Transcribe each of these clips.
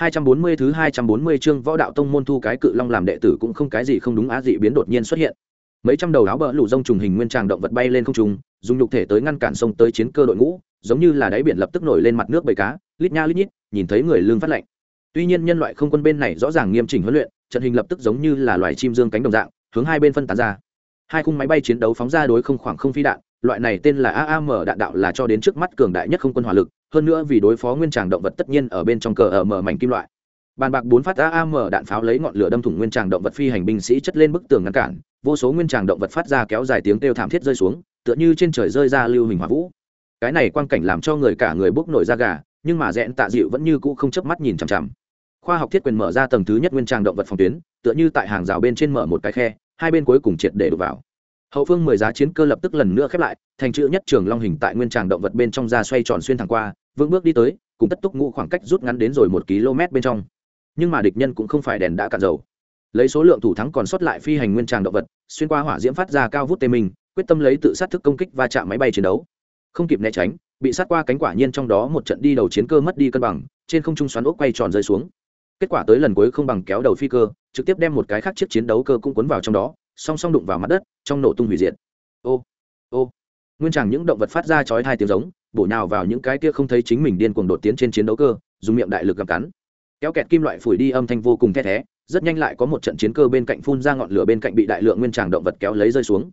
240 thứ 240 chương võ đạo tông môn thu cái cự long làm đệ tử cũng không cái gì không đúng á dị biến đột nhiên xuất hiện. Mấy trăm đầu áo bờ lũ rông trùng hình nguyên tràng động vật bay lên không trung, dùng nhục thể tới ngăn cản sông tới chiến cơ đội ngũ, giống như là đáy biển lập tức nổi lên mặt nước bầy cá, lít nha lít nhít, nhìn thấy người lương phát lạnh. Tuy nhiên nhân loại không quân bên này rõ ràng nghiêm chỉnh huấn luyện, trận hình lập tức giống như là loài chim dương cánh đồng dạng, hướng hai bên phân tán ra. Hai khung máy bay chiến đấu phóng ra đối không khoảng không phi đạn, loại này tên là AAM đạn đạo là cho đến trước mắt cường đại nhất không quân hỏa lực, hơn nữa vì đối phó nguyên tràng động vật tất nhiên ở bên trong cờ ở mở mảnh kim loại. Bàn bạc bốn phát AAM đạn pháo lấy ngọn lửa đâm thủng nguyên tràng động vật phi hành binh sĩ chất lên bức tường ngăn cản vô số nguyên tràng động vật phát ra kéo dài tiếng kêu thảm thiết rơi xuống tựa như trên trời rơi ra lưu hình hỏa vũ. Cái này quang cảnh làm cho người cả người bốc nổi da gà nhưng mà rẽn tạ dịu vẫn như cũ không chớp mắt nhìn chằm chằm. Khoa học thiết quyền mở ra tầng thứ nhất nguyên tràng động vật phòng tuyến tựa như tại hàng rào bên trên mở một cái khe hai bên cuối cùng triệt để đục vào hậu phương mười giá chiến cơ lập tức lần nữa khép lại, thành chữ nhất trường long hình tại nguyên tràng động vật bên trong ra xoay tròn xuyên thẳng qua, vững bước đi tới, cùng tất túc ngũ khoảng cách rút ngắn đến rồi một km bên trong. Nhưng mà địch nhân cũng không phải đèn đã cạn dầu. Lấy số lượng thủ thắng còn sót lại phi hành nguyên tràng động vật, xuyên qua hỏa diễm phát ra cao vút tê mình quyết tâm lấy tự sát thức công kích va chạm máy bay chiến đấu. Không kịp né tránh, bị sát qua cánh quả nhiên trong đó một trận đi đầu chiến cơ mất đi cân bằng, trên không trung xoắn ốc quay tròn rơi xuống. Kết quả tới lần cuối không bằng kéo đầu phi cơ, trực tiếp đem một cái khác chiếc chiến đấu cơ cũng cuốn vào trong đó song song đụng vào mặt đất, trong nổ tung hủy diệt. Ô ô. Nguyên chẳng những động vật phát ra chói hai tiếng giống, bổ nhào vào những cái kia không thấy chính mình điên cuồng đột tiến trên chiến đấu cơ, dùng miệng đại lực gặm cắn. Kéo kẹt kim loại phủi đi âm thanh vô cùng the thé, rất nhanh lại có một trận chiến cơ bên cạnh phun ra ngọn lửa bên cạnh bị đại lượng nguyên tràng động vật kéo lấy rơi xuống.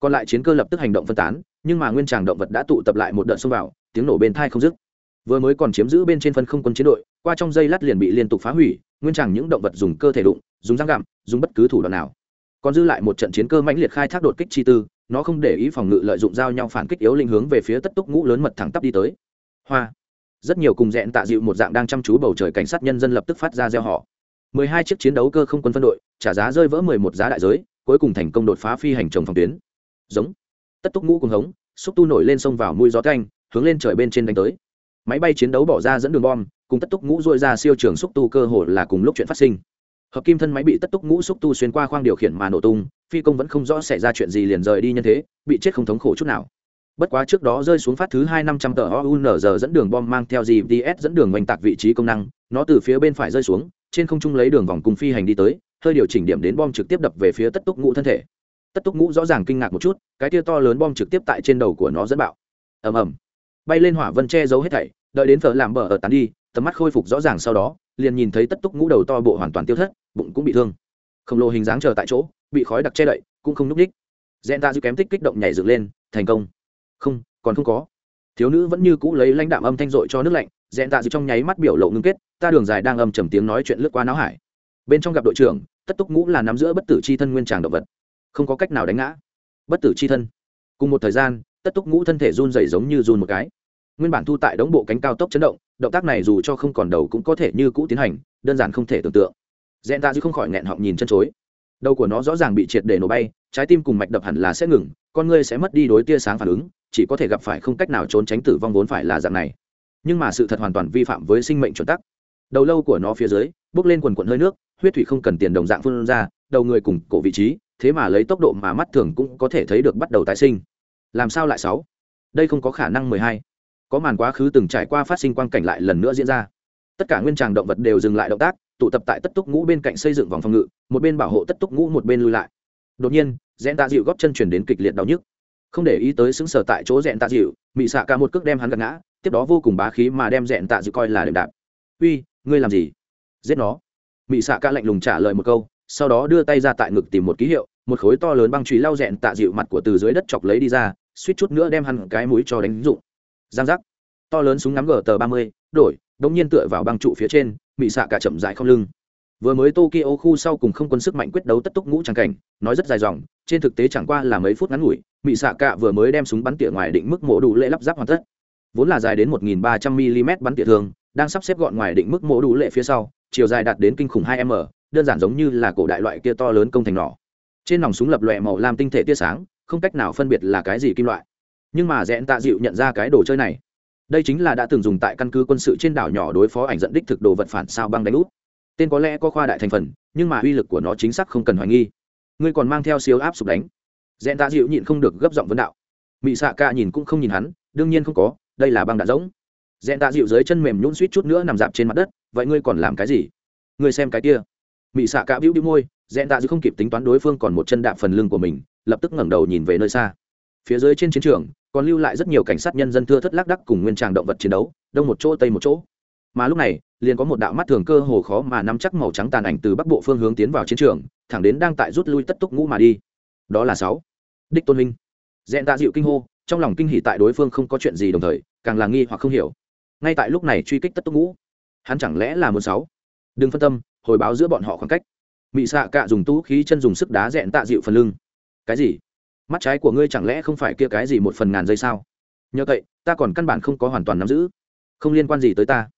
Còn lại chiến cơ lập tức hành động phân tán, nhưng mà nguyên tràng động vật đã tụ tập lại một đợt xông vào, tiếng nổ bên thai không dứt. Vừa mới còn chiếm giữ bên trên phân không quân chiến đội, qua trong dây lát liền bị liên tục phá hủy, nguyên tràng những động vật dùng cơ thể đụng, dùng răng gặm, dùng bất cứ thủ đoạn nào còn dư lại một trận chiến cơ mãnh liệt khai thác đột kích chi tư, nó không để ý phòng ngự lợi dụng giao nhau phản kích yếu linh hướng về phía tất túc ngũ lớn mật thẳng tắp đi tới. Hoa. Rất nhiều cùng rẽn tạ dịu một dạng đang chăm chú bầu trời cảnh sát nhân dân lập tức phát ra gieo họ. Mười hai chiếc chiến đấu cơ không quân phân đội, trả giá rơi vỡ mười một giá đại giới, cuối cùng thành công đột phá phi hành trồng phòng tuyến. Giống. Tất túc ngũ cùng hống, xúc tu nổi lên sông vào mũi gió canh, hướng lên trời bên trên đánh tới. Máy bay chiến đấu bỏ ra dẫn đường bom, cùng tất túc ngũ dội ra siêu trường xúc tu cơ hội là cùng lúc chuyện phát sinh hợp kim thân máy bị tất túc ngũ xúc tu xuyên qua khoang điều khiển mà nổ tung, phi công vẫn không rõ xảy ra chuyện gì liền rời đi nhân thế, bị chết không thống khổ chút nào. Bất quá trước đó rơi xuống phát thứ hai năm trăm tờ ounz dẫn đường bom mang theo gps dẫn đường oanh tạc vị trí công năng, nó từ phía bên phải rơi xuống, trên không trung lấy đường vòng cùng phi hành đi tới, hơi điều chỉnh điểm đến bom trực tiếp đập về phía tất túc ngũ thân thể. Tất túc ngũ rõ ràng kinh ngạc một chút, cái tia to lớn bom trực tiếp tại trên đầu của nó dẫn bạo. Ầm ầm. Bay lên hỏa vân che giấu hết thảy, đợi đến thợ làm bờ ở tán đi, tầm mắt khôi phục rõ ràng sau đó, liền nhìn thấy tất túc ngũ đầu to bộ hoàn toàn tiêu thất bụng cũng bị thương. Khổng lồ hình dáng chờ tại chỗ, bị khói đặc che đậy, cũng không núp đích dẹn ta dư kém tích kích động nhảy dựng lên, thành công. Không, còn không có. Thiếu nữ vẫn như cũ lấy lãnh đạm âm thanh dội cho nước lạnh dẹn ta dư trong nháy mắt biểu lộ ngưng kết, ta đường dài đang âm trầm tiếng nói chuyện lướt qua não hải. Bên trong gặp đội trưởng, tất túc ngũ là nắm giữa bất tử c h i thân nguyên tràng động vật. Không có cách nào đánh ngã. Bất tử c h i thân. Cùng một thời gian, tất túc ngũ thân thể run dày giống như run một cái. Nguyên bản thu tại đống bộ cánh cao tốc chấn động động tác này dù cho không còn đầu cũng có thể như cũ tiến hành, đơn giản không thể tưởng tượng dẹn tạ dư không khỏi nghẹn họng nhìn chân chối. Đầu của nó rõ ràng bị triệt để nổ bay, trái tim cùng mạch đập hẳn là sẽ ngừng, con ngươi sẽ mất đi đối tia sáng phản ứng, chỉ có thể gặp phải không cách nào trốn tránh tử vong vốn phải là dạng này. Nhưng mà sự thật hoàn toàn vi phạm với sinh mệnh chuẩn tắc. Đầu lâu của nó phía dưới bốc lên quần quận hơi nước, huyết thủy không cần tiền đồng dạng phun ra, đầu người cùng cổ vị trí, thế mà lấy tốc độ mà mắt thường cũng có thể thấy được bắt đầu tái sinh. Làm sao lại sáu? Đây không có khả năng mười hai. Có màn quá khứ từng trải qua phát sinh quang cảnh lại lần nữa diễn ra. Tất cả nguyên tràng động vật đều dừng lại động tác tụ tập tại tất túc ngũ bên cạnh xây dựng vòng phòng ngự, một bên bảo hộ tất túc ngũ, một bên lui lại. Đột nhiên, rẽn tạ dịu góp chân chuyển đến kịch liệt đau nhức. Không để ý tới xứng sở tại chỗ rẽn tạ dịu mị xạ cả một cước đem hắn gạt ngã, tiếp đó vô cùng bá khí mà đem rẽn tạ dịu coi là đệm đạp uy, ngươi làm gì? Giết nó. Mị xạ cả lạnh lùng trả lời một câu, sau đó đưa tay ra tại ngực tìm một ký hiệu, một khối to lớn băng trùy lau rẽn tạ dịu mặt của từ dưới đất chọc lấy đi ra, suýt chút nữa đem hắn cái mũi cho đánh dụng giang giác. To lớn súng ngắm gờ tờ ba mươi, đổi đống nhiên tựa vào băng trụ phía trên, mị xạ cả chậm dài không lưng. Vừa mới tokyo khu sau cùng không quân sức mạnh quyết đấu tất túc ngũ tràng cảnh, nói rất dài dòng, trên thực tế chẳng qua là mấy phút ngắn ngủi mỹ xạ cạ vừa mới đem súng bắn tỉa ngoài định mức mổ đủ lệ lắp ráp hoàn tất. Vốn là dài đến 1.300 mm bắn tỉa thường, đang sắp xếp gọn ngoài định mức mổ đủ lệ phía sau, chiều dài đạt đến kinh khủng 2 m, đơn giản giống như là cổ đại loại kia to lớn công thành nỏ. Trên nòng súng lập lòe màu lam tinh thể tia sáng, không cách nào phân biệt là cái gì kim loại. Nhưng mà rẽn tạ dịu nhận ra cái đồ chơi này đây chính là đã từng dùng tại căn cứ quân sự trên đảo nhỏ đối phó ảnh dẫn đích thực đồ vật phản sao băng đánh úp tên có lẽ có khoa đại thành phần, nhưng mà uy lực của nó chính xác không cần hoài nghi. Ngươi còn mang theo siêu áp sụp đánh. Dẹn ta dịu nhịn không được gấp giọng vấn đạo. Mị xạ ca nhìn cũng không nhìn hắn, đương nhiên không có, đây là băng đạn rỗng. Dẹn ta dịu dưới chân mềm nhún suýt chút nữa nằm dạp trên mặt đất, vậy ngươi còn làm cái gì? Ngươi xem cái kia. Mị xạ ca bĩu bĩu môi dẹn ta dịu không kịp tính toán đối phương còn một chân đạp phần lưng của mình, lập tức ngẩng đầu nhìn về nơi xa phía dưới trên chiến trường, còn lưu lại rất nhiều cảnh sát nhân dân thưa thất lác đắc cùng nguyên tràng động vật chiến đấu, đông một chỗ, tây một chỗ. Mà lúc này, liền có một đạo mắt thường cơ hồ khó mà nắm chắc màu trắng tàn ảnh từ bắc bộ phương hướng tiến vào chiến trường, thẳng đến đang tại rút lui tất túc ngũ mà đi. Đó là sáu. Đích tôn minh dẹn tạ dịu kinh hô, trong lòng kinh hỉ tại đối phương không có chuyện gì đồng thời, càng là nghi hoặc không hiểu. Ngay tại lúc này truy kích tất túc ngũ, hắn chẳng lẽ là một sáu? Đừng phân tâm, hồi báo giữa bọn họ khoảng cách. Mị xạ cạ dùng tú khí chân dùng sức đá dẹn tạ dịu phần lưng. Cái gì? Mắt trái của ngươi chẳng lẽ không phải kia cái gì một phần ngàn giây sao? Nhờ vậy, ta còn căn bản không có hoàn toàn nắm giữ. Không liên quan gì tới ta.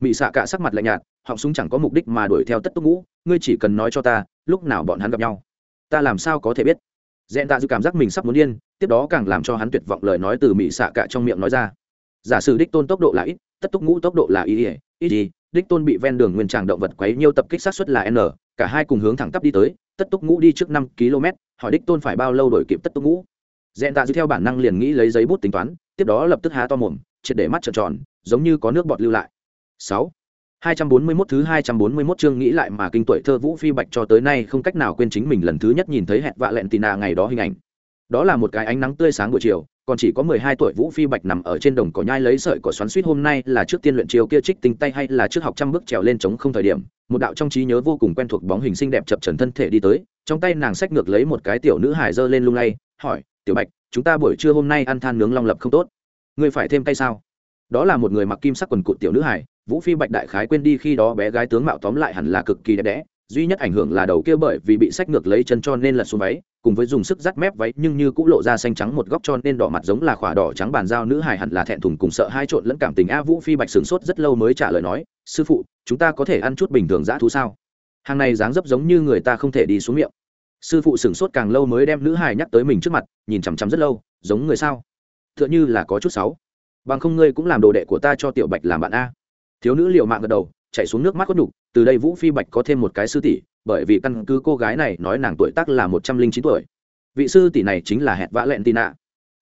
Mị xạ cạ sắc mặt lạnh nhạt, họng súng chẳng có mục đích mà đuổi theo tất túc ngũ, ngươi chỉ cần nói cho ta, lúc nào bọn hắn gặp nhau, ta làm sao có thể biết? Dẹn tạ dịu cảm giác mình sắp muốn điên, tiếp đó càng làm cho hắn tuyệt vọng lời nói từ mị xạ cạ trong miệng nói ra. Giả sử đích tôn tốc độ là ít, tất túc ngũ tốc độ là y ít y đích tôn bị ven đường nguyên tràng động vật quấy nhiêu tập kích sát xuất là n, cả hai cùng hướng thẳng tắp đi tới, tất túc ngũ đi trước năm km hỏi đích tôn phải bao lâu đổi kịp tất túc ngũ. Dẹn tạ dư theo bản năng liền nghĩ lấy giấy bút tính toán tiếp đó lập tức há to mồm triệt để mắt trợn tròn giống như có nước bọt lưu lại. Sáu. Hai trăm bốn mươi 241 thứ hai trăm bốn mươi 241 chương nghĩ lại mà kinh tuổi thơ Vũ Phi Bạch cho tới nay không cách nào quên chính mình lần thứ nhất nhìn thấy hẹn vạ lẹn tì nà ngày đó hình ảnh. Đó là một cái ánh nắng tươi sáng buổi chiều, còn chỉ có mười hai tuổi Vũ Phi Bạch nằm ở trên đồng cỏ nhai lấy sợi cỏ xoắn suýt hôm nay là trước tiên luyện chiều kia trích tinh tay hay là trước học trăm bước trèo lên trống không thời điểm, một đạo trong trí nhớ vô cùng quen thuộc bóng hình xinh đẹp chập trần thân thể đi tới, trong tay nàng xách ngược lấy một cái tiểu nữ hài giơ lên lung lay, hỏi: "Tiểu Bạch, chúng ta buổi trưa hôm nay ăn than nướng long lập không tốt, ngươi phải thêm cay sao?" Đó là một người mặc kim sắc quần cụt tiểu nữ hài, Vũ Phi Bạch đại khái quên đi khi đó bé gái tướng mạo tóm lại hẳn là cực kỳ đẹp đẽ, duy nhất ảnh hưởng là đầu kia bởi vì bị sách ngược lấy chân cho nên lật xuống váy cùng với dùng sức dắt mép váy, nhưng như cũng lộ ra xanh trắng một góc cho nên đỏ mặt giống là khỏa đỏ trắng bàn giao nữ hài hẳn là thẹn thùng cùng sợ hai trộn lẫn cảm tình. A vũ phi bạch sửng sốt rất lâu mới trả lời nói, sư phụ, chúng ta có thể ăn chút bình thường dã thú sao? Hàng này dáng dấp giống như người ta không thể đi xuống miệng. Sư phụ sửng sốt càng lâu mới đem nữ hài nhắc tới mình trước mặt, nhìn chằm chằm rất lâu, giống người sao? T h ư ợ n h ư là có chút sáu bằng không ngươi cũng làm đồ đệ của ta cho tiểu bạch làm bạn a. Thiếu nữ liệu mạng gật đầu, chạy xuống nước mắt có nhục, từ đây vũ phi bạch có thêm một cái sư tỷ bởi vì căn cứ cô gái này nói nàng tuổi tác là một trăm linh chín tuổi. Vị sư tỷ này chính là hẹn vã lẹn tì nạ.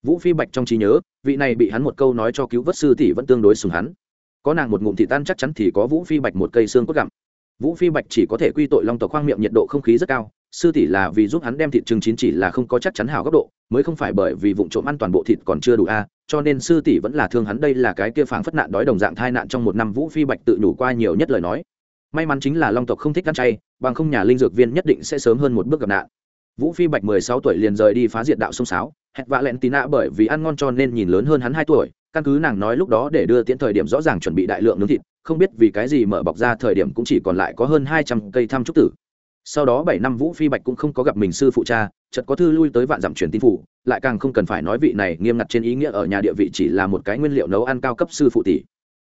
Vũ phi bạch trong trí nhớ, vị này bị hắn một câu nói cho cứu vớt sư tỷ vẫn tương đối sùng hắn. Có nàng một ngụm thị tan chắc chắn thì có vũ phi bạch một cây xương cốt gặm. Vũ phi bạch chỉ có thể quy tội long tộc khoang miệng nhiệt độ không khí rất cao, sư tỷ là vì giúp hắn đem thịt trứng chín chỉ là không có chắc chắn hảo góc độ, mới không phải bởi vì vụ trộm ăn toàn bộ thịt còn chưa đủ a, cho nên sư tỷ vẫn là thương hắn đây là cái kia phảng phất nạn đói đồng dạng thai nạn trong một năm. Vũ phi bạch tự đủ qua nhiều nhất lời nói. May mắn chính là long tộc không thích ăn chay bằng không nhà linh dược viên nhất định sẽ sớm hơn một bước gặp nạn. Vũ phi bạch mười sáu tuổi liền rời đi phá diệt đạo sông sáo, hẹn vạ lẹn tí nạ bởi vì ăn ngon cho nên nhìn lớn hơn hắn hai tuổi, căn cứ nàng nói lúc đó để đưa tiễn thời điểm rõ ràng chuẩn bị đại lượng nướng thịt, không biết vì cái gì mở bọc ra thời điểm cũng chỉ còn lại có hơn hai trăm cây thăm trúc tử. Sau đó bảy năm vũ phi bạch cũng không có gặp mình sư phụ cha, chợt có thư lui tới vạn dặm truyền tin phủ, lại càng không cần phải nói vị này nghiêm ngặt trên ý nghĩa ở nhà địa vị chỉ là một cái nguyên liệu nấu ăn cao cấp sư phụ tỷ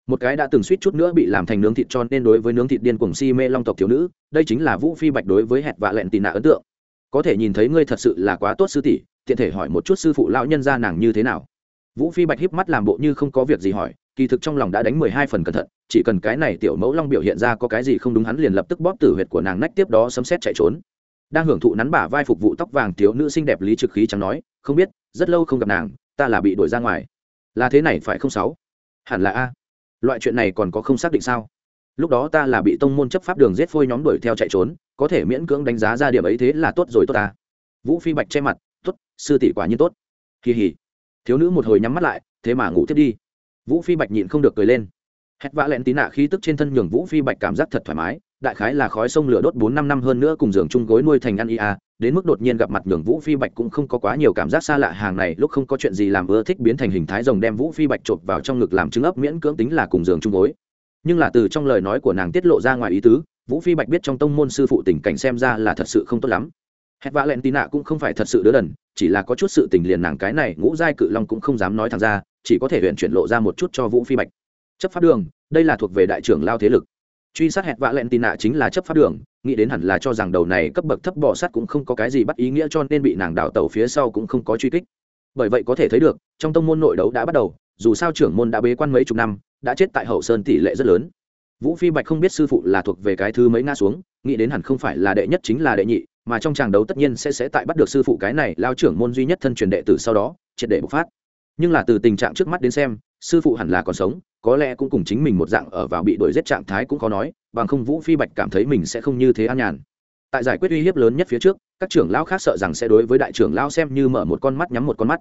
một cái đã từng suýt chút nữa bị làm thành nướng thịt cho nên đối với nướng thịt điên cuồng si mê long tộc thiếu nữ, đây chính là vũ phi bạch đối với hẹn vạ lẹn tì nạ ấn tượng. Có thể nhìn thấy ngươi thật sự là quá tốt sư tỷ, tiện thể hỏi một chút sư phụ lão nhân gia nàng như thế nào. Vũ phi bạch híp mắt làm bộ như không có việc gì hỏi, kỳ thực trong lòng đã đánh mười hai phần cẩn thận, chỉ cần cái này tiểu mẫu long biểu hiện ra có cái gì không đúng hắn liền lập tức bóp tử huyệt của nàng nách tiếp đó sấm xét chạy trốn. Đang hưởng thụ nắn bả vai phục vụ tóc vàng thiếu nữ xinh đẹp lý trực khí chẳng nói, không biết, rất lâu không gặp nàng, ta là bị đuổi ra ngoài. Là thế này phải không sáu? Hẳn là a loại chuyện này còn có không xác định sao? Lúc đó ta là bị tông môn chấp pháp đường giết phôi nhóm đuổi theo chạy trốn, có thể miễn cưỡng đánh giá ra điểm ấy thế là tốt rồi tốt ta. Vũ phi bạch che mặt, tốt, sư tỷ quả nhiên tốt. Kỳ hỉ. Thiếu nữ một hồi nhắm mắt lại, thế mà ngủ tiếp đi. Vũ phi bạch nhịn không được cười lên. Hét vã lẹn tí nạ khí tức trên thân nhường vũ phi bạch cảm giác thật thoải mái, đại khái là khói sông lửa đốt bốn năm năm hơn nữa cùng giường chung gối nuôi thành ăn ia đến mức đột nhiên gặp mặt nhường vũ phi bạch cũng không có quá nhiều cảm giác xa lạ, hàng này lúc không có chuyện gì làm ưa thích biến thành hình thái rồng đem vũ phi bạch chộp vào trong ngực làm trứng ấp miễn cưỡng tính là cùng giường chung gối. Nhưng là từ trong lời nói của nàng tiết lộ ra ngoài ý tứ, vũ phi bạch biết trong tông môn sư phụ tình cảnh xem ra là thật sự không tốt lắm. Hét vã lẹn tí nạ cũng không phải thật sự đỡ đần, chỉ là có chút sự tình liền nàng cái này ngũ giai cự long cũng không dám nói thẳng ra, chỉ có thể huyện chuyển lộ ra một chút cho vũ phi bạch. Chấp pháp đường, đây là thuộc về đại trưởng lao thế lực truy sát hẹn vạ lẹn tì nạ chính là chấp pháp đường, nghĩ đến hẳn là cho rằng đầu này cấp bậc thấp bỏ sát cũng không có cái gì bắt ý nghĩa cho nên bị nàng đào tàu phía sau cũng không có truy kích. Bởi vậy có thể thấy được, trong tông môn nội đấu đã bắt đầu, dù sao trưởng môn đã bế quan mấy chục năm, đã chết tại hậu sơn tỷ lệ rất lớn. Vũ phi bạch không biết sư phụ là thuộc về cái thứ mấy ngã xuống, nghĩ đến hẳn không phải là đệ nhất chính là đệ nhị, mà trong tràng đấu tất nhiên sẽ sẽ tại bắt được sư phụ cái này, lao trưởng môn duy nhất thân truyền đệ tử sau đó, triệt để bộc phát nhưng là từ tình trạng trước mắt đến xem, sư phụ hẳn là còn sống, có lẽ cũng cùng chính mình một dạng ở vào bị đuổi giết trạng thái cũng khó nói, bằng không vũ phi bạch cảm thấy mình sẽ không như thế an nhàn. Tại giải quyết uy hiếp lớn nhất phía trước, các trưởng lão khác sợ rằng sẽ đối với đại trưởng lão xem như mở một con mắt nhắm một con mắt.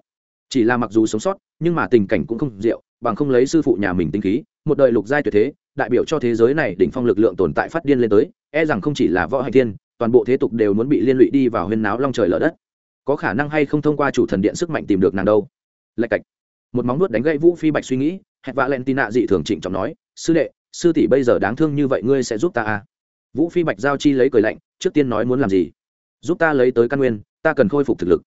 Chỉ là mặc dù sống sót, nhưng mà tình cảnh cũng không rượu, bằng không lấy sư phụ nhà mình tinh khí, một đời lục giai tuyệt thế, đại biểu cho thế giới này đỉnh phong lực lượng tồn tại phát điên lên tới e rằng không chỉ là võ hành thiên, toàn bộ thế tục đều muốn bị liên lụy đi vào huyên náo long trời lở đất. Có khả năng hay không thông qua chủ thần điện sức mạnh tìm được nàng đâu? Lạch cạch. Một móng nuốt đánh gãy vũ phi bạch suy nghĩ, hẹn vạ len tin nạ dị thường trịnh trọng nói, sư đệ, sư tỷ bây giờ đáng thương như vậy ngươi sẽ giúp ta à? Vũ phi bạch giao chi lấy cười lạnh, trước tiên nói muốn làm gì? Giúp ta lấy tới căn nguyên, ta cần khôi phục thực lực.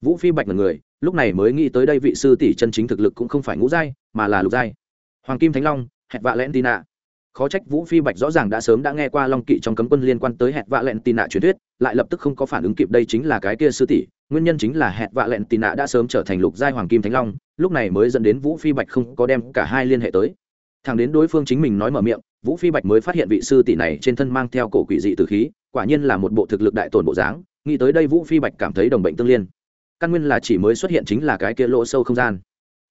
Vũ phi bạch là người, lúc này mới nghĩ tới đây vị sư tỷ chân chính thực lực cũng không phải ngũ giai, mà là lục giai. Hoàng kim thánh long, hẹn vạ len tin nạ. Khó trách vũ phi bạch rõ ràng đã sớm đã nghe qua long kỵ trong cấm quân liên quan tới hẹn vạ lẹn tì nạ truyền thuyết, lại lập tức không có phản ứng kịp đây chính là cái kia sư tỷ nguyên nhân chính là hẹn vạ lẹn tì nạ đã sớm trở thành lục giai hoàng kim thánh long, lúc này mới dẫn đến vũ phi bạch không có đem cả hai liên hệ tới. Thằng đến đối phương chính mình nói mở miệng, vũ phi bạch mới phát hiện vị sư tỷ này trên thân mang theo cổ quỷ dị từ khí, quả nhiên là một bộ thực lực đại tổn bộ dáng, nghĩ tới đây vũ phi bạch cảm thấy đồng bệnh tương liên. Căn nguyên là chỉ mới xuất hiện chính là cái kia lỗ sâu không gian.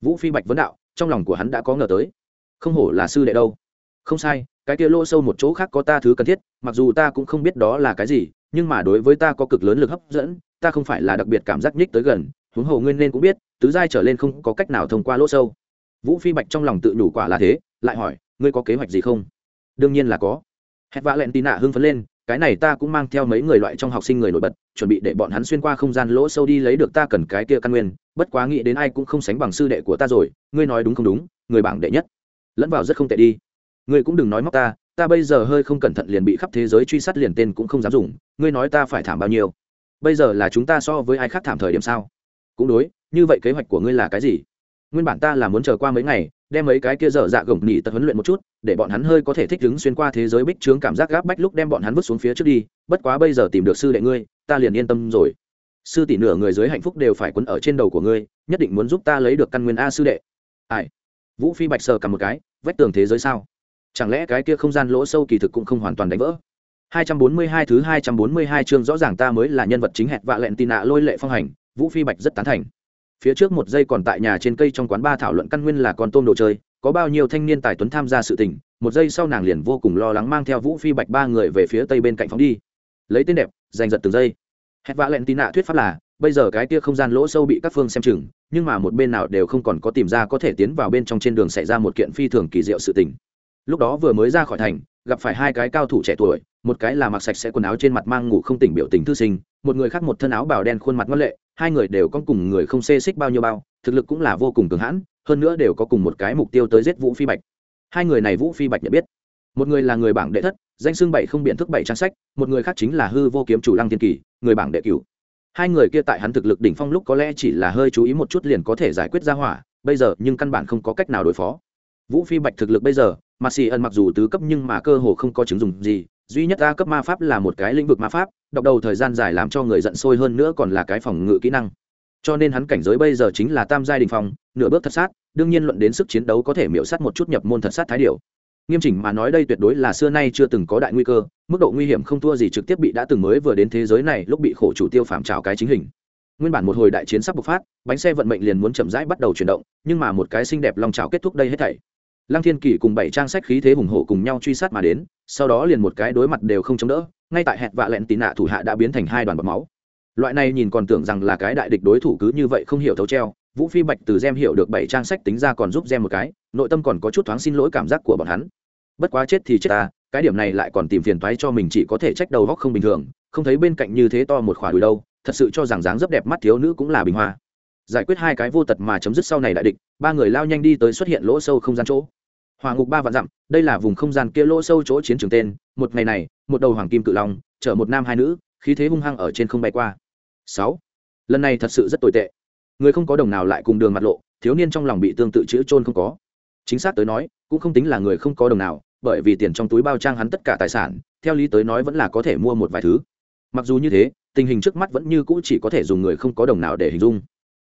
Vũ phi bạch vấn đạo, trong lòng của hắn đã có ngờ tới. Không hổ là sư đệ đâu. Không sai, cái kia lỗ sâu một chỗ khác có ta thứ cần thiết, mặc dù ta cũng không biết đó là cái gì nhưng mà đối với ta có cực lớn lực hấp dẫn, ta không phải là đặc biệt cảm giác nhích tới gần, huống hồ nguyên nên cũng biết, tứ giai trở lên không có cách nào thông qua lỗ sâu. Vũ phi bạch trong lòng tự nhủ quả là thế, lại hỏi, ngươi có kế hoạch gì không? Đương nhiên là có. Hét vã lẹn tì nạ hưng phấn lên, cái này ta cũng mang theo mấy người loại trong học sinh người nổi bật, chuẩn bị để bọn hắn xuyên qua không gian lỗ sâu đi lấy được ta cần cái kia căn nguyên, bất quá nghĩ đến ai cũng không sánh bằng sư đệ của ta rồi, ngươi nói đúng không đúng, người bảng đệ nhất. Lẫn vào rất không tệ đi. Ngươi cũng đừng nói móc ta ta bây giờ hơi không cẩn thận liền bị khắp thế giới truy sát liền tên cũng không dám dùng, ngươi nói ta phải thảm bao nhiêu? Bây giờ là chúng ta so với ai khác thảm thời điểm sao? Cũng đối, như vậy kế hoạch của ngươi là cái gì? Nguyên bản ta là muốn chờ qua mấy ngày, đem mấy cái kia dở dạ gồng nỉ tật huấn luyện một chút, để bọn hắn hơi có thể thích ứng xuyên qua thế giới bích trướng cảm giác gáp bách lúc đem bọn hắn vứt xuống phía trước đi, bất quá bây giờ tìm được sư đệ ngươi, ta liền yên tâm rồi. Sư tỷ nửa người dưới hạnh phúc đều phải quấn ở trên đầu của ngươi, nhất định muốn giúp ta lấy được căn nguyên a sư đệ. Ai? Vũ phi bạch sờ cầm một cái, vách tường thế giới sao? Chẳng lẽ cái kia không gian lỗ sâu kỳ thực cũng không hoàn toàn đánh vỡ? 242 thứ 242 chương rõ ràng ta mới là nhân vật chính hẹn vạ lẹn tì nạ lôi lệ phong hành, vũ phi bạch rất tán thành. Phía trước một giây còn tại nhà trên cây trong quán ba thảo luận căn nguyên là con tôm đồ chơi, có bao nhiêu thanh niên tài tuấn tham gia sự tình, một giây sau nàng liền vô cùng lo lắng mang theo vũ phi bạch ba người về phía tây bên cạnh phóng đi. Lấy tên đẹp, giành giật từng giây. Hẹn vạ lẹn tì nạ thuyết pháp là, bây giờ cái kia không gian lỗ sâu bị các phương xem chừng, nhưng mà một bên nào đều không còn có tìm ra có thể tiến vào bên trong trên đường xảy ra một kiện phi thường kỳ diệu sự tình lúc đó vừa mới ra khỏi thành, gặp phải hai cái cao thủ trẻ tuổi, một cái là mặc sạch sẽ quần áo trên mặt mang ngủ không tỉnh biểu tình thư sinh, một người khác một thân áo bào đen khuôn mặt ngân lệ, hai người đều có cùng người không xê xích bao nhiêu bao, thực lực cũng là vô cùng cường hãn, hơn nữa đều có cùng một cái mục tiêu tới giết vũ phi bạch. Hai người này vũ phi bạch nhận biết. Một người là người bảng đệ thất, danh xưng bảy không biện thức bảy trang sách, một người khác chính là hư vô kiếm chủ lăng thiên kỳ, người bảng đệ cửu. Hai người kia tại hắn thực lực đỉnh phong lúc có lẽ chỉ là hơi chú ý một chút liền có thể giải quyết ra hỏa, bây giờ nhưng căn bản không có cách nào đối phó. Vũ phi bạch thực lực bây giờ mặt xì ẩn mặc dù tứ cấp nhưng mà cơ hồ không có chứng dùng gì. Duy nhất a cấp ma pháp là một cái lĩnh vực ma pháp đọc đầu thời gian dài làm cho người giận sôi hơn nữa còn là cái phòng ngự kỹ năng. Cho nên hắn cảnh giới bây giờ chính là tam giai đình phòng nửa bước thật sát, đương nhiên luận đến sức chiến đấu có thể miễu sát một chút nhập môn thật sát thái điệu nghiêm chỉnh mà nói đây tuyệt đối là xưa nay chưa từng có đại nguy cơ, mức độ nguy hiểm không thua gì trực tiếp bị đã từng mới vừa đến thế giới này lúc bị khổ chủ tiêu phạm trào cái chính hình. Nguyên bản một hồi đại chiến sắp bộc phát, bánh xe vận mệnh liền muốn chậm rãi bắt đầu chuyển động, nhưng mà một cái xinh đẹp long trào kết thúc đây hết thảy lăng thiên kỷ cùng bảy trang sách khí thế hùng hổ cùng nhau truy sát mà đến, sau đó liền một cái đối mặt đều không chống đỡ, ngay tại hẹn vạ lẹn tì nạ thủ hạ đã biến thành hai đoàn bọc máu. Loại này nhìn còn tưởng rằng là cái đại địch đối thủ cứ như vậy không hiểu thấu treo, vũ phi bạch từ gem hiểu được bảy trang sách tính ra còn giúp gem một cái, nội tâm còn có chút thoáng xin lỗi cảm giác của bọn hắn. Bất quá chết thì chết ta, cái điểm này lại còn tìm phiền toái cho mình chỉ có thể trách đầu góc không bình thường, không thấy bên cạnh như thế to một khỏa đùi đâu, thật sự cho rằng dáng rất đẹp mắt thiếu nữ cũng là bình hoa. Giải quyết hai cái vô tật mà chấm dứt sau này đại địch, ba người lao nhanh đi tới xuất hiện lỗ sâu không gian chỗ hỏa ngục ba vạn dặm, đây là vùng không gian kia lỗ sâu chỗ chiến trường tên, một ngày này, một đầu hoàng kim cự long, chở một nam hai nữ, khí thế hung hăng ở trên không bay qua. Sáu. Lần này thật sự rất tồi tệ. Người không có đồng nào lại cùng đường mặt lộ, thiếu niên trong lòng bị tương tự chữ trôn không có. Chính xác tới nói, cũng không tính là người không có đồng nào, bởi vì tiền trong túi bao trang hắn tất cả tài sản, theo lý tới nói vẫn là có thể mua một vài thứ. Mặc dù như thế, tình hình trước mắt vẫn như cũ chỉ có thể dùng người không có đồng nào để hình dung.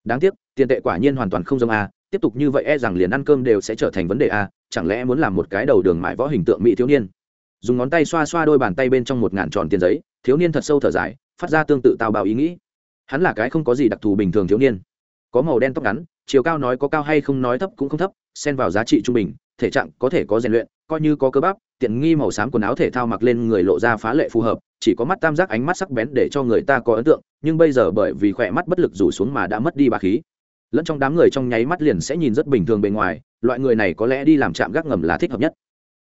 Đáng tiếc, tiền tệ quả nhiên hoàn toàn không giống a, tiếp tục như vậy e rằng liền ăn cơm đều sẽ trở thành vấn đề a chẳng lẽ muốn làm một cái đầu đường mại võ hình tượng mỹ thiếu niên? Dùng ngón tay xoa xoa đôi bàn tay bên trong một ngàn tròn tiền giấy, thiếu niên thật sâu thở dài, phát ra tương tự tào bào ý nghĩ. Hắn là cái không có gì đặc thù bình thường thiếu niên. Có màu đen tóc ngắn, chiều cao nói có cao hay không nói thấp cũng không thấp, xen vào giá trị trung bình, thể trạng có thể có rèn luyện, coi như có cơ bắp, tiện nghi màu xám quần áo thể thao mặc lên người lộ ra phá lệ phù hợp, chỉ có mắt tam giác ánh mắt sắc bén để cho người ta có ấn tượng, nhưng bây giờ bởi vì khỏe mắt bất lực rủ xuống mà đã mất đi bà khí. Lẫn trong đám người trong nháy mắt liền sẽ nhìn rất bình thường bề ngoài loại người này có lẽ đi làm trạm gác ngầm là thích hợp nhất.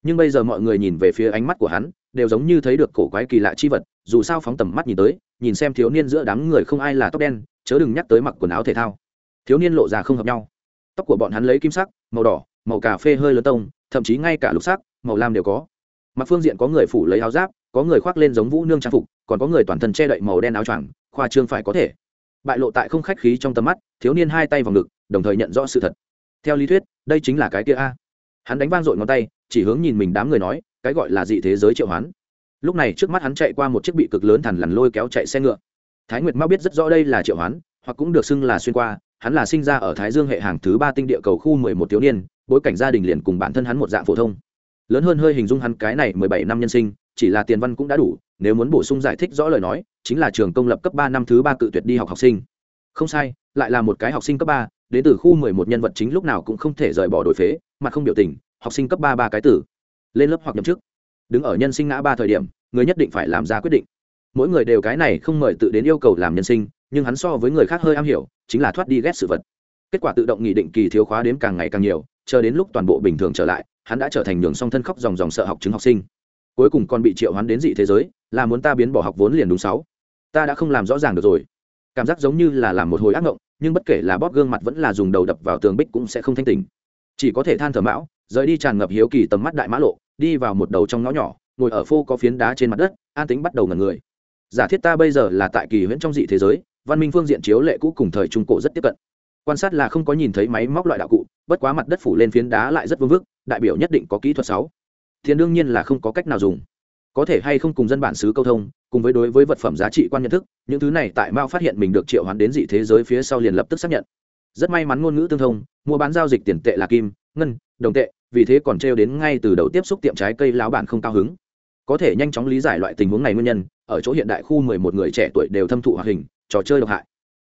Nhưng bây giờ mọi người nhìn về phía ánh mắt của hắn, đều giống như thấy được cổ quái kỳ lạ chi vật, dù sao phóng tầm mắt nhìn tới, nhìn xem thiếu niên giữa đám người không ai là tóc đen, chớ đừng nhắc tới mặc quần áo thể thao. Thiếu niên lộ ra không hợp nhau. Tóc của bọn hắn lấy kim sắc, màu đỏ, màu cà phê hơi lớn tông, thậm chí ngay cả lục sắc, màu lam đều có. Mặt phương diện có người phủ lấy áo giáp, có người khoác lên giống vũ nương trang phục, còn có người toàn thân che đậy màu đen áo choàng, khoa trương phải có thể. Bại lộ tại không khách khí trong tầm mắt, thiếu niên hai tay vào ngực, đồng thời nhận rõ sự thật theo lý thuyết, đây chính là cái kia a. Hắn đánh vang dội ngón tay, chỉ hướng nhìn mình đám người nói, cái gọi là dị thế giới triệu hoán. Lúc này trước mắt hắn chạy qua một chiếc bị cực lớn thằn lằn lôi kéo chạy xe ngựa. Thái nguyệt mao biết rất rõ đây là triệu hoán, hoặc cũng được xưng là xuyên qua, hắn là sinh ra ở thái dương hệ hàng thứ ba tinh địa cầu khu mười một thiếu niên, bối cảnh gia đình liền cùng bản thân hắn một dạng phổ thông. Lớn hơn hơi hình dung hắn cái này mười bảy năm nhân sinh, chỉ là tiền văn cũng đã đủ, nếu muốn bổ sung giải thích rõ lời nói, chính là trường công lập cấp ba năm thứ ba cự tuyệt đi học học sinh. Không sai, lại là một cái học sinh cấp ba đến từ khu mười một nhân vật chính lúc nào cũng không thể rời bỏ đổi phế, mà không biểu tình, học sinh cấp ba ba cái tử. Lên lớp hoặc nhậm chức. Đứng ở nhân sinh ngã ba thời điểm, người nhất định phải làm ra quyết định. Mỗi người đều cái này không mời tự đến yêu cầu làm nhân sinh, nhưng hắn so với người khác hơi am hiểu, chính là thoát đi ghét sự vật. Kết quả tự động nghị định kỳ thiếu khóa đếm càng ngày càng nhiều, chờ đến lúc toàn bộ bình thường trở lại, hắn đã trở thành đường song thân khóc dòng dòng sợ học chứng học sinh. Cuối cùng còn bị triệu hoán đến dị thế giới, là muốn ta biến bỏ học vốn liền đúng sáu. Ta đã không làm rõ ràng được rồi. Cảm giác giống như là làm một hồi ác ngộng nhưng bất kể là bóp gương mặt vẫn là dùng đầu đập vào tường bích cũng sẽ không thanh tỉnh. Chỉ có thể than thở mão, rời đi tràn ngập hiếu kỳ tầm mắt đại mã lộ, đi vào một đầu trong ngõ nhỏ, ngồi ở phô có phiến đá trên mặt đất, an tính bắt đầu ngần người. Giả thiết ta bây giờ là tại kỳ huyễn trong dị thế giới, văn minh phương diện chiếu lệ cũ cùng thời trung cổ rất tiếp cận. Quan sát là không có nhìn thấy máy móc loại đạo cụ, bất quá mặt đất phủ lên phiến đá lại rất vương vức, đại biểu nhất định có kỹ thuật sáu. Thiên đương nhiên là không có cách nào dùng có thể hay không cùng dân bản xứ câu thông, cùng với đối với vật phẩm giá trị quan nhận thức, những thứ này tại mao phát hiện mình được triệu hoán đến dị thế giới phía sau liền lập tức xác nhận. Rất may mắn ngôn ngữ tương thông, mua bán giao dịch tiền tệ là kim, ngân, đồng tệ, vì thế còn trêu đến ngay từ đầu tiếp xúc tiệm trái cây láo bản không cao hứng. Có thể nhanh chóng lý giải loại tình huống này nguyên nhân, ở chỗ hiện đại khu mười một người trẻ tuổi đều thâm thụ hoạt hình, trò chơi độc hại.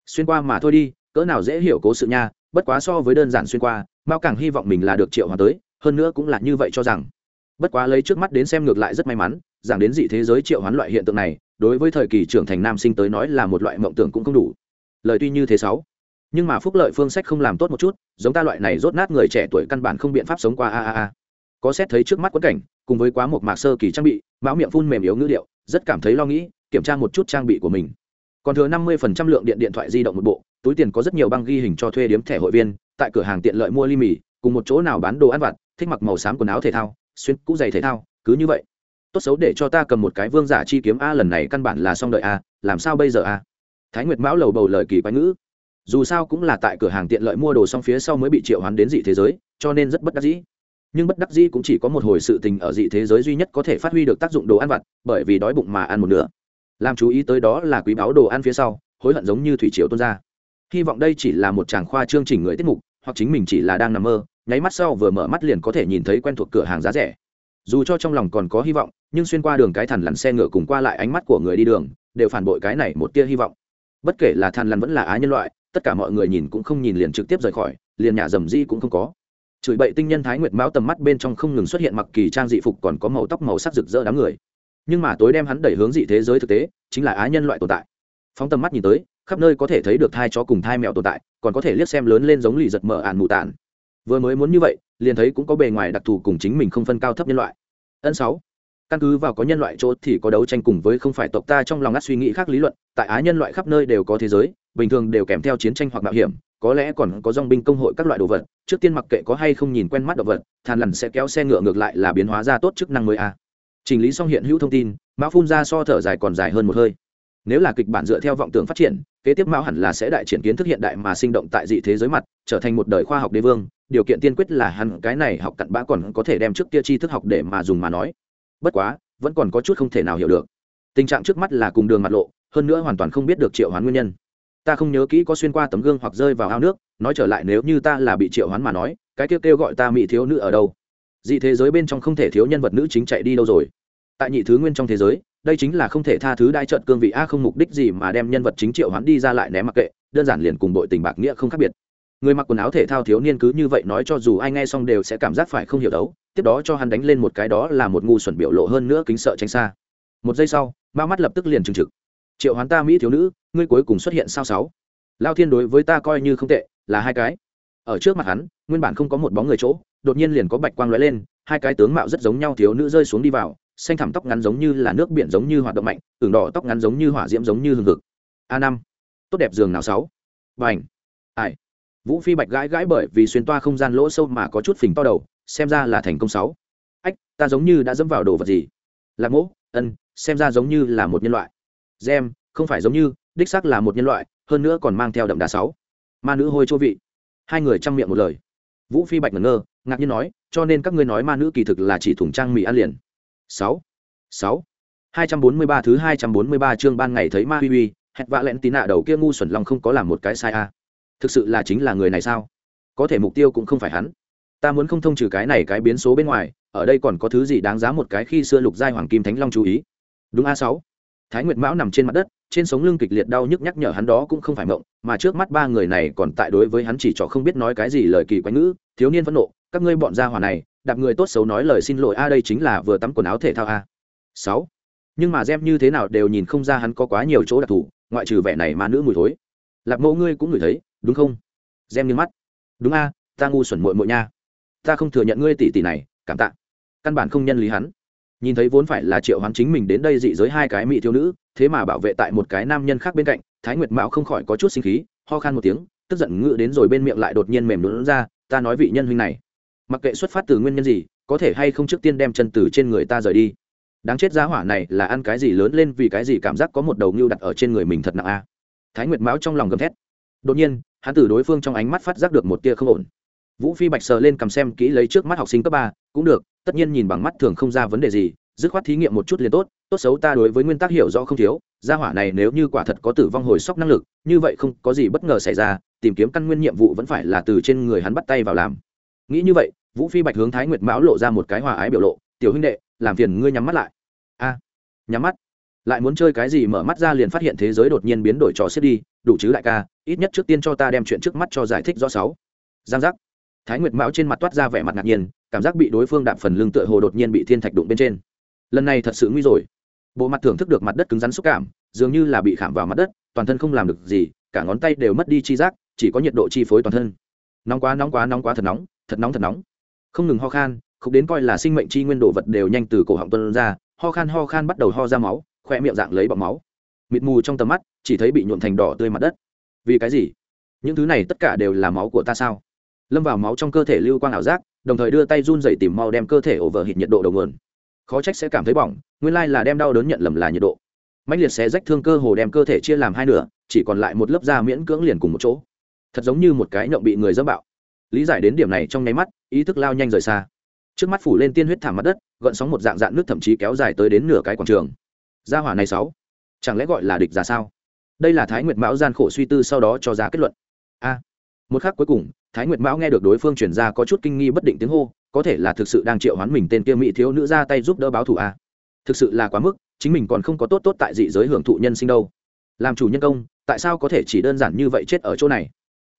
Xuyên qua mà thôi đi, cỡ nào dễ hiểu cố sự nha, bất quá so với đơn giản xuyên qua, mao càng hy vọng mình là được triệu hòa tới, hơn nữa cũng là như vậy cho rằng. Bất quá lấy trước mắt đến xem ngược lại rất may mắn giảng đến dị thế giới triệu hoán loại hiện tượng này, đối với thời kỳ trưởng thành nam sinh tới nói là một loại mộng tưởng cũng không đủ. Lời tuy như thế sáu, nhưng mà phúc lợi phương sách không làm tốt một chút, giống ta loại này rốt nát người trẻ tuổi căn bản không biện pháp sống qua a a a. Có xét thấy trước mắt quẫn cảnh, cùng với quá một mạc sơ kỳ trang bị mão miệng phun mềm yếu ngữ điệu, rất cảm thấy lo nghĩ, kiểm tra một chút trang bị của mình. Còn thừa năm mươi lượng điện điện thoại di động một bộ, túi tiền có rất nhiều băng ghi hình cho thuê điếm thẻ hội viên, tại cửa hàng tiện lợi mua ly mì, cùng một chỗ nào bán đồ ăn vặt, thích mặc màu xám quần áo thể thao, xuyên cũ giày thể thao, cứ như vậy tốt xấu để cho ta cầm một cái vương giả chi kiếm a, lần này căn bản là xong đợi a, làm sao bây giờ a? Thái nguyệt mão lầu bầu lời kỳ quái ngữ. Dù sao cũng là tại cửa hàng tiện lợi mua đồ xong phía sau mới bị triệu hoán đến dị thế giới, cho nên rất bất đắc dĩ. Nhưng bất đắc dĩ cũng chỉ có một hồi sự tình ở dị thế giới duy nhất có thể phát huy được tác dụng đồ ăn vặt, bởi vì đói bụng mà ăn một nửa. Làm chú ý tới đó là quý báo đồ ăn phía sau, hối hận giống như thủy triều tuôn ra. Hy vọng đây chỉ là một tràng khoa chương trình người tiết mục, hoặc chính mình chỉ là đang nằm mơ, nháy mắt sau vừa mở mắt liền có thể nhìn thấy quen thuộc cửa hàng giá rẻ dù cho trong lòng còn có hy vọng, nhưng xuyên qua đường cái thằn lằn xe ngựa cùng qua lại ánh mắt của người đi đường, đều phản bội cái này một tia hy vọng. Bất kể là thằn lằn vẫn là á nhân loại, tất cả mọi người nhìn cũng không nhìn liền trực tiếp rời khỏi, liền nhà dầm di cũng không có. Chửi bậy tinh nhân thái nguyệt mão tầm mắt bên trong không ngừng xuất hiện mặc kỳ trang dị phục còn có màu tóc màu sắc rực rỡ đám người. Nhưng mà tối đem hắn đẩy hướng dị thế giới thực tế, chính là á nhân loại tồn tại. Phóng tầm mắt nhìn tới, khắp nơi có thể thấy được thai chó cùng thai mèo tồn tại, còn có thể liếc xem lớn lên giống lì giật mở ạn mù tàn vừa mới muốn như vậy liền thấy cũng có bề ngoài đặc thù cùng chính mình không phân cao thấp nhân loại. Ân sáu. Căn cứ vào có nhân loại chỗ thì có đấu tranh cùng với không phải tộc ta trong lòng ngắt suy nghĩ khác lý luận, tại á nhân loại khắp nơi đều có thế giới, bình thường đều kèm theo chiến tranh hoặc mạo hiểm, có lẽ còn có dòng binh công hội các loại đồ vật, trước tiên mặc kệ có hay không nhìn quen mắt động vật, thàn lằn sẽ kéo xe ngựa ngược lại là biến hóa ra tốt chức năng mới a. À. chỉnh lý xong hiện hữu thông tin, mã phun ra so thở dài còn dài hơn một hơi. Nếu là kịch bản dựa theo vọng tưởng phát triển kế tiếp mão hẳn là sẽ đại triển kiến thức hiện đại mà sinh động tại dị thế giới mặt, trở thành một đời khoa học đế vương. Điều kiện tiên quyết là hắn, cái này học cặn bã còn có thể đem trước kia tri thức học để mà dùng mà nói. Bất quá, vẫn còn có chút không thể nào hiểu được. Tình trạng trước mắt là cùng đường mặt lộ, hơn nữa hoàn toàn không biết được triệu hoán nguyên nhân. Ta không nhớ kỹ có xuyên qua tấm gương hoặc rơi vào ao nước, nói trở lại nếu như ta là bị triệu hoán mà nói, cái kêu kêu gọi ta mỹ thiếu nữ ở đâu? Dị thế giới bên trong không thể thiếu nhân vật nữ chính chạy đi đâu rồi? Tại nhị thứ nguyên trong thế giới đây chính là không thể tha thứ đại trận cương vị a không mục đích gì mà đem nhân vật chính triệu hoán đi ra lại ném mặc kệ, đơn giản liền cùng đội tình bạc nghĩa không khác biệt. Người mặc quần áo thể thao thiếu niên cứ như vậy nói cho dù ai nghe xong đều sẽ cảm giác phải không hiểu đấu, tiếp đó cho hắn đánh lên một cái đó là một ngu xuẩn biểu lộ hơn nữa kính sợ tránh xa. Một giây sau ma mắt lập tức liền trừng trực. Triệu hoán ta mỹ thiếu nữ, ngươi cuối cùng xuất hiện sao sáu? Lao thiên đối với ta coi như không tệ, là hai cái. Ở trước mặt hắn, nguyên bản không có một bóng người chỗ, đột nhiên liền có bạch quang lóe lên, hai cái tướng mạo rất giống nhau thiếu nữ rơi xuống đi vào xanh thảm tóc ngắn giống như là nước biển giống như hoạt động mạnh ửng đỏ tóc ngắn giống như hỏa diễm giống như hừng hực. A năm. Tốt đẹp giường nào sáu? Và ảnh ai? Vũ phi bạch gãi gãi bởi vì xuyên toa không gian lỗ sâu mà có chút phình to đầu, xem ra là thành công sáu. Ách, ta giống như đã dẫm vào đồ vật gì? Lạc mỗ, ân, xem ra giống như là một nhân loại. Gem, không phải giống như, đích xác là một nhân loại, hơn nữa còn mang theo đậm đà sáu. Ma nữ hôi chỗ vị. Hai người chăm miệng một lời. Vũ phi bạch ngẩn ngơ, ngạc nhiên nói, cho nên các ngươi nói ma nữ kỳ thực là chỉ thùng trang mì ăn liền sáu. Sáu. Hai trăm bốn mươi ba thứ hai trăm bốn mươi ba chương ban ngày thấy ma huy huy, hẹn vạ lẹn tí nạ đầu kia ngu xuẩn lòng không có làm một cái sai a. Thực sự là chính là người này sao? Có thể mục tiêu cũng không phải hắn. Ta muốn không thông trừ cái này cái biến số bên ngoài, ở đây còn có thứ gì đáng giá một cái khi xưa lục giai hoàng kim thánh long chú ý? Đúng a sáu. Thái nguyệt mão nằm trên mặt đất, trên sống lưng kịch liệt đau nhức nhắc nhở hắn đó cũng không phải mộng, mà trước mắt ba người này còn tại đối với hắn chỉ trỏ không biết nói cái gì lời kỳ quái ngữ, thiếu niên phẫn nộ các ngươi bọn gia hỏa này, đạp người tốt xấu nói lời xin lỗi, a, đây chính là vừa tắm quần áo thể thao, a. Sáu. Nhưng mà gem như thế nào đều nhìn không ra hắn có quá nhiều chỗ đặc thù, ngoại trừ vẻ này mà nữ mùi thối. Lạc mẫu ngươi cũng ngửi thấy, đúng không? Gem nghiêng mắt. Đúng, a, ta ngu xuẩn muội muội nha. Ta không thừa nhận ngươi tỷ tỷ này, cảm tạ. Căn bản không nhân lý hắn. Nhìn thấy vốn phải là triệu hoán chính mình đến đây dị giới hai cái mỹ thiếu nữ, thế mà bảo vệ tại một cái nam nhân khác bên cạnh, thái nguyệt mạo không khỏi có chút sinh khí, ho khan một tiếng, tức giận ngự đến rồi bên miệng lại đột nhiên mềm lún ra, ta nói vị nhân huynh này mặc kệ xuất phát từ nguyên nhân gì, có thể hay không trước tiên đem chân từ trên người ta rời đi. Đáng chết giá hỏa này là ăn cái gì lớn lên vì cái gì cảm giác có một đầu ngưu đặt ở trên người mình thật nặng a. Thái nguyệt mão trong lòng gầm thét. Đột nhiên, hắn từ đối phương trong ánh mắt phát giác được một tia không ổn. Vũ phi bạch sờ lên cầm xem kỹ lấy trước mắt học sinh cấp ba, cũng được, tất nhiên nhìn bằng mắt thường không ra vấn đề gì, dứt khoát thí nghiệm một chút liền tốt tốt xấu ta đối với nguyên tắc hiểu rõ không thiếu, gia hỏa này nếu như quả thật có tử vong hồi sốc năng lực, như vậy không có gì bất ngờ xảy ra, tìm kiếm căn nguyên nhiệm vụ vẫn phải là từ trên người hắn bắt tay vào làm nghĩ như vậy, vũ phi bạch hướng thái nguyệt mão lộ ra một cái hòa ái biểu lộ, tiểu huynh đệ, làm phiền ngươi nhắm mắt lại. A, nhắm mắt? Lại muốn chơi cái gì mở mắt ra liền phát hiện thế giới đột nhiên biến đổi trò xếp đi, đủ chứ đại ca, ít nhất trước tiên cho ta đem chuyện trước mắt cho giải thích rõ sáu. Giang giác. Thái nguyệt mão trên mặt toát ra vẻ mặt ngạc nhiên, cảm giác bị đối phương đạp phần lưng tựa hồ đột nhiên bị thiên thạch đụng bên trên. Lần này thật sự nguy rồi. Bộ mặt thưởng thức được mặt đất cứng rắn xúc cảm, dường như là bị khảm vào mặt đất, toàn thân không làm được gì, cả ngón tay đều mất đi chi giác, chỉ có nhiệt độ chi phối toàn thân. Nóng quá nóng quá nóng quá thật nóng thật nóng thật nóng. Không ngừng ho khan không đến coi là sinh mệnh chi nguyên đồ vật đều nhanh từ cổ họng tuân ra, ho khan ho khan bắt đầu ho ra máu, khoe miệng dạng lấy bọc máu. Mịt mù trong tầm mắt, chỉ thấy bị nhuộm thành đỏ tươi mặt đất. Vì cái gì? Những thứ này tất cả đều là máu của ta sao? Lâm vào máu trong cơ thể lưu quang ảo giác, đồng thời đưa tay run dày tìm mau đem cơ thể ổ vờ hịt nhiệt độ đầu nguồn. Khó trách sẽ cảm thấy bỏng, nguyên lai là đem đau đớn nhận lầm là nhiệt độ. Mạnh liệt xé rách thương cơ hồ đem cơ thể chia làm hai nửa, chỉ còn lại một lớp da miễn cưỡng liền cùng một chỗ. Thật giống như một cái nhộng bị người dâm bạo lý giải đến điểm này trong nháy mắt, ý thức lao nhanh rời xa. Trước mắt phủ lên tiên huyết thảm mặt đất, gợn sóng một dạng dạng nước thậm chí kéo dài tới đến nửa cái quảng trường. Gia hỏa này sáu, chẳng lẽ gọi là địch ra sao? Đây là thái nguyệt mão gian khổ suy tư sau đó cho ra kết luận. A. Một khắc cuối cùng, thái nguyệt mão nghe được đối phương chuyển ra có chút kinh nghi bất định tiếng hô, có thể là thực sự đang triệu hoán mình tên kia mỹ thiếu nữ ra tay giúp đỡ báo thù a. Thực sự là quá mức, chính mình còn không có tốt tốt tại dị giới hưởng thụ nhân sinh đâu. Làm chủ nhân công, tại sao có thể chỉ đơn giản như vậy chết ở chỗ này?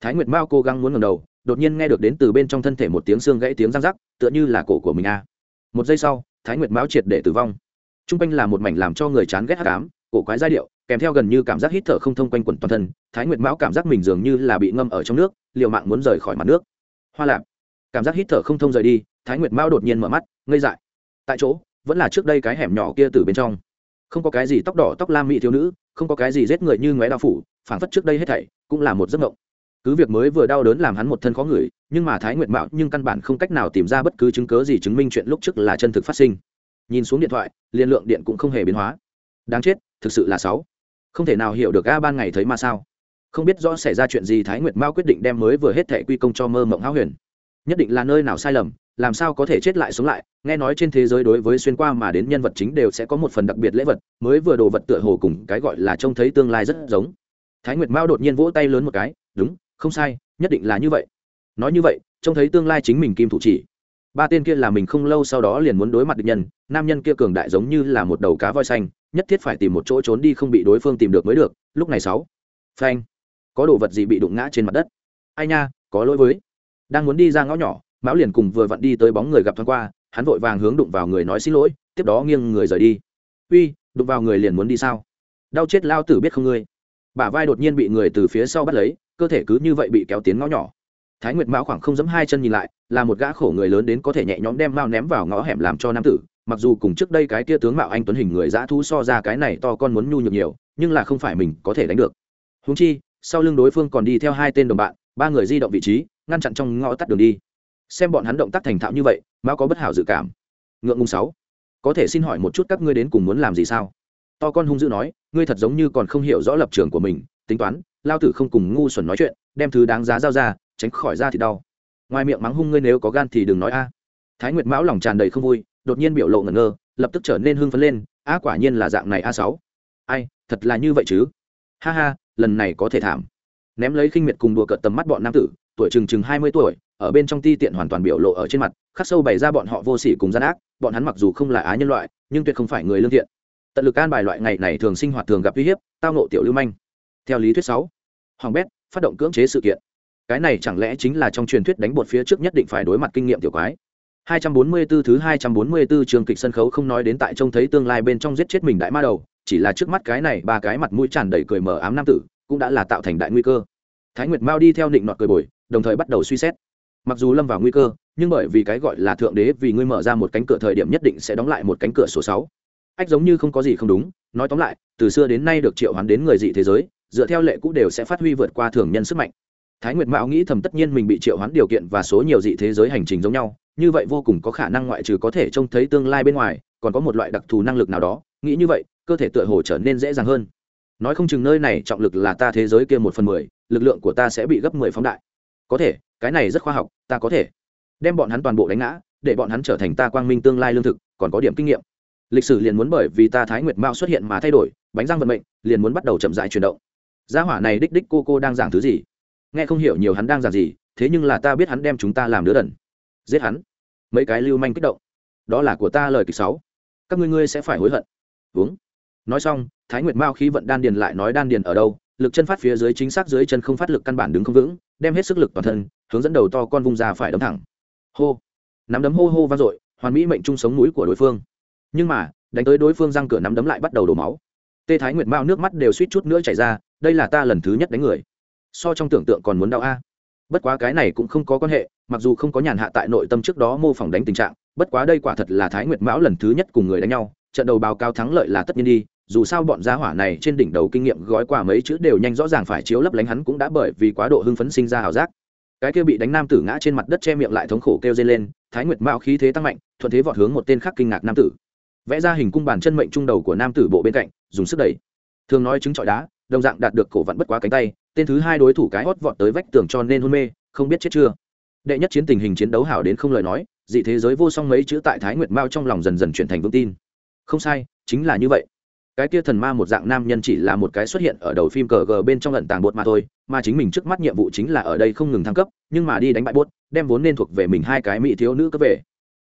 Thái nguyệt mao cố gắng muốn ngầm đầu đột nhiên nghe được đến từ bên trong thân thể một tiếng xương gãy tiếng răng rắc, tựa như là cổ của mình a. Một giây sau, thái nguyệt mao triệt để tử vong. T r u n g quanh là một mảnh làm cho người chán ghét hát cám cổ quái giai điệu, kèm theo gần như cảm giác hít thở không thông quanh quẩn toàn thân, thái nguyệt mão cảm giác mình dường như là bị ngâm ở trong nước, liều mạng muốn rời khỏi mặt nước. Hoa lạp. Cảm giác hít thở không thông rời đi, thái nguyệt mao đột nhiên mở mắt, ngây dại. Tại chỗ, vẫn là trước đây cái hẻm nhỏ kia từ bên trong. Không có cái gì tóc đỏ tóc lam mỹ thiếu nữ, không có cái gì giết người như ngoé đao phủ, phảng phất trước đây hết thảy, cũng là một giấc mộng cứ việc mới vừa đau đớn làm hắn một thân khó ngửi, nhưng mà thái nguyệt mạo nhưng căn bản không cách nào tìm ra bất cứ chứng cớ gì chứng minh chuyện lúc trước là chân thực phát sinh. Nhìn xuống điện thoại liên lượng điện cũng không hề biến hóa. Đáng chết, thực sự là sáu. Không thể nào hiểu được a ban ngày thấy mà sao. Không biết rõ xảy ra chuyện gì thái nguyệt mao quyết định đem mới vừa hết thệ quy công cho mơ mộng háo huyền. Nhất định là nơi nào sai lầm, làm sao có thể chết lại sống lại, nghe nói trên thế giới đối với xuyên qua mà đến nhân vật chính đều sẽ có một phần đặc biệt lễ vật, mới vừa đồ vật tựa hồ cùng cái gọi là trông thấy tương lai rất giống. Thái nguyệt mao đột nhiên vỗ tay lớn một cái, đúng không sai, nhất định là như vậy. Nói như vậy, trông thấy tương lai chính mình kim thủ chỉ. Ba tên kia là mình không lâu sau đó liền muốn đối mặt địch nhân, nam nhân kia cường đại giống như là một đầu cá voi xanh, nhất thiết phải tìm một chỗ trốn đi không bị đối phương tìm được mới được, lúc này sáu. Phanh. Có đồ vật gì bị đụng ngã trên mặt đất? Ai nha, có lỗi với. Đang muốn đi ra ngõ nhỏ, mão liền cùng vừa vặn đi tới bóng người gặp thoáng qua, hắn vội vàng hướng đụng vào người nói xin lỗi, tiếp đó nghiêng người rời đi. Uy, đụng vào người liền muốn đi sao? Đau chết lao tử biết không ngươi? Bả vai đột nhiên bị người từ phía sau bắt lấy, cơ thể cứ như vậy bị kéo tiến ngõ nhỏ. Thái nguyệt mão khoảng không giấm hai chân nhìn lại, là một gã khổ người lớn đến có thể nhẹ nhõm đem mao ném vào ngõ hẻm làm cho nam tử, mặc dù cùng trước đây cái kia tướng mạo anh tuấn hình người dã thú so ra cái này to con muốn nhu nhược nhiều, nhưng là không phải mình có thể đánh được. Húng chi, sau lưng đối phương còn đi theo hai tên đồng bạn, ba người di động vị trí, ngăn chặn trong ngõ tắt đường đi. Xem bọn hắn động tác thành thạo như vậy mao có bất hảo dự cảm. Ngượng ngùng sáu, có thể xin hỏi một chút các ngươi đến cùng muốn làm gì sao? To con hung dữ nói, ngươi thật giống như còn không hiểu rõ lập trường của mình, tính toán, lao tử không cùng ngu xuẩn nói chuyện, đem thứ đáng giá giao ra, tránh khỏi ra thì đau. Ngoài miệng mắng hung ngươi nếu có gan thì đừng nói a. Thái nguyệt mão lòng tràn đầy không vui, đột nhiên biểu lộ ngẩn ngơ, lập tức trở nên hưng phấn lên, a, quả nhiên là dạng này a sáu. Ai, thật là như vậy chứ? Ha ha, lần này có thể thảm. Ném lấy khinh miệt cùng đùa cợt tầm mắt bọn nam tử, tuổi chừng chừng hai mươi tuổi, ở bên trong ti tiện hoàn toàn biểu lộ ở trên mặt, khắc sâu bày ra bọn họ vô sỉ cùng gian ác, bọn hắn mặc dù không là á nhân loại, nhưng tuyệt không phải người lương thiện tận lực an bài loại ngày này thường sinh hoạt thường gặp uy hiếp tao nộ tiểu lưu manh theo lý thuyết sáu hoàng bét phát động cưỡng chế sự kiện cái này chẳng lẽ chính là trong truyền thuyết đánh bột phía trước nhất định phải đối mặt kinh nghiệm tiểu quái 244 thứ 244 trường kịch sân khấu không nói đến tại trông thấy tương lai bên trong giết chết mình đại ma đầu, chỉ là trước mắt cái này ba cái mặt mũi tràn đầy cười mở ám nam tử, cũng đã là tạo thành đại nguy cơ. Thái Nguyệt Mao đi theo định nọt cười bồi, đồng thời bắt đầu suy xét. Mặc dù lâm vào nguy cơ, nhưng bởi vì cái gọi là thượng đế vì ngươi mở ra một cánh cửa thời điểm nhất định sẽ đóng lại một cánh cửa số 6. Ách giống như không có gì không đúng, nói tóm lại, từ xưa đến nay được triệu hoán đến người dị thế giới, dựa theo lệ cũ đều sẽ phát huy vượt qua thường nhân sức mạnh. Thái nguyệt mạo nghĩ thầm tất nhiên mình bị triệu hoán điều kiện và số nhiều dị thế giới hành trình giống nhau như vậy vô cùng có khả năng ngoại trừ có thể trông thấy tương lai bên ngoài còn có một loại đặc thù năng lực nào đó nghĩ như vậy cơ thể tựa hồ trở nên dễ dàng hơn. Nói không chừng nơi này trọng lực là ta thế giới kia một phần mười lực lượng của ta sẽ bị gấp mười phóng đại. Có thể cái này rất khoa học ta có thể đem bọn hắn toàn bộ đánh ngã để bọn hắn trở thành ta quang minh tương lai lương thực còn có điểm kinh nghiệm lịch sử liền muốn bởi vì ta thái nguyệt mao xuất hiện mà thay đổi, bánh răng vận mệnh liền muốn bắt đầu chậm dại chuyển động. Gia hỏa này đích đích cô cô đang giảng thứ gì? Nghe không hiểu nhiều hắn đang giảng gì, thế nhưng là ta biết hắn đem chúng ta làm đứa đần. Giết hắn. Mấy cái lưu manh kích động. Đó là của ta lời kịch sáu. Các ngươi ngươi sẽ phải hối hận. Uống. Nói xong, thái nguyệt mao khí vận đan điền lại nói đan điền ở đâu? Lực chân phát phía dưới chính xác dưới chân không phát lực căn bản đứng không vững, đem hết sức lực toàn thân, hướng dẫn đầu to con vung ra phải đấm thẳng. Hô. Nắm đấm hô hô vang dội, hoàn mỹ mệnh chung sống núi của đối phương nhưng mà, đánh tới đối phương răng cửa nắm đấm lại bắt đầu đổ máu. Tê thái nguyệt mao nước mắt đều suýt chút nữa chảy ra, đây là ta lần thứ nhất đánh người. So trong tưởng tượng còn muốn đau a. Bất quá cái này cũng không có quan hệ, mặc dù không có nhàn hạ tại nội tâm trước đó mô phỏng đánh tình trạng, bất quá đây quả thật là thái nguyệt mão lần thứ nhất cùng người đánh nhau, trận đầu báo cáo thắng lợi là tất nhiên đi, dù sao bọn gia hỏa này trên đỉnh đầu kinh nghiệm gói quả mấy chữ đều nhanh rõ ràng phải chiếu lấp lánh hắn cũng đã bởi vì quá độ hưng phấn sinh ra hào giác. Cái kia bị đánh nam tử ngã trên mặt đất che miệng lại thống khổ kêu dây lên, thái nguyệt mão khí thế tăng mạnh, thuận thế vọt hướng một tên khác kinh ngạc nam tử vẽ ra hình cung bàn chân mệnh trung đầu của nam tử bộ bên cạnh, dùng sức đẩy. Thường nói chứng trọi đá, đồng dạng đạt được cổ vận bất quá cánh tay, tên thứ hai đối thủ cái hót vọt tới vách tường cho nên hôn mê, không biết chết chưa. Đệ nhất chiến tình hình chiến đấu hảo đến không lời nói, dị thế giới vô song mấy chữ tại thái nguyệt mao trong lòng dần dần chuyển thành vững tin. Không sai, chính là như vậy. Cái kia thần ma một dạng nam nhân chỉ là một cái xuất hiện ở đầu phim cờ gờ bên trong lần tàng bột mà thôi, mà chính mình trước mắt nhiệm vụ chính là ở đây không ngừng thăng cấp, nhưng mà đi đánh bại bốt đem vốn nên thuộc về mình hai cái mỹ thiếu nữ cấp về.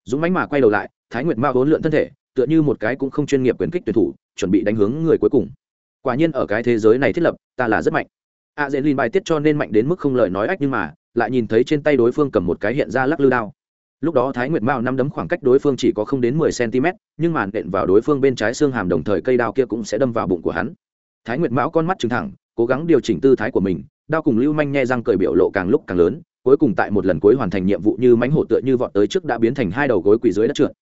Dũng mánh mà quay đầu lại, thái nguyệt mao vốn lượn thân thể tựa như một cái cũng không chuyên nghiệp quyền kích tuyển thủ, chuẩn bị đánh hướng người cuối cùng. Quả nhiên ở cái thế giới này thiết lập, ta là rất mạnh. A dễ lin bài tiết cho nên mạnh đến mức không lời nói ách nhưng mà, lại nhìn thấy trên tay đối phương cầm một cái hiện ra lắc lư đao. Lúc đó thái nguyệt mao năm đấm khoảng cách đối phương chỉ có không đến mười cm, nhưng màn đện vào đối phương bên trái xương hàm đồng thời cây đao kia cũng sẽ đâm vào bụng của hắn. Thái nguyệt mão con mắt trừng thẳng, cố gắng điều chỉnh tư thái của mình, đao cùng lưu manh nhe răng cười biểu lộ càng lúc càng lớn, cuối cùng tại một lần cuối hoàn thành nhiệm vụ như mánh hổ tựa như vọt tới trước đã biến thành hai đầu gối quỳ dưới đất trượt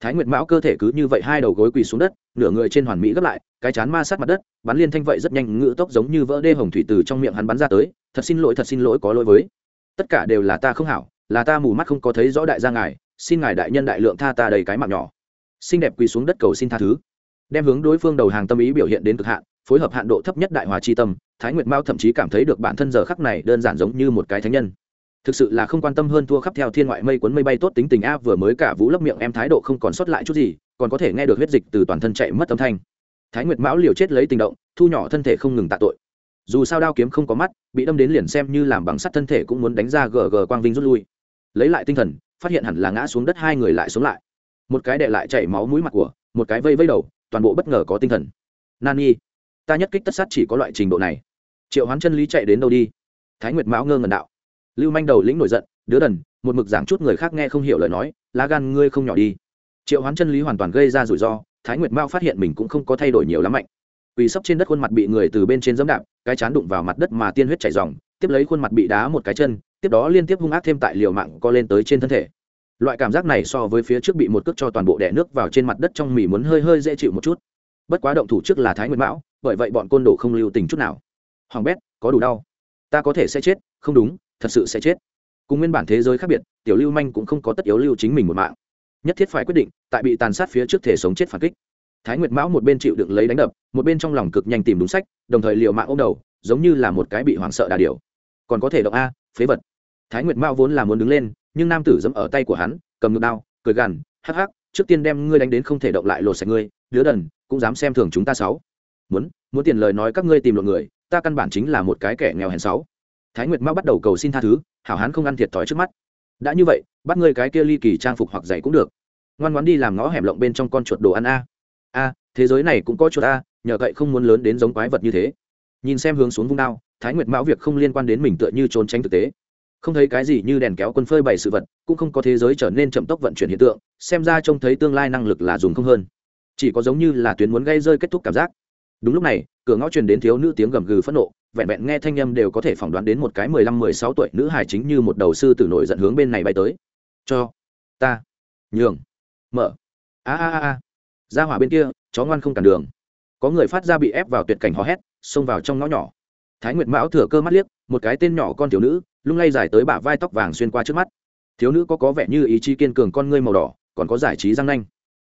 thái nguyệt mão cơ thể cứ như vậy hai đầu gối quỳ xuống đất, nửa người trên hoàn mỹ gấp lại, cái chán ma sát mặt đất, bắn liên thanh vậy rất nhanh, ngự tốc giống như vỡ đê hồng thủy từ trong miệng hắn bắn ra tới, thật xin lỗi, thật xin lỗi, có lỗi với. Tất cả đều là ta không hảo, là ta mù mắt không có thấy rõ đại gia ngài, xin ngài đại nhân đại lượng tha ta đầy cái mạng nhỏ. Xinh đẹp quỳ xuống đất cầu xin tha thứ. Đem hướng đối phương đầu hàng tâm ý biểu hiện đến cực hạn, phối hợp hạn độ thấp nhất đại hòa chi tâm, thái nguyệt mao thậm chí cảm thấy được bản thân giờ khắc này đơn giản giống như một cái thánh nhân thực sự là không quan tâm hơn thua khắp theo thiên ngoại mây cuốn mây bay tốt tính tình a vừa mới cả vũ lấp miệng em thái độ không còn sót lại chút gì, còn có thể nghe được huyết dịch từ toàn thân chạy mất âm thanh. Thái nguyệt mão liều chết lấy tình động, thu nhỏ thân thể không ngừng tạ tội. Dù sao đao kiếm không có mắt, bị đâm đến liền xem như làm bằng sắt thân thể cũng muốn đánh ra gờ gờ quang vinh rút lui. Lấy lại tinh thần, phát hiện hẳn là ngã xuống đất hai người lại xuống lại. Một cái đệ lại chảy máu mũi mặt của, một cái vây vây đầu, toàn bộ bất ngờ có tinh thần. Nani, ta nhất kích tất sát chỉ có loại trình độ này. Triệu hoán chân lý chạy đến đâu đi? Thái nguyệt mão ngơ ngẩn đạo lưu manh đầu lĩnh nổi giận, đứa đần, một mực giảng chút người khác nghe không hiểu lời nói, lá gan ngươi không nhỏ đi. Triệu hoán chân lý hoàn toàn gây ra rủi ro, thái nguyệt mao phát hiện mình cũng không có thay đổi nhiều lắm mạnh. Vì sấp trên đất khuôn mặt bị người từ bên trên dẫm đạp, cái chán đụng vào mặt đất mà tiên huyết chảy dòng tiếp lấy khuôn mặt bị đá một cái chân, tiếp đó liên tiếp hung ác thêm tại liều mạng co lên tới trên thân thể. Loại cảm giác này so với phía trước bị một cước cho toàn bộ đẻ nước vào trên mặt đất trong mì muốn hơi hơi dễ chịu một chút. Bất quá động thủ trước là thái nguyệt mão, bởi vậy bọn côn đồ không lưu tình chút nào. Hoàng bét, có đủ đau. Ta có thể sẽ chết, không đúng thật sự sẽ chết. Cùng nguyên bản thế giới khác biệt, tiểu lưu manh cũng không có tất yếu lưu chính mình một mạng. Nhất thiết phải quyết định, tại bị tàn sát phía trước thể sống chết phản kích. Thái nguyệt mão một bên chịu đựng lấy đánh đập, một bên trong lòng cực nhanh tìm đúng sách, đồng thời liệu mạng ô m đầu, giống như là một cái bị hoảng sợ đà điều còn có thể động a, phế vật. Thái nguyệt mão vốn là muốn đứng lên, nhưng nam tử dẫm ở tay của hắn, cầm ngực đao, cười gằn, hắc hắc, trước tiên đem ngươi đánh đến không thể động lại lột sạch ngươi, đứa đần, cũng dám xem thường chúng ta sáu. Muốn muốn tiền lời nói các ngươi tìm lộn người, ta căn bản chính là một cái kẻ nghèo hèn sáu thái nguyệt mao bắt đầu cầu xin tha thứ, hảo hán không ăn thiệt thòi trước mắt. Đã như vậy, bắt ngươi cái kia ly kỳ trang phục hoặc giày cũng được. Ngoan ngoãn đi làm ngõ hẻm lộng bên trong con chuột đồ ăn a. A, thế giới này cũng có chuột a, nhờ cậy không muốn lớn đến giống quái vật như thế. Nhìn xem hướng xuống vung đao, thái nguyệt mão việc không liên quan đến mình tựa như trốn tránh thực tế. Không thấy cái gì như đèn kéo quân phơi bày sự vật, cũng không có thế giới trở nên chậm tốc vận chuyển hiện tượng, xem ra trông thấy tương lai năng lực là dùng không hơn. Chỉ có giống như là tuyến muốn gây rơi kết thúc cảm giác. Đúng lúc này, cửa ngõ truyền đến thiếu nữ tiếng gầm gừ phẫn nộ vẹn vẹn nghe thanh âm đều có thể phỏng đoán đến một cái mười lăm, mười sáu tuổi nữ hài chính như một đầu sư tử nổi giận hướng bên này bay tới. Cho ta. Nhường. Mở. A a a a. Ra hỏa bên kia, chó ngoan không cản đường. Có người phát ra bị ép vào tuyệt cảnh hò hét, xông vào trong ngõ nhỏ. Thái nguyệt mão thừa cơ mắt liếc, một cái tên nhỏ con thiếu nữ, lung lay dài tới bả vai tóc vàng xuyên qua trước mắt. Thiếu nữ có có vẻ như ý chí kiên cường con ngươi màu đỏ, còn có giải trí răng nanh.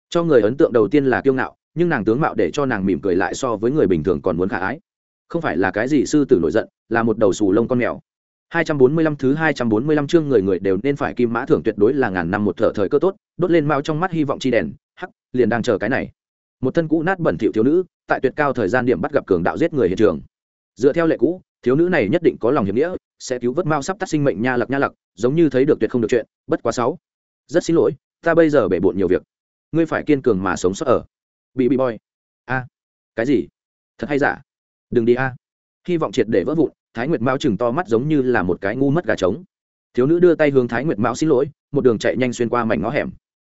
Cho người ấn tượng đầu tiên là kiêu ngạo, nhưng nàng tướng mạo để cho nàng mỉm cười lại so với người bình thường còn muốn khả ái không phải là cái gì sư tử nổi giận là một đầu sù lông con mèo 245 thứ 245 chương người người đều nên phải kim mã thưởng tuyệt đối là ngàn năm một thở thời cơ tốt, đốt lên mao trong mắt hy vọng chi đèn, hắc, liền đang chờ cái này. Một thân cũ nát bẩn thỉu thiếu nữ, tại tuyệt cao thời gian điểm bắt gặp cường đạo giết người hiện trường. Dựa theo lệ cũ, thiếu nữ này nhất định có lòng hiệp nghĩa, sẽ cứu vớt mao sắp tắt sinh mệnh nha lặc nha lặc, giống như thấy được tuyệt không được chuyện, bất quá sáu. Rất xin lỗi, ta bây giờ bể bội nhiều việc. Ngươi phải kiên cường mà sống sót ở. Bị bị boy. A. cái gì? Thật hay giả? Đừng đi a. Hy vọng triệt để vỡ vụn, thái nguyệt mao chừng to mắt giống như là một cái ngu mất gà trống. Thiếu nữ đưa tay hướng thái nguyệt Mão xin lỗi một đường chạy nhanh xuyên qua mảnh ngõ hẻm.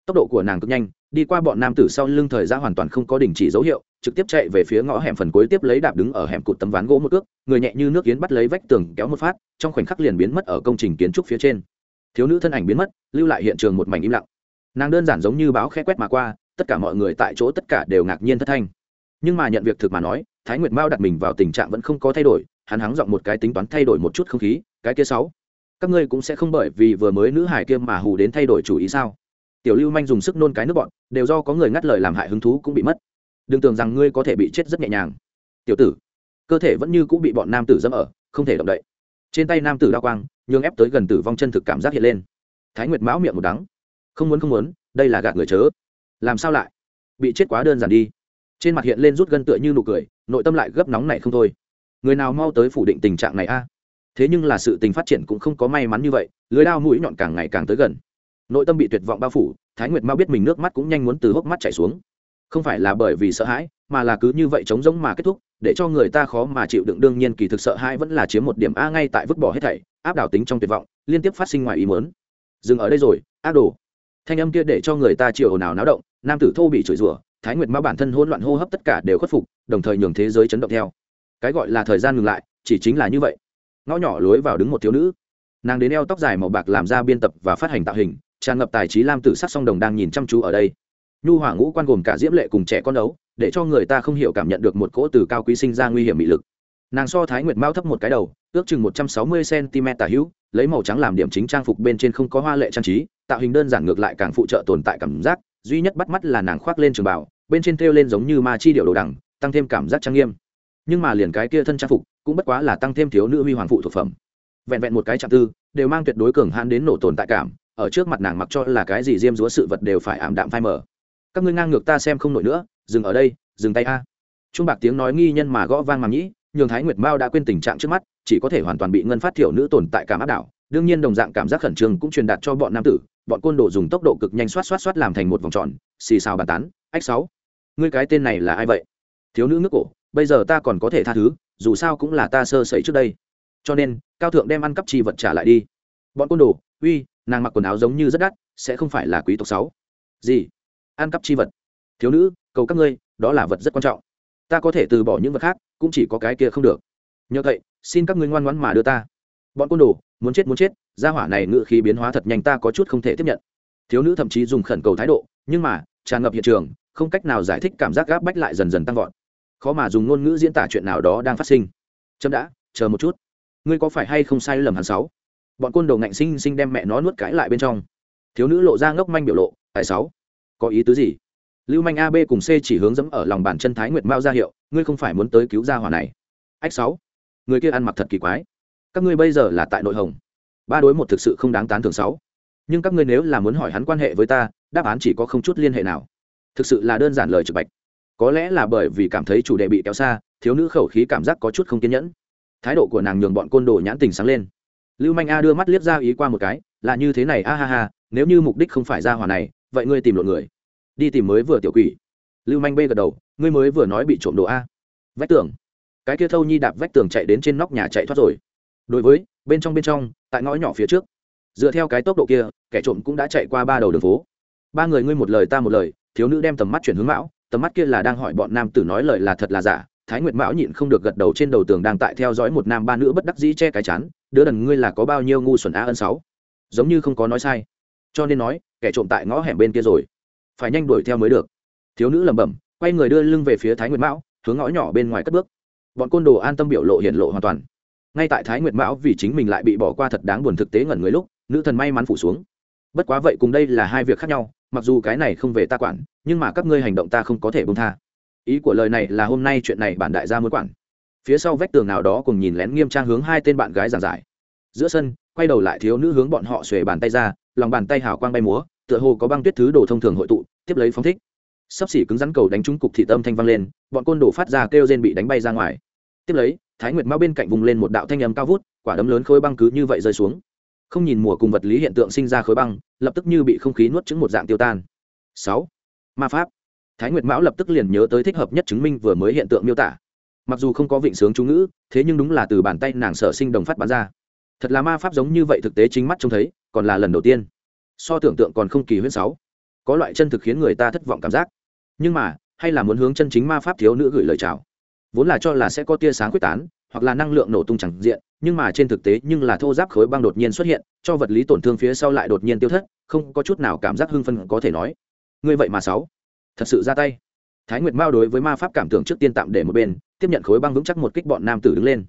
Tốc độ của nàng cực nhanh đi qua bọn nam tử sau lưng thời gian hoàn toàn không có đình chỉ dấu hiệu trực tiếp chạy về phía ngõ hẻm phần cuối tiếp lấy đạp đứng ở hẻm cụt tấm ván gỗ một cước người nhẹ như nước kiến bắt lấy vách tường kéo một phát trong khoảnh khắc liền biến mất ở công trình kiến trúc phía trên. Thiếu nữ thân ảnh biến mất lưu lại hiện trường một mảnh im lặng. Nàng đơn giản giống như báo khẽ quét mà qua tất cả mọi người tại chỗ tất cả đều ngạc nhiên thất thanh. Nhưng mà nhận việc thực mà nói thái nguyệt mao đặt mình vào tình trạng vẫn không có thay đổi, hắn hắng giọng một cái tính toán thay đổi một chút không khí, cái kia sáu. Các ngươi cũng sẽ không bởi vì vừa mới nữ hải kia mà hù đến thay đổi chủ ý sao? Tiểu lưu manh dùng sức nôn cái nước bọn, đều do có người ngắt lời làm hại hứng thú cũng bị mất. Đừng tưởng rằng ngươi có thể bị chết rất nhẹ nhàng. Tiểu tử, cơ thể vẫn như cũng bị bọn nam tử dẫm ở, không thể động đậy. Trên tay nam tử đa quang, nhường ép tới gần tử vong chân thực cảm giác hiện lên. Thái nguyệt mão miệng một đắng. Không muốn không muốn, đây là gạt người chớ. Làm sao lại? Bị chết quá đơn giản đi. Trên mặt hiện lên rút gân tựa như nụ cười nội tâm lại gấp nóng này không thôi. Người nào mau tới phủ định tình trạng này a? Thế nhưng là sự tình phát triển cũng không có may mắn như vậy, lưới đao mũi nhọn càng ngày càng tới gần. Nội tâm bị tuyệt vọng bao phủ, thái nguyệt mao biết mình nước mắt cũng nhanh muốn từ hốc mắt chảy xuống. Không phải là bởi vì sợ hãi, mà là cứ như vậy trống rỗng mà kết thúc, để cho người ta khó mà chịu đựng. Đương nhiên kỳ thực sợ hãi vẫn là chiếm một điểm a ngay tại vứt bỏ hết thảy, áp đảo tính trong tuyệt vọng, liên tiếp phát sinh ngoài ý mớn dừng ở đây rồi ác đồ. Thanh âm kia để cho người ta chịu ồn ào náo động, nam tử thô bị chửi rủa thái nguyệt mao bản thân hỗn loạn hô hấp tất cả đều khuất phục, đồng thời nhường thế giới chấn động theo. Cái gọi là thời gian ngừng lại, chỉ chính là như vậy. Ngõ nhỏ lối vào đứng một thiếu nữ. Nàng đến eo tóc dài màu bạc làm ra biên tập và phát hành tạo hình, tràn ngập tài trí lam tử sắc song đồng đang nhìn chăm chú ở đây. Nhu hỏa ngũ quan gồm cả diễm lệ cùng trẻ con đấu, để cho người ta không hiểu cảm nhận được một cỗ từ cao quý sinh ra nguy hiểm bị lực. Nàng so thái nguyệt mao thấp một cái đầu, ước chừng một trăm sáu mươi cm tả hữu, lấy màu trắng làm điểm chính trang phục bên trên không có hoa lệ trang trí, tạo hình đơn giản ngược lại càng phụ trợ tồn tại cảm giác duy nhất bắt mắt là nàng khoác lên trường bảo bên trên thêu lên giống như ma chi điệu đồ đằng, tăng thêm cảm giác trang nghiêm. Nhưng mà liền cái kia thân trang phục, cũng bất quá là tăng thêm thiếu nữ huy hoàng phụ thuộc phẩm. Vẹn vẹn một cái chạm tư, đều mang tuyệt đối cường hãn đến nổ tồn tại cảm, ở trước mặt nàng mặc cho là cái gì diêm dúa sự vật đều phải ảm đạm phai mờ. Các ngươi ngang ngược ta xem không nổi nữa, dừng ở đây, dừng tay a. Trung bạc tiếng nói nghi nhân mà gõ vang màng nhĩ, nhường thái nguyệt mao đã quên tình trạng trước mắt, chỉ có thể hoàn toàn bị ngân phát thiểu nữ tồn tại cảm áp đảo đương nhiên đồng dạng cảm giác khẩn trương cũng truyền đạt cho bọn nam tử, bọn côn đồ dùng tốc độ cực nhanh xoát xoát xoát làm thành một vòng tròn, xì xào bàn tán, ách sáu, ngươi cái tên này là ai vậy? Thiếu nữ nước cổ, bây giờ ta còn có thể tha thứ, dù sao cũng là ta sơ sẩy trước đây. Cho nên, cao thượng đem ăn cắp chi vật trả lại đi. Bọn côn đồ, uy, nàng mặc quần áo giống như rất đắt, sẽ không phải là quý tộc sáu. Gì? Ăn cắp chi vật? Thiếu nữ, cầu các ngươi, đó là vật rất quan trọng. Ta có thể từ bỏ những vật khác, cũng chỉ có cái kia không được. Nhờ vậy, xin các ngươi ngoan ngoãn mà đưa ta bọn côn đồ, muốn chết muốn chết, gia hỏa này ngự khí biến hóa thật nhanh ta có chút không thể tiếp nhận. Thiếu nữ thậm chí dùng khẩn cầu thái độ, nhưng mà, tràn ngập hiện trường, không cách nào giải thích cảm giác gáp bách lại dần dần tăng vọt. Khó mà dùng ngôn ngữ diễn tả chuyện nào đó đang phát sinh. Chấm đã, chờ một chút. Ngươi có phải hay không sai lầm hắn sáu? Bọn côn đồ ngạnh sinh sinh đem mẹ nó nuốt cãi lại bên trong. Thiếu nữ lộ ra ngốc manh biểu lộ, tại sáu? Có ý tứ gì? Lưu manh ab cùng c chỉ hướng dẫm ở lòng bàn chân thái nguyệt mao ra hiệu, ngươi không phải muốn tới cứu gia hỏa này. Ách sáu? Người kia ăn mặc thật kỳ quái các ngươi bây giờ là tại nội hồng. Ba đối một thực sự không đáng tán thường sáu. Nhưng các ngươi nếu là muốn hỏi hắn quan hệ với ta, đáp án chỉ có không chút liên hệ nào. Thực sự là đơn giản lời trực bạch. Có lẽ là bởi vì cảm thấy chủ đề bị kéo xa, thiếu nữ khẩu khí cảm giác có chút không kiên nhẫn. Thái độ của nàng nhường bọn côn đồ nhãn tình sáng lên. Lưu manh a đưa mắt liếc ra ý qua một cái, là như thế này, a ha ha, nếu như mục đích không phải ra hỏa này, vậy ngươi tìm lộn người. Đi tìm mới vừa tiểu quỷ. Lưu manh b gật đầu, ngươi mới vừa nói bị trộm đồ a. Vách tường. Cái kia thâu nhi đạp vách tường chạy đến trên nóc nhà chạy thoát rồi đối với, bên trong bên trong, tại ngõ nhỏ phía trước. Dựa theo cái tốc độ kia, kẻ trộm cũng đã chạy qua ba đầu đường phố. Ba người ngươi một lời ta một lời, thiếu nữ đem tầm mắt chuyển hướng mão, tầm mắt kia là đang hỏi bọn nam tử nói lời là thật là giả. Thái nguyệt mão nhịn không được gật đầu trên đầu tường đang tại theo dõi một nam ba nữ bất đắc dĩ che cái chắn đứa đần ngươi là có bao nhiêu ngu xuẩn a ân sáu? Giống như không có nói sai. Cho nên nói, kẻ trộm tại ngõ hẻm bên kia rồi. Phải nhanh đuổi theo mới được. Thiếu nữ lẩm bẩm, quay người đưa lưng về phía thái nguyệt mão, hướng ngõ nhỏ bên ngoài cất bước. Bọn côn đồ an tâm biểu lộ hiện lộ hoàn toàn ngay tại thái nguyệt mão vì chính mình lại bị bỏ qua thật đáng buồn thực tế ngẩn người lúc, nữ thần may mắn phủ xuống. Bất quá vậy cùng đây là hai việc khác nhau, mặc dù cái này không về ta quản, nhưng mà các ngươi hành động ta không có thể bông tha. Ý của lời này là hôm nay chuyện này bản đại gia muốn quản. Phía sau vách tường nào đó cùng nhìn lén nghiêm trang hướng hai tên bạn gái giảng giải. Giữa sân, quay đầu lại thiếu nữ hướng bọn họ xuề bàn tay ra, lòng bàn tay hào quang bay múa, tựa hồ có băng tuyết thứ đồ thông thường hội tụ, tiếp lấy phóng thích. Sắp xỉ cứng rắn cầu đánh trúng cục thị tâm thanh vang lên, bọn côn đồ phát ra kêu rên bị đánh bay ra ngoài tiếp lấy, thái nguyệt mao bên cạnh vùng lên một đạo thanh âm cao vút, quả đấm lớn khối băng cứ như vậy rơi xuống. Không nhìn mùa cùng vật lý hiện tượng sinh ra khối băng, lập tức như bị không khí nuốt chứng một dạng tiêu tan. Sáu, ma pháp. Thái nguyệt mão lập tức liền nhớ tới thích hợp nhất chứng minh vừa mới hiện tượng miêu tả. Mặc dù không có vịnh sướng chú ngữ, thế nhưng đúng là từ bàn tay nàng sở sinh đồng phát bán ra. Thật là ma pháp giống như vậy thực tế chính mắt trông thấy, còn là lần đầu tiên. So tưởng tượng còn không kỳ huyễn sáu. Có loại chân thực khiến người ta thất vọng cảm giác. Nhưng mà, hay là muốn hướng chân chính ma pháp thiếu nữ gửi lời chào vốn là cho là sẽ có tia sáng quyết tán, hoặc là năng lượng nổ tung chẳng diện, nhưng mà trên thực tế nhưng là thô giáp khối băng đột nhiên xuất hiện, cho vật lý tổn thương phía sau lại đột nhiên tiêu thất, không có chút nào cảm giác hưng phân có thể nói. Ngươi vậy mà sáu. Thật sự ra tay. Thái nguyệt mao đối với ma pháp cảm tưởng trước tiên tạm để một bên, tiếp nhận khối băng vững chắc một kích bọn nam tử đứng lên.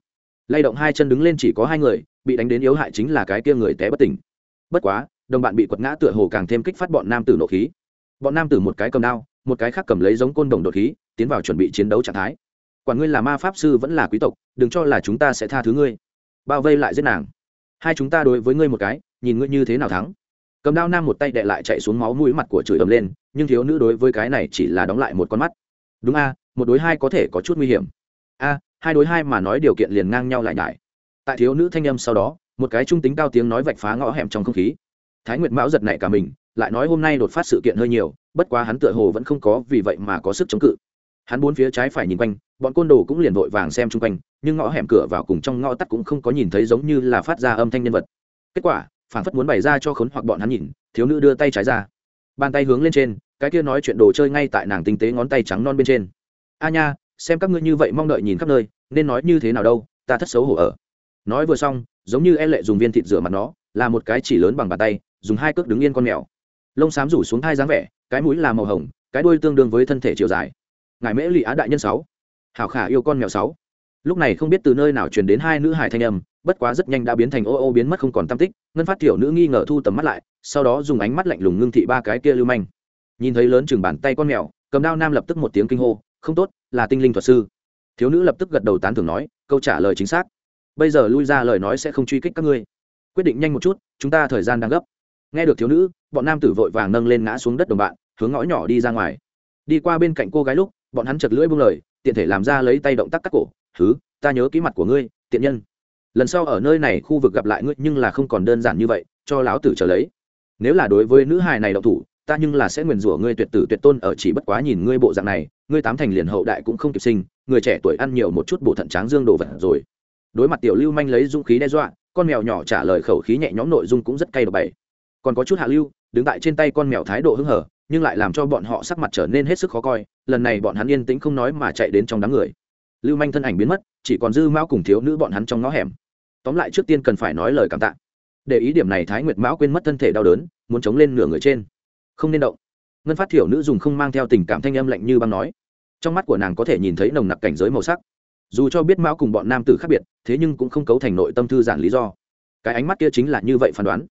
Lay động hai chân đứng lên chỉ có hai người, bị đánh đến yếu hại chính là cái kia người té bất tỉnh. Bất quá, đồng bạn bị quật ngã tựa hồ càng thêm kích phát bọn nam tử nộ khí. Bọn nam tử một cái cầm đao, một cái khác cầm lấy giống côn đồng đột khí, tiến vào chuẩn bị chiến đấu trạng thái quản ngươi là ma pháp sư vẫn là quý tộc, đừng cho là chúng ta sẽ tha thứ ngươi. Bao vây lại giết nàng. Hai chúng ta đối với ngươi một cái, nhìn ngươi như thế nào thắng. Cầm đao nam một tay đệ lại chạy xuống máu mũi mặt của chửi ầm lên, nhưng thiếu nữ đối với cái này chỉ là đóng lại một con mắt. Đúng a, một đối hai có thể có chút nguy hiểm. A, hai đối hai mà nói điều kiện liền ngang nhau lại nhải. Tại thiếu nữ thanh âm sau đó, một cái trung tính cao tiếng nói vạch phá ngõ hẻm trong không khí. Thái nguyệt mão giật nảy cả mình, lại nói hôm nay đột phát sự kiện hơi nhiều, bất quá hắn tựa hồ vẫn không có vì vậy mà có sức chống cự hắn bốn phía trái phải nhìn quanh, bọn côn đồ cũng liền vội vàng xem chung quanh, nhưng ngõ hẻm cửa vào cùng trong ngõ tắt cũng không có nhìn thấy giống như là phát ra âm thanh nhân vật. Kết quả phản phất muốn bày ra cho khốn hoặc bọn hắn nhìn, thiếu nữ đưa tay trái ra. Bàn tay hướng lên trên, cái kia nói chuyện đồ chơi ngay tại nàng tinh tế ngón tay trắng non bên trên. A nha, xem các ngươi như vậy mong đợi nhìn khắp nơi, nên nói như thế nào đâu, ta thất xấu hổ ở. Nói vừa xong, giống như e lệ dùng viên thịt rửa mặt nó, là một cái chỉ lớn bằng bàn tay, dùng hai cước đứng yên con mèo. Lông xám rủ xuống hai dáng vẻ, cái mũi là màu hồng, cái đuôi tương đương với thân thể chiều dài ngài mễ lụy á đại nhân sáu. Hảo khả yêu con mèo sáu. Lúc này không biết từ nơi nào truyền đến hai nữ hải thanh âm, bất quá rất nhanh đã biến thành ô ô biến mất không còn tam tích, ngân phát tiểu nữ nghi ngờ thu tầm mắt lại, sau đó dùng ánh mắt lạnh lùng ngưng thị ba cái kia lưu manh. Nhìn thấy lớn chừng bàn tay con mèo, cầm đao nam lập tức một tiếng kinh hô, không tốt, là tinh linh thuật sư. Thiếu nữ lập tức gật đầu tán thưởng nói, câu trả lời chính xác. Bây giờ lui ra lời nói sẽ không truy kích các ngươi. Quyết định nhanh một chút, chúng ta thời gian đang gấp. Nghe được thiếu nữ, bọn nam tử vội vàng nâng lên ngã xuống đất đồng bạn, hướng ngõ nhỏ đi ra ngoài. Đi qua bên cạnh cô gái lúc bọn hắn chật lưỡi buông lời, tiện thể làm ra lấy tay động tác cắt cổ thứ ta nhớ ký mặt của ngươi, tiện nhân. Lần sau ở nơi này khu vực gặp lại ngươi nhưng là không còn đơn giản như vậy, cho lão tử trở lấy. Nếu là đối với nữ hài này động thủ, ta nhưng là sẽ nguyền rủa ngươi tuyệt tử tuyệt tôn ở chỉ bất quá nhìn ngươi bộ dạng này, ngươi tám thành liền hậu đại cũng không kịp sinh, người trẻ tuổi ăn nhiều một chút bộ thận tráng dương đồ vật rồi. Đối mặt tiểu lưu manh lấy dũng khí đe dọa, con mèo nhỏ trả lời khẩu khí nhẹ nhõm nội dung cũng rất cay độc bảy còn có chút hạ lưu, đứng tại trên tay con mèo thái độ hứng hở nhưng lại làm cho bọn họ sắc mặt trở nên hết sức khó coi, lần này bọn hắn yên tĩnh không nói mà chạy đến trong đám người. Lưu manh thân ảnh biến mất, chỉ còn dư mão cùng thiếu nữ bọn hắn trong ngõ hẻm. Tóm lại trước tiên cần phải nói lời cảm tạ. Để ý điểm này thái nguyệt mão quên mất thân thể đau đớn, muốn chống lên nửa người trên. Không nên động. Ngân phát thiểu nữ dùng không mang theo tình cảm thanh âm lạnh như băng nói. Trong mắt của nàng có thể nhìn thấy nồng nặc cảnh giới màu sắc. Dù cho biết mão cùng bọn nam tử khác biệt, thế nhưng cũng không cấu thành nội tâm thư giản lý do. Cái ánh mắt kia chính là như vậy phán đoán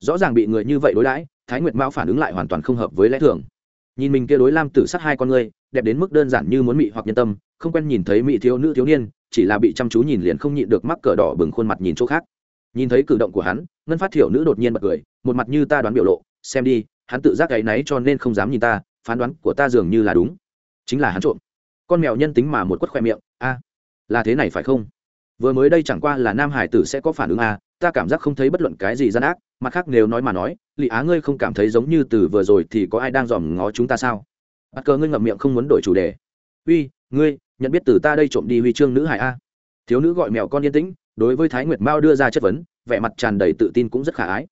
rõ ràng bị người như vậy đối đãi, thái nguyệt mão phản ứng lại hoàn toàn không hợp với lẽ thường. Nhìn mình kia đối lam tử sát hai con người đẹp đến mức đơn giản như muốn mị hoặc nhân tâm, không quen nhìn thấy mị thiếu nữ thiếu niên, chỉ là bị chăm chú nhìn liền không nhịn được mắc cờ đỏ bừng khuôn mặt nhìn chỗ khác. Nhìn thấy cử động của hắn, ngân phát thiểu nữ đột nhiên bật cười, một mặt như ta đoán biểu lộ, xem đi, hắn tự giác gáy náy cho nên không dám nhìn ta, phán đoán của ta dường như là đúng. Chính là hắn trộm. Con mèo nhân tính mà một quất khoe miệng, a, là thế này phải không? Vừa mới đây chẳng qua là nam hải tử sẽ có phản ứng a ta cảm giác không thấy bất luận cái gì gian ác, mặt khác nếu nói mà nói, lị á ngươi không cảm thấy giống như từ vừa rồi thì có ai đang dòm ngó chúng ta sao? Bắt cờ ngươi ngậm miệng không muốn đổi chủ đề. Uy, ngươi, nhận biết từ ta đây trộm đi huy chương nữ hải a. Thiếu nữ gọi mèo con yên tĩnh, đối với thái nguyệt mao đưa ra chất vấn, vẻ mặt tràn đầy tự tin cũng rất khả ái.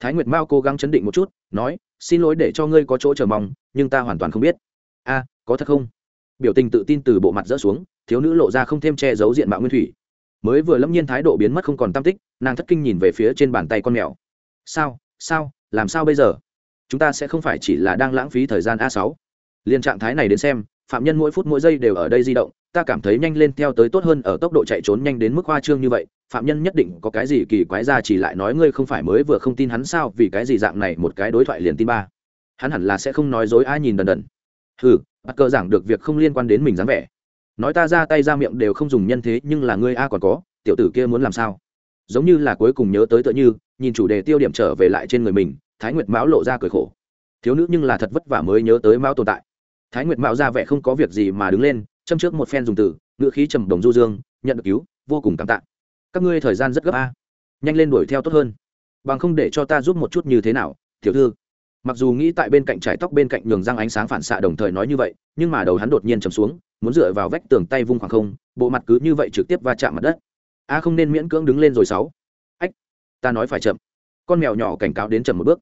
Thái nguyệt mao cố gắng chấn định một chút, nói, xin lỗi để cho ngươi có chỗ chờ mong, nhưng ta hoàn toàn không biết. A, có thật không? Biểu tình tự tin từ bộ mặt rỡ xuống, thiếu nữ lộ ra không thêm che giấu diện mạo nguyên thủy mới vừa lâm nhiên thái độ biến mất không còn tam tích, nàng thất kinh nhìn về phía trên bàn tay con mèo. Sao sao, làm sao bây giờ? Chúng ta sẽ không phải chỉ là đang lãng phí thời gian a sáu. Liên trạng thái này đến xem, phạm nhân mỗi phút mỗi giây đều ở đây di động, ta cảm thấy nhanh lên theo tới tốt hơn ở tốc độ chạy trốn nhanh đến mức hoa trương như vậy, phạm nhân nhất định có cái gì kỳ quái ra chỉ lại nói ngươi không phải mới vừa không tin hắn sao, vì cái gì dạng này một cái đối thoại liền tin ba. Hắn hẳn là sẽ không nói dối ai nhìn đần đần. Hừ, bắt cờ giảng được việc không liên quan đến mình dám vẻ nói ta ra tay ra miệng đều không dùng nhân thế, nhưng là ngươi a còn có, tiểu tử kia muốn làm sao? Giống như là cuối cùng nhớ tới tựa như, nhìn chủ đề tiêu điểm trở về lại trên người mình, thái nguyệt mão lộ ra cười khổ. Thiếu nữ nhưng là thật vất vả mới nhớ tới mão tồn tại. Thái nguyệt mão ra vẻ không có việc gì mà đứng lên, châm trước một phen dùng từ, ngữ khí trầm đồng du dương, nhận được cứu, vô cùng cảm tạ. Các ngươi thời gian rất gấp a. Nhanh lên đuổi theo tốt hơn. Bằng không để cho ta giúp một chút như thế nào, tiểu thư. Mặc dù nghĩ tại bên cạnh trải tóc bên cạnh nhường răng ánh sáng phản xạ đồng thời nói như vậy, nhưng mà đầu hắn đột nhiên chầm xuống muốn dựa vào vách tường tay vung khoảng không, bộ mặt cứ như vậy trực tiếp va chạm mặt đất. A, không nên miễn cưỡng đứng lên rồi sáu. Ách, ta nói phải chậm. Con mèo nhỏ cảnh cáo đến chậm một bước.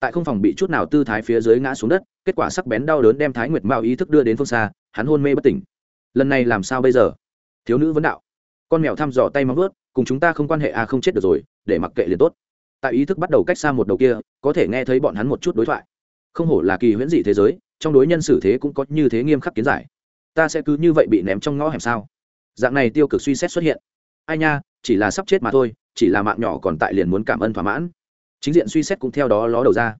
Tại không phòng bị chút nào tư thái phía dưới ngã xuống đất, kết quả sắc bén đau đớn đem thái nguyệt mao ý thức đưa đến phương xa, hắn hôn mê bất tỉnh. Lần này làm sao bây giờ? Thiếu nữ vấn đạo. Con mèo thăm dò tay móng vớt cùng chúng ta không quan hệ a, không chết được rồi, để mặc kệ liền tốt. Tại ý thức bắt đầu cách xa một đầu kia, có thể nghe thấy bọn hắn một chút đối thoại. Không hổ là kỳ huyễn dị thế giới, trong đối nhân xử thế cũng có như thế nghiêm khắc kiến giải ta sẽ cứ như vậy bị ném trong ngõ hẻm sao? Dạng này tiêu cực suy xét xuất hiện. Ai nha, chỉ là sắp chết mà thôi, chỉ là mạng nhỏ còn tại liền muốn cảm ơn thỏa mãn. Chính diện suy xét cũng theo đó ló đầu ra.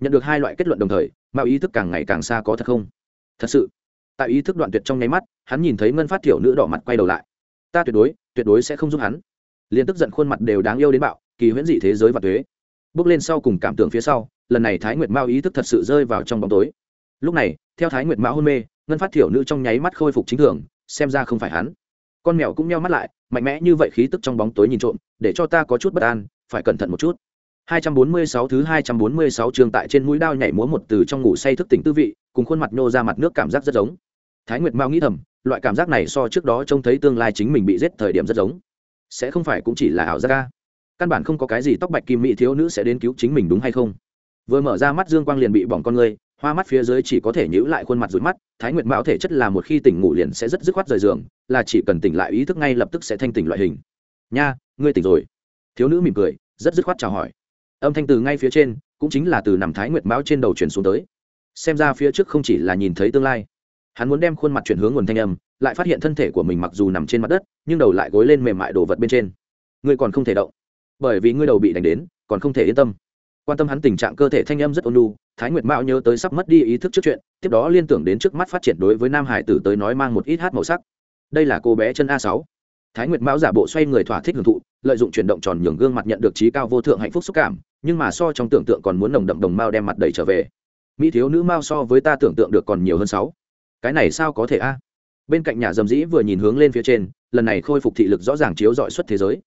Nhận được hai loại kết luận đồng thời mạo ý thức càng ngày càng xa có thật không? Thật sự, tại ý thức đoạn tuyệt trong nháy mắt, hắn nhìn thấy ngân phát thiểu nữ đỏ mặt quay đầu lại. Ta tuyệt đối tuyệt đối sẽ không giúp hắn. Liền tức giận khuôn mặt đều đáng yêu đến bạo, kỳ huyễn dị thế giới và thuế. Bước lên sau cùng cảm tưởng phía sau, lần này thái nguyệt mao ý thức thật sự rơi vào trong bóng tối. Lúc này, theo thái nguyệt mao hôn mê ngân phát thiểu nữ trong nháy mắt khôi phục chính thường, xem ra không phải hắn. Con mèo cũng meo mắt lại, mạnh mẽ như vậy khí tức trong bóng tối nhìn trộm, để cho ta có chút bất an, phải cẩn thận một chút. 246 thứ 246 trường tại trên mũi đao nhảy múa một từ trong ngủ say thức tỉnh tư vị, cùng khuôn mặt nhô ra mặt nước cảm giác rất giống. Thái nguyệt mao nghĩ thầm, loại cảm giác này so trước đó trông thấy tương lai chính mình bị giết thời điểm rất giống. Sẽ không phải cũng chỉ là ảo giác ca căn bản không có cái gì tóc bạch kim mỹ thiếu nữ sẽ đến cứu chính mình đúng hay không? Vừa mở ra mắt dương quang liền bị bỏng con người hoa mắt phía dưới chỉ có thể nhữ lại khuôn mặt rụi mắt, thái nguyệt mão thể chất là một khi tỉnh ngủ liền sẽ rất dứt khoát rời giường, là chỉ cần tỉnh lại ý thức ngay lập tức sẽ thanh tỉnh loại hình. Nha, ngươi tỉnh rồi. Thiếu nữ mỉm cười, rất dứt khoát chào hỏi. Âm thanh từ ngay phía trên, cũng chính là từ nằm thái nguyệt mão trên đầu chuyển xuống tới. Xem ra phía trước không chỉ là nhìn thấy tương lai. Hắn muốn đem khuôn mặt chuyển hướng nguồn thanh âm, lại phát hiện thân thể của mình mặc dù nằm trên mặt đất, nhưng đầu lại gối lên mềm mại đồ vật bên trên. Ngươi còn không thể động, bởi vì ngươi đầu bị đánh đến, còn không thể yên tâm quan tâm hắn tình trạng cơ thể thanh âm rất ôn nhu, thái nguyệt mạo nhớ tới sắp mất đi ý thức trước chuyện, tiếp đó liên tưởng đến trước mắt phát triển đối với nam hải tử tới nói mang một ít hát màu sắc. Đây là cô bé chân a sáu. Thái nguyệt mạo giả bộ xoay người thỏa thích hưởng thụ, lợi dụng chuyển động tròn nhường gương mặt nhận được trí cao vô thượng hạnh phúc xúc cảm, nhưng mà so trong tưởng tượng còn muốn nồng đậm đồng mao đem mặt đầy trở về. Mỹ thiếu nữ mao so với ta tưởng tượng được còn nhiều hơn sáu. Cái này sao có thể a? Bên cạnh nhà dầm dĩ vừa nhìn hướng lên phía trên, lần này khôi phục thị lực rõ ràng chiếu dọi xuất thế giới.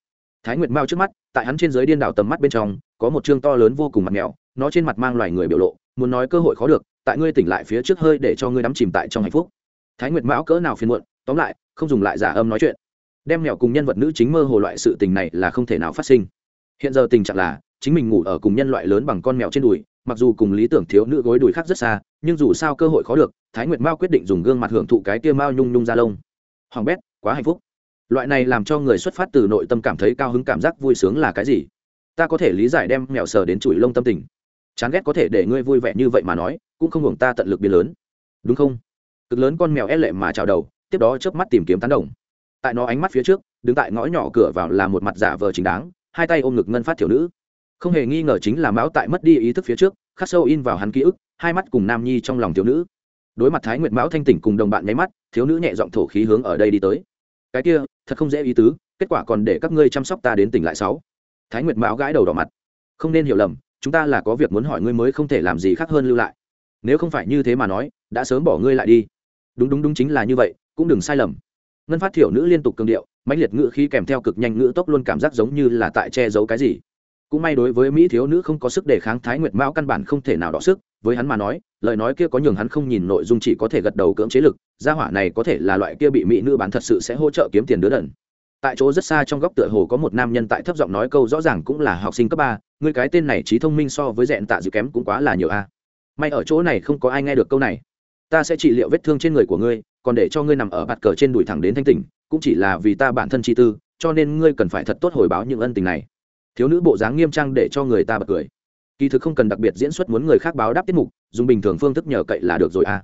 Thái nguyệt mao trước mắt, tại hắn trên giới điên đảo tầm mắt bên trong có một chương to lớn vô cùng mặt mèo nó trên mặt mang loài người biểu lộ, muốn nói cơ hội khó được, tại ngươi tỉnh lại phía trước hơi để cho ngươi đắm chìm tại trong hạnh phúc. Thái nguyệt mão cỡ nào phiền muộn, tóm lại, không dùng lại giả âm nói chuyện. Đem mèo cùng nhân vật nữ chính mơ hồ loại sự tình này là không thể nào phát sinh. Hiện giờ tình trạng là, chính mình ngủ ở cùng nhân loại lớn bằng con mèo trên đùi, mặc dù cùng lý tưởng thiếu nữ gối đùi khác rất xa, nhưng dù sao cơ hội khó được, thái nguyệt mao quyết định dùng gương mặt hưởng thụ cái tia mao nhung nhung ra lông. Hoàng bét, quá hạnh phúc. Loại này làm cho người xuất phát từ nội tâm cảm thấy cao hứng cảm giác vui sướng là cái gì? Ta có thể lý giải đem mèo sờ đến chùi lông tâm tình. Chán ghét có thể để ngươi vui vẻ như vậy mà nói, cũng không hưởng ta tận lực biến lớn. Đúng không? Cực lớn con mèo e lệ mà chào đầu, tiếp đó chớp mắt tìm kiếm tán đồng. Tại nó ánh mắt phía trước, đứng tại ngõ nhỏ cửa vào là một mặt giả vờ chính đáng, hai tay ôm ngực ngân phát thiểu nữ. Không hề nghi ngờ chính là mão tại mất đi ý thức phía trước, khắc sâu in vào hắn ký ức, hai mắt cùng nam nhi trong lòng thiếu nữ. Đối mặt thái nguyệt mão thanh tỉnh cùng đồng bạn nháy mắt, thiếu nữ nhẹ giọng thổ khí hướng ở đây đi tới. Cái kia, thật không dễ ý tứ, kết quả còn để các ngươi chăm sóc ta đến tỉnh lại sáu thái nguyệt mão gãi đầu đỏ mặt. Không nên hiểu lầm, chúng ta là có việc muốn hỏi ngươi mới không thể làm gì khác hơn lưu lại. Nếu không phải như thế mà nói, đã sớm bỏ ngươi lại đi. Đúng đúng đúng chính là như vậy, cũng đừng sai lầm. Ngân phát thiểu nữ liên tục cường điệu, mãnh liệt ngữ khí kèm theo cực nhanh ngữ tốc luôn cảm giác giống như là tại che giấu cái gì. Cũng may đối với mỹ thiếu nữ không có sức đề kháng thái nguyệt mão căn bản không thể nào đọ sức, với hắn mà nói, lời nói kia có nhường hắn không nhìn nội dung chỉ có thể gật đầu cưỡng chế lực, gia hỏa này có thể là loại kia bị mỹ nữ bán thật sự sẽ hỗ trợ kiếm tiền đứa đần tại chỗ rất xa trong góc tựa hồ có một nam nhân tại thấp giọng nói câu rõ ràng cũng là học sinh cấp ba người cái tên này trí thông minh so với dẹn tạ dự kém cũng quá là nhiều a. May ở chỗ này không có ai nghe được câu này. Ta sẽ trị liệu vết thương trên người của ngươi, còn để cho ngươi nằm ở bạt cờ trên đùi thẳng đến thanh tỉnh, cũng chỉ là vì ta bản thân chi tư, cho nên ngươi cần phải thật tốt hồi báo những ân tình này. Thiếu nữ bộ dáng nghiêm trang để cho người ta bật cười. Kỳ thực không cần đặc biệt diễn xuất muốn người khác báo đáp tiết mục, dùng bình thường phương thức nhờ cậy là được rồi à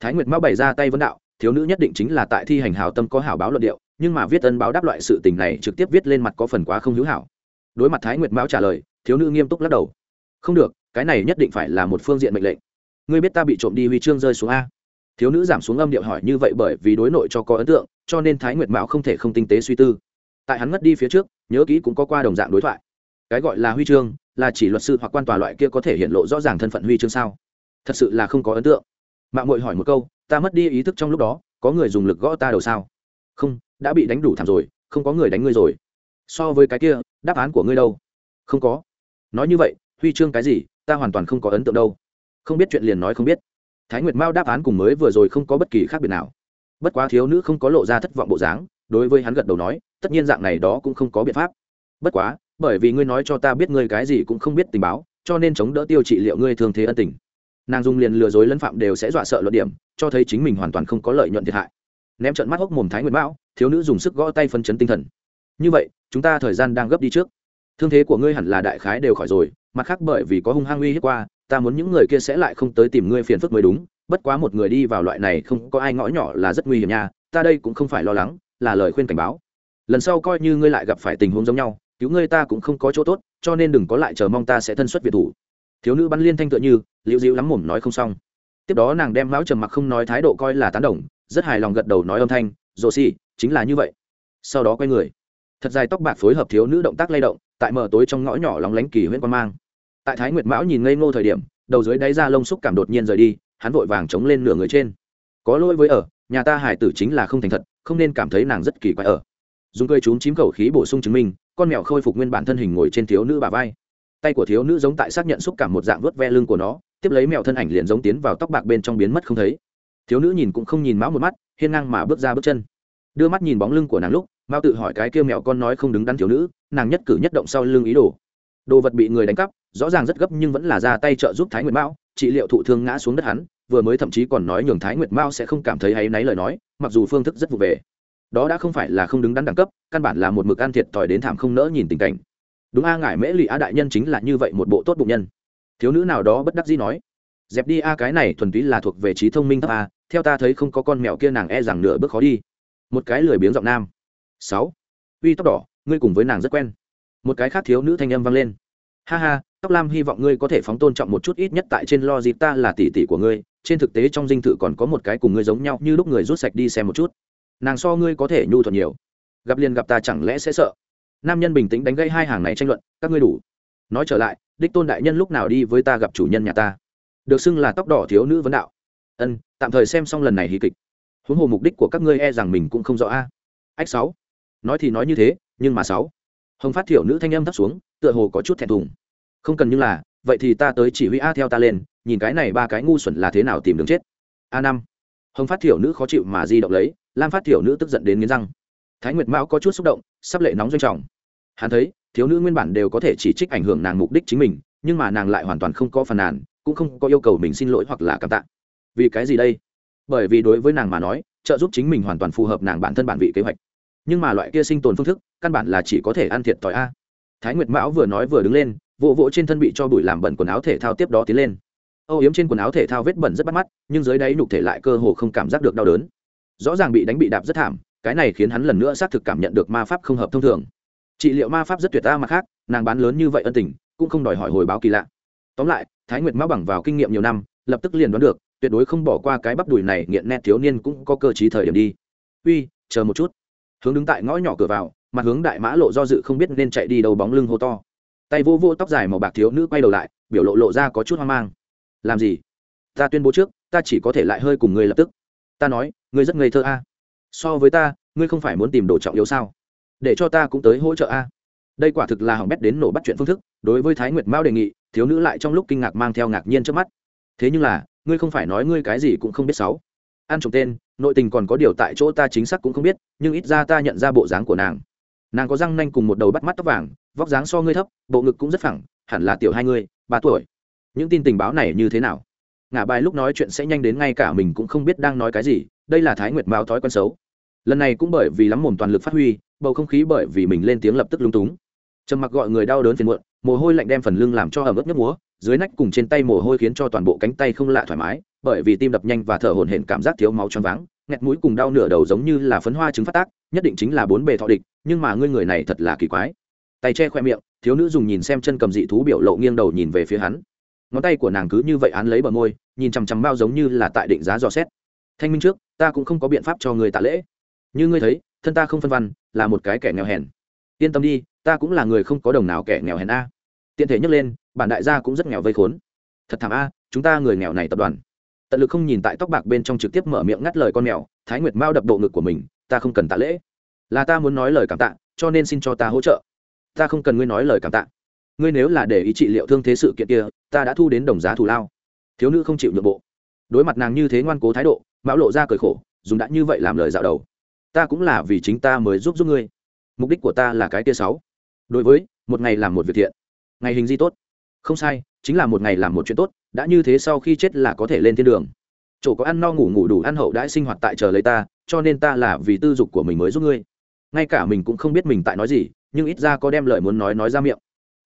thái nguyệt mão bày ra tay vấn đạo, thiếu nữ nhất định chính là tại thi hành hào tâm có hảo báo luận điệu nhưng mà viết ân báo đáp loại sự tình này trực tiếp viết lên mặt có phần quá không hữu hảo. Đối mặt thái nguyệt mão trả lời, thiếu nữ nghiêm túc lắc đầu. Không được, cái này nhất định phải là một phương diện mệnh lệnh. Ngươi biết ta bị trộm đi huy chương rơi xuống a. Thiếu nữ giảm xuống âm điệu hỏi như vậy bởi vì đối nội cho có ấn tượng, cho nên thái nguyệt mão không thể không tinh tế suy tư. Tại hắn ngất đi phía trước, nhớ kỹ cũng có qua đồng dạng đối thoại. Cái gọi là huy chương, là chỉ luật sư hoặc quan tòa loại kia có thể hiện lộ rõ ràng thân phận huy chương sao? Thật sự là không có ấn tượng. Mạng mội hỏi một câu, ta mất đi ý thức trong lúc đó, có người dùng lực gõ ta đầu sao? Không đã bị đánh đủ thảm rồi, không có người đánh ngươi rồi. So với cái kia, đáp án của ngươi đâu? Không có. Nói như vậy, huy chương cái gì, ta hoàn toàn không có ấn tượng đâu. Không biết chuyện liền nói không biết. Thái nguyệt mao đáp án cùng mới vừa rồi không có bất kỳ khác biệt nào. Bất quá thiếu nữ không có lộ ra thất vọng bộ dáng, đối với hắn gật đầu nói, tất nhiên dạng này đó cũng không có biện pháp. Bất quá, bởi vì ngươi nói cho ta biết ngươi cái gì cũng không biết tình báo, cho nên chống đỡ tiêu trị liệu ngươi thường thế ân tình. Nàng dung liền lừa dối lẫn phạm đều sẽ dọa sợ luận điểm, cho thấy chính mình hoàn toàn không có lợi nhuận thiệt hại ném trận mắt hốc mồm thái nguyệt mão, thiếu nữ dùng sức gõ tay phân chấn tinh thần. Như vậy, chúng ta thời gian đang gấp đi trước. Thương thế của ngươi hẳn là đại khái đều khỏi rồi, mặt khác bởi vì có hung hăng uy hiếp qua, ta muốn những người kia sẽ lại không tới tìm ngươi phiền phức mới đúng. Bất quá một người đi vào loại này không có ai ngõ nhỏ là rất nguy hiểm nha, ta đây cũng không phải lo lắng, là lời khuyên cảnh báo. Lần sau coi như ngươi lại gặp phải tình huống giống nhau, cứu ngươi ta cũng không có chỗ tốt, cho nên đừng có lại chờ mong ta sẽ thân xuất việt thủ. Thiếu nữ bắn liên thanh tựa như, liễu dịu lắm mồm nói không xong. Tiếp đó nàng đem mão trầm mặc không nói thái độ coi là tán đồng rất hài lòng gật đầu nói âm thanh, rồ xì, chính là như vậy. Sau đó quay người. Thật dài tóc bạc phối hợp thiếu nữ động tác lay động, tại mở tối trong ngõ nhỏ lóng lánh kỳ huyễn quan mang. Tại thái nguyệt mão nhìn ngây ngô thời điểm, đầu dưới đáy ra lông xúc cảm đột nhiên rời đi, hắn vội vàng chống lên nửa người trên. Có lỗi với ở, nhà ta hải tử chính là không thành thật, không nên cảm thấy nàng rất kỳ quái ở. Dùng cây trúng chím khẩu khí bổ sung chứng minh, con mèo khôi phục nguyên bản thân hình ngồi trên thiếu nữ bà vai. Tay của thiếu nữ giống tại xác nhận xúc cảm một dạng vớt ve lưng của nó, tiếp lấy mèo thân ảnh liền giống tiến vào tóc bạc bên trong biến mất không thấy thiếu nữ nhìn cũng không nhìn mão một mắt, hiên ngang mà bước ra bước chân. Đưa mắt nhìn bóng lưng của nàng lúc mao tự hỏi cái kia mèo con nói không đứng đắn thiếu nữ, nàng nhất cử nhất động sau lưng ý đồ. Đồ vật bị người đánh cắp, rõ ràng rất gấp nhưng vẫn là ra tay trợ giúp thái nguyệt mao trị liệu thụ thương ngã xuống đất hắn, vừa mới thậm chí còn nói nhường thái nguyệt mao sẽ không cảm thấy hay náy lời nói, mặc dù phương thức rất vụ về. Đó đã không phải là không đứng đắn đẳng cấp, căn bản là một mực ăn thiệt thòi đến thảm không nỡ nhìn tình cảnh. Đúng a ngại mễ lụy a đại nhân chính là như vậy một bộ tốt bụng nhân. Thiếu nữ nào đó bất đắc dĩ nói. Dẹp đi a, cái này thuần túy là thuộc về trí thông minh thấp a theo ta thấy không có con mèo kia nàng e rằng nửa bước khó đi. Một cái lười biếng giọng nam. Sáu. Uy tóc đỏ, ngươi cùng với nàng rất quen. Một cái khác thiếu nữ thanh âm vang lên. Ha ha, tóc lam hy vọng ngươi có thể phóng tôn trọng một chút ít nhất tại trên lo dịp ta là tỷ tỷ của ngươi. Trên thực tế trong dinh thự còn có một cái cùng ngươi giống nhau như lúc người rút sạch đi xem một chút. Nàng so ngươi có thể nhu thuận nhiều. Gặp liền gặp ta chẳng lẽ sẽ sợ? Nam nhân bình tĩnh đánh gây hai hàng này tranh luận, các ngươi đủ. Nói trở lại, đích tôn đại nhân lúc nào đi với ta gặp chủ nhân nhà ta? Được xưng là tóc đỏ thiếu nữ vấn đạo ân, tạm thời xem xong lần này hí kịch. Huống hồ mục đích của các ngươi e rằng mình cũng không rõ a. Ách sáu. Nói thì nói như thế, nhưng mà sáu. Hồng phát thiểu nữ thanh âm thấp xuống, tựa hồ có chút thẹn thùng. Không cần như là, vậy thì ta tới chỉ huy a theo ta lên, nhìn cái này ba cái ngu xuẩn là thế nào tìm đường chết. A năm. Hồng phát thiểu nữ khó chịu mà di động lấy, lam phát thiểu nữ tức giận đến nghiến răng. Thái nguyệt mão có chút xúc động, sắp lệ nóng doanh trọng. Hắn thấy, thiếu nữ nguyên bản đều có thể chỉ trích ảnh hưởng nàng mục đích chính mình, nhưng mà nàng lại hoàn toàn không có phần nàn, cũng không có yêu cầu mình xin lỗi hoặc là cảm tạ vì cái gì đây? Bởi vì đối với nàng mà nói, trợ giúp chính mình hoàn toàn phù hợp nàng bản thân bản vị kế hoạch. Nhưng mà loại kia sinh tồn phương thức, căn bản là chỉ có thể ăn thiệt thòi a. Thái nguyệt mão vừa nói vừa đứng lên, vỗ vỗ trên thân bị cho bụi làm bẩn quần áo thể thao tiếp đó tiến lên. Âu yếm trên quần áo thể thao vết bẩn rất bắt mắt, nhưng dưới đáy nhục thể lại cơ hồ không cảm giác được đau đớn. Rõ ràng bị đánh bị đạp rất thảm, cái này khiến hắn lần nữa xác thực cảm nhận được ma pháp không hợp thông thường. Trị liệu ma pháp rất tuyệt ta mặt khác, nàng bán lớn như vậy ân tình, cũng không đòi hỏi hồi báo kỳ lạ. Tóm lại, thái nguyệt mão bằng vào kinh nghiệm nhiều năm, lập tức liền đoán được tuyệt đối không bỏ qua cái bắp đùi này, nghiện nét thiếu niên cũng có cơ chí thời điểm đi. Uy, chờ một chút. Hướng đứng tại ngõ nhỏ cửa vào, mặt hướng đại mã lộ do dự không biết nên chạy đi đâu bóng lưng hô to. Tay vô vô tóc dài màu bạc thiếu nữ quay đầu lại, biểu lộ lộ ra có chút hoang mang. Làm gì? Ta tuyên bố trước, ta chỉ có thể lại hơi cùng ngươi lập tức. Ta nói, ngươi rất ngây thơ a. So với ta, ngươi không phải muốn tìm đồ trọng yếu sao? Để cho ta cũng tới hỗ trợ a. Đây quả thực là hỏng bét đến nổ bắt chuyện phương thức, đối với thái nguyệt mao đề nghị, thiếu nữ lại trong lúc kinh ngạc mang theo ngạc nhiên trước mắt. Thế nhưng là ngươi không phải nói ngươi cái gì cũng không biết sáu. Ăn trộm tên, nội tình còn có điều tại chỗ ta chính xác cũng không biết, nhưng ít ra ta nhận ra bộ dáng của nàng. Nàng có răng nanh cùng một đầu bắt mắt tóc vàng, vóc dáng so ngươi thấp, bộ ngực cũng rất phẳng, hẳn là tiểu hai ngươi, ba tuổi. Những tin tình báo này như thế nào? Ngả bài lúc nói chuyện sẽ nhanh đến ngay cả mình cũng không biết đang nói cái gì, đây là thái nguyệt mao thói quen xấu. Lần này cũng bởi vì lắm mồm toàn lực phát huy, bầu không khí bởi vì mình lên tiếng lập tức lung túng. Trầm mặc gọi người đau đớn phiền muộn, mồ hôi lạnh đem phần lưng làm cho ẩm ướt nước múa dưới nách cùng trên tay mồ hôi khiến cho toàn bộ cánh tay không lạ thoải mái, bởi vì tim đập nhanh và thở hổn hển, cảm giác thiếu máu choáng váng, nghẹt mũi cùng đau nửa đầu giống như là phấn hoa trứng phát tác, nhất định chính là bốn bề thọ địch, nhưng mà ngươi người này thật là kỳ quái. Tay che khoe miệng, thiếu nữ dùng nhìn xem chân cầm dị thú biểu lộ nghiêng đầu nhìn về phía hắn. Ngón tay của nàng cứ như vậy án lấy bờ môi, nhìn chằm chằm bao giống như là tại định giá dò xét. Thanh minh trước, ta cũng không có biện pháp cho người tạ lễ. Như ngươi thấy, thân ta không phân văn, là một cái kẻ nghèo hèn. Yên tâm đi, ta cũng là người không có đồng nào kẻ nghèo hèn a tiện thể nhắc lên, bản đại gia cũng rất nghèo vây khốn. Thật thảm a, chúng ta người nghèo này tập đoàn. Tận lực không nhìn tại tóc bạc bên trong trực tiếp mở miệng ngắt lời con mèo, thái nguyệt mao đập bộ ngực của mình, ta không cần tạ lễ. Là ta muốn nói lời cảm tạ, cho nên xin cho ta hỗ trợ. Ta không cần ngươi nói lời cảm tạ. Ngươi nếu là để ý trị liệu thương thế sự kiện kia, ta đã thu đến đồng giá thù lao. Thiếu nữ không chịu nhượng bộ. Đối mặt nàng như thế ngoan cố thái độ, mão lộ ra cởi khổ, dùng đã như vậy làm lời dạo đầu. Ta cũng là vì chính ta mới giúp giúp ngươi. Mục đích của ta là cái kia sáu. Đối với, một ngày làm một việc thiện ngày hình di tốt. Không sai, chính là một ngày làm một chuyện tốt, đã như thế sau khi chết là có thể lên thiên đường. Chỗ có ăn no ngủ ngủ đủ ăn hậu đãi sinh hoạt tại chờ lấy ta, cho nên ta là vì tư dục của mình mới giúp ngươi. Ngay cả mình cũng không biết mình tại nói gì, nhưng ít ra có đem lời muốn nói nói ra miệng.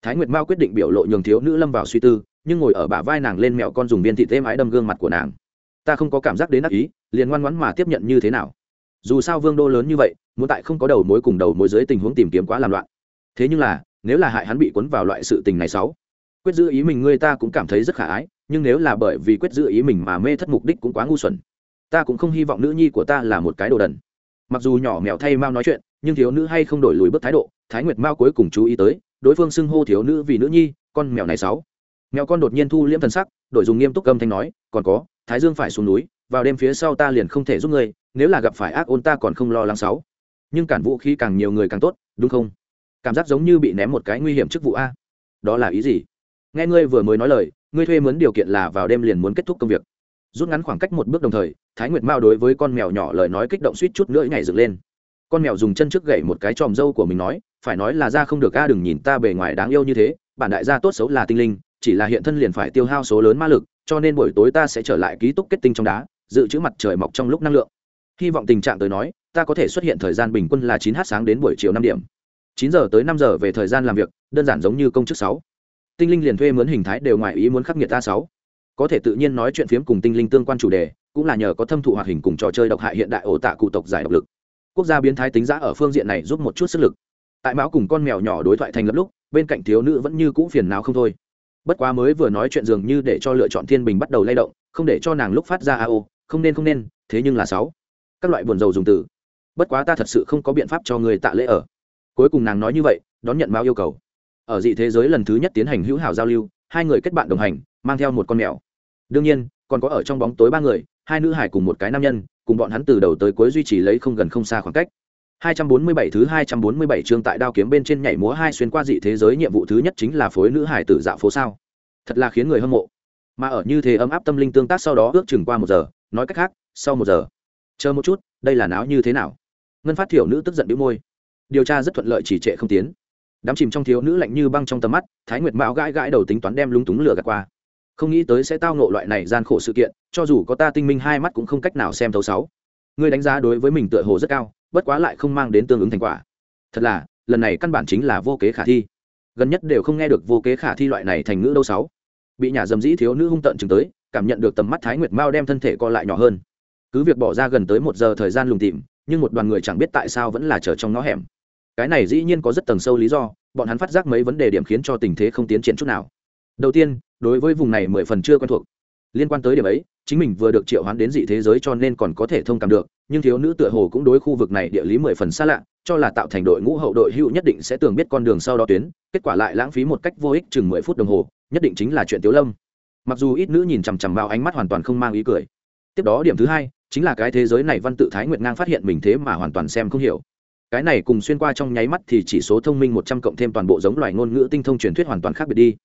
Thái nguyệt mao quyết định biểu lộ nhường thiếu nữ lâm vào suy tư, nhưng ngồi ở bả vai nàng lên mẹo con dùng viên thị thêm ái đâm gương mặt của nàng. Ta không có cảm giác đến đắc ý, liền ngoan ngoãn mà tiếp nhận như thế nào. Dù sao vương đô lớn như vậy, muốn tại không có đầu mối cùng đầu mối dưới tình huống tìm kiếm quá làm loạn. Thế nhưng là nếu là hại hắn bị cuốn vào loại sự tình này xấu quyết giữ ý mình ngươi ta cũng cảm thấy rất khả ái, nhưng nếu là bởi vì quyết giữ ý mình mà mê thất mục đích cũng quá ngu xuẩn. Ta cũng không hy vọng nữ nhi của ta là một cái đồ đần. Mặc dù nhỏ mèo thay mao nói chuyện, nhưng thiếu nữ hay không đổi lùi bước thái độ, thái nguyệt mao cuối cùng chú ý tới, đối phương xưng hô thiếu nữ vì nữ nhi, con mèo này sáu. Mèo con đột nhiên thu liễm thần sắc, đổi dùng nghiêm túc âm thanh nói, còn có, thái dương phải xuống núi, vào đêm phía sau ta liền không thể giúp ngươi, nếu là gặp phải ác ôn ta còn không lo lắng sáu. Nhưng cản vũ khí càng nhiều người càng tốt, đúng không? Cảm giác giống như bị ném một cái nguy hiểm chức vụ a. Đó là ý gì? Nghe ngươi vừa mới nói lời, ngươi thuê mướn điều kiện là vào đêm liền muốn kết thúc công việc. Rút ngắn khoảng cách một bước đồng thời, thái nguyệt mao đối với con mèo nhỏ lời nói kích động suýt chút nữa nhảy dựng lên. Con mèo dùng chân trước gậy một cái tròm dâu của mình nói, phải nói là ra không được a, đừng nhìn ta bề ngoài đáng yêu như thế, bản đại gia tốt xấu là tinh linh, chỉ là hiện thân liền phải tiêu hao số lớn ma lực, cho nên buổi tối ta sẽ trở lại ký túc kết tinh trong đá, dự trữ mặt trời mọc trong lúc năng lượng. Hy vọng tình trạng tới nói, ta có thể xuất hiện thời gian bình quân là chín h sáng đến buổi chiều năm điểm chín giờ tới năm giờ về thời gian làm việc, đơn giản giống như công chức sáu. Tinh linh liền thuê mướn hình thái đều ngoài ý muốn khắc nghiệt a sáu. Có thể tự nhiên nói chuyện phiếm cùng tinh linh tương quan chủ đề, cũng là nhờ có thâm thụ hoạt hình cùng trò chơi độc hại hiện đại ổ tạ cụ tộc giải độc lực. Quốc gia biến thái tính giá ở phương diện này giúp một chút sức lực. Tại mão cùng con mèo nhỏ đối thoại thành lập lúc, bên cạnh thiếu nữ vẫn như cũ phiền nào không thôi. Bất quá mới vừa nói chuyện dường như để cho lựa chọn thiên bình bắt đầu lay động, không để cho nàng lúc phát ra a ô, không nên không nên, thế nhưng là sáu. Các loại buồn dầu dùng từ. Bất quá ta thật sự không có biện pháp cho người tạ lễ ở cuối cùng nàng nói như vậy đón nhận mao yêu cầu ở dị thế giới lần thứ nhất tiến hành hữu hảo giao lưu hai người kết bạn đồng hành mang theo một con mèo đương nhiên còn có ở trong bóng tối ba người hai nữ hải cùng một cái nam nhân cùng bọn hắn từ đầu tới cuối duy trì lấy không gần không xa khoảng cách 247 thứ 247 chương tại đao kiếm bên trên nhảy múa hai xuyên qua dị thế giới nhiệm vụ thứ nhất chính là phối nữ hải tử dạo phố sao. Thật là khiến người hâm mộ. Mà ở như thế ấm áp tâm linh tương tác sau đó ước chừng qua một giờ, nói cách khác, sau một giờ. Chờ một chút, đây là não như thế nào? ngân phát thiểu nữ tức giận đĩu môi điều tra rất thuận lợi chỉ trệ không tiến. Đám chìm trong thiếu nữ lạnh như băng trong tầm mắt, thái nguyệt mão gãi gãi đầu tính toán đem lúng túng lửa gạt qua. Không nghĩ tới sẽ tao nộ loại này gian khổ sự kiện, cho dù có ta tinh minh hai mắt cũng không cách nào xem thấu sáu. Ngươi đánh giá đối với mình tựa hồ rất cao, bất quá lại không mang đến tương ứng thành quả. Thật là, lần này căn bản chính là vô kế khả thi. Gần nhất đều không nghe được vô kế khả thi loại này thành ngữ đâu sáu. Bị nhà dầm dĩ thiếu nữ hung tận chừng tới, cảm nhận được tầm mắt thái nguyệt mao đem thân thể co lại nhỏ hơn. Cứ việc bỏ ra gần tới một giờ thời gian lùng tìm nhưng một đoàn người chẳng biết tại sao vẫn là chờ trong ngõ hẻm cái này dĩ nhiên có rất tầng sâu lý do, bọn hắn phát giác mấy vấn đề điểm khiến cho tình thế không tiến triển chút nào. Đầu tiên, đối với vùng này mười phần chưa quen thuộc. Liên quan tới điểm ấy, chính mình vừa được triệu hoán đến dị thế giới cho nên còn có thể thông cảm được, nhưng thiếu nữ tựa hồ cũng đối khu vực này địa lý mười phần xa lạ, cho là tạo thành đội ngũ hậu đội hữu nhất định sẽ tưởng biết con đường sau đó tuyến, kết quả lại lãng phí một cách vô ích chừng mười phút đồng hồ, nhất định chính là chuyện tiếu lâm. Mặc dù ít nữ nhìn chằm chằm vào ánh mắt hoàn toàn không mang ý cười. Tiếp đó điểm thứ hai, chính là cái thế giới này văn tự thái nguyệt ngang phát hiện mình thế mà hoàn toàn xem không hiểu cái này cùng xuyên qua trong nháy mắt thì chỉ số thông minh một trăm cộng thêm toàn bộ giống loài ngôn ngữ tinh thông truyền thuyết hoàn toàn khác biệt đi.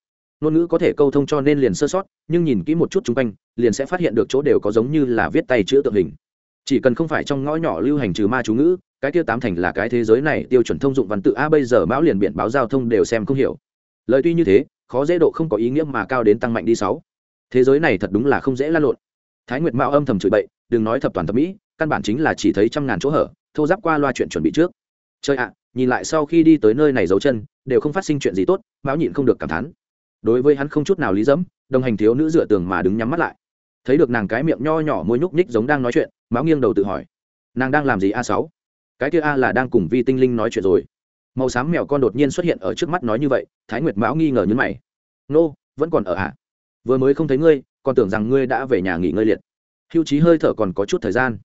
Ngôn ngữ có thể câu thông cho nên liền sơ sót, nhưng nhìn kỹ một chút chung quanh, liền sẽ phát hiện được chỗ đều có giống như là viết tay chữ tượng hình. Chỉ cần không phải trong ngõ nhỏ lưu hành trừ ma chú ngữ, cái tiêu tám thành là cái thế giới này tiêu chuẩn thông dụng văn tự a bây giờ mão liền biển báo giao thông đều xem không hiểu. Lời tuy như thế, khó dễ độ không có ý nghĩa mà cao đến tăng mạnh đi sáu. Thế giới này thật đúng là không dễ lan lộn. Thái nguyệt mạo âm thầm chửi bậy, đừng nói thập toàn thập mỹ, căn bản chính là chỉ thấy trăm ngàn chỗ hở thô giáp qua loa chuyện chuẩn bị trước. Chơi ạ, nhìn lại sau khi đi tới nơi này giấu chân, đều không phát sinh chuyện gì tốt, mão nhịn không được cảm thán. Đối với hắn không chút nào lý dẫm, đồng hành thiếu nữ dựa tường mà đứng nhắm mắt lại. Thấy được nàng cái miệng nho nhỏ môi nhúc nhích giống đang nói chuyện, mão nghiêng đầu tự hỏi. Nàng đang làm gì a sáu? Cái kia a là đang cùng vi tinh linh nói chuyện rồi. Màu xám mèo con đột nhiên xuất hiện ở trước mắt nói như vậy, thái nguyệt mão nghi ngờ nhấn mày. Nô, vẫn còn ở ạ? À? vừa mới không thấy ngươi, còn tưởng rằng ngươi đã về nhà nghỉ ngơi liệt. Hưu trí hơi thở còn có chút thời gian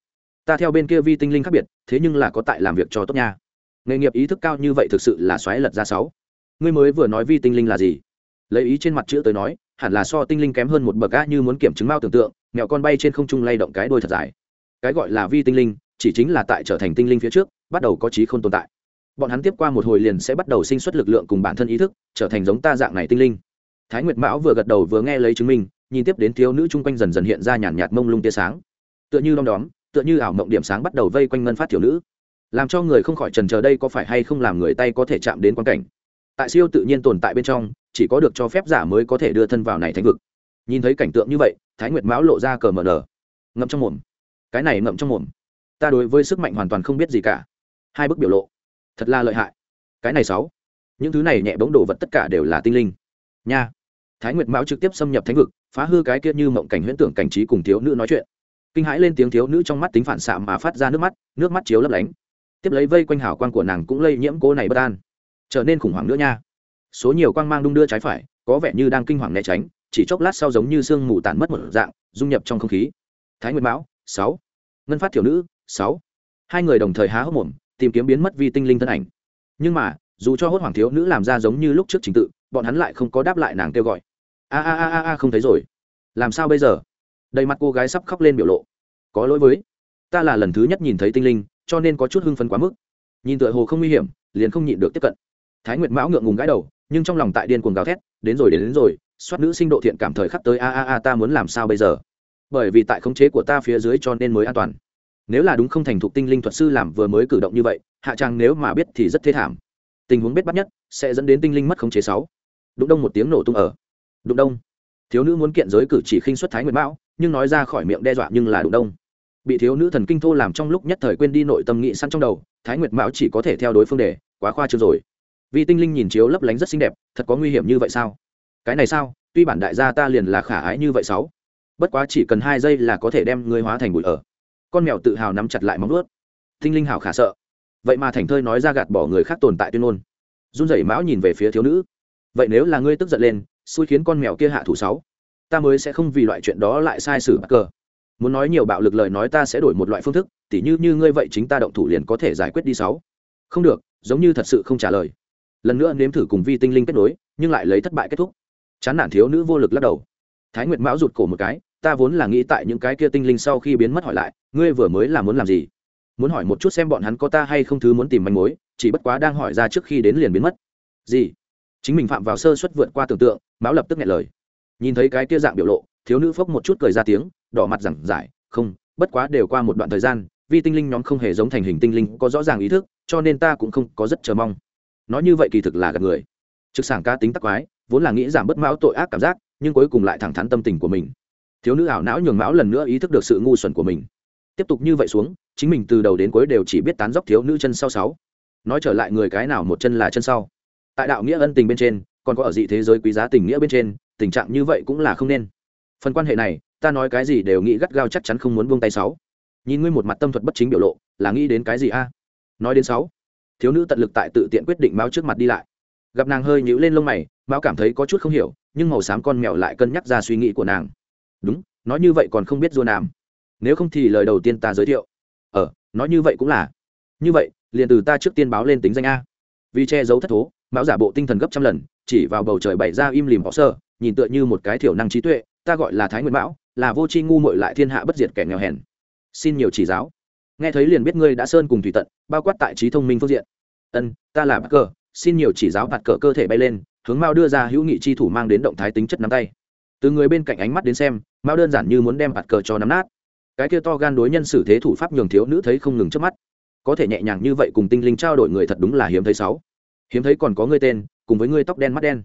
ta theo bên kia vi tinh linh khác biệt, thế nhưng là có tại làm việc cho tốt nha. Nghề nghiệp ý thức cao như vậy thực sự là xoáy lật ra sáu. Ngươi mới vừa nói vi tinh linh là gì? Lấy ý trên mặt chữ tới nói, hẳn là so tinh linh kém hơn một bậc gã như muốn kiểm chứng mao tưởng tượng mẹo con bay trên không trung lay động cái đôi thật dài. Cái gọi là vi tinh linh, chỉ chính là tại trở thành tinh linh phía trước, bắt đầu có trí không tồn tại. Bọn hắn tiếp qua một hồi liền sẽ bắt đầu sinh xuất lực lượng cùng bản thân ý thức, trở thành giống ta dạng này tinh linh. Thái nguyệt mão vừa gật đầu vừa nghe lấy chứng minh, nhìn tiếp đến thiếu nữ chung quanh dần dần hiện ra nhàn nhạt mông lung tia sáng. Tựa như đom đóm tựa như ảo mộng điểm sáng bắt đầu vây quanh ngân phát thiếu nữ, làm cho người không khỏi trần chờ đây có phải hay không làm người tay có thể chạm đến quan cảnh. Tại siêu tự nhiên tồn tại bên trong, chỉ có được cho phép giả mới có thể đưa thân vào này thánh vực. Nhìn thấy cảnh tượng như vậy, thái nguyệt mão lộ ra cờ mờ nở. Ngậm trong mồm. Cái này ngậm trong mồm. Ta đối với sức mạnh hoàn toàn không biết gì cả. Hai bức biểu lộ. Thật là lợi hại. Cái này sáu. Những thứ này nhẹ bóng đồ vật tất cả đều là tinh linh. Nha. Thái nguyệt mão trực tiếp xâm nhập thánh vực, phá hư cái kia như mộng cảnh huyễn tưởng cảnh trí cùng thiếu nữ nói chuyện kinh hãi lên tiếng thiếu nữ trong mắt tính phản xạ mà phát ra nước mắt nước mắt chiếu lấp lánh. Tiếp lấy vây quanh hào quang của nàng cũng lây nhiễm cố này bất an. Trở nên khủng hoảng nữa nha. Số nhiều quang mang đung đưa trái phải, có vẻ như đang kinh hoàng né tránh, chỉ chốc lát sau giống như sương mù tản mất một dạng, dung nhập trong không khí. Thái nguyên mão, sáu. Ngân phát thiểu nữ, sáu. Hai người đồng thời há hốc mồm, tìm kiếm biến mất vi tinh linh thân ảnh. Nhưng mà, dù cho hốt hoảng thiếu nữ làm ra giống như lúc trước trình tự, bọn hắn lại không có đáp lại nàng kêu gọi. A a a a không thấy rồi. Làm sao bây giờ? Đầy mặt cô gái sắp khóc lên biểu lộ. Có lỗi với ta là lần thứ nhất nhìn thấy tinh linh cho nên có chút hưng phấn quá mức. Nhìn tựa hồ không nguy hiểm liền không nhịn được tiếp cận. Thái nguyệt mão ngượng ngùng gãi đầu nhưng trong lòng tại điên cuồng gào thét đến rồi đến, đến rồi soát nữ sinh độ thiện cảm thời khắc tới a a a ta muốn làm sao bây giờ? Bởi vì tại khống chế của ta phía dưới cho nên mới an toàn. Nếu là đúng không thành thục tinh linh thuật sư làm vừa mới cử động như vậy hạ trang nếu mà biết thì rất thế thảm. Tình huống bết bắt nhất sẽ dẫn đến tinh linh mất khống chế sáu. Đụng đông một tiếng nổ tung ở. Đụng đông thiếu nữ muốn kiện giới cử chỉ khinh xuất thái nguyệt mão, nhưng nói ra khỏi miệng đe dọa nhưng là đụng đông. Bị thiếu nữ thần kinh thô làm trong lúc nhất thời quên đi nội tâm nghị săn trong đầu, thái nguyệt mão chỉ có thể theo đối phương đề quá khoa trương rồi. Vì tinh linh nhìn chiếu lấp lánh rất xinh đẹp, thật có nguy hiểm như vậy sao? Cái này sao? Tuy bản đại gia ta liền là khả ái như vậy sáu. Bất quá chỉ cần hai giây là có thể đem ngươi hóa thành bụi ở. Con mèo tự hào nắm chặt lại móng ướt tinh linh hào khả sợ. Vậy mà thành thơi nói ra gạt bỏ người khác tồn tại tuyên ngôn. Run rẩy mão nhìn về phía thiếu nữ. Vậy nếu là ngươi tức giận lên xui khiến con mèo kia hạ thủ sáu. Ta mới sẽ không vì loại chuyện đó lại sai sử bắt cờ. Muốn nói nhiều bạo lực lời nói ta sẽ đổi một loại phương thức, tỉ như như ngươi vậy chính ta động thủ liền có thể giải quyết đi sáu. Không được, giống như thật sự không trả lời. Lần nữa nếm thử cùng vi tinh linh kết nối, nhưng lại lấy thất bại kết thúc. Chán nản thiếu nữ vô lực lắc đầu. Thái nguyệt mão rụt cổ một cái, ta vốn là nghĩ tại những cái kia tinh linh sau khi biến mất hỏi lại, ngươi vừa mới là muốn làm gì? Muốn hỏi một chút xem bọn hắn có ta hay không thứ muốn tìm manh mối, chỉ bất quá đang hỏi ra trước khi đến liền biến mất. Gì? Chính mình phạm vào sơ suất vượt qua tưởng tượng mão lập tức nghe lời. Nhìn thấy cái kia dạng biểu lộ, thiếu nữ phốc một chút cười ra tiếng, đỏ mặt rằng giải, không, bất quá đều qua một đoạn thời gian vì tinh linh nhóm không hề giống thành hình tinh linh có rõ ràng ý thức, cho nên ta cũng không có rất chờ mong. Nói như vậy kỳ thực là gặp người. Trực sảng ca tính tắc quái, vốn là nghĩ giảm bớt mão tội ác cảm giác, nhưng cuối cùng lại thẳng thắn tâm tình của mình. Thiếu nữ ảo não nhường mão lần nữa ý thức được sự ngu xuẩn của mình. Tiếp tục như vậy xuống, chính mình từ đầu đến cuối đều chỉ biết tán dóc thiếu nữ chân sau sáu. Nói trở lại người cái nào một chân là chân sau. Tại đạo nghĩa ân tình bên trên còn có ở dị thế giới quý giá tình nghĩa bên trên, tình trạng như vậy cũng là không nên. Phần quan hệ này, ta nói cái gì đều nghĩ gắt gao chắc chắn không muốn buông tay sáu. Nhìn ngươi một mặt tâm thuật bất chính biểu lộ, là nghĩ đến cái gì a? Nói đến sáu. Thiếu nữ tận lực tại tự tiện quyết định máu trước mặt đi lại. Gặp nàng hơi nhíu lên lông mày, máu cảm thấy có chút không hiểu, nhưng màu xám con mèo lại cân nhắc ra suy nghĩ của nàng. Đúng, nói như vậy còn không biết dua nam nếu không thì lời đầu tiên ta giới thiệu. Ờ nói như vậy cũng là. Như vậy, liền từ ta trước tiên báo lên tính danh a. Vì che giấu thất thố mão giả bộ tinh thần gấp trăm lần chỉ vào bầu trời bày ra im lìm võ sơ, nhìn tựa như một cái thiểu năng trí tuệ, ta gọi là thái nguyên mão, là vô tri ngu mội lại thiên hạ bất diệt kẻ nghèo hèn. Xin nhiều chỉ giáo. Nghe thấy liền biết ngươi đã sơn cùng thủy tận, bao quát tại trí thông minh phương diện. Ân, ta là bạt cờ, xin nhiều chỉ giáo bạt cờ cơ thể bay lên, hướng mao đưa ra hữu nghị chi thủ mang đến động thái tính chất nắm tay. Từ người bên cạnh ánh mắt đến xem, mao đơn giản như muốn đem bạt cờ cho nắm nát. Cái kia to gan đối nhân xử thế thủ pháp nhường thiếu nữ thấy không ngừng trước mắt. Có thể nhẹ nhàng như vậy cùng tinh linh trao đổi người thật đúng là hiếm thấy sáu. Hiếm thấy còn có ngươi tên cùng với ngươi tóc đen mắt đen.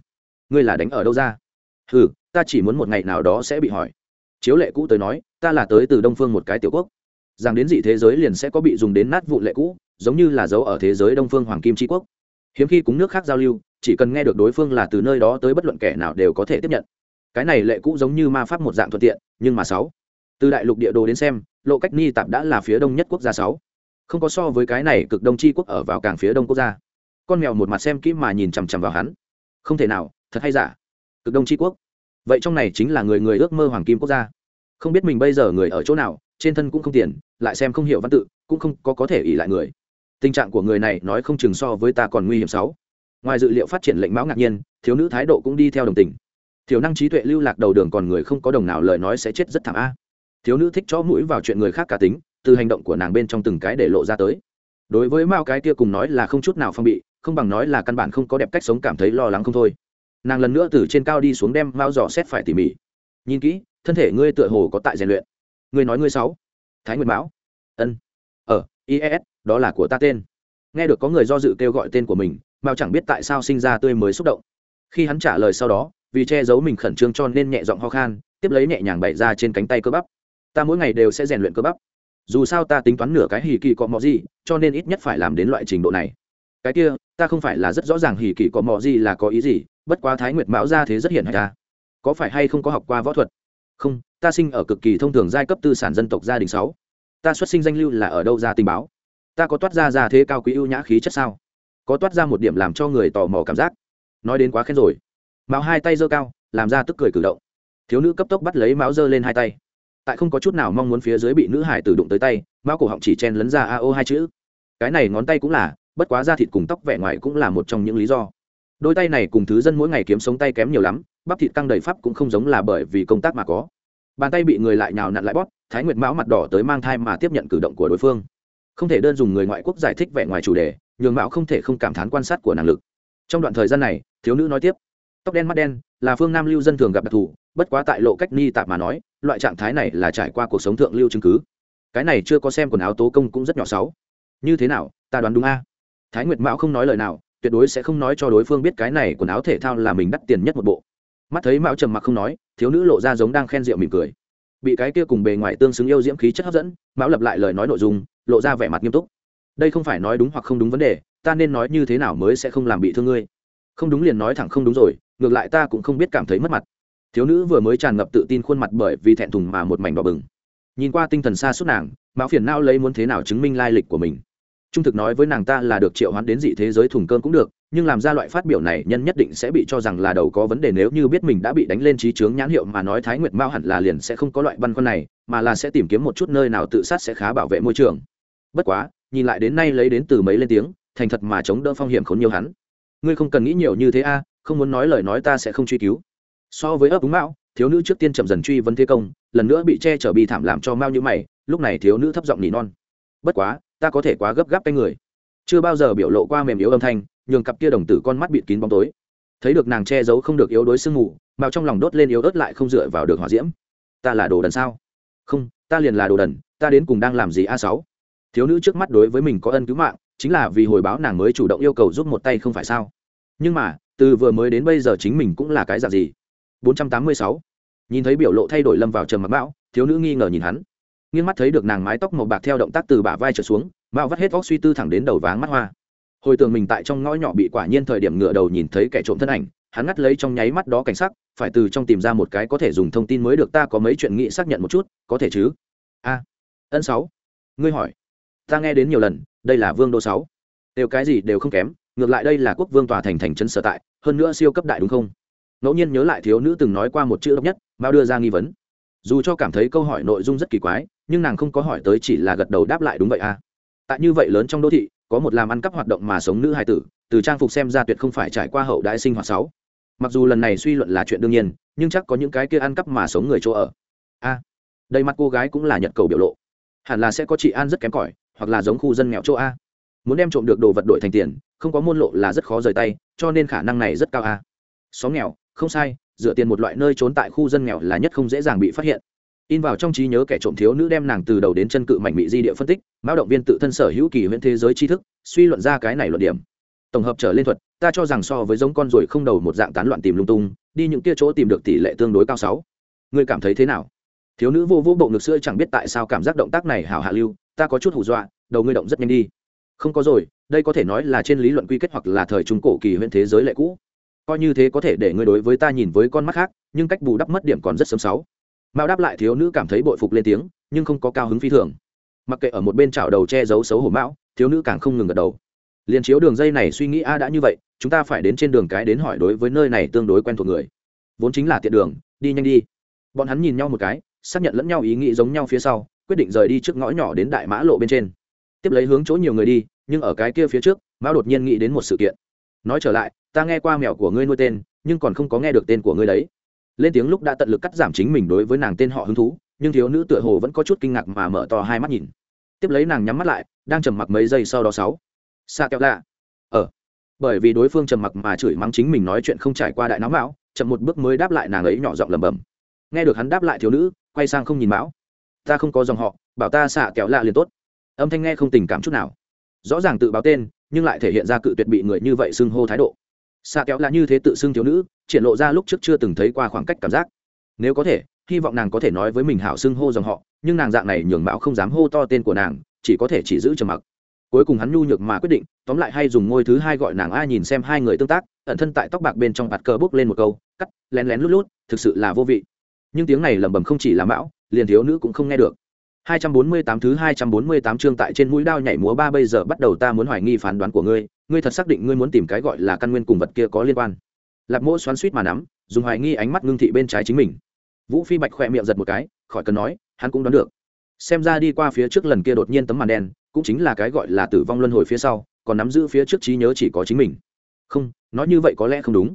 Ngươi là đánh ở đâu ra? Ừ ta chỉ muốn một ngày nào đó sẽ bị hỏi. Chiếu lệ cũ tới nói, ta là tới từ đông phương một cái tiểu quốc. Rằng đến dị thế giới liền sẽ có bị dùng đến nát vụ lệ cũ, giống như là dấu ở thế giới đông phương hoàng kim tri quốc. Hiếm khi cúng nước khác giao lưu, chỉ cần nghe được đối phương là từ nơi đó tới bất luận kẻ nào đều có thể tiếp nhận. Cái này lệ cũ giống như ma pháp một dạng thuận tiện, nhưng mà sáu. Từ đại lục địa đồ đến xem, lộ cách ni tạp đã là phía đông nhất quốc gia sáu. Không có so với cái này cực đông tri quốc ở vào càng phía đông quốc gia con mèo một mặt xem kỹ mà nhìn chằm chằm vào hắn. Không thể nào, thật hay giả? Cực đông tri quốc. Vậy trong này chính là người người ước mơ hoàng kim quốc gia. Không biết mình bây giờ người ở chỗ nào, trên thân cũng không tiền, lại xem không hiểu văn tự, cũng không có có thể ỉ lại người. Tình trạng của người này nói không chừng so với ta còn nguy hiểm sáu. Ngoài dự liệu phát triển lệnh mão ngạc nhiên, thiếu nữ thái độ cũng đi theo đồng tình. Thiếu năng trí tuệ lưu lạc đầu đường còn người không có đồng nào lời nói sẽ chết rất thảm a. Thiếu nữ thích cho mũi vào chuyện người khác cả tính, từ hành động của nàng bên trong từng cái để lộ ra tới. Đối với mao cái kia cùng nói là không chút nào phong bị không bằng nói là căn bản không có đẹp cách sống cảm thấy lo lắng không thôi. Nàng lần nữa từ trên cao đi xuống đem mao dò xét phải tỉ mỉ. Nhìn kỹ thân thể ngươi tựa hồ có tại rèn luyện. Ngươi nói ngươi sáu. Thái nguyệt mão. Ân. Ở ờ, ies đó là của ta tên. Nghe được có người do dự kêu gọi tên của mình mao chẳng biết tại sao sinh ra tươi mới xúc động. Khi hắn trả lời sau đó vì che giấu mình khẩn trương cho nên nhẹ giọng ho khan tiếp lấy nhẹ nhàng bày ra trên cánh tay cơ bắp. Ta mỗi ngày đều sẽ rèn luyện cơ bắp. Dù sao ta tính toán nửa cái hì kỳ có mọ gì cho nên ít nhất phải làm đến loại trình độ này cái kia, ta không phải là rất rõ ràng hỉ kỳ có mò gì là có ý gì, bất quá thái nguyệt mão ra thế rất hiển hay ta. Có phải hay không có học qua võ thuật? Không, ta sinh ở cực kỳ thông thường giai cấp tư sản dân tộc gia đình sáu. Ta xuất sinh danh lưu là ở đâu ra tình báo? Ta có toát ra ra thế cao quý ưu nhã khí chất sao? Có toát ra một điểm làm cho người tò mò cảm giác. Nói đến quá khen rồi. Mão hai tay giơ cao, làm ra tức cười cử động. Thiếu nữ cấp tốc bắt lấy mão giơ lên hai tay. Tại không có chút nào mong muốn phía dưới bị nữ hải tử đụng tới tay, mão cổ họng chỉ chen lấn ra a o hai chữ. Cái này ngón tay cũng là bất quá da thịt cùng tóc vẻ ngoài cũng là một trong những lý do. Đôi tay này cùng thứ dân mỗi ngày kiếm sống tay kém nhiều lắm, bắp thịt căng đầy pháp cũng không giống là bởi vì công tác mà có. Bàn tay bị người lại nhào nặn lại bóp, thái nguyệt mão mặt đỏ tới mang thai mà tiếp nhận cử động của đối phương. Không thể đơn dùng người ngoại quốc giải thích vẻ ngoài chủ đề, nhường mạo không thể không cảm thán quan sát của năng lực. Trong đoạn thời gian này, thiếu nữ nói tiếp, tóc đen mắt đen là phương nam lưu dân thường gặp đặc thù, bất quá tại lộ cách ni tạp mà nói, loại trạng thái này là trải qua cuộc sống thượng lưu chứng cứ. Cái này chưa có xem quần áo tố công cũng rất nhỏ sáu như thế nào, ta đoán đúng a? Thái nguyệt mão không nói lời nào, tuyệt đối sẽ không nói cho đối phương biết cái này quần áo thể thao là mình đắt tiền nhất một bộ. Mắt thấy mão trầm mặc không nói, thiếu nữ lộ ra giống đang khen rượu mỉm cười. Bị cái kia cùng bề ngoài tương xứng yêu diễm khí chất hấp dẫn, mão lập lại lời nói nội dung, lộ ra vẻ mặt nghiêm túc. Đây không phải nói đúng hoặc không đúng vấn đề, ta nên nói như thế nào mới sẽ không làm bị thương ngươi? Không đúng liền nói thẳng không đúng rồi, ngược lại ta cũng không biết cảm thấy mất mặt. Thiếu nữ vừa mới tràn ngập tự tin khuôn mặt bởi vì thẹn thùng mà một mảnh đỏ bừng. Nhìn qua tinh thần xa suốt nàng, mão phiền não lấy muốn thế nào chứng minh lai lịch của mình trung thực nói với nàng ta là được triệu hoán đến dị thế giới thùng cơm cũng được, nhưng làm ra loại phát biểu này, nhân nhất định sẽ bị cho rằng là đầu có vấn đề. Nếu như biết mình đã bị đánh lên trí chướng nhãn hiệu mà nói thái nguyệt mao hẳn là liền sẽ không có loại băn khoăn này, mà là sẽ tìm kiếm một chút nơi nào tự sát sẽ khá bảo vệ môi trường. Bất quá, nhìn lại đến nay lấy đến từ mấy lên tiếng, thành thật mà chống đỡ phong hiểm khốn nhiều hắn. Ngươi không cần nghĩ nhiều như thế a, không muốn nói lời nói ta sẽ không truy cứu. So với ấp úng mao, thiếu nữ trước tiên chậm dần truy vấn thế công, lần nữa bị che chở bị thảm làm cho mao như mày, lúc này thiếu nữ thấp giọng nỉ non. Bất quá ta có thể quá gấp gáp cái người. Chưa bao giờ biểu lộ qua mềm yếu âm thanh, nhường cặp kia đồng tử con mắt bịt kín bóng tối. Thấy được nàng che giấu không được yếu đối sương mù mao trong lòng đốt lên yếu ớt lại không dựa vào được hỏa diễm. Ta là đồ đần sao? Không, ta liền là đồ đần, ta đến cùng đang làm gì a sáu? Thiếu nữ trước mắt đối với mình có ân cứu mạng, chính là vì hồi báo nàng mới chủ động yêu cầu giúp một tay không phải sao? Nhưng mà, từ vừa mới đến bây giờ chính mình cũng là cái dạng gì? 486. nhìn thấy biểu lộ thay đổi lâm vào trầm mặc bão, thiếu nữ nghi ngờ nhìn hắn nghiêng mắt thấy được nàng mái tóc màu bạc theo động tác từ bả vai trở xuống, mao vắt hết vóc suy tư thẳng đến đầu váng mắt hoa. Hồi tưởng mình tại trong ngõ nhỏ bị quả nhiên thời điểm ngựa đầu nhìn thấy kẻ trộm thân ảnh, hắn ngắt lấy trong nháy mắt đó cảnh sắc, phải từ trong tìm ra một cái có thể dùng thông tin mới được ta có mấy chuyện nghị xác nhận một chút, có thể chứ? A. Ân sáu. Ngươi hỏi. Ta nghe đến nhiều lần, đây là vương đô sáu. Đều cái gì đều không kém, ngược lại đây là quốc vương tòa thành thành chân sở tại, hơn nữa siêu cấp đại đúng không? Ngẫu nhiên nhớ lại thiếu nữ từng nói qua một chữ độc nhất, mao đưa ra nghi vấn. Dù cho cảm thấy câu hỏi nội dung rất kỳ quái nhưng nàng không có hỏi tới chỉ là gật đầu đáp lại đúng vậy à? tại như vậy lớn trong đô thị có một làm ăn cắp hoạt động mà sống nữ hài tử từ trang phục xem ra tuyệt không phải trải qua hậu đại sinh hoạt sáu mặc dù lần này suy luận là chuyện đương nhiên nhưng chắc có những cái kia ăn cắp mà sống người chỗ ở. A à, đây mặt cô gái cũng là nhật cầu biểu lộ. Hẳn là sẽ có chị an rất kém cỏi hoặc là giống khu dân nghèo chỗ a. Muốn đem trộm được đồ vật đổi thành tiền không có môn lộ là rất khó rời tay cho nên khả năng này rất cao a. Xóm nghèo không sai dựa tiền một loại nơi trốn tại khu dân nghèo là nhất không dễ dàng bị phát hiện in vào trong trí nhớ kẻ trộm thiếu nữ đem nàng từ đầu đến chân cự mảnh bị di địa phân tích Mao động viên tự thân sở hữu kỳ huyễn thế giới tri thức, suy luận ra cái này luận điểm. Tổng hợp trở lên thuật, ta cho rằng so với giống con ruồi không đầu một dạng tán loạn tìm lung tung, đi những kia chỗ tìm được tỷ lệ tương đối cao sáu. Ngươi cảm thấy thế nào? Thiếu nữ vô vô bộ ngực sữa chẳng biết tại sao cảm giác động tác này hảo hạ lưu, ta có chút hù dọa, đầu ngươi động rất nhanh đi. Không có rồi, đây có thể nói là trên lý luận quy kết hoặc là thời trung cổ kỳ huyễn thế giới lệ cũ. Coi như thế có thể để ngươi đối với ta nhìn với con mắt khác, nhưng cách bù đắp mất điểm còn rất sớm sáu mao đáp lại thiếu nữ cảm thấy bội phục lên tiếng, nhưng không có cao hứng phi thường. Mặc kệ ở một bên chảo đầu che giấu xấu hổ mão thiếu nữ càng không ngừng gật đầu. Liền chiếu đường dây này suy nghĩ a đã như vậy, chúng ta phải đến trên đường cái đến hỏi đối với nơi này tương đối quen thuộc người. Vốn chính là tiện đường, đi nhanh đi. Bọn hắn nhìn nhau một cái, xác nhận lẫn nhau ý nghĩ giống nhau phía sau, quyết định rời đi trước ngõ nhỏ đến đại mã lộ bên trên. Tiếp lấy hướng chỗ nhiều người đi, nhưng ở cái kia phía trước mão đột nhiên nghĩ đến một sự kiện. Nói trở lại, ta nghe qua mèo của ngươi nuôi tên, nhưng còn không có nghe được tên của ngươi đấy lên tiếng lúc đã tận lực cắt giảm chính mình đối với nàng tên họ hứng thú, nhưng thiếu nữ tựa hồ vẫn có chút kinh ngạc mà mở to hai mắt nhìn. Tiếp lấy nàng nhắm mắt lại, đang trầm mặc mấy giây sau đó sáu. Xa kẹo lạ. Ờ. Bởi vì đối phương trầm mặc mà chửi mắng chính mình nói chuyện không trải qua đại nóng bão chậm một bước mới đáp lại nàng ấy nhỏ giọng lầm bầm. nghe được hắn đáp lại thiếu nữ, quay sang không nhìn bão ta không có dòng họ, bảo ta xạ kẹo lạ liền tốt. Âm thanh nghe không tình cảm chút nào. Rõ ràng tự báo tên, nhưng lại thể hiện ra cự tuyệt bị người như vậy xưng hô thái độ xạ kéo là như thế tự xưng thiếu nữ, triển lộ ra lúc trước chưa từng thấy qua khoảng cách cảm giác. Nếu có thể, hy vọng nàng có thể nói với mình hảo xưng hô dòng họ, nhưng nàng dạng này nhường mạo không dám hô to tên của nàng, chỉ có thể chỉ giữ trầm mặc. Cuối cùng hắn nhu nhược mà quyết định, tóm lại hay dùng ngôi thứ hai gọi nàng a nhìn xem hai người tương tác, ẩn thân tại tóc bạc bên trong bạt cờ bước lên một câu, cắt, lén lén lút lút, thực sự là vô vị. Nhưng tiếng này lẩm bẩm không chỉ là mão liền thiếu nữ cũng không nghe được. 248 thứ 248 chương tại trên mũi đao nhảy múa ba bây giờ bắt đầu ta muốn hoài nghi phán đoán của ngươi, ngươi thật xác định ngươi muốn tìm cái gọi là căn nguyên cùng vật kia có liên quan. Lạp Mộ xoắn xuýt mà nắm, dùng hoài nghi ánh mắt ngưng thị bên trái chính mình. Vũ Phi Bạch khỏe miệng giật một cái, khỏi cần nói, hắn cũng đoán được. Xem ra đi qua phía trước lần kia đột nhiên tấm màn đen, cũng chính là cái gọi là tử vong luân hồi phía sau, còn nắm giữ phía trước trí nhớ chỉ có chính mình. Không, nói như vậy có lẽ không đúng.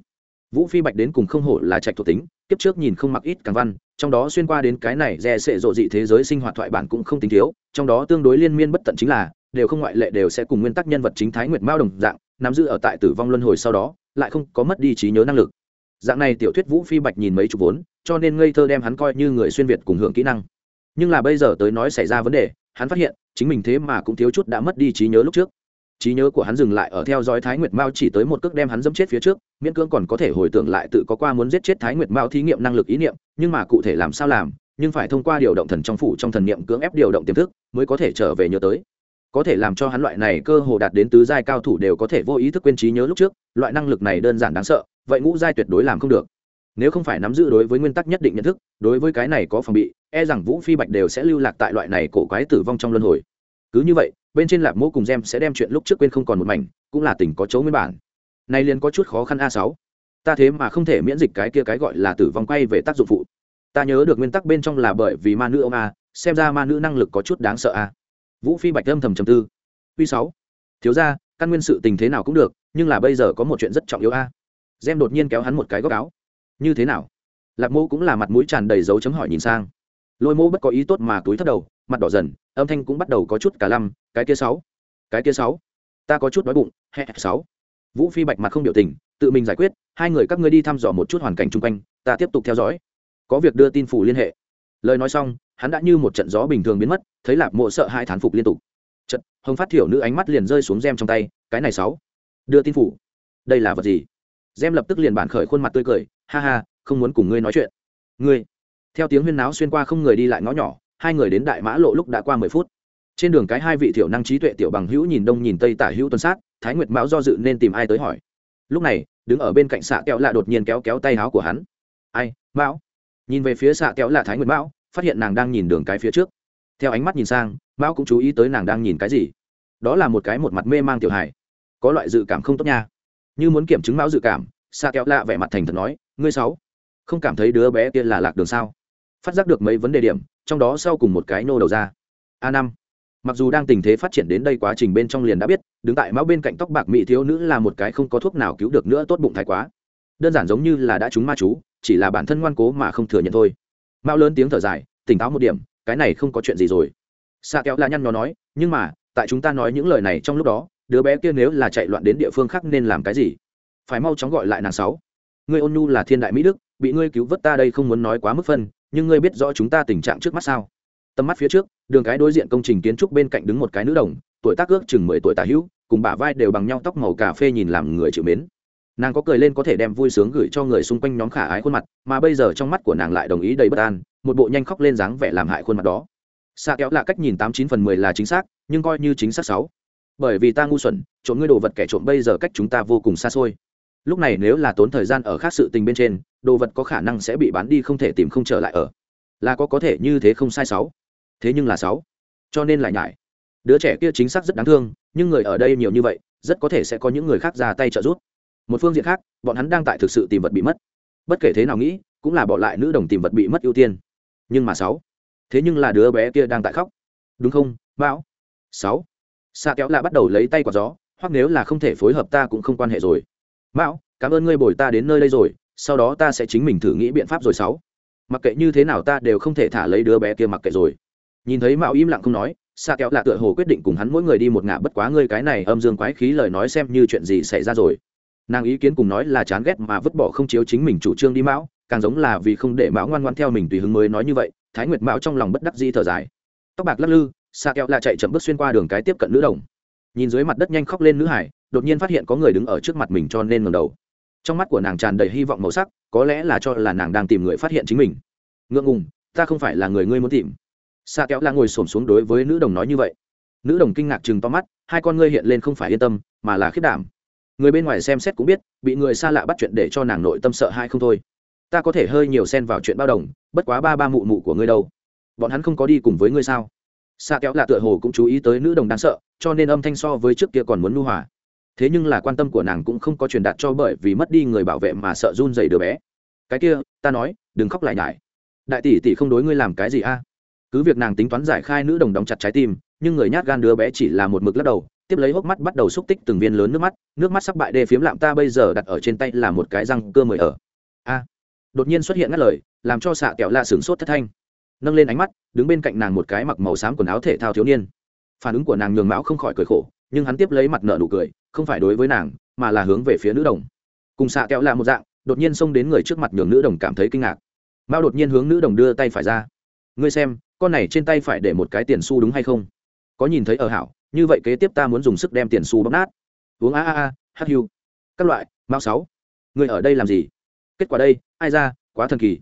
Vũ Phi Bạch đến cùng không hổ là trạch thuộc tính, kiếp trước nhìn không mặc ít càng văn, trong đó xuyên qua đến cái này rẻ sệ rộ dị thế giới sinh hoạt thoại bản cũng không tính thiếu, trong đó tương đối liên miên bất tận chính là, đều không ngoại lệ đều sẽ cùng nguyên tắc nhân vật chính thái nguyệt mao đồng dạng, nắm giữ ở tại tử vong luân hồi sau đó, lại không có mất đi trí nhớ năng lực. Dạng này tiểu thuyết vũ phi bạch nhìn mấy chục vốn, cho nên ngây thơ đem hắn coi như người xuyên việt cùng hưởng kỹ năng. Nhưng là bây giờ tới nói xảy ra vấn đề, hắn phát hiện, chính mình thế mà cũng thiếu chút đã mất đi trí nhớ lúc trước trí nhớ của hắn dừng lại ở theo dõi thái nguyệt mao chỉ tới một cước đem hắn dẫm chết phía trước, miễn cưỡng còn có thể hồi tưởng lại tự có qua muốn giết chết thái nguyệt mao thí nghiệm năng lực ý niệm, nhưng mà cụ thể làm sao làm, nhưng phải thông qua điều động thần trong phủ trong thần niệm cưỡng ép điều động tiềm thức mới có thể trở về nhớ tới. Có thể làm cho hắn loại này cơ hồ đạt đến tứ giai cao thủ đều có thể vô ý thức quên trí nhớ lúc trước, loại năng lực này đơn giản đáng sợ, vậy ngũ giai tuyệt đối làm không được. Nếu không phải nắm giữ đối với nguyên tắc nhất định nhận thức, đối với cái này có phòng bị e rằng vũ phi bạch đều sẽ lưu lạc tại loại này cổ quái tử vong trong luân hồi. Cứ như vậy bên trên lạp mô cùng gem sẽ đem chuyện lúc trước quên không còn một mảnh, cũng là tỉnh có chấu nguyên bản. Nay liền có chút khó khăn a sáu. Ta thế mà không thể miễn dịch cái kia cái gọi là tử vong quay về tác dụng phụ. Ta nhớ được nguyên tắc bên trong là bởi vì ma nữ ông a, xem ra ma nữ năng lực có chút đáng sợ a. Vũ phi bạch âm thầm trầm tư. Uy sáu. Thiếu ra căn nguyên sự tình thế nào cũng được, nhưng là bây giờ có một chuyện rất trọng yếu a. Gem đột nhiên kéo hắn một cái góc áo. Như thế nào? Lạc mô cũng là mặt mũi tràn đầy dấu chấm hỏi nhìn sang. Lôi mô bất có ý tốt mà túi thất đầu mặt đỏ dần, âm thanh cũng bắt đầu có chút cả lăm, cái kia sáu, cái kia sáu. Ta có chút đói bụng hẹ sáu. Vũ phi bạch mặt không biểu tình, tự mình giải quyết, hai người các ngươi đi thăm dò một chút hoàn cảnh chung quanh, ta tiếp tục theo dõi. Có việc đưa tin phủ liên hệ. Lời nói xong, hắn đã như một trận gió bình thường biến mất, thấy lạp mộ sợ hai thán phục liên tục. Trận hồng phát thiểu nữ ánh mắt liền rơi xuống gem trong tay, cái này sáu. Đưa tin phủ. Đây là vật gì? Gem lập tức liền bản khởi khuôn mặt tươi cười, ha ha, không muốn cùng ngươi nói chuyện. Ngươi. Theo tiếng huyên náo xuyên qua không người đi lại ngõ nhỏ hai người đến đại mã lộ lúc đã qua mười phút. Trên đường cái hai vị thiểu năng trí tuệ tiểu bằng hữu nhìn đông nhìn tây tả hữu tuần sát, thái nguyệt mão do dự nên tìm ai tới hỏi. Lúc này, đứng ở bên cạnh xạ kẹo lạ đột nhiên kéo kéo tay áo của hắn. Ai, mão? Nhìn về phía xạ kẹo lạ thái nguyệt mão, phát hiện nàng đang nhìn đường cái phía trước. Theo ánh mắt nhìn sang, mão cũng chú ý tới nàng đang nhìn cái gì. Đó là một cái một mặt mê mang tiểu hài. Có loại dự cảm không tốt nha. Như muốn kiểm chứng mão dự cảm, xạ kẹo lạ vẻ mặt thành thật nói, ngươi sáu không cảm thấy đứa bé kia là lạc đường sao? Phát giác được mấy vấn đề điểm trong đó sau cùng một cái nô đầu ra. A năm. Mặc dù đang tình thế phát triển đến đây quá trình bên trong liền đã biết, đứng tại mão bên cạnh tóc bạc mỹ thiếu nữ là một cái không có thuốc nào cứu được nữa tốt bụng thái quá. Đơn giản giống như là đã trúng ma chú, chỉ là bản thân ngoan cố mà không thừa nhận thôi. Mão lớn tiếng thở dài, tỉnh táo một điểm, cái này không có chuyện gì rồi. Xa kéo là nhăn nhó nói, nhưng mà, tại chúng ta nói những lời này trong lúc đó, đứa bé kia nếu là chạy loạn đến địa phương khác nên làm cái gì? Phải mau chóng gọi lại nàng sáu. Ngươi ôn nhu là thiên đại mỹ đức, bị ngươi cứu vớt ta đây không muốn nói quá mức phân nhưng ngươi biết rõ chúng ta tình trạng trước mắt sao? Tầm mắt phía trước, đường cái đối diện công trình kiến trúc bên cạnh đứng một cái nữ đồng, tuổi tác ước chừng mười tuổi tả hữu, cùng bả vai đều bằng nhau tóc màu cà phê nhìn làm người chịu mến. Nàng có cười lên có thể đem vui sướng gửi cho người xung quanh nhóm khả ái khuôn mặt, mà bây giờ trong mắt của nàng lại đồng ý đầy bất an, một bộ nhanh khóc lên dáng vẻ làm hại khuôn mặt đó. Xa kéo là cách nhìn tám chín phần mười là chính xác, nhưng coi như chính xác sáu. Bởi vì ta ngu xuẩn, trộm ngươi đồ vật kẻ trộm bây giờ cách chúng ta vô cùng xa xôi. Lúc này nếu là tốn thời gian ở khác sự tình bên trên đồ vật có khả năng sẽ bị bán đi không thể tìm không trở lại ở. Là có có thể như thế không sai sáu. Thế nhưng là sáu. Cho nên lại nhải. Đứa trẻ kia chính xác rất đáng thương, nhưng người ở đây nhiều như vậy, rất có thể sẽ có những người khác ra tay trợ giúp. Một phương diện khác, bọn hắn đang tại thực sự tìm vật bị mất. Bất kể thế nào nghĩ, cũng là bỏ lại nữ đồng tìm vật bị mất ưu tiên. Nhưng mà sáu. Thế nhưng là đứa bé kia đang tại khóc. Đúng không bão sáu. Xa kéo là bắt đầu lấy tay quả gió hoặc nếu là không thể phối hợp ta cũng không quan hệ rồi. Bão cảm ơn ngươi bồi ta đến nơi đây rồi sau đó ta sẽ chính mình thử nghĩ biện pháp rồi sáu. Mặc kệ như thế nào ta đều không thể thả lấy đứa bé kia mặc kệ rồi. Nhìn thấy mạo im lặng không nói xa kéo là tựa hồ quyết định cùng hắn mỗi người đi một ngã bất quá ngươi cái này âm dương quái khí lời nói xem như chuyện gì xảy ra rồi. Nàng ý kiến cùng nói là chán ghét mà vứt bỏ không chiếu chính mình chủ trương đi mão càng giống là vì không để mão ngoan ngoan theo mình tùy hứng mới nói như vậy, thái nguyệt mão trong lòng bất đắc di thở dài. Tóc bạc lắc lư xa kéo là chạy chậm bước xuyên qua đường cái tiếp cận nữ đồng. Nhìn dưới mặt đất nhanh khóc lên nữ hải, đột nhiên phát hiện có người đứng ở trước mặt mình cho nên ngầm đầu trong mắt của nàng tràn đầy hy vọng màu sắc, có lẽ là cho là nàng đang tìm người phát hiện chính mình. Ngượng ngùng, ta không phải là người ngươi muốn tìm. Xa kéo là ngồi xổm xuống đối với nữ đồng nói như vậy. Nữ đồng kinh ngạc chừng to mắt, hai con ngươi hiện lên không phải yên tâm, mà là khiết đảm. Người bên ngoài xem xét cũng biết, bị người xa lạ bắt chuyện để cho nàng nội tâm sợ hai không thôi. Ta có thể hơi nhiều xen vào chuyện bao đồng, bất quá ba ba mụ mụ của ngươi đâu? Bọn hắn không có đi cùng với ngươi sao? Xa kéo là tựa hồ cũng chú ý tới nữ đồng đáng sợ, cho nên âm thanh so với trước kia còn muốn nu hòa thế nhưng là quan tâm của nàng cũng không có truyền đạt cho bởi vì mất đi người bảo vệ mà sợ run dày đứa bé. Cái kia, ta nói, đừng khóc lại nhải. Đại tỷ tỷ không đối ngươi làm cái gì a? Cứ việc nàng tính toán giải khai nữ đồng đóng chặt trái tim, nhưng người nhát gan đứa bé chỉ là một mực lắc đầu, tiếp lấy hốc mắt bắt đầu xúc tích từng viên lớn nước mắt nước mắt sắp bại đê phiếm lạm ta bây giờ đặt ở trên tay là một cái răng cơ mười ở. A. Đột nhiên xuất hiện ngắt lời, làm cho xạ kẹo lạ sửng sốt thất thanh. Nâng lên ánh mắt, đứng bên cạnh nàng một cái mặc màu xám quần áo thể thao thiếu niên. Phản ứng của nàng nhường mão không khỏi cười khổ, nhưng hắn tiếp lấy mặt nợ nụ cười không phải đối với nàng, mà là hướng về phía nữ đồng. Cùng xạ kẹo là một dạng, đột nhiên xông đến người trước mặt nhường nữ đồng cảm thấy kinh ngạc. Mao đột nhiên hướng nữ đồng đưa tay phải ra. Ngươi xem, con này trên tay phải để một cái tiền xu đúng hay không? Có nhìn thấy ở hảo, như vậy kế tiếp ta muốn dùng sức đem tiền xu bóp nát. Uống a a a, hát hiu. Các loại, mao sáu. Người ở đây làm gì? Kết quả đây, ai ra, quá thần kỳ.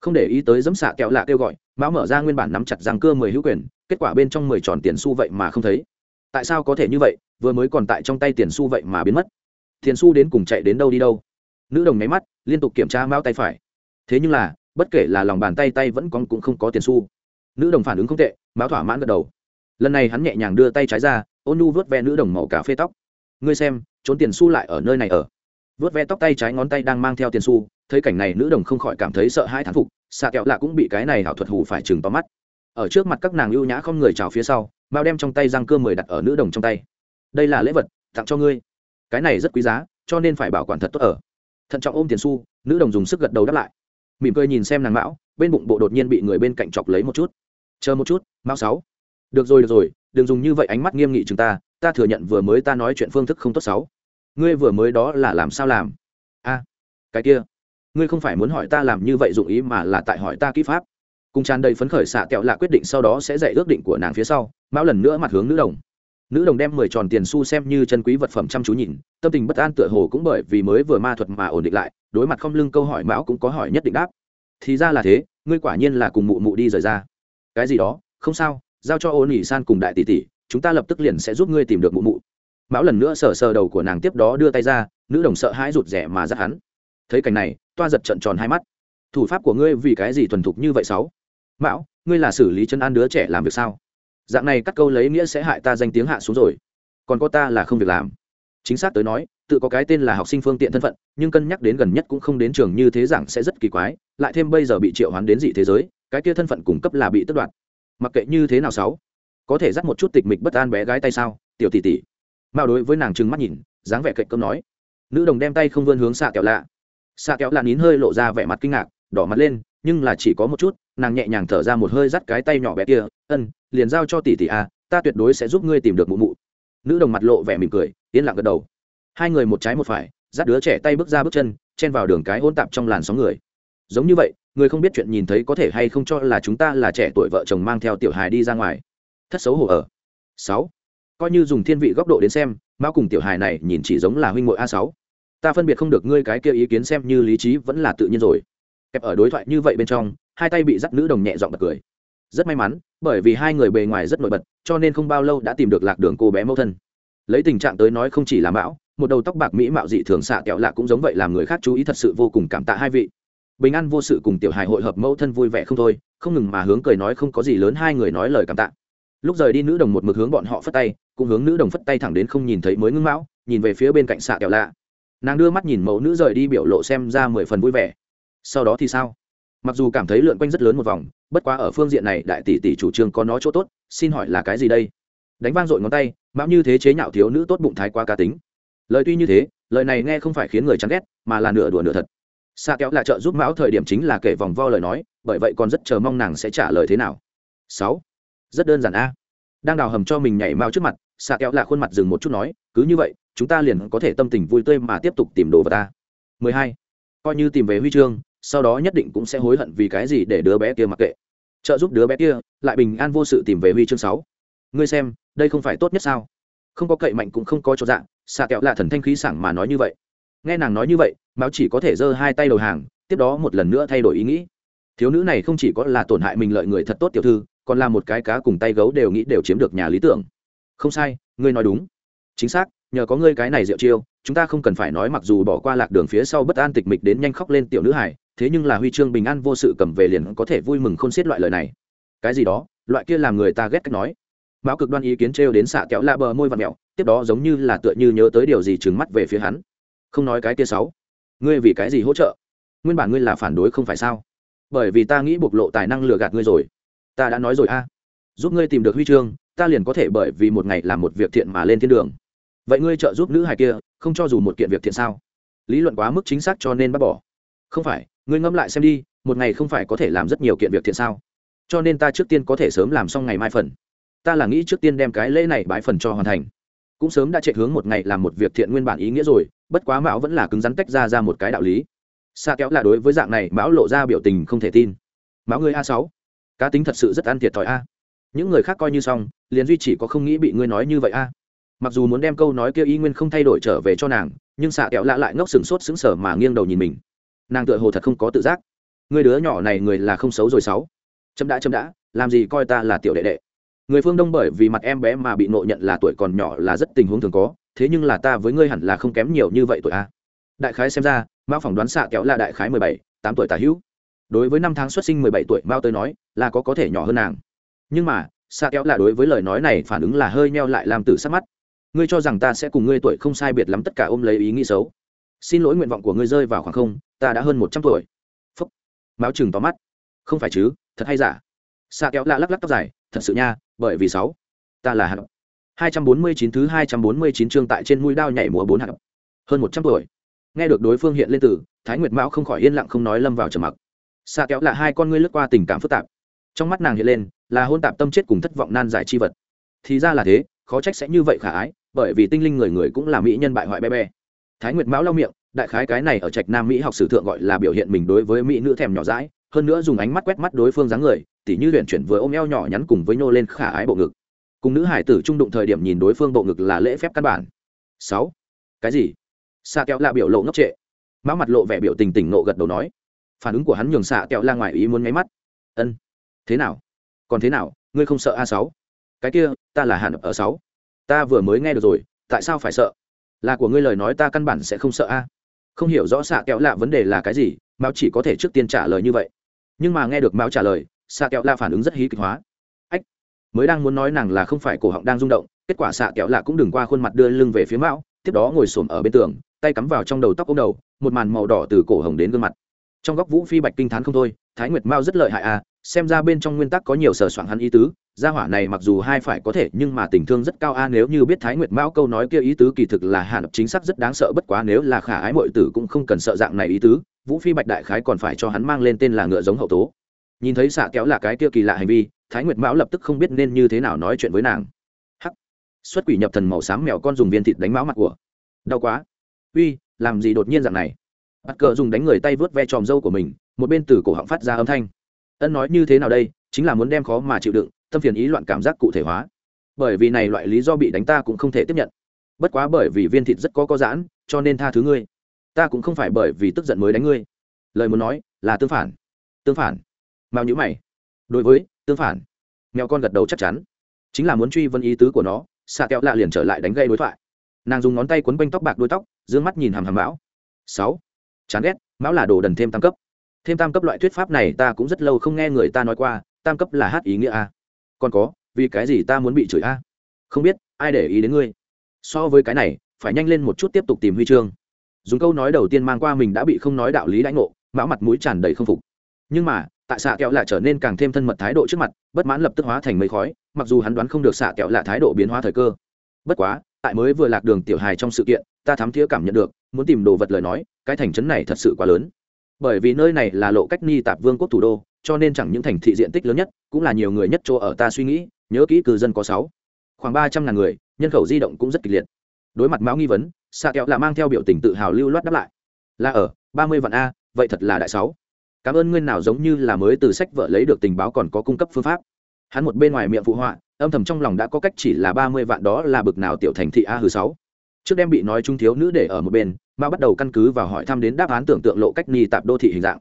Không để ý tới dẫm xạ kẹo lạ kêu gọi mão mở ra nguyên bản nắm chặt răng cưa mười hữu quyền, kết quả bên trong mười tròn tiền xu vậy mà không thấy tại sao có thể như vậy, vừa mới còn tại trong tay tiền xu vậy mà biến mất. Tiền xu đến cùng chạy đến đâu đi đâu? Nữ đồng nháy mắt, liên tục kiểm tra mão tay phải. Thế nhưng là, bất kể là lòng bàn tay tay vẫn còn cũng không có tiền xu. Nữ đồng phản ứng không tệ mão thỏa mãn gật đầu. Lần này hắn nhẹ nhàng đưa tay trái ra, ôn nu vớt ve nữ đồng màu cà phê tóc. Ngươi xem, trốn tiền xu lại ở nơi này ở. Vớt ve tóc tay trái ngón tay đang mang theo tiền xu, thấy cảnh này nữ đồng không khỏi cảm thấy sợ hãi thán phục xạ kẹo lạ cũng bị cái này hảo thuật hù phải chừng to mắt. Ở trước mặt các nàng ưu nhã không người chào phía sau mao đem trong tay răng cưa mười đặt ở nữ đồng trong tay. Đây là lễ vật, tặng cho ngươi. Cái này rất quý giá, cho nên phải bảo quản thật tốt ở. Thận trọng ôm tiền xu, nữ đồng dùng sức gật đầu đáp lại. Mỉm cười nhìn xem nàng mão, bên bụng bộ đột nhiên bị người bên cạnh chọc lấy một chút. Chờ một chút, mão sáu. Được rồi được rồi, đừng dùng như vậy ánh mắt nghiêm nghị chúng ta ta thừa nhận vừa mới ta nói chuyện phương thức không tốt sáu. Ngươi vừa mới đó là làm sao làm? A, cái kia. Ngươi không phải muốn hỏi ta làm như vậy dụng ý mà là tại hỏi ta kỹ pháp cùng tràn đầy phấn khởi xạ kẹo lạ quyết định sau đó sẽ dạy ước định của nàng phía sau, mão lần nữa mặt hướng nữ đồng. Nữ đồng đem mười tròn tiền xu xem như chân quý vật phẩm chăm chú nhìn, tâm tình bất an tựa hồ cũng bởi vì mới vừa ma thuật mà ổn định lại, đối mặt không lưng câu hỏi mão cũng có hỏi nhất định đáp. Thì ra là thế, ngươi quả nhiên là cùng mụ mụ đi rời ra. Cái gì đó? Không sao, giao cho ôn ỉ san cùng đại tỷ tỷ, chúng ta lập tức liền sẽ giúp ngươi tìm được mụ mụ. Mão lần nữa sờ sờ đầu của nàng tiếp đó đưa tay ra, nữ đồng sợ hãi rụt rẻ mà dắt hắn. Thấy cảnh này, toa giật trận tròn hai mắt. Thủ pháp của ngươi vì cái gì thuần thục như vậy sáu? Mão, ngươi là xử lý chân an đứa trẻ làm việc sao? Dạng này cắt câu lấy nghĩa sẽ hại ta danh tiếng hạ xuống rồi. Còn có ta là không việc làm. Chính xác tới nói, tự có cái tên là học sinh phương tiện thân phận, nhưng cân nhắc đến gần nhất cũng không đến trường như thế giảng sẽ rất kỳ quái, lại thêm bây giờ bị triệu hoán đến dị thế giới, cái kia thân phận cung cấp là bị tất đoạt. Mặc kệ như thế nào sáu, có thể dắt một chút tịch mịch bất an bé gái tay sao? Tiểu tỷ tỷ. Mao đối với nàng trừng mắt nhìn, dáng vẻ cạnh cơm nói. Nữ đồng đem tay không vươn hướng xạ kẹo lạ. Xạ kẹo lạ nín hơi lộ ra vẻ mặt kinh ngạc, đỏ mặt lên nhưng là chỉ có một chút, nàng nhẹ nhàng thở ra một hơi dắt cái tay nhỏ bé kia, ân, liền giao cho tỷ tỷ a ta tuyệt đối sẽ giúp ngươi tìm được mụ mụ. Nữ đồng mặt lộ vẻ mỉm cười, yên lặng gật đầu. Hai người một trái một phải, dắt đứa trẻ tay bước ra bước chân, chen vào đường cái hôn tạp trong làn sóng người. Giống như vậy, người không biết chuyện nhìn thấy có thể hay không cho là chúng ta là trẻ tuổi vợ chồng mang theo tiểu hài đi ra ngoài. Thất xấu hổ ở. Sáu. Coi như dùng thiên vị góc độ đến xem mao cùng tiểu hài này nhìn chỉ giống là huynh mội a sáu. Ta phân biệt không được ngươi cái kia ý kiến xem như lý trí vẫn là tự nhiên rồi kẹp ở đối thoại như vậy bên trong, hai tay bị dắt nữ đồng nhẹ dọn bật cười. Rất may mắn, bởi vì hai người bề ngoài rất nổi bật, cho nên không bao lâu đã tìm được lạc đường cô bé mẫu thân. Lấy tình trạng tới nói không chỉ là mão, một đầu tóc bạc mỹ mạo dị thường xạ kẹo lạ cũng giống vậy làm người khác chú ý thật sự vô cùng cảm tạ hai vị. Bình an vô sự cùng tiểu hài hội hợp mẫu thân vui vẻ không thôi, không ngừng mà hướng cười nói không có gì lớn hai người nói lời cảm tạ. Lúc rời đi nữ đồng một mực hướng bọn họ phất tay, cũng hướng nữ đồng phất tay thẳng đến không nhìn thấy mới ngưng mão, nhìn về phía bên cạnh xạ kẹo lạ. Nàng đưa mắt nhìn mẫu nữ rời đi biểu lộ xem ra mười phần vui vẻ sau đó thì sao? Mặc dù cảm thấy lượn quanh rất lớn một vòng, bất quá ở phương diện này đại tỷ tỷ chủ trương có nó chỗ tốt, xin hỏi là cái gì đây? Đánh vang dội ngón tay mão như thế chế nhạo thiếu nữ tốt bụng thái quá cá tính. Lời tuy như thế, lời này nghe không phải khiến người chán ghét, mà là nửa đùa nửa thật. Xa kéo là trợ giúp mão thời điểm chính là kể vòng vo lời nói, bởi vậy còn rất chờ mong nàng sẽ trả lời thế nào. Sáu. Rất đơn giản a. Đang đào hầm cho mình nhảy mao trước mặt xa kéo là khuôn mặt dừng một chút nói, cứ như vậy, chúng ta liền có thể tâm tình vui tươi mà tiếp tục tìm đồ vào ta. 12. coi như tìm về huy chương sau đó nhất định cũng sẽ hối hận vì cái gì để đứa bé kia mặc kệ. Trợ giúp đứa bé kia, lại bình an vô sự tìm về huy chương sáu. Ngươi xem, đây không phải tốt nhất sao? Không có cậy mạnh cũng không có chỗ dạng xạ kẹo là thần thanh khí sảng mà nói như vậy. Nghe nàng nói như vậy mão chỉ có thể giơ hai tay đầu hàng, tiếp đó một lần nữa thay đổi ý nghĩ. Thiếu nữ này không chỉ có là tổn hại mình lợi người thật tốt tiểu thư, còn là một cái cá cùng tay gấu đều nghĩ đều chiếm được nhà lý tưởng. Không sai, ngươi nói đúng. Chính xác, nhờ có ngươi cái này diệu chiêu, chúng ta không cần phải nói mặc dù bỏ qua lạc đường phía sau bất an tịch mịch đến nhanh khóc lên tiểu nữ hải thế nhưng là huy chương bình an vô sự cầm về liền có thể vui mừng không xiết loại lời này. Cái gì đó? Loại kia làm người ta ghét cách nói. Mão cực đoan ý kiến trêu đến xạ kéo lạ bờ môi và mẹo, tiếp đó giống như là tựa như nhớ tới điều gì trừng mắt về phía hắn. Không nói cái kia sáu. Ngươi vì cái gì hỗ trợ? Nguyên bản ngươi là phản đối không phải sao? Bởi vì ta nghĩ bộc lộ tài năng lừa gạt ngươi rồi. Ta đã nói rồi a. Giúp ngươi tìm được huy chương, ta liền có thể bởi vì một ngày làm một việc thiện mà lên thiên đường. Vậy ngươi trợ giúp nữ hài kia, không cho dù một kiện việc thiện sao? Lý luận quá mức chính xác cho nên bác bỏ. Không phải ngươi ngẫm lại xem đi, một ngày không phải có thể làm rất nhiều kiện việc thiện sao? Cho nên ta trước tiên có thể sớm làm xong ngày mai phần. Ta là nghĩ trước tiên đem cái lễ này bái phần cho hoàn thành. Cũng sớm đã chạy hướng một ngày làm một việc thiện nguyên bản ý nghĩa rồi, bất quá mão vẫn là cứng rắn tách ra ra một cái đạo lý. Xa kéo là đối với dạng này, mão lộ ra biểu tình không thể tin. Mão ngươi a sáu, cá tính thật sự rất ăn thiệt thòi a. Những người khác coi như xong, liền duy chỉ có không nghĩ bị ngươi nói như vậy a. Mặc dù muốn đem câu nói kia y nguyên không thay đổi trở về cho nàng, nhưng xạ kẹo lạ lại ngốc sừng sốt sững sờ mà nghiêng đầu nhìn mình nàng tựa hồ thật không có tự giác. Người đứa nhỏ này người là không xấu rồi sáu. Chấm đã chấm đã, làm gì coi ta là tiểu đệ đệ. Người phương đông bởi vì mặt em bé mà bị nộ nhận là tuổi còn nhỏ là rất tình huống thường có, thế nhưng là ta với ngươi hẳn là không kém nhiều như vậy tuổi a. Đại khái xem ra, mao phỏng đoán xạ kéo là đại khái mười bảy, tám tuổi tả hữu. Đối với năm tháng xuất sinh mười bảy tuổi, mao tới nói, là có có thể nhỏ hơn nàng. Nhưng mà, xạ kéo là đối với lời nói này phản ứng là hơi meo lại làm tử sắc mắt. Ngươi cho rằng ta sẽ cùng ngươi tuổi không sai biệt lắm tất cả ôm lấy ý nghĩ xấu xin lỗi nguyện vọng của ngươi rơi vào khoảng không, ta đã hơn một trăm tuổi. Phúc. Máu chừng tóm mắt. Không phải chứ, thật hay giả? Xa kéo lạ lắc lắc tóc dài, thật sự nha, bởi vì sáu. Ta là hạt hai trăm bốn mươi chín thứ hai trăm bốn mươi chín chương tại trên mũi đao nhảy múa bốn hạt hơn một trăm tuổi. Nghe được đối phương hiện lên từ, thái nguyệt mão không khỏi yên lặng không nói lâm vào trầm mặc. Xa kéo lạ hai con ngươi lướt qua tình cảm phức tạp. Trong mắt nàng hiện lên, là hôn tạp tâm chết cùng thất vọng nan giải chi vật. Thì ra là thế, khó trách sẽ như vậy khả ái, bởi vì tinh linh người người cũng là mỹ nhân bại hoại bé bé thái nguyệt mão lau miệng, đại khái cái này ở trạch nam mỹ học sử thượng gọi là biểu hiện mình đối với mỹ nữ thèm nhỏ dãi, hơn nữa dùng ánh mắt quét mắt đối phương dáng người, tỉ như luyện chuyển vừa ôm eo nhỏ nhắn cùng với nhô lên khả ái bộ ngực. Cùng nữ hải tử trung đụng thời điểm nhìn đối phương bộ ngực là lễ phép căn bản. Sáu. Cái gì? Xạ kẹo lạ biểu lộ ngốc trệ. Mão mặt lộ vẻ biểu tình tỉnh nộ gật đầu nói. Phản ứng của hắn nhường xạ kẹo la ngoài ý muốn nháy mắt. Ân. Thế nào? Còn thế nào? Ngươi không sợ a sáu? Cái kia, ta là hàn ở sáu. Ta vừa mới nghe được rồi, tại sao phải sợ? Là của ngươi lời nói ta căn bản sẽ không sợ a. Không hiểu rõ xạ kẹo lạ vấn đề là cái gì, mao chỉ có thể trước tiên trả lời như vậy. Nhưng mà nghe được mao trả lời xạ kẹo lạ phản ứng rất hí kịch hóa. Ách, mới đang muốn nói nàng là không phải cổ họng đang rung động, kết quả xạ kẹo lạ cũng đừng qua khuôn mặt đưa lưng về phía mão tiếp đó ngồi xổm ở bên tường, tay cắm vào trong đầu tóc ông đầu, một màn màu đỏ từ cổ hồng đến gương mặt. Trong góc vũ phi bạch kinh t h á n không thôi, thái nguyệt mao rất lợi hại à xem ra bên trong nguyên tắc có nhiều sở soạn hắn ý tứ gia hỏa này mặc dù hai phải có thể, nhưng mà tình thương rất cao a, nếu như biết thái nguyệt mão câu nói kia ý tứ kỳ thực là hạn chính xác rất đáng sợ, bất quá nếu là khả ái mọi tử cũng không cần sợ dạng này ý tứ, vũ phi bạch đại khái còn phải cho hắn mang lên tên là ngựa giống hậu tố. Nhìn thấy xạ kéo là cái kia kỳ lạ hành vi, thái nguyệt mão lập tức không biết nên như thế nào nói chuyện với nàng. Hắc! Xuất quỷ nhập thần màu xám mèo con dùng viên thịt đánh máu mặt của. Đau quá. Uy, làm gì đột nhiên dạng này? Bắt cờ dùng đánh người tay vớt ve tròm dâu của mình, một bên từ cổ họng phát ra âm thanh. Ân nói như thế nào đây? Chính là muốn đem khó mà chịu đựng tâm phiền ý loạn cảm giác cụ thể hóa. Bởi vì này loại lý do bị đánh ta cũng không thể tiếp nhận. Bất quá bởi vì viên thịt rất có có giãn, cho nên tha thứ ngươi. Ta cũng không phải bởi vì tức giận mới đánh ngươi. Lời muốn nói, là tương phản. Tương phản. Mao nhữ mày. Đối với, tương phản. Mèo con gật đầu chắc chắn. Chính là muốn truy vấn ý tứ của nó, xạ kẹo lạ liền trở lại đánh gây đối thoại. Nàng dùng ngón tay quấn quanh tóc bạc đôi tóc d ư ơ n g mắt nhìn hàm hàm mão. Sáu. Chán ghét, mão là đồ đần thêm tam cấp. Thêm tam cấp loại thuyết pháp này ta cũng rất lâu không nghe người ta nói qua, tam cấp là hát ý nghĩa a còn có, vì cái gì ta muốn bị chửi a? Không biết, ai để ý đến ngươi? So với cái này, phải nhanh lên một chút tiếp tục tìm huy chương. Dùng câu nói đầu tiên mang qua mình đã bị không nói đạo lý lãnh ngộ, mão mặt mũi tràn đầy không phục. Nhưng mà, tại xạ kẹo lại trở nên càng thêm thân mật thái độ trước mặt, bất mãn lập tức hóa thành mây khói, mặc dù hắn đoán không được xạ kẹo lạ thái độ biến hóa thời cơ. Bất quá, tại mới vừa lạc đường tiểu hài trong sự kiện, ta thám thiế cảm nhận được, muốn tìm đồ vật lời nói, cái thành trấn này thật sự quá lớn. Bởi vì nơi này là lộ cách ni tạp vương quốc thủ đô cho nên chẳng những thành thị diện tích lớn nhất, cũng là nhiều người nhất chỗ ở ta suy nghĩ, nhớ kỹ cư dân có sáu. Khoảng ba trăm ngàn người, nhân khẩu di động cũng rất kịch liệt. Đối mặt mão nghi vấn xạ kẹo là mang theo biểu tình tự hào lưu loát đáp lại. Là ở, ba mươi vạn a, vậy thật là đại sáu. Cảm ơn ngươi nào giống như là mới từ sách vợ lấy được tình báo còn có cung cấp phương pháp. Hắn một bên ngoài miệng phụ họa, âm thầm trong lòng đã có cách chỉ là ba mươi vạn đó là bực nào tiểu thành thị a hư sáu. Trước đem bị nói trung thiếu nữ để ở một bên mà bắt đầu căn cứ và hỏi thăm đến đáp án tưởng tượng lộ cách ni tạp đô thị hình dạng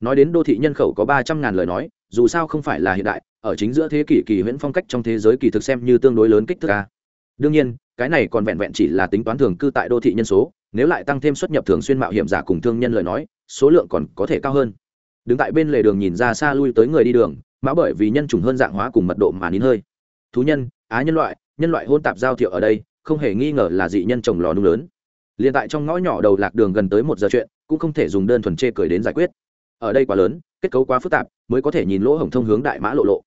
nói đến đô thị nhân khẩu có ba trăm ngàn lời nói, dù sao không phải là hiện đại, ở chính giữa thế kỷ kỳ huyễn phong cách trong thế giới kỳ thực xem như tương đối lớn kích thước a. Đương nhiên, cái này còn vẹn vẹn chỉ là tính toán thường cư tại đô thị nhân số, nếu lại tăng thêm xuất nhập thường xuyên mạo hiểm giả cùng thương nhân lời nói, số lượng còn có thể cao hơn. Đứng tại bên lề đường nhìn ra xa lui tới người đi đường mã bởi vì nhân chủng hơn dạng hóa cùng mật độ mà nín hơi. Thú nhân, á nhân loại nhân loại hôn tạp giao thiệu ở đây, không hề nghi ngờ là dị nhân trồng lò nung lớn. Liền tại trong ngõ nhỏ đầu lạc đường gần tới một giờ chuyện, cũng không thể dùng đơn thuần chê cười đến giải quyết ở đây quá lớn, kết cấu quá phức tạp, mới có thể nhìn lỗ hổng thông hướng đại mã lộ lộ.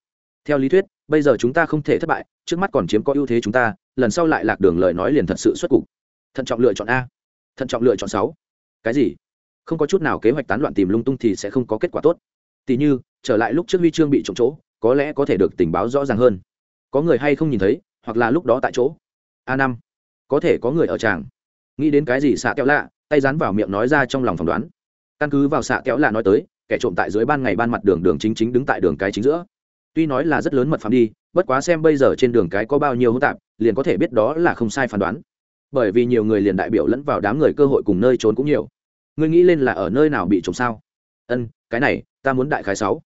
Theo lý thuyết, bây giờ chúng ta không thể thất bại, trước mắt còn chiếm có ưu thế chúng ta, lần sau lại lạc đường lời nói liền thật sự xuất cục. Thận trọng lựa chọn a. Thận trọng lựa chọn sáu. Cái gì? Không có chút nào kế hoạch tán loạn tìm lung tung thì sẽ không có kết quả tốt. Tỉ như, trở lại lúc trước huy chương bị trộm chỗ, có lẽ có thể được tình báo rõ ràng hơn. Có người hay không nhìn thấy, hoặc là lúc đó tại chỗ? A năm. Có thể có người ở tràng. Nghĩ đến cái gì xạ kéo lạ, tay dán vào miệng nói ra trong lòng phỏng đoán căn cứ vào xạ kéo là nói tới, kẻ trộm tại dưới ban ngày ban mặt đường đường chính chính đứng tại đường cái chính giữa. Tuy nói là rất lớn mật phạm đi, bất quá xem bây giờ trên đường cái có bao nhiêu hỗn tạp, liền có thể biết đó là không sai phán đoán. Bởi vì nhiều người liền đại biểu lẫn vào đám người cơ hội cùng nơi trốn cũng nhiều. Ngươi nghĩ lên là ở nơi nào bị trộm sao? Ân, cái này, ta muốn đại khái sáu.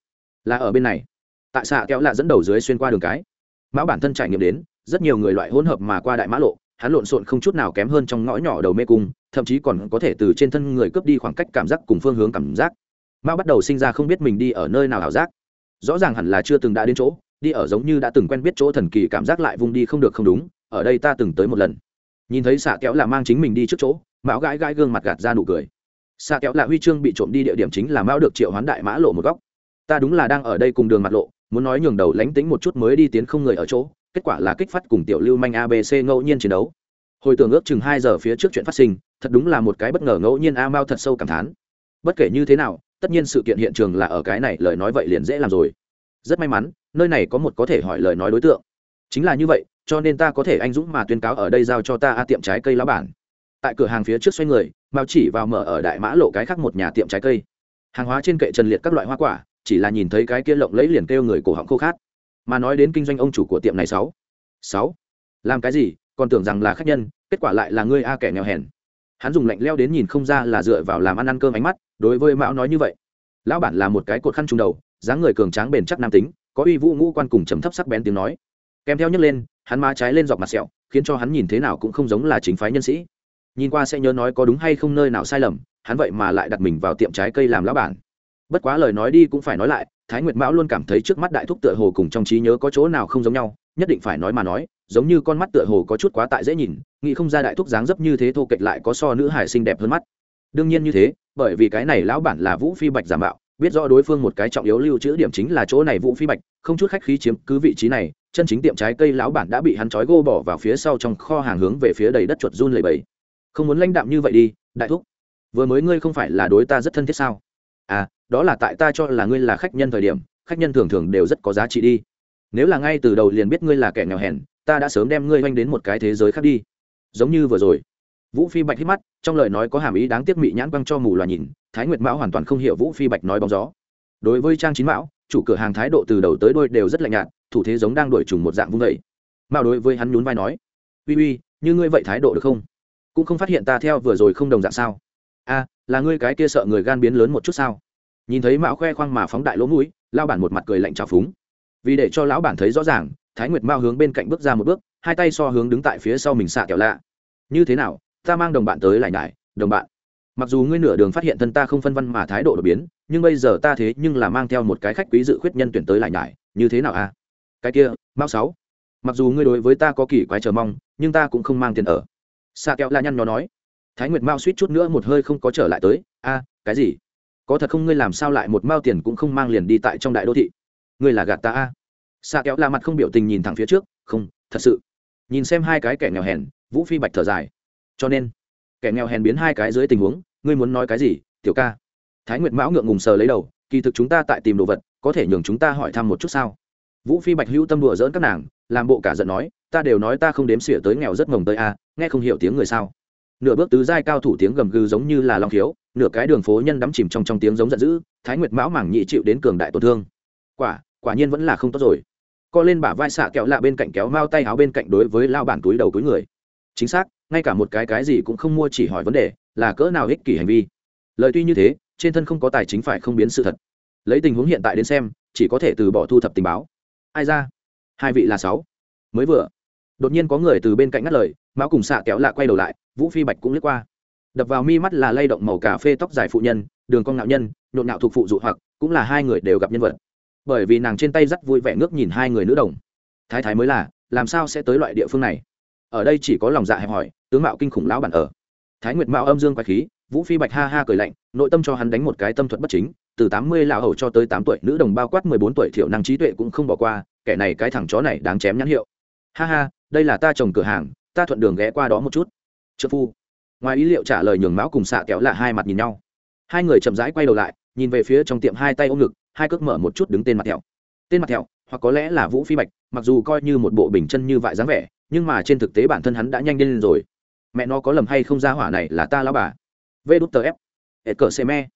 Là ở bên này. Tại xạ kéo là dẫn đầu dưới xuyên qua đường cái. Mão bản thân trải nghiệm đến, rất nhiều người loại hỗn hợp mà qua đại mã lộ, hắn lộn xộn không chút nào kém hơn trong ngõ nhỏ đầu mê cung thậm chí còn có thể từ trên thân người cướp đi khoảng cách cảm giác cùng phương hướng cảm giác. Mao bắt đầu sinh ra không biết mình đi ở nơi nào ảo giác. Rõ ràng hẳn là chưa từng đã đến chỗ, đi ở giống như đã từng quen biết chỗ thần kỳ cảm giác lại vung đi không được không đúng, ở đây ta từng tới một lần. Nhìn thấy xạ kéo là mang chính mình đi trước chỗ, mão gãi gãi gương mặt gạt ra nụ cười. Xạ kéo là huy chương bị trộm đi địa điểm chính là mão được triệu hoán đại mã lộ một góc. Ta đúng là đang ở đây cùng đường mặt lộ, muốn nói nhường đầu lánh tính một chút mới đi tiến không người ở chỗ, kết quả là kích phát cùng tiểu lưu manh abc ngẫu nhiên chiến đấu hồi tưởng ước chừng hai giờ phía trước chuyện phát sinh, thật đúng là một cái bất ngờ ngẫu nhiên a mao thật sâu cảm thán. Bất kể như thế nào, tất nhiên sự kiện hiện trường là ở cái này, lời nói vậy liền dễ làm rồi. Rất may mắn, nơi này có một có thể hỏi lời nói đối tượng. Chính là như vậy, cho nên ta có thể anh dũng mà tuyên cáo ở đây giao cho ta a tiệm trái cây lá bản. Tại cửa hàng phía trước xoay người, mao chỉ vào mở ở đại mã lộ cái khác một nhà tiệm trái cây. Hàng hóa trên kệ trần liệt các loại hoa quả, chỉ là nhìn thấy cái kia lộng lấy liền kêu người cổ họng khô khát. Mà nói đến kinh doanh ông chủ của tiệm này sáu. Sáu? Làm cái gì? Còn tưởng rằng là khách nhân, kết quả lại là ngươi a kẻ nghèo hèn. Hắn dùng lạnh leo đến nhìn không ra là dựa vào làm ăn ăn cơm ánh mắt, đối với mão nói như vậy. Lão bản là một cái cột khăn trùng đầu, dáng người cường tráng bền chắc nam tính, có uy vũ ngũ quan cùng trầm thấp sắc bén tiếng nói. Kèm theo nhấc lên, hắn má trái lên dọc mặt sẹo, khiến cho hắn nhìn thế nào cũng không giống là chính phái nhân sĩ. Nhìn qua sẽ nhớ nói có đúng hay không nơi nào sai lầm, hắn vậy mà lại đặt mình vào tiệm trái cây làm lão bản. Bất quá lời nói đi cũng phải nói lại, thái nguyệt mão luôn cảm thấy trước mắt đại thúc tựa hồ cùng trong trí nhớ có chỗ nào không giống nhau, nhất định phải nói mà nói giống như con mắt tựa hồ có chút quá tại dễ nhìn, nghĩ không ra đại thúc dáng dấp như thế thô kệch lại có so nữ hải xinh đẹp hơn mắt. Đương nhiên như thế, bởi vì cái này lão bản là vũ phi bạch giả mạo, biết rõ đối phương một cái trọng yếu lưu trữ điểm chính là chỗ này vũ phi bạch, không chút khách khí chiếm cứ vị trí này, chân chính tiệm trái cây lão bản đã bị hắn trói gô bỏ vào phía sau trong kho hàng hướng về phía đầy đất chuột run lầy bẩy. không muốn lãnh đạm như vậy đi, đại thúc. Vừa mới ngươi không phải là đối ta rất thân thiết sao? À đó là tại ta cho là ngươi là khách nhân thời điểm, khách nhân thường thường đều rất có giá trị đi. Nếu là ngay từ đầu liền biết ngươi là kẻ nghèo hèn ta đã sớm đem ngươi oanh đến một cái thế giới khác đi. Giống như vừa rồi. Vũ phi bạch hít mắt, trong lời nói có hàm ý đáng tiếc mị nhãn quăng cho mù loà nhìn, thái nguyệt mão hoàn toàn không hiểu vũ phi bạch nói bóng gió. Đối với trang chín mão, chủ cửa hàng thái độ từ đầu tới đôi đều rất lạnh nhạt, thủ thế giống đang đuổi trùng một dạng vung vẩy mao đối với hắn nhún vai nói, uy uy, như ngươi vậy thái độ được không? Cũng không phát hiện ta theo vừa rồi không đồng dạng sao? A là ngươi cái kia sợ người gan biến lớn một chút sao? Nhìn thấy Mạo khoe khoang mà phóng đại lỗ mũi lao bản một mặt cười lạnh trào phúng. Vì để cho lão bản thấy rõ ràng thái nguyệt mao hướng bên cạnh bước ra một bước, hai tay so hướng đứng tại phía sau mình xạ kẹo lạ. Như thế nào, ta mang đồng bạn tới lại nhải, đồng bạn. Mặc dù ngươi nửa đường phát hiện thân ta không phân văn mà thái độ đột biến, nhưng bây giờ ta thế nhưng là mang theo một cái khách quý dự khuyết nhân tuyển tới lại nhải, như thế nào a cái kia, mao sáu, mặc dù ngươi đối với ta có kỳ quái chờ mong, nhưng ta cũng không mang tiền ở. Xạ kẹo lạ nhăn nhó nói. Thái nguyệt mao suýt chút nữa một hơi không có trở lại tới. A, cái gì? Có thật không ngươi làm sao lại một mao tiền cũng không mang liền đi tại trong đại đô thị? Ngươi là gạt ta a xạ kéo la mặt không biểu tình nhìn thẳng phía trước, không, thật sự. Nhìn xem hai cái kẻ nghèo hèn, vũ phi bạch thở dài. Cho nên, kẻ nghèo hèn biến hai cái dưới tình huống, ngươi muốn nói cái gì, tiểu ca? Thái nguyệt mão ngượng ngùng sờ lấy đầu, kỳ thực chúng ta tại tìm đồ vật, có thể nhường chúng ta hỏi thăm một chút sao? Vũ phi bạch hữu tâm đùa dỡn các nàng, làm bộ cả giận nói, ta đều nói ta không đếm xỉa tới nghèo rất mồng tới a nghe không hiểu tiếng người sao? Nửa bước tứ giai cao thủ tiếng gầm gừ giống như là long khiếu, nửa cái đường phố nhân đắm chìm trong trong tiếng giống giận dữ, thái nguyệt mão mảng nhị chịu đến cường đại tổn thương. Quả quả nhiên vẫn là không tốt rồi co lên bả vai xạ kẹo lạ bên cạnh kéo mao tay áo bên cạnh đối với lao bản túi đầu túi người. Chính xác, ngay cả một cái cái gì cũng không mua chỉ hỏi vấn đề, là cỡ nào ích kỷ hành vi. Lời tuy như thế, trên thân không có tài chính phải không biến sự thật. Lấy tình huống hiện tại đến xem, chỉ có thể từ bỏ thu thập tình báo. Ai ra? Hai vị là sáu. Mới vừa, đột nhiên có người từ bên cạnh ngắt lời mão cùng xạ kéo lạ quay đầu lại, vũ phi bạch cũng lướt qua. Đập vào mi mắt là lay động màu cà phê tóc dài phụ nhân, đường con ngạo nhân, nhộn ngạo thuộc phụ dụ hoặc, cũng là hai người đều gặp nhân vật bởi vì nàng trên tay dắt vui vẻ ngước nhìn hai người nữ đồng. Thái thái mới là, làm sao sẽ tới loại địa phương này? Ở đây chỉ có lòng dạ hẹp hòi, tướng mạo kinh khủng lão bản ở. Thái nguyệt mạo âm dương quái khí, vũ phi bạch ha ha cười lạnh, nội tâm cho hắn đánh một cái tâm thuật bất chính, từ tám mươi lão hầu cho tới tám tuổi, nữ đồng bao quát mười bốn tuổi thiểu năng trí tuệ cũng không bỏ qua, kẻ này cái thằng chó này đáng chém nhãn hiệu. Ha ha, đây là ta trồng cửa hàng, ta thuận đường ghé qua đó một chút. Trợ phu. Ngoài ý liệu trả lời nhường mão cùng xạ kéo lạ hai mặt nhìn nhau. Hai người chậm rãi quay đầu lại, nhìn về phía trong tiệm hai tay ôm ngực hai cước mở một chút đứng tên mặt thẹo. Tên mặt thẹo, hoặc có lẽ là vũ phi bạch, mặc dù coi như một bộ bình chân như vại dáng vẻ, nhưng mà trên thực tế bản thân hắn đã nhanh lên rồi. Mẹ nó có lầm hay không ra hỏa này là ta lão bà. Vê đút tờ ép. Ệt cờ xe me.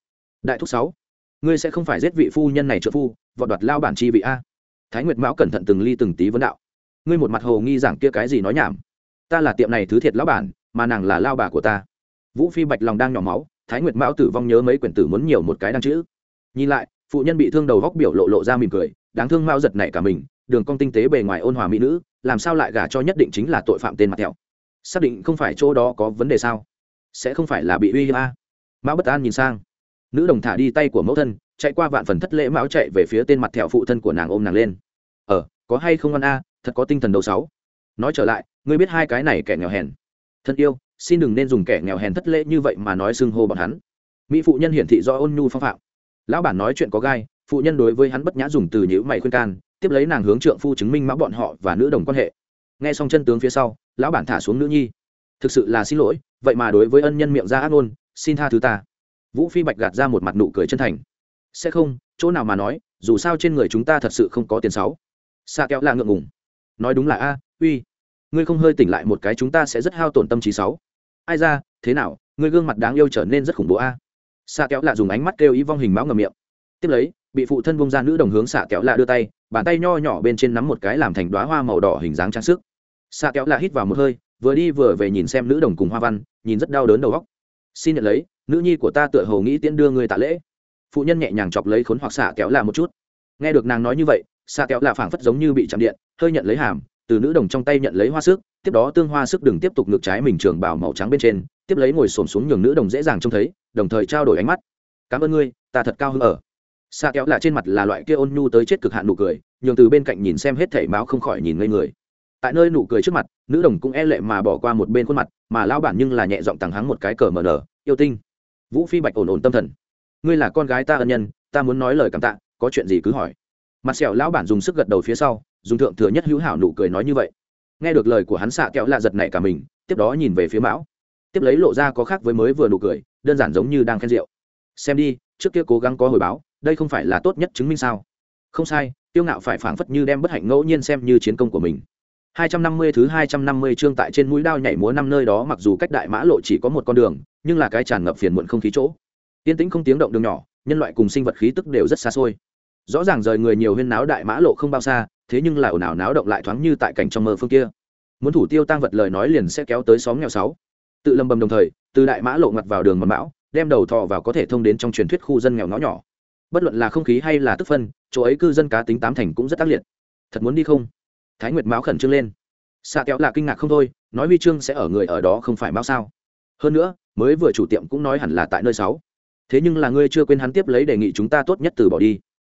Đại thúc sáu. Ngươi sẽ không phải giết vị phu nhân này trợ phu, vọt đoạt lao bản chi vị a. Thái nguyệt mão cẩn thận từng ly từng tí vấn đạo. Ngươi một mặt hồ nghi giảng kia cái gì nói nhảm. Ta là tiệm này thứ thiệt lão bản, mà nàng là lao bà của ta. Vũ phi bạch lòng đang nhỏ máu, thái nguyệt mão tử vong nhớ mấy quyển tử muốn nhiều một cái đăng chữ. Nhìn lại phụ nhân bị thương đầu góc biểu lộ lộ ra mỉm cười, đáng thương mao giật nảy cả mình, đường cong tinh tế bề ngoài ôn hòa mỹ nữ, làm sao lại gả cho nhất định chính là tội phạm tên mặt thẹo. Xác định không phải chỗ đó có vấn đề sao? Sẽ không phải là bị uy hiếp a? Mão bất an nhìn sang. Nữ đồng thả đi tay của mẫu thân, chạy qua vạn phần thất lễ mão chạy về phía tên mặt thẹo phụ thân của nàng ôm nàng lên. Ờ có hay không ăn a? Thật có tinh thần đầu sáu. Nói trở lại, ngươi biết hai cái này kẻ nghèo hèn. Thân yêu, xin đừng nên dùng kẻ nghèo hèn thất lễ như vậy mà nói xưng hô bọn hắn. Mỹ phụ nhân hiển thị do ôn nhu phong phạm lão bản nói chuyện có gai, phụ nhân đối với hắn bất nhã dùng từ nhữ mày khuyên can, tiếp lấy nàng hướng trượng phu chứng minh mã bọn họ và nữ đồng quan hệ. Nghe xong chân tướng phía sau, lão bản thả xuống nữ nhi. Thực sự là xin lỗi, vậy mà đối với ân nhân miệng ra ác ngôn, xin tha thứ ta. Vũ phi bạch gạt ra một mặt nụ cười chân thành. Sẽ không, chỗ nào mà nói, dù sao trên người chúng ta thật sự không có tiền sáu. Xa kéo là ngượng ngùng. Nói đúng là a, uy. Ngươi không hơi tỉnh lại một cái chúng ta sẽ rất hao tổn tâm trí sáu. Ai ra, thế nào, ngươi gương mặt đáng yêu trở nên rất khủng bố a xạ kéo lạ dùng ánh mắt kêu ý vong hình máu ngầm miệng. Tiếp lấy, bị phụ thân bông ra nữ đồng hướng xạ kéo lạ đưa tay, bàn tay nho nhỏ bên trên nắm một cái làm thành đoá hoa màu đỏ hình dáng trang sức. Xạ kéo lạ hít vào một hơi, vừa đi vừa về nhìn xem nữ đồng cùng hoa văn, nhìn rất đau đớn đầu góc xin nhận lấy, nữ nhi của ta tựa hồ nghĩ tiễn đưa người tạ lễ. Phụ nhân nhẹ nhàng chọc lấy khốn hoặc xạ kéo lạ một chút. Nghe được nàng nói như vậy, xạ kéo lạ phảng phất giống như bị chạm điện, hơi nhận lấy hàm từ nữ đồng trong tay nhận lấy hoa sức, tiếp đó tương hoa sức đừng tiếp tục ngược trái mình trường bảo màu trắng bên trên, tiếp lấy ngồi xổm xuống nhường nữ đồng dễ dàng trông thấy, đồng thời trao đổi ánh mắt. Cảm ơn ngươi, ta thật cao hơn ở. Xa kéo là trên mặt là loại kia ôn nhu tới chết cực hạn nụ cười, nhường từ bên cạnh nhìn xem hết thảy máu không khỏi nhìn ngây người. Tại nơi nụ cười trước mặt, nữ đồng cũng e lệ mà bỏ qua một bên khuôn mặt, mà lao bản nhưng là nhẹ giọng tàng hắng một cái cờ mờ nở, yêu tinh. Vũ phi bạch ổn ổn tâm thần. Ngươi là con gái ta ân nhân, ta muốn nói lời cảm tạ, có chuyện gì cứ hỏi. Mặt sẹo lão bản dùng sức gật đầu phía sau dùng thượng thừa nhất hữu hảo nụ cười nói như vậy. Nghe được lời của hắn xạ kẹo lạ giật nảy cả mình, tiếp đó nhìn về phía mão. Tiếp lấy lộ ra có khác với mới vừa nụ cười, đơn giản giống như đang khen rượu. Xem đi, trước kia cố gắng có hồi báo, đây không phải là tốt nhất chứng minh sao? Không sai, tiêu ngạo phải phảng phất như đem bất hạnh ngẫu nhiên xem như chiến công của mình. 250 thứ 250 chương tại trên mũi đao nhảy múa năm nơi đó mặc dù cách đại mã lộ chỉ có một con đường, nhưng là cái tràn ngập phiền muộn không khí chỗ. Yên tĩnh không tiếng động đường nhỏ, nhân loại cùng sinh vật khí tức đều rất xa xôi. Rõ ràng rời người nhiều huyên náo đại mã lộ không bao xa thế nhưng là ồn ào náo động lại thoáng như tại cảnh trong mơ phương kia. Muốn thủ tiêu tăng vật lời nói liền sẽ kéo tới xóm nghèo sáu. Tự lầm bầm đồng thời, từ đại mã lộ ngặt vào đường mật bão, đem đầu thọ vào có thể thông đến trong truyền thuyết khu dân nghèo ngõ nhỏ. Bất luận là không khí hay là tức phân, chỗ ấy cư dân cá tính tám thành cũng rất tác liệt. Thật muốn đi không? Thái nguyệt mão khẩn trương lên. Xạ kéo là kinh ngạc không thôi, nói huy chương sẽ ở người ở đó không phải mão sao? Hơn nữa, mới vừa chủ tiệm cũng nói hẳn là tại nơi sáu. Thế nhưng là ngươi chưa quên hắn tiếp lấy đề nghị chúng ta tốt nhất từ bỏ đi.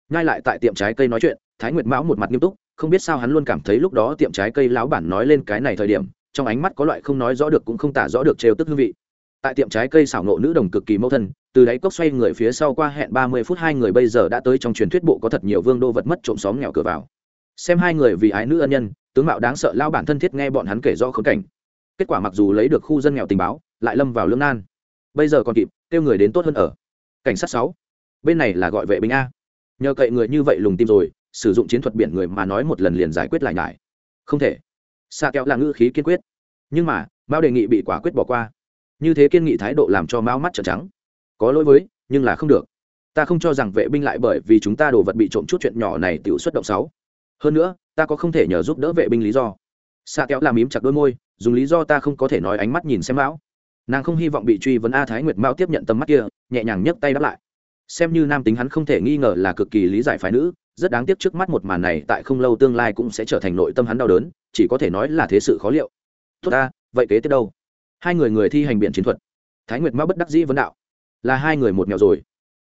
Ngay lại tại tiệm trái cây nói chuyện thái nguyệt mão một mặt nghiêm túc, không biết sao hắn luôn cảm thấy lúc đó tiệm trái cây lão bản nói lên cái này thời điểm, trong ánh mắt có loại không nói rõ được cũng không tả rõ được trêu tức hương vị. Tại tiệm trái cây xảo nộ nữ đồng cực kỳ mâu thân, từ đáy cốc xoay người phía sau qua hẹn ba mươi phút hai người bây giờ đã tới trong truyền thuyết bộ có thật nhiều vương đô vật mất trộm xóm nghèo cửa vào. Xem hai người vì ái nữ ân nhân, tướng mạo đáng sợ lao bản thân thiết nghe bọn hắn kể rõ khốn cảnh. Kết quả mặc dù lấy được khu dân nghèo tình báo, lại lâm vào lương nan. Bây giờ còn kịp, kêu người đến tốt hơn ở. Cảnh sát sáu. Bên này là gọi vệ binh a. Nhờ cậy người như vậy lùng tim rồi sử dụng chiến thuật biển người mà nói một lần liền giải quyết lại nhải. Không thể. Xa kéo là ngữ khí kiên quyết. Nhưng mà, mao đề nghị bị quả quyết bỏ qua. Như thế kiên nghị thái độ làm cho mao mắt trợn trắng. Có lỗi với, nhưng là không được. Ta không cho rằng vệ binh lại bởi vì chúng ta đồ vật bị trộm chút chuyện nhỏ này tự xuất động sáu hơn nữa, ta có không thể nhờ giúp đỡ vệ binh lý do. Xa kéo làm mím chặt đôi môi, dùng lý do ta không có thể nói ánh mắt nhìn xem mão nàng không hy vọng bị truy vấn a thái nguyệt mao tiếp nhận tầm mắt kia, nhẹ nhàng nhấc tay đáp lại. Xem như nam tính hắn không thể nghi ngờ là cực kỳ lý giải phái nữ rất đáng tiếc trước mắt một màn này tại không lâu tương lai cũng sẽ trở thành nội tâm hắn đau đớn, chỉ có thể nói là thế sự khó liệu. Tốt ta, vậy kế tiếp đâu? Hai người người thi hành biện chiến thuật. Thái nguyệt mao bất đắc dĩ vấn đạo. Là hai người một mèo rồi.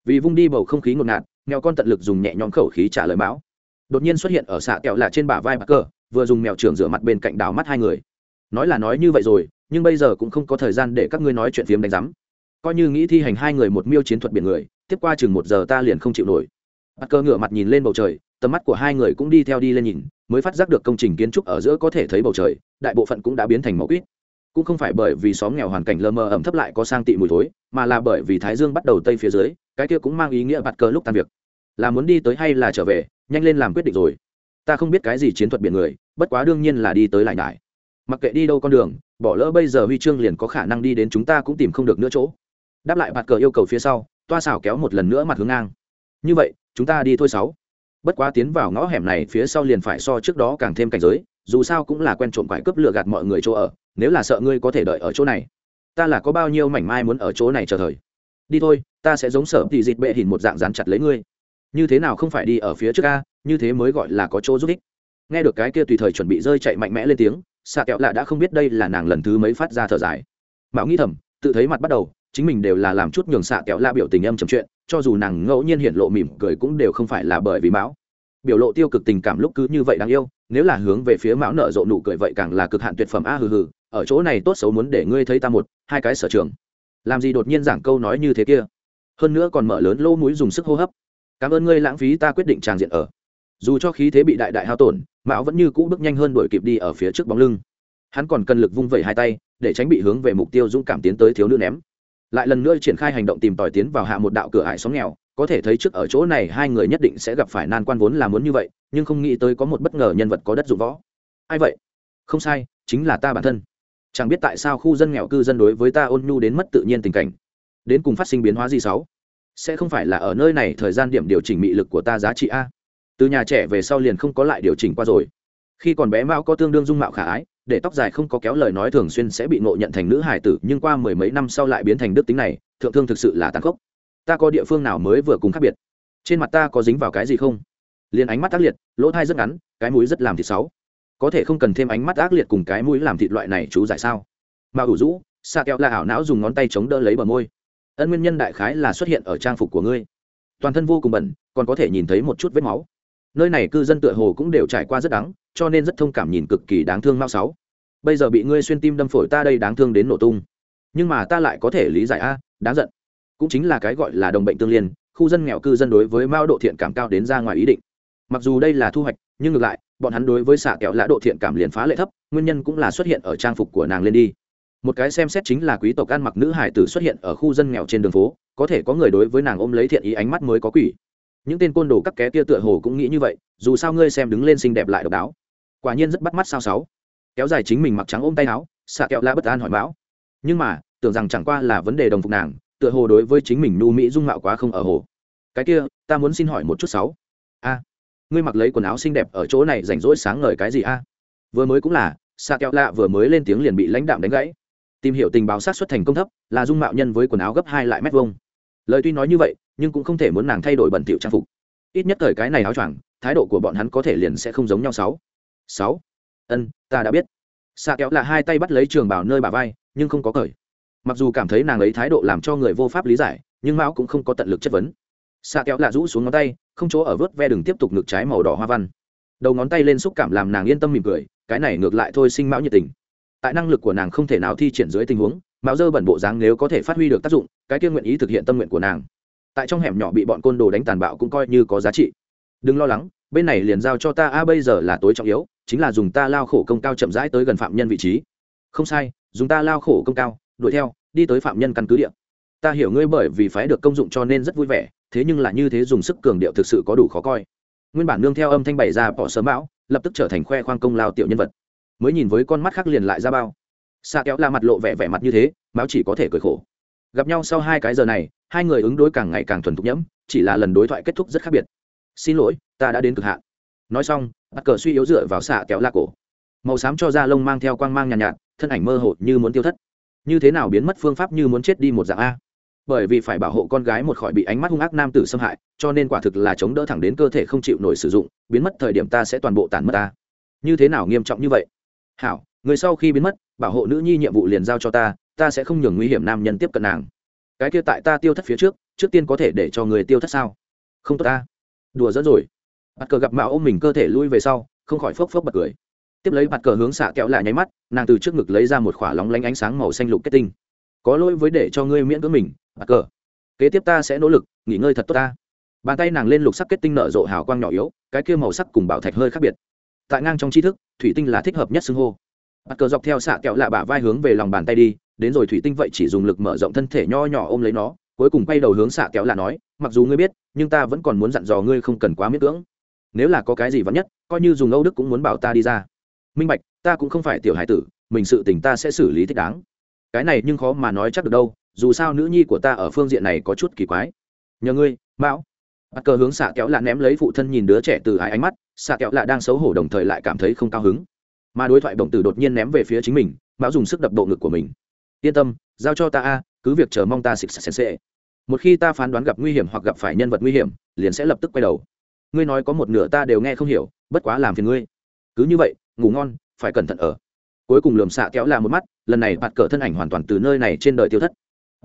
Vì vung đi bầu không khí ngột ngạt, mèo con tận lực dùng nhẹ nhõm khẩu khí trả lời mão. Đột nhiên xuất hiện ở xạ kẹo là trên bả vai bà cờ vừa dùng mèo trưởng rửa mặt bên cạnh đào mắt hai người. Nói là nói như vậy rồi, nhưng bây giờ cũng không có thời gian để các ngươi nói chuyện phiếm đánh giám. Coi như nghĩ thi hành hai người một miêu chiến thuật biển người, tiếp qua chừng một giờ ta liền không chịu nổi bắt cơ ngửa mặt nhìn lên bầu trời, tầm mắt của hai người cũng đi theo đi lên nhìn, mới phát giác được công trình kiến trúc ở giữa có thể thấy bầu trời, đại bộ phận cũng đã biến thành màu quýt. Cũng không phải bởi vì xóm nghèo hoàn cảnh lơ mơ ẩm thấp lại có sang tị mùi thối, mà là bởi vì thái dương bắt đầu tây phía dưới, cái kia cũng mang ý nghĩa bắt cơ lúc tan việc. Là muốn đi tới hay là trở về, nhanh lên làm quyết định rồi. Ta không biết cái gì chiến thuật biển người, bất quá đương nhiên là đi tới lại ngại. Mặc kệ đi đâu con đường, bỏ lỡ bây giờ huy chương liền có khả năng đi đến chúng ta cũng tìm không được nữa chỗ. Đáp lại bạt cờ yêu cầu phía sau, toa xảo kéo một lần nữa mặt hướng ngang. Như vậy chúng ta đi thôi sáu. Bất quá tiến vào ngõ hẻm này phía sau liền phải so trước đó càng thêm cảnh giới, dù sao cũng là quen trộm quải cướp lừa gạt mọi người chỗ ở, nếu là sợ ngươi có thể đợi ở chỗ này. Ta là có bao nhiêu mảnh mai muốn ở chỗ này chờ thời. Đi thôi, ta sẽ giống sở thì dịt bệ hình một dạng dán chặt lấy ngươi. Như thế nào không phải đi ở phía trước ca như thế mới gọi là có chỗ giúp ích. Nghe được cái kia tùy thời chuẩn bị rơi chạy mạnh mẽ lên tiếng xạ kẹo lạ đã không biết đây là nàng lần thứ mấy phát ra thở dài. Mạo nghĩ thầm tự thấy mặt bắt đầu, chính mình đều là làm chút nhường xạ kẹo lạ biểu tình âm trầm chuyện cho dù nàng ngẫu nhiên hiện lộ mỉm cười cũng đều không phải là bởi vì mão. Biểu lộ tiêu cực tình cảm lúc cứ như vậy đáng yêu, nếu là hướng về phía mão nợ rộ nụ cười vậy càng là cực hạn tuyệt phẩm a hừ hừ, ở chỗ này tốt xấu muốn để ngươi thấy ta một, hai cái sở trường. Làm gì đột nhiên giảng câu nói như thế kia? Hơn nữa còn mở lớn lỗ mũi dùng sức hô hấp. Cảm ơn ngươi lãng phí ta quyết định tràng diện ở. Dù cho khí thế bị đại đại hao tổn, mão vẫn như cũ bước nhanh hơn đuổi kịp đi ở phía trước bóng lưng. Hắn còn cần lực vung vẩy hai tay, để tránh bị hướng về mục tiêu dũng cảm tiến tới thiếu nữ ném lại lần nữa triển khai hành động tìm tòi tiến vào hạ một đạo cửa ải xóm nghèo. Có thể thấy trước ở chỗ này hai người nhất định sẽ gặp phải nan quan vốn là muốn như vậy, nhưng không nghĩ tới có một bất ngờ nhân vật có đất dụng võ. Ai vậy? Không sai, chính là ta bản thân. Chẳng biết tại sao khu dân nghèo cư dân đối với ta ôn nhu đến mất tự nhiên tình cảnh. Đến cùng phát sinh biến hóa gì sáu? Sẽ không phải là ở nơi này thời gian điểm điều chỉnh mị lực của ta giá trị a. Từ nhà trẻ về sau liền không có lại điều chỉnh qua rồi. Khi còn bé mao có tương đương dung mạo khả ái để tóc dài không có kéo lời nói thường xuyên sẽ bị ngộ nhận thành nữ hải tử, nhưng qua mười mấy năm sau lại biến thành đức tính này, thượng thương thực sự là tàn khốc. Ta có địa phương nào mới vừa cùng khác biệt? Trên mặt ta có dính vào cái gì không? Liền ánh mắt ác liệt, lỗ thai rất ngắn, cái mũi rất làm thịt sáu. Có thể không cần thêm ánh mắt ác liệt cùng cái mũi làm thịt loại này chú giải sao? Mà ủ rũ xa kẹo là ảo não dùng ngón tay chống đỡ lấy bờ môi. Ân nguyên nhân đại khái là xuất hiện ở trang phục của ngươi. Toàn thân vô cùng bẩn, còn có thể nhìn thấy một chút vết máu. Nơi này cư dân tựa hồ cũng đều trải qua rất đắng, cho nên rất thông cảm nhìn cực kỳ đáng thương mao sáu bây giờ bị ngươi xuyên tim đâm phổi ta đây đáng thương đến nổ tung. Nhưng mà ta lại có thể lý giải a, đáng giận. Cũng chính là cái gọi là đồng bệnh tương liên, khu dân nghèo cư dân đối với mao độ thiện cảm cao đến ra ngoài ý định. Mặc dù đây là thu hoạch, nhưng ngược lại, bọn hắn đối với xạ kẹo lã độ thiện cảm liền phá lệ thấp, nguyên nhân cũng là xuất hiện ở trang phục của nàng lên đi. Một cái xem xét chính là quý tộc ăn mặc nữ hải tử xuất hiện ở khu dân nghèo trên đường phố, có thể có người đối với nàng ôm lấy thiện ý ánh mắt mới có quỷ. Những tên côn đồ các ké tia tựa hồ cũng nghĩ như vậy, dù sao ngươi xem đứng lên xinh đẹp lại độc đáo. Quả nhiên rất bắt mắt sao sáu kéo dài chính mình mặc trắng ôm tay áo, xạ kẹo la bất an hỏi bão nhưng mà, tưởng rằng chẳng qua là vấn đề đồng phục nàng, tựa hồ đối với chính mình nu mỹ dung mạo quá không ở hồ. Cái kia, ta muốn xin hỏi một chút sáu. A, ngươi mặc lấy quần áo xinh đẹp ở chỗ này rảnh rỗi sáng ngời cái gì a? Vừa mới cũng là, xạ kẹo lạ vừa mới lên tiếng liền bị lãnh đạm đánh gãy. Tìm hiểu tình báo sát xuất thành công thấp, là dung mạo nhân với quần áo gấp hai lại mét vuông. Lời tuy nói như vậy, nhưng cũng không thể muốn nàng thay đổi bẩn thỉu trang phục. Ít nhất thời cái này áo choàng, thái độ của bọn hắn có thể liền sẽ không giống nhau sáu. Sáu ân, ta đã biết. Xạ kéo là hai tay bắt lấy trường bảo nơi bà vai, nhưng không có cởi. Mặc dù cảm thấy nàng ấy thái độ làm cho người vô pháp lý giải, nhưng mão cũng không có tận lực chất vấn. Xạ kéo là rũ xuống ngón tay, không chỗ ở vớt ve đừng tiếp tục ngực trái màu đỏ hoa văn. Đầu ngón tay lên xúc cảm làm nàng yên tâm mỉm cười, cái này ngược lại thôi sinh mão nhiệt tình. Tại năng lực của nàng không thể nào thi triển dưới tình huống, mão dơ bẩn bộ dáng nếu có thể phát huy được tác dụng, cái kia nguyện ý thực hiện tâm nguyện của nàng. Tại trong hẻm nhỏ bị bọn côn đồ đánh tàn bạo cũng coi như có giá trị. Đừng lo lắng bên này liền giao cho ta, a, bây giờ là tối trọng yếu, chính là dùng ta lao khổ công cao chậm rãi tới gần phạm nhân vị trí. Không sai, dùng ta lao khổ công cao, đuổi theo, đi tới phạm nhân căn cứ địa. Ta hiểu ngươi bởi vì phái được công dụng cho nên rất vui vẻ, thế nhưng là như thế dùng sức cường điệu thực sự có đủ khó coi. Nguyên bản nương theo âm thanh bày ra bỏ sớm bão, lập tức trở thành khoe khoang công lao tiểu nhân vật. Mới nhìn với con mắt khác liền lại ra bao. Xa kéo la mặt lộ vẻ vẻ mặt như thế, máu chỉ có thể cười khổ. Gặp nhau sau hai cái giờ này, hai người ứng đối càng ngày càng thuần thục nhẫm, chỉ là lần đối thoại kết thúc rất khác biệt. Xin lỗi ta đã đến cực hạn. Nói xong bắt cờ suy yếu dựa vào xạ kéo la cổ. Màu xám cho da lông mang theo quang mang nhàn nhạt, nhạt thân ảnh mơ hồ như muốn tiêu thất. Như thế nào biến mất phương pháp như muốn chết đi một dạng a? Bởi vì phải bảo hộ con gái một khỏi bị ánh mắt hung ác nam tử xâm hại cho nên quả thực là chống đỡ thẳng đến cơ thể không chịu nổi sử dụng biến mất thời điểm ta sẽ toàn bộ tàn mất ta như thế nào nghiêm trọng như vậy? Hảo người sau khi biến mất bảo hộ nữ nhi nhiệm vụ liền giao cho ta ta sẽ không nhường nguy hiểm nam nhân tiếp cận nàng. Cái kia tại ta tiêu thất phía trước trước tiên có thể để cho người tiêu thất sao? Không tốt ta đùa dẫn rồi bạt cờ gặp mạo ôm mình cơ thể lui về sau, không khỏi phốc phốc bật cười. Tiếp lấy bạt cờ hướng xạ kẹo lại nháy mắt, nàng từ trước ngực lấy ra một khỏa lóng lánh ánh sáng màu xanh lục kết tinh. Có lỗi với để cho ngươi miễn cưỡng mình, bạt cờ. Kế tiếp ta sẽ nỗ lực, nghỉ ngơi thật tốt ta. Bàn tay nàng lên lục sắc kết tinh nở rộ hào quang nhỏ yếu, cái kia màu sắc cùng bảo thạch hơi khác biệt. Tại ngang trong tri thức, thủy tinh là thích hợp nhất xưng hô. Bạt cờ dọc theo xạ kẹo lạ bả vai hướng về lòng bàn tay đi, đến rồi thủy tinh vậy chỉ dùng lực mở rộng thân thể nho nhỏ ôm lấy nó, cuối cùng quay đầu hướng xạ kẹo lạ nói, mặc dù ngươi biết, nhưng ta vẫn còn muốn dặn dò ngươi không cần quá miễn cưỡng nếu là có cái gì vắn nhất, coi như dùng âu đức cũng muốn bảo ta đi ra. Minh bạch, ta cũng không phải tiểu hải tử, mình sự tình ta sẽ xử lý thích đáng. Cái này nhưng khó mà nói chắc được đâu, dù sao nữ nhi của ta ở phương diện này có chút kỳ quái. Nhờ ngươi, mão. Bắt cờ hướng xạ kéo lạ ném lấy phụ thân nhìn đứa trẻ từ hai ánh mắt xạ kéo lạ đang xấu hổ đồng thời lại cảm thấy không cao hứng. Mà đối thoại bổng tử đột nhiên ném về phía chính mình, mão dùng sức đập bộ ngực của mình. Yên tâm, giao cho ta a, cứ việc chờ mong ta xịt xẹt xệ một khi ta phán đoán gặp nguy hiểm hoặc gặp phải nhân vật nguy hiểm, liền sẽ lập tức quay đầu ngươi nói có một nửa ta đều nghe không hiểu, bất quá làm phiền ngươi. Cứ như vậy, ngủ ngon, phải cẩn thận ở. Cuối cùng lườm xạ kéo là một mắt, lần này bạt cờ thân ảnh hoàn toàn từ nơi này trên đời tiêu thất.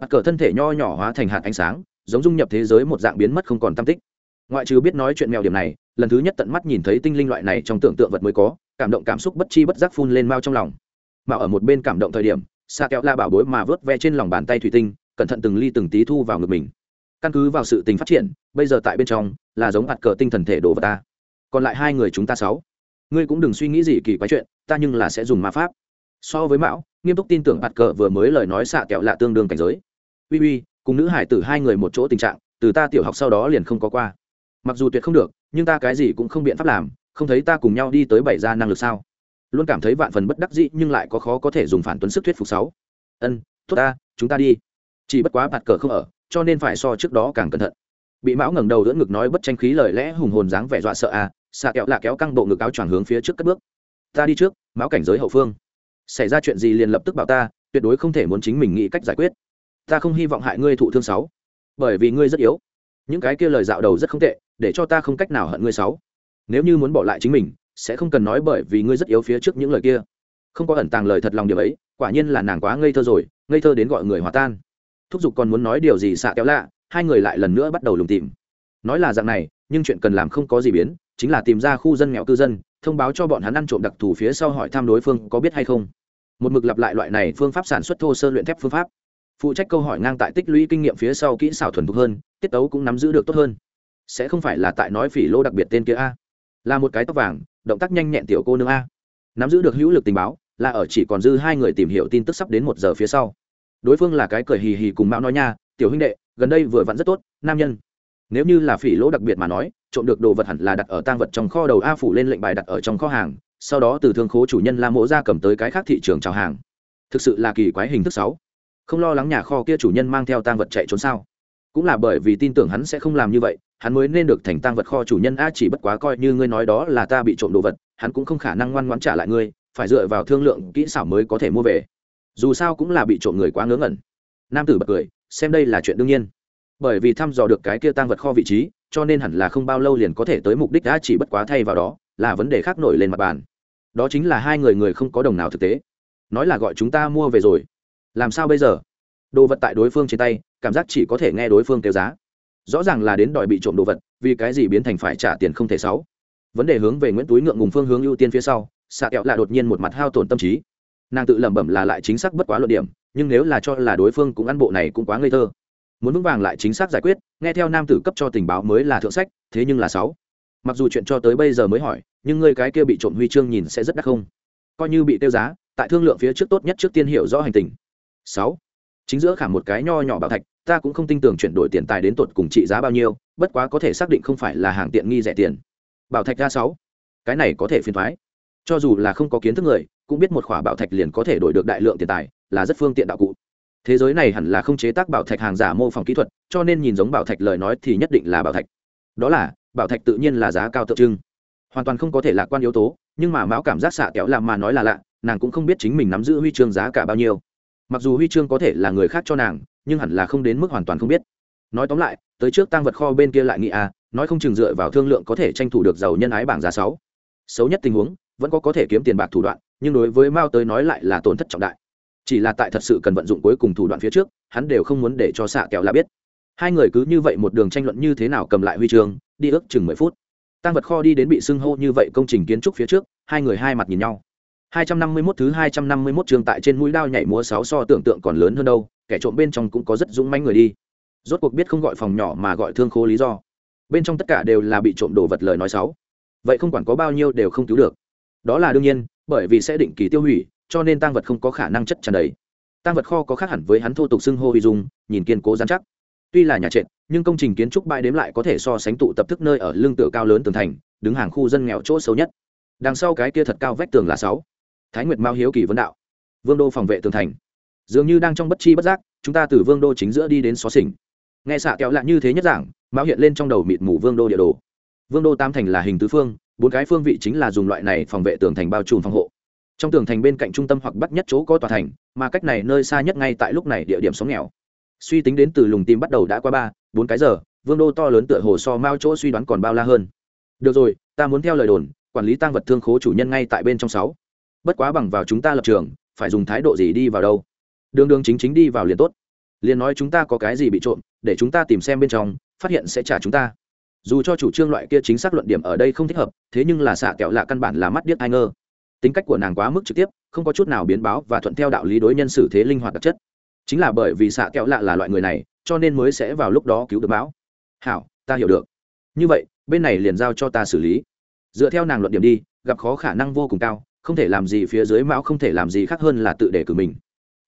Bạt cờ thân thể nho nhỏ hóa thành hạt ánh sáng, giống dung nhập thế giới một dạng biến mất không còn tam tích. Ngoại trừ biết nói chuyện mèo điểm này, lần thứ nhất tận mắt nhìn thấy tinh linh loại này trong tưởng tượng vật mới có, cảm động cảm xúc bất chi bất giác phun lên mao trong lòng. Mà ở một bên cảm động thời điểm, xạ kéo la bảo bối mà vớt ve trên lòng bàn tay thủy tinh, cẩn thận từng ly từng tí thu vào ngực mình. Căn cứ vào sự tình phát triển, bây giờ tại bên trong là giống hạt cờ tinh thần thể đồ vật ta. Còn lại hai người chúng ta sáu. Ngươi cũng đừng suy nghĩ gì kỳ quái chuyện, ta nhưng là sẽ dùng ma pháp. So với mão, nghiêm túc tin tưởng hạt cờ vừa mới lời nói xạ kẹo lạ tương đương cảnh giới. Uy uy, cùng nữ hải tử hai người một chỗ tình trạng, từ ta tiểu học sau đó liền không có qua. Mặc dù tuyệt không được, nhưng ta cái gì cũng không biện pháp làm, không thấy ta cùng nhau đi tới bảy gia năng lực sao? Luôn cảm thấy vạn phần bất đắc dĩ, nhưng lại có khó có thể dùng phản tuấn sức thuyết phục sáu. Ân, tốt ta, chúng ta đi. Chỉ bất quá bạt cờ không ở, cho nên phải so trước đó càng cẩn thận bị mão ngẩng đầu đỡ ngực nói bất tranh khí lời lẽ hùng hồn dáng vẻ dọa sợ à xạ kẹo lạ kéo căng bộ ngực áo choàng hướng phía trước cất bước. Ta đi trước, mão cảnh giới hậu phương. Xảy ra chuyện gì liền lập tức bảo ta, tuyệt đối không thể muốn chính mình nghĩ cách giải quyết. Ta không hy vọng hại ngươi thụ thương sáu. Bởi vì ngươi rất yếu. Những cái kia lời dạo đầu rất không tệ, để cho ta không cách nào hận ngươi sáu. Nếu như muốn bỏ lại chính mình, sẽ không cần nói bởi vì ngươi rất yếu phía trước những lời kia. Không có ẩn tàng lời thật lòng điều ấy, quả nhiên là nàng quá ngây thơ rồi, ngây thơ đến gọi người hòa tan. Thúc giục còn muốn nói điều gì xạ kéo lạ hai người lại lần nữa bắt đầu lùng tìm. Nói là dạng này, nhưng chuyện cần làm không có gì biến, chính là tìm ra khu dân nghèo cư dân, thông báo cho bọn hắn ăn trộm đặc thù phía sau hỏi thăm đối phương có biết hay không. Một mực lặp lại loại này phương pháp sản xuất thô sơ luyện thép phương pháp. Phụ trách câu hỏi ngang tại tích lũy kinh nghiệm phía sau kỹ xảo thuần thục hơn, tiết tấu cũng nắm giữ được tốt hơn. Sẽ không phải là tại nói phỉ lô đặc biệt tên kia a. Là một cái tóc vàng, động tác nhanh nhẹn tiểu cô nương a. Nắm giữ được hữu lực tình báo, là ở chỉ còn dư hai người tìm hiểu tin tức sắp đến một giờ phía sau. Đối phương là cái cười hì hì cùng mão nói nha, tiểu huynh đệ gần đây vừa vặn rất tốt, nam nhân. Nếu như là phỉ lỗ đặc biệt mà nói, trộm được đồ vật hẳn là đặt ở tang vật trong kho đầu a phủ lên lệnh bài đặt ở trong kho hàng, sau đó từ thương khố chủ nhân la mộ ra cầm tới cái khác thị trường chào hàng. Thực sự là kỳ quái hình thức sáu. Không lo lắng nhà kho kia chủ nhân mang theo tang vật chạy trốn sao? Cũng là bởi vì tin tưởng hắn sẽ không làm như vậy, hắn mới nên được thành tang vật kho chủ nhân a chỉ bất quá coi như ngươi nói đó là ta bị trộm đồ vật, hắn cũng không khả năng ngoan ngoãn trả lại ngươi, phải dựa vào thương lượng kỹ xảo mới có thể mua về. Dù sao cũng là bị trộm người quá ngớ ngẩn. Nam tử bật cười xem đây là chuyện đương nhiên. Bởi vì thăm dò được cái kia tăng vật kho vị trí, cho nên hẳn là không bao lâu liền có thể tới mục đích đã chỉ bất quá thay vào đó là vấn đề khác nổi lên mặt bàn. Đó chính là hai người người không có đồng nào thực tế. Nói là gọi chúng ta mua về rồi. Làm sao bây giờ? Đồ vật tại đối phương trên tay, cảm giác chỉ có thể nghe đối phương kêu giá. Rõ ràng là đến đòi bị trộm đồ vật, vì cái gì biến thành phải trả tiền không thể sáu. Vấn đề hướng về nguyễn túi ngượng ngùng phương hướng ưu tiên phía sau xạ kẹo là đột nhiên một mặt hao tổn tâm trí. Nàng tự lẩm bẩm là lại chính xác bất quá luận điểm nhưng nếu là cho là đối phương cũng ăn bộ này cũng quá ngây thơ. Muốn vững vàng lại chính xác giải quyết, nghe theo nam tử cấp cho tình báo mới là thượng sách, thế nhưng là sáu. Mặc dù chuyện cho tới bây giờ mới hỏi, nhưng người cái kia bị trộm huy chương nhìn sẽ rất đắt không? Coi như bị tiêu giá, tại thương lượng phía trước tốt nhất trước tiên hiểu rõ hành tình. Sáu. Chính giữa khảm một cái nho nhỏ bảo thạch, ta cũng không tin tưởng chuyển đổi tiền tài đến tột cùng trị giá bao nhiêu, bất quá có thể xác định không phải là hàng tiện nghi rẻ tiền. Bảo thạch ra sáu. Cái này có thể phiền thoái. Cho dù là không có kiến thức người, cũng biết một khỏa bảo thạch liền có thể đổi được đại lượng tiền tài là rất phương tiện đạo cụ. Thế giới này hẳn là không chế tác bảo thạch hàng giả mô phỏng kỹ thuật, cho nên nhìn giống bảo thạch lời nói thì nhất định là bảo thạch. Đó là, bảo thạch tự nhiên là giá cao tượng trưng. Hoàn toàn không có thể lạc quan yếu tố, nhưng mà mão cảm giác xạ kéo làm mà nói là lạ, nàng cũng không biết chính mình nắm giữ huy chương giá cả bao nhiêu. Mặc dù huy chương có thể là người khác cho nàng, nhưng hẳn là không đến mức hoàn toàn không biết. Nói tóm lại, tới trước tăng vật kho bên kia lại nghĩ à nói không chừng dựa vào thương lượng có thể tranh thủ được giàu nhân ái bảng giá sáu. Xấu nhất tình huống, vẫn có có thể kiếm tiền bạc thủ đoạn, nhưng đối với mao tới nói lại là tổn thất trọng đại chỉ là tại thật sự cần vận dụng cuối cùng thủ đoạn phía trước, hắn đều không muốn để cho xạ kẹo là biết. Hai người cứ như vậy một đường tranh luận như thế nào cầm lại huy chương, đi ước chừng mười phút. Tăng vật kho đi đến bị sưng hô như vậy công trình kiến trúc phía trước, hai người hai mặt nhìn nhau. Hai trăm năm mươi 251 thứ hai trăm năm mươi 251 trường tại trên mũi đao nhảy múa sáu so tưởng tượng còn lớn hơn đâu, kẻ trộm bên trong cũng có rất dũng mãnh người đi. Rốt cuộc biết không gọi phòng nhỏ mà gọi thương khố lý do. Bên trong tất cả đều là bị trộm đồ vật lời nói sáu vậy không quản có bao nhiêu đều không cứu được. Đó là đương nhiên, bởi vì sẽ định kỳ tiêu hủy cho nên tăng vật không có khả năng chất tràn đầy. Tăng vật kho có khác hẳn với hắn thô tục xưng hô huy dung, nhìn kiên cố giám chắc. Tuy là nhà trệt, nhưng công trình kiến trúc bãi đếm lại có thể so sánh tụ tập thức nơi ở lưng tựa cao lớn tường thành, đứng hàng khu dân nghèo chỗ xấu nhất. Đằng sau cái kia thật cao vách tường là sáu. Thái nguyệt mao hiếu kỳ vấn đạo, vương đô phòng vệ tường thành. Dường như đang trong bất chi bất giác, chúng ta từ vương đô chính giữa đi đến xó xỉnh. Nghe xạ kẹo lạ như thế nhất giảng, mao hiện lên trong đầu mịt mù vương đô địa đồ. Vương đô tam thành là hình tứ phương, bốn cái phương vị chính là dùng loại này phòng vệ tường thành bao trùm phòng hộ trong tường thành bên cạnh trung tâm hoặc bắt nhất chỗ có tòa thành, mà cách này nơi xa nhất ngay tại lúc này địa điểm sống nghèo. Suy tính đến từ lùng tim bắt đầu đã qua ba, bốn cái giờ, vương đô to lớn tựa hồ so mao chỗ suy đoán còn bao la hơn. Được rồi, ta muốn theo lời đồn, quản lý tăng vật thương khố chủ nhân ngay tại bên trong sáu. Bất quá bằng vào chúng ta lập trường, phải dùng thái độ gì đi vào đâu? Đường đường chính chính đi vào liền tốt. Liền nói chúng ta có cái gì bị trộm, để chúng ta tìm xem bên trong, phát hiện sẽ trả chúng ta. Dù cho chủ trương loại kia chính xác luận điểm ở đây không thích hợp, thế nhưng là xạ kẹo lạ căn bản là mắt điếc ai ngơ tính cách của nàng quá mức trực tiếp, không có chút nào biến báo và thuận theo đạo lý đối nhân xử thế linh hoạt đặc chất. Chính là bởi vì xạ kẹo lạ là loại người này, cho nên mới sẽ vào lúc đó cứu được bão. Hảo, ta hiểu được. Như vậy, bên này liền giao cho ta xử lý. Dựa theo nàng luận điểm đi, gặp khó khả năng vô cùng cao, không thể làm gì phía dưới mão không thể làm gì khác hơn là tự để cử mình.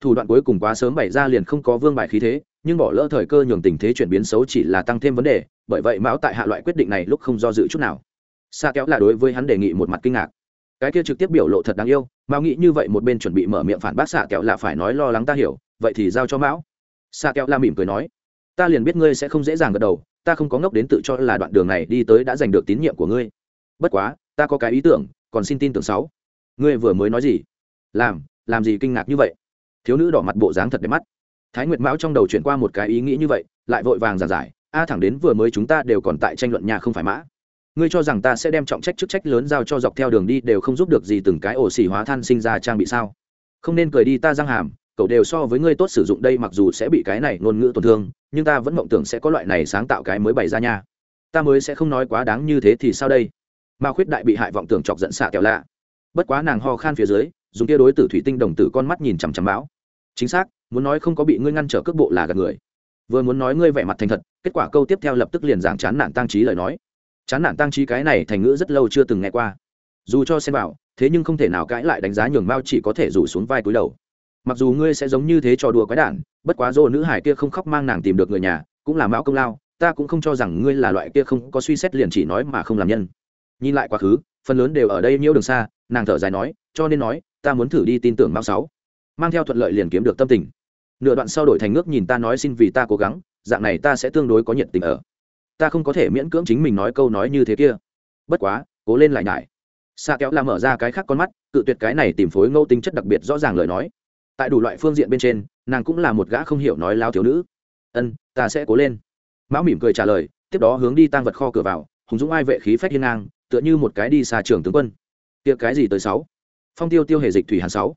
Thủ đoạn cuối cùng quá sớm bày ra liền không có vương bài khí thế, nhưng bỏ lỡ thời cơ nhường tình thế chuyển biến xấu chỉ là tăng thêm vấn đề, bởi vậy mão tại hạ loại quyết định này lúc không do dự chút nào. Xa kéo là đối với hắn đề nghị một mặt kinh ngạc cái kia trực tiếp biểu lộ thật đáng yêu, mao nghĩ như vậy một bên chuẩn bị mở miệng phản bác xạ kẹo là phải nói lo lắng ta hiểu, vậy thì giao cho mão. Xạ kẹo la mỉm cười nói, ta liền biết ngươi sẽ không dễ dàng gật đầu, ta không có ngốc đến tự cho là đoạn đường này đi tới đã giành được tín nhiệm của ngươi. Bất quá, ta có cái ý tưởng, còn xin tin tưởng sáu. Ngươi vừa mới nói gì? Làm làm gì kinh ngạc như vậy? Thiếu nữ đỏ mặt bộ dáng thật đẹp mắt. Thái nguyệt mão trong đầu chuyển qua một cái ý nghĩ như vậy, lại vội vàng giảng giải, a thẳng đến vừa mới chúng ta đều còn tại tranh luận nhà không phải mã ngươi cho rằng ta sẽ đem trọng trách chức trách lớn giao cho dọc theo đường đi đều không giúp được gì từng cái ổ xỉ hóa than sinh ra trang bị sao? Không nên cười đi ta răng hàm, cậu đều so với ngươi tốt sử dụng đây mặc dù sẽ bị cái này ngôn ngữ tổn thương, nhưng ta vẫn mộng tưởng sẽ có loại này sáng tạo cái mới bày ra nha. Ta mới sẽ không nói quá đáng như thế thì sao đây? Mao khuyết đại bị hại vọng tưởng chọc giận xạ kẹo lạ. Bất quá nàng ho khan phía dưới, dùng kia đối tử thủy tinh đồng tử con mắt nhìn chằm chằm bão chính xác, muốn nói không có bị ngươi ngăn trở cước bộ là gạt người. Vừa muốn nói ngươi vẻ mặt thành thật, kết quả câu tiếp theo lập tức liền giảng chán nản tăng trí lời nói chán nản tăng trí cái này thành ngữ rất lâu chưa từng nghe qua. Dù cho xem bảo thế nhưng không thể nào cãi lại đánh giá nhường mao chỉ có thể rủ xuống vai cúi đầu. Mặc dù ngươi sẽ giống như thế trò đùa quái đản, bất quá dô nữ hải kia không khóc mang nàng tìm được người nhà, cũng là mão công lao, ta cũng không cho rằng ngươi là loại kia không có suy xét liền chỉ nói mà không làm nhân. Nhìn lại quá khứ, phần lớn đều ở đây nhiễu đường xa, nàng thở dài nói, cho nên nói, ta muốn thử đi tin tưởng mão sáu. Mang theo thuận lợi liền kiếm được tâm tình. Nửa đoạn sau đổi thành ngước nhìn ta nói xin vì ta cố gắng, dạng này ta sẽ tương đối có nhiệt tình ở ta không có thể miễn cưỡng chính mình nói câu nói như thế kia. Bất quá, cố lên lại nhải. Xa kéo là mở ra cái khác con mắt, cự tuyệt cái này tìm phối ngẫu tính chất đặc biệt rõ ràng lời nói. Tại đủ loại phương diện bên trên, nàng cũng là một gã không hiểu nói lao thiếu nữ. Ân, ta sẽ cố lên. Mão mỉm cười trả lời, tiếp đó hướng đi tăng vật kho cửa vào, hùng dũng ai vệ khí phách hiên ngang, tựa như một cái đi xa trường tướng quân. Tiệc cái gì tới sáu? Phong tiêu tiêu hề dịch thủy hàn sáu.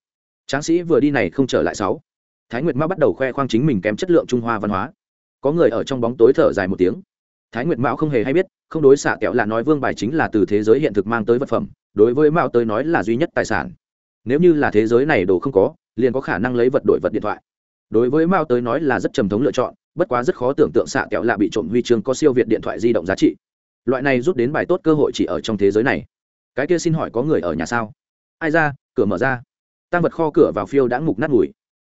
Tráng sĩ vừa đi này không trở lại sáu. Thái nguyệt mã bắt đầu khoe khoang chính mình kém chất lượng trung hoa văn hóa. Có người ở trong bóng tối thở dài một tiếng thái nguyệt mão không hề hay biết, không đối xạ kẹo là nói vương bài chính là từ thế giới hiện thực mang tới vật phẩm, đối với mao tới nói là duy nhất tài sản. Nếu như là thế giới này đồ không có, liền có khả năng lấy vật đổi vật điện thoại. Đối với mao tới nói là rất trầm thống lựa chọn, bất quá rất khó tưởng tượng xạ kẹo lạ bị trộm huy chương có siêu việt điện thoại di động giá trị. Loại này rút đến bài tốt cơ hội chỉ ở trong thế giới này. Cái kia xin hỏi có người ở nhà sao? Ai ra, cửa mở ra. Tăng vật kho cửa vào phiêu đã ngục nát mùi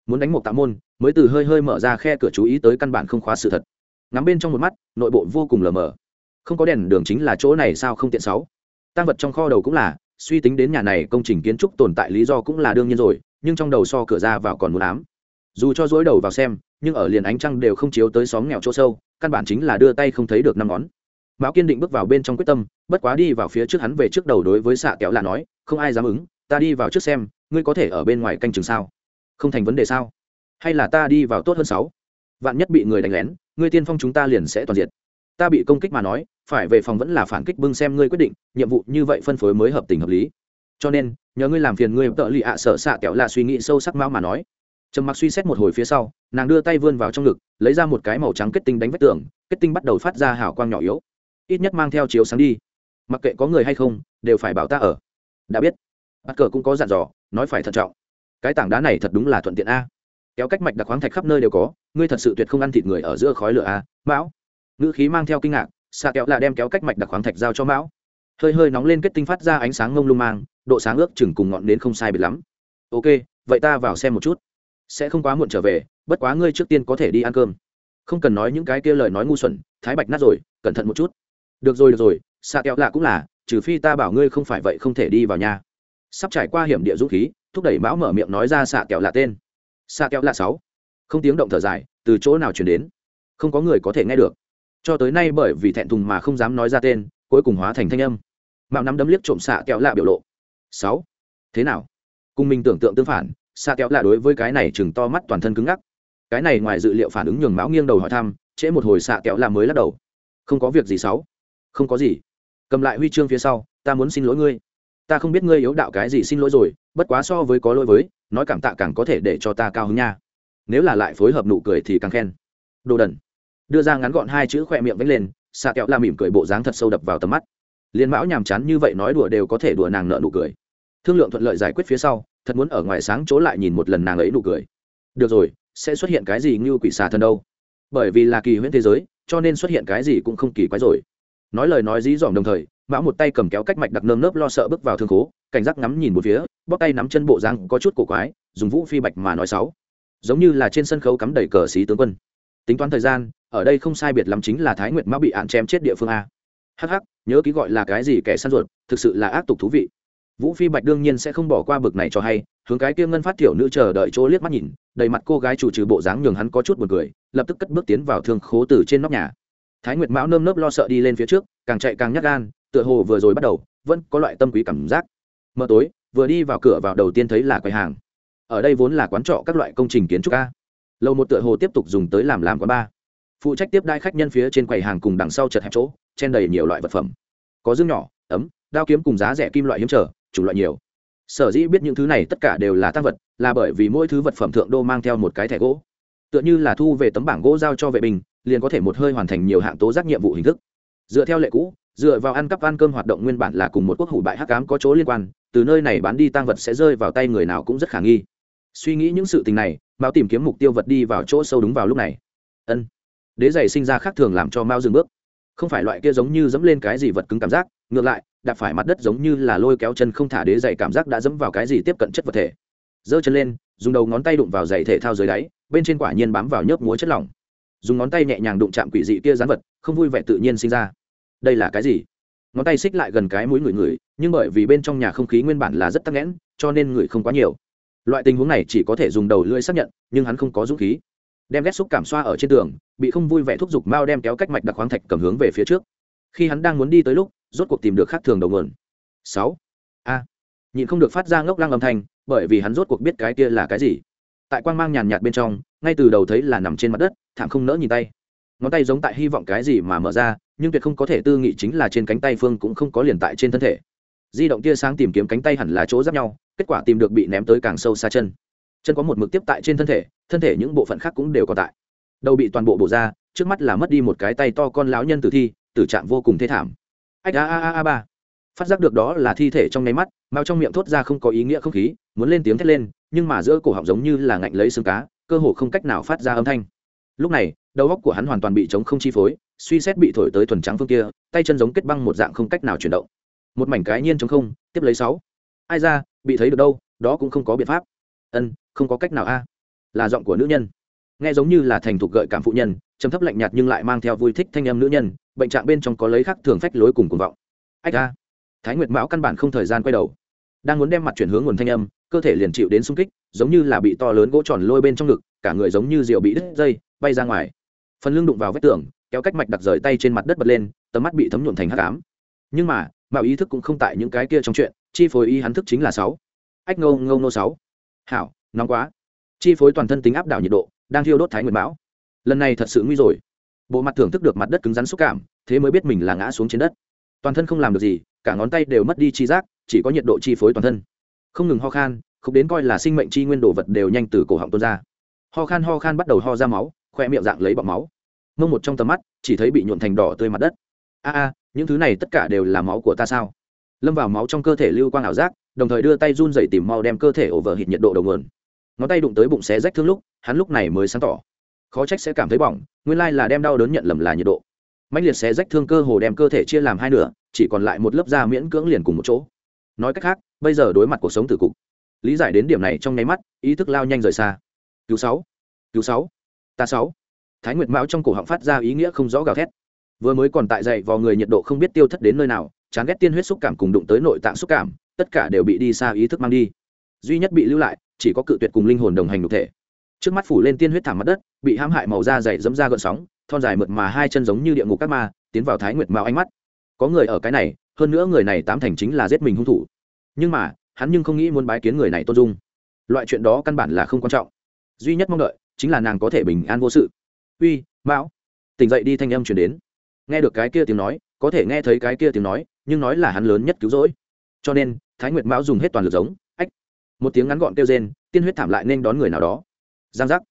muốn đánh một tạ môn, mới từ hơi hơi mở ra khe cửa chú ý tới căn bản không khóa sự thật ngắm bên trong một mắt, nội bộ vô cùng lờ mờ. Không có đèn đường chính là chỗ này sao không tiện sáu? Tăng vật trong kho đầu cũng là, suy tính đến nhà này công trình kiến trúc tồn tại lý do cũng là đương nhiên rồi, nhưng trong đầu so cửa ra vào còn muốn ám. Dù cho dối đầu vào xem, nhưng ở liền ánh trăng đều không chiếu tới xóm nghèo chỗ sâu, căn bản chính là đưa tay không thấy được năm ngón. Mão kiên định bước vào bên trong quyết tâm, bất quá đi vào phía trước hắn về trước đầu đối với xạ kéo là nói, không ai dám ứng, ta đi vào trước xem, ngươi có thể ở bên ngoài canh chừng sao? Không thành vấn đề sao? Hay là ta đi vào tốt hơn sáu? Vạn nhất bị người đánh lén, ngươi tiên phong chúng ta liền sẽ toàn diệt. Ta bị công kích mà nói, phải về phòng vẫn là phản kích bưng xem ngươi quyết định, nhiệm vụ như vậy phân phối mới hợp tình hợp lý. Cho nên, nhờ ngươi làm phiền ngươi, tợ lì ạ sợ xạ kẹo là suy nghĩ sâu sắc mão mà nói. Trầm mặc suy xét một hồi phía sau, nàng đưa tay vươn vào trong ngực, lấy ra một cái màu trắng kết tinh đánh vách tường, kết tinh bắt đầu phát ra hào quang nhỏ yếu. Ít nhất mang theo chiếu sáng đi. Mặc kệ có người hay không, đều phải bảo ta ở. Đã biết. Bắt cờ cũng có dặn dò, nói phải thận trọng. Cái tảng đá này thật đúng là thuận tiện a. Kéo cách mạch đặc khoáng thạch khắp nơi đều có ngươi thật sự tuyệt không ăn thịt người ở giữa khói lửa à? mão? Ngữ khí mang theo kinh ngạc xạ kẹo là đem kéo cách mạch đặc khoáng thạch giao cho mão. Hơi hơi nóng lên kết tinh phát ra ánh sáng ngông lung mang, độ sáng ước chừng cùng ngọn đến không sai biệt lắm. Ok, vậy ta vào xem một chút. Sẽ không quá muộn trở về, bất quá ngươi trước tiên có thể đi ăn cơm. Không cần nói những cái kia lời nói ngu xuẩn, thái bạch nát rồi, cẩn thận một chút. Được rồi được rồi xạ kẹo lạ cũng là, trừ phi ta bảo ngươi không phải vậy không thể đi vào nhà. Sắp trải qua hiểm địa dũng khí, thúc đẩy mão mở miệng nói ra xạ kẹo lạ tên. Xạ kẹo lạ sáu không tiếng động thở dài, từ chỗ nào chuyển đến? Không có người có thể nghe được. Cho tới nay bởi vì thẹn thùng mà không dám nói ra tên, cuối cùng hóa thành thanh âm. Mạo nắm đấm liếc trộm xạ kẹo lạ biểu lộ. Sáu. Thế nào? Cùng mình tưởng tượng tương phản, xạ kẹo lạ đối với cái này chừng to mắt toàn thân cứng ngắc. Cái này ngoài dự liệu phản ứng nhường mão nghiêng đầu hỏi thăm, trễ một hồi xạ kẹo lạ mới lắc đầu. Không có việc gì sáu. Không có gì. Cầm lại huy chương phía sau, ta muốn xin lỗi ngươi. Ta không biết ngươi yếu đạo cái gì xin lỗi rồi, bất quá so với có lỗi với, nói cảm tạ càng có thể để cho ta cao hứng nha nếu là lại phối hợp nụ cười thì càng khen. Đồ đần. Đưa ra ngắn gọn hai chữ khoe miệng vánh lên xạ kẹo la mỉm cười bộ dáng thật sâu đập vào tầm mắt. Liên mão nhàm chán như vậy nói đùa đều có thể đùa nàng nợ nụ cười. Thương lượng thuận lợi giải quyết phía sau, thật muốn ở ngoài sáng chỗ lại nhìn một lần nàng ấy nụ cười. Được rồi, sẽ xuất hiện cái gì như quỷ xà thân đâu? Bởi vì là kỳ huyễn thế giới, cho nên xuất hiện cái gì cũng không kỳ quái rồi. Nói lời nói dí dỏm đồng thời, mão một tay cầm kéo cách mạch đặc nơm nớp lo sợ bước vào thương khố, cảnh giác ngắm nhìn một phía bóc tay nắm chân bộ răng có chút cổ quái, dùng vũ phi bạch mà nói sáu giống như là trên sân khấu cắm đầy cờ xí tướng quân. Tính toán thời gian, ở đây không sai biệt lắm chính là thái nguyệt mão bị án chém chết địa phương a. Hắc hắc, nhớ ký gọi là cái gì kẻ săn ruột, thực sự là ác tục thú vị. Vũ phi bạch đương nhiên sẽ không bỏ qua bực này cho hay, hướng cái kia ngân phát tiểu nữ chờ đợi chỗ liếc mắt nhìn, đầy mặt cô gái chủ trừ bộ dáng nhường hắn có chút buồn cười, lập tức cất bước tiến vào thương khố từ trên nóc nhà. Thái nguyệt mão nơm nớp lo sợ đi lên phía trước, càng chạy càng nhắc gan, tựa hồ vừa rồi bắt đầu, vẫn có loại tâm quý cảm giác. Mờ tối, vừa đi vào cửa vào đầu tiên thấy là quầy hàng ở đây vốn là quán trọ các loại công trình kiến trúc a. Lầu một tựa hồ tiếp tục dùng tới làm làm quán bar phụ trách tiếp đai khách nhân phía trên quầy hàng cùng đằng sau chật hẹp chỗ, chen đầy nhiều loại vật phẩm. Có dương nhỏ, ấm, đao kiếm cùng giá rẻ kim loại hiếm trở chủng loại nhiều. Sở dĩ biết những thứ này tất cả đều là tăng vật, là bởi vì mỗi thứ vật phẩm thượng đô mang theo một cái thẻ gỗ. Tựa như là thu về tấm bảng gỗ giao cho vệ binh, liền có thể một hơi hoàn thành nhiều hạng tố giác nhiệm vụ hình thức. Dựa theo lệ cũ, dựa vào ăn cắp ăn cơm hoạt động nguyên bản là cùng một quốc hủ bại hắc cám có chỗ liên quan, từ nơi này bán đi tăng vật sẽ rơi vào tay người nào cũng rất khả nghi suy nghĩ những sự tình này, mao tìm kiếm mục tiêu vật đi vào chỗ sâu đúng vào lúc này. Ân. Đế giày sinh ra khác thường làm cho mao dừng bước. Không phải loại kia giống như dẫm lên cái gì vật cứng cảm giác, ngược lại, đạp phải mặt đất giống như là lôi kéo chân không thả đế giày cảm giác đã dẫm vào cái gì tiếp cận chất vật thể. Giơ chân lên, dùng đầu ngón tay đụng vào giày thể thao dưới đáy, bên trên quả nhiên bám vào nhớp múa chất lỏng. Dùng ngón tay nhẹ nhàng đụng chạm quỷ dị kia rán vật, không vui vẻ tự nhiên sinh ra. Đây là cái gì? Ngón tay xích lại gần cái mũi người người, nhưng bởi vì bên trong nhà không khí nguyên bản là rất tắc nghẽn, cho nên người không quá nhiều loại tình huống này chỉ có thể dùng đầu lưỡi xác nhận, nhưng hắn không có dũng khí. Đem ghét xúc cảm xoa ở trên tường, bị không vui vẻ thúc giục mao đem kéo cách mạch đặc khoáng thạch cầm hướng về phía trước. Khi hắn đang muốn đi tới lúc, rốt cuộc tìm được khác thường đầu nguồn. Sáu. A. Nhịn không được phát ra ngốc lăng âm thanh, bởi vì hắn rốt cuộc biết cái kia là cái gì. Tại quang mang nhàn nhạt bên trong, ngay từ đầu thấy là nằm trên mặt đất, thảm không nỡ nhìn tay. Ngón tay giống tại hy vọng cái gì mà mở ra, nhưng tuyệt không có thể tư nghị chính là trên cánh tay phương cũng không có liền tại trên thân thể. Di động tia sáng tìm kiếm cánh tay hẳn là chỗ giáp nhau kết quả tìm được bị ném tới càng sâu xa chân. Chân có một mực tiếp tại trên thân thể thân thể những bộ phận khác cũng đều còn tại. Đầu bị toàn bộ bổ ra, trước mắt là mất đi một cái tay to con láo nhân tử thi, tử trạng vô cùng thê thảm. Ách, a a a a, ba. Phát giác được đó là thi thể trong nháy mắt mao trong miệng thốt ra không có ý nghĩa không khí, muốn lên tiếng thét lên, nhưng mà giữa cổ họng giống như là ngạnh lấy xương cá, cơ hồ không cách nào phát ra âm thanh. Lúc này, đầu óc của hắn hoàn toàn bị chống không chi phối, suy xét bị thổi tới thuần trắng phương kia, tay chân giống kết băng một dạng không cách nào chuyển động. Một mảnh cái nhiên chống không, tiếp lấy sáu. Ai ra bị thấy được đâu, đó cũng không có biện pháp. Ân, không có cách nào a. Là giọng của nữ nhân. Nghe giống như là thành thục gợi cảm phụ nhân, trầm thấp lạnh nhạt nhưng lại mang theo vui thích thanh em nữ nhân, bệnh trạng bên trong có lấy khắc thường phách lối cùng cuồng vọng. Ách a. Thái nguyệt mão căn bản không thời gian quay đầu. Đang muốn đem mặt chuyển hướng nguồn thanh âm, cơ thể liền chịu đến sung kích, giống như là bị to lớn gỗ tròn lôi bên trong ngực, cả người giống như rượu bị đứt dây, bay ra ngoài. Phần lưng đụng vào vách tường, kéo cách mạch đặc rời tay trên mặt đất bật lên, tầm mắt bị thấm nhuộm thành hắc ám. Nhưng mà mạo ý thức cũng không tại những cái kia trong chuyện, chi phối ý hắn thức chính là sáu. Ách, ngô ngô nô sáu. Hảo, nóng quá. Chi phối toàn thân tính áp đảo nhiệt độ, đang thiêu đốt thái nguyệt bão. Lần này thật sự nguy rồi. Bộ mặt thưởng thức được mặt đất cứng rắn xúc cảm, thế mới biết mình là ngã xuống trên đất. Toàn thân không làm được gì, cả ngón tay đều mất đi chi giác, chỉ có nhiệt độ chi phối toàn thân. Không ngừng ho khan, không đến coi là sinh mệnh chi nguyên đồ vật đều nhanh từ cổ họng tuôn ra. Ho khan ho khan bắt đầu ho ra máu, khoe miệng dạng lấy bọc máu. Mông một trong tầm mắt, chỉ thấy bị nhuộn thành đỏ tươi mặt đất. A a những thứ này tất cả đều là máu của ta sao? Lâm vào máu trong cơ thể lưu quang ảo giác, đồng thời đưa tay run dày tìm mau đem cơ thể ổ vờ hít nhiệt độ đầu nguồn. Ngón tay đụng tới bụng xé rách thương lúc, hắn lúc này mới sáng tỏ. Khó trách sẽ cảm thấy bỏng, nguyên lai là đem đau đớn nhận lầm là nhiệt độ. Mạnh liệt xé rách thương cơ hồ đem cơ thể chia làm hai nửa, chỉ còn lại một lớp da miễn cưỡng liền cùng một chỗ. Nói cách khác, bây giờ đối mặt cuộc sống tử cục, lý giải đến điểm này trong nháy mắt, ý thức lao nhanh rời xa. Cứu sáu cứu sáu, ta sáu. Thái nguyệt mão trong cổ họng phát ra ý nghĩa không rõ gào thét vừa mới còn tại dậy vào người nhiệt độ không biết tiêu thất đến nơi nào, chán ghét tiên huyết xúc cảm cùng đụng tới nội tạng xúc cảm, tất cả đều bị đi xa ý thức mang đi. Duy nhất bị lưu lại, chỉ có cự tuyệt cùng linh hồn đồng hành đục thể. Trước mắt phủ lên tiên huyết thảm mặt đất, bị hãm hại màu da dày dẫm ra gợn sóng, thon dài mượt mà hai chân giống như địa ngục các ma, tiến vào thái nguyệt mao ánh mắt. Có người ở cái này, hơn nữa người này tám thành chính là giết mình hung thủ. Nhưng mà, hắn nhưng không nghĩ muốn bái kiến người này tôn dung. Loại chuyện đó căn bản là không quan trọng. Duy nhất mong đợi, chính là nàng có thể bình an vô sự. Uy mão tỉnh dậy đi, thanh âm chuyển đến nghe được cái kia tiếng nói, có thể nghe thấy cái kia tiếng nói, nhưng nói là hắn lớn nhất cứu rỗi. Cho nên, thái nguyệt mão dùng hết toàn lực giống, ách. Một tiếng ngắn gọn kêu rên, tiên huyết thảm lại nên đón người nào đó. Giang giác.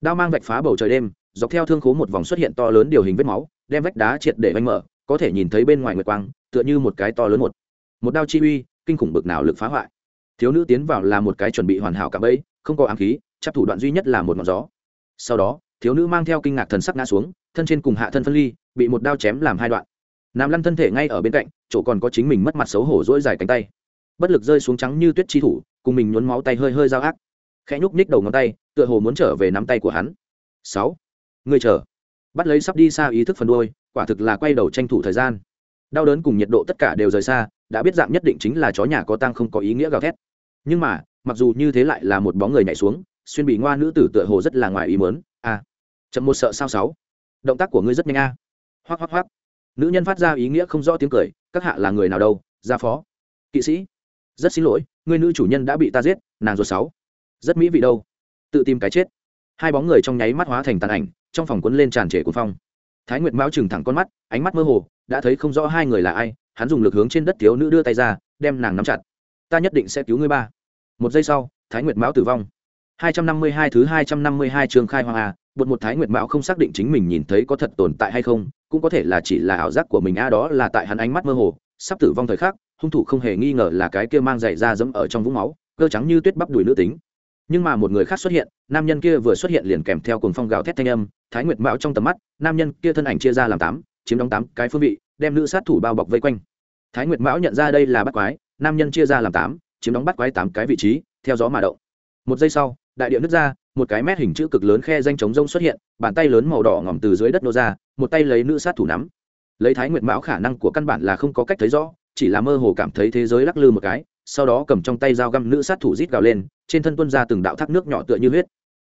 Đao mang vạch phá bầu trời đêm, dọc theo thương khố một vòng xuất hiện to lớn điều hình vết máu, đem vách đá triệt để vanh mở, có thể nhìn thấy bên ngoài nguyệt quang, tựa như một cái to lớn một. Một đao chi uy, kinh khủng bực nào lực phá hoại. Thiếu nữ tiến vào là một cái chuẩn bị hoàn hảo cả bẫy, không có ám khí chắc thủ đoạn duy nhất là một ngọn gió. Sau đó, thiếu nữ mang theo kinh ngạc thần sắc ngã xuống, thân trên cùng hạ thân phân ly bị một đao chém làm hai đoạn. Nam lăn thân thể ngay ở bên cạnh, chỗ còn có chính mình mất mặt xấu hổ dỗi dài cánh tay. Bất lực rơi xuống trắng như tuyết chi thủ, cùng mình nhuốm máu tay hơi hơi dao ác. Khẽ nhúc nhích đầu ngón tay, tựa hồ muốn trở về nắm tay của hắn. Sáu. Người chờ. Bắt lấy sắp đi xa ý thức phần đôi quả thực là quay đầu tranh thủ thời gian. Đau đớn cùng nhiệt độ tất cả đều rời xa, đã biết dạng nhất định chính là chó nhà có tăng không có ý nghĩa gào thét. Nhưng mà, mặc dù như thế lại là một bóng người nhảy xuống, xuyên bị ngoa nữ tử tựa hồ rất là ngoài ý mớn a à. chậm một sợ sao sáu. Động tác của ngươi rất nhanh a. à hoắc hoắc hoắc. Nữ nhân phát ra ý nghĩa không rõ tiếng cười các hạ là người nào đâu gia phó. Kỵ sĩ. Rất xin lỗi người nữ chủ nhân đã bị ta giết nàng ruột sáu. Rất mỹ vị đâu. Tự tìm cái chết. Hai bóng người trong nháy mắt hóa thành tàn ảnh trong phòng quấn lên tràn trề cuốn phong. Thái nguyệt mão chừng thẳng con mắt ánh mắt mơ hồ đã thấy không rõ hai người là ai hắn dùng lực hướng trên đất thiếu nữ đưa tay ra đem nàng nắm chặt. Ta nhất định sẽ cứu ngươi ba. Một giây sau thái nguyệt mão tử vong. 252 thứ 252 trường khai hoàng à, bột một thái nguyệt mão không xác định chính mình nhìn thấy có thật tồn tại hay không, cũng có thể là chỉ là ảo giác của mình. A, đó là tại hắn ánh mắt mơ hồ, sắp tử vong thời khắc, hung thủ không hề nghi ngờ là cái kia mang giày da dẫm ở trong vũng máu, cơ trắng như tuyết bắp đùi nữ tính. Nhưng mà một người khác xuất hiện, nam nhân kia vừa xuất hiện liền kèm theo cuồng phong gào thét thanh âm, thái nguyệt mão trong tầm mắt, nam nhân kia thân ảnh chia ra làm tám, chiếm đóng tám cái phương vị, đem nữ sát thủ bao bọc vây quanh. Thái nguyệt mão nhận ra đây là bắt quái, nam nhân chia ra làm tám, chiếm đóng bắt quái tám cái vị trí, theo gió mà động. Một giây sau, đại địa nứt ra một cái mét hình chữ cực lớn khe danh chống rông xuất hiện, bàn tay lớn màu đỏ ngỏm từ dưới đất nô ra, một tay lấy nữ sát thủ nắm. Lấy thái nguyệt mão khả năng của căn bản là không có cách thấy rõ, chỉ là mơ hồ cảm thấy thế giới lắc lư một cái, sau đó cầm trong tay dao găm nữ sát thủ rít gào lên, trên thân tuân ra từng đạo thác nước nhỏ tựa như huyết.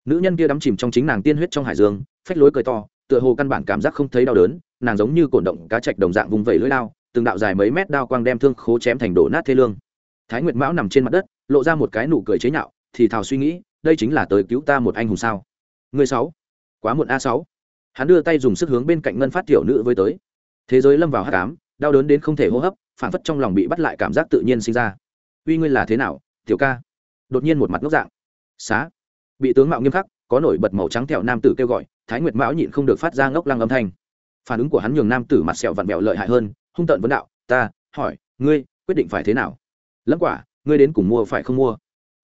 Nữ nhân kia đắm chìm trong chính nàng tiên huyết trong hải dương, phách lối cười to, tựa hồ căn bản cảm giác không thấy đau đớn, nàng giống như cổn động cá chạch đồng dạng vùng vẩy lưỡi lao từng đạo dài mấy mét đao quang đem thương khố chém thành đổ nát thê lương. Thái nguyệt mão nằm trên mặt đất, lộ ra một cái nụ cười chế nhạo, thì thào suy nghĩ đây chính là tới cứu ta một anh hùng sao? Người sáu, quá muộn a sáu. Hắn đưa tay dùng sức hướng bên cạnh ngân phát tiểu nữ với tới. Thế giới lâm vào hát cám đau đớn đến không thể hô hấp phản phất trong lòng bị bắt lại cảm giác tự nhiên sinh ra. Uy ngươi là thế nào, tiểu ca? Đột nhiên một mặt ngốc dạng. Xá. Bị tướng mạo nghiêm khắc, có nổi bật màu trắng thẹo nam tử kêu gọi, thái nguyệt mão nhịn không được phát ra ngốc lăng âm thanh. Phản ứng của hắn nhường nam tử mặt sẹo vặn vẹo lợi hại hơn, hung tợn vấn đạo, ta, hỏi, ngươi, quyết định phải thế nào? Lâm quả, ngươi đến cùng mua phải không mua?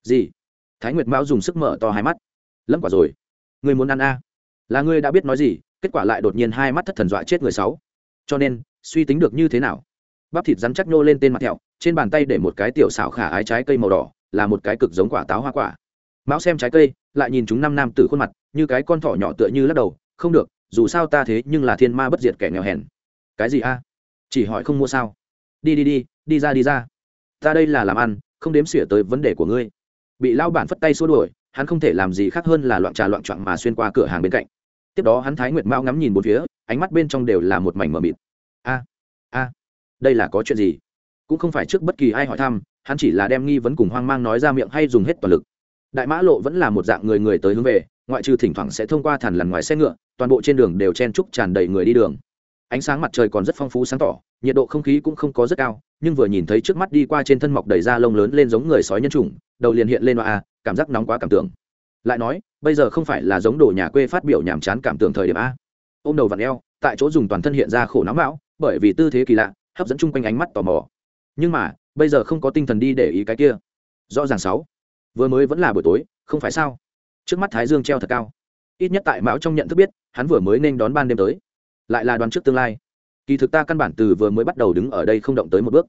Gì? Thái nguyệt mão dùng sức mở to hai mắt. Lâm quả rồi. Ngươi muốn ăn a? Là ngươi đã biết nói gì, kết quả lại đột nhiên hai mắt thất thần dọa chết người sáu. Cho nên, suy tính được như thế nào? Bắp thịt rắn chắc nhô lên tên mặt thẹo, trên bàn tay để một cái tiểu xảo khả ái trái cây màu đỏ, là một cái cực giống quả táo hoa quả. Mão xem trái cây, lại nhìn chúng năm nam tử khuôn mặt, như cái con thỏ nhỏ tựa như lắc đầu, không được, dù sao ta thế nhưng là thiên ma bất diệt kẻ nghèo hèn. Cái gì a? Chỉ hỏi không mua sao? Đi đi đi đi ra đi ra. Ta đây là làm ăn, không đếm xỉa tới vấn đề của ngươi bị lao bản phất tay xua đuổi, hắn không thể làm gì khác hơn là loạn trà loạn trọn mà xuyên qua cửa hàng bên cạnh. Tiếp đó hắn thái nguyệt mao ngắm nhìn một phía, ánh mắt bên trong đều là một mảnh mờ mịt. A a, đây là có chuyện gì? Cũng không phải trước bất kỳ ai hỏi thăm, hắn chỉ là đem nghi vấn cùng hoang mang nói ra miệng hay dùng hết toàn lực. Đại mã lộ vẫn là một dạng người người tới hướng về, ngoại trừ thỉnh thoảng sẽ thông qua thằn lằn ngoài xe ngựa, toàn bộ trên đường đều chen trúc tràn đầy người đi đường. Ánh sáng mặt trời còn rất phong phú sáng tỏ, nhiệt độ không khí cũng không có rất cao nhưng vừa nhìn thấy trước mắt đi qua trên thân mọc đầy da lông lớn lên giống người sói nhân chủng, đầu liền hiện lên a cảm giác nóng quá cảm tưởng. Lại nói, bây giờ không phải là giống đồ nhà quê phát biểu nhàm chán cảm tưởng thời điểm a. Ôm đầu vặn eo, tại chỗ dùng toàn thân hiện ra khổ nóng bão bởi vì tư thế kỳ lạ, hấp dẫn chung quanh ánh mắt tò mò. Nhưng mà, bây giờ không có tinh thần đi để ý cái kia. Rõ ràng sáu, vừa mới vẫn là buổi tối, không phải sao? Trước mắt thái dương treo thật cao. Ít nhất tại mão trong nhận thức biết, hắn vừa mới nên đón ban đêm tới. Lại là đoán trước tương lai kỳ thực ta căn bản từ vừa mới bắt đầu đứng ở đây không động tới một bước.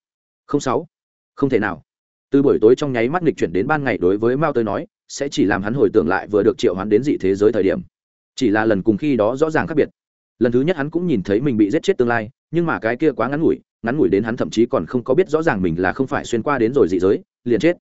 Không sáu. Không thể nào. Từ buổi tối trong nháy mắt nghịch chuyển đến ban ngày đối với mao tới nói, sẽ chỉ làm hắn hồi tưởng lại vừa được triệu hoán đến dị thế giới thời điểm. Chỉ là lần cùng khi đó rõ ràng khác biệt. Lần thứ nhất hắn cũng nhìn thấy mình bị giết chết tương lai, nhưng mà cái kia quá ngắn ngủi ngắn ngủi đến hắn thậm chí còn không có biết rõ ràng mình là không phải xuyên qua đến rồi dị giới, liền chết.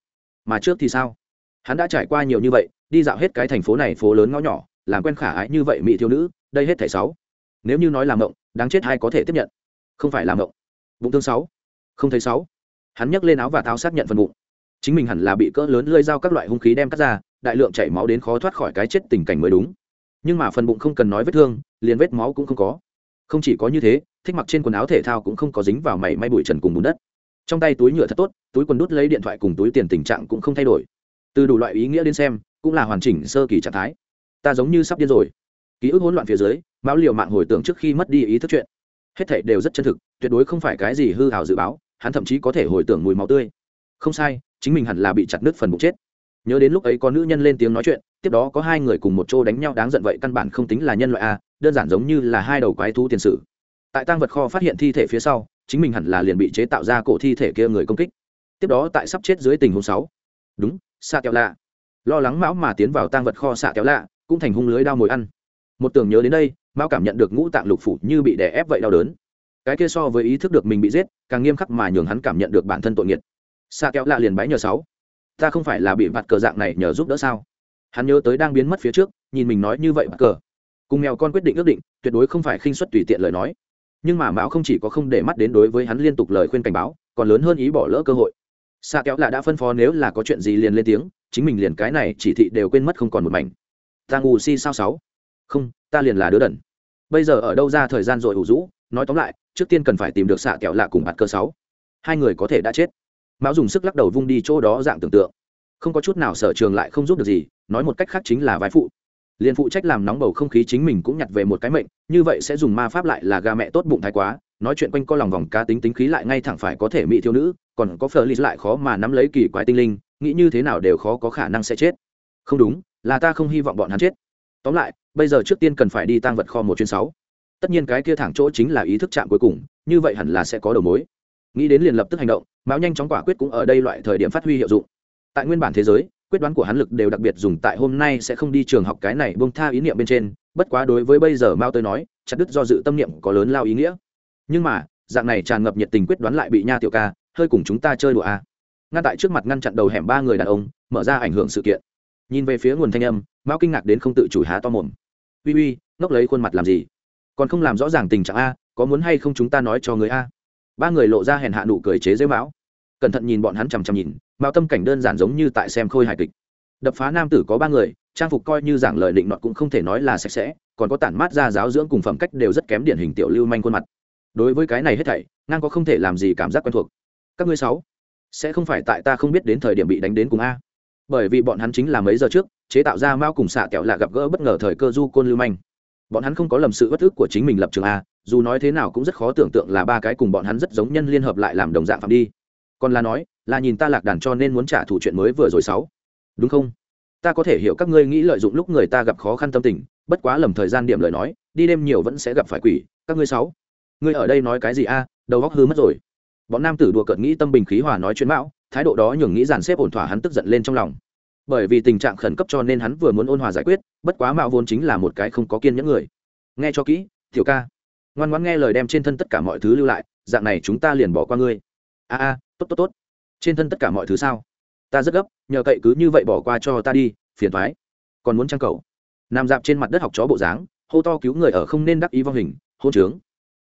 Mà trước thì sao? Hắn đã trải qua nhiều như vậy, đi dạo hết cái thành phố này phố lớn ngõ nhỏ, làm quen khả ái như vậy mỹ thiếu nữ, đây hết thảy sáu nếu như nói là mộng, đáng chết hay có thể tiếp nhận. Không phải là mộng. Bụng thương sáu. Không thấy sáu. Hắn nhấc lên áo và tháo xác nhận phần bụng. Chính mình hẳn là bị cỡ lớn lơi dao các loại hung khí đem cắt ra, đại lượng chảy máu đến khó thoát khỏi cái chết tình cảnh mới đúng. Nhưng mà phần bụng không cần nói vết thương, liền vết máu cũng không có. Không chỉ có như thế, thích mặc trên quần áo thể thao cũng không có dính vào mảy may bụi trần cùng bùn đất. Trong tay túi nhựa thật tốt, túi quần đút lấy điện thoại cùng túi tiền tình trạng cũng không thay đổi. Từ đủ loại ý nghĩa đến xem, cũng là hoàn chỉnh sơ kỳ trạng thái. Ta giống như sắp điên rồi ký ức hỗn loạn phía dưới, mão liệu mạng hồi tưởng trước khi mất đi ý thức chuyện. Hết thảy đều rất chân thực, tuyệt đối không phải cái gì hư hào dự báo, hắn thậm chí có thể hồi tưởng mùi máu tươi. Không sai, chính mình hẳn là bị chặt nước phần bụng chết. Nhớ đến lúc ấy có nữ nhân lên tiếng nói chuyện, tiếp đó có hai người cùng một chỗ đánh nhau đáng giận vậy căn bản không tính là nhân loại a, đơn giản giống như là hai đầu quái thú tiền sử. Tại tang vật kho phát hiện thi thể phía sau, chính mình hẳn là liền bị chế tạo ra cổ thi thể kia người công kích. Tiếp đó tại sắp chết dưới tình huống sáu, đúng, xạ kẹo lạ. Lo lắng mão mà tiến vào tang vật kho xạ kéo lạ, cũng thành hung lưới đao mồi ăn một tưởng nhớ đến đây, mão cảm nhận được ngũ tạng lục phủ như bị đè ép vậy đau đớn. Cái kia so với ý thức được mình bị giết, càng nghiêm khắc mà nhường hắn cảm nhận được bản thân tội nghiệt. Xa kéo lạ liền bái nhờ sáu. Ta không phải là bị vặt cờ dạng này nhờ giúp đỡ sao? Hắn nhớ tới đang biến mất phía trước, nhìn mình nói như vậy vặt cờ. Cùng mèo con quyết định ước định, tuyệt đối không phải khinh suất tùy tiện lời nói. Nhưng mà mão không chỉ có không để mắt đến đối với hắn liên tục lời khuyên cảnh báo, còn lớn hơn ý bỏ lỡ cơ hội. Xa kéo lạ đã phân phó nếu là có chuyện gì liền lên tiếng, chính mình liền cái này chỉ thị đều quên mất không còn một mảnh. Ta ngu si sao sáu? Không, ta liền là đứa đần. Bây giờ ở đâu ra thời gian rồi ủ rũ? Nói tóm lại, trước tiên cần phải tìm được xạ kẹo lạ cùng bạt cơ sáu. Hai người có thể đã chết. Mão dùng sức lắc đầu vung đi chỗ đó dạng tưởng tượng. Không có chút nào sở trường lại không giúp được gì, nói một cách khác chính là vai phụ. Liền phụ trách làm nóng bầu không khí chính mình cũng nhặt về một cái mệnh, như vậy sẽ dùng ma pháp lại là gà mẹ tốt bụng thái quá. Nói chuyện quanh co lòng vòng cá tính tính khí lại ngay thẳng phải có thể mỹ thiếu nữ, còn có phờ lì lại khó mà nắm lấy kỳ quái tinh linh, nghĩ như thế nào đều khó có khả năng sẽ chết. Không đúng, là ta không hy vọng bọn hắn chết tóm lại, bây giờ trước tiên cần phải đi tăng vật kho một chuyến sáu. Tất nhiên cái kia thẳng chỗ chính là ý thức chạm cuối cùng, như vậy hẳn là sẽ có đầu mối. Nghĩ đến liền lập tức hành động mão nhanh chóng quả quyết cũng ở đây loại thời điểm phát huy hiệu dụng. Tại nguyên bản thế giới, quyết đoán của hắn lực đều đặc biệt dùng tại hôm nay sẽ không đi trường học cái này bông tha ý niệm bên trên, bất quá đối với bây giờ mao tới nói, chặt đứt do dự tâm niệm có lớn lao ý nghĩa. Nhưng mà, dạng này tràn ngập nhiệt tình quyết đoán lại bị nha tiểu ca, hơi cùng chúng ta chơi đùa a à. ngăn tại trước mặt ngăn chặn đầu hẻm ba người đàn ông, mở ra ảnh hưởng sự kiện. Nhìn về phía nguồn thanh âm mao kinh ngạc đến không tự chủ há to mồm. Uy uy, ngốc lấy khuôn mặt làm gì? Còn không làm rõ ràng tình trạng a, có muốn hay không chúng ta nói cho người a? Ba người lộ ra hèn hạ nụ cười chế dễ mão cẩn thận nhìn bọn hắn chằm chằm nhìn, mao tâm cảnh đơn giản giống như tại xem khôi hài kịch. Đập phá nam tử có ba người, trang phục coi như giảng lời định nọt cũng không thể nói là sạch sẽ, còn có tản mát ra giáo dưỡng cùng phẩm cách đều rất kém điển hình tiểu lưu manh khuôn mặt. Đối với cái này hết thảy, ngang có không thể làm gì cảm giác quen thuộc. Các ngươi sáu, sẽ không phải tại ta không biết đến thời điểm bị đánh đến cùng a. Bởi vì bọn hắn chính là mấy giờ trước chế tạo ra mao cùng xạ kẹo lạ gặp gỡ bất ngờ thời cơ du côn lưu manh. Bọn hắn không có lầm sự bất ức của chính mình lập trường a, dù nói thế nào cũng rất khó tưởng tượng là ba cái cùng bọn hắn rất giống nhân liên hợp lại làm đồng dạng phạm đi. Còn là nói, là nhìn ta lạc đàn cho nên muốn trả thù chuyện mới vừa rồi sáu. Đúng không? Ta có thể hiểu các ngươi nghĩ lợi dụng lúc người ta gặp khó khăn tâm tình, bất quá lầm thời gian điểm lời nói, đi đêm nhiều vẫn sẽ gặp phải quỷ. Các ngươi sáu, ngươi ở đây nói cái gì a? Đầu góc hư mất rồi. Bọn nam tử đùa cợt nghĩ tâm bình khí hòa nói chuyện mão, thái độ đó nhường nghĩ dàn xếp ổn thỏa hắn tức giận lên trong lòng bởi vì tình trạng khẩn cấp cho nên hắn vừa muốn ôn hòa giải quyết, bất quá mạo vốn chính là một cái không có kiên nhẫn người. Nghe cho kỹ, tiểu ca. Ngoan ngoãn nghe lời đem trên thân tất cả mọi thứ lưu lại, dạng này chúng ta liền bỏ qua ngươi. A a, tốt tốt tốt. Trên thân tất cả mọi thứ sao? Ta rất gấp, nhờ cậy cứ như vậy bỏ qua cho ta đi, phiền thoái còn muốn trang cầu nằm dạp trên mặt đất học chó bộ dáng, hô to cứu người ở không nên đắc ý vong hình, hôn trướng.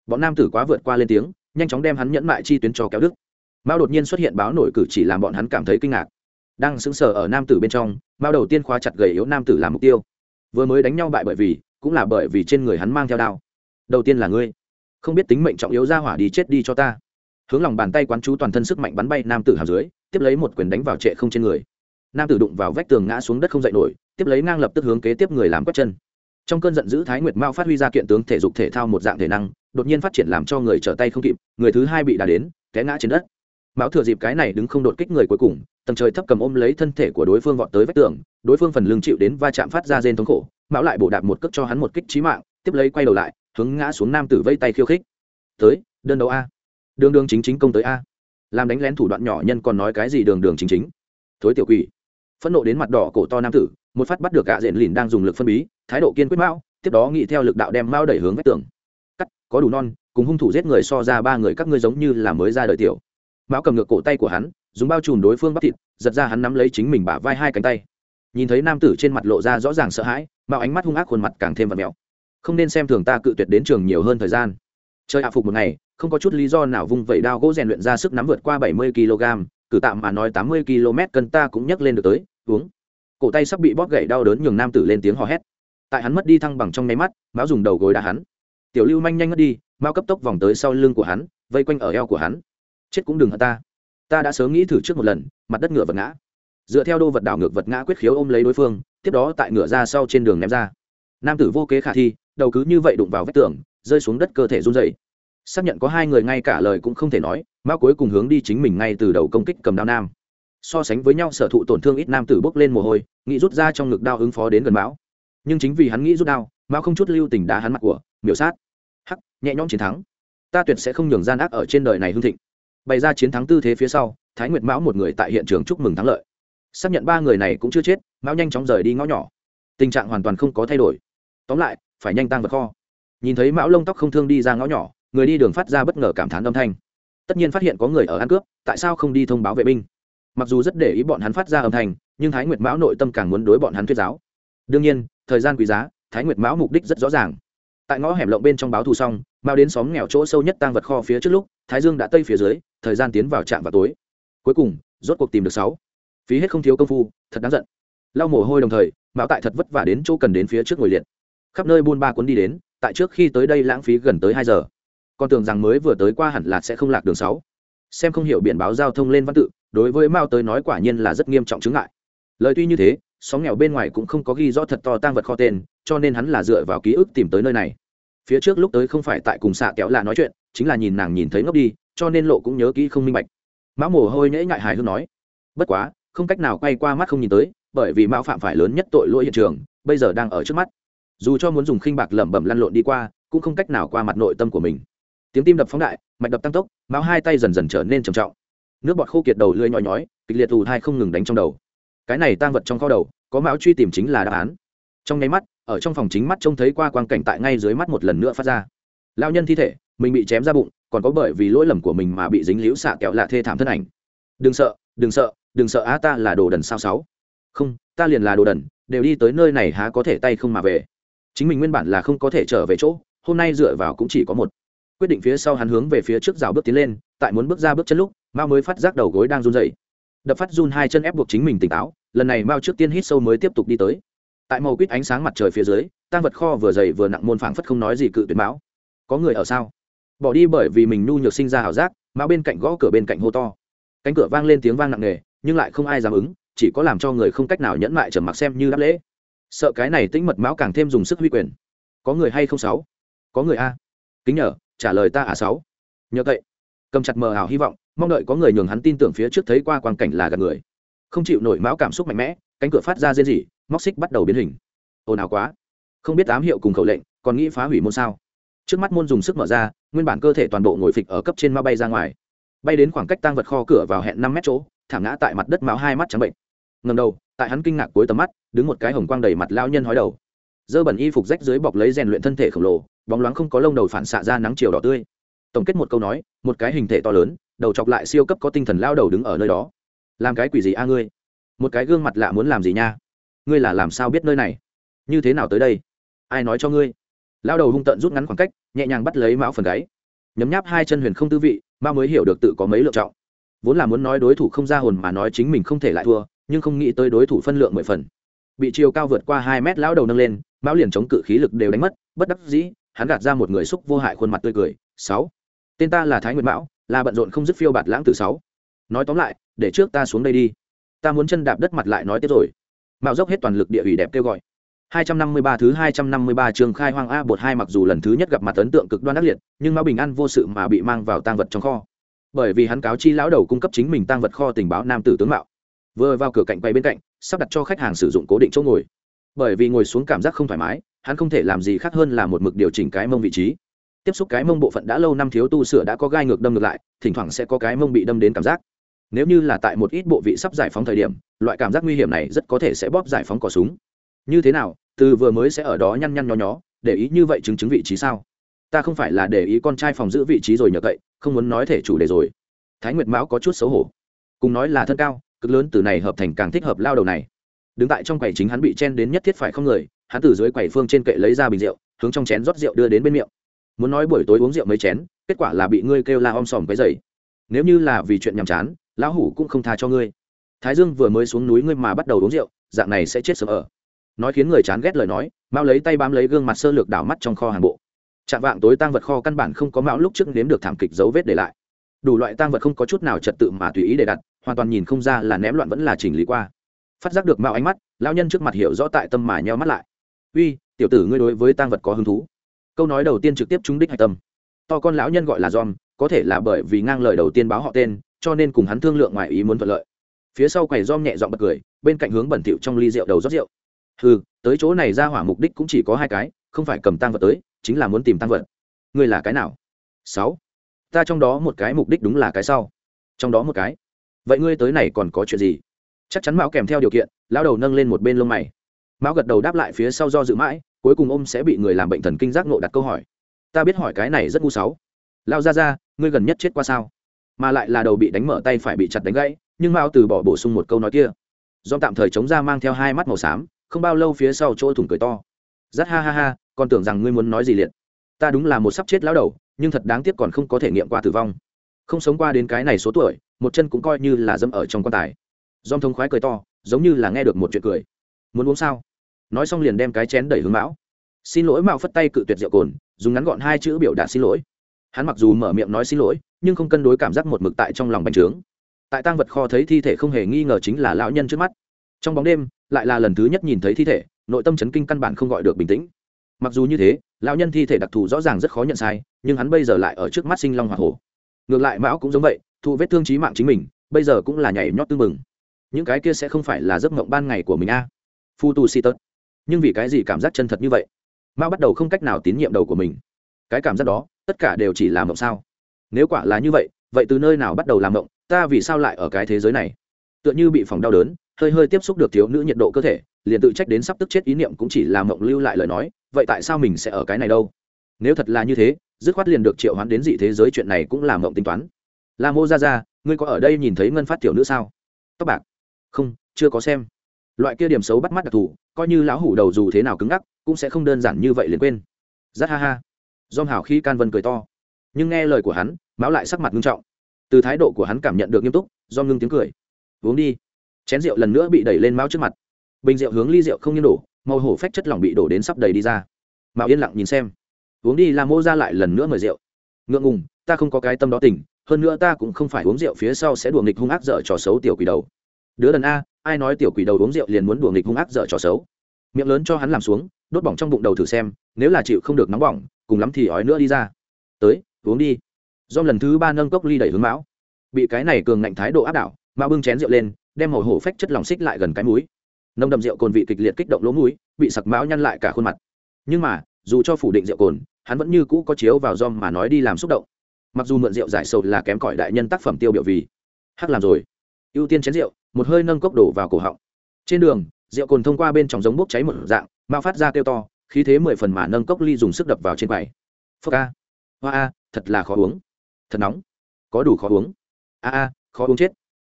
Bọn nam tử quá vượt qua lên tiếng, nhanh chóng đem hắn nhẫn mại chi tuyến cho kéo đức mao đột nhiên xuất hiện báo nổi cử chỉ làm bọn hắn cảm thấy kinh ngạc đang sững sờ ở nam tử bên trong, mao đầu tiên khóa chặt gầy yếu nam tử làm mục tiêu. Vừa mới đánh nhau bại bởi vì, cũng là bởi vì trên người hắn mang theo đao. Đầu tiên là ngươi. Không biết tính mệnh trọng yếu ra hỏa đi chết đi cho ta. Hướng lòng bàn tay quán chú toàn thân sức mạnh bắn bay nam tử hàm dưới, tiếp lấy một quyền đánh vào trệ không trên người. Nam tử đụng vào vách tường ngã xuống đất không dậy nổi, tiếp lấy ngang lập tức hướng kế tiếp người làm quất chân. Trong cơn giận dữ thái nguyệt mao phát huy ra kiện tướng thể dục thể thao một dạng thể năng, đột nhiên phát triển làm cho người trở tay không kịp, người thứ hai bị đà đến, té ngã trên đất. Mão thừa dịp cái này đứng không đột kích người cuối cùng tầng trời thấp cầm ôm lấy thân thể của đối phương vọt tới vách tường, đối phương phần lưng chịu đến va chạm phát ra rên thống khổ, mão lại bổ đạp một cước cho hắn một kích trí mạng, tiếp lấy quay đầu lại, hướng ngã xuống nam tử vây tay khiêu khích. Tới, đơn đấu a. Đường đường chính chính công tới a. Làm đánh lén thủ đoạn nhỏ nhân còn nói cái gì đường đường chính chính? Thối tiểu quỷ. Phẫn nộ đến mặt đỏ cổ to nam tử, một phát bắt được gạ diện lìn đang dùng lực phân bí, thái độ kiên quyết mao tiếp đó nghĩ theo lực đạo đem mao đẩy hướng vách tường. Cắt, có đủ non, cùng hung thủ giết người so ra ba người các ngươi giống như là mới ra đời tiểu. Mão cầm ngược cổ tay của hắn dùng bao trùm đối phương bắp thịt, giật ra hắn nắm lấy chính mình bả vai hai cánh tay. Nhìn thấy nam tử trên mặt lộ ra rõ ràng sợ hãi mạo ánh mắt hung ác khuôn mặt càng thêm vật mèo không nên xem thường ta cự tuyệt đến trường nhiều hơn thời gian. Chơi hạ phục một ngày, không có chút lý do nào vung vẩy đao gỗ rèn luyện ra sức nắm vượt qua bảy mươi kg, cử tạm mà nói tám mươi km cân ta cũng nhấc lên được tới, uống. Cổ tay sắp bị bóp gãy đau đớn nhường nam tử lên tiếng hò hét. Tại hắn mất đi thăng bằng trong nháy mắt, mão dùng đầu gối đá hắn. Tiểu lưu manh nhanh ngất đi mao cấp tốc vòng tới sau lưng của hắn, vây quanh ở eo của hắn. Chết cũng đừng hận ta ta đã sớm nghĩ thử trước một lần, mặt đất ngựa vật ngã. Dựa theo đô vật đảo ngược vật ngã quyết khiếu ôm lấy đối phương, tiếp đó tại ngựa ra sau trên đường ném ra. Nam tử vô kế khả thi, đầu cứ như vậy đụng vào vách tường, rơi xuống đất cơ thể run dày xác nhận có hai người ngay cả lời cũng không thể nói, mao cuối cùng hướng đi chính mình ngay từ đầu công kích cầm đao nam. So sánh với nhau sở thụ tổn thương ít nam tử bốc lên mồ hôi, nghĩ rút ra trong ngực đao ứng phó đến gần mão. Nhưng chính vì hắn nghĩ rút đao mao không chút lưu tình đá hắn mặt của, miểu sát. Hắc, nhẹ nhõm chiến thắng. Ta tuyệt sẽ không nhường gian ác ở trên đời này hương thịnh bày ra chiến thắng tư thế phía sau, thái nguyệt mão một người tại hiện trường chúc mừng thắng lợi. Xác nhận ba người này cũng chưa chết, mão nhanh chóng rời đi ngõ nhỏ. Tình trạng hoàn toàn không có thay đổi. Tóm lại, phải nhanh tăng vật kho. Nhìn thấy mão lông tóc không thương đi ra ngõ nhỏ, người đi đường phát ra bất ngờ cảm thán âm thanh. Tất nhiên phát hiện có người ở ăn cướp, tại sao không đi thông báo vệ binh? Mặc dù rất để ý bọn hắn phát ra âm thanh, nhưng thái nguyệt mão nội tâm càng muốn đối bọn hắn thuyết giáo. Đương nhiên, thời gian quý giá, thái nguyệt mão mục đích rất rõ ràng tại ngõ hẻm lộng bên trong báo thù xong mao đến xóm nghèo chỗ sâu nhất tăng vật kho phía trước lúc, thái dương đã tây phía dưới, thời gian tiến vào trạm vào tối. Cuối cùng, rốt cuộc tìm được sáu. Phí hết không thiếu công phu, thật đáng giận. Lau mồ hôi đồng thời mao tại thật vất vả đến chỗ cần đến phía trước ngồi liệt. Khắp nơi buôn ba cuốn đi đến, tại trước khi tới đây lãng phí gần tới hai giờ. Con tưởng rằng mới vừa tới qua hẳn là sẽ không lạc đường sáu. Xem không hiểu biển báo giao thông lên văn tự, đối với mao tới nói quả nhiên là rất nghiêm trọng chứng ngại. Lời tuy như thế sóng nghèo bên ngoài cũng không có ghi rõ thật to tang vật kho tên cho nên hắn là dựa vào ký ức tìm tới nơi này. Phía trước lúc tới không phải tại cùng xạ kéo là nói chuyện, chính là nhìn nàng nhìn thấy ngốc đi, cho nên lộ cũng nhớ kỹ không minh bạch. Mão mồ hôi nhễ ngại hài hước nói, bất quá, không cách nào quay qua mắt không nhìn tới, bởi vì mão phạm phải lớn nhất tội lỗi hiện trường, bây giờ đang ở trước mắt. Dù cho muốn dùng khinh bạc lẩm bẩm lăn lộn đi qua, cũng không cách nào qua mặt nội tâm của mình. Tiếng tim đập phóng đại, mạch đập tăng tốc mão hai tay dần dần trở nên trầm trọng. Nước bọt khô kiệt đầu lưỡi nhói nhói, kịch liệt ù thai không ngừng đánh trong đầu. Cái này tăng vật trong kho đầu, có mão truy tìm chính là đáp án trong nháy mắt, ở trong phòng chính mắt trông thấy qua quang cảnh tại ngay dưới mắt một lần nữa phát ra. Lao nhân thi thể, mình bị chém ra bụng, còn có bởi vì lỗi lầm của mình mà bị dính liễu xạ kẹo lạ thê thảm thân ảnh. Đừng sợ đừng sợ đừng sợ á, ta là đồ đần sao sáu? Không, ta liền là đồ đần, đều đi tới nơi này há có thể tay không mà về. Chính mình nguyên bản là không có thể trở về chỗ, hôm nay dựa vào cũng chỉ có một. Quyết định phía sau hắn hướng về phía trước rào bước tiến lên, tại muốn bước ra bước chân lúc, mao mới phát giác đầu gối đang run dậy đập phát run hai chân ép buộc chính mình tỉnh táo, lần này mao trước tiên hít sâu mới tiếp tục đi tới tại màu quýt ánh sáng mặt trời phía dưới tăng vật kho vừa dày vừa nặng môn phảng phất không nói gì cự tuyệt mão. Có người ở sao? Bỏ đi bởi vì mình nhu nhược sinh ra ảo giác, mão bên cạnh gõ cửa bên cạnh hô to. Cánh cửa vang lên tiếng vang nặng nề, nhưng lại không ai dám ứng, chỉ có làm cho người không cách nào nhẫn mại trở mặc xem như đáp lễ. Sợ cái này tĩnh mật mão càng thêm dùng sức huy quyền. Có người hay không sáu? Có người a. Kính nhờ, trả lời ta à sáu. Nhờ cậy. Cầm chặt mờ ảo hy vọng, mong đợi có người nhường hắn tin tưởng phía trước thấy qua quang cảnh là gặp người. Không chịu nổi mão cảm xúc mạnh mẽ cánh cửa phát ra rên rỉ, móc xích bắt đầu biến hình. Ồn ào quá. Không biết tám hiệu cùng khẩu lệnh, còn nghĩ phá hủy môn sao? Trước mắt môn dùng sức mở ra, nguyên bản cơ thể toàn bộ ngồi phịch ở cấp trên ma bay ra ngoài. Bay đến khoảng cách tăng vật kho cửa vào hẹn năm mét chỗ, thảm ngã tại mặt đất máu hai mắt trắng bệnh. Ngầm đầu, tại hắn kinh ngạc cuối tầm mắt, đứng một cái hồng quang đầy mặt lao nhân hói đầu. Dơ bẩn y phục rách dưới bọc lấy rèn luyện thân thể khổng lồ, bóng loáng không có lông đầu phản xạ ra nắng chiều đỏ tươi. Tổng kết một câu nói, một cái hình thể to lớn, đầu chọc lại siêu cấp có tinh thần lao đầu đứng ở nơi đó. Làm cái quỷ gì a ngươi? Một cái gương mặt lạ muốn làm gì nha? Ngươi là làm sao biết nơi này? Như thế nào tới đây? Ai nói cho ngươi? Lao đầu hung tận rút ngắn khoảng cách, nhẹ nhàng bắt lấy mão phần gáy. Nhấm nháp hai chân huyền không tư vị mao mới hiểu được tự có mấy lựa trọng vốn là muốn nói đối thủ không ra hồn mà nói chính mình không thể lại thua, nhưng không nghĩ tới đối thủ phân lượng mười phần. Bị chiều cao vượt qua hai mét, lão đầu nâng lên, mão liền chống cự khí lực đều đánh mất, bất đắc dĩ, hắn gạt ra một người xúc vô hại khuôn mặt tươi cười, sáu, tên ta là thái nguyệt mão, là bận rộn không dứt phiêu bạt lãng từ sáu. Nói tóm lại, để trước ta xuống đây đi ta muốn chân đạp đất mặt lại nói tiếp rồi mạo dốc hết toàn lực địa ủy đẹp kêu gọi 253 thứ 253 trường khai hoang A bột hai mặc dù lần thứ nhất gặp mặt ấn tượng cực đoan ác liệt, nhưng Mao Bình An vô sự mà bị mang vào tang vật trong kho. Bởi vì hắn cáo chi lão đầu cung cấp chính mình tang vật kho tình báo nam tử tướng mạo. Vừa vào cửa cạnh quay bên cạnh, sắp đặt cho khách hàng sử dụng cố định chỗ ngồi. Bởi vì ngồi xuống cảm giác không thoải mái, hắn không thể làm gì khác hơn là một mực điều chỉnh cái mông vị trí. Tiếp xúc cái mông bộ phận đã lâu năm thiếu tu sửa đã có gai ngược đâm ngược lại, thỉnh thoảng sẽ có cái mông bị đâm đến cảm giác. Nếu như là tại một ít bộ vị sắp giải phóng thời điểm, loại cảm giác nguy hiểm này rất có thể sẽ bóp giải phóng cò súng. Như thế nào? Từ vừa mới sẽ ở đó nhăn nhăn nho nhó để ý như vậy chứng chứng vị trí sao? Ta không phải là để ý con trai phòng giữ vị trí rồi nhờ cậy không muốn nói thể chủ đề rồi. Thái nguyệt mão có chút xấu hổ. Cùng nói là thân cao cực lớn từ này hợp thành càng thích hợp lao đầu này. Đứng tại trong quầy chính hắn bị chen đến nhất thiết phải không người hắn từ dưới quầy phương trên kệ lấy ra bình rượu hướng trong chén rót rượu đưa đến bên miệng. Muốn nói buổi tối uống rượu mấy chén kết quả là bị ngươi kêu la om sòm cái dày nếu như là vì chuyện nhàm chán lão hủ cũng không tha cho ngươi. Thái dương vừa mới xuống núi ngươi mà bắt đầu uống rượu, dạng này sẽ chết sớm ở. Nói khiến người chán ghét lời nói mao lấy tay bám lấy gương mặt sơ lược đảo mắt trong kho hàng bộ. Chạm vạng tối tăng vật kho căn bản không có mão lúc trước nếm được thảm kịch dấu vết để lại. Đủ loại tăng vật không có chút nào trật tự mà tùy ý để đặt, hoàn toàn nhìn không ra là ném loạn vẫn là chỉnh lý qua. Phát giác được mạo ánh mắt lao nhân trước mặt hiểu rõ tại tâm mà nheo mắt lại. Uy, tiểu tử ngươi đối với tăng vật có hứng thú? Câu nói đầu tiên trực tiếp trúng đích hạch tâm. To con lão nhân gọi là dòm có thể là bởi vì ngang lời đầu tiên báo họ tên cho nên cùng hắn thương lượng ngoài ý muốn thuận lợi. Phía sau quầy dòm nhẹ dọn bật cười, bên cạnh hướng bẩn thỉu trong ly rượu đầu rót rượu. Ừ tới chỗ này ra hỏa mục đích cũng chỉ có hai cái, không phải cầm tăng vật tới, chính là muốn tìm tăng vật. Ngươi là cái nào? Sáu. Ta trong đó một cái mục đích đúng là cái sau. Trong đó một cái. Vậy ngươi tới này còn có chuyện gì? Chắc chắn mão kèm theo điều kiện lao đầu nâng lên một bên lông mày. Mão gật đầu đáp lại phía sau do dự mãi, cuối cùng ôm sẽ bị người làm bệnh thần kinh giác nộ đặt câu hỏi. Ta biết hỏi cái này rất ngu sáu lao ra ra ngươi gần nhất chết qua sao? Mà lại là đầu bị đánh mở tay phải bị chặt đánh gãy, nhưng mao từ bỏ bổ sung một câu nói kia. Do tạm thời chống ra mang theo hai mắt màu xám, không bao lâu phía sau chỗ thủng cười to. Rất ha ha ha, còn tưởng rằng ngươi muốn nói gì liệt. Ta đúng là một sắp chết lão đầu, nhưng thật đáng tiếc còn không có thể nghiệm qua tử vong. Không sống qua đến cái này số tuổi, một chân cũng coi như là dâm ở trong quan tài. Dòm thông khoái cười to, giống như là nghe được một chuyện cười. Muốn uống sao? Nói xong liền đem cái chén đẩy hướng mão. Xin lỗi mạo phất tay cự tuyệt rượu cồn, dùng ngắn gọn hai chữ biểu đạt xin lỗi. Hắn mặc dù mở miệng nói xin lỗi nhưng không cân đối cảm giác một mực tại trong lòng bành trướng. Tại tang vật kho thấy thi thể không hề nghi ngờ chính là lão nhân trước mắt. Trong bóng đêm, lại là lần thứ nhất nhìn thấy thi thể, nội tâm chấn kinh căn bản không gọi được bình tĩnh. Mặc dù như thế, lão nhân thi thể đặc thù rõ ràng rất khó nhận sai, nhưng hắn bây giờ lại ở trước mắt sinh long hoa hổ. Ngược lại mão cũng giống vậy thụ vết thương trí mạng chính mình, bây giờ cũng là nhảy nhót tư mừng những cái kia sẽ không phải là giấc mộng ban ngày của mình a. Phu tu si tớt. Nhưng vì cái gì cảm giác chân thật như vậy? Mao bắt đầu không cách nào tín nhiệm đầu của mình. Cái cảm giác đó, tất cả đều chỉ là mộng sao nếu quả là như vậy vậy từ nơi nào bắt đầu làm mộng, ta vì sao lại ở cái thế giới này? Tựa như bị phòng đau đớn, hơi hơi tiếp xúc được thiếu nữ nhiệt độ cơ thể, liền tự trách đến sắp tức chết ý niệm cũng chỉ là mộng lưu lại lời nói, vậy tại sao mình sẽ ở cái này đâu? Nếu thật là như thế, dứt khoát liền được triệu hoán đến dị thế giới chuyện này cũng là mộng tính toán. La mô ra ra ngươi có ở đây nhìn thấy ngân phát tiểu nữ sao? Tóc bạc. Không, chưa có xem. Loại kia điểm xấu bắt mắt đặc thù, coi như lão hủ đầu dù thế nào cứng ngắc, cũng sẽ không đơn giản như vậy liền quên. Rất ha ha. Dom hảo khi can vân cười to nhưng nghe lời của hắn máu lại sắc mặt nghiêm trọng. Từ thái độ của hắn cảm nhận được nghiêm túc, do ngưng tiếng cười. Uống đi. Chén rượu lần nữa bị đẩy lên máu trước mặt. Bình rượu hướng ly rượu không nghiêng đổ, màu hổ phách chất lỏng bị đổ đến sắp đầy đi ra. Mạo yên lặng nhìn xem. Uống đi là mô ra lại lần nữa mời rượu. Ngượng ngùng, ta không có cái tâm đó tỉnh, hơn nữa ta cũng không phải uống rượu phía sau sẽ đùa nghịch hung ác dở trò xấu tiểu quỷ đầu. Đứa đần a, ai nói tiểu quỷ đầu uống rượu liền muốn đùa nghịch hung ác dở trò xấu? Miệng lớn cho hắn làm xuống, đốt bỏng trong bụng đầu thử xem, nếu là chịu không được nóng bỏng, cùng lắm thì ói nữa đi ra. Tới uống đi. Do lần thứ ba nâng cốc ly đẩy hướng mão. Bị cái này cường ngạnh thái độ áp đảo, mão bưng chén rượu lên, đem màu hổ phách chất lòng xích lại gần cái mũi. Nông đậm rượu cồn vị kịch liệt kích động lỗ mũi, bị sặc mão nhăn lại cả khuôn mặt. Nhưng mà, dù cho phủ định rượu cồn, hắn vẫn như cũ có chiếu vào dom mà nói đi làm xúc động. Mặc dù mượn rượu giải sầu là kém cỏi đại nhân tác phẩm tiêu biểu vì hắc làm rồi. Ưu tiên chén rượu, một hơi nâng cốc đổ vào cổ họng. Trên đường, rượu cồn thông qua bên trong giống bốc cháy một dạng mao phát ra kêu to, khí thế mười phần mà nâng cốc ly dùng sức đập vào trên quầy. Phơ ca hoa a thật là khó uống. Thật nóng. Có đủ khó uống. A a, khó uống chết.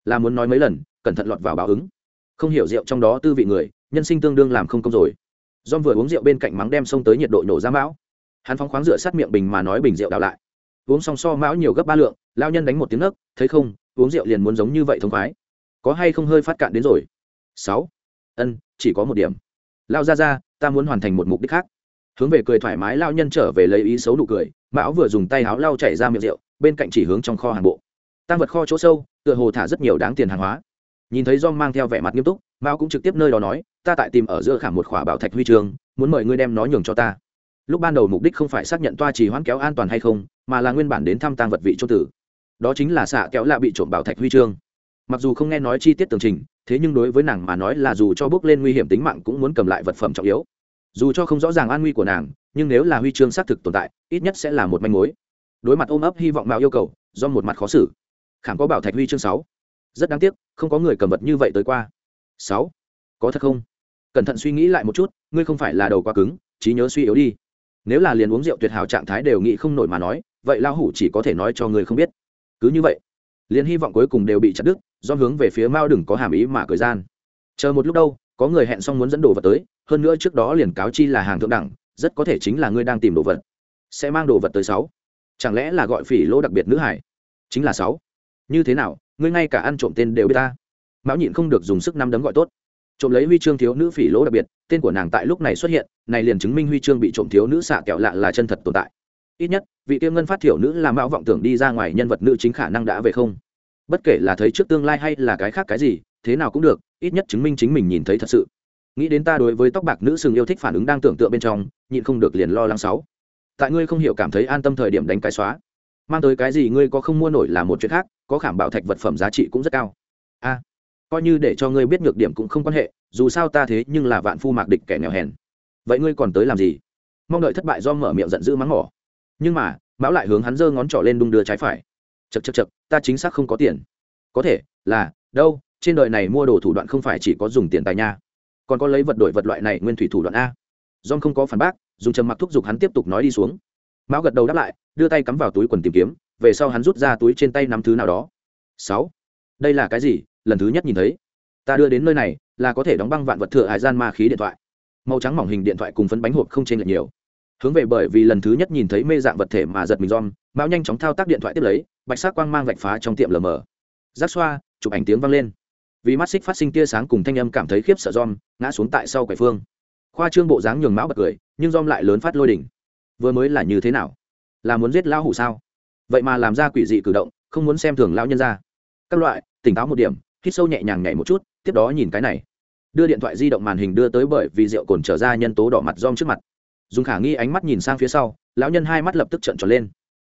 Là muốn nói mấy lần, cẩn thận lọt vào báo ứng. Không hiểu rượu trong đó tư vị người, nhân sinh tương đương làm không công rồi. Do vừa uống rượu bên cạnh mắng đem xông tới nhiệt độ nổ ra mão. Hắn phóng khoáng rửa sát miệng bình mà nói bình rượu đào lại. Uống xong so mão nhiều gấp ba lượng, lao nhân đánh một tiếng nấc, thấy không, uống rượu liền muốn giống như vậy thông khoái. Có hay không hơi phát cạn đến rồi? Sáu. Ân, chỉ có một điểm. Lao ra ra, ta muốn hoàn thành một mục đích khác hướng về cười thoải mái lao nhân trở về lấy ý xấu nụ cười, mão vừa dùng tay háo lau chảy ra miệng rượu, bên cạnh chỉ hướng trong kho hàng bộ. Tăng vật kho chỗ sâu, tựa hồ thả rất nhiều đáng tiền hàng hóa. Nhìn thấy do mang theo vẻ mặt nghiêm túc, mão cũng trực tiếp nơi đó nói, ta tại tìm ở giữa khảm một khỏa bảo thạch huy trường, muốn mời ngươi đem nó nhường cho ta. Lúc ban đầu mục đích không phải xác nhận toa trì hoãn kéo an toàn hay không, mà là nguyên bản đến thăm tăng vật vị chỗ tử. Đó chính là xạ kéo lạ bị trộm bảo thạch huy chương mặc dù không nghe nói chi tiết tường trình, thế nhưng đối với nàng mà nói là dù cho bước lên nguy hiểm tính mạng cũng muốn cầm lại vật phẩm trọng yếu dù cho không rõ ràng an nguy của nàng, nhưng nếu là huy chương xác thực tồn tại, ít nhất sẽ là một manh mối. Đối mặt ôm ấp hy vọng mạo yêu cầu, do một mặt khó xử. Khảm có bảo thạch huy chương sáu. Rất đáng tiếc, không có người cầm vật như vậy tới qua. Sáu. Có thật không? Cẩn thận suy nghĩ lại một chút, ngươi không phải là đầu quá cứng, trí nhớ suy yếu đi. Nếu là liền uống rượu tuyệt hảo trạng thái đều nghĩ không nổi mà nói, vậy lao hủ chỉ có thể nói cho người không biết. Cứ như vậy, liền hy vọng cuối cùng đều bị chặt đứt, do hướng về phía mao đừng có hàm ý mà cười gian. Chờ một lúc đâu có người hẹn xong muốn dẫn đồ vật tới, hơn nữa trước đó liền cáo chi là hàng thượng đẳng, rất có thể chính là ngươi đang tìm đồ vật. Sẽ mang đồ vật tới sáu. Chẳng lẽ là gọi phỉ lỗ đặc biệt nữ hải? Chính là sáu. Như thế nào, ngươi ngay cả ăn trộm tên đều biết ta. Mão nhịn không được dùng sức năm đấm gọi tốt. Trộm lấy huy chương thiếu nữ phỉ lỗ đặc biệt, tên của nàng tại lúc này xuất hiện, này liền chứng minh huy chương bị trộm thiếu nữ xạ kẹo lạ là chân thật tồn tại. Ít nhất, vị tiêu ngân phát thiểu nữ làm mão vọng tưởng đi ra ngoài nhân vật nữ chính khả năng đã về không? Bất kể là thấy trước tương lai hay là cái khác cái gì, thế nào cũng được ít nhất chứng minh chính mình nhìn thấy thật sự. Nghĩ đến ta đối với tóc bạc nữ sừng yêu thích phản ứng đang tưởng tượng bên trong, nhịn không được liền lo lắng sáu. Tại ngươi không hiểu cảm thấy an tâm thời điểm đánh cái xóa, mang tới cái gì ngươi có không mua nổi là một chuyện khác, có khảm bảo thạch vật phẩm giá trị cũng rất cao. A, coi như để cho ngươi biết nhược điểm cũng không quan hệ, dù sao ta thế nhưng là vạn phu mạc địch kẻ nghèo hèn. Vậy ngươi còn tới làm gì? Mong đợi thất bại do mở miệng giận dữ mắng mỏ. Nhưng mà, mão lại hướng hắn giơ ngón trỏ lên đung đưa trái phải. Chật chật chật ta chính xác không có tiền. Có thể, là, đâu trên đời này mua đồ thủ đoạn không phải chỉ có dùng tiền tài nha. Còn có lấy vật đổi vật loại này nguyên thủy thủ đoạn a. John không có phản bác dùng trầm mặc thúc giục hắn tiếp tục nói đi xuống. Mão gật đầu đáp lại đưa tay cắm vào túi quần tìm kiếm về sau hắn rút ra túi trên tay nắm thứ nào đó. Sáu. Đây là cái gì? Lần thứ nhất nhìn thấy. Ta đưa đến nơi này là có thể đóng băng vạn vật thừa hải gian ma khí điện thoại. Màu trắng mỏng hình điện thoại cùng phấn bánh hộp không chênh lệch nhiều. Hướng về bởi vì lần thứ nhất nhìn thấy mê dạng vật thể mà giật mình john, mão nhanh chóng thao tác điện thoại tiếp lấy bạch sắc quang mang vạch phá trong tiệm lờ mờ. Rác xoa chụp ảnh tiếng vang lên vì mắt xích phát sinh tia sáng cùng thanh âm cảm thấy khiếp sợ dom ngã xuống tại sau quầy phương. Khoa trương bộ dáng nhường mão bật cười, nhưng dom lại lớn phát lôi đỉnh. Vừa mới là như thế nào? Là muốn giết lão hủ sao? Vậy mà làm ra quỷ dị cử động, không muốn xem thường lão nhân ra các loại, tỉnh táo một điểm, hít sâu nhẹ nhàng nhảy một chút, tiếp đó nhìn cái này. Đưa điện thoại di động màn hình đưa tới bởi vì rượu cồn trở ra nhân tố đỏ mặt dom trước mặt. Dùng khả nghi ánh mắt nhìn sang phía sau, lão nhân hai mắt lập tức trợn tròn lên.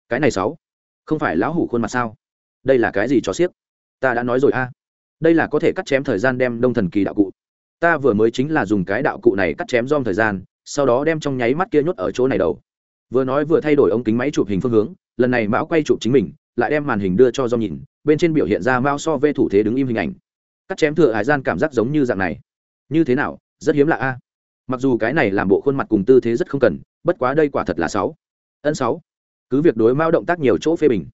Cái này sáu, không phải lão hủ khuôn mặt sao? Đây là cái gì cho xiếc? Ta đã nói rồi a đây là có thể cắt chém thời gian đem đông thần kỳ đạo cụ. Ta vừa mới chính là dùng cái đạo cụ này cắt chém dom thời gian, sau đó đem trong nháy mắt kia nhốt ở chỗ này đầu. Vừa nói vừa thay đổi ống kính máy chụp hình phương hướng, lần này mão quay chụp chính mình, lại đem màn hình đưa cho dom nhìn, bên trên biểu hiện ra mao so vê thủ thế đứng im hình ảnh. Cắt chém thừa hải gian cảm giác giống như dạng này. Như thế nào, rất hiếm lạ a. Mặc dù cái này làm bộ khuôn mặt cùng tư thế rất không cần, bất quá đây quả thật là sáu. Ân sáu. Cứ việc đối mao động tác nhiều chỗ phê bình,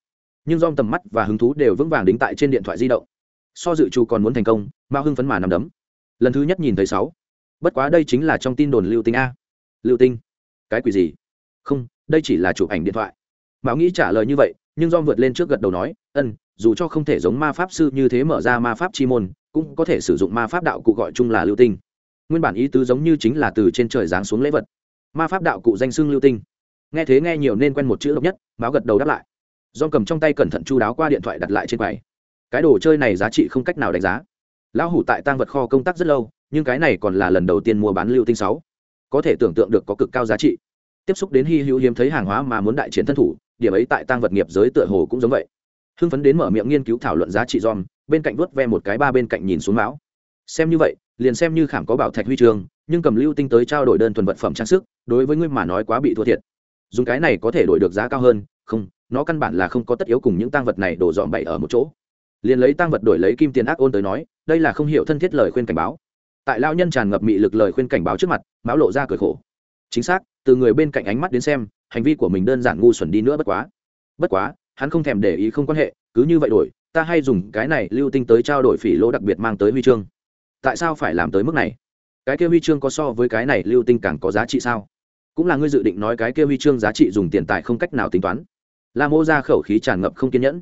nhưng dom tầm mắt và hứng thú đều vững vàng đính tại trên điện thoại di động so dự trù còn muốn thành công mao hưng phấn mà nằm đấm. Lần thứ nhất nhìn thấy sáu. Bất quá đây chính là trong tin đồn lưu tinh a. Lưu tinh, cái quỷ gì? Không, đây chỉ là chụp ảnh điện thoại. Mạo nghĩ trả lời như vậy, nhưng do vượt lên trước gật đầu nói ân dù cho không thể giống ma pháp sư như thế mở ra ma pháp chi môn, cũng có thể sử dụng ma pháp đạo cụ gọi chung là lưu tinh. Nguyên bản ý tứ giống như chính là từ trên trời giáng xuống lễ vật. Ma pháp đạo cụ danh xưng lưu tinh. Nghe thế nghe nhiều nên quen một chữ độc nhất máu gật đầu đáp lại. Do cầm trong tay cẩn thận chu đáo qua điện thoại đặt lại trên quầy cái đồ chơi này giá trị không cách nào đánh giá. Lão hủ tại tăng vật kho công tác rất lâu nhưng cái này còn là lần đầu tiên mua bán lưu tinh sáu. Có thể tưởng tượng được có cực cao giá trị. Tiếp xúc đến hy hữu hiếm thấy hàng hóa mà muốn đại chiến thân thủ điểm ấy tại tăng vật nghiệp giới tựa hồ cũng giống vậy. Hưng phấn đến mở miệng nghiên cứu thảo luận giá trị dòm bên cạnh vuốt ve một cái ba bên cạnh nhìn xuống mão. xem như vậy liền xem như khảm có bảo thạch huy trường, nhưng cầm lưu tinh tới trao đổi đơn thuần vật phẩm trang sức đối với ngươi mà nói quá bị thua thiệt. Dùng cái này có thể đổi được giá cao hơn không nó căn bản là không có tất yếu cùng những tăng vật này đổ dọn bậy ở một chỗ liền lấy tăng vật đổi lấy kim tiền ác ôn tới nói, đây là không hiểu thân thiết lời khuyên cảnh báo. Tại lao nhân tràn ngập mị lực lời khuyên cảnh báo trước mặt máu lộ ra cười khổ. Chính xác, từ người bên cạnh ánh mắt đến xem, hành vi của mình đơn giản ngu xuẩn đi nữa bất quá. Bất quá, hắn không thèm để ý không quan hệ, cứ như vậy đổi, ta hay dùng cái này lưu tinh tới trao đổi phỉ lỗ đặc biệt mang tới huy chương. Tại sao phải làm tới mức này? Cái kia huy chương có so với cái này lưu tinh càng có giá trị sao? Cũng là ngươi dự định nói cái kia huy chương giá trị dùng tiền tài không cách nào tính toán. La mô ra khẩu khí tràn ngập không kiên nhẫn.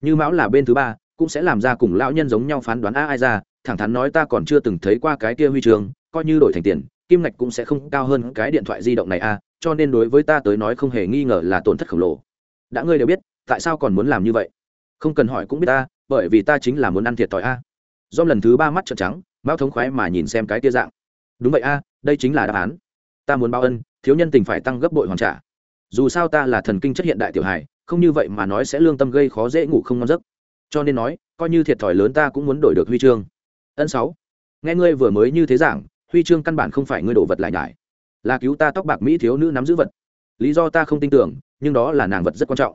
Như mão là bên thứ ba cũng sẽ làm ra cùng lão nhân giống nhau phán đoán a ai ra, thẳng thắn nói ta còn chưa từng thấy qua cái kia huy chương, coi như đổi thành tiền, kim ngạch cũng sẽ không cao hơn cái điện thoại di động này a, cho nên đối với ta tới nói không hề nghi ngờ là tổn thất khổng lồ. Đã ngươi đều biết, tại sao còn muốn làm như vậy? Không cần hỏi cũng biết ta, bởi vì ta chính là muốn ăn thiệt thòi a. Do lần thứ ba mắt trợn trắng, mao thống khoái mà nhìn xem cái tia dạng. Đúng vậy a, đây chính là đáp án. Ta muốn báo ân, thiếu nhân tình phải tăng gấp bội hoàn trả. Dù sao ta là thần kinh chất hiện đại tiểu hài, không như vậy mà nói sẽ lương tâm gây khó dễ ngủ không ngon giấc cho nên nói, coi như thiệt thòi lớn ta cũng muốn đổi được huy chương. Ân sáu, nghe ngươi vừa mới như thế giảng, huy chương căn bản không phải ngươi đổ vật lại nhải. Là cứu ta tóc bạc mỹ thiếu nữ nắm giữ vật. Lý do ta không tin tưởng, nhưng đó là nàng vật rất quan trọng.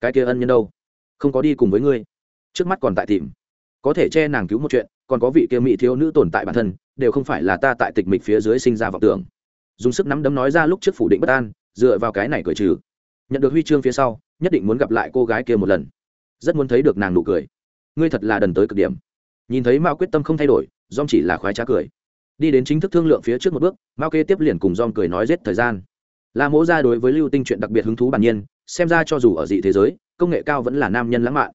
Cái kia ân nhân đâu? Không có đi cùng với ngươi. Trước mắt còn tại tìm. Có thể che nàng cứu một chuyện, còn có vị kia mỹ thiếu nữ tồn tại bản thân, đều không phải là ta tại tịch mịch phía dưới sinh ra vọng tưởng. Dùng sức nắm đấm nói ra lúc trước phủ định bất an, dựa vào cái này cởi trừ. Nhận được huy chương phía sau, nhất định muốn gặp lại cô gái kia một lần rất muốn thấy được nàng nụ cười. Ngươi thật là đần tới cực điểm. Nhìn thấy mao quyết tâm không thay đổi, dom chỉ là khoái trá cười. Đi đến chính thức thương lượng phía trước một bước, mao kê tiếp liền cùng dom cười nói rết thời gian. Là mỗ ra đối với lưu tinh chuyện đặc biệt hứng thú bản nhiên, xem ra cho dù ở dị thế giới, công nghệ cao vẫn là nam nhân lãng mạn.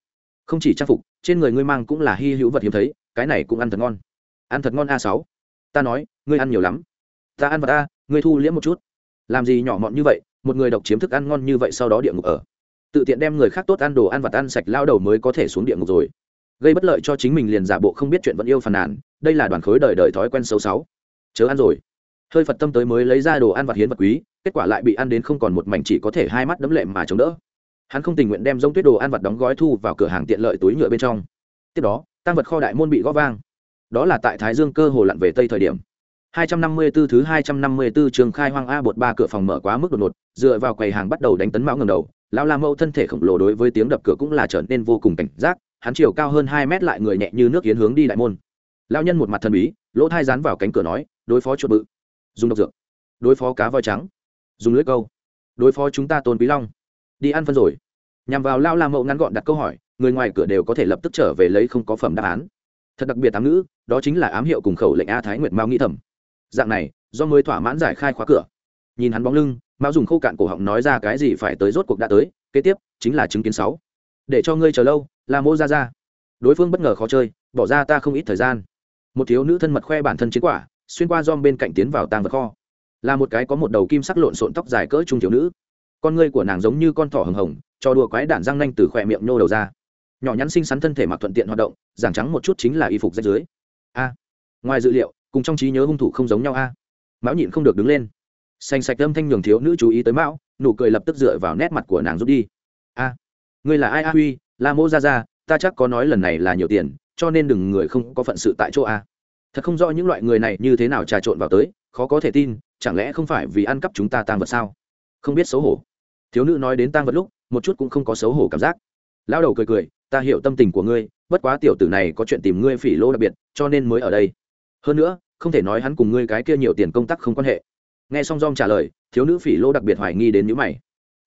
Không chỉ trang phục, trên người ngươi mang cũng là hy hữu vật hiếm thấy, cái này cũng ăn thật ngon. Ăn thật ngon a sáu. Ta nói, ngươi ăn nhiều lắm. Ta ăn vật a ngươi thu liễm một chút. Làm gì nhỏ mọn như vậy, một người độc chiếm thức ăn ngon như vậy sau đó địa ngục ở tự tiện đem người khác tốt ăn đồ ăn vặt ăn sạch lao đầu mới có thể xuống địa ngục rồi. Gây bất lợi cho chính mình liền giả bộ không biết chuyện vẫn yêu phàn nàn đây là đoàn khối đời đời thói quen xấu xấu. Chớ ăn rồi. Hơi phật tâm tới mới lấy ra đồ ăn vặt hiến vật quý kết quả lại bị ăn đến không còn một mảnh chỉ có thể hai mắt đấm lệ mà chống đỡ. Hắn không tình nguyện đem giống tuyết đồ ăn vặt đóng gói thu vào cửa hàng tiện lợi túi nhựa bên trong. Tiếp đó tăng vật kho đại môn bị gõ vang. Đó là tại thái dương cơ hồ lặn về tây thời điểm. 254 thứ 254 trường khai hoang a bột ba cửa phòng mở quá mức đột ngột, dựa vào quầy hàng bắt đầu đánh tấn mão ngẩng đầu, lão La mẫu thân thể khổng lồ đối với tiếng đập cửa cũng là trở nên vô cùng cảnh giác, hắn chiều cao hơn hai mét lại người nhẹ như nước yến hướng đi đại môn. Lão nhân một mặt thần bí, lỗ thai dán vào cánh cửa nói, đối phó chuột bự, dùng độc dược, đối phó cá voi trắng, dùng lưỡi câu, đối phó chúng ta tôn quý long, đi ăn phân rồi. Nhằm vào lão La mẫu ngắn gọn đặt câu hỏi, người ngoài cửa đều có thể lập tức trở về lấy không có phẩm đáp án. Thật đặc biệt tám ngữ, đó chính là ám hiệu cùng khẩu lệnh A Thái Nguyệt Mao nghĩ thầm dạng này do mới thỏa mãn giải khai khóa cửa. Nhìn hắn bóng lưng mao dùng khô cạn cổ họng nói ra cái gì phải tới rốt cuộc đã tới, kế tiếp chính là chứng kiến sáu. Để cho ngươi chờ lâu là mô ra ra. Đối phương bất ngờ khó chơi, bỏ ra ta không ít thời gian. Một thiếu nữ thân mật khoe bản thân chiến quả, xuyên qua dom bên cạnh tiến vào tang vật kho. Là một cái có một đầu kim sắc lộn xộn tóc dài cỡ trung thiếu nữ. Con ngươi của nàng giống như con thỏ hừng hồng, cho đùa quái đản răng nanh từ khỏe miệng nhô đầu ra. Nhỏ nhắn xinh xắn thân thể mặc thuận tiện hoạt động, giảng trắng một chút chính là y phục rách dưới. A. Ngoài dự liệu, cùng trong trí nhớ hung thủ không giống nhau a. À. mão nhịn không được đứng lên xanh sạch âm thanh nhường thiếu nữ chú ý tới mão, nụ cười lập tức dựa vào nét mặt của nàng rút đi. A, ngươi là ai a huy? La mô ra ra, ta chắc có nói lần này là nhiều tiền, cho nên đừng người không có phận sự tại chỗ a. Thật không rõ những loại người này như thế nào trà trộn vào tới, khó có thể tin, chẳng lẽ không phải vì ăn cắp chúng ta tang vật sao? Không biết xấu hổ. Thiếu nữ nói đến tang vật lúc, một chút cũng không có xấu hổ cảm giác. Lao đầu cười cười, ta hiểu tâm tình của ngươi, bất quá tiểu tử này có chuyện tìm ngươi phỉ lô đặc biệt, cho nên mới ở đây. Hơn nữa, không thể nói hắn cùng ngươi cái kia nhiều tiền công tác không quan hệ nghe xong dom trả lời, thiếu nữ phỉ lô đặc biệt hoài nghi đến nhữ mày.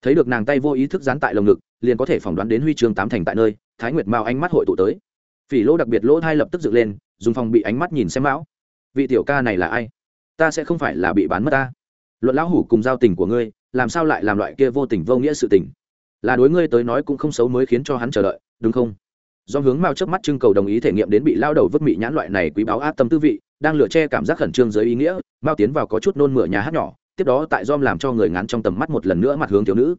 Thấy được nàng tay vô ý thức dán tại lồng ngực, liền có thể phỏng đoán đến huy chương tám thành tại nơi, thái nguyệt mao ánh mắt hội tụ tới. Phỉ lô đặc biệt lỗ thai lập tức dựng lên, dùng phòng bị ánh mắt nhìn xem mão vị tiểu ca này là ai? Ta sẽ không phải là bị bán mất ta. Luận lão hủ cùng giao tình của ngươi, làm sao lại làm loại kia vô tình vô nghĩa sự tình? Là đối ngươi tới nói cũng không xấu mới khiến cho hắn chờ đợi, đúng không? Do hướng mao trước mắt trưng cầu đồng ý thể nghiệm đến bị lao đầu vứt mị nhãn loại này quý báo át tâm tư vị đang lựa che cảm giác khẩn trương dưới ý nghĩa, mao tiến vào có chút nôn mửa nhà hát nhỏ, tiếp đó tại dom làm cho người ngán trong tầm mắt một lần nữa mặt hướng thiếu nữ.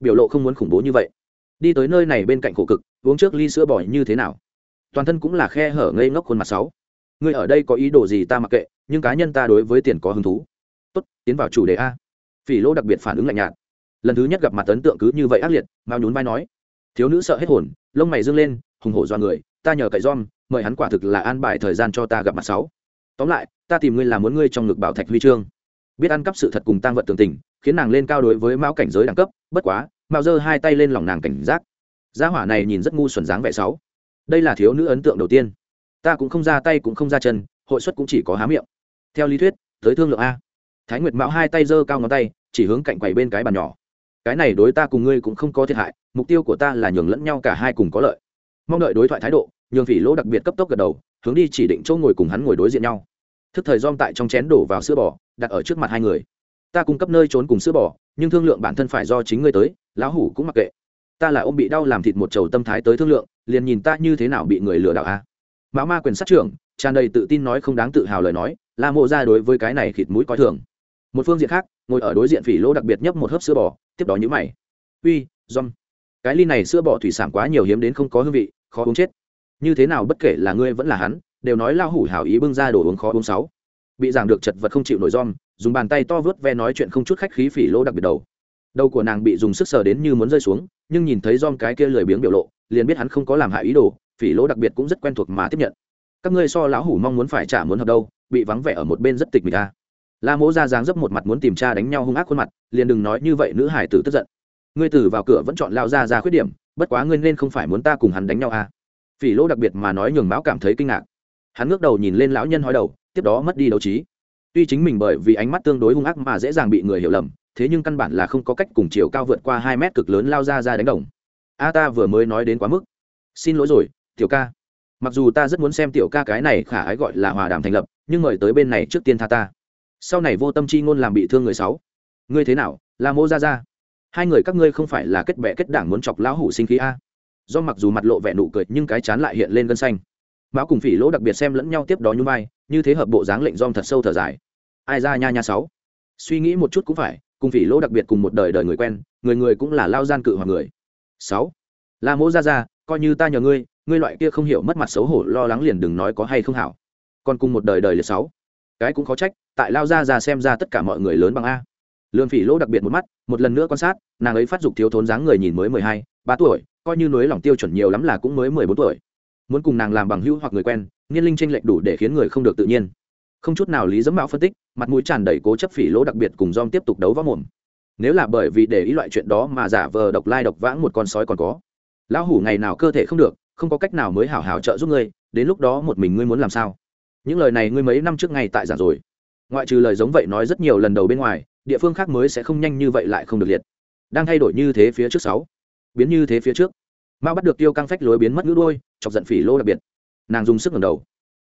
Biểu lộ không muốn khủng bố như vậy. Đi tới nơi này bên cạnh khổ cực, uống trước ly sữa bò như thế nào? Toàn thân cũng là khe hở ngây ngốc khuôn mặt sáu. Ngươi ở đây có ý đồ gì ta mặc kệ, nhưng cá nhân ta đối với tiền có hứng thú. Tốt, tiến vào chủ đề a. Phỉ lỗ đặc biệt phản ứng lạnh nhạt. Lần thứ nhất gặp mặt ấn tượng cứ như vậy ác liệt, mao nhún vai nói. Thiếu nữ sợ hết hồn, lông mày dương lên, hùng hổ do người, ta nhờ cậy dom mời hắn quả thực là an bài thời gian cho ta gặp mặt sáu tóm lại, ta tìm ngươi là muốn ngươi trong ngực bảo thạch huy chương. Biết ăn cắp sự thật cùng tăng vật tường tình, khiến nàng lên cao đối với mao cảnh giới đẳng cấp, bất quá mao giơ hai tay lên lòng nàng cảnh giác. Gia hỏa này nhìn rất ngu xuẩn dáng vẻ sáu đây là thiếu nữ ấn tượng đầu tiên. Ta cũng không ra tay cũng không ra chân, hội suất cũng chỉ có há miệng. Theo lý thuyết, tới thương lượng a. Thái nguyệt mão hai tay giơ cao ngón tay, chỉ hướng cạnh quầy bên cái bàn nhỏ. Cái này đối ta cùng ngươi cũng không có thiệt hại, mục tiêu của ta là nhường lẫn nhau cả hai cùng có lợi. Mong đợi đối thoại thái độ, nhường phỉ lỗ đặc biệt cấp tốc gật đầu hướng đi chỉ định chỗ ngồi cùng hắn ngồi đối diện nhau. Thức thời dom tại trong chén đổ vào sữa bò, đặt ở trước mặt hai người. Ta cung cấp nơi trốn cùng sữa bò, nhưng thương lượng bản thân phải do chính ngươi tới, lão hủ cũng mặc kệ. Ta là ông bị đau làm thịt một chầu tâm thái tới thương lượng, liền nhìn ta như thế nào bị người lừa đảo a. À? mão ma quyền sát trưởng, tràn đầy tự tin nói không đáng tự hào lời nói, la mộ ra đối với cái này khịt mũi coi thường. Một phương diện khác, ngồi ở đối diện phỉ lỗ đặc biệt nhấp một hớp sữa bò, tiếp đó nhữ mày. Uy dom cái ly này sữa bò thủy sản quá nhiều hiếm đến không có hương vị, khó uống chết như thế nào bất kể là ngươi vẫn là hắn, đều nói lao hủ hảo ý bưng ra đồ uống khó uống sáu. Bị giảng được chật vật không chịu nổi dom, dùng bàn tay to vớt ve nói chuyện không chút khách khí phỉ lỗ đặc biệt đầu. Đầu của nàng bị dùng sức sờ đến như muốn rơi xuống, nhưng nhìn thấy dom cái kia lười biếng biểu lộ, liền biết hắn không có làm hại ý đồ, phỉ lỗ đặc biệt cũng rất quen thuộc mà tiếp nhận. Các ngươi so lão hủ mong muốn phải trả muốn hợp đâu, bị vắng vẻ ở một bên rất tịch mịch ta la mỗ ra dáng dấp một mặt muốn tìm cha đánh nhau hung ác khuôn mặt, liền đừng nói như vậy nữ hải tử tức giận. Ngươi tử vào cửa vẫn chọn lao ra ra khuyết điểm, bất quá ngươi nên không phải muốn ta cùng hắn đánh nhau à phỉ lỗ đặc biệt mà nói nhường mão cảm thấy kinh ngạc. Hắn ngước đầu nhìn lên lão nhân hói đầu, tiếp đó mất đi đấu trí. Tuy chính mình bởi vì ánh mắt tương đối hung ác mà dễ dàng bị người hiểu lầm, thế nhưng căn bản là không có cách cùng chiều cao vượt qua hai mét cực lớn lao ra ra đánh đồng. A ta vừa mới nói đến quá mức. Xin lỗi rồi, tiểu ca. Mặc dù ta rất muốn xem tiểu ca cái này khả ái gọi là hòa đàm thành lập, nhưng mời tới bên này trước tiên tha ta. Sau này vô tâm chi ngôn làm bị thương người sáu. Ngươi thế nào là mô ra ra hai người các ngươi không phải là kết bệ kết đảng muốn chọc lão hủ sinh khí a do mặc dù mặt lộ vẻ nụ cười nhưng cái chán lại hiện lên gân xanh. Mão cùng phỉ lỗ đặc biệt xem lẫn nhau tiếp đó như vai, như thế hợp bộ dáng lệnh dom thật sâu thở dài. Ai ra nha nha sáu. Suy nghĩ một chút cũng phải, cùng phỉ lỗ đặc biệt cùng một đời đời người quen, người người cũng là lao gian cự hoặc người. Sáu. La mỗ ra ra, coi như ta nhờ ngươi ngươi loại kia không hiểu mất mặt xấu hổ lo lắng liền đừng nói có hay không hảo. Còn cùng một đời đời liệt sáu. Cái cũng khó trách, tại lao ra ra xem ra tất cả mọi người lớn bằng a. Lương phỉ lỗ đặc biệt một mắt, một lần nữa quan sát, nàng ấy phát dục thiếu thốn dáng người nhìn mới mười hai, ba tuổi coi như núi lòng tiêu chuẩn nhiều lắm là cũng mới mười bốn tuổi. Muốn cùng nàng làm bằng hữu hoặc người quen, niên linh tranh lệch đủ để khiến người không được tự nhiên. Không chút nào lý dẫm mạo phân tích, mặt mũi tràn đầy cố chấp phỉ lỗ đặc biệt cùng dom tiếp tục đấu võ mồm. Nếu là bởi vì để ý loại chuyện đó mà giả vờ độc lai độc vãng một con sói còn có. Lão hủ ngày nào cơ thể không được, không có cách nào mới hảo hảo trợ giúp ngươi, đến lúc đó một mình ngươi muốn làm sao? Những lời này ngươi mấy năm trước ngay tại giảng rồi. Ngoại trừ lời giống vậy nói rất nhiều lần đầu bên ngoài, địa phương khác mới sẽ không nhanh như vậy lại không được liệt. Đang thay đổi như thế phía trước sáu, biến như thế phía trước mao bắt được tiêu căng phách lối biến mất ngữ đôi chọc giận phỉ lô đặc biệt. Nàng dùng sức ngẩng đầu.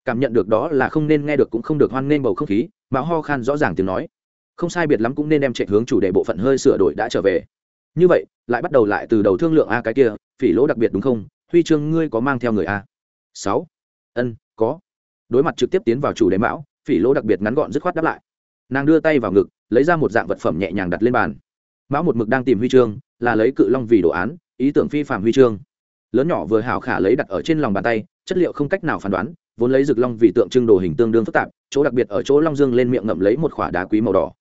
Cảm nhận được đó là không nên nghe được cũng không được hoan nghênh bầu không khí mão ho khan rõ ràng tiếng nói. Không sai biệt lắm cũng nên đem chạy hướng chủ đề bộ phận hơi sửa đổi đã trở về. Như vậy, lại bắt đầu lại từ đầu thương lượng a cái kia, phỉ lỗ đặc biệt đúng không? Huy chương ngươi có mang theo người a? Sáu. Ân, có. Đối mặt trực tiếp tiến vào chủ đề mão, phỉ lỗ đặc biệt ngắn gọn dứt khoát đáp lại. Nàng đưa tay vào ngực, lấy ra một dạng vật phẩm nhẹ nhàng đặt lên bàn. Mão một mực đang tìm huy chương là lấy cự long vì đồ án ý tưởng phi phạm huy chương. Lớn nhỏ vừa hảo khả lấy đặt ở trên lòng bàn tay, chất liệu không cách nào phán đoán, vốn lấy rực long vì tượng trưng đồ hình tương đương phức tạp, chỗ đặc biệt ở chỗ long dương lên miệng ngậm lấy một khoả đá quý màu đỏ.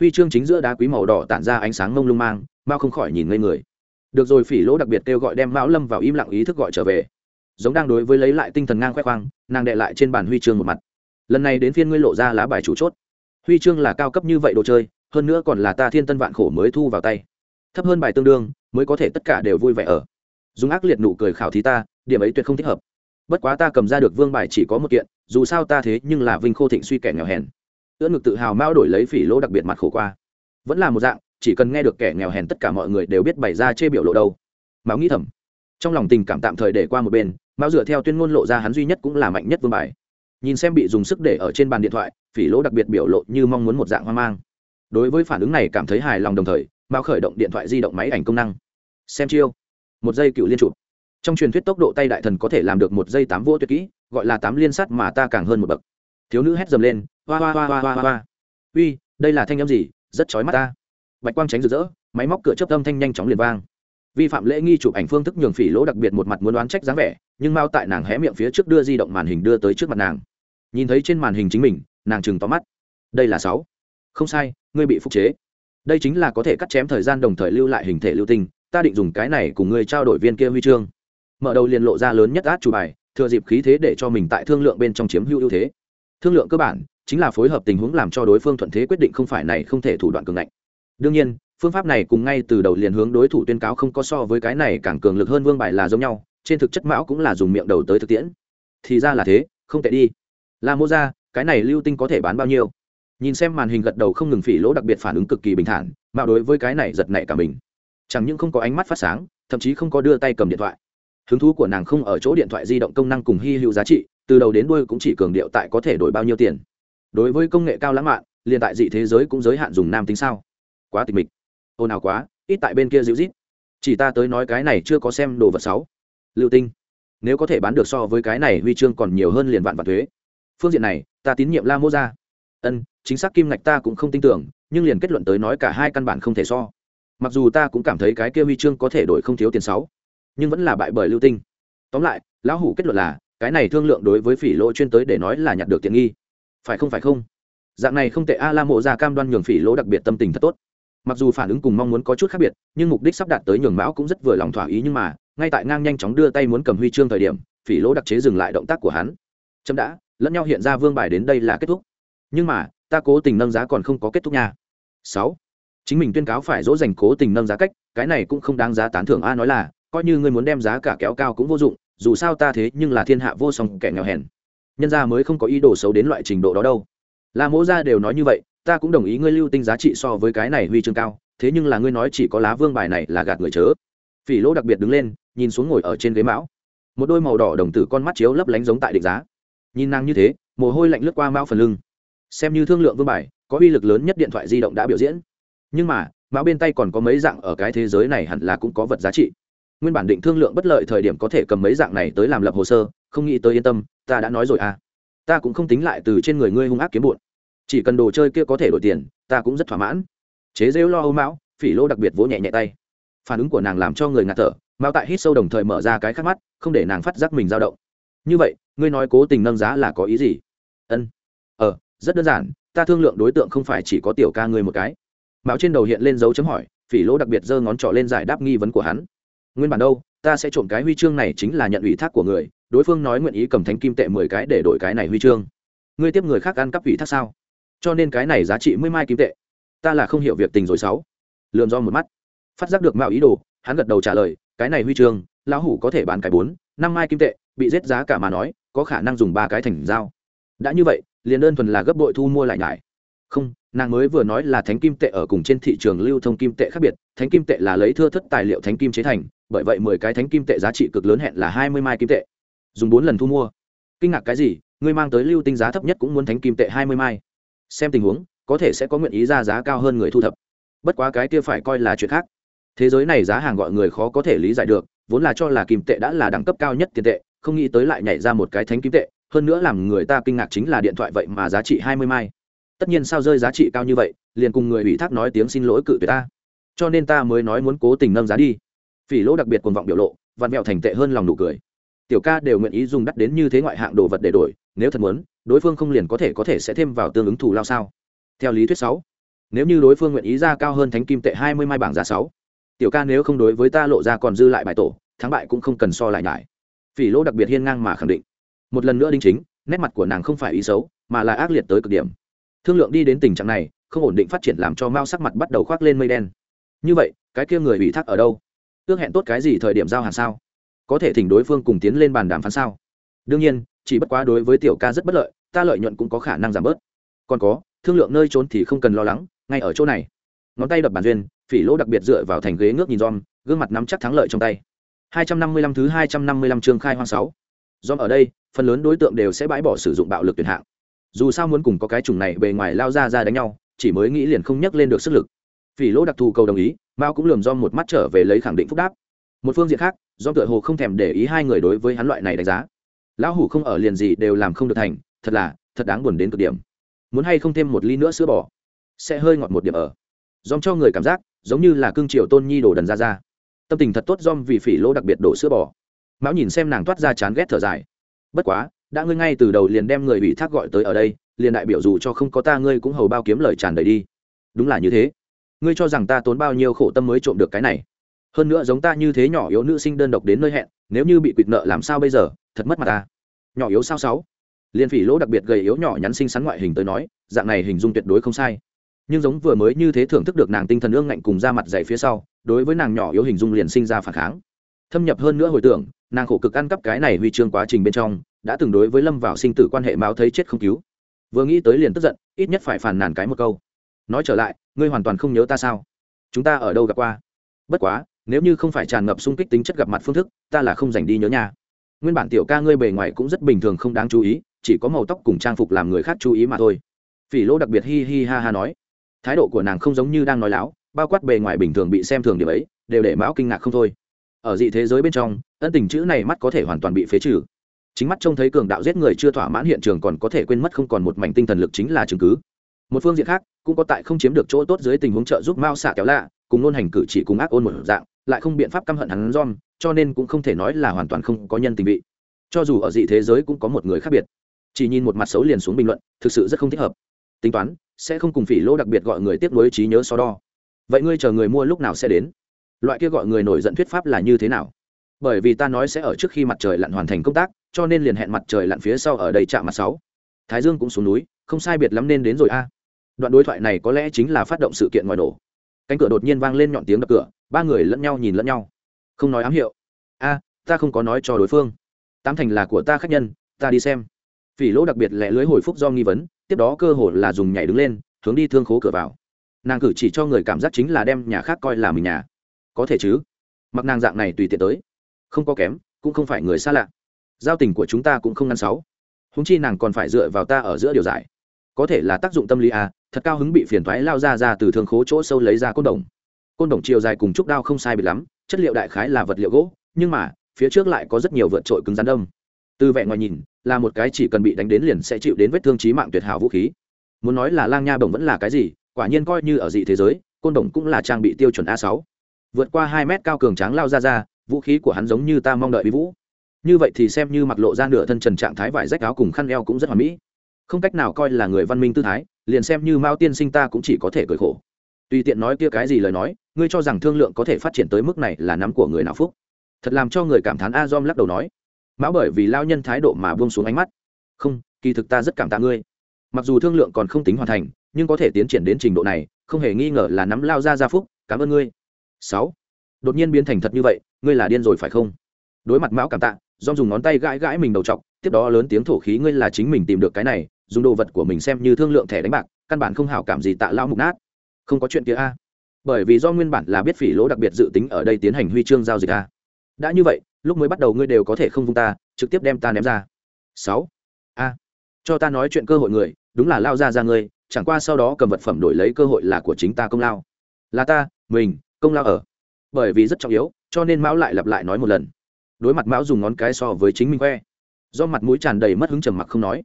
Huy chương chính giữa đá quý màu đỏ tản ra ánh sáng mông lung mang, mao không khỏi nhìn ngây người. Được rồi, phỉ lỗ đặc biệt kêu gọi đem mão lâm vào im lặng ý thức gọi trở về. Giống đang đối với lấy lại tinh thần ngang khoe khoang, nàng đệ lại trên bàn huy chương một mặt. Lần này đến phiên ngươi lộ ra lá bài chủ chốt. Huy chương là cao cấp như vậy đồ chơi, hơn nữa còn là ta thiên tân vạn khổ mới thu vào tay thấp hơn bài tương đương, mới có thể tất cả đều vui vẻ ở. Dùng ác liệt nụ cười khảo thí ta, điểm ấy tuyệt không thích hợp. Bất quá ta cầm ra được vương bài chỉ có một kiện, dù sao ta thế nhưng là vinh khô thịnh suy kẻ nghèo hèn. Ưỡn ngực tự hào mao đổi lấy phỉ lỗ đặc biệt mặt khổ qua. Vẫn là một dạng, chỉ cần nghe được kẻ nghèo hèn tất cả mọi người đều biết bày ra chê biểu lộ đâu. Mão nghĩ thầm. Trong lòng tình cảm tạm thời để qua một bên, mao dựa theo tuyên ngôn lộ ra hắn duy nhất cũng là mạnh nhất vương bài. Nhìn xem bị dùng sức để ở trên bàn điện thoại, phỉ lỗ đặc biệt biểu lộ như mong muốn một dạng hoang mang. Đối với phản ứng này cảm thấy hài lòng đồng thời mao khởi động điện thoại di động máy ảnh công năng. Xem chiêu. Một giây cựu liên chụp trong truyền thuyết tốc độ tay đại thần có thể làm được một giây tám vô tuyệt kỹ, gọi là tám liên sắt mà ta càng hơn một bậc. Thiếu nữ hét dầm lên, hoa hoa hoa hoa hoa hoa. Uy, đây là thanh âm gì? Rất chói mắt ta. Bạch quang tránh rực rỡ, máy móc cửa chấp âm thanh nhanh chóng liền vang. Vi phạm lễ nghi chụp ảnh phương thức nhường phỉ lỗ đặc biệt một mặt muốn đoán trách dáng vẻ, nhưng mao tại nàng hé miệng phía trước đưa di động màn hình đưa tới trước mặt nàng. Nhìn thấy trên màn hình chính mình, nàng chừng tóm mắt. Đây là sáu. Không sai, ngươi bị phục chế đây chính là có thể cắt chém thời gian đồng thời lưu lại hình thể lưu tinh, ta định dùng cái này cùng ngươi trao đổi viên kia huy chương. Mở đầu liền lộ ra lớn nhất át chủ bài, thừa dịp khí thế để cho mình tại thương lượng bên trong chiếm hữu ưu thế. Thương lượng cơ bản, chính là phối hợp tình huống làm cho đối phương thuận thế quyết định không phải này không thể thủ đoạn cường ngạnh. Đương nhiên, phương pháp này cùng ngay từ đầu liền hướng đối thủ tuyên cáo không có so với cái này càng cường lực hơn vương bài là giống nhau, trên thực chất mão cũng là dùng miệng đầu tới thực tiễn. Thì ra là thế, không tệ đi. Là mô ra, cái này lưu tinh có thể bán bao nhiêu? Nhìn xem màn hình gật đầu không ngừng phỉ lỗ đặc biệt phản ứng cực kỳ bình thản mạo đối với cái này giật nảy cả mình. Chẳng những không có ánh mắt phát sáng, thậm chí không có đưa tay cầm điện thoại. Hứng thú của nàng không ở chỗ điện thoại di động công năng cùng hy hữu giá trị, từ đầu đến đuôi cũng chỉ cường điệu tại có thể đổi bao nhiêu tiền. Đối với công nghệ cao lãng mạn, liền tại dị thế giới cũng giới hạn dùng nam tính sao? Quá tịch mịch. Ồn ào quá, ít tại bên kia dịu rít chỉ ta tới nói cái này chưa có xem đồ vật sáu lưu tinh, nếu có thể bán được so với cái này huy chương còn nhiều hơn liền vạn và thuế. Phương diện này, ta tín nhiệm la mô ra. Ân chính xác kim ngạch ta cũng không tin tưởng, nhưng liền kết luận tới nói cả hai căn bản không thể so. Mặc dù ta cũng cảm thấy cái kia huy chương có thể đổi không thiếu tiền sáu, nhưng vẫn là bại bởi lưu tinh. Tóm lại, lão hủ kết luận là, cái này thương lượng đối với phỉ lỗ chuyên tới để nói là nhặt được tiện nghi. Phải không phải không? Dạng này không tệ a, la mộ ra cam đoan nhường phỉ lỗ đặc biệt tâm tình thật tốt. Mặc dù phản ứng cùng mong muốn có chút khác biệt, nhưng mục đích sắp đạt tới nhường mão cũng rất vừa lòng thỏa ý nhưng mà, ngay tại ngang nhanh chóng đưa tay muốn cầm huy chương thời điểm, phỉ lỗ đặc chế dừng lại động tác của hắn. Chậm đã, lẫn nhau hiện ra vương bài đến đây là kết thúc. Nhưng mà ta cố tình nâng giá còn không có kết thúc nha. Sáu. Chính mình tuyên cáo phải dỗ dành cố tình nâng giá cách, cái này cũng không đáng giá tán thưởng a nói là, coi như ngươi muốn đem giá cả kéo cao cũng vô dụng, dù sao ta thế nhưng là thiên hạ vô song kẻ nghèo hèn. Nhân ra mới không có ý đồ xấu đến loại trình độ đó đâu. Là mỗ ra đều nói như vậy, ta cũng đồng ý ngươi lưu tinh giá trị so với cái này huy chương cao, thế nhưng là ngươi nói chỉ có lá vương bài này là gạt người chớ. Phỉ lỗ đặc biệt đứng lên, nhìn xuống ngồi ở trên ghế mão. Một đôi màu đỏ đồng tử con mắt chiếu lấp lánh giống tại định giá. Nhìn nàng như thế, mồ hôi lạnh lướt qua mão phần lưng xem như thương lượng vương bài, có uy lực lớn nhất điện thoại di động đã biểu diễn. Nhưng mà mão bên tay còn có mấy dạng ở cái thế giới này hẳn là cũng có vật giá trị. Nguyên bản định thương lượng bất lợi thời điểm có thể cầm mấy dạng này tới làm lập hồ sơ, không nghĩ tới yên tâm, ta đã nói rồi à. Ta cũng không tính lại từ trên người ngươi hung ác kiếm bụn chỉ cần đồ chơi kia có thể đổi tiền, ta cũng rất thỏa mãn. Chế rêu lo âu mão, phỉ lô đặc biệt vỗ nhẹ nhẹ tay. Phản ứng của nàng làm cho người ngạt thở mão tại hít sâu đồng thời mở ra cái khắc mắt, không để nàng phát giác mình dao động. Như vậy, ngươi nói cố tình nâng giá là có ý gì? Ân rất đơn giản, ta thương lượng đối tượng không phải chỉ có tiểu ca ngươi một cái. Mạo trên đầu hiện lên dấu chấm hỏi, phỉ lỗ đặc biệt giơ ngón trỏ lên giải đáp nghi vấn của hắn. Nguyên bản đâu, ta sẽ trộm cái huy chương này chính là nhận ủy thác của người, đối phương nói nguyện ý cầm thánh kim tệ mười cái để đổi cái này huy chương. Ngươi tiếp người khác ăn cắp ủy thác sao? Cho nên cái này giá trị mười mai kim tệ. Ta là không hiểu việc tình rồi sáu. Lượm do một mắt. Phát giác được mạo ý đồ, hắn gật đầu trả lời, cái này huy chương, lão hủ có thể bán cái bốn, năm mai kim tệ, bị giết giá cả mà nói, có khả năng dùng ba cái thành dao đã như vậy, liền đơn thuần là gấp bội thu mua lại nhải. Không, nàng mới vừa nói là thánh kim tệ ở cùng trên thị trường lưu thông kim tệ khác biệt. Thánh kim tệ là lấy thưa thất tài liệu thánh kim chế thành, bởi vậy mười cái thánh kim tệ giá trị cực lớn hẹn là hai mươi mai kim tệ. Dùng bốn lần thu mua. Kinh ngạc cái gì, ngươi mang tới lưu tinh giá thấp nhất cũng muốn thánh kim tệ hai mươi mai. Xem tình huống, có thể sẽ có nguyện ý ra giá cao hơn người thu thập. Bất quá cái kia phải coi là chuyện khác. Thế giới này giá hàng gọi người khó có thể lý giải được, vốn là cho là kim tệ đã là đẳng cấp cao nhất tiền tệ, không nghĩ tới lại nhảy ra một cái thánh kim tệ hơn nữa làm người ta kinh ngạc chính là điện thoại vậy mà giá trị hai mươi mai. Tất nhiên sao rơi giá trị cao như vậy, liền cùng người ủy thác nói tiếng xin lỗi cự tuyệt ta. Cho nên ta mới nói muốn cố tình nâng giá đi. Phỉ lỗ đặc biệt cuồng vọng biểu lộ, vặn mẹo thành tệ hơn lòng nụ cười. Tiểu ca đều nguyện ý dùng đắt đến như thế ngoại hạng đồ vật để đổi, nếu thật muốn, đối phương không liền có thể có thể sẽ thêm vào tương ứng thù lao sao? Theo lý thuyết sáu, nếu như đối phương nguyện ý ra cao hơn thánh kim tệ hai mươi mai bảng giá sáu, tiểu ca nếu không đối với ta lộ ra còn dư lại bài tổ, thắng bại cũng không cần so lại nhải. Phỉ lỗ đặc biệt hiên ngang mà khẳng định một lần nữa đinh chính, nét mặt của nàng không phải ý xấu, mà là ác liệt tới cực điểm. Thương lượng đi đến tình trạng này, không ổn định phát triển làm cho mao sắc mặt bắt đầu khoác lên mây đen. Như vậy, cái kia người ủy thác ở đâu? Ước hẹn tốt cái gì thời điểm giao hàng sao? Có thể thỉnh đối phương cùng tiến lên bàn đàm phán sao? Đương nhiên, chỉ bất quá đối với tiểu ca rất bất lợi, ta lợi nhuận cũng có khả năng giảm bớt. Còn có, thương lượng nơi trốn thì không cần lo lắng, ngay ở chỗ này. Ngón tay đập bàn duyên, phỉ lỗ đặc biệt dựa vào thành ghế ngước nhìn dòm gương mặt nắm chắc thắng lợi trong tay. 255 thứ 255 chương khai hoang 6 do ở đây, phần lớn đối tượng đều sẽ bãi bỏ sử dụng bạo lực tuyển hạng. Dù sao muốn cùng có cái chủng này bề ngoài lao ra ra đánh nhau, chỉ mới nghĩ liền không nhắc lên được sức lực. Vì lỗ đặc thù cầu đồng ý, Mao cũng lườm dòm một mắt trở về lấy khẳng định phúc đáp. Một phương diện khác, do tựa hồ không thèm để ý hai người đối với hắn loại này đánh giá. Lão hủ không ở liền gì đều làm không được thành, thật là, thật đáng buồn đến cực điểm. Muốn hay không thêm một ly nữa sữa bò, sẽ hơi ngọt một điểm ở. Dòm cho người cảm giác giống như là cương triều tôn nhi đồ đần ra ra tâm tình thật tốt dom vì phỉ lỗ đặc biệt đổ sữa bò mão nhìn xem nàng toát ra chán ghét thở dài. Bất quá, đã ngươi ngay từ đầu liền đem người bị thác gọi tới ở đây, liền đại biểu dù cho không có ta ngươi cũng hầu bao kiếm lời tràn đầy đi. Đúng là như thế. Ngươi cho rằng ta tốn bao nhiêu khổ tâm mới trộm được cái này? Hơn nữa giống ta như thế nhỏ yếu nữ sinh đơn độc đến nơi hẹn, nếu như bị quỵt nợ làm sao bây giờ? Thật mất mặt ta. Nhỏ yếu sao sáu? Liên phỉ lỗ đặc biệt gầy yếu nhỏ nhắn xinh xắn ngoại hình tới nói, dạng này hình dung tuyệt đối không sai. Nhưng giống vừa mới như thế thưởng thức được nàng tinh thần ương ngạnh cùng ra mặt dày phía sau, đối với nàng nhỏ yếu hình dung liền sinh ra phản kháng. Thâm nhập hơn nữa hồi tưởng nàng khổ cực ăn cắp cái này huy chương quá trình bên trong, đã từng đối với lâm vào sinh tử quan hệ máu thấy chết không cứu. Vừa nghĩ tới liền tức giận, ít nhất phải phản nàn cái một câu. Nói trở lại, ngươi hoàn toàn không nhớ ta sao? Chúng ta ở đâu gặp qua? Bất quá, nếu như không phải tràn ngập sung kích tính chất gặp mặt phương thức, ta là không dành đi nhớ nha nguyên bản tiểu ca ngươi bề ngoài cũng rất bình thường không đáng chú ý, chỉ có màu tóc cùng trang phục làm người khác chú ý mà thôi. Phỉ lỗ đặc biệt hi hi ha ha nói. Thái độ của nàng không giống như đang nói láo, bao quát bề ngoài bình thường bị xem thường điểm ấy, đều để mão kinh ngạc không thôi ở dị thế giới bên trong, ân tình chữ này mắt có thể hoàn toàn bị phế trừ. Chính mắt trông thấy cường đạo giết người chưa thỏa mãn hiện trường còn có thể quên mất không còn một mảnh tinh thần lực chính là chứng cứ. Một phương diện khác, cũng có tại không chiếm được chỗ tốt dưới tình huống trợ giúp mao xạ kéo lạ, cùng luôn hành cử chỉ cùng ác ôn một dạng, lại không biện pháp căm hận hắn giom cho nên cũng không thể nói là hoàn toàn không có nhân tình vị. Cho dù ở dị thế giới cũng có một người khác biệt. Chỉ nhìn một mặt xấu liền xuống bình luận, thực sự rất không thích hợp. Tính toán, sẽ không cùng phỉ lỗ đặc biệt gọi người tiếp nối trí nhớ so đo. Vậy ngươi chờ người mua lúc nào sẽ đến? Loại kia gọi người nổi giận thuyết pháp là như thế nào? Bởi vì ta nói sẽ ở trước khi mặt trời lặn hoàn thành công tác, cho nên liền hẹn mặt trời lặn phía sau ở đây chạm mặt sáu. Thái dương cũng xuống núi, không sai biệt lắm nên đến rồi a. Đoạn đối thoại này có lẽ chính là phát động sự kiện ngoài nổ. Cánh cửa đột nhiên vang lên nhọn tiếng đập cửa, ba người lẫn nhau nhìn lẫn nhau. Không nói ám hiệu. A, ta không có nói cho đối phương. Tám thành là của ta khách nhân, ta đi xem. Phỉ lỗ đặc biệt lẻ lưới hồi phúc do nghi vấn, tiếp đó cơ hội là dùng nhảy đứng lên, hướng đi thương khố cửa vào. Nàng cử chỉ cho người cảm giác chính là đem nhà khác coi là mình nhà có thể chứ? Mặc nàng dạng này tùy tiện tới. Không có kém, cũng không phải người xa lạ. Giao tình của chúng ta cũng không ngăn sáu. Húng chi nàng còn phải dựa vào ta ở giữa điều giải. Có thể là tác dụng tâm lý à thật cao hứng bị phiền thoái lao ra ra từ thương khố chỗ sâu lấy ra côn đồng. Côn đồng chiều dài cùng trúc đao không sai biệt lắm, chất liệu đại khái là vật liệu gỗ, nhưng mà, phía trước lại có rất nhiều vượt trội cứng rắn đông. Từ vẻ ngoài nhìn, là một cái chỉ cần bị đánh đến liền sẽ chịu đến vết thương trí mạng tuyệt hảo vũ khí. Muốn nói là lang nha bổng vẫn là cái gì, quả nhiên coi như ở dị thế giới, côn đồng cũng là trang bị tiêu chuẩn a sáu vượt qua hai mét cao cường tráng lao ra ra, vũ khí của hắn giống như ta mong đợi bí vũ. Như vậy thì xem như mặc lộ ra nửa thân trần trạng thái vải rách áo cùng khăn eo cũng rất hoàn mỹ. Không cách nào coi là người văn minh tư thái, liền xem như mao tiên sinh ta cũng chỉ có thể cười khổ. Tùy tiện nói kia cái gì lời nói, ngươi cho rằng thương lượng có thể phát triển tới mức này là nắm của người nào phúc? Thật làm cho người cảm thán a dom lắc đầu nói. Mão bởi vì lao nhân thái độ mà buông xuống ánh mắt. Không, kỳ thực ta rất cảm tạ ngươi. Mặc dù thương lượng còn không tính hoàn thành, nhưng có thể tiến triển đến trình độ này, không hề nghi ngờ là nắm lao ra ra phúc. Cảm ơn ngươi sáu. Đột nhiên biến thành thật như vậy, ngươi là điên rồi phải không? Đối mặt mão cảm tạ do dùng ngón tay gãi gãi mình đầu t tiếp đó lớn tiếng thổ khí, ngươi là chính mình tìm được cái này, dùng đồ vật của mình xem như thương lượng thẻ đánh bạc, căn bản không hảo cảm gì tạ lao mục nát. Không có chuyện kia a. Bởi vì do nguyên bản là biết phỉ lỗ đặc biệt dự tính ở đây tiến hành huy chương giao dịch a. Đã như vậy, lúc mới bắt đầu ngươi đều có thể không vung ta, trực tiếp đem ta ném ra. Sáu. A. Cho ta nói chuyện cơ hội người, đúng là lao ra ra ngươi, chẳng qua sau đó cầm vật phẩm đổi lấy cơ hội là của chính ta công lao. Là ta, mình công lao ở. Bởi vì rất trọng yếu, cho nên mão lại lặp lại nói một lần. Đối mặt mão dùng ngón cái so với chính mình khoe. Do mặt mũi tràn đầy mất hứng trầm mặc không nói.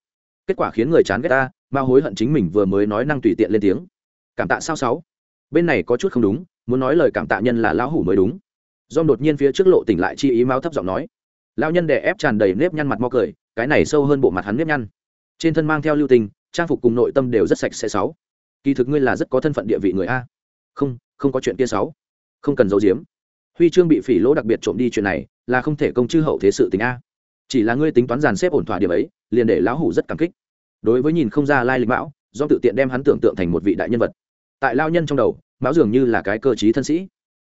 Kết quả khiến người chán ghét ta mao hối hận chính mình vừa mới nói năng tùy tiện lên tiếng. Cảm tạ sao sáu? Bên này có chút không đúng, muốn nói lời cảm tạ nhân là lão hủ mới đúng. Do đột nhiên phía trước lộ tỉnh lại chi ý mao thấp giọng nói. Lão nhân đè ép tràn đầy nếp nhăn mặt mo cười, cái này sâu hơn bộ mặt hắn nếp nhăn. Trên thân mang theo lưu tình, trang phục cùng nội tâm đều rất sạch sẽ sáu. Kỳ thực ngươi là rất có thân phận địa vị người a. Không không có chuyện kia sáu không cần giấu giếm. Huy chương bị phỉ lỗ đặc biệt trộm đi chuyện này, là không thể công chư hậu thế sự tình a. Chỉ là ngươi tính toán dàn xếp ổn thỏa điểm ấy, liền để lão hủ rất cảm kích. Đối với nhìn không ra lai lịch mão, do tự tiện đem hắn tưởng tượng thành một vị đại nhân vật. Tại lao nhân trong đầu, mão dường như là cái cơ chí thân sĩ.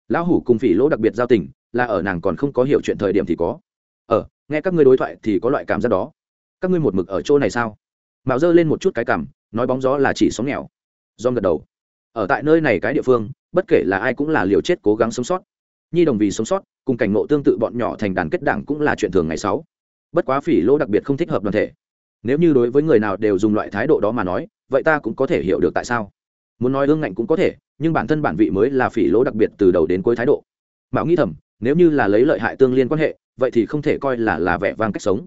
Lão hủ cùng phỉ lỗ đặc biệt giao tình, là ở nàng còn không có hiểu chuyện thời điểm thì có. Ở nghe các ngươi đối thoại thì có loại cảm giác đó. Các ngươi một mực ở chỗ này sao? Mạo dơ lên một chút cái cảm nói bóng gió là chỉ sóng nghèo. Do gật đầu. Ở tại nơi này cái địa phương bất kể là ai cũng là liều chết cố gắng sống sót. Nhi đồng vì sống sót, cùng cảnh ngộ tương tự bọn nhỏ thành đàn kết đảng cũng là chuyện thường ngày sáu bất quá phỉ lỗ đặc biệt không thích hợp đoàn thể. Nếu như đối với người nào đều dùng loại thái độ đó mà nói, vậy ta cũng có thể hiểu được tại sao. Muốn nói ương ngạnh cũng có thể, nhưng bản thân bản vị mới là phỉ lỗ đặc biệt từ đầu đến cuối thái độ. Mạo nghĩ thầm, nếu như là lấy lợi hại tương liên quan hệ, vậy thì không thể coi là là vẻ vang cách sống.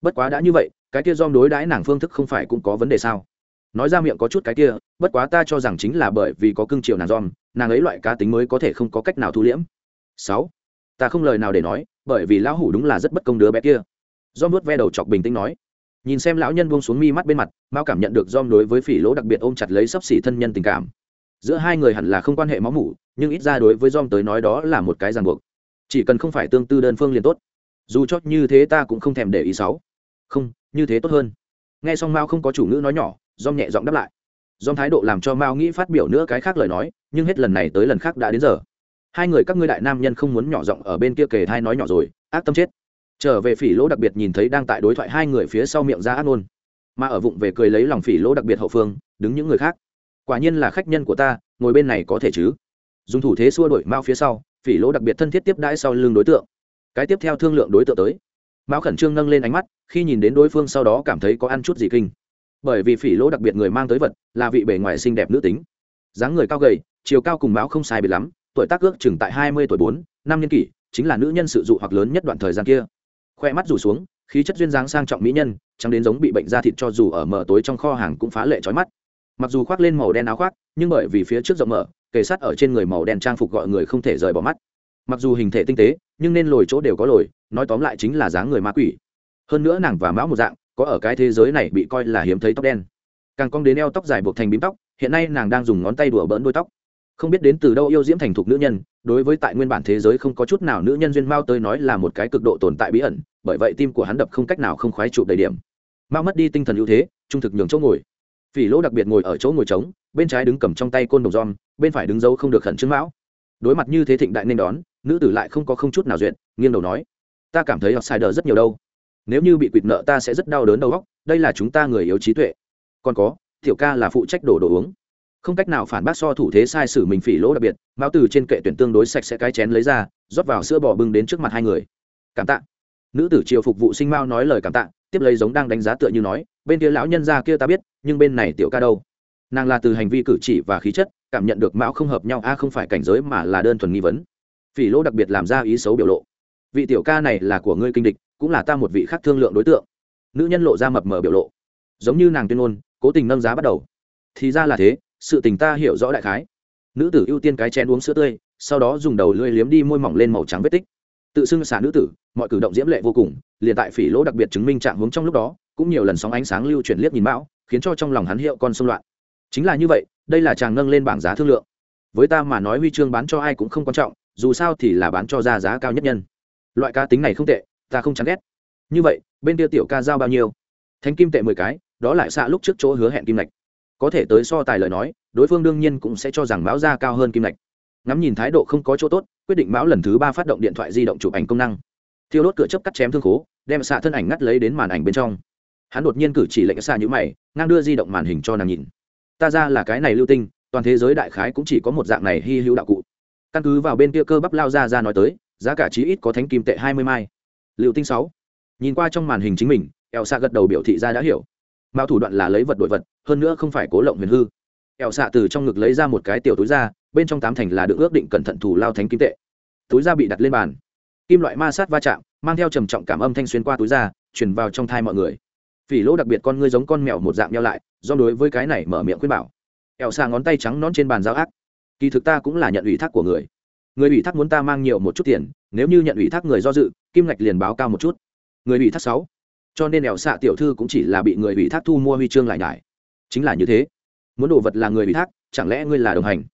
Bất quá đã như vậy, cái kia dom đối đãi nàng phương thức không phải cũng có vấn đề sao? Nói ra miệng có chút cái kia, bất quá ta cho rằng chính là bởi vì có cưng chiều nàng dom nàng ấy loại cá tính mới có thể không có cách nào thu liễm. Sáu, ta không lời nào để nói, bởi vì lão hủ đúng là rất bất công đứa bé kia. Giom nuốt ve đầu chọc bình tĩnh nói. Nhìn xem lão nhân buông xuống mi mắt bên mặt, mao cảm nhận được dom đối với phỉ lỗ đặc biệt ôm chặt lấy sắp xỉ thân nhân tình cảm. Giữa hai người hẳn là không quan hệ máu mủ, nhưng ít ra đối với dom tới nói đó là một cái ràng buộc. Chỉ cần không phải tương tư đơn phương liền tốt. Dù cho như thế ta cũng không thèm để ý, sáu. Không, như thế tốt hơn. Nghe xong mao không có chủ ngữ nói nhỏ, dom nhẹ giọng đáp lại dòng thái độ làm cho mao nghĩ phát biểu nữa cái khác lời nói, nhưng hết lần này tới lần khác đã đến giờ. Hai người các ngươi đại nam nhân không muốn nhỏ giọng ở bên kia kề thai nói nhỏ rồi, ác tâm chết. Trở về phỉ lỗ đặc biệt nhìn thấy đang tại đối thoại hai người phía sau miệng ra ác nôn mà ở vụng về cười lấy lòng phỉ lỗ đặc biệt hậu phương, đứng những người khác. Quả nhiên là khách nhân của ta, ngồi bên này có thể chứ? Dùng thủ thế xua đổi mao phía sau, phỉ lỗ đặc biệt thân thiết tiếp đãi sau lưng đối tượng. Cái tiếp theo thương lượng đối tượng tới. Mao khẩn trương nâng lên ánh mắt, khi nhìn đến đối phương sau đó cảm thấy có ăn chút gì kinh bởi vì phỉ lỗ đặc biệt người mang tới vật là vị bề ngoài xinh đẹp nữ tính. Dáng người cao gầy, chiều cao cùng báo không sai biệt lắm, tuổi tác ước chừng tại hai mươi tuổi bốn, năm niên kỷ, chính là nữ nhân sự dụ hoặc lớn nhất đoạn thời gian kia. Khoe mắt rủ xuống, khí chất duyên dáng sang trọng mỹ nhân, chẳng đến giống bị bệnh da thịt cho dù ở mở tối trong kho hàng cũng phá lệ trói mắt. Mặc dù khoác lên màu đen áo khoác, nhưng bởi vì phía trước rộng mở, kề sắt ở trên người màu đen trang phục gọi người không thể rời bỏ mắt. Mặc dù hình thể tinh tế, nhưng nên lồi chỗ đều có lồi, nói tóm lại chính là dáng người ma quỷ. Hơn nữa nàng và mão một dạng có ở cái thế giới này bị coi là hiếm thấy tóc đen. Càng cong đến eo tóc dài buộc thành bím tóc, hiện nay nàng đang dùng ngón tay đùa bỡn đôi tóc. Không biết đến từ đâu yêu diễm thành thục nữ nhân, đối với tại nguyên bản thế giới không có chút nào nữ nhân duyên mao tới nói là một cái cực độ tồn tại bí ẩn, bởi vậy tim của hắn đập không cách nào không khoái trụ đầy điểm. Mao mất đi tinh thần ưu thế, trung thực nhường chỗ ngồi. Phỉ lỗ đặc biệt ngồi ở chỗ ngồi trống, bên trái đứng cầm trong tay côn đồng giom bên phải đứng dấu không được khẩn trương mão. Đối mặt như thế thịnh đại nên đón, nữ tử lại không có không chút nào duyệt, nghiêng đầu nói, ta cảm thấy học sai đờ rất nhiều đâu nếu như bị quỵt nợ ta sẽ rất đau đớn đầu góc đây là chúng ta người yếu trí tuệ. Còn có, tiểu ca là phụ trách đổ đồ uống. Không cách nào phản bác so thủ thế sai sử mình phỉ lỗ đặc biệt mao từ trên kệ tuyển tương đối sạch sẽ cái chén lấy ra, rót vào sữa bò bưng đến trước mặt hai người. Cảm tạ. Nữ tử triều phục vụ sinh mao nói lời cảm tạ, tiếp lấy giống đang đánh giá tựa như nói, bên kia lão nhân gia kia ta biết, nhưng bên này tiểu ca đâu? Nàng là từ hành vi cử chỉ và khí chất, cảm nhận được mão không hợp nhau, a không phải cảnh giới mà là đơn thuần nghi vấn. Phỉ lỗ đặc biệt làm ra ý xấu biểu lộ. Vị tiểu ca này là của ngươi kinh địch cũng là ta một vị khác thương lượng đối tượng. Nữ nhân lộ ra mập mờ biểu lộ. Giống như nàng tuyên ngôn, cố tình nâng giá bắt đầu. Thì ra là thế, sự tình ta hiểu rõ đại khái. Nữ tử ưu tiên cái chén uống sữa tươi, sau đó dùng đầu lưỡi liếm đi môi mỏng lên màu trắng vết tích. Tự xưng xả nữ tử, mọi cử động diễm lệ vô cùng, liền tại phỉ lỗ đặc biệt chứng minh trạng hướng trong lúc đó, cũng nhiều lần sóng ánh sáng lưu chuyển liếc nhìn mão khiến cho trong lòng hắn hiệu con xung loạn. Chính là như vậy, đây là chàng nâng lên bảng giá thương lượng. Với ta mà nói huy chương bán cho ai cũng không quan trọng, dù sao thì là bán cho ra giá cao nhất nhân. Loại cá tính này không tệ ta không chán ghét. Như vậy, bên kia tiểu ca giao bao nhiêu? Thánh kim tệ mười cái, đó lại xạ lúc trước chỗ hứa hẹn kim lạch có thể tới so tài lời nói, đối phương đương nhiên cũng sẽ cho rằng mão ra cao hơn kim lạch ngắm nhìn thái độ không có chỗ tốt, quyết định mão lần thứ ba phát động điện thoại di động chụp ảnh công năng. Thiêu đốt cửa chấp cắt chém thương khố, đem xạ thân ảnh ngắt lấy đến màn ảnh bên trong. Hắn đột nhiên cử chỉ lệnh xạ nhữ mày, ngang đưa di động màn hình cho nàng nhìn. Ta ra là cái này lưu tinh, toàn thế giới đại khái cũng chỉ có một dạng này hy hữu đạo cụ. Căn cứ vào bên kia cơ bắp lao ra ra nói tới, giá cả chí ít có thánh kim tệ hai mươi mai liệu tinh sáu. Nhìn qua trong màn hình chính mình eo xạ gật đầu biểu thị ra đã hiểu. Mao thủ đoạn là lấy vật đổi vật, hơn nữa không phải cố lộng huyền hư. Eo xạ từ trong ngực lấy ra một cái tiểu túi ra bên trong tám thành là được ước định cẩn thận thủ lao thánh kim tệ. Túi ra bị đặt lên bàn. Kim loại ma sát va chạm, mang theo trầm trọng cảm âm thanh xuyên qua túi ra truyền vào trong thai mọi người. Phỉ lỗ đặc biệt con ngươi giống con mèo một dạng nhau lại, do đối với cái này mở miệng khuyên bảo. Eo xa ngón tay trắng nón trên bàn giao ác. Kỳ thực ta cũng là nhận ủy thác của người người ủy thác muốn ta mang nhiều một chút tiền, nếu như nhận ủy thác người do dự, kim ngạch liền báo cao một chút. Người ủy thác sáu. Cho nên ẻo xạ tiểu thư cũng chỉ là bị người ủy thác thu mua huy chương lại nhải. Chính là như thế. Muốn đồ vật là người ủy thác, chẳng lẽ ngươi là đồng hành?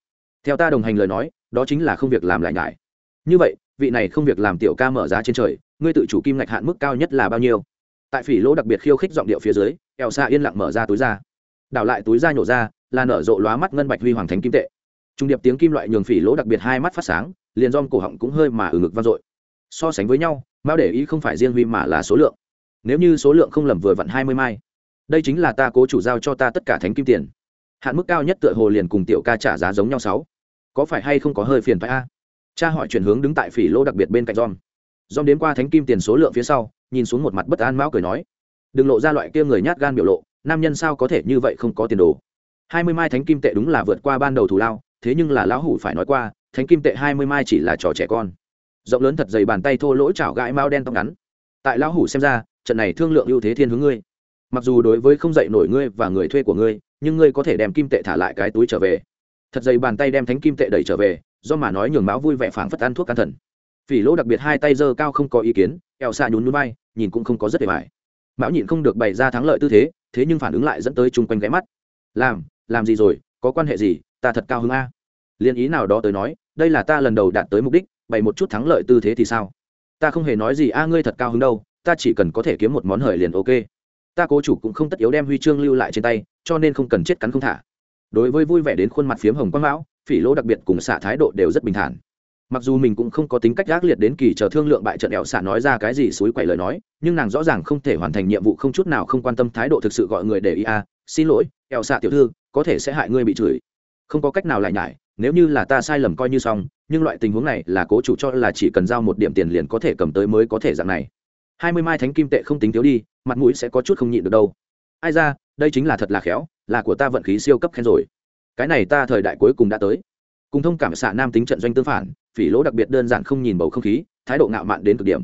Theo ta đồng hành lời nói, đó chính là không việc làm lại nhải. Như vậy, vị này không việc làm tiểu ca mở giá trên trời, ngươi tự chủ kim ngạch hạn mức cao nhất là bao nhiêu? Tại phỉ lỗ đặc biệt khiêu khích giọng điệu phía dưới ẻo xạ yên lặng mở ra túi ra. Đảo lại túi ra nhổ ra, là nở rộ lóa mắt ngân bạch huy hoàng thánh kim tệ trung điệp tiếng kim loại nhường phỉ lỗ đặc biệt hai mắt phát sáng, liền dom cổ họng cũng hơi mà ở ngực vang dội. So sánh với nhau, mao để ý không phải riêng huy mà là số lượng. Nếu như số lượng không lầm vừa vặn hai mươi mai, đây chính là ta cố chủ giao cho ta tất cả thánh kim tiền. Hạn mức cao nhất tựa hồ liền cùng tiểu ca trả giá giống nhau sáu. Có phải hay không có hơi phiền phải a? Cha hỏi chuyển hướng đứng tại phỉ lỗ đặc biệt bên cạnh dom. Dom đến qua thánh kim tiền số lượng phía sau, nhìn xuống một mặt bất an mão cười nói, đừng lộ ra loại kia người nhát gan biểu lộ, nam nhân sao có thể như vậy không có tiền đồ? Hai mươi mai thánh kim tệ đúng là vượt qua ban đầu thù lao thế nhưng là lão hủ phải nói qua, thánh kim tệ hai mươi mai chỉ là trò trẻ con. Rộng lớn thật dày bàn tay thô lỗ chảo gãi mao đen tóc ngắn. Tại lão hủ xem ra, trận này thương lượng ưu thế thiên hướng ngươi. Mặc dù đối với không dạy nổi ngươi và người thuê của ngươi, nhưng ngươi có thể đem kim tệ thả lại cái túi trở về. Thật dày bàn tay đem thánh kim tệ đẩy trở về, do mà nói nhường máu vui vẻ phảng phất ăn thuốc can thần. Phỉ lỗ đặc biệt hai tay giơ cao không có ý kiến, eo xa nhún núi bay nhìn cũng không có rất để bài mão nhịn không được bày ra thắng lợi tư thế thế nhưng phản ứng lại dẫn tới chung quanh ghé mắt. Làm làm gì rồi, có quan hệ gì? Ta thật cao hứng a. Liên ý nào đó tới nói, đây là ta lần đầu đạt tới mục đích, bày một chút thắng lợi tư thế thì sao? Ta không hề nói gì, a, ngươi thật cao hứng đâu, ta chỉ cần có thể kiếm một món hời liền ok. Ta cố chủ cũng không tất yếu đem huy chương lưu lại trên tay, cho nên không cần chết cắn không thả. Đối với vui vẻ đến khuôn mặt phiếm hồng quang mão phỉ lỗ đặc biệt cùng xạ thái độ đều rất bình thản. Mặc dù mình cũng không có tính cách gác liệt đến kỳ chờ thương lượng bại trận ẹo xạ nói ra cái gì suối quậy lời nói, nhưng nàng rõ ràng không thể hoàn thành nhiệm vụ không chút nào không quan tâm thái độ thực sự gọi người để ý a, xin lỗi ẹo xạ tiểu thư, có thể sẽ hại ngươi bị chửi không có cách nào lại nhải, nếu như là ta sai lầm coi như xong, nhưng loại tình huống này là cố chủ cho là chỉ cần giao một điểm tiền liền có thể cầm tới mới có thể dạng này. Hai mươi mai thánh kim tệ không tính thiếu đi, mặt mũi sẽ có chút không nhịn được đâu. Ai ra, đây chính là thật là khéo, là của ta vận khí siêu cấp khen rồi. Cái này ta thời đại cuối cùng đã tới. Cùng thông cảm xạ nam tính trận doanh tương phản, phỉ lỗ đặc biệt đơn giản không nhìn bầu không khí, thái độ ngạo mạn đến cực điểm.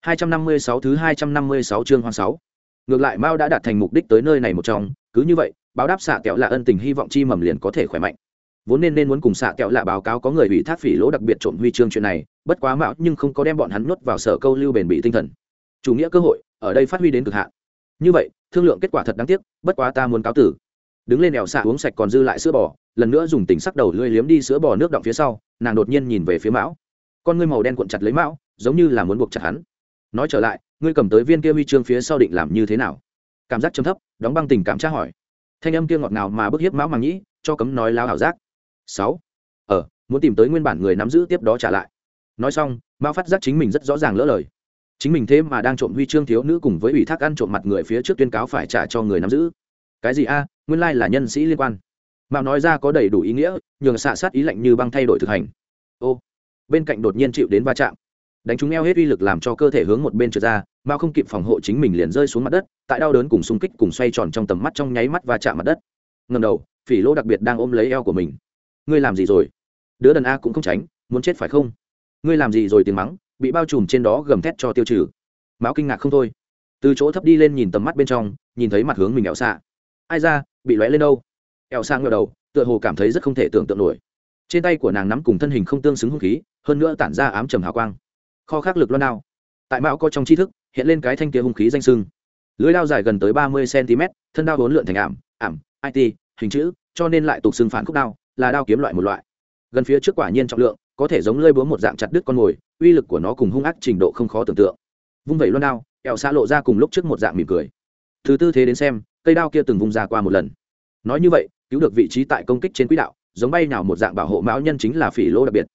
256 thứ 256 chương hoang 6. ngược lại mao đã đạt thành mục đích tới nơi này một trong, cứ như vậy báo đáp xạ kẹo là ân tình hy vọng chi mầm liền có thể khỏe mạnh. Vốn nên nên muốn cùng xạ kẹo là báo cáo có người ủy thác phỉ lỗ đặc biệt trộm huy chương chuyện này, bất quá mạo nhưng không có đem bọn hắn nuốt vào sở câu lưu bền bị tinh thần. Chủ nghĩa cơ hội, ở đây phát huy đến cực hạn. Như vậy, thương lượng kết quả thật đáng tiếc, bất quá ta muốn cáo tử. Đứng lên đèo xạ uống sạch còn dư lại sữa bò, lần nữa dùng tỉnh sắc đầu lưỡi liếm đi sữa bò nước động phía sau, nàng đột nhiên nhìn về phía mão con ngươi màu đen cuộn chặt lấy mão giống như là muốn buộc chặt hắn. Nói trở lại, ngươi cầm tới viên kia huy chương phía sau định làm như thế nào? Cảm giác chấm thấp, đóng băng tình cảm tra hỏi thanh âm kia ngọt ngào mà bức hiếp mão màng nhĩ, cho cấm nói lao ảo giác. Sáu. Ờ muốn tìm tới nguyên bản người nắm giữ tiếp đó trả lại. Nói xong mao phát giác chính mình rất rõ ràng lỡ lời. Chính mình thế mà đang trộm huy chương thiếu nữ cùng với ủy thác ăn trộm mặt người phía trước tuyên cáo phải trả cho người nắm giữ. Cái gì a? Nguyên lai là nhân sĩ liên quan. Mao nói ra có đầy đủ ý nghĩa, nhường xạ sát ý lạnh như băng thay đổi thực hành. Ô. Bên cạnh đột nhiên chịu đến va chạm đánh chúng eo hết uy lực làm cho cơ thể hướng một bên trượt ra mao không kịp phòng hộ chính mình liền rơi xuống mặt đất, tại đau đớn cùng xung kích cùng xoay tròn trong tầm mắt trong nháy mắt và chạm mặt đất. Ngầm đầu, phỉ lỗ đặc biệt đang ôm lấy eo của mình. Ngươi làm gì rồi? Đứa đàn a cũng không tránh, muốn chết phải không? Ngươi làm gì rồi tiếng mắng, bị bao trùm trên đó gầm thét cho tiêu trừ. Máu kinh ngạc không thôi. Từ chỗ thấp đi lên nhìn tầm mắt bên trong, nhìn thấy mặt hướng mình ẹo xạ. Ai ra, bị lóe lên đâu? Ẹo xạ ngờ đầu, tựa hồ cảm thấy rất không thể tưởng tượng nổi. Trên tay của nàng nắm cùng thân hình không tương xứng hung khí, hơn nữa tản ra ám trầm hào quang kho khắc lực loan đao. Tại mão có trong tri thức, hiện lên cái thanh kia hung khí danh sưng. Lưới đao dài gần tới ba mươi cm thân đao vốn lượn thành ảm ảm it hình chữ, cho nên lại tục xưng phản khúc đao, là đao kiếm loại một loại. Gần phía trước quả nhiên trọng lượng, có thể giống lơi búa một dạng chặt đứt con mồi, uy lực của nó cùng hung ác trình độ không khó tưởng tượng. Vung vẩy loan đao ẹo xa lộ ra cùng lúc trước một dạng mỉm cười. Thứ tư thế đến xem, cây đao kia từng vung ra qua một lần. Nói như vậy, cứu được vị trí tại công kích trên quỹ đạo, giống bay nào một dạng bảo hộ mão nhân chính là phỉ lô đặc biệt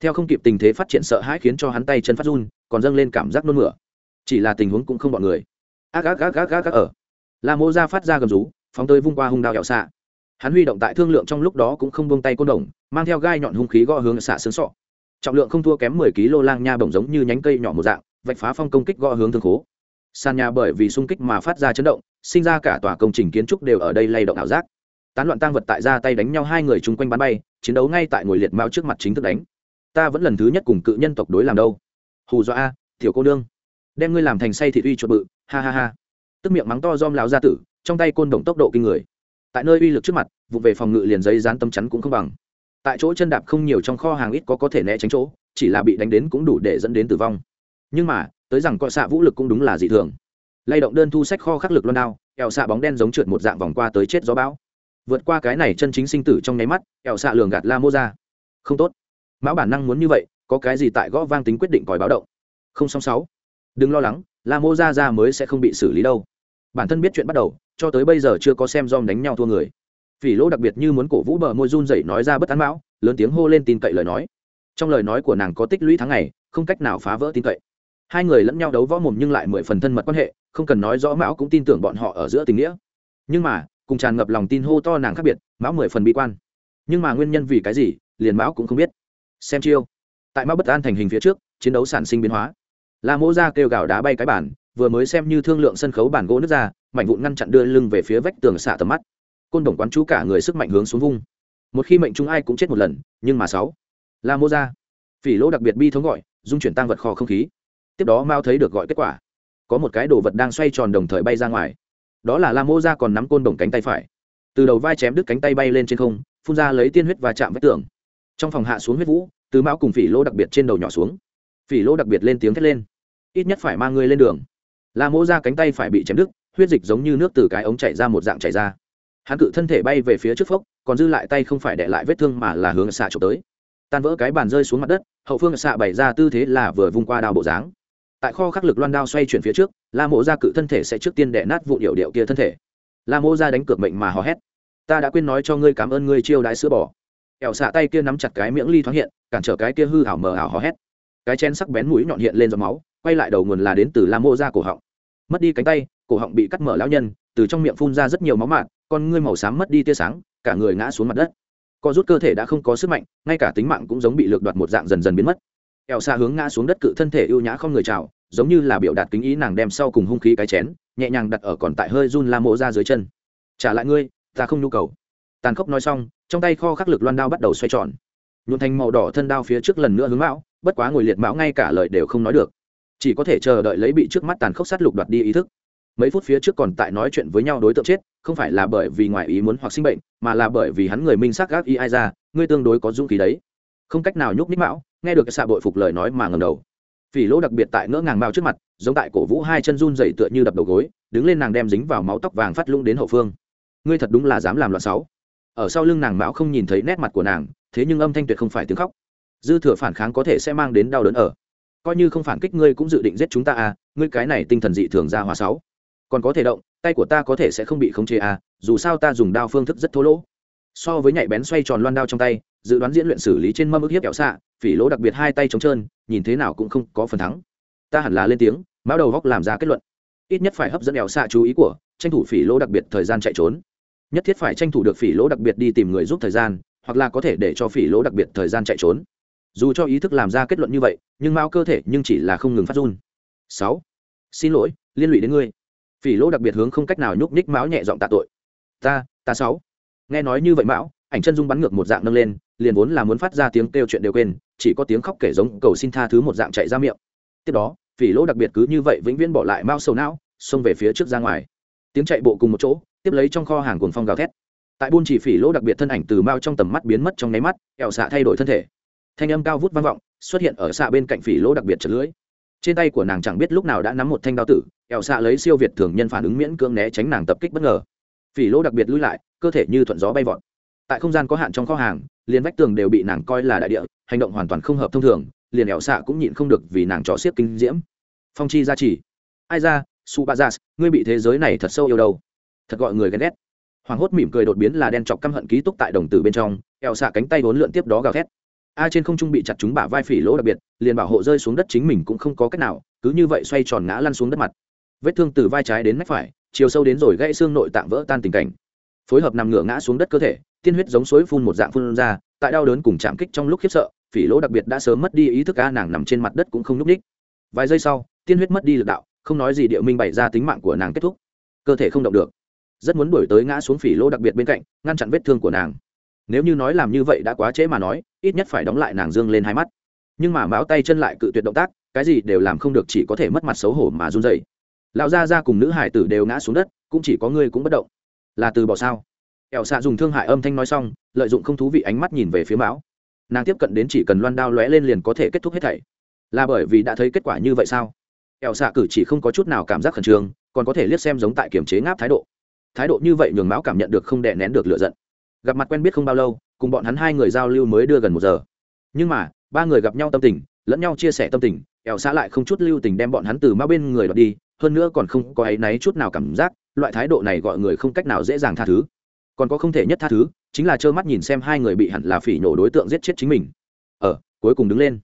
theo không kịp tình thế phát triển sợ hãi khiến cho hắn tay chân phát run, còn dâng lên cảm giác nôn mửa. Chỉ là tình huống cũng không bọn người. Ác ác ác ác ác ác, ở. La mô ra phát ra gầm rú, phóng tới vung qua hung đao kẹo xạ. Hắn huy động tại thương lượng trong lúc đó cũng không buông tay côn đồng, mang theo gai nhọn hung khí gõ hướng xạ xương sọ. Trọng lượng không thua kém mười kg lang nha bổng giống như nhánh cây nhỏ một dạng, vạch phá phong công kích gõ hướng thương khố. Sàn nhà bởi vì xung kích mà phát ra chấn động, sinh ra cả tòa công trình kiến trúc đều ở đây lay động ảo giác. Tán loạn tăng vật tại ra tay đánh nhau hai người chung quanh bắn bay, chiến đấu ngay tại ngồi liệt mao trước mặt chính thức đánh ta vẫn lần thứ nhất cùng cự nhân tộc đối làm đâu. Hù dọa a, tiểu cô nương. Đem ngươi làm thành say thị uy chuột bự, ha ha ha. Tức miệng mắng to dom láo ra tử, trong tay côn đồng tốc độ kinh người. Tại nơi uy lực trước mặt, vụ về phòng ngự liền giấy dán tâm chắn cũng không bằng. Tại chỗ chân đạp không nhiều trong kho hàng ít có có thể né tránh chỗ, chỉ là bị đánh đến cũng đủ để dẫn đến tử vong. Nhưng mà, tới rằng cọ xạ vũ lực cũng đúng là dị thường. Lay động đơn thu sách kho khắc lực loan đao kẹo xạ bóng đen giống trượt một dạng vòng qua tới chết gió bão. Vượt qua cái này chân chính sinh tử trong nháy mắt kẹo xạ lường gạt la mô ra. Không tốt mão bản năng muốn như vậy, có cái gì tại gõ vang tính quyết định còi báo động? Không song sáu. Đừng lo lắng, la mô ra ra mới sẽ không bị xử lý đâu. Bản thân biết chuyện bắt đầu, cho tới bây giờ chưa có xem dom đánh nhau thua người. Phỉ lỗ đặc biệt như muốn cổ vũ bờ môi run dậy nói ra bất tán mão, lớn tiếng hô lên tin cậy lời nói. Trong lời nói của nàng có tích lũy tháng ngày, không cách nào phá vỡ tin cậy. Hai người lẫn nhau đấu võ mồm nhưng lại mười phần thân mật quan hệ, không cần nói rõ mão cũng tin tưởng bọn họ ở giữa tình nghĩa. Nhưng mà, cùng tràn ngập lòng tin hô to nàng khác biệt, mão mười phần bi quan. Nhưng mà nguyên nhân vì cái gì, liền mão cũng không biết xem chiêu. Tại mã bất an thành hình phía trước, chiến đấu sản sinh biến hóa. La mỗ ra kêu gào đá bay cái bản vừa mới xem như thương lượng sân khấu bản gỗ nước ra, mảnh vụn ngăn chặn đưa lưng về phía vách tường xạ tầm mắt. Côn đồng quán chú cả người sức mạnh hướng xuống vung. Một khi mệnh chúng ai cũng chết một lần, nhưng mà sáu. La mô ra. Phỉ lỗ đặc biệt bi thống gọi, dung chuyển tăng vật kho không khí. Tiếp đó mao thấy được gọi kết quả. Có một cái đồ vật đang xoay tròn đồng thời bay ra ngoài. Đó là la mô ra còn nắm côn đồng cánh tay phải. Từ đầu vai chém đứt cánh tay bay lên trên không, phun ra lấy tiên huyết và chạm vách tường trong phòng hạ xuống huyết vũ, tứ mão cùng phỉ lỗ đặc biệt trên đầu nhỏ xuống. Phỉ lỗ đặc biệt lên tiếng thét lên. Ít nhất phải mang ngươi lên đường. La mỗ ra cánh tay phải bị chém đứt, huyết dịch giống như nước từ cái ống chảy ra một dạng chảy ra. Hắn cự thân thể bay về phía trước phốc, còn dư lại tay không phải để lại vết thương mà là hướng xạ trộm tới. Tan vỡ cái bàn rơi xuống mặt đất, hậu phương xạ bày ra tư thế là vừa vung qua đao bộ dáng. Tại kho khắc lực loan đao xoay chuyển phía trước, la mộ ra cự thân thể sẽ trước tiên đẻ nát vụ điệu điệu kia thân thể. La mộ ra đánh cược mệnh mà hò hét. Ta đã quên nói cho ngươi cảm ơn ngươi chiêu đãi sữa bò ẻo xạ tay kia nắm chặt cái miệng ly thoáng hiện, cản trở cái kia hư hảo mờ ảo hò hét. Cái chén sắc bén mũi nhọn hiện lên giọt máu, quay lại đầu nguồn là đến từ la Mô ra cổ họng. Mất đi cánh tay, cổ họng bị cắt mở lão nhân, từ trong miệng phun ra rất nhiều máu mạn, con ngươi màu xám mất đi tia sáng, cả người ngã xuống mặt đất. Co rút cơ thể đã không có sức mạnh, ngay cả tính mạng cũng giống bị lược đoạt một dạng dần dần biến mất. Eo xạ hướng ngã xuống đất cự thân thể ưu nhã không người chào, giống như là biểu đạt kính ý nàng đem sau cùng hung khí cái chén, nhẹ nhàng đặt ở còn tại hơi run la mộ ra dưới chân. Trả lại ngươi, ta không nhu cầu. Tàn khốc nói xong trong tay kho khắc lực loan đao bắt đầu xoay tròn. Nhuộn thành màu đỏ thân đao phía trước lần nữa hướng mão, bất quá ngồi liệt mão ngay cả lời đều không nói được. Chỉ có thể chờ đợi lấy bị trước mắt tàn khốc sát lục đoạt đi ý thức. Mấy phút phía trước còn tại nói chuyện với nhau đối tượng chết, không phải là bởi vì ngoài ý muốn hoặc sinh bệnh, mà là bởi vì hắn người minh xác gác y ai ra, ngươi tương đối có dũng khí đấy. Không cách nào nhúc ních mão, nghe được xạ bội phục lời nói mà ngầm đầu. Phỉ lỗ đặc biệt tại ngỡ ngàng mao trước mặt, giống tại cổ vũ hai chân run dày tựa như đập đầu gối, đứng lên nàng đem dính vào máu tóc vàng phát lũng đến hậu phương. Ngươi thật đúng là dám làm loạn sáu ở sau lưng nàng mão không nhìn thấy nét mặt của nàng, thế nhưng âm thanh tuyệt không phải tiếng khóc. Dư thừa phản kháng có thể sẽ mang đến đau đớn ở. Coi như không phản kích ngươi cũng dự định giết chúng ta à ngươi cái này tinh thần dị thường ra hòa sáu. Còn có thể động, tay của ta có thể sẽ không bị khống chế à dù sao ta dùng đao phương thức rất thô lỗ. So với nhạy bén xoay tròn loan đao trong tay, dự đoán diễn luyện xử lý trên mâm ức hiếp kẹo xạ, phỉ lỗ đặc biệt hai tay trống trơn, nhìn thế nào cũng không có phần thắng. Ta hẳn là lên tiếng, mão đầu góc làm ra kết luận. Ít nhất phải hấp dẫn kẹo xạ chú ý của, tranh thủ phỉ lỗ đặc biệt thời gian chạy trốn nhất thiết phải tranh thủ được phỉ lỗ đặc biệt đi tìm người giúp thời gian, hoặc là có thể để cho phỉ lỗ đặc biệt thời gian chạy trốn. Dù cho ý thức làm ra kết luận như vậy, nhưng mao cơ thể nhưng chỉ là không ngừng phát run. Sáu. Xin lỗi, liên lụy đến ngươi. Phỉ lỗ đặc biệt hướng không cách nào nhúc nhích mão nhẹ giọng tạ tội. Ta ta sáu. Nghe nói như vậy mão, ảnh chân dung bắn ngược một dạng nâng lên, liền vốn là muốn phát ra tiếng kêu chuyện đều quên, chỉ có tiếng khóc kể giống cầu xin tha thứ một dạng chạy ra miệng. Tiếp đó, phỉ lỗ đặc biệt cứ như vậy vĩnh viễn bỏ lại mao sầu não, xông về phía trước ra ngoài. Tiếng chạy bộ cùng một chỗ tiếp lấy trong kho hàng cuồng phong gào thét. Tại buôn chỉ phỉ lỗ đặc biệt thân ảnh từ mao trong tầm mắt biến mất trong nháy mắt ẻo xạ thay đổi thân thể. Thanh âm cao vút vang vọng, xuất hiện ở xạ bên cạnh phỉ lỗ đặc biệt chật lưỡi. Trên tay của nàng chẳng biết lúc nào đã nắm một thanh đao tử ẻo xạ lấy siêu việt thường nhân phản ứng miễn cưỡng né tránh nàng tập kích bất ngờ. Phỉ lỗ đặc biệt lui lại, cơ thể như thuận gió bay vọt. Tại không gian có hạn trong kho hàng, liền vách tường đều bị nàng coi là đại địa, hành động hoàn toàn không hợp thông thường, liền ẻo xạ cũng nhịn không được vì nàng trò xiết kinh diễm. Phong chi gia trì. Ai ra su ba gia ngươi bị thế giới này thật sâu yêu đâu? Thật gọi người ghen ghét. Hoàng hốt mỉm cười đột biến là đen chọc căm hận ký túc tại đồng tử bên trong kẹo xạ cánh tay vốn lượn tiếp đó gào thét. A trên không trung bị chặt chúng bả vai phỉ lỗ đặc biệt, liền bảo hộ rơi xuống đất chính mình cũng không có cách nào, cứ như vậy xoay tròn ngã lăn xuống đất mặt. Vết thương từ vai trái đến nách phải, chiều sâu đến rồi gãy xương nội tạng vỡ tan tình cảnh. Phối hợp nằm ngửa ngã xuống đất cơ thể, tiên huyết giống suối phun một dạng phun ra, tại đau đớn cùng chạm kích trong lúc khiếp sợ, phỉ lỗ đặc biệt đã sớm mất đi ý thức, a nàng nằm trên mặt đất cũng không nhúc ních vài giây sau, tiên huyết mất đi lực đạo, không nói gì địa minh bày ra tính mạng của nàng kết thúc. Cơ thể không động được rất muốn đuổi tới ngã xuống phỉ lỗ đặc biệt bên cạnh, ngăn chặn vết thương của nàng. Nếu như nói làm như vậy đã quá trễ mà nói, ít nhất phải đóng lại nàng dương lên hai mắt. Nhưng mà mão tay chân lại cự tuyệt động tác, cái gì đều làm không được chỉ có thể mất mặt xấu hổ mà run dậy lão gia ra cùng nữ hải tử đều ngã xuống đất, cũng chỉ có ngươi cũng bất động. Là từ bỏ sao? Ẹo xạ dùng thương hại âm thanh nói xong, lợi dụng không thú vị ánh mắt nhìn về phía mão. Nàng tiếp cận đến chỉ cần loan đao lóe lên liền có thể kết thúc hết thảy. Là bởi vì đã thấy kết quả như vậy sao? Ẹo xạ cử chỉ không có chút nào cảm giác khẩn trương, còn có thể liếc xem giống tại kiểm chế ngáp thái độ thái độ như vậy nhường mão cảm nhận được không đè nén được lựa giận. Gặp mặt quen biết không bao lâu cùng bọn hắn hai người giao lưu mới đưa gần một giờ. Nhưng mà ba người gặp nhau tâm tình lẫn nhau chia sẻ tâm tình ẻo xã lại không chút lưu tình đem bọn hắn từ mao bên người đoạt đi hơn nữa còn không có áy náy chút nào cảm giác loại thái độ này gọi người không cách nào dễ dàng tha thứ. Còn có không thể nhất tha thứ chính là trơ mắt nhìn xem hai người bị hẳn là phỉ nhổ đối tượng giết chết chính mình. Ở ờ, cuối cùng đứng lên.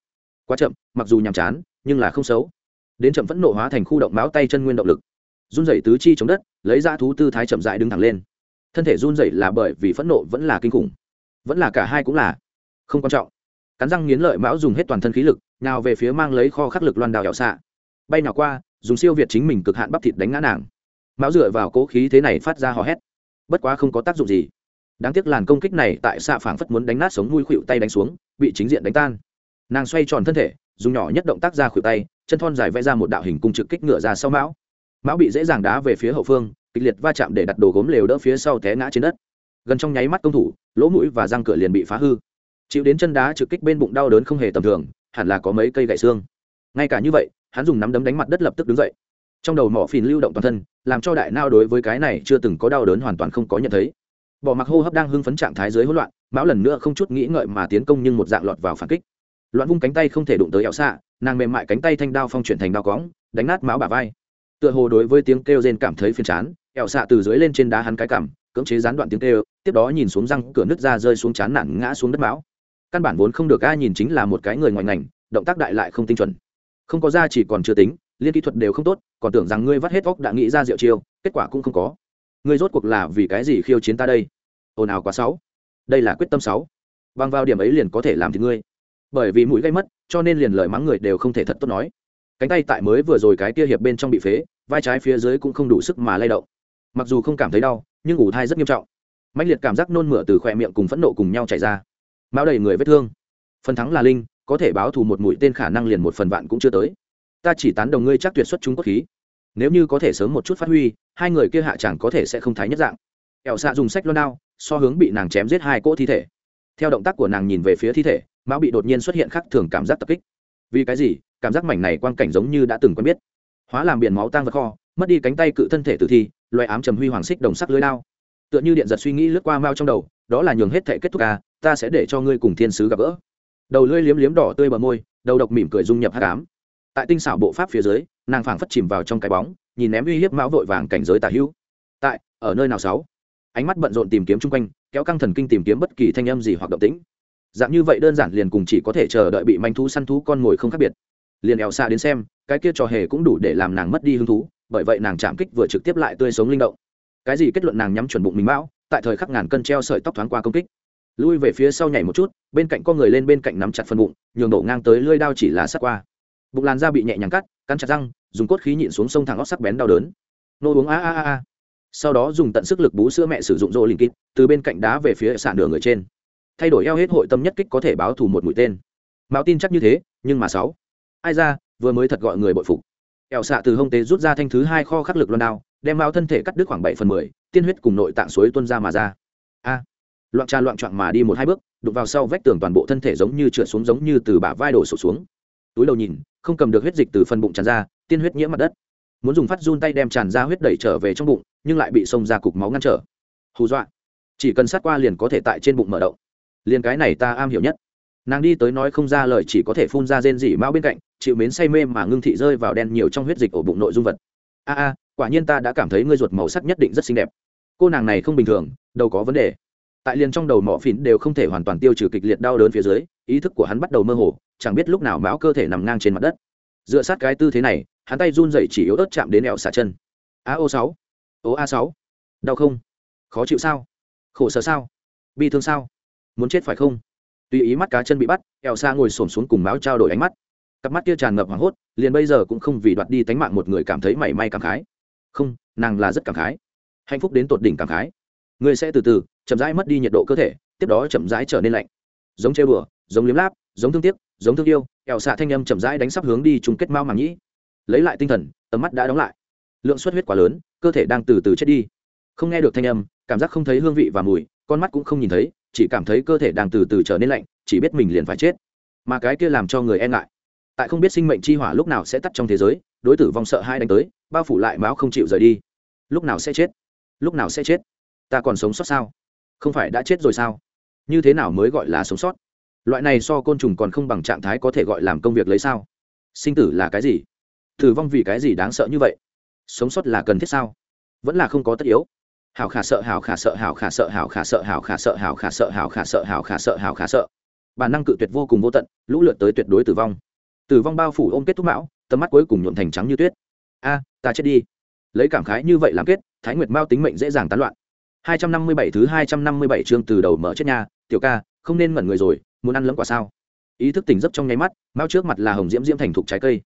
Quá chậm mặc dù nhàm chán nhưng là không xấu. Đến chậm phẫn nộ hóa thành khu động máu tay chân nguyên động lực. Run rẩy tứ chi chống đất lấy ra thú tư thái chậm rãi đứng thẳng lên. Thân thể run rẩy là bởi vì phẫn nộ vẫn là kinh khủng. Vẫn là cả hai cũng là. Không quan trọng. Cắn răng nghiến lợi mão dùng hết toàn thân khí lực, nào về phía mang lấy kho khắc lực loan đào hẹo xạ bay nào qua, dùng siêu việt chính mình cực hạn bắp thịt đánh ngã nàng. Mão dựa vào cố khí thế này phát ra hò hét. Bất quá không có tác dụng gì. Đáng tiếc làn công kích này tại xạ phảng phất muốn đánh nát sống nuôi khuỵu tay đánh xuống, bị chính diện đánh tan. Nàng xoay tròn thân thể, dùng nhỏ nhất động tác ra khuỵu tay, chân thon dài vẽ ra một đạo hình cung trực kích ngựa ra sau mão mão bị dễ dàng đá về phía hậu phương, kịch liệt va chạm để đặt đồ gốm lều đỡ phía sau té ngã trên đất. Gần trong nháy mắt công thủ, lỗ mũi và răng cửa liền bị phá hư. Chịu đến chân đá trực kích bên bụng đau đớn không hề tầm thường, hẳn là có mấy cây gãy xương. Ngay cả như vậy, hắn dùng nắm đấm đánh mặt đất lập tức đứng dậy. Trong đầu mỏ phìn lưu động toàn thân, làm cho đại nao đối với cái này chưa từng có đau đớn hoàn toàn không có nhận thấy. Bỏ mặc hô hấp đang hưng phấn trạng thái dưới hỗn loạn, mão lần nữa không chút nghĩ ngợi mà tiến công nhưng một dạng lọt vào phản kích. Loạn vung cánh tay không thể đụng tới ẻo xạ, nàng mềm mại cánh tay thanh đao phong chuyển thành đao cóng, đánh nát Mão bả vai tựa hồ đối với tiếng kêu rên cảm thấy phiền chán ẻo xạ từ dưới lên trên đá hắn cái cảm, cưỡng chế gián đoạn tiếng kêu, tiếp đó nhìn xuống răng cửa nứt ra rơi xuống chán nản ngã xuống đất bão. căn bản vốn không được ai nhìn chính là một cái người ngoài ngành, động tác đại lại không tinh chuẩn. Không có ra chỉ còn chưa tính, liên kỹ thuật đều không tốt, còn tưởng rằng ngươi vắt hết óc đã nghĩ ra diệu chiêu, kết quả cũng không có. Ngươi rốt cuộc là vì cái gì khiêu chiến ta đây? Ồn ào quá sáu đây là quyết tâm sáu bằng vào điểm ấy liền có thể làm thì ngươi. Bởi vì mũi gây mất, cho nên liền lời mắng người đều không thể thật tốt nói cánh tay tại mới vừa rồi cái kia hiệp bên trong bị phế, vai trái phía dưới cũng không đủ sức mà lay động. Mặc dù không cảm thấy đau, nhưng ủ thai rất nghiêm trọng. Mạnh liệt cảm giác nôn mửa từ khỏe miệng cùng phẫn nộ cùng nhau chảy ra. Mão đầy người vết thương. Phần thắng là linh, có thể báo thù một mũi tên khả năng liền một phần vạn cũng chưa tới. Ta chỉ tán đồng ngươi chắc tuyệt xuất chúng quốc khí. Nếu như có thể sớm một chút phát huy, hai người kia hạ chẳng có thể sẽ không thái nhất dạng. Ẹo xạ dùng sách loan đao, so hướng bị nàng chém giết hai cỗ thi thể. Theo động tác của nàng nhìn về phía thi thể mão bị đột nhiên xuất hiện khắc thường cảm giác tập kích. Vì cái gì? Cảm giác mảnh này quang cảnh giống như đã từng quen biết. Hóa làm biển máu tang vật kho, mất đi cánh tay cự thân thể tử thi loại ám trầm huy hoàng xích đồng sắc lưới lao tựa như điện giật suy nghĩ lướt qua mao trong đầu, đó là nhường hết thể kết thúc à ta sẽ để cho ngươi cùng thiên sứ gặp gỡ. Đầu lưỡi liếm liếm đỏ tươi bờ môi, đầu độc mỉm cười dung nhập hát cám tại tinh xảo bộ pháp phía dưới, nàng phảng phất chìm vào trong cái bóng, nhìn ném uy hiếp mão vội vàng cảnh giới tà hữu. Tại, ở nơi nào sáu? Ánh mắt bận rộn tìm kiếm chung quanh, kéo căng thần kinh tìm kiếm bất kỳ thanh âm gì hoặc động tĩnh. Dạng như vậy đơn giản liền cùng chỉ có thể chờ đợi bị manh thú săn thú con ngồi không khác biệt liền eo xa đến xem, cái kia trò hề cũng đủ để làm nàng mất đi hứng thú, bởi vậy nàng chạm kích vừa trực tiếp lại tươi sống linh động. Cái gì kết luận nàng nhắm chuẩn bụng mình mão, tại thời khắc ngàn cân treo sợi tóc thoáng qua công kích. Lui về phía sau nhảy một chút, bên cạnh con người lên bên cạnh nắm chặt phần bụng, nhường đổ ngang tới lưỡi đao chỉ là sát qua. Bụng làn da bị nhẹ nhàng cắt, cắn chặt răng, dùng cốt khí nhịn xuống sông thẳng óc sắc bén đau đớn. Nô uống a a a a. Sau đó dùng tận sức lực bú sữa mẹ sử dụng rô linh kít, từ bên cạnh đá về phía sàn đường người trên. Thay đổi eo hết hội tâm nhất kích có thể báo thù một mũi tên. Mạo tin chắc như thế, nhưng mà sáu ai ra, vừa mới thật gọi người bội phục. Eo xạ từ hông tế rút ra thanh thứ hai kho khắc lực loan đao, đem mao thân thể cắt đứt khoảng bảy phần mười, tiên huyết cùng nội tạng suối tuôn ra mà ra. A. Loạn trà loạn trọn mà đi một hai bước, đụng vào sau vách tường toàn bộ thân thể giống như trượt xuống giống như từ bả vai đổ sụt xuống. Túi đầu nhìn, không cầm được huyết dịch từ phần bụng tràn ra, tiên huyết nhiễm mặt đất. Muốn dùng phát run tay đem tràn ra huyết đẩy trở về trong bụng, nhưng lại bị xông ra cục máu ngăn trở. Hù dọa. Chỉ cần sát qua liền có thể tại trên bụng mở động. Liền cái này ta am hiểu nhất. Nàng đi tới nói không ra lời, chỉ có thể phun ra rên rỉ mao bên cạnh chịu mến say mê mà ngưng thị rơi vào đen nhiều trong huyết dịch ổ bụng nội dung vật. A a, quả nhiên ta đã cảm thấy ngươi ruột màu sắc nhất định rất xinh đẹp. Cô nàng này không bình thường, đâu có vấn đề. Tại liền trong đầu mỏ phìn đều không thể hoàn toàn tiêu trừ kịch liệt đau đớn phía dưới, ý thức của hắn bắt đầu mơ hồ, chẳng biết lúc nào máu cơ thể nằm ngang trên mặt đất. Dựa sát cái tư thế này, hắn tay run dậy chỉ yếu ớt chạm đến ẹo xả chân. A ô sáu, ô a sáu. Đau không? Khó chịu sao? Khổ sở sao? Bi thương sao? Muốn chết phải không? Tùy ý mắt cá chân bị bắt ẹo xa ngồi xổm xuống cùng máu trao đổi ánh mắt cặp mắt kia tràn ngập hoảng hốt, liền bây giờ cũng không vì đoạt đi tánh mạng một người cảm thấy mảy may cảm khái. Không, nàng là rất cảm khái. Hạnh phúc đến tột đỉnh cảm khái. Người sẽ từ từ, chậm rãi mất đi nhiệt độ cơ thể, tiếp đó chậm rãi trở nên lạnh. Giống chơi bừa giống liếm láp, giống thương tiếc, giống thương yêu ẻo xạ thanh âm chậm rãi đánh sắp hướng đi chung kết mao màng nhĩ. Lấy lại tinh thần, tầm mắt đã đóng lại. Lượng suất huyết quá lớn, cơ thể đang từ từ chết đi. Không nghe được thanh âm, cảm giác không thấy hương vị và mùi, con mắt cũng không nhìn thấy, chỉ cảm thấy cơ thể đang từ từ trở nên lạnh, chỉ biết mình liền phải chết. Mà cái kia làm cho người e ngại tại không biết sinh mệnh chi hỏa lúc nào sẽ tắt trong thế giới, đối tử vong sợ hai đánh tới, bao phủ lại máu không chịu rời đi. Lúc nào sẽ chết? Lúc nào sẽ chết? Ta còn sống sót sao? Không phải đã chết rồi sao? Như thế nào mới gọi là sống sót? Loại này so côn trùng còn không bằng trạng thái có thể gọi làm công việc lấy sao? Sinh tử là cái gì? Tử vong vì cái gì đáng sợ như vậy? Sống sót là cần thiết sao? Vẫn là không có tất yếu. Hào khả sợ hào khả sợ hào khả sợ hào khả sợ hào khả sợ hào khả sợ hào khả sợ hào khả sợ hào khả sợ. Bản năng cự tuyệt vô cùng vô tận, lũ lượt tới tuyệt đối tử vong tử vong bao phủ ôm kết thúc mão, tầm mắt cuối cùng nhuộm thành trắng như tuyết. A, ta chết đi. Lấy cảm khái như vậy làm kết, thái nguyệt mao tính mệnh dễ dàng tán loạn. 257 thứ 257 chương từ đầu mở chết nhà, tiểu ca, không nên ngẩn người rồi, muốn ăn lẫm quả sao? Ý thức tỉnh giấc trong nháy mắt, mao trước mặt là hồng diễm diễm thành thục trái cây.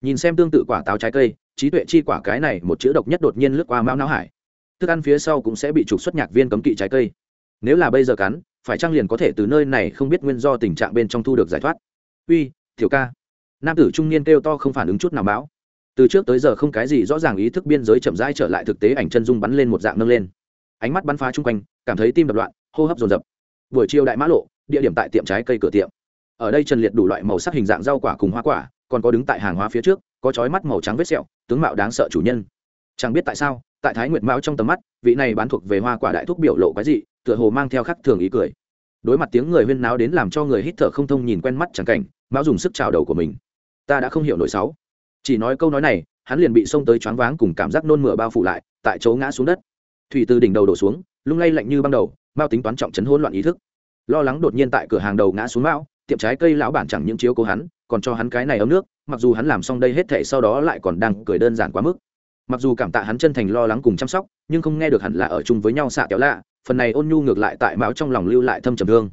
Nhìn xem tương tự quả táo trái cây, trí tuệ chi quả cái này một chữ độc nhất đột nhiên lướt qua mao não hải. Thức ăn phía sau cũng sẽ bị trục xuất nhạc viên cấm kỵ trái cây. Nếu là bây giờ cắn, phải trang liền có thể từ nơi này không biết nguyên do tình trạng bên trong thu được giải thoát? Uy, tiểu ca nam tử trung niên kêu to không phản ứng chút nào báo từ trước tới giờ không cái gì rõ ràng ý thức biên giới chậm rãi trở lại thực tế, ảnh chân dung bắn lên một dạng nâng lên. Ánh mắt bắn phá chung quanh, cảm thấy tim đập loạn, hô hấp dồn dập. Buổi chiều đại mã lộ, địa điểm tại tiệm trái cây cửa tiệm. Ở đây trần liệt đủ loại màu sắc hình dạng rau quả cùng hoa quả, còn có đứng tại hàng hóa phía trước, có chói mắt màu trắng vết sẹo, tướng mạo đáng sợ chủ nhân. Chẳng biết tại sao, tại thái nguyệt mão trong tầm mắt, vị này bán thuộc về hoa quả đại thuốc biểu lộ cái gì tựa hồ mang theo khắc thường ý cười. Đối mặt tiếng người huyên náo đến làm cho người hít thở không thông nhìn quen mắt chẳng cảnh, mão dùng sức chào đầu của mình ta đã không hiểu nổi sáu. Chỉ nói câu nói này, hắn liền bị xông tới choáng váng cùng cảm giác nôn mửa bao phủ lại, tại chỗ ngã xuống đất. Thủy từ đỉnh đầu đổ xuống, lung lay lạnh như băng đầu, mao tính toán trọng chấn hỗn loạn ý thức. Lo lắng đột nhiên tại cửa hàng đầu ngã xuống mao, tiệm trái cây lão bản chẳng những chiếu cố hắn, còn cho hắn cái này ấm nước, mặc dù hắn làm xong đây hết thể sau đó lại còn đang cười đơn giản quá mức. Mặc dù cảm tạ hắn chân thành lo lắng cùng chăm sóc, nhưng không nghe được hẳn là ở chung với nhau xạ kéo lạ, phần này ôn nhu ngược lại tại mão trong lòng lưu lại thâm trầm thương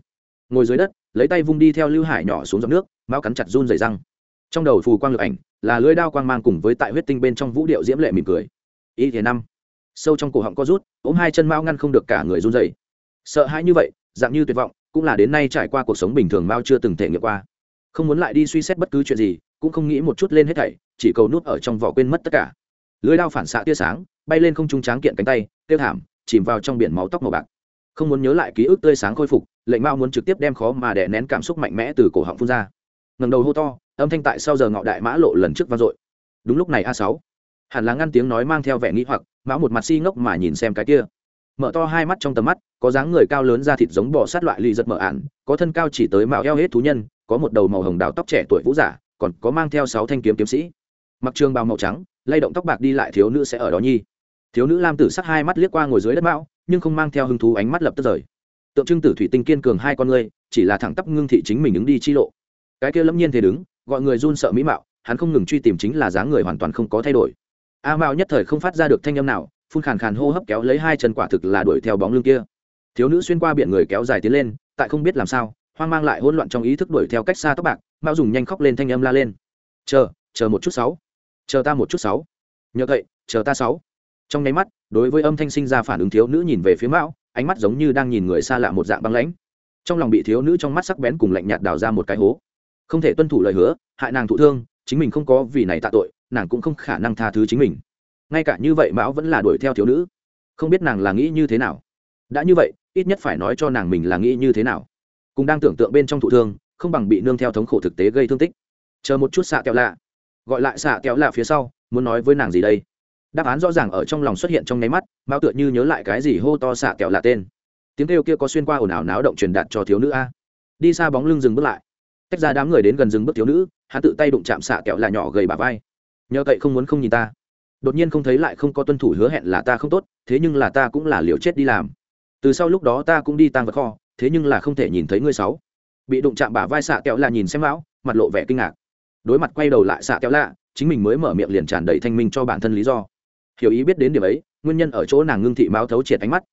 ngồi dưới đất, lấy tay vung đi theo lưu hải nhỏ xuống dòng nước mão cắn chặt run dày răng trong đầu phù quang lực ảnh là lưỡi đao quang mang cùng với tại huyết tinh bên trong vũ điệu diễm lệ mỉm cười. Ý thế năm. Sâu trong cổ họng co rút, ôm hai chân mao ngăn không được cả người run dày sợ hãi như vậy, dạng như tuyệt vọng, cũng là đến nay trải qua cuộc sống bình thường mao chưa từng thể nghiệm qua. Không muốn lại đi suy xét bất cứ chuyện gì, cũng không nghĩ một chút lên hết thảy, chỉ cầu nút ở trong vỏ quên mất tất cả. Lưới đao phản xạ tia sáng, bay lên không trung tráng kiện cánh tay tiêu thảm, chìm vào trong biển máu tóc màu bạc. Không muốn nhớ lại ký ức tươi sáng khôi phục, lệnh mao muốn trực tiếp đem khó mà đè nén cảm xúc mạnh mẽ từ cổ họng phun ra. Ngầm đầu hô to âm thanh tại sau giờ ngọ đại mã lộ lần trước vang dội. Đúng lúc này a sáu, hẳn là ngăn tiếng nói mang theo vẻ nghĩ hoặc mão một mặt si ngốc mà nhìn xem cái kia. Mở to hai mắt trong tầm mắt, có dáng người cao lớn da thịt giống bò sát loại ly giật mở ản, có thân cao chỉ tới mạo eo hết thú nhân, có một đầu màu hồng đào tóc trẻ tuổi vũ giả, còn có mang theo sáu thanh kiếm kiếm sĩ. Mặc trường bào màu trắng, lay động tóc bạc đi lại thiếu nữ sẽ ở đó nhi. Thiếu nữ lam tử sắc hai mắt liếc qua ngồi dưới đất mão, nhưng không mang theo hứng thú ánh mắt lập tức rời. Tượng trưng tử thủy tinh kiên cường hai con ngươi chỉ là thẳng tắp ngưng thị chính mình đứng đi chi lộ. Cái kia lâm nhiên thế đứng gọi người run sợ mỹ mạo, hắn không ngừng truy tìm chính là dáng người hoàn toàn không có thay đổi. A mạo nhất thời không phát ra được thanh âm nào, phun khàn khàn hô hấp kéo lấy hai chân quả thực là đuổi theo bóng lưng kia. Thiếu nữ xuyên qua biển người kéo dài tiến lên, tại không biết làm sao, hoang mang lại hỗn loạn trong ý thức đuổi theo cách xa tóc bạc mao dùng nhanh khóc lên thanh âm la lên. Chờ chờ một chút sáu. Chờ ta một chút sáu. Nhờ vậy chờ ta sáu. Trong nháy mắt, đối với âm thanh sinh ra phản ứng thiếu nữ nhìn về phía mão ánh mắt giống như đang nhìn người xa lạ một dạng băng lãnh. Trong lòng bị thiếu nữ trong mắt sắc bén cùng lạnh nhạt đào ra một cái hố không thể tuân thủ lời hứa, hại nàng thụ thương, chính mình không có vì này tạ tội, nàng cũng không khả năng tha thứ chính mình. Ngay cả như vậy mão vẫn là đuổi theo thiếu nữ. Không biết nàng là nghĩ như thế nào. Đã như vậy, ít nhất phải nói cho nàng mình là nghĩ như thế nào. Cũng đang tưởng tượng bên trong thụ thương, không bằng bị nương theo thống khổ thực tế gây thương tích. Chờ một chút xạ kẹo lạ. Gọi lại xạ kẹo lạ phía sau, muốn nói với nàng gì đây? Đáp án rõ ràng ở trong lòng xuất hiện trong nháy mắt, mão tựa như nhớ lại cái gì hô to xạ kẹo lạ tên. Tiếng kêu kia có xuyên qua ồn ào náo động truyền đạt cho thiếu nữ a. Đi xa bóng lưng dừng bước lại tách ra đám người đến gần dừng bước thiếu nữ hắn tự tay đụng chạm xạ kẹo lạ nhỏ gầy bà vai. Nhờ cậy không muốn không nhìn ta. Đột nhiên không thấy lại không có tuân thủ hứa hẹn là ta không tốt, thế nhưng là ta cũng là liều chết đi làm. Từ sau lúc đó ta cũng đi tăng vật kho, thế nhưng là không thể nhìn thấy ngươi sáu. Bị đụng chạm bả vai xạ kẹo là nhìn xem lão, mặt lộ vẻ kinh ngạc. Đối mặt quay đầu lại xạ kẹo lạ, chính mình mới mở miệng liền tràn đầy thanh minh cho bản thân lý do. Hiểu ý biết đến điểm ấy, nguyên nhân ở chỗ nàng ngưng thị máu thấu triệt ánh mắt.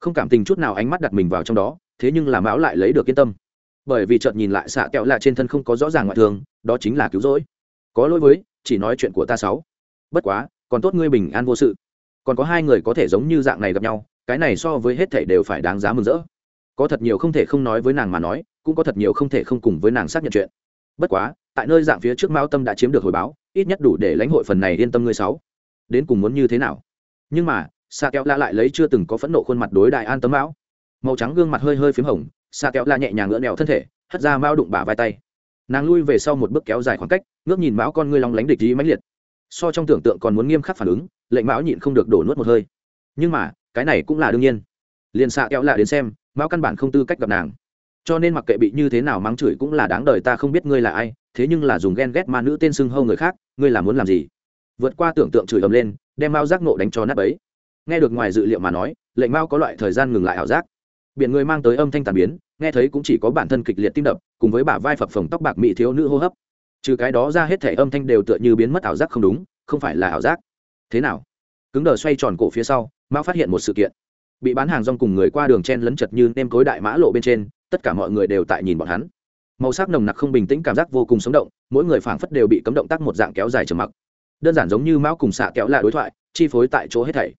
Không cảm tình chút nào ánh mắt đặt mình vào trong đó, thế nhưng là mão lại lấy được yên tâm bởi vì chợt nhìn lại xạ kẹo lạ trên thân không có rõ ràng ngoại thường đó chính là cứu rỗi. Có lỗi với, chỉ nói chuyện của ta sáu. Bất quá, còn tốt ngươi bình an vô sự. Còn có hai người có thể giống như dạng này gặp nhau, cái này so với hết thể đều phải đáng giá mừng rỡ. Có thật nhiều không thể không nói với nàng mà nói, cũng có thật nhiều không thể không cùng với nàng xác nhận chuyện. Bất quá, tại nơi dạng phía trước mao tâm đã chiếm được hồi báo, ít nhất đủ để lãnh hội phần này yên tâm ngươi sáu. Đến cùng muốn như thế nào? Nhưng mà, xạ kẹo lạ lại lấy chưa từng có phẫn nộ khuôn mặt đối đại an tâm mão màu trắng gương mặt hơi hơi p h í m hồng xa kéo la nhẹ nhàng ngỡ nẹo thân thể, hất ra mao đụng bả vai tay. Nàng lui về sau một bước kéo dài khoảng cách, ngước nhìn mão con ngươi lòng lánh địch ý mãnh liệt. So trong tưởng tượng còn muốn nghiêm khắc phản ứng, lệnh mão nhịn không được đổ nuốt một hơi. Nhưng mà, cái này cũng là đương nhiên. Liền xạ kéo lạ đến xem, mão căn bản không tư cách gặp nàng. Cho nên mặc kệ bị như thế nào mắng chửi cũng là đáng đời ta không biết ngươi là ai, thế nhưng là dùng ghen ghét ma nữ tên xưng hâu người khác, ngươi là muốn làm gì? Vượt qua tưởng tượng chửi ầm lên, đem mao giác nộ đánh cho nát ấy nghe được ngoài dự liệu mà nói, lệnh mao có loại thời gian ngừng lại ảo giác biển người mang tới âm thanh tàn biến, nghe thấy cũng chỉ có bản thân kịch liệt tim đập, cùng với bả vai phập phồng tóc bạc mỹ thiếu nữ hô hấp. Trừ cái đó ra hết thể âm thanh đều tựa như biến mất ảo giác không đúng, không phải là ảo giác. Thế nào? Cứng đờ xoay tròn cổ phía sau, mao phát hiện một sự kiện. Bị bán hàng rong cùng người qua đường chen lấn chật như nêm cối đại mã lộ bên trên, tất cả mọi người đều tại nhìn bọn hắn. Màu sắc nồng nặc không bình tĩnh cảm giác vô cùng sống động, mỗi người phảng phất đều bị cấm động tác một dạng kéo dài trầm mặc. Đơn giản giống như mão cùng xạ kéo là đối thoại, chi phối tại chỗ hết thảy.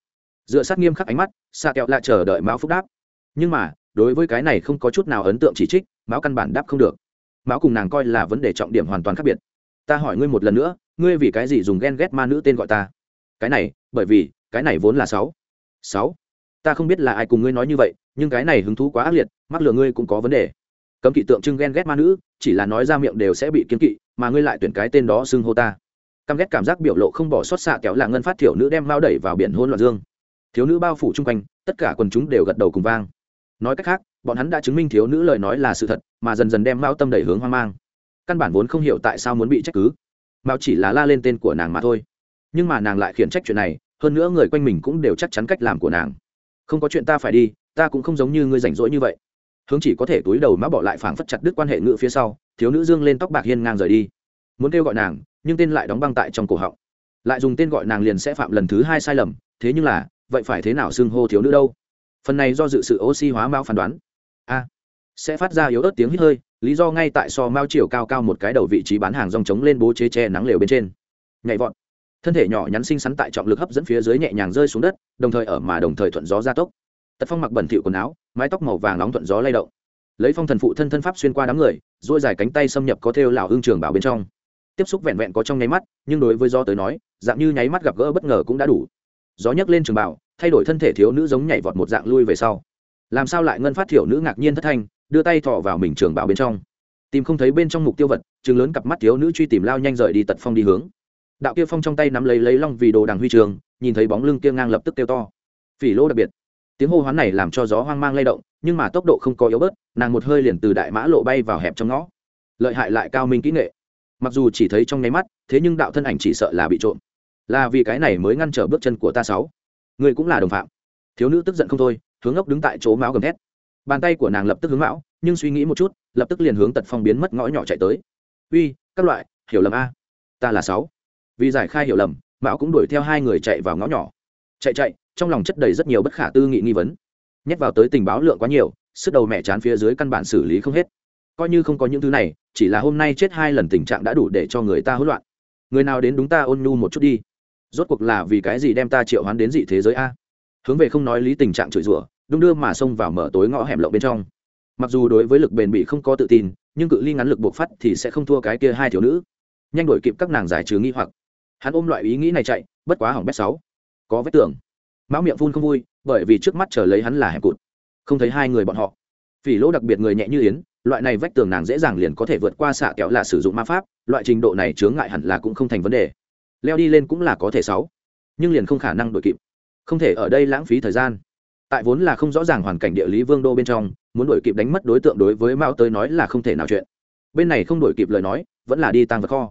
Dựa sát nghiêm khắc ánh mắt xạ kéo là chờ đợi mão phúc đáp nhưng mà, đối với cái này không có chút nào ấn tượng chỉ trích, mão căn bản đáp không được. Mão cùng nàng coi là vấn đề trọng điểm hoàn toàn khác biệt. Ta hỏi ngươi một lần nữa, ngươi vì cái gì dùng ghen ghét ma nữ tên gọi ta? Cái này, bởi vì, cái này vốn là sáu. Sáu? Ta không biết là ai cùng ngươi nói như vậy, nhưng cái này hứng thú quá ác liệt, mắc lừa ngươi cũng có vấn đề. Cấm kỵ tượng trưng ghen ghét ma nữ, chỉ là nói ra miệng đều sẽ bị kiếm kỵ, mà ngươi lại tuyển cái tên đó xưng hô ta. Căm ghét cảm giác biểu lộ không bỏ sót xạ kéo là ngân phát thiểu nữ đem mao đẩy vào biển hôn loạn dương. Thiếu nữ bao phủ chung quanh, tất cả quần chúng đều gật đầu cùng vang nói cách khác, bọn hắn đã chứng minh thiếu nữ lời nói là sự thật, mà dần dần đem mao tâm đẩy hướng hoang mang. Căn bản vốn không hiểu tại sao muốn bị trách cứ. Mao chỉ là la lên tên của nàng mà thôi. Nhưng mà nàng lại khiển trách chuyện này, hơn nữa người quanh mình cũng đều chắc chắn cách làm của nàng. Không có chuyện ta phải đi, ta cũng không giống như ngươi rảnh rỗi như vậy. Hướng chỉ có thể túi đầu mã bỏ lại phảng phất chặt đứt quan hệ ngự phía sau, thiếu nữ dương lên tóc bạc hiên ngang rời đi. Muốn kêu gọi nàng, nhưng tên lại đóng băng tại trong cổ họng. Lại dùng tên gọi nàng liền sẽ phạm lần thứ hai sai lầm, thế nhưng là, vậy phải thế nào xưng hô thiếu nữ đâu? Phần này do dự sự oxy hóa mao phán đoán. A. Sẽ phát ra yếu ớt tiếng hít hơi, lý do ngay tại so mao chiều cao cao một cái đầu vị trí bán hàng rong trống lên bố chế che nắng lều bên trên. Nhảy vọt. Thân thể nhỏ nhắn xinh xắn tại trọng lực hấp dẫn phía dưới nhẹ nhàng rơi xuống đất, đồng thời ở mà đồng thời thuận gió gia tốc. Tật phong mặc bẩn thỉu quần áo, mái tóc màu vàng nóng thuận gió lay động. Lấy phong thần phụ thân thân pháp xuyên qua đám người dôi dài cánh tay xâm nhập có thêu lào hương trường bảo bên trong. Tiếp xúc vẹn vẹn có trong nháy mắt, nhưng đối với do tới nói, dạng như nháy mắt gặp gỡ bất ngờ cũng đã đủ. Gió nhấc lên trường bảo thay đổi thân thể thiếu nữ giống nhảy vọt một dạng lui về sau. Làm sao lại ngân phát thiểu nữ ngạc nhiên thất thanh, đưa tay thọ vào mình trường bảo bên trong. Tìm không thấy bên trong mục tiêu vật chừng lớn cặp mắt thiếu nữ truy tìm lao nhanh rời đi tật phong đi hướng. Đạo kia phong trong tay nắm lấy lấy long vì đồ đằng huy trường, nhìn thấy bóng lưng kia ngang lập tức kêu to. Phỉ lô đặc biệt. Tiếng hô hoán này làm cho gió hoang mang lay động, nhưng mà tốc độ không có yếu bớt, nàng một hơi liền từ đại mã lộ bay vào hẹp trong ngõ. Lợi hại lại cao minh kỹ nghệ. Mặc dù chỉ thấy trong nháy mắt, thế nhưng đạo thân ảnh chỉ sợ là bị trộm. Là vì cái này mới ngăn trở bước chân của ta sáu người cũng là đồng phạm. Thiếu nữ tức giận không thôi, hướng ngốc đứng tại chỗ máu gầm thét. Bàn tay của nàng lập tức hướng mão, nhưng suy nghĩ một chút, lập tức liền hướng tật phong biến mất ngõ nhỏ chạy tới. Uy, các loại, hiểu lầm a. Ta là sáu. Vì giải khai hiểu lầm, mão cũng đuổi theo hai người chạy vào ngõ nhỏ. Chạy chạy, trong lòng chất đầy rất nhiều bất khả tư nghị nghi vấn. Nhét vào tới tình báo lượng quá nhiều, sức đầu mẹ chán phía dưới căn bản xử lý không hết. Coi như không có những thứ này, chỉ là hôm nay chết hai lần tình trạng đã đủ để cho người ta hỗn loạn. Người nào đến đúng ta ôn nhu một chút đi rốt cuộc là vì cái gì đem ta triệu hoán đến dị thế giới a? Hướng về không nói lý tình trạng chửi rủa, đung đưa mà xông vào mở tối ngõ hẻm lộng bên trong. Mặc dù đối với lực bền bị không có tự tin, nhưng cự ly ngắn lực buộc phát thì sẽ không thua cái kia hai thiếu nữ. Nhanh đổi kịp các nàng giải trừ nghi hoặc. Hắn ôm loại ý nghĩ này chạy, bất quá hỏng bét sáu. Có vết tưởng mão miệng phun không vui, bởi vì trước mắt chờ lấy hắn là hẹp cụt. Không thấy hai người bọn họ. Phỉ lỗ đặc biệt người nhẹ như yến, loại này vách tường nàng dễ dàng liền có thể vượt qua xạ kẹo là sử dụng ma pháp, loại trình độ này chướng ngại hẳn là cũng không thành vấn đề leo đi lên cũng là có thể sáu. Nhưng liền không khả năng đổi kịp. Không thể ở đây lãng phí thời gian. Tại vốn là không rõ ràng hoàn cảnh địa lý vương đô bên trong, muốn đổi kịp đánh mất đối tượng đối với mao tới nói là không thể nào chuyện. Bên này không đổi kịp lời nói, vẫn là đi tăng vật kho.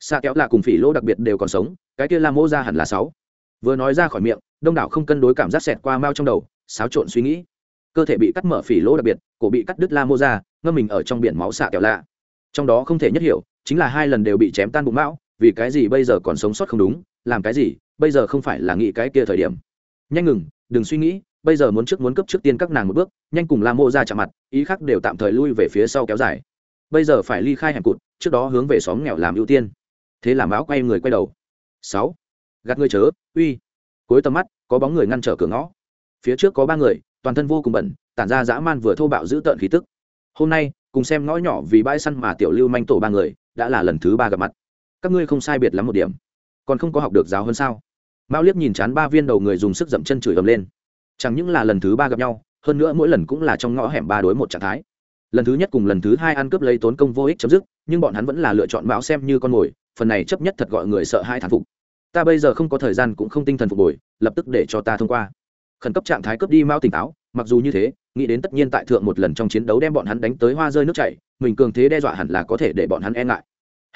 Xa kéo là cùng phỉ lỗ đặc biệt đều còn sống, cái kia la mô ra hẳn là sáu. Vừa nói ra khỏi miệng, đông đảo không cân đối cảm giác xẹt qua mao trong đầu, xáo trộn suy nghĩ. Cơ thể bị cắt mở phỉ lỗ đặc biệt, cổ bị cắt đứt la mô ra, ngâm mình ở trong biển máu xạ kẹo lạ. Trong đó không thể nhất hiểu, chính là hai lần đều bị chém tan bụng mão vì cái gì bây giờ còn sống sót không đúng, làm cái gì, bây giờ không phải là nghĩ cái kia thời điểm. Nhanh ngừng, đừng suy nghĩ, bây giờ muốn trước muốn cấp trước tiên các nàng một bước, nhanh cùng la mô ra chạm mặt, ý khác đều tạm thời lui về phía sau kéo dài. Bây giờ phải ly khai hẻm cụt, trước đó hướng về xóm nghèo làm ưu tiên. Thế làm áo quay người quay đầu. Sáu. Gạt người chớ, uy. Cuối tầm mắt, có bóng người ngăn trở cửa ngõ. Phía trước có ba người, toàn thân vô cùng bẩn, tản ra dã man vừa thô bạo giữ tợn khí tức. Hôm nay, cùng xem ngõ nhỏ vì bãi săn mà tiểu lưu manh tổ ba người, đã là lần thứ ba gặp mặt các ngươi không sai biệt lắm một điểm. Còn không có học được giáo hơn sao? Mao liếc nhìn chán ba viên đầu người dùng sức dậm chân chửi ầm lên. Chẳng những là lần thứ ba gặp nhau, hơn nữa mỗi lần cũng là trong ngõ hẻm ba đối một trạng thái. Lần thứ nhất cùng lần thứ hai ăn cướp lấy tốn công vô ích chấm dứt, nhưng bọn hắn vẫn là lựa chọn mão xem như con mồi, phần này chấp nhất thật gọi người sợ hai thản phục. Ta bây giờ không có thời gian cũng không tinh thần phục hồi, lập tức để cho ta thông qua. Khẩn cấp trạng thái cướp đi mao tỉnh táo, mặc dù như thế, nghĩ đến tất nhiên tại thượng một lần trong chiến đấu đem bọn hắn đánh tới hoa rơi nước chảy, mình cường thế đe dọa hẳn là có thể để bọn hắn e ngại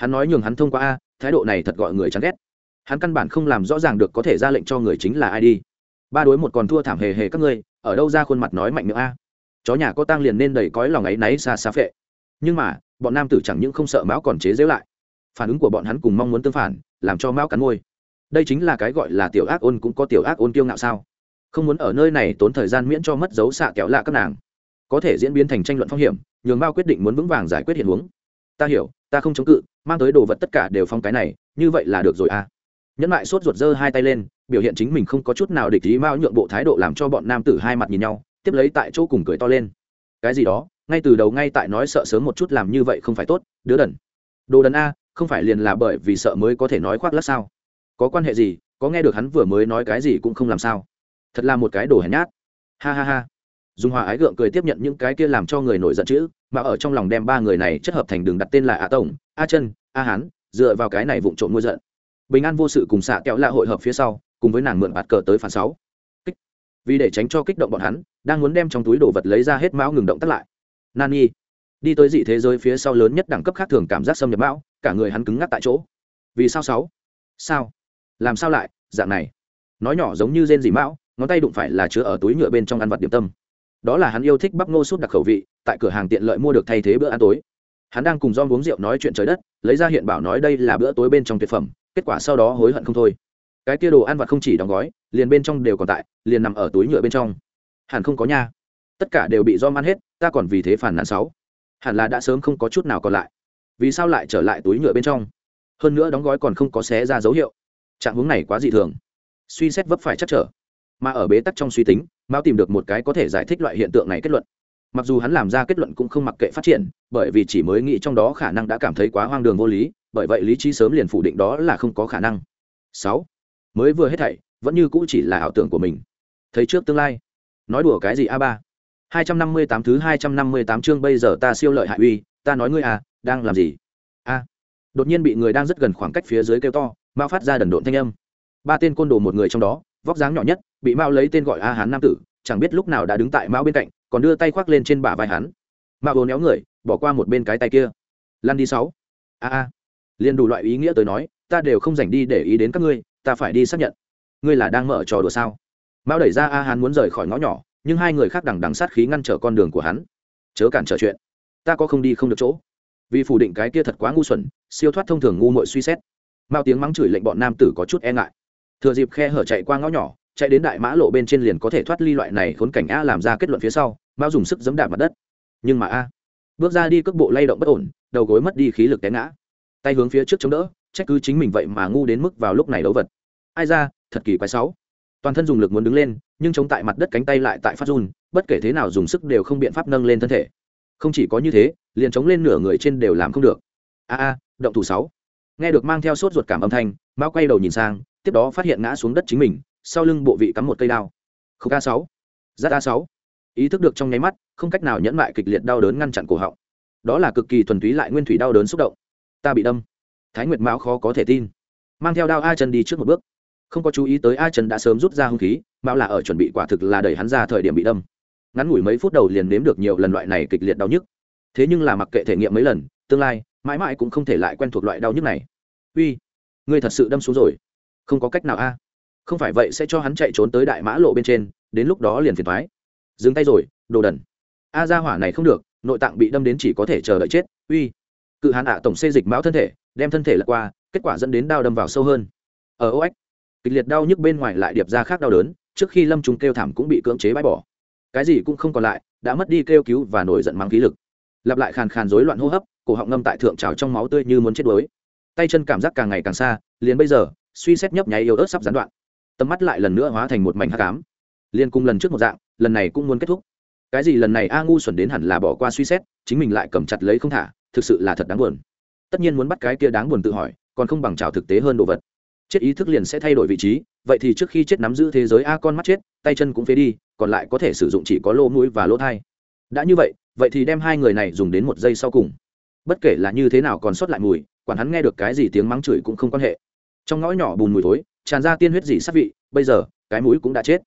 hắn nói nhường hắn thông qua a, thái độ này thật gọi người chán ghét. Hắn căn bản không làm rõ ràng được có thể ra lệnh cho người chính là ai đi. Ba đối một còn thua thảm hề hề các ngươi, ở đâu ra khuôn mặt nói mạnh miệng a? Chó nhà có tang liền nên đầy cõi lòng ấy náy xa xa phệ. Nhưng mà, bọn nam tử chẳng những không sợ mão còn chế giễu lại. Phản ứng của bọn hắn cùng mong muốn tương phản, làm cho mão cắn môi. Đây chính là cái gọi là tiểu ác ôn cũng có tiểu ác ôn kiêu ngạo sao? Không muốn ở nơi này tốn thời gian miễn cho mất dấu xạ kéo lạ các nàng. Có thể diễn biến thành tranh luận phong hiểm, nhường mao quyết định muốn vững vàng giải quyết hiện huống. Ta hiểu, ta không chống cự mang tới đồ vật tất cả đều phong cái này, như vậy là được rồi à. Nhẫn lại sốt ruột giơ hai tay lên, biểu hiện chính mình không có chút nào địch ý mao nhượng bộ thái độ làm cho bọn nam tử hai mặt nhìn nhau, tiếp lấy tại chỗ cùng cười to lên. Cái gì đó, ngay từ đầu ngay tại nói sợ sớm một chút làm như vậy không phải tốt, đứa đần. Đồ đần a, không phải liền là bởi vì sợ mới có thể nói khoác lắc sao? Có quan hệ gì, có nghe được hắn vừa mới nói cái gì cũng không làm sao. Thật là một cái đồ hèn nhát. Ha ha ha dùng hòa ái gượng cười tiếp nhận những cái kia làm cho người nổi giận chữ, mà ở trong lòng đem ba người này chất hợp thành đường đặt tên là a tổng, a chân, a hán, dựa vào cái này vụng trộm nuôi giận. Bình an vô sự cùng xạ kẹo lạ hội hợp phía sau, cùng với nàng mượn bạt cờ tới phản sáu. Kích. Vì để tránh cho kích động bọn hắn, đang muốn đem trong túi đồ vật lấy ra hết mão ngừng động tắt lại. Nani. Đi tới dị thế giới phía sau lớn nhất đẳng cấp khác thường cảm giác xâm nhập mão, cả người hắn cứng ngắc tại chỗ. Vì sao sáu? Sao? Làm sao lại? Dạng này. Nói nhỏ giống như rên dị mão, ngón tay đụng phải là chứa ở túi nhựa bên trong ăn vặt điểm tâm đó là hắn yêu thích bắp ngô sút đặc khẩu vị, tại cửa hàng tiện lợi mua được thay thế bữa ăn tối. Hắn đang cùng do uống rượu nói chuyện trời đất, lấy ra hiện bảo nói đây là bữa tối bên trong tuyệt phẩm, kết quả sau đó hối hận không thôi. Cái kia đồ ăn vặt không chỉ đóng gói, liền bên trong đều còn tại, liền nằm ở túi nhựa bên trong. Hẳn không có nha. Tất cả đều bị do ăn hết, ta còn vì thế phản nạn sáu. Hẳn là đã sớm không có chút nào còn lại. Vì sao lại trở lại túi nhựa bên trong? Hơn nữa đóng gói còn không có xé ra dấu hiệu. Trạng hướng này quá dị thường. Suy xét vấp phải chắc trở. Mà ở bế tắc trong suy tính mao tìm được một cái có thể giải thích loại hiện tượng này kết luận. Mặc dù hắn làm ra kết luận cũng không mặc kệ phát triển, bởi vì chỉ mới nghĩ trong đó khả năng đã cảm thấy quá hoang đường vô lý, bởi vậy lý trí sớm liền phủ định đó là không có khả năng. Sáu, mới vừa hết thảy, vẫn như cũ chỉ là ảo tưởng của mình. Thấy trước tương lai. Nói đùa cái gì a ba? Hai trăm năm mươi tám thứ hai trăm năm mươi tám chương bây giờ ta siêu lợi hại uy, ta nói ngươi à đang làm gì? A. Đột nhiên bị người đang rất gần khoảng cách phía dưới kêu to, mao phát ra đần độn thanh âm. Ba tên côn đồ một người trong đó, vóc dáng nhỏ nhất bị mao lấy tên gọi a hán nam tử, chẳng biết lúc nào đã đứng tại mao bên cạnh, còn đưa tay khoác lên trên bả vai hắn. Mao vồ néo người, bỏ qua một bên cái tay kia. Lăn đi sáu. A a. Liền đủ loại ý nghĩa tới nói, ta đều không dành đi để ý đến các ngươi, ta phải đi xác nhận. Ngươi là đang mở trò đùa sao? Mao đẩy ra a hán muốn rời khỏi ngõ nhỏ, nhưng hai người khác đằng đằng sát khí ngăn trở con đường của hắn. Chớ cản trở chuyện. Ta có không đi không được chỗ. Vì phủ định cái kia thật quá ngu xuẩn, siêu thoát thông thường ngu muội suy xét. Mao tiếng mắng chửi lệnh bọn nam tử có chút e ngại. Thừa dịp khe hở chạy qua ngõ nhỏ chạy đến đại mã lộ bên trên liền có thể thoát ly loại này khốn cảnh a làm ra kết luận phía sau, mao dùng sức giấm đạp mặt đất. Nhưng mà a, bước ra đi cước bộ lay động bất ổn, đầu gối mất đi khí lực té ngã. Tay hướng phía trước chống đỡ, trách cứ chính mình vậy mà ngu đến mức vào lúc này đấu vật. Ai ra, thật kỳ quái sáu. Toàn thân dùng lực muốn đứng lên, nhưng chống tại mặt đất cánh tay lại tại phát run, bất kể thế nào dùng sức đều không biện pháp nâng lên thân thể. Không chỉ có như thế, liền chống lên nửa người trên đều làm không được. A a, động thủ sáu. Nghe được mang theo sốt ruột cảm âm thanh, mao quay đầu nhìn sang, tiếp đó phát hiện ngã xuống đất chính mình sau lưng bộ vị cắm một cây đao. Không a sáu. Giáp a sáu. Ý thức được trong nháy mắt, không cách nào nhẫn lại kịch liệt đau đớn ngăn chặn cổ họng. Đó là cực kỳ thuần túy lại nguyên thủy đau đớn xúc động. Ta bị đâm. Thái nguyệt mão khó có thể tin. Mang theo đao a chân đi trước một bước. Không có chú ý tới a chân đã sớm rút ra hung khí, mão là ở chuẩn bị quả thực là đẩy hắn ra thời điểm bị đâm. Ngắn ngủi mấy phút đầu liền nếm được nhiều lần loại này kịch liệt đau nhức. Thế nhưng là mặc kệ thể nghiệm mấy lần, tương lai, mãi mãi cũng không thể lại quen thuộc loại đau nhức này. Uy, ngươi thật sự đâm xuống rồi. Không có cách nào a không phải vậy sẽ cho hắn chạy trốn tới đại mã lộ bên trên, đến lúc đó liền phiền thoái dừng tay rồi, đồ đần. A ra hỏa này không được, nội tạng bị đâm đến chỉ có thể chờ đợi chết, uy. Cự hàn ạ tổng xê dịch mão thân thể, đem thân thể lật qua, kết quả dẫn đến đau đâm vào sâu hơn. Ở ô ếch kịch liệt đau nhức bên ngoài lại điệp ra khác đau đớn, trước khi lâm trùng kêu thảm cũng bị cưỡng chế bãi bỏ. Cái gì cũng không còn lại, đã mất đi kêu cứu và nổi giận mắng khí lực. Lặp lại khàn khàn rối loạn hô hấp, cổ họng ngâm tại thượng trào trong máu tươi như muốn chết đuối. Tay chân cảm giác càng ngày càng xa, liền bây giờ, suy xét nhấp nháy yếu ớt sắp gián đoạn tầm mắt lại lần nữa hóa thành một mảnh hắc ám. Liên cung lần trước một dạng, lần này cũng muốn kết thúc. Cái gì lần này a ngu xuẩn đến hẳn là bỏ qua suy xét, chính mình lại cầm chặt lấy không thả, thực sự là thật đáng buồn. Tất nhiên muốn bắt cái kia đáng buồn tự hỏi, còn không bằng trào thực tế hơn đồ vật. Chết ý thức liền sẽ thay đổi vị trí, vậy thì trước khi chết nắm giữ thế giới a con mắt chết, tay chân cũng phế đi, còn lại có thể sử dụng chỉ có lỗ mũi và lỗ thai. Đã như vậy vậy thì đem hai người này dùng đến một giây sau cùng. Bất kể là như thế nào còn sót lại mùi, quản hắn nghe được cái gì tiếng mắng chửi cũng không quan hệ. Trong ngõ nhỏ bùn mùi thối tràn ra tiên huyết dị sát vị, bây giờ, cái mũi cũng đã chết.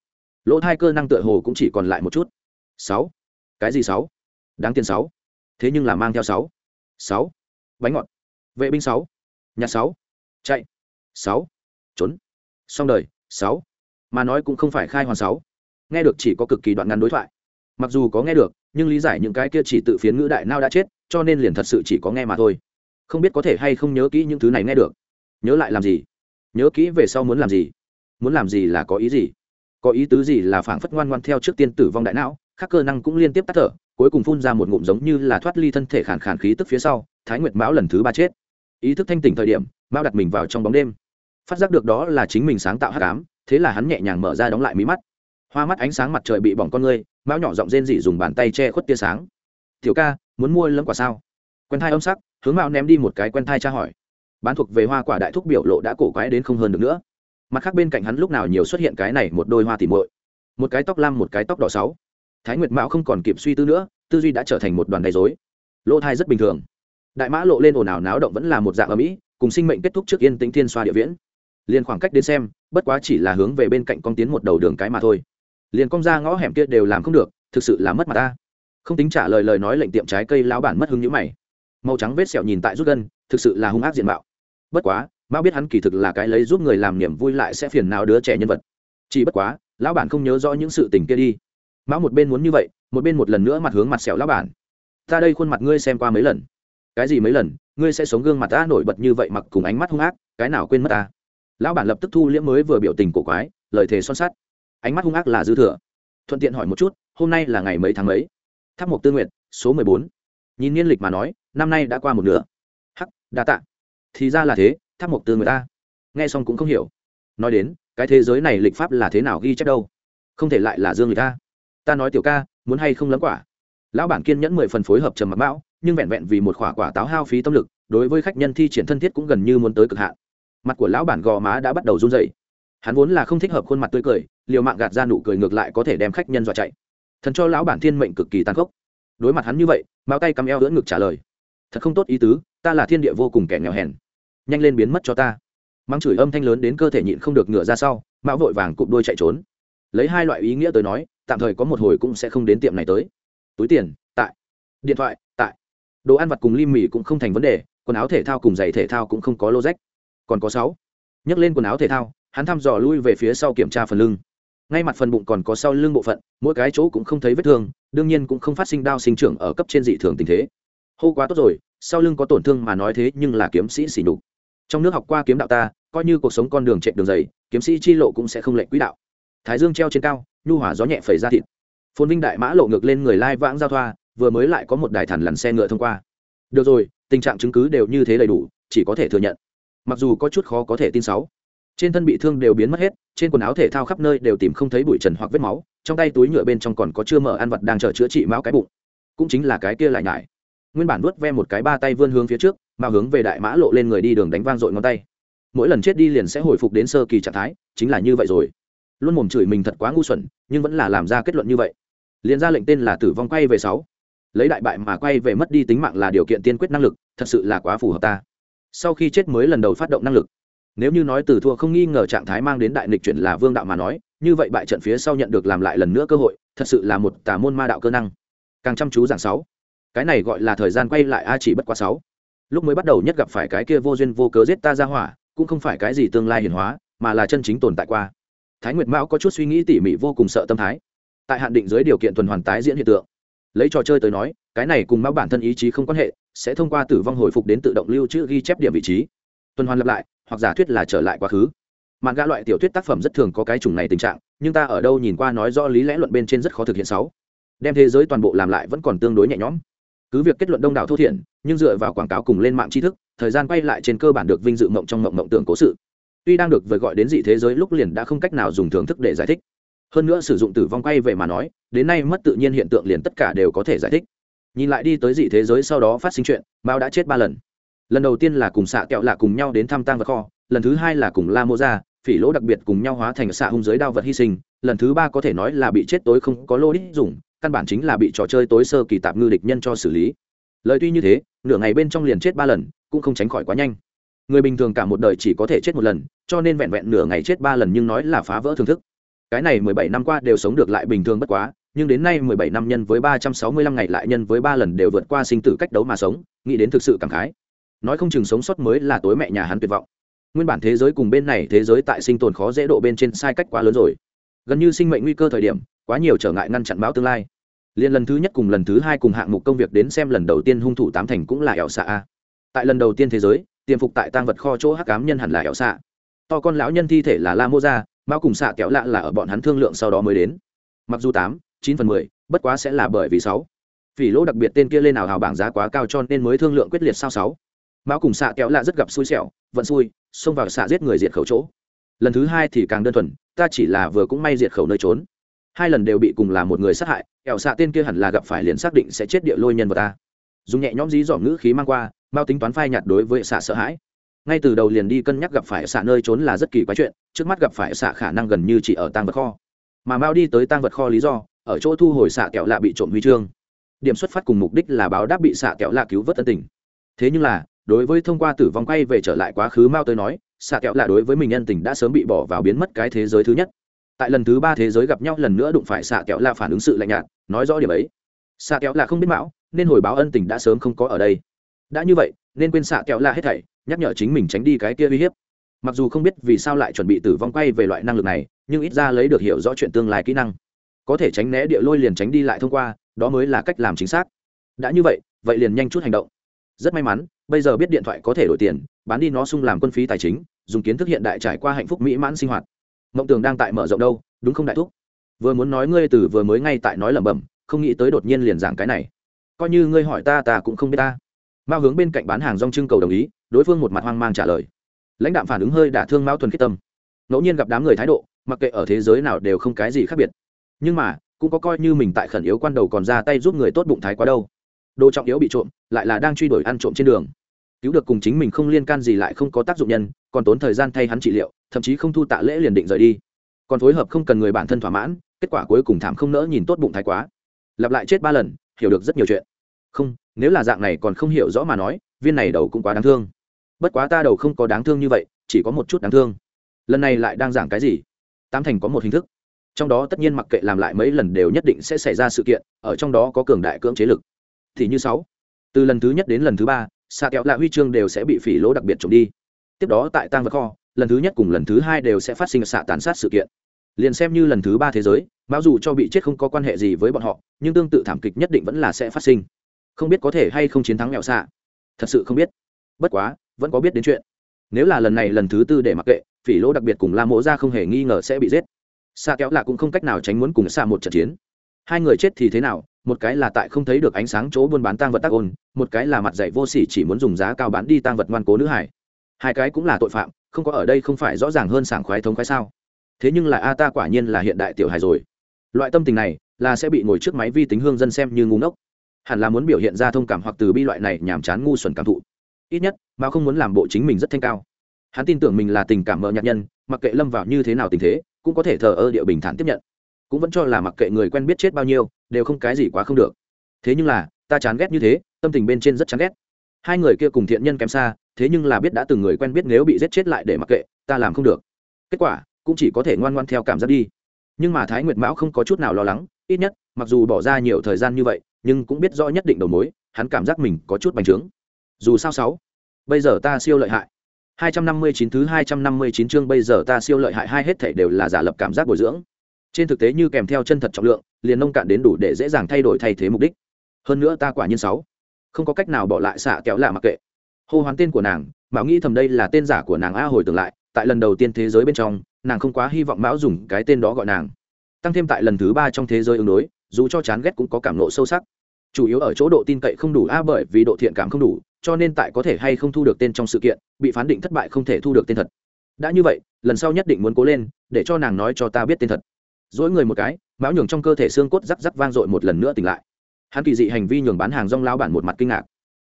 Lỗ thai cơ năng tựa hồ cũng chỉ còn lại một chút. Sáu. Cái gì sáu? Đáng tiền sáu. Thế nhưng là mang theo sáu. Sáu. Bánh ngọt. Vệ binh sáu. Nhà sáu. Chạy. Sáu. Trốn. Xong đời, sáu. Mà nói cũng không phải khai hoàn sáu. Nghe được chỉ có cực kỳ đoạn ngắn đối thoại. Mặc dù có nghe được, nhưng lý giải những cái kia chỉ tự phiến ngữ đại nao đã chết, cho nên liền thật sự chỉ có nghe mà thôi. Không biết có thể hay không nhớ kỹ những thứ này nghe được. Nhớ lại làm gì? Nhớ kỹ về sau muốn làm gì. Muốn làm gì là có ý gì. Có ý tứ gì là phảng phất ngoan ngoan theo trước tiên tử vong đại não các cơ năng cũng liên tiếp tắt thở, cuối cùng phun ra một ngụm giống như là thoát ly thân thể khản khản khí tức phía sau, thái nguyệt mão lần thứ ba chết. Ý thức thanh tỉnh thời điểm, mão đặt mình vào trong bóng đêm. Phát giác được đó là chính mình sáng tạo hát cám thế là hắn nhẹ nhàng mở ra đóng lại mí mắt. Hoa mắt ánh sáng mặt trời bị bỏng con ngươi mão nhỏ giọng rên dị dùng bàn tay che khuất tia sáng. Tiểu ca, muốn mua lấm quả sao? Quen thai âm sắc, hướng mão ném đi một cái quen thai tra hỏi bán thuộc về hoa quả đại thúc biểu lộ đã cổ quái đến không hơn được nữa. Mặt khác bên cạnh hắn lúc nào nhiều xuất hiện cái này một đôi hoa tỉ muội. Một cái tóc lam, một cái tóc đỏ sáu. Thái nguyệt mão không còn kịp suy tư nữa, tư duy đã trở thành một đoàn đầy dối lỗ thai rất bình thường. Đại mã lộ lên ồn ào náo động vẫn là một dạng ở mỹ cùng sinh mệnh kết thúc trước yên tĩnh thiên xoa địa viễn. Liền khoảng cách đến xem, bất quá chỉ là hướng về bên cạnh con tiến một đầu đường cái mà thôi. Liền cong ra ngõ hẻm kia đều làm không được, thực sự là mất mặt ta. Không tính trả lời lời nói lệnh tiệm trái cây lão bản mất hứng nhữ mày. Màu trắng vết sẹo nhìn tại rút gân, thực sự là hung ác diện mạo bất quá, mao biết hắn kỳ thực là cái lấy giúp người làm niềm vui lại sẽ phiền nào đứa trẻ nhân vật. Chỉ bất quá, lão bản không nhớ rõ những sự tình kia đi. Mão một bên muốn như vậy, một bên một lần nữa mặt hướng mặt sẹo lão bản. Ta đây khuôn mặt ngươi xem qua mấy lần. Cái gì mấy lần? Ngươi sẽ sống gương mặt ta nổi bật như vậy mặc cùng ánh mắt hung ác, cái nào quên mất ta? Lão bản lập tức thu liễm mới vừa biểu tình cổ quái, lời thề son sắt. Ánh mắt hung ác là dư thừa. Thuận tiện hỏi một chút, hôm nay là ngày mấy tháng mấy? Tháp mục tư nguyện số mười bốn. Nhìn niên lịch mà nói, năm nay đã qua một nửa. Hắc, đa tạ thì ra là thế, tháp mộc tương người ta. Nghe xong cũng không hiểu. Nói đến, cái thế giới này lịch pháp là thế nào ghi chép đâu? Không thể lại là dương người ta ta nói tiểu ca, muốn hay không lắm quả? Lão bản kiên nhẫn mười phần phối hợp trầm mặc bão, nhưng vẹn vẹn vì một quả quả táo hao phí tâm lực, đối với khách nhân thi triển thân thiết cũng gần như muốn tới cực hạn. Mặt của lão bản gò má đã bắt đầu run dậy hắn vốn là không thích hợp khuôn mặt tươi cười, liều mạng gạt ra nụ cười ngược lại có thể đem khách nhân dọa chạy. Thần cho lão bản thiên mệnh cực kỳ tàn khốc. Đối mặt hắn như vậy, mao tay cắm eo lưỡn ngực trả lời. Thật không tốt ý tứ ta là thiên địa vô cùng kẻ nghèo hèn. Nhanh lên biến mất cho ta. Mang chửi âm thanh lớn đến cơ thể nhịn không được ngửa ra sau mão vội vàng cụp đôi chạy trốn. Lấy hai loại ý nghĩa tới nói, tạm thời có một hồi cũng sẽ không đến tiệm này tới. Túi tiền, tại. Điện thoại, tại. Đồ ăn vặt cùng lim mì cũng không thành vấn đề, quần áo thể thao cùng giày thể thao cũng không có lô rách còn có sáu. Nhấc lên quần áo thể thao, hắn thăm dò lui về phía sau kiểm tra phần lưng. Ngay mặt phần bụng còn có sau lưng bộ phận, mỗi cái chỗ cũng không thấy vết thương, đương nhiên cũng không phát sinh đau sinh trưởng ở cấp trên dị thường tình thế. Hô quá tốt rồi sau lưng có tổn thương mà nói thế nhưng là kiếm sĩ xỉ nhục. Trong nước học qua kiếm đạo ta, coi như cuộc sống con đường chạy đường dày, kiếm sĩ chi lộ cũng sẽ không lệnh quỹ đạo. Thái dương treo trên cao, nhu hỏa gió nhẹ phẩy ra thịt. Phồn vinh đại mã lộ ngược lên người lai vãng giao thoa, vừa mới lại có một đài thần lằn xe ngựa thông qua. Được rồi, tình trạng chứng cứ đều như thế đầy đủ, chỉ có thể thừa nhận. Mặc dù có chút khó có thể tin sáu trên thân bị thương đều biến mất hết, trên quần áo thể thao khắp nơi đều tìm không thấy bụi trần hoặc vết máu, trong tay túi nhựa bên trong còn có chưa mở ăn vật đang chờ chữa trị máu cái bụng. Cũng chính là cái kia lại nhải nguyên bản vuốt ve một cái ba tay vươn hướng phía trước, mà hướng về đại mã lộ lên người đi đường đánh vang dội ngón tay. Mỗi lần chết đi liền sẽ hồi phục đến sơ kỳ trạng thái, chính là như vậy rồi. Luôn mồm chửi mình thật quá ngu xuẩn, nhưng vẫn là làm ra kết luận như vậy. Liền ra lệnh tên là tử vong quay về sáu. Lấy đại bại mà quay về mất đi tính mạng là điều kiện tiên quyết năng lực, thật sự là quá phù hợp ta. Sau khi chết mới lần đầu phát động năng lực. Nếu như nói từ thua không nghi ngờ trạng thái mang đến đại nghịch chuyển là vương đạo mà nói, như vậy bại trận phía sau nhận được làm lại lần nữa cơ hội, thật sự là một tà môn ma đạo cơ năng. Càng chăm chú giảng sáu cái này gọi là thời gian quay lại a chỉ bất quá sáu. Lúc mới bắt đầu nhất gặp phải cái kia vô duyên vô cớ giết ta ra hỏa, cũng không phải cái gì tương lai hiển hóa, mà là chân chính tồn tại qua. Thái nguyệt mão có chút suy nghĩ tỉ mỉ vô cùng sợ tâm thái. Tại hạn định dưới điều kiện tuần hoàn tái diễn hiện tượng, lấy trò chơi tới nói, cái này cùng mão bản thân ý chí không quan hệ, sẽ thông qua tử vong hồi phục đến tự động lưu trữ ghi chép điểm vị trí. Tuần hoàn lặp lại, hoặc giả thuyết là trở lại quá khứ. Mạn gã loại tiểu thuyết tác phẩm rất thường có cái chủng này tình trạng, nhưng ta ở đâu nhìn qua nói do lý lẽ luận bên trên rất khó thực hiện sáu. Đem thế giới toàn bộ làm lại vẫn còn tương đối nhẹ nhõm cứ việc kết luận đông đảo thô thiện nhưng dựa vào quảng cáo cùng lên mạng tri thức, thời gian quay lại trên cơ bản được vinh dự mộng trong mộng mộng tưởng cố sự. Tuy đang được vời gọi đến dị thế giới lúc liền đã không cách nào dùng thưởng thức để giải thích. Hơn nữa sử dụng tử vong quay về mà nói, đến nay mất tự nhiên hiện tượng liền tất cả đều có thể giải thích. Nhìn lại đi tới dị thế giới sau đó phát sinh chuyện, mao đã chết ba lần. Lần đầu tiên là cùng xạ kẹo lạ cùng nhau đến thăm tang vật kho, lần thứ hai là cùng la mô ra phỉ lỗ đặc biệt cùng nhau hóa thành xạ hung giới đao vật hy sinh, lần thứ ba có thể nói là bị chết tối không có lô đích dùng căn bản chính là bị trò chơi tối sơ kỳ tạp ngư địch nhân cho xử lý. Lời tuy như thế, nửa ngày bên trong liền chết ba lần, cũng không tránh khỏi quá nhanh. Người bình thường cả một đời chỉ có thể chết một lần, cho nên vẹn vẹn nửa ngày chết ba lần nhưng nói là phá vỡ thưởng thức. Cái này mười bảy năm qua đều sống được lại bình thường bất quá, nhưng đến nay mười bảy năm nhân với ba trăm sáu mươi lăm ngày lại nhân với ba lần đều vượt qua sinh tử cách đấu mà sống, nghĩ đến thực sự cảm khái. Nói không chừng sống sót mới là tối mẹ nhà hắn tuyệt vọng. Nguyên bản thế giới cùng bên này thế giới tại sinh tồn khó dễ độ bên trên sai cách quá lớn rồi. Gần như sinh mệnh nguy cơ thời điểm, quá nhiều trở ngại ngăn chặn báo tương lai liền lần thứ nhất cùng lần thứ hai cùng hạng mục công việc đến xem lần đầu tiên hung thủ tám thành cũng là ẻo xạ a. Tại lần đầu tiên thế giới, tiềm phục tại tang vật kho chỗ hắc cám nhân hẳn là ẻo xạ. To con lão nhân thi thể là la mô ra mao cùng xạ kéo lạ là ở bọn hắn thương lượng sau đó mới đến. Mặc dù tám, chín phần mười, bất quá sẽ là bởi vì sáu. Phỉ lỗ đặc biệt tên kia lên nào hào bảng giá quá cao cho nên mới thương lượng quyết liệt sao sáu. Mao cùng xạ kéo lạ rất gặp xui xẻo vận xui, xông vào xạ giết người diệt khẩu chỗ. Lần thứ hai thì càng đơn thuần, ta chỉ là vừa cũng may diệt khẩu nơi trốn hai lần đều bị cùng là một người sát hại kẹo xạ tên kia hẳn là gặp phải liền xác định sẽ chết địa lôi nhân vật ta. Dùng nhẹ nhõm dí dỏ ngữ khí mang qua mao tính toán phai nhạt đối với xạ sợ hãi. Ngay từ đầu liền đi cân nhắc gặp phải xạ nơi trốn là rất kỳ quái chuyện, trước mắt gặp phải xạ khả năng gần như chỉ ở tang vật kho. Mà mao đi tới tang vật kho lý do, ở chỗ thu hồi xạ kẹo lạ bị trộm huy chương. Điểm xuất phát cùng mục đích là báo đáp bị xạ kẹo lạ cứu vớt ân tình. Thế nhưng là, đối với thông qua tử vong quay về trở lại quá khứ mao tới nói, xạ kẹo lạ đối với mình nhân tình đã sớm bị bỏ vào biến mất cái thế giới thứ nhất tại lần thứ ba thế giới gặp nhau lần nữa đụng phải xạ kẹo là phản ứng sự lạnh nhạt, nói rõ điểm ấy. Xạ kẹo là không biết mão, nên hồi báo ân tình đã sớm không có ở đây. Đã như vậy, nên quên xạ kẹo là hết thảy, nhắc nhở chính mình tránh đi cái kia uy hiếp. Mặc dù không biết vì sao lại chuẩn bị tử vong quay về loại năng lực này, nhưng ít ra lấy được hiểu rõ chuyện tương lai kỹ năng. Có thể tránh né địa lôi liền tránh đi lại thông qua, đó mới là cách làm chính xác. Đã như vậy vậy liền nhanh chút hành động. Rất may mắn, bây giờ biết điện thoại có thể đổi tiền, bán đi nó sung làm quân phí tài chính, dùng kiến thức hiện đại trải qua hạnh phúc mỹ mãn sinh hoạt mộng tường đang tại mở rộng đâu, đúng không đại thúc? Vừa muốn nói ngươi từ vừa mới ngay tại nói lẩm bẩm, không nghĩ tới đột nhiên liền giảng cái này. Coi như ngươi hỏi ta ta cũng không biết ta. Mao hướng bên cạnh bán hàng rong trưng cầu đồng ý, đối phương một mặt hoang mang trả lời. Lãnh đạm phản ứng hơi đả thương mao thuần khiết tâm. Ngẫu nhiên gặp đám người thái độ, mặc kệ ở thế giới nào đều không cái gì khác biệt. Nhưng mà, cũng có coi như mình tại khẩn yếu quan đầu còn ra tay giúp người tốt bụng thái quá đâu. Đồ trọng yếu bị trộm, lại là đang truy đuổi ăn trộm trên đường cứu được cùng chính mình không liên can gì lại không có tác dụng nhân, còn tốn thời gian thay hắn trị liệu, thậm chí không thu tạ lễ liền định rời đi. Còn phối hợp không cần người bản thân thỏa mãn, kết quả cuối cùng thảm không nỡ nhìn tốt bụng thái quá. Lặp lại chết ba lần, hiểu được rất nhiều chuyện. Không, nếu là dạng này còn không hiểu rõ mà nói, viên này đầu cũng quá đáng thương. Bất quá ta đầu không có đáng thương như vậy, chỉ có một chút đáng thương. Lần này lại đang giảng cái gì? Tám thành có một hình thức. Trong đó tất nhiên mặc kệ làm lại mấy lần đều nhất định sẽ xảy ra sự kiện, ở trong đó có cường đại cưỡng chế lực. Thì như sáu. Từ lần thứ nhất đến lần thứ ba xạ kẹo lạ huy chương đều sẽ bị phỉ lỗ đặc biệt trộm đi. Tiếp đó tại tang vật kho, lần thứ nhất cùng lần thứ hai đều sẽ phát sinh xạ tàn sát sự kiện. Liền xem như lần thứ ba thế giới mão dù cho bị chết không có quan hệ gì với bọn họ, nhưng tương tự thảm kịch nhất định vẫn là sẽ phát sinh. Không biết có thể hay không chiến thắng mẹo xạ? Thật sự không biết. Bất quá, vẫn có biết đến chuyện. Nếu là lần này lần thứ tư để mặc kệ, phỉ lỗ đặc biệt cùng la mỗ ra không hề nghi ngờ sẽ bị giết. Xa kéo là cũng không cách nào tránh muốn cùng xa một trận chiến. Hai người chết thì thế nào một cái là tại không thấy được ánh sáng chỗ buôn bán tang vật tác ôn, một cái là mặt dạy vô sỉ chỉ muốn dùng giá cao bán đi tang vật ngoan cố nữ hải. Hai cái cũng là tội phạm, không có ở đây không phải rõ ràng hơn sảng khoái thống khoái sao. Thế nhưng là a ta quả nhiên là hiện đại tiểu hài rồi. Loại tâm tình này, là sẽ bị ngồi trước máy vi tính hương dân xem như ngu ngốc. Hẳn là muốn biểu hiện ra thông cảm hoặc từ bi loại này nhàm chán ngu xuẩn cảm thụ. Ít nhất, mà không muốn làm bộ chính mình rất thanh cao. Hắn tin tưởng mình là tình cảm mờ nhạt nhân, mặc kệ lâm vào như thế nào tình thế, cũng có thể thờ ơ địa bình thản tiếp nhận. Cũng vẫn cho là mặc kệ người quen biết chết bao nhiêu đều không cái gì quá không được. Thế nhưng là, ta chán ghét như thế, tâm tình bên trên rất chán ghét. Hai người kia cùng thiện nhân kém xa, thế nhưng là biết đã từng người quen biết nếu bị giết chết lại để mặc kệ, ta làm không được. Kết quả, cũng chỉ có thể ngoan ngoan theo cảm giác đi. Nhưng mà thái nguyệt mão không có chút nào lo lắng, ít nhất, mặc dù bỏ ra nhiều thời gian như vậy, nhưng cũng biết rõ nhất định đầu mối, hắn cảm giác mình có chút bành trướng. Dù sao sáu, bây giờ ta siêu lợi hại. 259 thứ 259 chương bây giờ ta siêu lợi hại, hai hết thảy đều là giả lập cảm giác bồi dưỡng. Trên thực tế như kèm theo chân thật trọng lượng, liền nông cạn đến đủ để dễ dàng thay đổi thay thế mục đích. Hơn nữa ta quả nhiên sáu, không có cách nào bỏ lại xạ kéo lạ mặc kệ. Hô hoán tên của nàng, mão nghĩ thầm đây là tên giả của nàng a hồi tưởng lại, tại lần đầu tiên thế giới bên trong, nàng không quá hy vọng Mão dùng cái tên đó gọi nàng. Tăng thêm tại lần thứ ba trong thế giới ứng đối, dù cho chán ghét cũng có cảm nộ sâu sắc. Chủ yếu ở chỗ độ tin cậy không đủ a bởi vì độ thiện cảm không đủ, cho nên tại có thể hay không thu được tên trong sự kiện bị phán định thất bại không thể thu được tên thật đã như vậy lần sau nhất định muốn cố lên để cho nàng nói cho ta biết tên thật dỗi người một cái, mão nhường trong cơ thể xương cốt rắc rắc vang dội một lần nữa tỉnh lại. Hắn kỳ dị hành vi nhường bán hàng rong lao bản một mặt kinh ngạc.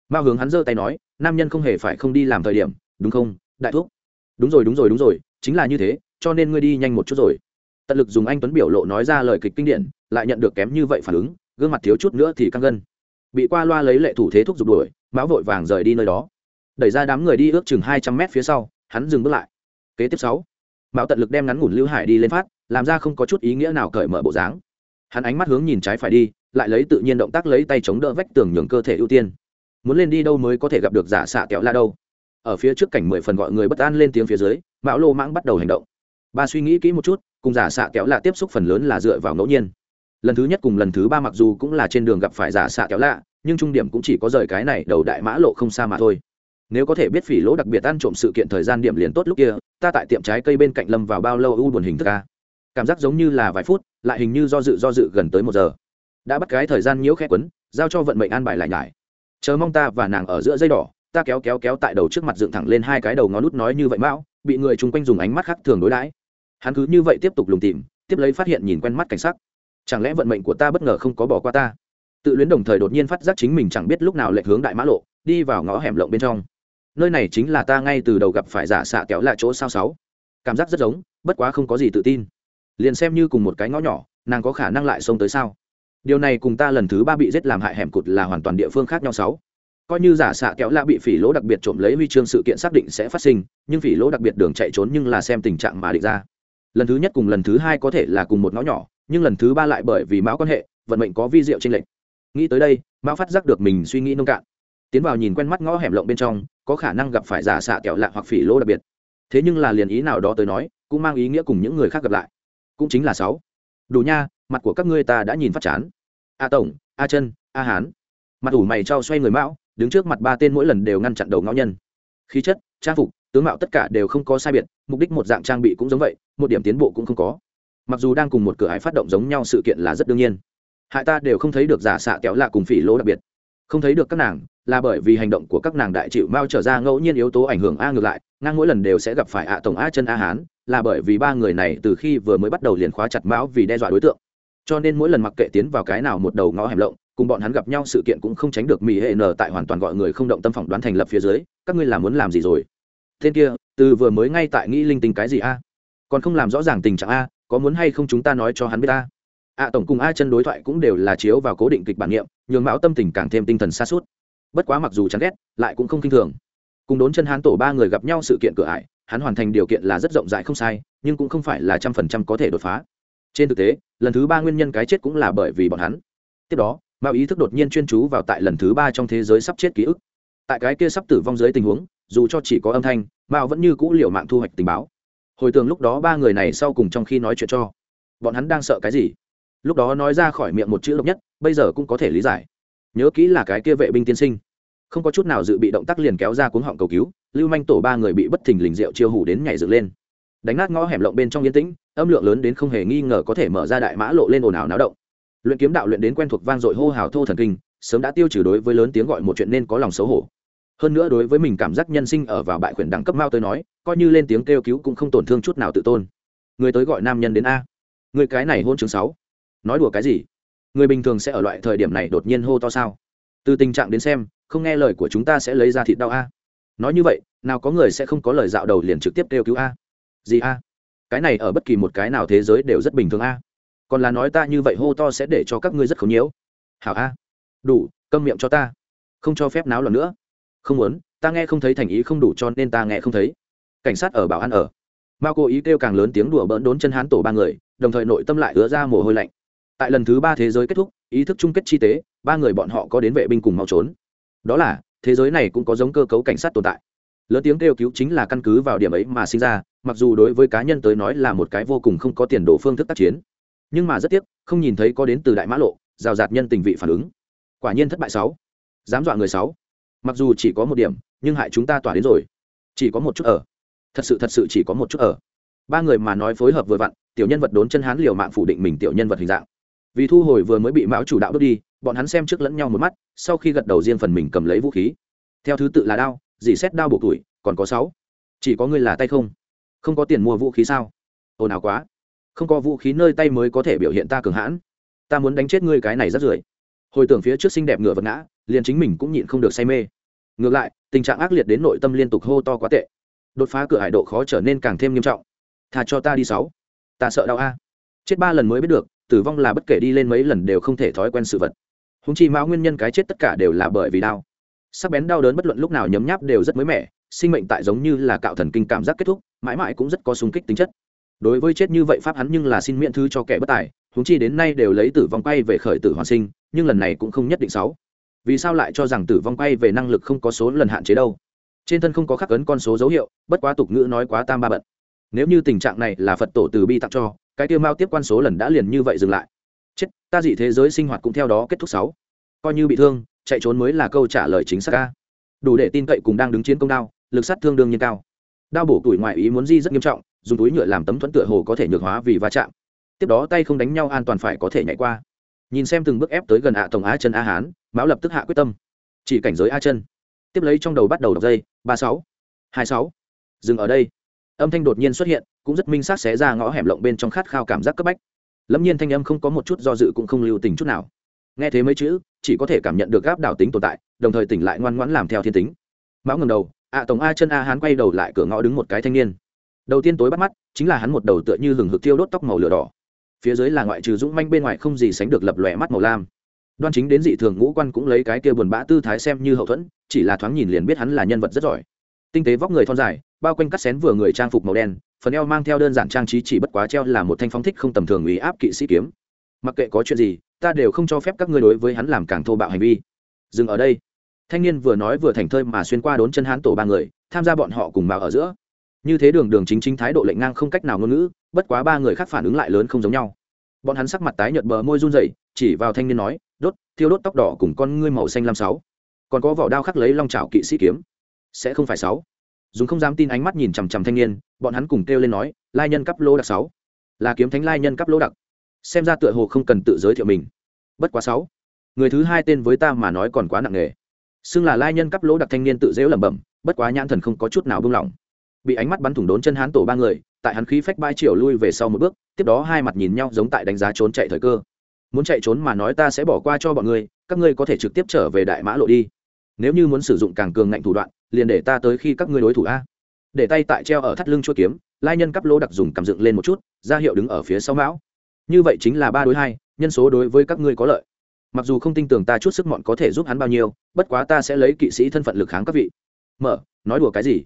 Mao hướng hắn giơ tay nói, nam nhân không hề phải không đi làm thời điểm, đúng không, đại thúc? Đúng rồi đúng rồi đúng rồi, chính là như thế, cho nên ngươi đi nhanh một chút rồi. Tận lực dùng anh tuấn biểu lộ nói ra lời kịch kinh điển, lại nhận được kém như vậy phản ứng, gương mặt thiếu chút nữa thì căng gân. Bị qua loa lấy lệ thủ thế thúc giục đuổi, mão vội vàng rời đi nơi đó. Đẩy ra đám người đi ước chừng hai trăm mét phía sau, hắn dừng bước lại. Kế tiếp sáu mạo tận lực đem ngắn ngủn lưu hải đi lên phát, làm ra không có chút ý nghĩa nào cởi mở bộ dáng. Hắn ánh mắt hướng nhìn trái phải đi, lại lấy tự nhiên động tác lấy tay chống đỡ vách tường nhường cơ thể ưu tiên. Muốn lên đi đâu mới có thể gặp được giả xạ kẹo la đâu? Ở phía trước cảnh mười phần gọi người bất an lên tiếng phía dưới mạo lô mãng bắt đầu hành động. Ba suy nghĩ kỹ một chút, cùng giả xạ kẹo lạ tiếp xúc phần lớn là dựa vào ngẫu nhiên. Lần thứ nhất cùng lần thứ ba mặc dù cũng là trên đường gặp phải giả xạ kẹo lạ nhưng trung điểm cũng chỉ có rời cái này đầu đại mã lộ không xa mà thôi nếu có thể biết phỉ lỗ đặc biệt ăn trộm sự kiện thời gian điểm liền tốt lúc kia, ta tại tiệm trái cây bên cạnh lâm vào bao lâu u buồn hình thức ca cảm giác giống như là vài phút, lại hình như do dự do dự gần tới một giờ. Đã bắt cái thời gian nhiễu khẽ quấn, giao cho vận mệnh an bài lại nhải. Chờ mong ta và nàng ở giữa dây đỏ, ta kéo kéo kéo tại đầu trước mặt dựng thẳng lên hai cái đầu ngón nút nói như vậy mão, bị người chung quanh dùng ánh mắt khác thường đối đãi. Hắn cứ như vậy tiếp tục lùng tìm, tiếp lấy phát hiện nhìn quen mắt cảnh sắc. Chẳng lẽ vận mệnh của ta bất ngờ không có bỏ qua ta? Tự luyến đồng thời đột nhiên phát giác chính mình chẳng biết lúc nào lệch hướng đại mã lộ, đi vào ngõ hẻm lộng bên trong nơi này chính là ta ngay từ đầu gặp phải giả xạ kéo lại chỗ sao sáu. Cảm giác rất giống, bất quá không có gì tự tin. Liền xem như cùng một cái ngõ nhỏ, nàng có khả năng lại xông tới sao? Điều này cùng ta lần thứ ba bị giết làm hại hẻm cụt là hoàn toàn địa phương khác nhau sáu. Coi như giả xạ kéo lạ bị phỉ lỗ đặc biệt trộm lấy huy chương sự kiện xác định sẽ phát sinh, nhưng phỉ lỗ đặc biệt đường chạy trốn nhưng là xem tình trạng mà định ra. Lần thứ nhất cùng lần thứ hai có thể là cùng một ngõ nhỏ, nhưng lần thứ ba lại bởi vì mão quan hệ, vận mệnh có vi diệu trên lệnh nghĩ tới đây, mão phát giác được mình suy nghĩ nông cạn. Tiến vào nhìn quen mắt ngõ hẻm lộng bên trong có khả năng gặp phải giả xạ kẹo lạ hoặc phỉ lỗ đặc biệt. Thế nhưng là liền ý nào đó tới nói, cũng mang ý nghĩa cùng những người khác gặp lại. Cũng chính là sáu. Đủ nha, mặt của các ngươi ta đã nhìn phát chán. A tổng, a chân, a hán. Mặt ủ mày trao xoay người mão, đứng trước mặt ba tên mỗi lần đều ngăn chặn đầu ngao nhân. Khí chất, trang phục, tướng mạo tất cả đều không có sai biệt, mục đích một dạng trang bị cũng giống vậy, một điểm tiến bộ cũng không có. Mặc dù đang cùng một cửa hải phát động giống nhau sự kiện là rất đương nhiên. Hại ta đều không thấy được giả xạ kéo lạ cùng phỉ lỗ đặc biệt không thấy được các nàng, là bởi vì hành động của các nàng đại chịu mao trở ra ngẫu nhiên yếu tố ảnh hưởng a ngược lại, ngang mỗi lần đều sẽ gặp phải ạ tổng, a chân, a hán, là bởi vì ba người này từ khi vừa mới bắt đầu liền khóa chặt mão vì đe dọa đối tượng. Cho nên mỗi lần mặc kệ tiến vào cái nào một đầu ngõ hẻm lộng, cùng bọn hắn gặp nhau sự kiện cũng không tránh được mỹ hệ n tại hoàn toàn gọi người không động tâm phỏng đoán thành lập phía dưới, các ngươi là muốn làm gì rồi? Tên kia, từ vừa mới ngay tại nghĩ linh tinh cái gì a? Còn không làm rõ ràng tình trạng a, có muốn hay không chúng ta nói cho hắn biết a? A tổng cùng a chân đối thoại cũng đều là chiếu vào cố định kịch bản nghiệm nhường mão tâm tình càng thêm tinh thần xa suốt. Bất quá mặc dù chán ghét, lại cũng không k i n h thường. Cùng đốn chân hắn tổ ba người gặp nhau sự kiện cửa ải, hắn hoàn thành điều kiện là rất rộng rãi không sai, nhưng cũng không phải là trăm phần trăm có thể đột phá. Trên thực tế, lần thứ ba nguyên nhân cái chết cũng là bởi vì bọn hắn. Tiếp đó mạo ý thức đột nhiên chuyên chú vào tại lần thứ ba trong thế giới sắp chết ký ức. Tại cái kia sắp tử vong dưới tình huống, dù cho chỉ có âm thanh mạo vẫn như cũ liệu mạng thu hoạch tình báo. Hồi tưởng lúc đó ba người này sau cùng trong khi nói chuyện cho. Bọn hắn đang sợ cái gì? Lúc đó nói ra khỏi miệng một chữ độc nhất, bây giờ cũng có thể lý giải. Nhớ kỹ là cái kia vệ binh tiên sinh. Không có chút nào dự bị động tác liền kéo ra cuống họng cầu cứu, lưu manh tổ ba người bị bất thình lình rượu chiêu hủ đến nhảy dựng lên. Đánh nát ngõ hẻm lộng bên trong yên tĩnh, âm lượng lớn đến không hề nghi ngờ có thể mở ra đại mã lộ lên ồn ào náo động. Luyện kiếm đạo luyện đến quen thuộc vang dội hô hào thô thần kinh, sớm đã tiêu trừ đối với lớn tiếng gọi một chuyện nên có lòng xấu hổ. Hơn nữa đối với mình cảm giác nhân sinh ở vào bại khuyển đẳng cấp mao tới nói, coi như lên tiếng kêu cứu cũng không tổn thương chút nào tự tôn. Người tới gọi nam nhân đến a. Người cái này hôn chương sáu nói đùa cái gì? Người bình thường sẽ ở loại thời điểm này đột nhiên hô to sao? Từ tình trạng đến xem, không nghe lời của chúng ta sẽ lấy ra thịt đau a. Nói như vậy, nào có người sẽ không có lời dạo đầu liền trực tiếp kêu cứu a? Gì a? Cái này ở bất kỳ một cái nào thế giới đều rất bình thường a. Còn là nói ta như vậy hô to sẽ để cho các ngươi rất khốn nhiễu. Hảo a. Đủ, câm miệng cho ta. Không cho phép náo lần nữa. Không muốn, ta nghe không thấy thành ý không đủ cho nên ta nghe không thấy. Cảnh sát ở bảo an ở. Mao cố ý kêu càng lớn tiếng đùa bỡn đốn chân hán tổ ba người, đồng thời nội tâm lại ứa ra mồ hôi lạnh tại lần thứ ba thế giới kết thúc, ý thức chung kết chi tế, ba người bọn họ có đến vệ binh cùng mau trốn. Đó là, thế giới này cũng có giống cơ cấu cảnh sát tồn tại. Lớn tiếng kêu cứu chính là căn cứ vào điểm ấy mà sinh ra, mặc dù đối với cá nhân tới nói là một cái vô cùng không có tiền đồ phương thức tác chiến. Nhưng mà rất tiếc, không nhìn thấy có đến từ đại mã lộ, rào rạt nhân tình vị phản ứng. Quả nhiên thất bại sáu. Dám dọa người sáu. Mặc dù chỉ có một điểm, nhưng hại chúng ta tỏa đến rồi. Chỉ có một chút ở. Thật sự thật sự chỉ có một chút ở. Ba người mà nói phối hợp vừa vặn, tiểu nhân vật đốn chân hán liều mạng phủ định mình tiểu nhân vật hình dạng vì thu hồi vừa mới bị mão chủ đạo đốt đi, bọn hắn xem trước lẫn nhau một mắt, sau khi gật đầu riêng phần mình cầm lấy vũ khí. Theo thứ tự là đao, dì xét đao buộc tuổi, còn có sáu. Chỉ có ngươi là tay không? Không có tiền mua vũ khí sao? Ồn ào quá. Không có vũ khí nơi tay mới có thể biểu hiện ta cường hãn. Ta muốn đánh chết ngươi cái này rất rưởi. Hồi tưởng phía trước xinh đẹp ngựa vật ngã, liền chính mình cũng nhịn không được say mê. Ngược lại, tình trạng ác liệt đến nội tâm liên tục hô to quá tệ. Đột phá cửa hải độ khó trở nên càng thêm nghiêm trọng. Thà cho ta đi sáu. Ta sợ đau a. Chết ba lần mới biết được tử vong là bất kể đi lên mấy lần đều không thể thói quen sự vật. Húng chi mão nguyên nhân cái chết tất cả đều là bởi vì đau. Sắc bén đau đớn bất luận lúc nào nhấm nháp đều rất mới mẻ, sinh mệnh tại giống như là cạo thần kinh cảm giác kết thúc, mãi mãi cũng rất có sung kích tính chất. Đối với chết như vậy pháp hắn nhưng là xin miễn thư cho kẻ bất tài húng chi đến nay đều lấy tử vong quay về khởi tử hoàn sinh, nhưng lần này cũng không nhất định sáu. Vì sao lại cho rằng tử vong quay về năng lực không có số lần hạn chế đâu? Trên thân không có khắc ấn con số dấu hiệu, bất quá tục ngữ nói quá tam ba bận. Nếu như tình trạng này là phật tổ từ bi tặng cho cái tiêu mao tiếp quan số lần đã liền như vậy dừng lại. Chết, ta dị thế giới sinh hoạt cũng theo đó kết thúc sáu. Coi như bị thương, chạy trốn mới là câu trả lời chính xác ca. Đủ để tin cậy cùng đang đứng chiến công đao, lực sát thương đương nhiên cao. Đao bổ tuổi ngoại ý muốn di rất nghiêm trọng, dùng túi nhựa làm tấm thuẫn tựa hồ có thể nhược hóa vì va chạm. Tiếp đó tay không đánh nhau an toàn phải có thể nhảy qua. Nhìn xem từng bước ép tới gần ạ tổng á chân a hán, mão lập tức hạ quyết tâm. Chỉ cảnh giới a chân. Tiếp lấy trong đầu bắt đầu đọc dây, ba sáu, hai sáu. Dừng ở đây. Âm thanh đột nhiên xuất hiện cũng rất minh xác xé ra ngõ hẻm lộng bên trong khát khao cảm giác cấp bách. Lâm nhiên thanh âm không có một chút do dự cũng không lưu tình chút nào. Nghe thế mấy chữ, chỉ có thể cảm nhận được gáp đảo tính tồn tại, đồng thời tỉnh lại ngoan ngoãn làm theo thiên tính. Mão ngầm đầu, ạ tổng a chân a hán quay đầu lại cửa ngõ đứng một cái thanh niên. Đầu tiên tối bắt mắt, chính là hắn một đầu tựa như lừng hực thiêu đốt tóc màu lửa đỏ. Phía dưới là ngoại trừ dũng manh, bên ngoài không gì sánh được lập lòe mắt màu lam. Đoan chính đến dị thường ngũ quan cũng lấy cái kia buồn bã tư thái xem như hậu thuẫn, chỉ là thoáng nhìn liền biết hắn là nhân vật rất giỏi. Tinh tế vóc người thon dài, bao quanh cắt xén vừa người trang phục màu đen phần eo mang theo đơn giản trang trí chỉ bất quá treo là một thanh phóng thích không tầm thường ủy áp kỵ sĩ kiếm. Mặc kệ có chuyện gì, ta đều không cho phép các ngươi đối với hắn làm càng thô bạo hành vi. Dừng ở đây. Thanh niên vừa nói vừa thành thơi mà xuyên qua đốn chân hán tổ ba người, tham gia bọn họ cùng vào ở giữa. Như thế đường đường chính chính thái độ lệnh ngang không cách nào ngôn ngữ, bất quá ba người khác phản ứng lại lớn không giống nhau. Bọn hắn sắc mặt tái nhợt bờ môi run rẩy, chỉ vào thanh niên nói, đốt, thiêu đốt tóc đỏ cùng con ngươi màu xanh lam sáu. Còn có vỏ đao khắc lấy long trào kỵ sĩ kiếm. Sẽ không phải sáu dùng không dám tin ánh mắt nhìn chằm chằm thanh niên, bọn hắn cùng kêu lên nói, lai nhân cấp lô đặc sáu. Là kiếm thánh lai nhân cấp lô đặc. Xem ra tựa hồ không cần tự giới thiệu mình. Bất quá sáu, người thứ hai tên với ta mà nói còn quá nặng nề. Xưng là lai nhân cấp lỗ đặc thanh niên tự dễu lẩm bẩm, bất quá nhãn thần không có chút nào buông lỏng bị ánh mắt bắn thủng đốn chân hán tổ ba người, tại hắn khí phách bay triệu lui về sau một bước, tiếp đó hai mặt nhìn nhau giống tại đánh giá trốn chạy thời cơ. Muốn chạy trốn mà nói ta sẽ bỏ qua cho bọn ngươi, các ngươi có thể trực tiếp trở về đại mã lộ đi nếu như muốn sử dụng càng cường ngạnh thủ đoạn, liền để ta tới khi các ngươi đối thủ a. Để tay tại treo ở thắt lưng chua kiếm, lai nhân cắp lô đặc dùng cầm dựng lên một chút, ra hiệu đứng ở phía sau mão. Như vậy chính là ba đối hai, nhân số đối với các ngươi có lợi. Mặc dù không tin tưởng ta chút sức mọn có thể giúp hắn bao nhiêu, bất quá ta sẽ lấy kỵ sĩ thân phận lực kháng các vị. Mở, nói đùa cái gì?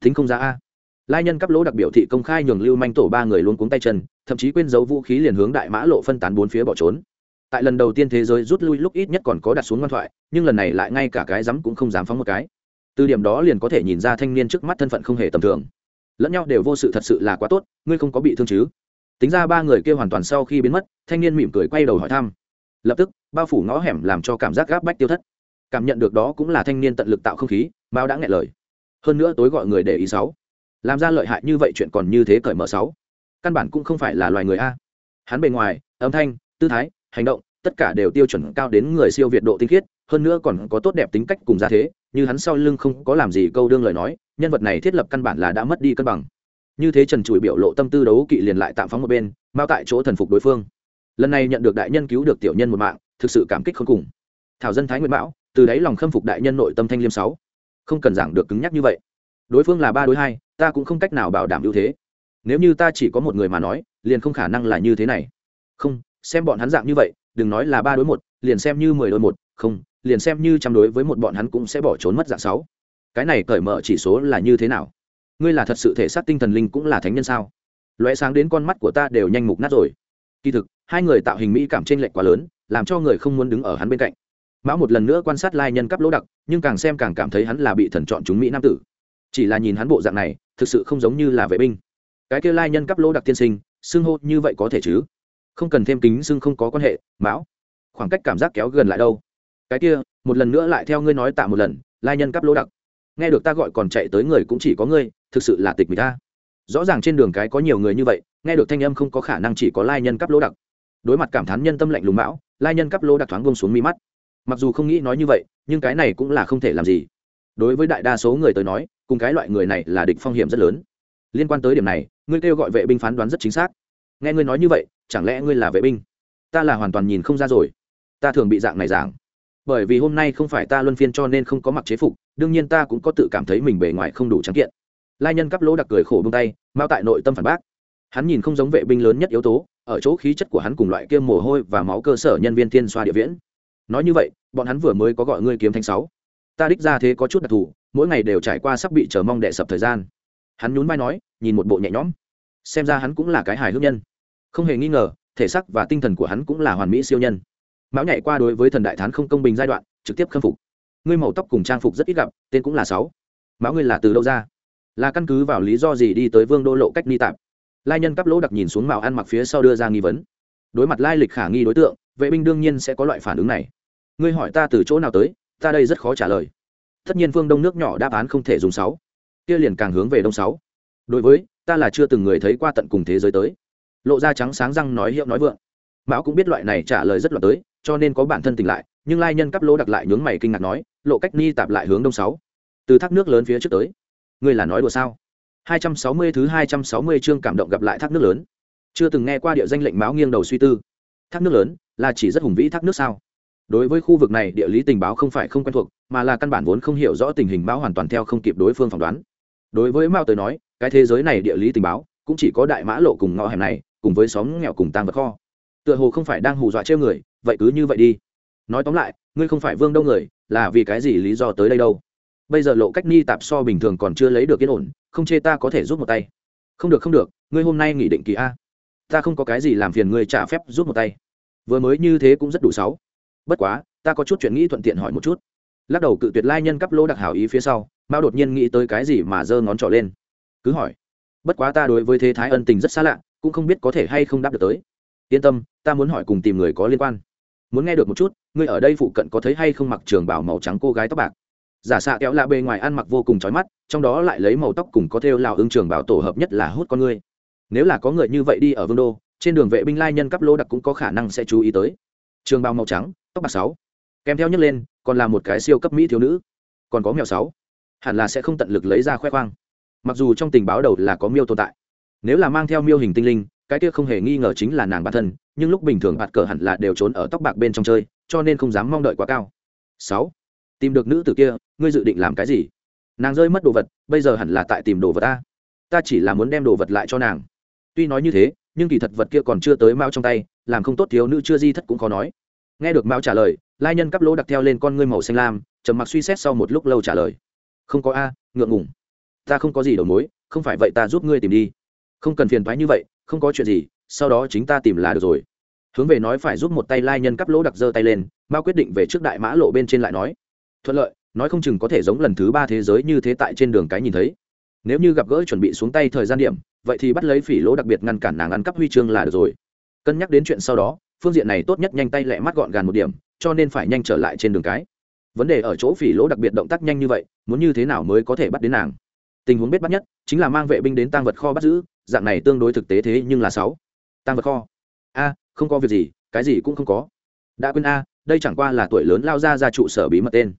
Thính không ra a. Lai nhân cấp lỗ đặc biểu thị công khai nhường lưu manh tổ ba người luôn cuống tay chân, thậm chí quên giấu vũ khí liền hướng đại mã lộ phân tán bốn phía bỏ trốn tại lần đầu tiên thế giới rút lui lúc ít nhất còn có đặt xuống ngoan thoại, nhưng lần này lại ngay cả cái rắm cũng không dám phóng một cái. Từ điểm đó liền có thể nhìn ra thanh niên trước mắt thân phận không hề tầm thường. Lẫn nhau đều vô sự thật sự là quá tốt, ngươi không có bị thương chứ? Tính ra ba người kia hoàn toàn sau khi biến mất, thanh niên mỉm cười quay đầu hỏi thăm. Lập tức, bao phủ ngõ hẻm làm cho cảm giác gáp bách tiêu thất. Cảm nhận được đó cũng là thanh niên tận lực tạo không khí mao đã nghe lời. Hơn nữa tối gọi người để ý sáu. Làm ra lợi hại như vậy chuyện còn như thế cởi mở sáu. Căn bản cũng không phải là loài người a. Hắn bề ngoài, âm thanh, tư thái hành động, tất cả đều tiêu chuẩn cao đến người siêu việt độ tinh khiết, hơn nữa còn có tốt đẹp tính cách cùng gia thế, như hắn sau lưng không có làm gì câu đương lời nói, nhân vật này thiết lập căn bản là đã mất đi cân bằng. Như thế trần trụi biểu lộ tâm tư đấu kỵ liền lại tạm phóng một bên mao tại chỗ thần phục đối phương. Lần này nhận được đại nhân cứu được tiểu nhân một mạng, thực sự cảm kích không cùng. Thảo dân thái nguyên mão, từ đáy lòng khâm phục đại nhân nội tâm thanh liêm sáu. Không cần giảng được cứng nhắc như vậy. Đối phương là ba đối hai, ta cũng không cách nào bảo đảm ưu thế. Nếu như ta chỉ có một người mà nói, liền không khả năng là như thế này. Không xem bọn hắn dạng như vậy, đừng nói là ba đối một, liền xem như mười đối một, không, liền xem như trăm đối với một bọn hắn cũng sẽ bỏ trốn mất dạng sáu. Cái này cởi mở chỉ số là như thế nào? Ngươi là thật sự thể xác tinh thần linh cũng là thánh nhân sao? Loé sáng đến con mắt của ta đều nhanh mục nát rồi. Kỳ thực, hai người tạo hình mỹ cảm t r ê n lệch quá lớn, làm cho người không muốn đứng ở hắn bên cạnh. Mão một lần nữa quan sát lai nhân cấp lỗ đặc, nhưng càng xem càng cảm thấy hắn là bị thần chọn chúng mỹ nam tử. Chỉ là nhìn hắn bộ dạng này, thực sự không giống như là vệ binh. Cái kia lai nhân cấp lỗ đặc tiên sinh, xưng hô như vậy có thể chứ? Không cần thêm kính xưng không có quan hệ, mão. Khoảng cách cảm giác kéo gần lại đâu? Cái kia, một lần nữa lại theo ngươi nói tạ một lần, lai nhân cấp lỗ đặc. Nghe được ta gọi còn chạy tới người cũng chỉ có ngươi, thực sự là tịch người ta. Rõ ràng trên đường cái có nhiều người như vậy, nghe được thanh âm không có khả năng chỉ có lai nhân cấp lỗ đặc. Đối mặt cảm thán nhân tâm lạnh lùng mão, lai nhân cấp lỗ đặc thoáng bông xuống mi mắt. Mặc dù không nghĩ nói như vậy, nhưng cái này cũng là không thể làm gì. Đối với đại đa số người tới nói, cùng cái loại người này là địch phong hiểm rất lớn. Liên quan tới điểm này, ngươi kêu gọi vệ binh phán đoán rất chính xác. Nghe ngươi nói như vậy chẳng lẽ ngươi là vệ binh? Ta là hoàn toàn nhìn không ra rồi. Ta thường bị dạng này giảng. Bởi vì hôm nay không phải ta luân phiên cho nên không có mặc chế phục, đương nhiên ta cũng có tự cảm thấy mình bề ngoài không đủ trắng kiện. Lai nhân cắp lỗ đặc cười khổ bông tay mao tại nội tâm phản bác. Hắn nhìn không giống vệ binh lớn nhất yếu tố, ở chỗ khí chất của hắn cùng loại kia mồ hôi và máu cơ sở nhân viên thiên xoa địa viễn. Nói như vậy, bọn hắn vừa mới có gọi ngươi kiếm thanh sáu. Ta đích ra thế có chút đặc thù, mỗi ngày đều trải qua sắp bị chờ mong đệ sập thời gian. Hắn nhún vai nói, nhìn một bộ nhẹ nhõm. Xem ra hắn cũng là cái hài hước nhân không hề nghi ngờ, thể xác và tinh thần của hắn cũng là hoàn mỹ siêu nhân. Mão nhảy qua đối với thần đại thán không công bình giai đoạn, trực tiếp khâm phục. Ngươi màu tóc cùng trang phục rất ít gặp, tên cũng là sáu. Mão, ngươi là từ đâu ra? Là căn cứ vào lý do gì đi tới vương đô lộ cách ni tạp lai nhân cắp lỗ đặc nhìn xuống màu ăn mặc phía sau đưa ra nghi vấn. Đối mặt lai lịch khả nghi đối tượng, vệ binh đương nhiên sẽ có loại phản ứng này. Ngươi hỏi ta từ chỗ nào tới, ta đây rất khó trả lời. Tất nhiên phương đông nước nhỏ đáp án không thể dùng sáu. Kia liền càng hướng về đông sáu. Đối với, ta là chưa từng người thấy qua tận cùng thế giới tới lộ ra trắng sáng răng nói hiệu nói vượng. Mão cũng biết loại này trả lời rất loạt tới, cho nên có bản thân tỉnh lại, nhưng lai nhân cắp lỗ đặc lại nhướng mày kinh ngạc nói, lộ cách ni tạp lại hướng đông sáu. Từ thác nước lớn phía trước tới. Ngươi là nói đùa sao? 260 thứ 260 chương cảm động gặp lại thác nước lớn. Chưa từng nghe qua địa danh lệnh báo nghiêng đầu suy tư. Thác nước lớn, là chỉ rất hùng vĩ thác nước sao? Đối với khu vực này, địa lý tình báo không phải không quen thuộc, mà là căn bản vốn không hiểu rõ tình hình báo hoàn toàn theo không kịp đối phương phỏng đoán. Đối với mao tới nói, cái thế giới này địa lý tình báo, cũng chỉ có đại mã lộ cùng ngõ hẻm này cùng với xóm nghèo cùng tang vật kho. Tựa hồ không phải đang hù dọa trêu người, vậy cứ như vậy đi. Nói tóm lại, ngươi không phải vương đâu người, là vì cái gì lý do tới đây đâu? Bây giờ lộ cách ni tạp so bình thường còn chưa lấy được yên ổn, không chê ta có thể giúp một tay. Không được không được, ngươi hôm nay nghỉ định kỳ a. Ta không có cái gì làm phiền ngươi trả phép giúp một tay. Vừa mới như thế cũng rất đủ sáu. Bất quá, ta có chút chuyện nghĩ thuận tiện hỏi một chút. Lắc đầu cự tuyệt lai nhân cắp lỗ đặc hảo ý phía sau, mao đột nhiên nghĩ tới cái gì mà giơ ngón trỏ lên. Cứ hỏi. Bất quá ta đối với thế thái ân tình rất xa lạ cũng không biết có thể hay không đáp được tới. Yên tâm, ta muốn hỏi cùng tìm người có liên quan. Muốn nghe được một chút, ngươi ở đây phụ cận có thấy hay không mặc trường bảo màu trắng cô gái tóc bạc? Giả xạ kéo lạ bề ngoài ăn mặc vô cùng trói mắt, trong đó lại lấy màu tóc cùng có thêu lào ương trường bảo tổ hợp nhất là hút con ngươi. Nếu là có người như vậy đi ở vương đô, trên đường vệ binh lai nhân cấp lô đặc cũng có khả năng sẽ chú ý tới. Trường bào màu trắng, tóc bạc sáu. Kèm theo nhấc lên, còn là một cái siêu cấp mỹ thiếu nữ. Còn có mèo sáu. Hẳn là sẽ không tận lực lấy ra khoe khoang. Mặc dù trong tình báo đầu là có miêu tồn tại nếu là mang theo miêu hình tinh linh, cái kia không hề nghi ngờ chính là nàng bản thân, nhưng lúc bình thường bạt cờ hẳn là đều trốn ở tóc bạc bên trong chơi, cho nên không dám mong đợi quá cao. Sáu, tìm được nữ tử kia, ngươi dự định làm cái gì? Nàng rơi mất đồ vật, bây giờ hẳn là tại tìm đồ vật ta. Ta chỉ là muốn đem đồ vật lại cho nàng. Tuy nói như thế, nhưng kỳ thật vật kia còn chưa tới mao trong tay, làm không tốt thiếu nữ chưa di thất cũng khó nói. Nghe được mao trả lời, lai nhân cắp lỗ đặc theo lên con ngươi màu xanh lam, trầm mặc suy xét sau một lúc lâu trả lời. Không có a, ngượng ngùng. Ta không có gì đầu mối, không phải vậy ta giúp ngươi tìm đi không cần phiền thoái như vậy, không có chuyện gì, sau đó chính ta tìm là được rồi. Hướng về nói phải giúp một tay lai nhân cắp lỗ đặc giơ tay lên, mao quyết định về trước đại mã lộ bên trên lại nói. Thuận lợi, nói không chừng có thể giống lần thứ ba thế giới như thế tại trên đường cái nhìn thấy. Nếu như gặp gỡ chuẩn bị xuống tay thời gian điểm, vậy thì bắt lấy phỉ lỗ đặc biệt ngăn cản nàng ăn cắp huy chương là được rồi. Cân nhắc đến chuyện sau đó, phương diện này tốt nhất nhanh tay lẹ mắt gọn gàng một điểm, cho nên phải nhanh trở lại trên đường cái. Vấn đề ở chỗ phỉ lỗ đặc biệt động tác nhanh như vậy, muốn như thế nào mới có thể bắt đến nàng? Tình huống biết bắt nhất, chính là mang vệ binh đến tăng vật kho bắt giữ dạng này tương đối thực tế thế nhưng là sáu. Tăng vật kho. A, không có việc gì, cái gì cũng không có. Đã quên a, đây chẳng qua là tuổi lớn lao ra ra trụ sở bí mật tên.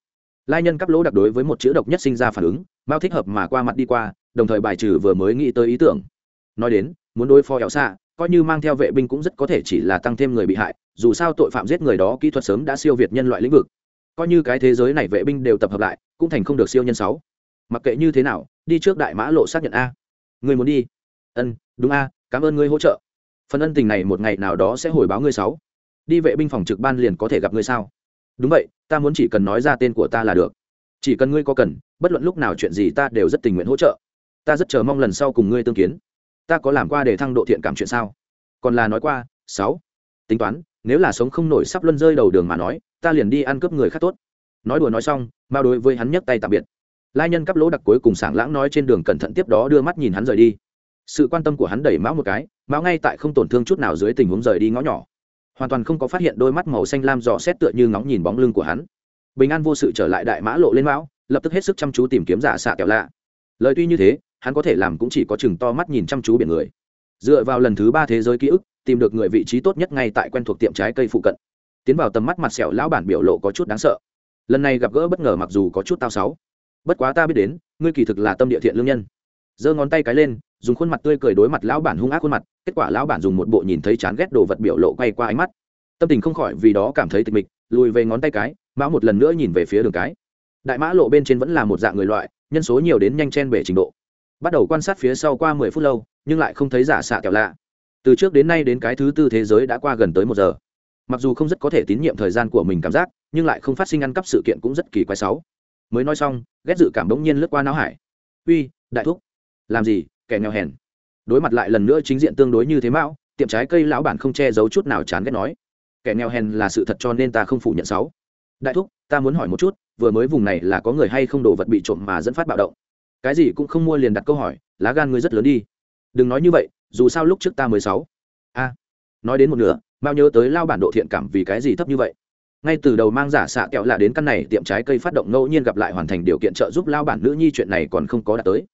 Lai nhân cắp lỗ đặc đối với một chữ độc nhất sinh ra phản ứng mao thích hợp mà qua mặt đi qua, đồng thời bài trừ vừa mới nghĩ tới ý tưởng. Nói đến, muốn đối phó éo xạ coi như mang theo vệ binh cũng rất có thể chỉ là tăng thêm người bị hại, dù sao tội phạm giết người đó kỹ thuật sớm đã siêu việt nhân loại lĩnh vực. Coi như cái thế giới này vệ binh đều tập hợp lại, cũng thành không được siêu nhân sáu. Mặc kệ như thế nào, đi trước đại mã lộ xác nhận a. Người muốn đi ân, đúng a, cảm ơn ngươi hỗ trợ. Phần ân tình này một ngày nào đó sẽ hồi báo ngươi sáu. Đi vệ binh phòng trực ban liền có thể gặp ngươi sao? Đúng vậy, ta muốn chỉ cần nói ra tên của ta là được. Chỉ cần ngươi có cần, bất luận lúc nào chuyện gì ta đều rất tình nguyện hỗ trợ. Ta rất chờ mong lần sau cùng ngươi tương kiến. Ta có làm qua để thăng độ thiện cảm chuyện sao? Còn là nói qua, sáu. Tính toán, nếu là sống không nổi sắp luân rơi đầu đường mà nói, ta liền đi ăn cướp người khác tốt. Nói đùa nói xong, mao đối với hắn nhấc tay tạm biệt. Lai nhân cắp lỗ đặc cuối cùng sảng lãng nói trên đường cẩn thận tiếp đó đưa mắt nhìn hắn rời đi sự quan tâm của hắn đẩy mão một cái mão ngay tại không tổn thương chút nào dưới tình huống rời đi ngõ nhỏ. Hoàn toàn không có phát hiện đôi mắt màu xanh lam dò xét tựa như ngóng nhìn bóng lưng của hắn. Bình an vô sự trở lại đại mã lộ lên mão lập tức hết sức chăm chú tìm kiếm giả xạ kẹo lạ. Lời tuy như thế hắn có thể làm cũng chỉ có chừng to mắt nhìn chăm chú biển người. Dựa vào lần thứ ba thế giới ký ức tìm được người vị trí tốt nhất ngay tại quen thuộc tiệm trái cây phụ cận. Tiến vào tầm mắt mặt sẹo lão bản biểu lộ có chút đáng sợ. Lần này gặp gỡ bất ngờ mặc dù có chút tao sáu, bất quá ta biết đến ngươi kỳ thực là tâm địa thiện lương nhân giơ ngón tay cái lên, dùng khuôn mặt tươi cười đối mặt lão bản hung ác khuôn mặt, kết quả lão bản dùng một bộ nhìn thấy chán ghét đồ vật biểu lộ quay qua ánh mắt. Tâm tình không khỏi vì đó cảm thấy tịch mịch, lùi về ngón tay cái, mã một lần nữa nhìn về phía đường cái. Đại mã lộ bên trên vẫn là một dạng người loại, nhân số nhiều đến nhanh chen bể trình độ. Bắt đầu quan sát phía sau qua mười phút lâu, nhưng lại không thấy giả xạ kẹo lạ. Từ trước đến nay đến cái thứ tư thế giới đã qua gần tới một giờ. Mặc dù không rất có thể tín nhiệm thời gian của mình cảm giác, nhưng lại không phát sinh ăn cắp sự kiện cũng rất kỳ quái sáu mới nói xong, ghét dự cảm đống nhiên lướt qua não hải. Uy, đại thúc làm gì, kẻ nghèo hèn. Đối mặt lại lần nữa chính diện tương đối như thế mão, tiệm trái cây lão bản không che giấu chút nào chán ghét nói. Kẻ nghèo hèn là sự thật cho nên ta không phủ nhận sáu. Đại thúc, ta muốn hỏi một chút, vừa mới vùng này là có người hay không đồ vật bị trộm mà dẫn phát bạo động? Cái gì cũng không mua liền đặt câu hỏi, lá gan ngươi rất lớn đi. Đừng nói như vậy, dù sao lúc trước ta mười sáu. A. Nói đến một nửa, mao nhớ tới lao bản độ thiện cảm vì cái gì thấp như vậy? Ngay từ đầu mang giả xạ kẹo lạ đến căn này, tiệm trái cây phát động ngẫu nhiên gặp lại hoàn thành điều kiện trợ giúp lao bản nữ nhi chuyện này còn không có đạt tới.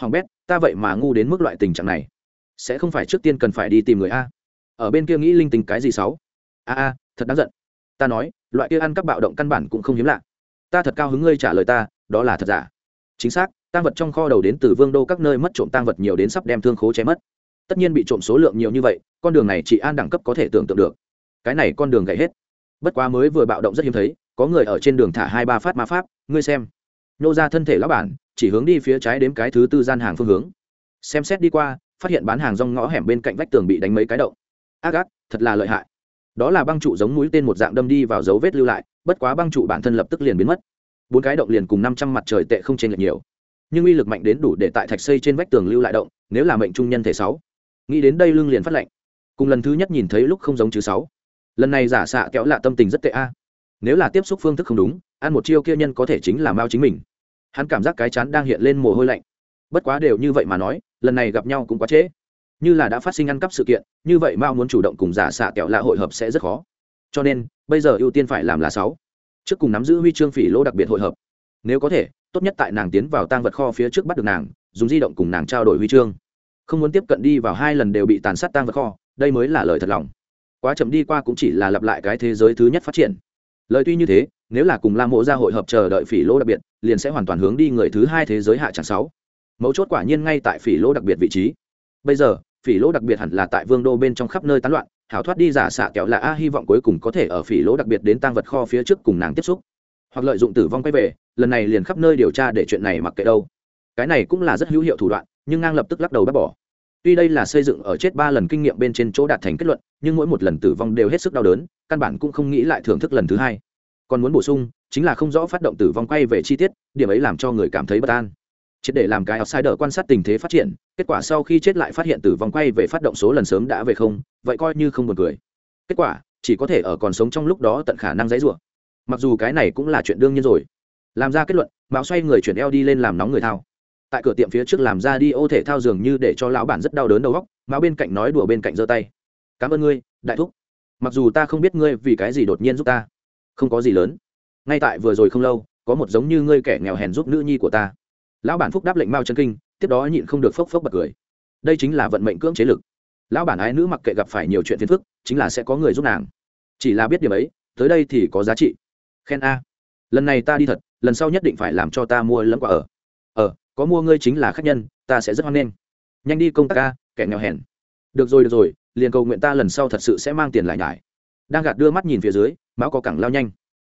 Hoàng bét ta vậy mà ngu đến mức loại tình trạng này. Sẽ không phải trước tiên cần phải đi tìm người a. Ở bên kia nghĩ linh tinh cái gì sáu? A a, thật đáng giận. Ta nói, loại kia ăn các bạo động căn bản cũng không hiếm lạ. Ta thật cao hứng ngươi trả lời ta, đó là thật giả. Chính xác tăng vật trong kho đầu đến từ vương đô các nơi mất trộm tăng vật nhiều đến sắp đem thương khố che mất. Tất nhiên bị trộm số lượng nhiều như vậy, con đường này chị an đẳng cấp có thể tưởng tượng được. Cái này con đường gãy hết. Bất quá mới vừa bạo động rất hiếm thấy, có người ở trên đường thả hai ba phát ma pháp, ngươi xem nhô ra thân thể lão bản, chỉ hướng đi phía trái đếm cái thứ tư gian hàng phương hướng. Xem xét đi qua, phát hiện bán hàng rong ngõ hẻm bên cạnh vách tường bị đánh mấy cái động. Ác ác, thật là lợi hại. Đó là băng trụ giống mũi tên một dạng đâm đi vào dấu vết lưu lại, bất quá băng trụ bản thân lập tức liền biến mất. Bốn cái động liền cùng năm trăm mặt trời tệ không chênh lệch nhiều. Nhưng uy lực mạnh đến đủ để tại thạch xây trên vách tường lưu lại động, nếu là mệnh trung nhân thể sáu. Nghĩ đến đây lưng liền phát lệnh cùng lần thứ nhất nhìn thấy lúc không giống chứ sáu. Lần này giả xạ kéo lạ tâm tình rất tệ a. Nếu là tiếp xúc phương thức không đúng, ăn một chiêu kia nhân có thể chính là mao chính mình hắn cảm giác cái chán đang hiện lên mồ hôi lạnh. Bất quá đều như vậy mà nói, lần này gặp nhau cũng quá trễ. Như là đã phát sinh ăn cắp sự kiện, như vậy mao muốn chủ động cùng giả xạ kẹo lạ hội hợp sẽ rất khó. Cho nên, bây giờ ưu tiên phải làm là sáu. Trước cùng nắm giữ huy chương phỉ lỗ đặc biệt hội hợp. Nếu có thể, tốt nhất tại nàng tiến vào tang vật kho phía trước bắt được nàng, dùng di động cùng nàng trao đổi huy chương. Không muốn tiếp cận đi vào hai lần đều bị tàn sát tang vật kho, đây mới là lời thật lòng. Quá chậm đi qua cũng chỉ là lặp lại cái thế giới thứ nhất phát triển lời tuy như thế, nếu là cùng la mộ ra hội hợp chờ đợi phỉ lỗ đặc biệt, liền sẽ hoàn toàn hướng đi người thứ hai thế giới hạ tràng sáu. Mấu chốt quả nhiên ngay tại phỉ lỗ đặc biệt vị trí. Bây giờ, phỉ lỗ đặc biệt hẳn là tại vương đô bên trong khắp nơi tán loạn hảo thoát đi giả xạ kẹo là a hy vọng cuối cùng có thể ở phỉ lỗ đặc biệt đến tăng vật kho phía trước cùng nàng tiếp xúc. Hoặc lợi dụng tử vong quay về, lần này liền khắp nơi điều tra để chuyện này mặc kệ đâu. Cái này cũng là rất hữu hiệu thủ đoạn, nhưng ngang lập tức lắc đầu bác bỏ tuy đây là xây dựng ở chết ba lần kinh nghiệm bên trên chỗ đạt thành kết luận, nhưng mỗi một lần tử vong đều hết sức đau đớn, căn bản cũng không nghĩ lại thưởng thức lần thứ hai. Còn muốn bổ sung, chính là không rõ phát động tử vong quay về chi tiết, điểm ấy làm cho người cảm thấy bất an. Chết để làm cái outsider quan sát tình thế phát triển, kết quả sau khi chết lại phát hiện tử vong quay về phát động số lần sớm đã về không, vậy coi như không buồn cười. Kết quả, chỉ có thể ở còn sống trong lúc đó tận khả năng dãy rủa. Mặc dù cái này cũng là chuyện đương nhiên rồi. Làm ra kết luận, mạo xoay người chuyển eo đi lên làm nóng người thao tại cửa tiệm phía trước làm ra đi ô thể thao dường như để cho lão bản rất đau đớn đầu góc mà bên cạnh nói đùa bên cạnh giơ tay. Cảm ơn ngươi, đại thúc. Mặc dù ta không biết ngươi vì cái gì đột nhiên giúp ta, không có gì lớn. Ngay tại vừa rồi không lâu, có một giống như ngươi kẻ nghèo hèn giúp nữ nhi của ta. Lão bản phúc đáp lệnh mao chân kinh, tiếp đó nhịn không được phốc phốc bật cười. Đây chính là vận mệnh cưỡng chế lực. Lão bản ái nữ mặc kệ gặp phải nhiều chuyện phiền phức, chính là sẽ có người giúp nàng. Chỉ là biết điểm ấy, tới đây thì có giá trị. Khen a. Lần này ta đi thật, lần sau nhất định phải làm cho ta mua lẫn quả ở. Ờ có mua ngươi chính là khách nhân, ta sẽ rất hoan nghênh. Nhanh đi công tác ca, kẻ nghèo hèn. Được rồi được rồi, liền cầu nguyện ta lần sau thật sự sẽ mang tiền lại nhải. Đang gạt đưa mắt nhìn phía dưới mão có cẳng lao nhanh.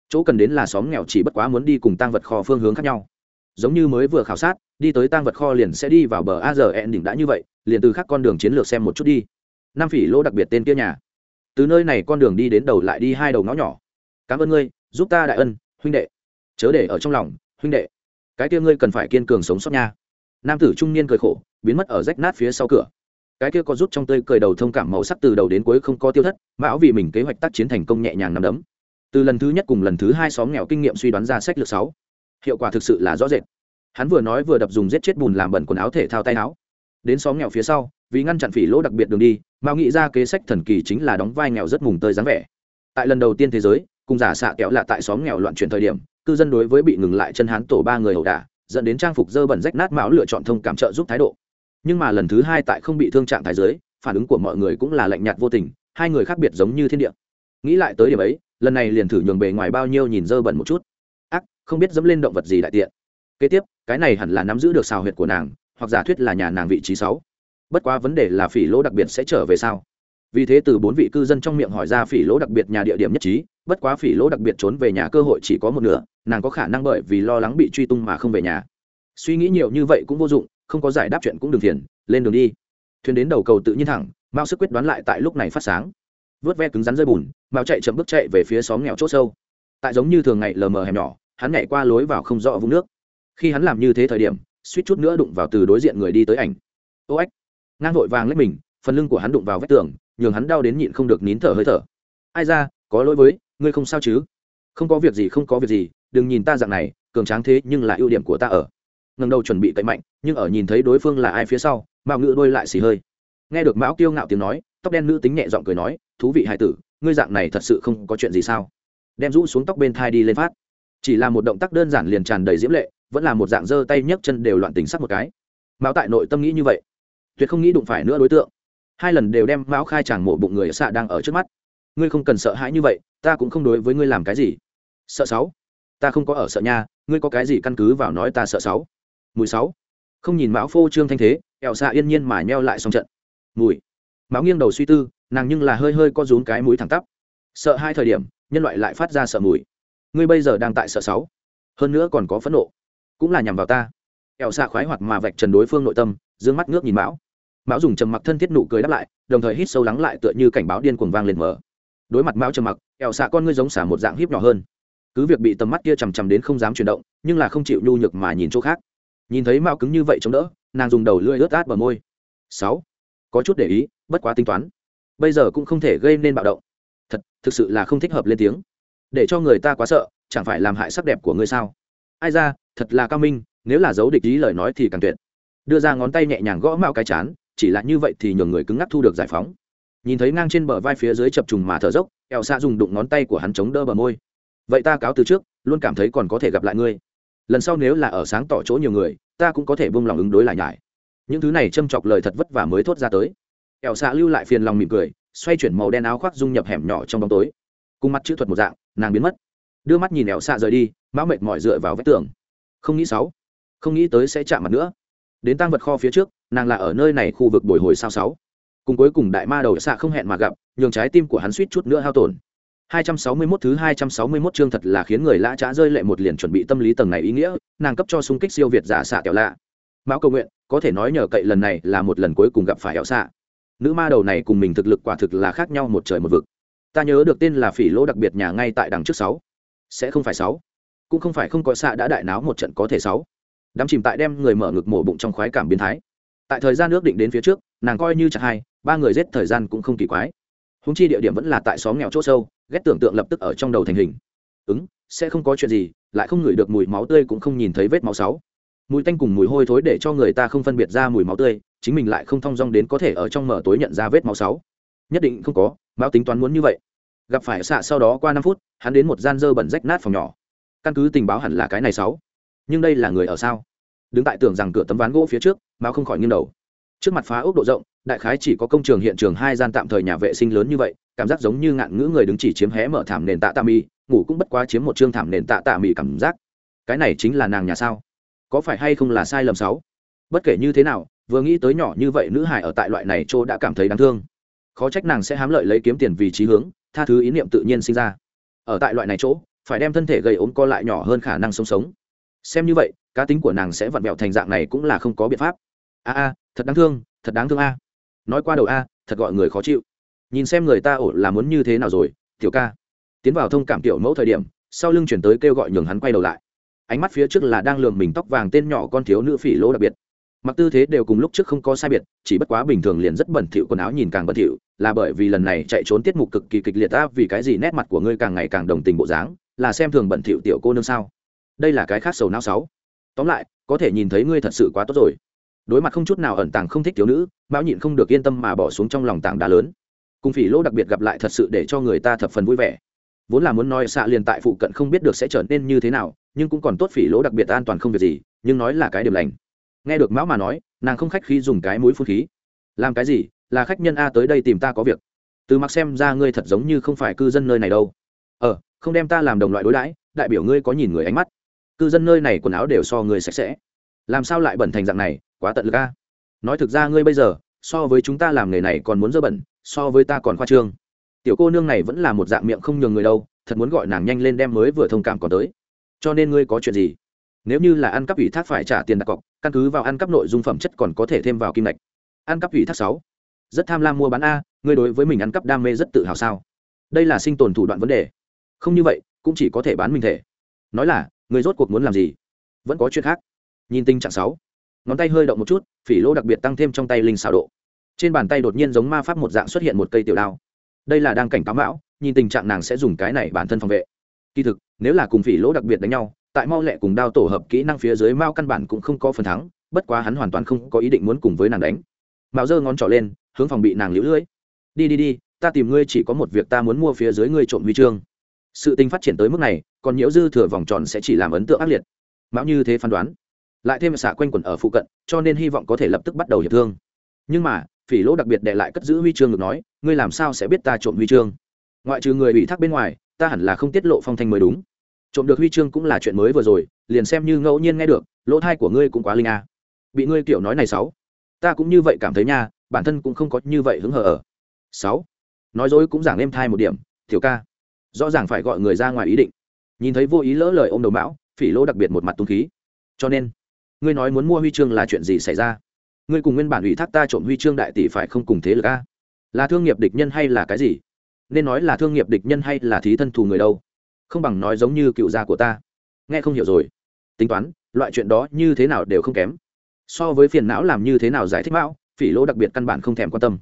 Chỗ cần đến là xóm nghèo chỉ bất quá muốn đi cùng tăng vật kho phương hướng khác nhau. Giống như mới vừa khảo sát, đi tới tăng vật kho liền sẽ đi vào bờ a giờ ẹn đỉnh đã như vậy, liền từ khác con đường chiến lược xem một chút đi. Năm phỉ lỗ đặc biệt tên kia nhà. Từ nơi này con đường đi đến đầu lại đi hai đầu ngõ nhỏ. Cảm ơn ngươi, giúp ta đại ân, huynh đệ. Chớ để ở trong lòng, huynh đệ cái kia ngươi cần phải kiên cường sống sót nha. Nam tử trung niên cười khổ, biến mất ở rách nát phía sau cửa. Cái kia có rút trong tơi cười đầu thông cảm màu sắc từ đầu đến cuối không có tiêu thất mão vì mình kế hoạch tác chiến thành công nhẹ nhàng nằm đấm. Từ lần thứ nhất cùng lần thứ hai xóm nghèo kinh nghiệm suy đoán ra sách lược sáu. Hiệu quả thực sự là rõ rệt. Hắn vừa nói vừa đập dùng giết chết bùn làm bẩn quần áo thể thao tay áo. Đến xóm nghèo phía sau, vì ngăn chặn phỉ lỗ đặc biệt đường đi mao nghĩ ra kế sách thần kỳ chính là đóng vai nghèo rất mùng tơi dáng vẻ. Tại lần đầu tiên thế giới, cùng giả xạ kéo lạ tại xóm nghèo loạn chuyển thời điểm cư dân đối với bị ngừng lại chân hán tổ ba người ẩu đả, dẫn đến trang phục dơ bẩn rách nát mão lựa chọn thông cảm trợ giúp thái độ. Nhưng mà lần thứ hai tại không bị thương trạng thái giới phản ứng của mọi người cũng là lạnh nhạt vô tình, hai người khác biệt giống như thiên địa. Nghĩ lại tới điểm ấy, lần này liền thử nhường bề ngoài bao nhiêu nhìn dơ bẩn một chút. Ác, không biết dẫm lên động vật gì đại tiện. Kế tiếp, cái này hẳn là nắm giữ được xào huyệt của nàng, hoặc giả thuyết là nhà nàng vị trí sáu. Bất quá vấn đề là phỉ lỗ đặc biệt sẽ trở về sao? Vì thế từ bốn vị cư dân trong miệng hỏi ra phỉ lỗ đặc biệt nhà địa điểm nhất trí, bất quá phỉ lỗ đặc biệt trốn về nhà cơ hội chỉ có một nửa, nàng có khả năng bởi vì lo lắng bị truy tung mà không về nhà. Suy nghĩ nhiều như vậy cũng vô dụng, không có giải đáp chuyện cũng đừng thiền lên đường đi. Thuyền đến đầu cầu tự nhiên thẳng, mao sức quyết đoán lại tại lúc này phát sáng. Vớt ve cứng rắn rơi bùn, mao chạy chậm bước chạy về phía xóm nghèo c h ỗ sâu. Tại giống như thường ngày lờ mờ hẻm nhỏ, hắn nhảy qua lối vào không rõ vũng nước. Khi hắn làm như thế thời điểm, suýt chút nữa đụng vào từ đối diện người đi tới ảnh. Ô ếch ngang vội vàng lấy mình, phần lưng của hắn đụng vào vách tường nhường hắn đau đến nhịn không được nín thở hơi thở. Ai ra, có lỗi với, ngươi không sao chứ? Không có việc gì, không có việc gì, đừng nhìn ta dạng này, cường tráng thế nhưng là ưu điểm của ta ở. Ngần đầu chuẩn bị cậy mạnh, nhưng ở nhìn thấy đối phương là ai phía sau, mạo ngự đôi lại xì hơi. Nghe được mão kiêu ngạo tiếng nói, tóc đen nữ tính nhẹ giọng cười nói, thú vị hải tử, ngươi dạng này thật sự không có chuyện gì sao? Đem rũ xuống tóc bên thai đi lên phát. Chỉ là một động tác đơn giản liền tràn đầy diễm lệ, vẫn là một dạng giơ tay nhấc chân đều loạn tính sắc một cái. Mão tại nội tâm nghĩ như vậy. Tuyệt không nghĩ đụng phải nữa đối tượng hai lần đều đem mão khai chàng mổ bụng người xạ đang ở trước mắt. Ngươi không cần sợ hãi như vậy, ta cũng không đối với ngươi làm cái gì. Sợ sáu. Ta không có ở sợ nha, ngươi có cái gì căn cứ vào nói ta sợ sáu? Mùi sáu. Không nhìn mão phô trương thanh thế ẹo xạ yên nhiên mà nheo lại xong trận. Mùi. Mão nghiêng đầu suy tư, nàng nhưng là hơi hơi có rún cái mũi thẳng tắp. Sợ hai thời điểm, nhân loại lại phát ra sợ mùi. Ngươi bây giờ đang tại sợ sáu. Hơn nữa còn có phẫn nộ. Cũng là nhằm vào ta. Ẹo xạ khoái hoặc mà vạch trần đối phương nội tâm d ư ơ n g mắt ngước nhìn mão mão dùng trầm mặc thân thiết nụ cười đáp lại, đồng thời hít sâu lắng lại tựa như cảnh báo điên cuồng vang lên mở. Đối mặt mão trầm mặc ẹo xạ con ngươi giống xả một dạng hiếp nhỏ hơn. Cứ việc bị tầm mắt kia chằm chằm đến không dám chuyển động, nhưng là không chịu nhu nhược mà nhìn chỗ khác. Nhìn thấy mao cứng như vậy chống đỡ, nàng dùng đầu lưỡi ướt át bờ môi. Sáu. Có chút để ý, bất quá tính toán. Bây giờ cũng không thể gây nên bạo động. Thật, thực sự là không thích hợp lên tiếng. Để cho người ta quá sợ, chẳng phải làm hại sắc đẹp của ngươi sao? Ai ra, thật là cao minh, nếu là dấu địch ý lời nói thì càng tuyệt. Đưa ra ngón tay nhẹ nhàng gõ mao cái chán chỉ là như vậy thì nhường người cứng ngắc thu được giải phóng. Nhìn thấy ngang trên bờ vai phía dưới chập trùng mà thở dốc eo xạ dùng đụng ngón tay của hắn chống đỡ bờ môi. Vậy ta cáo từ trước, luôn cảm thấy còn có thể gặp lại ngươi. Lần sau nếu là ở sáng tỏ chỗ nhiều người, ta cũng có thể buông lòng ứng đối lại nhải. Những thứ này châm chọc lời thật vất vả mới thốt ra tới. Eo xạ lưu lại phiền lòng mỉm cười, xoay chuyển màu đen áo khoác dung nhập hẻm nhỏ trong bóng tối. Cùng mặt chữ thuật một dạng, nàng biến mất. Đưa mắt nhìn eo xạ rời đi, mã mệt mỏi dựa vào vách tường. Không nghĩ sáu, không nghĩ tới sẽ chạm mặt nữa đến tăng vật kho phía trước nàng là ở nơi này khu vực bồi hồi sao sáu cùng cuối cùng đại ma đầu xạ không hẹn mà gặp nhường trái tim của hắn suýt chút nữa hao tổn 261 thứ 261 chương thật là khiến người lã trá rơi lệ một liền chuẩn bị tâm lý tầng này ý nghĩa, nàng cấp cho xung kích siêu việt giả xạ kẹo lạ. Mão cầu nguyện, có thể nói nhờ cậy lần này là một lần cuối cùng gặp phải hẻo xạ. Nữ ma đầu này cùng mình thực lực quả thực là khác nhau một trời một vực. Ta nhớ được tên là Phỉ Lỗ đặc biệt nhà ngay tại đằng trước sáu. Sẽ không phải sáu, Cũng không phải không có xạ đã đại náo một trận có thể sáu đắm chìm tại đem người mở ngực mổ bụng trong khoái cảm biến thái. Tại thời gian ước định đến phía trước, nàng coi như chặt hai, ba người giết thời gian cũng không kỳ quái. Húng chi địa điểm vẫn là tại xóm nghèo c h ỗ sâu, ghét tưởng tượng lập tức ở trong đầu thành hình. Ứng, sẽ không có chuyện gì, lại không ngửi được mùi máu tươi cũng không nhìn thấy vết máu sáu. Mùi tanh cùng mùi hôi thối để cho người ta không phân biệt ra mùi máu tươi, chính mình lại không thong dong đến có thể ở trong mở tối nhận ra vết máu sáu. Nhất định không có mão tính toán muốn như vậy. Gặp phải xạ sau đó qua năm phút, hắn đến một gian dơ bẩn rách nát phòng nhỏ. Căn cứ tình báo hẳn là cái này sáu nhưng đây là người ở sao? Đứng tại tưởng rằng cửa tấm ván gỗ phía trước, mao không khỏi nghiêng đầu. Trước mặt phá ốc độ rộng, đại khái chỉ có công trường hiện trường hai gian tạm thời nhà vệ sinh lớn như vậy, cảm giác giống như ngạn ngữ người đứng chỉ chiếm hé mở thảm nền tạ tạ mì, ngủ cũng bất quá chiếm một chương thảm nền tạ tạ mì cảm giác. Cái này chính là nàng nhà sao? Có phải hay không là sai lầm sáu? Bất kể như thế nào, vừa nghĩ tới nhỏ như vậy nữ hải ở tại loại này chỗ đã cảm thấy đáng thương. Khó trách nàng sẽ hám lợi lấy kiếm tiền vì trí hướng, tha thứ ý niệm tự nhiên sinh ra. Ở tại loại này chỗ, phải đem thân thể gây ốm co lại nhỏ hơn khả năng sống sống xem như vậy, cá tính của nàng sẽ vặn vẹo thành dạng này cũng là không có biện pháp. A a, thật đáng thương, thật đáng thương a. Nói qua đầu a, thật gọi người khó chịu. Nhìn xem người ta ổ là muốn như thế nào rồi, tiểu ca. Tiến vào thông cảm tiểu mẫu thời điểm, sau lưng chuyển tới kêu gọi nhường hắn quay đầu lại. Ánh mắt phía trước là đang lường mình tóc vàng tên nhỏ con thiếu nữ phỉ lỗ đặc biệt. Mặc tư thế đều cùng lúc trước không có sai biệt, chỉ bất quá bình thường liền rất bẩn thỉu quần áo nhìn càng bẩn thỉu, là bởi vì lần này chạy trốn tiết mục cực kỳ kịch liệt ta vì cái gì nét mặt của ngươi càng ngày càng đồng tình bộ dáng, là xem thường bẩn thỉu tiểu cô nương sao? Đây là cái khác sầu não sáu. Tóm lại, có thể nhìn thấy ngươi thật sự quá tốt rồi. Đối mặt không chút nào ẩn tàng không thích thiếu nữ, mão nhịn không được yên tâm mà bỏ xuống trong lòng tảng đá lớn. Cùng phỉ lỗ đặc biệt gặp lại thật sự để cho người ta thập phần vui vẻ. Vốn là muốn nói xạ liền tại phụ cận không biết được sẽ trở nên như thế nào, nhưng cũng còn tốt phỉ lỗ đặc biệt an toàn không việc gì, nhưng nói là cái điểm lành. Nghe được mão mà nói, nàng không khách khi dùng cái mũi phun khí. Làm cái gì? Là khách nhân a tới đây tìm ta có việc. Từ mặc xem ra ngươi thật giống như không phải cư dân nơi này đâu. Ờ không đem ta làm đồng loại đối đãi, đại biểu ngươi có nhìn người ánh mắt cư dân nơi này quần áo đều so người sạch sẽ. Làm sao lại bẩn thành dạng này, quá tận lực a. Nói thực ra ngươi bây giờ, so với chúng ta làm nghề này còn muốn dơ bẩn, so với ta còn khoa trương. Tiểu cô nương này vẫn là một dạng miệng không nhường người đâu, thật muốn gọi nàng nhanh lên đem mới vừa thông cảm còn tới. Cho nên ngươi có chuyện gì? Nếu như là ăn cắp ủy thác phải trả tiền đặt cọc, căn cứ vào ăn cắp nội dung phẩm chất còn có thể thêm vào kim lệch ăn cắp ủy thác sáu. Rất tham lam mua bán a, ngươi đối với mình ăn cắp đam mê rất tự hào sao? Đây là sinh tồn thủ đoạn vấn đề. Không như vậy, cũng chỉ có thể bán mình thể. Nói là người rốt cuộc muốn làm gì? Vẫn có chuyện khác. Nhìn tình trạng sáu. Ngón tay hơi động một chút, phỉ lô đặc biệt tăng thêm trong tay linh xào độ. Trên bàn tay đột nhiên giống ma pháp một dạng xuất hiện một cây tiểu đao. Đây là đang cảnh cáo mão, nhìn tình trạng nàng sẽ dùng cái này bản thân phòng vệ. Kỳ thực, nếu là cùng phỉ lỗ đặc biệt đánh nhau, tại mau lẹ cùng đao tổ hợp kỹ năng phía dưới mao căn bản cũng không có phần thắng, bất quá hắn hoàn toàn không có ý định muốn cùng với nàng đánh. Mạo giơ ngón trỏ lên, hướng phòng bị nàng liễu lưỡi đi đi đi, ta tìm ngươi chỉ có một việc ta muốn mua phía dưới ngươi trộm huy chương sự tình phát triển tới mức này, còn nhiễu dư thừa vòng tròn sẽ chỉ làm ấn tượng ác liệt. Mão như thế phán đoán, lại thêm xả quanh quẩn ở phụ cận, cho nên hy vọng có thể lập tức bắt đầu hiệp thương. Nhưng mà, phỉ lỗ đặc biệt đệ lại cất giữ huy chương được nói, ngươi làm sao sẽ biết ta trộm huy chương? Ngoại trừ người bị thác bên ngoài, ta hẳn là không tiết lộ phong thanh mới đúng. Trộm được huy chương cũng là chuyện mới vừa rồi, liền xem như ngẫu nhiên nghe được, lỗ thai của ngươi cũng quá linh a. Bị ngươi kiểu nói này sáu, ta cũng như vậy cảm thấy nha, bản thân cũng không có như vậy hứng hở ở. Sáu, nói dối cũng giảng êm thai một điểm thiểu ca rõ ràng phải gọi người ra ngoài ý định. Nhìn thấy vô ý lỡ lời ô m đầu mão, phỉ lỗ đặc biệt một mặt tung khí. Cho nên, ngươi nói muốn mua huy chương là chuyện gì xảy ra? Ngươi cùng nguyên bản ủy thác ta trộm huy chương đại tỷ phải không cùng thế lực a? Là thương nghiệp địch nhân hay là cái gì? Nên nói là thương nghiệp địch nhân hay là thí thân thù người đâu? Không bằng nói giống như cựu gia của ta. Nghe không hiểu rồi. Tính toán, loại chuyện đó như thế nào đều không kém. So với phiền não làm như thế nào giải thích mão, phỉ lỗ đặc biệt căn bản không thèm quan tâm.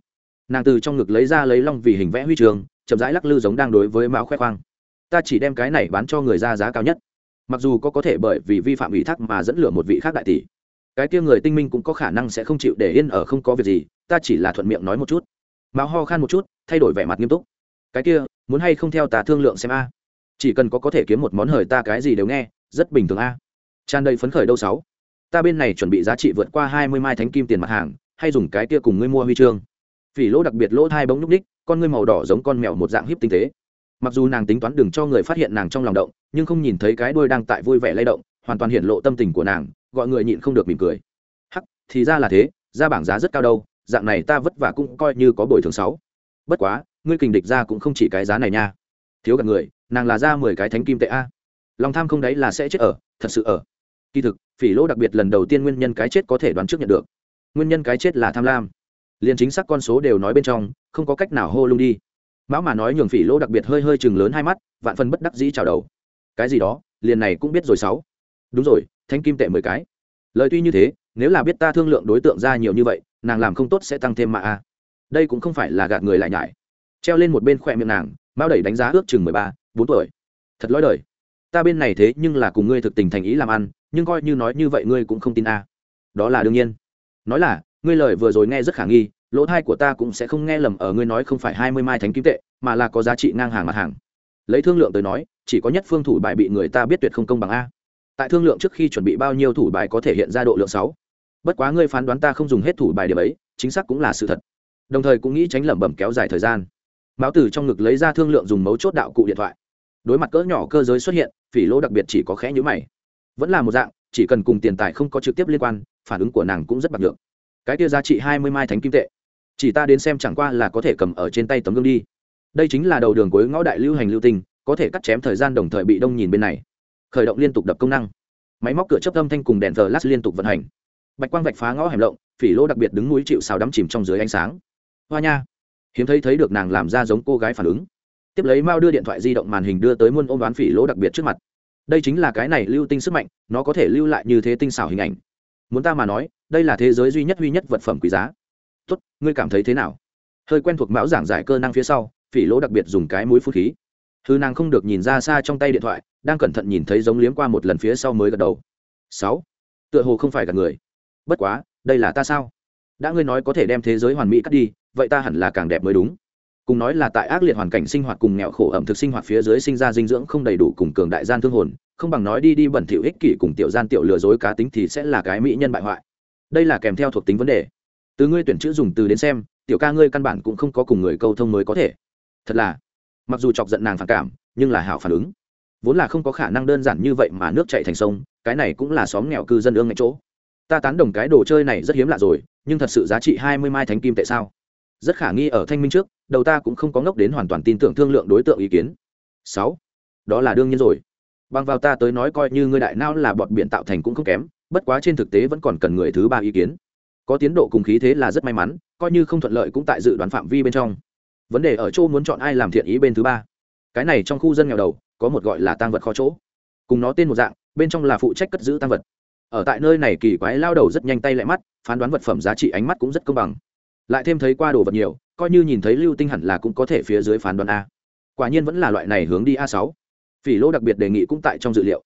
Nàng từ trong ngực lấy ra lấy long vì hình vẽ huy trường chậm rãi lắc lư giống đang đối với mão khoe khoang. Ta chỉ đem cái này bán cho người ra giá cao nhất. Mặc dù có có thể bởi vì vi phạm ủy thác mà dẫn lửa một vị khác đại tỷ, cái kia người tinh minh cũng có khả năng sẽ không chịu để yên ở không có việc gì, ta chỉ là thuận miệng nói một chút. Mão ho khan một chút, thay đổi vẻ mặt nghiêm túc. Cái kia, muốn hay không theo ta thương lượng xem a? Chỉ cần có có thể kiếm một món hời ta cái gì đều nghe, rất bình thường a. Tràn đầy phấn khởi đâu sáu? Ta bên này chuẩn bị giá trị vượt qua hai mươi mai thánh kim tiền mặt hàng, hay dùng cái kia cùng ngươi mua huy chương. Vì lỗ đặc biệt lỗ thai bóng nhúc ních con ngươi màu đỏ giống con mèo một dạng hiếp tinh tế. Mặc dù nàng tính toán đừng cho người phát hiện nàng trong lòng động, nhưng không nhìn thấy cái đuôi đang tại vui vẻ lay động, hoàn toàn hiện lộ tâm tình của nàng, gọi người nhịn không được mỉm cười. Hắc, thì ra là thế ra bảng giá rất cao đâu, dạng này ta vất vả cũng coi như có bồi thường sáu. Bất quá, ngươi kình địch ra cũng không chỉ cái giá này nha. Thiếu gặp người, nàng là ra mười cái thánh kim tệ a. Lòng tham không đấy là sẽ chết ở, thật sự ở. Kỳ thực, phỉ lỗ đặc biệt lần đầu tiên nguyên nhân cái chết có thể đoán trước nhận được. Nguyên nhân cái chết là tham lam liền chính xác con số đều nói bên trong, không có cách nào hô lung đi. Mão mà nói nhường phỉ lỗ đặc biệt hơi hơi chừng lớn hai mắt, vạn phân bất đắc dĩ chào đầu. Cái gì đó, liền này cũng biết rồi sáu. Đúng rồi, thanh kim tệ mười cái. Lời tuy như thế, nếu là biết ta thương lượng đối tượng ra nhiều như vậy, nàng làm không tốt sẽ tăng thêm mà a. Đây cũng không phải là gạt người lại nhải. Treo lên một bên khoe miệng nàng mao đẩy đánh giá ước chừng mười ba, bốn tuổi. Thật lói đời. Ta bên này thế nhưng là cùng ngươi thực tình thành ý làm ăn, nhưng coi như nói như vậy ngươi cũng không tin a. Đó là đương nhiên. Nói là ngươi lời vừa rồi nghe rất khả nghi, lỗ thai của ta cũng sẽ không nghe lầm ở ngươi nói không phải hai mươi mai thánh kim tệ, mà là có giá trị ngang hàng mặt hàng. Lấy thương lượng tới nói, chỉ có nhất phương thủ bài bị người ta biết tuyệt không công bằng a. Tại thương lượng trước khi chuẩn bị bao nhiêu thủ bài có thể hiện ra độ lượng sáu. Bất quá ngươi phán đoán ta không dùng hết thủ bài điểm ấy, chính xác cũng là sự thật. Đồng thời cũng nghĩ tránh lẩm bẩm kéo dài thời gian. Mão tử trong ngực lấy ra thương lượng dùng mấu chốt đạo cụ điện thoại. Đối mặt cỡ nhỏ cơ giới xuất hiện, phỉ lỗ đặc biệt chỉ có khẽ nhữ mày. Vẫn là một dạng, chỉ cần cùng tiền tài không có trực tiếp liên quan, phản ứng của nàng cũng rất bạc được cái kia giá trị hai mươi mai thánh kim tệ. Chỉ ta đến xem chẳng qua là có thể cầm ở trên tay tấm gương đi. Đây chính là đầu đường cuối ngõ đại lưu hành lưu tinh, có thể cắt chém thời gian đồng thời bị đông nhìn bên này. Khởi động liên tục đập công năng. Máy móc cửa chấp âm thanh cùng đèn thờ lát liên tục vận hành. Bạch quang vạch phá ngõ hẻm lộng, phỉ lỗ đặc biệt đứng núi chịu xào đắm chìm trong dưới ánh sáng. Hoa nha. Hiếm thấy thấy được nàng làm ra giống cô gái phản ứng. Tiếp lấy mao đưa điện thoại di động màn hình đưa tới muôn ôm đoán phỉ lỗ đặc biệt trước mặt. Đây chính là cái này lưu tinh sức mạnh, nó có thể lưu lại như thế tinh xảo hình ảnh. Muốn ta mà nói đây là thế giới duy nhất duy nhất vật phẩm quý giá. Tốt, ngươi cảm thấy thế nào? Hơi quen thuộc mão giảng giải cơ năng phía sau, phỉ lỗ đặc biệt dùng cái mũi phút khí. Hư nàng không được nhìn ra xa trong tay điện thoại, đang cẩn thận nhìn thấy giống liếm qua một lần phía sau mới gật đầu. Sáu. Tựa hồ không phải gặp người. Bất quá, đây là ta sao? Đã ngươi nói có thể đem thế giới hoàn mỹ cắt đi, vậy ta hẳn là càng đẹp mới đúng. Cùng nói là tại ác liệt hoàn cảnh sinh hoạt cùng nghèo khổ ẩm thực sinh hoạt phía dưới sinh ra dinh dưỡng không đầy đủ cùng cường đại gian thương hồn, không bằng nói đi đi bẩn thỉu ích kỷ cùng tiểu gian tiểu lừa dối cá tính thì sẽ là cái mỹ nhân bại hoại đây là kèm theo thuộc tính vấn đề. Từ ngươi tuyển chữ dùng từ đến xem, tiểu ca ngươi căn bản cũng không có cùng người câu thông mới có thể. Thật là, mặc dù chọc giận nàng phản cảm, nhưng là hảo phản ứng. Vốn là không có khả năng đơn giản như vậy mà nước chạy thành sông, cái này cũng là xóm nghèo cư dân ương ngay chỗ. Ta tán đồng cái đồ chơi này rất hiếm lạ rồi, nhưng thật sự giá trị hai mươi mai thánh kim tại sao? Rất khả nghi ở thanh minh trước, đầu ta cũng không có ngốc đến hoàn toàn tin tưởng thương lượng đối tượng ý kiến. Sáu, đó là đương nhiên rồi. Bằng vào ta tới nói coi như ngươi đại não là bọn biện tạo thành cũng không kém bất quá trên thực tế vẫn còn cần người thứ ba ý kiến. Có tiến độ cùng khí thế là rất may mắn, coi như không thuận lợi cũng tại dự đoán phạm vi bên trong. Vấn đề ở chỗ muốn chọn ai làm thiện ý bên thứ ba. Cái này trong khu dân nghèo đầu, có một gọi là tăng vật kho chỗ. Cùng nó tên một dạng, bên trong là phụ trách cất giữ tăng vật. Ở tại nơi này kỳ quái lao đầu rất nhanh tay lại mắt, phán đoán vật phẩm giá trị ánh mắt cũng rất công bằng. Lại thêm thấy qua đồ vật nhiều, coi như nhìn thấy lưu tinh hẳn là cũng có thể phía dưới phán đoán a. Quả nhiên vẫn là loại này hướng đi a sáu. Phỉ lỗ đặc biệt đề nghị cũng tại trong dự liệu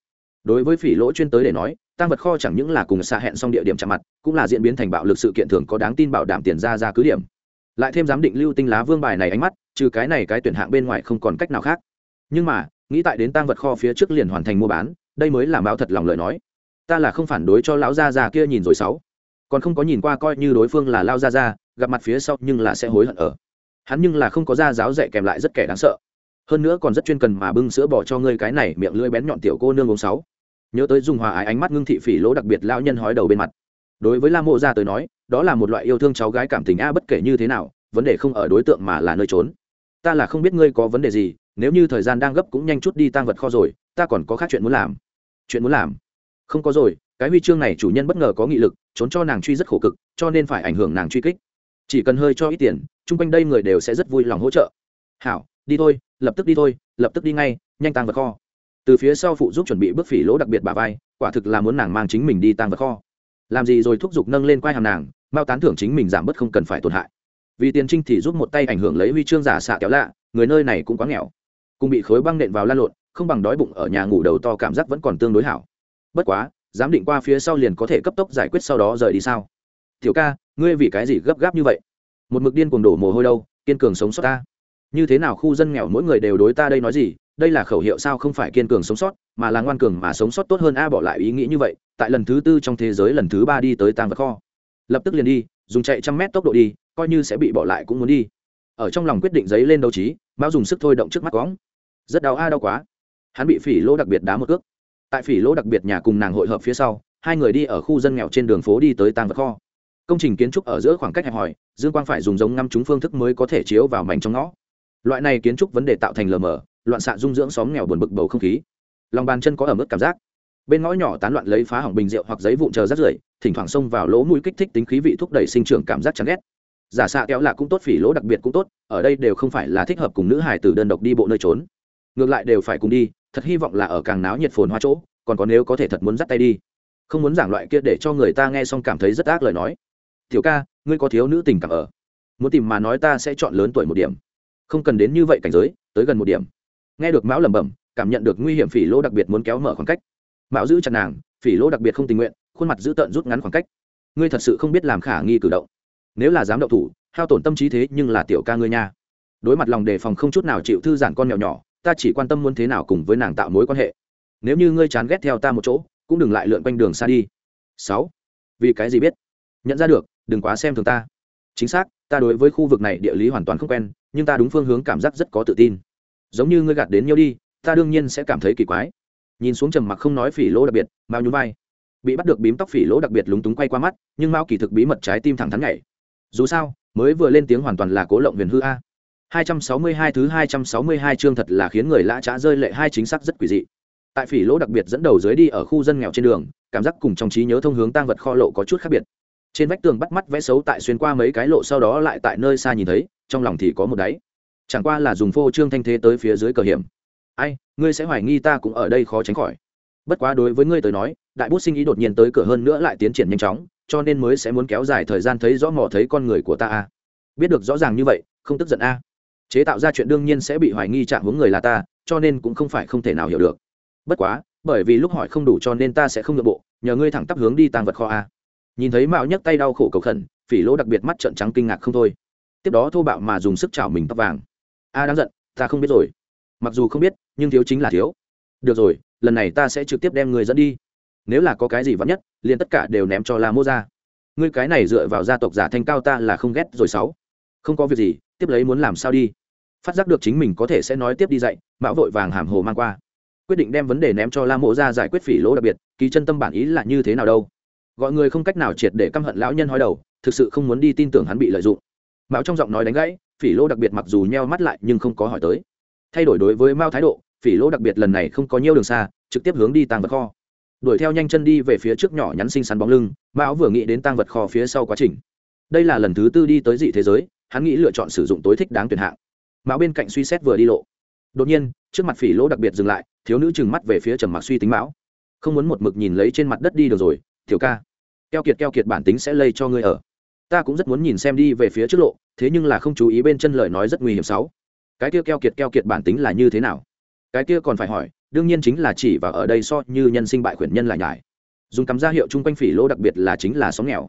đối với phỉ lỗ chuyên tới để nói tăng vật kho chẳng những là cùng xa hẹn xong địa điểm chạm mặt, cũng là diễn biến thành bạo lực sự kiện thường có đáng tin bảo đảm tiền ra ra cứ điểm. Lại thêm giám định lưu tinh lá vương bài này ánh mắt, trừ cái này cái tuyển hạng bên ngoài không còn cách nào khác. Nhưng mà, nghĩ tại đến tăng vật kho phía trước liền hoàn thành mua bán, đây mới là báo thật lòng lời nói. Ta là không phản đối cho lão gia già kia nhìn rồi sáu. Còn không có nhìn qua coi như đối phương là lao gia gia, gặp mặt phía sau nhưng là sẽ hối hận ở. Hắn nhưng là không có gia giáo dạy kèm lại rất kẻ đáng sợ. Hơn nữa còn rất chuyên cần mà bưng sữa bỏ cho ngươi cái này miệng lưỡi bén nhọn tiểu cô nương uống sáu nhớ tới dùng hòa ái ánh mắt ngưng thị phỉ lỗ đặc biệt lao nhân hói đầu bên mặt. Đối với la mộ gia tới nói, đó là một loại yêu thương cháu gái cảm tình a bất kể như thế nào, vấn đề không ở đối tượng mà là nơi trốn. Ta là không biết ngươi có vấn đề gì, nếu như thời gian đang gấp cũng nhanh chút đi tăng vật kho rồi, ta còn có khác chuyện muốn làm. Chuyện muốn làm? Không có rồi, cái huy chương này chủ nhân bất ngờ có nghị lực, trốn cho nàng truy rất khổ cực, cho nên phải ảnh hưởng nàng truy kích. Chỉ cần hơi cho ít tiền, chung quanh đây người đều sẽ rất vui lòng hỗ trợ. Hảo, đi thôi, lập tức đi thôi, lập tức đi ngay, nhanh tăng vật kho từ phía sau phụ giúp chuẩn bị bước phỉ lỗ đặc biệt bà vai, quả thực là muốn nàng mang chính mình đi tăng vật kho. Làm gì rồi thúc giục nâng lên quai hàm nàng mao tán thưởng chính mình giảm bớt không cần phải tổn hại. Vì tiền trinh thì giúp một tay ảnh hưởng lấy huy chương giả xạ kéo lạ, người nơi này cũng quá nghèo. Cùng bị khối băng nện vào lan lộn, không bằng đói bụng ở nhà ngủ đầu to cảm giác vẫn còn tương đối hảo. Bất quá, giám định qua phía sau liền có thể cấp tốc giải quyết sau đó rời đi sao? Tiểu ca, ngươi vì cái gì gấp gáp như vậy? Một mực điên cuồng đổ mồ hôi đâu, kiên cường sống sót ta. Như thế nào khu dân nghèo mỗi người đều đối ta đây nói gì đây là khẩu hiệu sao không phải kiên cường sống sót, mà là ngoan cường mà sống sót tốt hơn a bỏ lại ý nghĩ như vậy, tại lần thứ tư trong thế giới lần thứ ba đi tới tàng vật kho. Lập tức liền đi, dùng chạy trăm mét tốc độ đi, coi như sẽ bị bỏ lại cũng muốn đi. Ở trong lòng quyết định giấy lên đấu trí, mao dùng sức thôi động trước mắt cóng. Rất đau a đau quá. Hắn bị phỉ lỗ đặc biệt đá một ước tại phỉ lỗ đặc biệt nhà cùng nàng hội hợp phía sau, hai người đi ở khu dân nghèo trên đường phố đi tới tàng vật kho. Công trình kiến trúc ở giữa khoảng cách hẹp hòi, dương quang phải dùng giống ngăm chúng phương thức mới có thể chiếu vào mảnh trong ngõ. Loại này kiến trúc vấn đề tạo thành lờ mờ loạn xạ dung dưỡng xóm nghèo buồn bực bầu không khí. Lòng bàn chân có ẩm ướt cảm giác. Bên ngõ nhỏ tán loạn lấy phá hỏng bình rượu hoặc giấy vụn chờ rắt rưởi, thỉnh thoảng xông vào lỗ mũi kích thích tính khí vị thúc đẩy sinh trưởng cảm giác chán ghét. Giả xạ kéo là cũng tốt, phỉ lỗ đặc biệt cũng tốt, ở đây đều không phải là thích hợp cùng nữ hải tử đơn độc đi bộ nơi trốn. Ngược lại đều phải cùng đi, thật hy vọng là ở càng náo nhiệt phồn hoa chỗ, còn có nếu có thể thật muốn dắt tay đi. Không muốn giảng loại kia để cho người ta nghe xong cảm thấy rất ác lời nói. Tiểu ca, ngươi có thiếu nữ tình cảm ở. Muốn tìm mà nói ta sẽ chọn lớn tuổi một điểm. Không cần đến như vậy cảnh giới, tới gần một điểm nghe được mão lẩm bẩm, cảm nhận được nguy hiểm phỉ lỗ đặc biệt muốn kéo mở khoảng cách. Mão giữ chặt nàng, phỉ lỗ đặc biệt không tình nguyện, khuôn mặt giữ tợn rút ngắn khoảng cách. Ngươi thật sự không biết làm khả nghi cử động. Nếu là dám động thủ, hao tổn tâm trí thế nhưng là tiểu ca ngươi nha. Đối mặt lòng đề phòng không chút nào chịu thư giãn con nhỏ nhỏ, ta chỉ quan tâm muốn thế nào cùng với nàng tạo mối quan hệ. Nếu như ngươi chán ghét theo ta một chỗ, cũng đừng lại lượn quanh đường xa đi. Sáu. Vì cái gì biết? Nhận ra được, đừng quá xem thường ta. Chính xác, ta đối với khu vực này địa lý hoàn toàn không quen, nhưng ta đúng phương hướng cảm giác rất có tự tin giống như ngươi gạt đến nhiêu đi, ta đương nhiên sẽ cảm thấy kỳ quái. Nhìn xuống trầm mặc không nói phỉ lỗ đặc biệt, mao nhún vai. Bị bắt được bím tóc phỉ lỗ đặc biệt lúng túng quay qua mắt, nhưng mao kỳ thực bí mật trái tim thẳng thắn nhảy. Dù sao, mới vừa lên tiếng hoàn toàn là cố lộng huyền hư a. 262 thứ 262 chương thật là khiến người lã trá rơi lệ hai chính xác rất quỷ dị. Tại phỉ lỗ đặc biệt dẫn đầu dưới đi ở khu dân nghèo trên đường, cảm giác cùng trong trí nhớ thông hướng tăng vật kho lộ có chút khác biệt. Trên vách tường bắt mắt vẽ xấu tại xuyên qua mấy cái lộ sau đó lại tại nơi xa nhìn thấy, trong lòng thì có một đáy chẳng qua là dùng phô trương thanh thế tới phía dưới cờ hiểm. Ai, ngươi sẽ hoài nghi ta cũng ở đây khó tránh khỏi. Bất quá đối với ngươi tới nói, đại bút sinh ý đột nhiên tới cửa hơn nữa lại tiến triển nhanh chóng, cho nên mới sẽ muốn kéo dài thời gian thấy rõ mò thấy con người của ta a biết được rõ ràng như vậy, không tức giận a chế tạo ra chuyện đương nhiên sẽ bị hoài nghi chạm hướng người là ta, cho nên cũng không phải không thể nào hiểu được. Bất quá, bởi vì lúc hỏi không đủ cho nên ta sẽ không nội bộ, nhờ ngươi thẳng tắp hướng đi tàng vật kho a nhìn thấy mạo nhấc tay đau khổ cầu khẩn, phỉ lỗ đặc biệt mắt trợn trắng kinh ngạc không thôi. Tiếp đó thô bạo mà dùng sức chảo mình tóc vàng a đáng giận, ta không biết rồi. Mặc dù không biết, nhưng thiếu chính là thiếu. Được rồi, lần này ta sẽ trực tiếp đem người dẫn đi. Nếu là có cái gì vắn nhất, liền tất cả đều ném cho la mô ra. Ngươi cái này dựa vào gia tộc giả thanh cao ta là không ghét rồi sáu. Không có việc gì, tiếp lấy muốn làm sao đi? Phát giác được chính mình có thể sẽ nói tiếp đi dạy mão vội vàng hàm hồ mang qua. Quyết định đem vấn đề ném cho la mộ ra giải quyết phỉ lỗ đặc biệt, ký chân tâm bản ý là như thế nào đâu. Gọi người không cách nào triệt để căm hận lão nhân hói đầu, thực sự không muốn đi tin tưởng hắn bị lợi dụng. Mão trong giọng nói đánh gãy phỉ Lô đặc biệt mặc dù nheo mắt lại nhưng không có hỏi tới. Thay đổi đối với mao thái độ, phỉ Lô đặc biệt lần này không có nhiều đường xa, trực tiếp hướng đi tăng vật kho. Đuổi theo nhanh chân đi về phía trước nhỏ nhắn xinh xắn bóng lưng, mão vừa nghĩ đến tăng vật kho phía sau quá trình. Đây là lần thứ tư đi tới dị thế giới, hắn nghĩ lựa chọn sử dụng tối thích đáng tuyển hạng. Mão bên cạnh suy xét vừa đi lộ. Đột nhiên, trước mặt phỉ lỗ đặc biệt dừng lại, thiếu nữ trừng mắt về phía trầm mặc suy tính mão. Không muốn một mực nhìn lấy trên mặt đất đi được rồi thiểu ca, keo kiệt keo kiệt bản tính sẽ lây cho ngươi ở ta cũng rất muốn nhìn xem đi về phía trước lộ, thế nhưng là không chú ý bên chân lời nói rất nguy hiểm sáu. Cái kia keo kiệt keo kiệt bản tính là như thế nào? Cái kia còn phải hỏi, đương nhiên chính là chỉ và ở đây so như nhân sinh bại khuyển nhân lại nhải. Dùng cắm ra hiệu chung quanh phỉ lỗ đặc biệt là chính là sóng nghèo.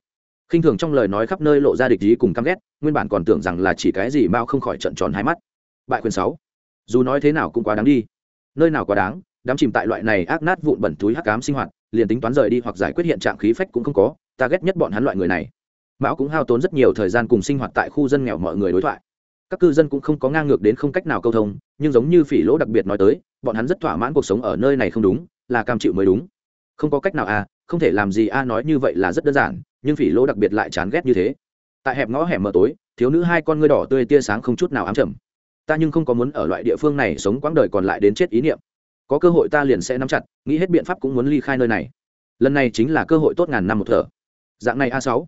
Khinh thường trong lời nói khắp nơi lộ ra địch ý cùng căm ghét, nguyên bản còn tưởng rằng là chỉ cái gì mao không khỏi trận tròn hai mắt. Bại khuyển sáu. Dù nói thế nào cũng quá đáng đi. Nơi nào quá đáng, đám chìm tại loại này ác nát vụn bẩn túi hắc cám sinh hoạt, liền tính toán rời đi hoặc giải quyết hiện trạng khí phách cũng không có, ta ghét nhất bọn hắn loại người này mão cũng hao tốn rất nhiều thời gian cùng sinh hoạt tại khu dân nghèo mọi người đối thoại. Các cư dân cũng không có ngang ngược đến không cách nào câu thông, nhưng giống như phỉ lỗ đặc biệt nói tới, bọn hắn rất thỏa mãn cuộc sống ở nơi này không đúng, là cam chịu mới đúng. Không có cách nào à không thể làm gì a nói như vậy là rất đơn giản, nhưng phỉ lỗ đặc biệt lại chán ghét như thế. Tại hẹp ngõ hẻm mờ tối, thiếu nữ hai con ngươi đỏ tươi tia sáng không chút nào ám trầm. Ta nhưng không có muốn ở loại địa phương này sống quãng đời còn lại đến chết ý niệm. Có cơ hội ta liền sẽ nắm chặt, nghĩ hết biện pháp cũng muốn ly khai nơi này. Lần này chính là cơ hội tốt ngàn năm một thở. Dạng này a sáu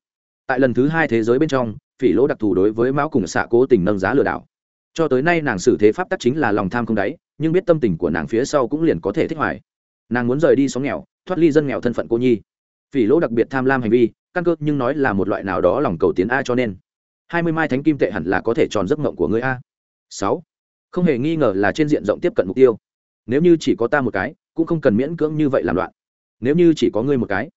tại lần thứ hai thế giới bên trong, phỉ lỗ đặc thù đối với mão cùng xạ cố tình nâng giá lừa đảo. Cho tới nay nàng xử thế pháp tắc chính là lòng tham không đáy, nhưng biết tâm tình của nàng phía sau cũng liền có thể thích hoài. Nàng muốn rời đi xóm nghèo, thoát ly dân nghèo thân phận cô nhi. Phỉ lỗ đặc biệt tham lam hành vi, căn cơ nhưng nói là một loại nào đó lòng cầu tiến a cho nên. Hai mươi mai thánh kim tệ hẳn là có thể tròn giấc mộng của người a. Sáu. Không hề nghi ngờ là trên diện rộng tiếp cận mục tiêu. Nếu như chỉ có ta một cái, cũng không cần miễn cưỡng như vậy làm loạn. Nếu như chỉ có ngươi một cái.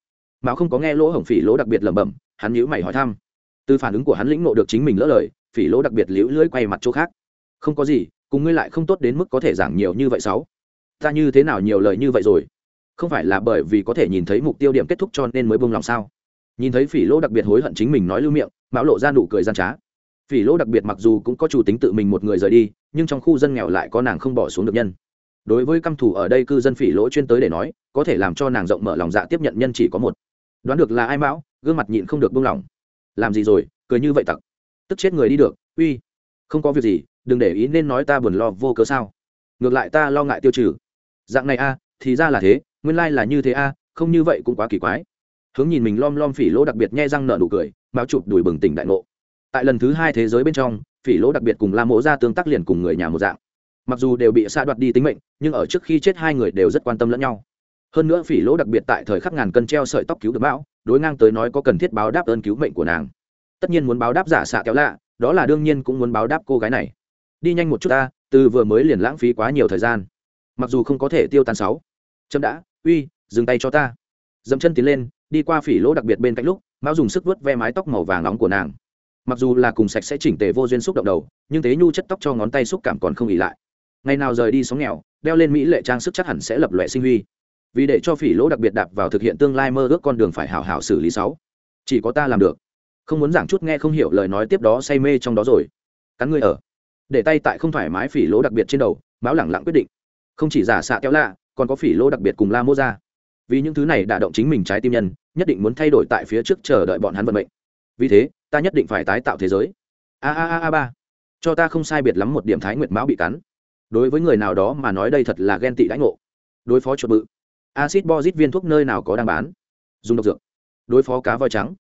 Mão không có nghe lỗ hổng phỉ lỗ đặc biệt lẩm bẩm hắn nhíu mày hỏi thăm. Từ phản ứng của hắn lĩnh nộ được chính mình lỡ lời, phỉ lỗ đặc biệt liễu lưỡi quay mặt chỗ khác. Không có gì, cùng ngươi lại không tốt đến mức có thể giảng nhiều như vậy sáu. Ta như thế nào nhiều lời như vậy rồi? Không phải là bởi vì có thể nhìn thấy mục tiêu điểm kết thúc cho nên mới buông lòng sao? Nhìn thấy phỉ lỗ đặc biệt hối hận chính mình nói lưu miệng, mão lộ ra nụ cười gian trá. Phỉ lỗ đặc biệt mặc dù cũng có chủ tính tự mình một người rời đi, nhưng trong khu dân nghèo lại có nàng không bỏ xuống được nhân. Đối với căm thủ ở đây cư dân phỉ lỗ chuyên tới để nói, có thể làm cho nàng rộng mở lòng dạ tiếp nhận nhân chỉ có một đoán được là ai mão, gương mặt nhịn không được buông lỏng. Làm gì rồi, cười như vậy tặc? Tức chết người đi được, uy. Không có việc gì, đừng để ý nên nói ta buồn lo vô cớ sao. Ngược lại ta lo ngại tiêu trừ. Dạng này a, thì ra là thế, nguyên lai là như thế a, không như vậy cũng quá kỳ quái. Hướng nhìn mình lom lom phỉ lỗ đặc biệt nhai răng nở nụ cười Mão chụp đùi bừng tỉnh đại ngộ. Tại lần thứ hai thế giới bên trong, phỉ lỗ đặc biệt cùng la mỗ ra tương tác liền cùng người nhà một dạng. Mặc dù đều bị xa đoạt đi tính mệnh, nhưng ở trước khi chết hai người đều rất quan tâm lẫn nhau hơn nữa phỉ lỗ đặc biệt tại thời khắc ngàn cân treo sợi tóc cứu được bão, đối ngang tới nói có cần thiết báo đáp ơn cứu mệnh của nàng. Tất nhiên muốn báo đáp giả xạ kéo lạ, đó là đương nhiên cũng muốn báo đáp cô gái này. Đi nhanh một chút ta, từ vừa mới liền lãng phí quá nhiều thời gian. Mặc dù không có thể tiêu tan sáu. Chấm đã, uy, dừng tay cho ta. Dẫm chân tiến lên, đi qua phỉ lỗ đặc biệt bên cạnh lúc, mão dùng sức vớt ve mái tóc màu vàng nóng của nàng. Mặc dù là cùng sạch sẽ chỉnh tề vô duyên xúc động đầu, nhưng tế nhu chất tóc cho ngón tay xúc cảm còn không ỉ lại. Ngày nào rời đi sóng nghèo, đeo lên mỹ lệ trang sức chắc hẳn sẽ lập lệ sinh huy vì để cho phỉ lỗ đặc biệt đạp vào thực hiện tương lai mơ ước con đường phải hảo hảo xử lý sáu. Chỉ có ta làm được. Không muốn giảng chút nghe không hiểu lời nói tiếp đó say mê trong đó rồi. Cắn ngươi ở. Để tay tại không thoải mái phỉ lỗ đặc biệt trên đầu, báo lẳng lặng quyết định. Không chỉ giả xạ kéo lạ, còn có phỉ lỗ đặc biệt cùng la mô ra. Vì những thứ này đả động chính mình trái tim nhân, nhất định muốn thay đổi tại phía trước chờ đợi bọn hắn vận mệnh. Vì thế, ta nhất định phải tái tạo thế giới. A a a a ba. Cho ta không sai biệt lắm một điểm thái nguyệt mão bị cắn. Đối với người nào đó mà nói đây thật là ghen tị đãi ngộ. Đối phó chuột bự acid bozit viên thuốc nơi nào có đang bán? Dùng độc dược. Đối phó cá voi trắng.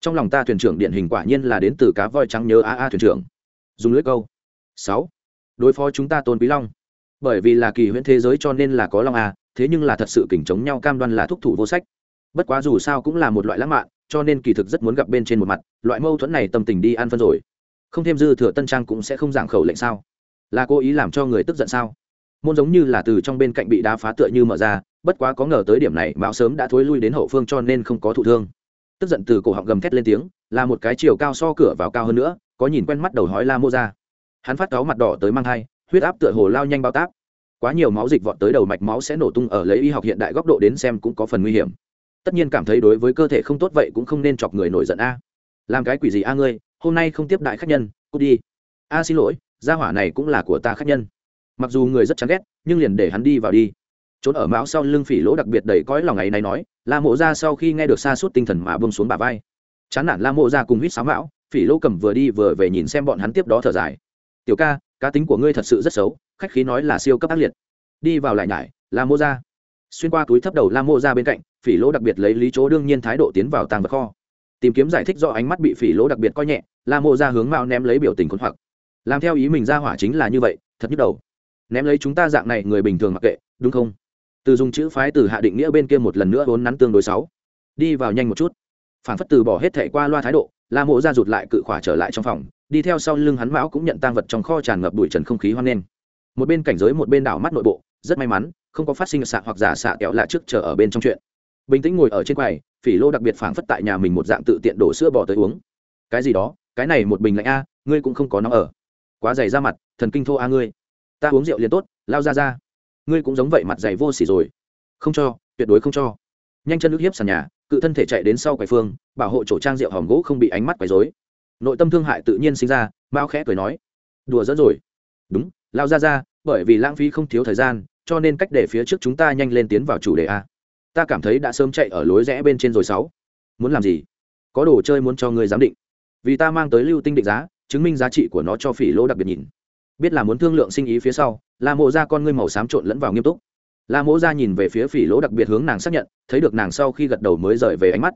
Trong lòng ta thuyền trưởng điển hình quả nhiên là đến từ cá voi trắng nhớ a a thuyền trưởng. Dùng lưỡi câu. Sáu. Đối phó chúng ta tôn quý long. Bởi vì là kỳ huyễn thế giới cho nên là có long a, thế nhưng là thật sự kỉnh chống nhau cam đoan là thúc thủ vô sách. Bất quá dù sao cũng là một loại lãng mạn, cho nên kỳ thực rất muốn gặp bên trên một mặt, loại mâu thuẫn này tâm tình đi ăn phân rồi. Không thêm dư thừa tân trang cũng sẽ không giảng khẩu lệnh sao? Là cố ý làm cho người tức giận sao? Môn giống như là từ trong bên cạnh bị đá phá tựa như mở ra, bất quá có ngờ tới điểm này, mạo sớm đã thối lui đến hậu phương cho nên không có thụ thương. Tức giận từ cổ họng gầm thét lên tiếng, là một cái chiều cao so cửa vào cao hơn nữa, có nhìn quen mắt đầu hói la mô ra. Hắn phát cáo mặt đỏ tới mang thai, huyết áp tựa hồ lao nhanh bao táp. Quá nhiều máu dịch vọt tới đầu mạch máu sẽ nổ tung ở lấy y học hiện đại góc độ đến xem cũng có phần nguy hiểm. Tất nhiên cảm thấy đối với cơ thể không tốt vậy cũng không nên chọc người nổi giận a. Làm cái quỷ gì a ngươi, hôm nay không tiếp đại khách nhân, cút đi. A xin lỗi, gia hỏa này cũng là của ta khách nhân mặc dù người rất chán ghét, nhưng liền để hắn đi vào đi. Trốn ở mão sau lưng phỉ lỗ đặc biệt đầy cõi lòng ấy này nói, la mộ ra sau khi nghe được xa suốt tinh thần mà bông xuống bà vai. Chán nản la mộ ra cùng huýt sáo mão, phỉ lỗ cầm vừa đi vừa về nhìn xem bọn hắn tiếp đó thở dài. Tiểu ca, cá tính của ngươi thật sự rất xấu, khách khí nói là siêu cấp ác liệt. Đi vào lại nhải, la mô ra xuyên qua túi thấp đầu la mô ra bên cạnh, phỉ lỗ đặc biệt lấy lý chỗ đương nhiên thái độ tiến vào tàng vật kho. Tìm kiếm giải thích do ánh mắt bị phỉ lỗ đặc biệt coi nhẹ, la mô ra hướng mạo ném lấy biểu tình khốn hoặc. Làm theo ý mình ra hỏa chính là như vậy, thật nhức đầu ném lấy chúng ta dạng này người bình thường mặc kệ, đúng không? Từ dùng chữ phái từ hạ định nghĩa bên kia một lần nữa vốn nắn tương đối sáu. Đi vào nhanh một chút. Phản phất từ bỏ hết thệ qua loa thái độ, la mộ ra rụt lại cự khỏa trở lại trong phòng, đi theo sau lưng hắn mão cũng nhận tang vật trong kho tràn ngập bụi trần không khí hoang lên một bên cảnh giới một bên đảo mắt nội bộ, rất may mắn, không có phát sinh xạ hoặc giả xạ kẹo lạ trước chờ ở bên trong chuyện. Bình tĩnh ngồi ở trên quầy, phỉ lô đặc biệt phảng phất tại nhà mình một dạng tự tiện đổ sữa bò tới uống. Cái gì đó? Cái này một bình lạnh a, ngươi cũng không có nó ở. Quá dày ra mặt, thần kinh thô a ngươi ta uống rượu liền tốt, lao ra ra. Ngươi cũng giống vậy mặt dày vô xỉ rồi. Không cho, tuyệt đối không cho. Nhanh chân ức hiếp sàn nhà, cự thân thể chạy đến sau quầy phương, bảo hộ chỗ trang rượu hòm gỗ không bị ánh mắt quấy rối. Nội tâm thương hại tự nhiên sinh ra, mao khẽ cười nói, đùa dẫn rồi. Đúng, lao ra ra, bởi vì lãng phí không thiếu thời gian, cho nên cách để phía trước chúng ta nhanh lên tiến vào chủ đề a. Ta cảm thấy đã sớm chạy ở lối rẽ bên trên rồi sáu. Muốn làm gì? Có đồ chơi muốn cho người giám định. Vì ta mang tới lưu tinh định giá, chứng minh giá trị của nó cho phỉ lỗ đặc biệt nhìn biết là muốn thương lượng sinh ý phía sau, la mộ ra con ngươi màu xám trộn lẫn vào nghiêm túc. La mộ ra nhìn về phía phỉ lỗ đặc biệt hướng nàng xác nhận, thấy được nàng sau khi gật đầu mới rời về ánh mắt.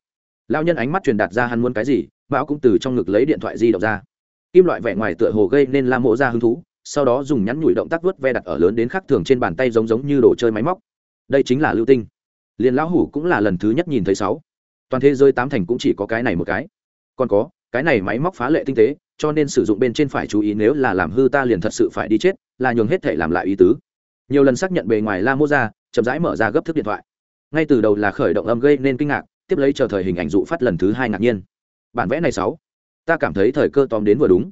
Lao nhân ánh mắt truyền đạt ra hắn muốn cái gì mão cũng từ trong ngực lấy điện thoại di động ra. Kim loại vẻ ngoài tựa hồ gây nên la mộ ra hứng thú, sau đó dùng nhắn nhủi động tác vớt ve đặt ở lớn đến khác thường trên bàn tay giống giống như đồ chơi máy móc. Đây chính là lưu tinh. Liền lão hủ cũng là lần thứ nhất nhìn thấy sáu. Toàn thế giới tám thành cũng chỉ có cái này một cái. Còn có, cái này máy móc phá lệ tinh tế cho nên sử dụng bên trên phải chú ý nếu là làm hư ta liền thật sự phải đi chết, là nhường hết thể làm lại ý tứ. Nhiều lần xác nhận bề ngoài la mô ra chậm rãi mở ra gấp thức điện thoại. Ngay từ đầu là khởi động âm gây nên kinh ngạc, tiếp lấy chờ thời hình ảnh dụ phát lần thứ hai ngạc nhiên. Bản vẽ này sáu, ta cảm thấy thời cơ tóm đến vừa đúng.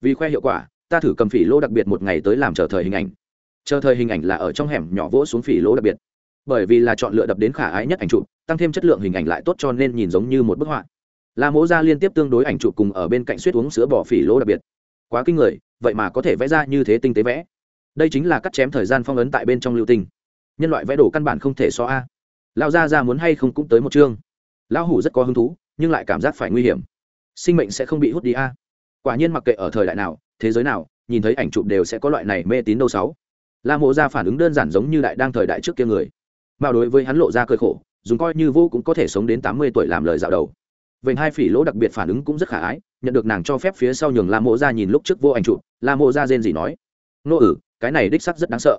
Vì khoe hiệu quả, ta thử cầm phỉ lô đặc biệt một ngày tới làm chờ thời hình ảnh. Chờ thời hình ảnh là ở trong hẻm nhỏ vỗ xuống phỉ lô đặc biệt. Bởi vì là chọn lựa đập đến khả ái nhất ảnh chụp, tăng thêm chất lượng hình ảnh lại tốt cho nên nhìn giống như một bức họa la mỗ ra liên tiếp tương đối ảnh chụp cùng ở bên cạnh suýt uống sữa bỏ phỉ lỗ đặc biệt. Quá kinh người, vậy mà có thể vẽ ra như thế tinh tế vẽ. Đây chính là cắt chém thời gian phong ấn tại bên trong lưu tinh. Nhân loại vẽ đồ căn bản không thể so a. Lão gia ra muốn hay không cũng tới một chương. Lão hủ rất có hứng thú, nhưng lại cảm giác phải nguy hiểm. Sinh mệnh sẽ không bị hút đi a. Quả nhiên mặc kệ ở thời đại nào, thế giới nào, nhìn thấy ảnh chụp đều sẽ có loại này mê tín đâu sáu. La mộ ra phản ứng đơn giản giống như đại đang thời đại trước kia người. Mà đối với hắn lộ ra cơ khổ, dùng coi như vô cũng có thể sống đến tám mươi tuổi làm lời dạo đầu vậy hai phỉ lỗ đặc biệt phản ứng cũng rất khả ái, nhận được nàng cho phép phía sau nhường la mộ ra nhìn lúc trước vô ảnh chụp, la mộ ra rên gì nói, nô ử cái này đích sắc rất đáng sợ.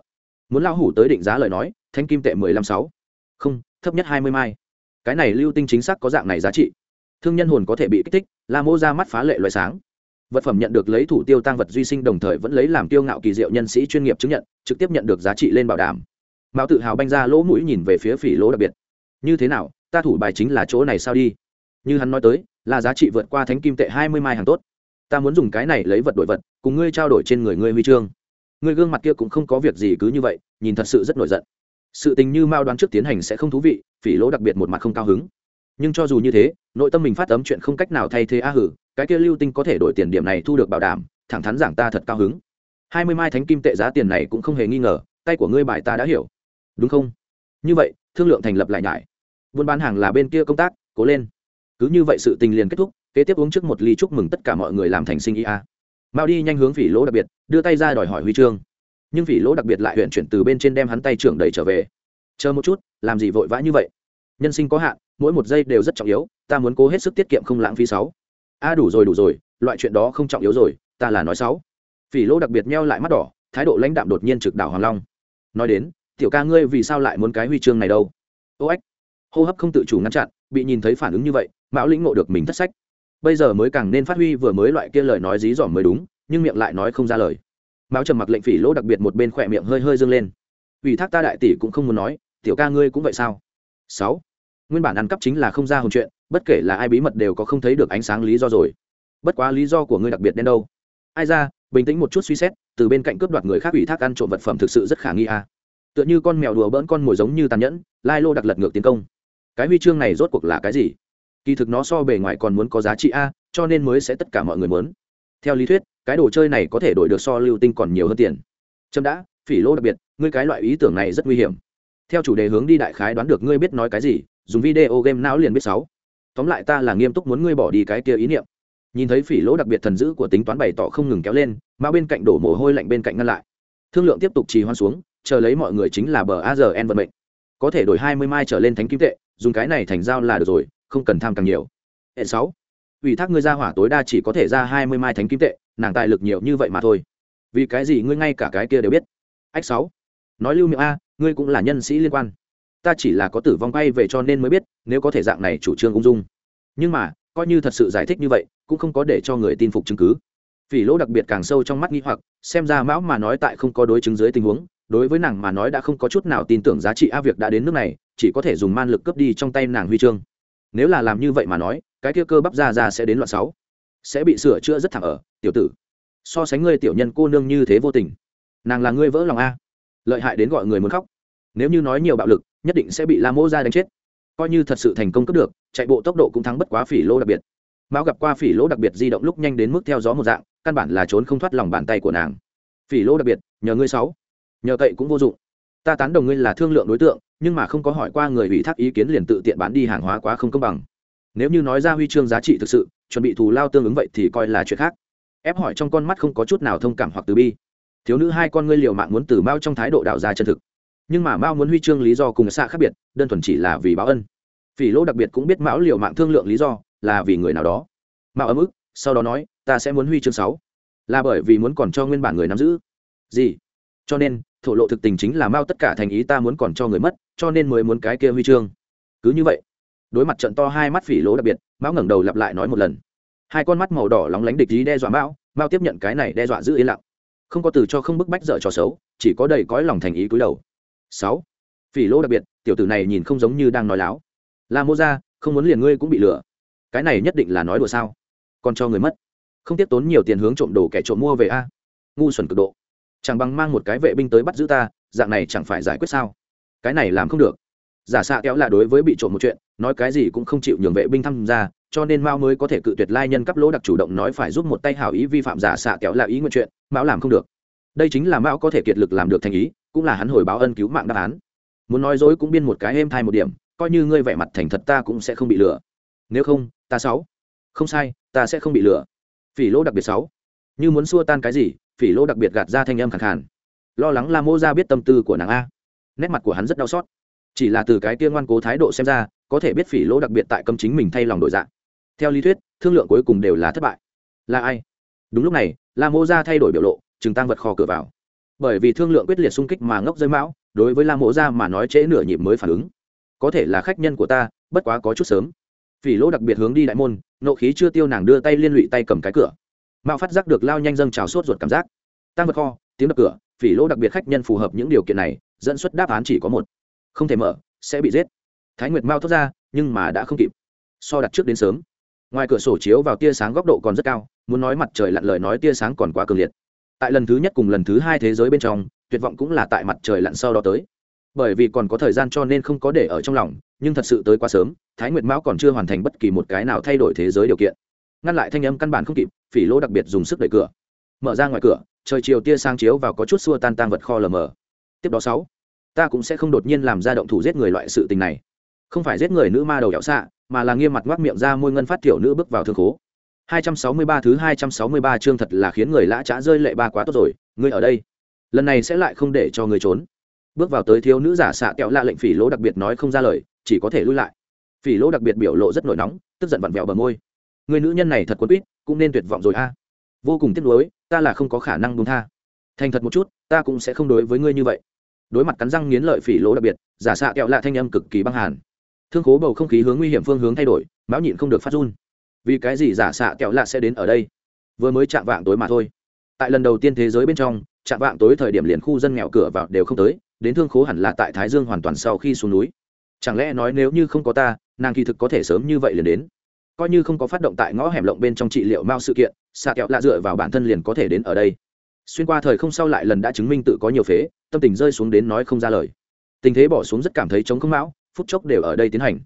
Muốn lao hủ tới định giá lời nói thanh kim tệ mười lăm sáu. Không, thấp nhất hai mươi mai. Cái này lưu tinh chính xác có dạng này giá trị. Thương nhân hồn có thể bị kích thích, la mô ra mắt phá lệ loại sáng. Vật phẩm nhận được lấy thủ tiêu tăng vật duy sinh đồng thời vẫn lấy làm tiêu ngạo kỳ diệu nhân sĩ chuyên nghiệp chứng nhận, trực tiếp nhận được giá trị lên bảo đảm. Mạo tự hào banh ra lỗ mũi nhìn về phía phỉ lỗ đặc biệt. Như thế nào, ta thủ bài chính là chỗ này sao đi? Như hắn nói tới, là giá trị vượt qua thánh kim tệ hai mươi mai hàng tốt. Ta muốn dùng cái này lấy vật đổi vật, cùng ngươi trao đổi trên người ngươi huy chương. Ngươi gương mặt kia cũng không có việc gì cứ như vậy, nhìn thật sự rất nổi giận. Sự tình như mao đoán trước tiến hành sẽ không thú vị, phỉ lỗ đặc biệt một mặt không cao hứng. Nhưng cho dù như thế, nội tâm mình phát ấm chuyện không cách nào thay thế a hử, cái kia lưu tinh có thể đổi tiền điểm này thu được bảo đảm, thẳng thắn giảng ta thật cao hứng. Hai mươi mai thánh kim tệ giá tiền này cũng không hề nghi ngờ, tay của ngươi bài ta đã hiểu. Đúng không? Như vậy, thương lượng thành lập lại nhải. Buôn bán hàng là bên kia công tác, cố lên cứ như vậy sự tình liền kết thúc, kế tiếp uống trước một ly chúc mừng tất cả mọi người làm thành sinh ý a. Mao đi nhanh hướng phỉ lỗ đặc biệt, đưa tay ra đòi hỏi huy chương. Nhưng phỉ lỗ đặc biệt lại huyện chuyển từ bên trên đem hắn tay trưởng đẩy trở về. Chờ một chút, làm gì vội vã như vậy? Nhân sinh có hạn, mỗi một giây đều rất trọng yếu, ta muốn cố hết sức tiết kiệm không lãng phí sáu. A, đủ rồi đủ rồi, loại chuyện đó không trọng yếu rồi, ta là nói sáu. Phỉ lỗ đặc biệt meo lại mắt đỏ, thái độ lãnh đạm đột nhiên trực đảo hoàng long. Nói đến, tiểu ca ngươi vì sao lại muốn cái huy chương này đâu? Ô ếch hô hấp không tự chủ ngăn chặn, bị nhìn thấy phản ứng như vậy mão lĩnh ngộ được mình thất sách. Bây giờ mới càng nên phát huy vừa mới loại kia lời nói dí dỏm mới đúng, nhưng miệng lại nói không ra lời. Mão trầm mặc lệnh phỉ lỗ đặc biệt một bên khỏe miệng hơi hơi dâng lên. Ủy thác ta đại tỷ cũng không muốn nói, tiểu ca ngươi cũng vậy sao? Sáu. Nguyên bản ăn cắp chính là không ra hồn chuyện, bất kể là ai bí mật đều có không thấy được ánh sáng lý do rồi. Bất quá lý do của ngươi đặc biệt đến đâu. Ai ra, bình tĩnh một chút suy xét, từ bên cạnh cướp đoạt người khác ủy thác ăn trộm vật phẩm thực sự rất khả nghi à. tựa như con mèo đùa bỡn con mồi giống như tàn nhẫn, lai lô đặc lật ngược tiến công. Cái huy chương này rốt cuộc là cái gì? Kỳ thực nó so bề ngoài còn muốn có giá trị a, cho nên mới sẽ tất cả mọi người muốn. Theo lý thuyết, cái đồ chơi này có thể đổi được so lưu tinh còn nhiều hơn tiền. Trâm đã, phỉ lô đặc biệt, ngươi cái loại ý tưởng này rất nguy hiểm. Theo chủ đề hướng đi đại khái đoán được ngươi biết nói cái gì, dùng video game não liền biết sáu. Tóm lại ta là nghiêm túc muốn ngươi bỏ đi cái kia ý niệm. Nhìn thấy phỉ lỗ đặc biệt thần dữ của tính toán bày tỏ không ngừng kéo lên, mà bên cạnh đổ mồ hôi lạnh bên cạnh ngăn lại. Thương lượng tiếp tục trì hoan xuống, chờ lấy mọi người chính là bờ a giờ en vận mệnh. Có thể đổi hai mươi mai trở lên thánh kim tệ, dùng cái này thành dao là được rồi không cần tham càng nhiều. Hệ sáu, ủy thác ngươi ra hỏa tối đa chỉ có thể ra hai mươi mai thánh kim tệ, nàng tài lực nhiều như vậy mà thôi. Vì cái gì ngươi ngay cả cái kia đều biết? Ách sáu, nói lưu miệng a, ngươi cũng là nhân sĩ liên quan. Ta chỉ là có tử vong quay về cho nên mới biết, nếu có thể dạng này chủ trương ung dung. Nhưng mà, coi như thật sự giải thích như vậy, cũng không có để cho người tin phục chứng cứ. Phỉ lỗ đặc biệt càng sâu trong mắt nghi hoặc, xem ra mão mà nói tại không có đối chứng dưới tình huống, đối với nàng mà nói đã không có chút nào tin tưởng giá trị a việc đã đến nước này, chỉ có thể dùng man lực cướp đi trong tay nàng huy chương nếu là làm như vậy mà nói, cái kia cơ bắp ra ra sẽ đến loạn sáu. Sẽ bị sửa chữa rất thẳng ở, tiểu tử. So sánh ngươi tiểu nhân cô nương như thế vô tình. Nàng là ngươi vỡ lòng a. Lợi hại đến gọi người muốn khóc. Nếu như nói nhiều bạo lực, nhất định sẽ bị la mô ra đánh chết. Coi như thật sự thành công cướp được, chạy bộ tốc độ cũng thắng bất quá phỉ lỗ đặc biệt. Mão gặp qua phỉ lỗ đặc biệt di động lúc nhanh đến mức theo gió một dạng, căn bản là trốn không thoát lòng bàn tay của nàng. Phỉ lỗ đặc biệt, nhờ ngươi sáu. Nhờ cậy cũng vô dụng ta tán đồng ngươi là thương lượng đối tượng, nhưng mà không có hỏi qua người ủy thác ý kiến liền tự tiện bán đi hàng hóa quá không công bằng. Nếu như nói ra huy chương giá trị thực sự, chuẩn bị thù lao tương ứng vậy thì coi là chuyện khác. Ép hỏi trong con mắt không có chút nào thông cảm hoặc từ bi. Thiếu nữ hai con ngươi liều mạng muốn từ mao trong thái độ đạo ra chân thực. Nhưng mà mao muốn huy chương lý do cùng xa khác biệt, đơn thuần chỉ là vì báo ân. Phỉ lỗ đặc biệt cũng biết mão liều mạng thương lượng lý do, là vì người nào đó. Mạo ấm ức, sau đó nói, ta sẽ muốn huy chương sáu. Là bởi vì muốn còn cho nguyên bản người nắm giữ. Gì? Cho nên thổ lộ thực tình chính là mao tất cả thành ý ta muốn còn cho người mất, cho nên mới muốn cái kia huy chương. Cứ như vậy, đối mặt trận to hai mắt phỉ lỗ đặc biệt, mão ngẩng đầu lặp lại nói một lần. Hai con mắt màu đỏ lóng lánh địch ý đe dọa mão mao tiếp nhận cái này đe dọa giữ yên lặng. Không có từ cho không bức bách dở trò xấu, chỉ có đầy cõi lòng thành ý cúi đầu. Sáu, phỉ lỗ đặc biệt, tiểu tử này nhìn không giống như đang nói láo. La mô ra, không muốn liền ngươi cũng bị lừa. Cái này nhất định là nói đùa sao? Còn cho người mất. Không tiếp tốn nhiều tiền hướng trộm đồ kẻ trộm mua về a. Ngu xuẩn cực độ chẳng bằng mang một cái vệ binh tới bắt giữ ta, dạng này chẳng phải giải quyết sao? Cái này làm không được. Giả xạ kéo là đối với bị trộm một chuyện, nói cái gì cũng không chịu nhường vệ binh tham gia, cho nên mao mới có thể cự tuyệt lai nhân cấp lỗ đặc chủ động nói phải giúp một tay hảo ý vi phạm giả xạ kéo là ý nguyện chuyện mão làm không được. Đây chính là mão có thể kiệt lực làm được thành ý, cũng là hắn hồi báo ân cứu mạng đáp án. Muốn nói dối cũng biên một cái êm thai một điểm, coi như ngươi vẻ mặt thành thật ta cũng sẽ không bị lừa. Nếu không, ta sáu. Không sai, ta sẽ không bị lừa. Phỉ lỗ đặc biệt sáu. Như muốn xua tan cái gì phỉ lỗ đặc biệt gạt ra thanh âm khẳng khàn. Lo lắng la mô ra biết tâm tư của nàng a. Nét mặt của hắn rất đau xót. Chỉ là từ cái tiên ngoan cố thái độ xem ra, có thể biết phỉ lỗ đặc biệt tại cấm chính mình thay lòng đổi dạng. Theo lý thuyết, thương lượng cuối cùng đều là thất bại. Là ai? Đúng lúc này, la mô ra thay đổi biểu lộ chừng tăng vật kho cửa vào. Bởi vì thương lượng quyết liệt xung kích mà ngốc rơi mão, đối với la mô ra mà nói trễ nửa nhịp mới phản ứng. Có thể là khách nhân của ta, bất quá có chút sớm. Phỉ lỗ đặc biệt hướng đi đại môn, nộ khí chưa tiêu nàng đưa tay liên lụy tay cầm cái cửa mạo phát giác được lao nhanh dâng trào sốt ruột cảm giác. Tăng vật kho, tiếng đập cửa, phỉ lỗ đặc biệt khách nhân phù hợp những điều kiện này, dẫn xuất đáp án chỉ có một. Không thể mở, sẽ bị giết. Thái nguyệt mao thốt ra, nhưng mà đã không kịp. So đặt trước đến sớm. Ngoài cửa sổ chiếu vào tia sáng góc độ còn rất cao, muốn nói mặt trời lặn lời nói tia sáng còn quá cường liệt. Tại lần thứ nhất cùng lần thứ hai thế giới bên trong, tuyệt vọng cũng là tại mặt trời lặn sau đó tới. Bởi vì còn có thời gian cho nên không có để ở trong lòng, nhưng thật sự tới quá sớm, thái nguyệt mão còn chưa hoàn thành bất kỳ một cái nào thay đổi thế giới điều kiện ngăn lại thanh âm căn bản không kịp, phỉ lỗ đặc biệt dùng sức đẩy cửa. Mở ra ngoài cửa, trời chiều tia sang chiếu vào có chút xua tan tăng vật kho lờ mờ. Tiếp đó sáu, ta cũng sẽ không đột nhiên làm ra động thủ giết người loại sự tình này. Không phải giết người nữ ma đầu dẻo xạ, mà là nghiêm mặt ngoác miệng ra môi ngân phát tiểu nữ bước vào thương khố. 263 thứ 263 chương thật là khiến người lã chã rơi lệ ba quá tốt rồi, ngươi ở đây. Lần này sẽ lại không để cho ngươi trốn. Bước vào tới thiếu nữ giả xạ kẹo lạ lệnh phỉ lỗ đặc biệt nói không ra lời, chỉ có thể lui lại. Phỉ lỗ đặc biệt biểu lộ rất nổi nóng, tức giận vặn vẹo bờ môi người nữ nhân này thật quân quýt, cũng nên tuyệt vọng rồi a. Vô cùng tiếc nuối, ta là không có khả năng buông tha. Thành thật một chút, ta cũng sẽ không đối với ngươi như vậy. Đối mặt cắn răng nghiến lợi phỉ lỗ đặc biệt, giả xạ kẹo lạ thanh âm cực kỳ băng hàn. Thương khố bầu không khí hướng nguy hiểm phương hướng thay đổi, mão nhịn không được phát run. Vì cái gì giả xạ kẹo lạ sẽ đến ở đây? Vừa mới chạm vạng tối mà thôi. Tại lần đầu tiên thế giới bên trong, chạm vạng tối thời điểm liền khu dân nghèo cửa vào đều không tới, đến thương khố hẳn là tại thái dương hoàn toàn sau khi xuống núi. Chẳng lẽ nói nếu như không có ta, nàng kỳ thực có thể sớm như vậy liền đến? Coi như không có phát động tại ngõ hẻm lộng bên trong trị liệu mao sự kiện, xạ kẹo lạ dựa vào bản thân liền có thể đến ở đây. Xuyên qua thời không sau lại lần đã chứng minh tự có nhiều phế, tâm tình rơi xuống đến nói không ra lời. Tình thế bỏ xuống rất cảm thấy chống không mão phút chốc đều ở đây tiến hành.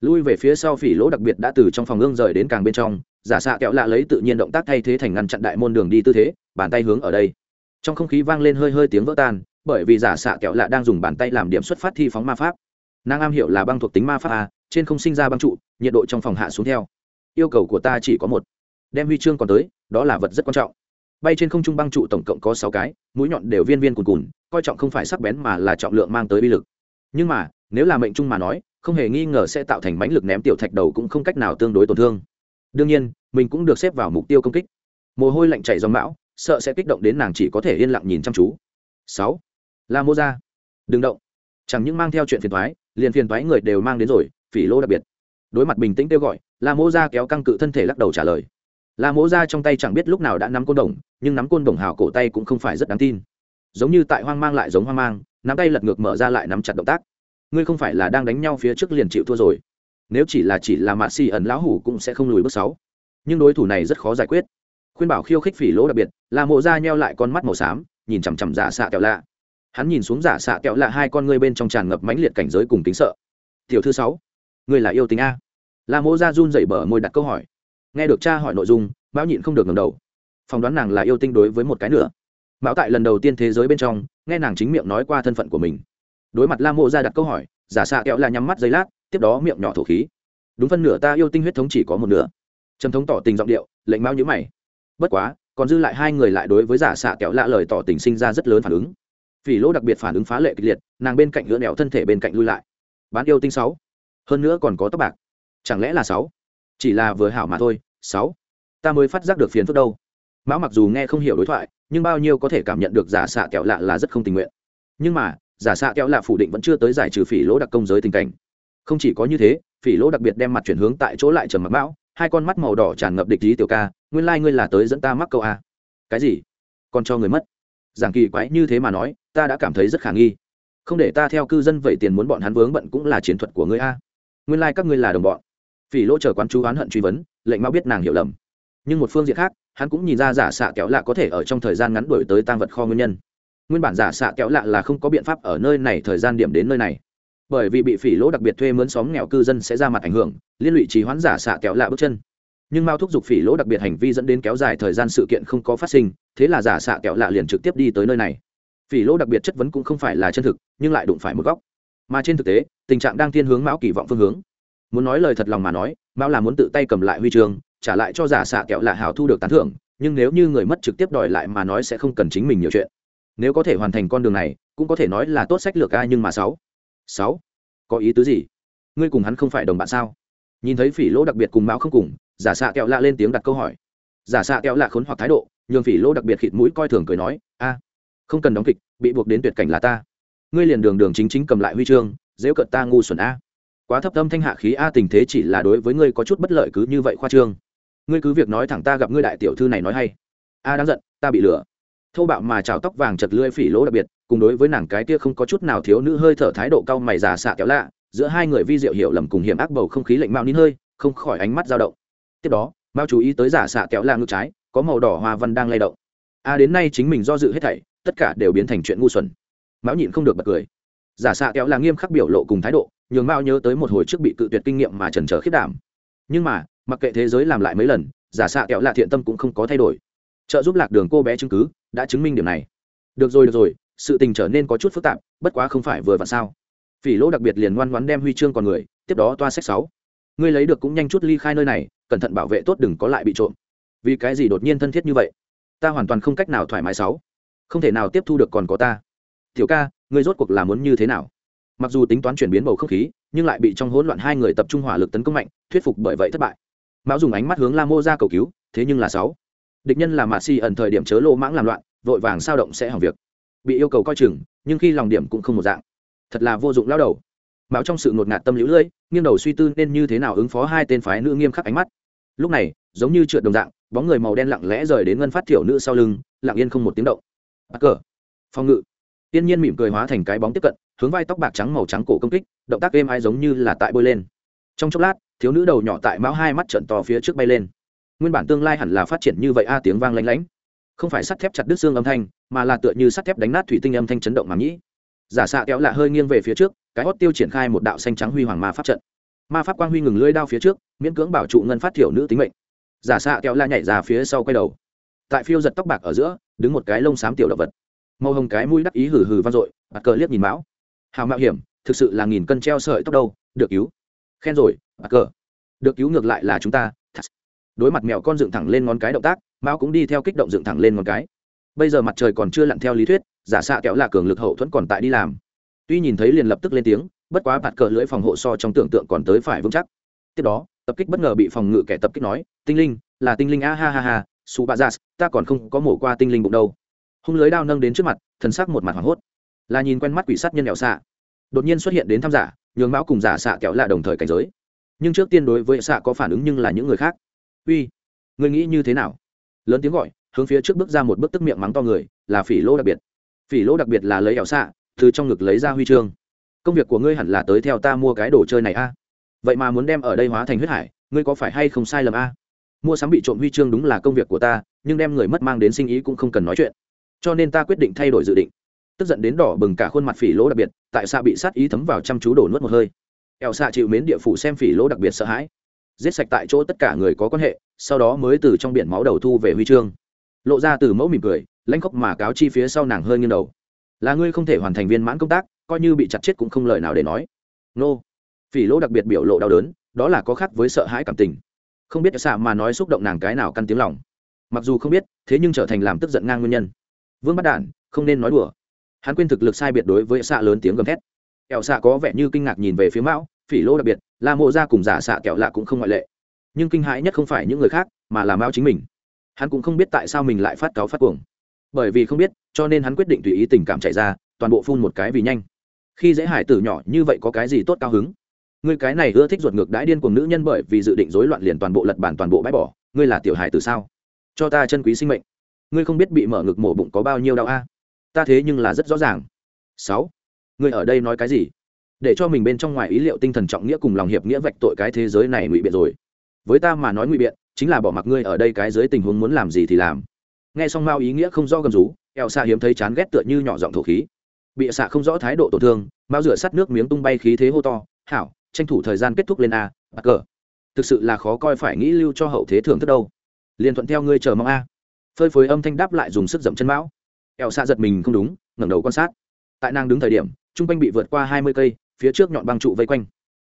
Lui về phía sau phỉ lỗ đặc biệt đã từ trong phòng ương rời đến càng bên trong, giả xạ kẹo lạ lấy tự nhiên động tác thay thế thành ngăn chặn đại môn đường đi tư thế, bàn tay hướng ở đây. Trong không khí vang lên hơi hơi tiếng vỡ tan, bởi vì giả xạ kẹo lạ đang dùng bàn tay làm điểm xuất phát thi phóng ma pháp. Nàng am hiểu là băng thuộc tính ma pháp a trên không sinh ra băng trụ, nhiệt độ trong phòng hạ xuống theo. Yêu cầu của ta chỉ có một. Đem huy chương còn tới, đó là vật rất quan trọng. Bay trên không trung băng trụ tổng cộng có sáu cái, mũi nhọn đều viên viên cùn cùn, coi trọng không phải sắc bén mà là trọng lượng mang tới bi lực. Nhưng mà, nếu là mệnh trung mà nói, không hề nghi ngờ sẽ tạo thành mãnh lực ném tiểu thạch đầu cũng không cách nào tương đối tổn thương. Đương nhiên, mình cũng được xếp vào mục tiêu công kích. Mồ hôi lạnh chảy dòng bão sợ sẽ kích động đến nàng chỉ có thể yên lặng nhìn chăm chú. Sáu. La mô ra. Đừng động. Chẳng những mang theo chuyện phiền thoái liền phiền thoái người đều mang đến rồi phỉ lô đặc biệt. Đối mặt bình tĩnh kêu gọi, la mô ra kéo căng cự thân thể lắc đầu trả lời. La mô ra trong tay chẳng biết lúc nào đã nắm côn đồng, nhưng nắm côn đồng hào cổ tay cũng không phải rất đáng tin. Giống như tại hoang mang lại giống hoang mang, nắm tay lật ngược mở ra lại nắm chặt động tác. Ngươi không phải là đang đánh nhau phía trước liền chịu thua rồi. Nếu chỉ là chỉ là mạ xì ẩn lão hủ cũng sẽ không lùi bước sáu. Nhưng đối thủ này rất khó giải quyết. Khuyên bảo khiêu khích phỉ lỗ đặc biệt là mộ ra nheo lại con mắt màu xám, nhìn chằm chằm giả xạ kẹo lạ. Hắn nhìn xuống giả xạ kẹo lạ hai con ngươi bên trong tràn ngập mãnh liệt cảnh giới cùng tính sợ. Tiểu thư sáu ngươi là yêu tính a? La mô ra run dậy bờ môi đặt câu hỏi. Nghe được cha hỏi nội dung bão nhịn không được ngầm đầu. Phỏng đoán nàng là yêu tinh đối với một cái nữa. Bão tại lần đầu tiên thế giới bên trong, nghe nàng chính miệng nói qua thân phận của mình. Đối mặt la mộ ra đặt câu hỏi, giả xạ kẹo là nhắm mắt giấy lát, tiếp đó miệng nhỏ thổ khí. Đúng phân nửa ta yêu tinh huyết thống chỉ có một nửa. Trầm thống tỏ tình giọng điệu, lệnh mão nhữ mày. Bất quá, còn dư lại hai người lại đối với giả xạ kẹo lạ lời tỏ tình sinh ra rất lớn phản ứng. Vì lỗ đặc biệt phản ứng phá lệ kịch liệt, nàng bên cạnh lưỡn đèo thân thể bên cạnh lui lại. Bán yêu tinh sáu hơn nữa còn có tóc bạc. Chẳng lẽ là sáu? Chỉ là vừa hảo mà thôi, sáu. Ta mới phát giác được phiền phức đâu. Mão mặc dù nghe không hiểu đối thoại, nhưng bao nhiêu có thể cảm nhận được giả xạ kẹo lạ là rất không tình nguyện. Nhưng mà, giả xạ kẹo lạ phủ định vẫn chưa tới giải trừ phỉ lỗ đặc công giới tình cảnh. Không chỉ có như thế, phỉ lỗ đặc biệt đem mặt chuyển hướng tại chỗ lại trầm mặc mão, hai con mắt màu đỏ tràn ngập địch lý tiểu ca, nguyên lai、like、ngươi là tới dẫn ta mắc câu a. Cái gì? Còn cho người mất. Giảng kỳ quái như thế mà nói, ta đã cảm thấy rất khả nghi. Không để ta theo cư dân vậy tiền muốn bọn hắn vướng bận cũng là chiến thuật của ngươi a nguyên lai、like、các ngươi là đồng bọn. Phỉ lỗ chờ quán chú oán hận truy vấn, lệnh mao biết nàng hiểu lầm. Nhưng một phương diện khác, hắn cũng nhìn ra giả xạ kéo lạ có thể ở trong thời gian ngắn đổi tới tăng vật kho nguyên nhân. Nguyên bản giả xạ kéo lạ là không có biện pháp ở nơi này thời gian điểm đến nơi này. Bởi vì bị phỉ lỗ đặc biệt thuê mướn xóm nghèo cư dân sẽ ra mặt ảnh hưởng, liên lụy trì hoãn giả xạ kéo lạ bước chân. Nhưng mao thúc giục phỉ lỗ đặc biệt hành vi dẫn đến kéo dài thời gian sự kiện không có phát sinh, thế là giả xạ kéo lạ liền trực tiếp đi tới nơi này. Phỉ lỗ đặc biệt chất vấn cũng không phải là chân thực, nhưng lại đụng phải một góc mà trên thực tế, tình trạng đang thiên hướng mão kỳ vọng phương hướng. Muốn nói lời thật lòng mà nói, mão là muốn tự tay cầm lại huy chương, trả lại cho giả xạ kẹo lạ hảo thu được tán thưởng, nhưng nếu như người mất trực tiếp đòi lại mà nói sẽ không cần chính mình nhiều chuyện. Nếu có thể hoàn thành con đường này, cũng có thể nói là tốt sách lược ai nhưng mà sáu. Sáu? Có ý tứ gì? Ngươi cùng hắn không phải đồng bạn sao? Nhìn thấy phỉ lỗ đặc biệt cùng mão không cùng, giả xạ kẹo lạ lên tiếng đặt câu hỏi. Giả xạ kẹo lạ khốn hoặc thái độ, nhường phỉ lỗ đặc biệt khịt mũi coi thường cười nói, a, không cần đóng kịch, bị buộc đến tuyệt cảnh là ta ngươi liền đường đường chính chính cầm lại huy chương, dễ cận ta ngu xuẩn a. Quá thấp tâm thanh hạ khí a, tình thế chỉ là đối với ngươi có chút bất lợi cứ như vậy khoa trương. Ngươi cứ việc nói thẳng ta gặp ngươi đại tiểu thư này nói hay. A, đáng giận, ta bị lừa. Thâu bạo mà trào tóc vàng chật lưỡi phỉ lỗ đặc biệt, cùng đối với nàng cái kia không có chút nào thiếu nữ hơi thở thái độ cao mày giả xạ kéo lạ, giữa hai người vi diệu hiểu lầm cùng hiểm ác bầu không khí lạnh mạo nín hơi, không khỏi ánh mắt dao động. Tiếp đó, mao chú ý tới giả xạ kéo lạ ngực trái, có màu đỏ hoa văn đang lay động. A, đến nay chính mình do dự hết thảy, tất cả đều biến thành chuyện ngu xuẩn mão nhịn không được bật cười. Giả xạ kéo là nghiêm khắc biểu lộ cùng thái độ, nhường mao nhớ tới một hồi trước bị cự tuyệt kinh nghiệm mà trần trở khiết đảm. Nhưng mà, mặc kệ thế giới làm lại mấy lần, giả xạ kéo là thiện tâm cũng không có thay đổi. Trợ giúp lạc đường cô bé chứng cứ đã chứng minh điểm này. Được rồi được rồi, sự tình trở nên có chút phức tạp, bất quá không phải vừa vặn sao? Phỉ lỗ đặc biệt liền ngoan ngoãn đem huy chương còn người, tiếp đó toa sách sáu. Ngươi lấy được cũng nhanh chút ly khai nơi này, cẩn thận bảo vệ tốt đừng có lại bị trộm. Vì cái gì đột nhiên thân thiết như vậy? Ta hoàn toàn không cách nào thoải mái sáu. Không thể nào tiếp thu được còn có ta tiểu ca, ngươi rốt cuộc là muốn như thế nào? Mặc dù tính toán chuyển biến bầu không khí, nhưng lại bị trong hỗn loạn hai người tập trung hỏa lực tấn công mạnh, thuyết phục bởi vậy thất bại. Mão dùng ánh mắt hướng la mô ra cầu cứu, thế nhưng là sáu. Địch nhân là mạ si ẩn thời điểm chớ lô mãng làm loạn, vội vàng sao động sẽ hỏng việc. Bị yêu cầu coi chừng, nhưng khi lòng điểm cũng không một dạng. Thật là vô dụng lao đầu. Mão trong sự ngột ngạt tâm lũ lưỡi, nghiêng đầu suy tư nên như thế nào ứng phó hai tên phái nữ nghiêm khắc ánh mắt. Lúc này, giống như trượt đồng dạng, bóng người màu đen lặng lẽ rời đến ngân phát thiểu nữ sau lưng, lặng yên không một tiếng động. Bắt cờ phòng ngự tiên nhiên mỉm cười hóa thành cái bóng tiếp cận hướng vai tóc bạc trắng màu trắng cổ công kích động tác êm ai giống như là tại bơi lên. Trong chốc lát thiếu nữ đầu nhỏ tại mão hai mắt trận to phía trước bay lên. Nguyên bản tương lai hẳn là phát triển như vậy a tiếng vang lanh lảnh, không phải sắt thép chặt đứt xương âm thanh mà là tựa như sắt thép đánh nát thủy tinh âm thanh chấn động mà nhĩ. Giả xạ kéo lạ hơi nghiêng về phía trước cái hốt tiêu triển khai một đạo xanh trắng huy hoàng ma pháp trận. Ma pháp quang huy ngừng lưỡi đao phía trước miễn cưỡng bảo trụ ngân phát thiểu nữ tính mệnh. Giả xạ kéo lạ nhảy ra phía sau quay đầu. Tại phiêu giật tóc bạc ở giữa đứng một cái lông xám tiểu động vật màu hồng cái mũi đắc ý hừ hừ vang dội, bạt cờ liếc nhìn mão. Hào mạo hiểm, thực sự là nghìn cân treo sợi tóc đâu, được cứu. Khen rồi, bạt cờ. Được cứu ngược lại là chúng ta đối mặt mèo con dựng thẳng lên ngón cái động tác, mão cũng đi theo kích động dựng thẳng lên ngón cái. Bây giờ mặt trời còn chưa lặn theo lý thuyết, giả xạ kẹo là cường lực hậu thuẫn còn tại đi làm. Tuy nhìn thấy liền lập tức lên tiếng, bất quá bạt cờ lưỡi phòng hộ so trong tưởng tượng còn tới phải vững chắc. Tiếp đó, tập kích bất ngờ bị phòng ngự kẻ tập kích nói, tinh linh, là tinh linh a ha ha ha, su ba dạ, ta còn không có mổ qua tinh linh bụng đâu hung lưới đao nâng đến trước mặt, thần sắc một mặt hoảng hốt. Là nhìn quen mắt quỷ sát nhân đèo xạ. Đột nhiên xuất hiện đến tham giả, nhường mão cùng giả xạ kéo là đồng thời cảnh giới. Nhưng trước tiên đối với xạ có phản ứng nhưng là những người khác. Uy, người nghĩ như thế nào? Lớn tiếng gọi, hướng phía trước bước ra một bước tức miệng mắng to người, là phỉ lỗ đặc biệt. Phỉ lỗ đặc biệt là lấy ẻo xạ, từ trong ngực lấy ra huy chương. Công việc của ngươi hẳn là tới theo ta mua cái đồ chơi này a. Vậy mà muốn đem ở đây hóa thành huyết hải, ngươi có phải hay không sai lầm a? Mua sắm bị trộm huy chương đúng là công việc của ta, nhưng đem người mất mang đến sinh ý cũng không cần nói chuyện cho nên ta quyết định thay đổi dự định. Tức giận đến đỏ bừng cả khuôn mặt phỉ lỗ đặc biệt, tại sao bị sát ý thấm vào chăm chú đổ nuốt một hơi. Ẻo xạ chịu mến địa phủ xem phỉ lỗ đặc biệt sợ hãi. Giết sạch tại chỗ tất cả người có quan hệ, sau đó mới từ trong biển máu đầu thu về huy chương. Lộ ra từ mẫu mỉm cười, lãnh khóc mà cáo chi phía sau nàng hơi nghiêng đầu. Là ngươi không thể hoàn thành viên mãn công tác, coi như bị chặt chết cũng không lời nào để nói. Nô. Phỉ lỗ đặc biệt biểu lộ đau đớn, đó là có khác với sợ hãi cảm tình. Không biết xạ mà nói xúc động nàng cái nào căn tiếng lòng. Mặc dù không biết, thế nhưng trở thành làm tức giận ngang nguyên nhân vương bắt đản, không nên nói đùa. Hắn quên thực lực sai biệt đối với xạ lớn tiếng gầm thét. Kẹo xạ có vẻ như kinh ngạc nhìn về phía mão, phỉ lỗ đặc biệt là mộ ra cùng giả xạ kẹo lạ cũng không ngoại lệ. Nhưng kinh hãi nhất không phải những người khác, mà là mao chính mình. Hắn cũng không biết tại sao mình lại phát cáo phát cuồng. Bởi vì không biết, cho nên hắn quyết định tùy ý tình cảm chạy ra, toàn bộ phun một cái vì nhanh. Khi dễ hải tử nhỏ như vậy có cái gì tốt cao hứng? Ngươi cái này ưa thích ruột ngược đãi điên cuồng nữ nhân bởi vì dự định rối loạn liền toàn bộ lật bản toàn bộ bãi bỏ. Ngươi là tiểu hải tử sao? Cho ta chân quý sinh mệnh ngươi không biết bị mở ngực mổ bụng có bao nhiêu đau a? Ta thế nhưng là rất rõ ràng. Sáu, ngươi ở đây nói cái gì? Để cho mình bên trong ngoài ý liệu tinh thần trọng nghĩa cùng lòng hiệp nghĩa vạch tội cái thế giới này ngụy biện rồi. Với ta mà nói ngụy biện, chính là bỏ mặc ngươi ở đây cái dưới tình huống muốn làm gì thì làm. Nghe xong mao ý nghĩa không do gầm rú, eo xạ hiếm thấy chán ghét tựa như nhỏ giọng thổ khí. Bị xạ không rõ thái độ tổn thương, mao rửa sắt nước miếng tung bay khí thế hô to, hảo, tranh thủ thời gian kết thúc lên a, bắt cờ. Thực sự là khó coi phải nghĩ lưu cho hậu thế thưởng thức đâu. Liền thuận theo ngươi chờ mong a phơi phới âm thanh đáp lại dùng sức dậm chân mão. Ẹo xạ giật mình không đúng, ngẩng đầu quan sát. Tại nàng đứng thời điểm, trung quanh bị vượt qua hai mươi cây, phía trước nhọn băng trụ vây quanh.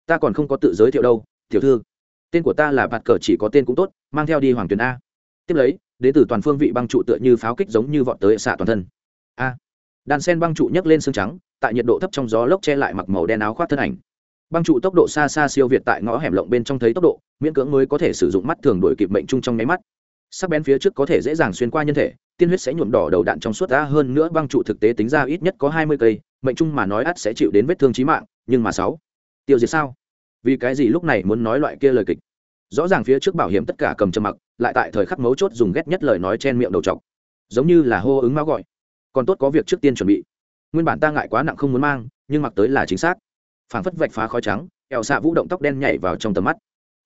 Ta còn không có tự giới thiệu đâu, tiểu thư. Tên của ta là bạt cờ, chỉ có tên cũng tốt, mang theo đi hoàng tuyền a. Tiếp lấy đến từ toàn phương vị băng trụ tựa như pháo kích giống như vọt tới xạ toàn thân. A. Đàn sen băng trụ nhấc lên xương trắng, tại nhiệt độ thấp trong gió lốc che lại mặc màu đen áo khoác thân ảnh. Băng trụ tốc độ xa xa siêu việt tại ngõ hẻm lộng bên trong thấy tốc độ, miễn cưỡng mới có thể sử dụng mắt thường đổi kịp mệnh chung trong nháy mắt sắc bén phía trước có thể dễ dàng xuyên qua nhân thể, tiên huyết sẽ nhuộm đỏ đầu đạn trong suốt ra hơn nữa băng trụ thực tế tính ra ít nhất có hai mươi cây, mệnh chung mà nói ắt sẽ chịu đến vết thương trí mạng, nhưng mà sáu. Tiêu diệt sao? Vì cái gì lúc này muốn nói loại kia lời kịch? Rõ ràng phía trước bảo hiểm tất cả cầm trầm mặc, lại tại thời khắc mấu chốt dùng ghét nhất lời nói chen miệng đầu chọc. Giống như là hô ứng máu gọi. Còn tốt có việc trước tiên chuẩn bị. Nguyên bản ta ngại quá nặng không muốn mang, nhưng mặc tới là chính xác. Phảng phất vạch phá khói trắng ẹo xạ vũ động tóc đen nhảy vào trong tầm mắt.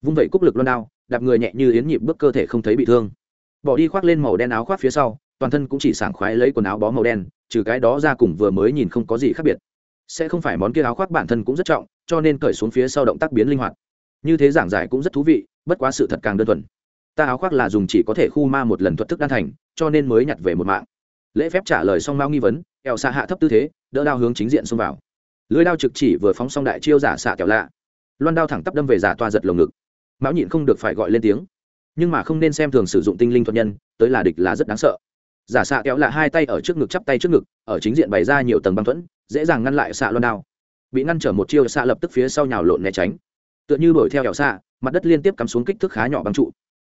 Vung vẩy cúc lực loan đao đạp người nhẹ như yến nhịp bước cơ thể không thấy bị thương. Bỏ đi khoác lên màu đen áo khoác phía sau, toàn thân cũng chỉ sảng khoái lấy quần áo bó màu đen, trừ cái đó ra cùng vừa mới nhìn không có gì khác biệt. Sẽ không phải món kia áo khoác bản thân cũng rất trọng, cho nên cởi xuống phía sau động tác biến linh hoạt. Như thế giảng giải cũng rất thú vị, bất quá sự thật càng đơn thuần. Ta áo khoác là dùng chỉ có thể khu ma một lần thuật thức đan thành, cho nên mới nhặt về một mạng. Lễ phép trả lời xong mao nghi vấn, eo xạ hạ thấp tư thế, đỡ đao hướng chính diện xông vào. Lưới đao trực chỉ vừa phóng xong đại chiêu giả xạ kẹo lạ. Loan đao thẳng tắp đâm về giả toa giật lồng ngực mão nhịn không được phải gọi lên tiếng. Nhưng mà không nên xem thường sử dụng tinh linh thuật nhân, tới là địch là rất đáng sợ. Giả xạ kéo lạ hai tay ở trước ngực chắp tay trước ngực, ở chính diện bày ra nhiều tầng băng thuẫn, dễ dàng ngăn lại xạ loan đao. Bị ngăn trở một chiêu, xạ lập tức phía sau nhào lộn né tránh. Tựa như đuổi theo kẹo xạ, mặt đất liên tiếp cắm xuống kích thước khá nhỏ băng trụ.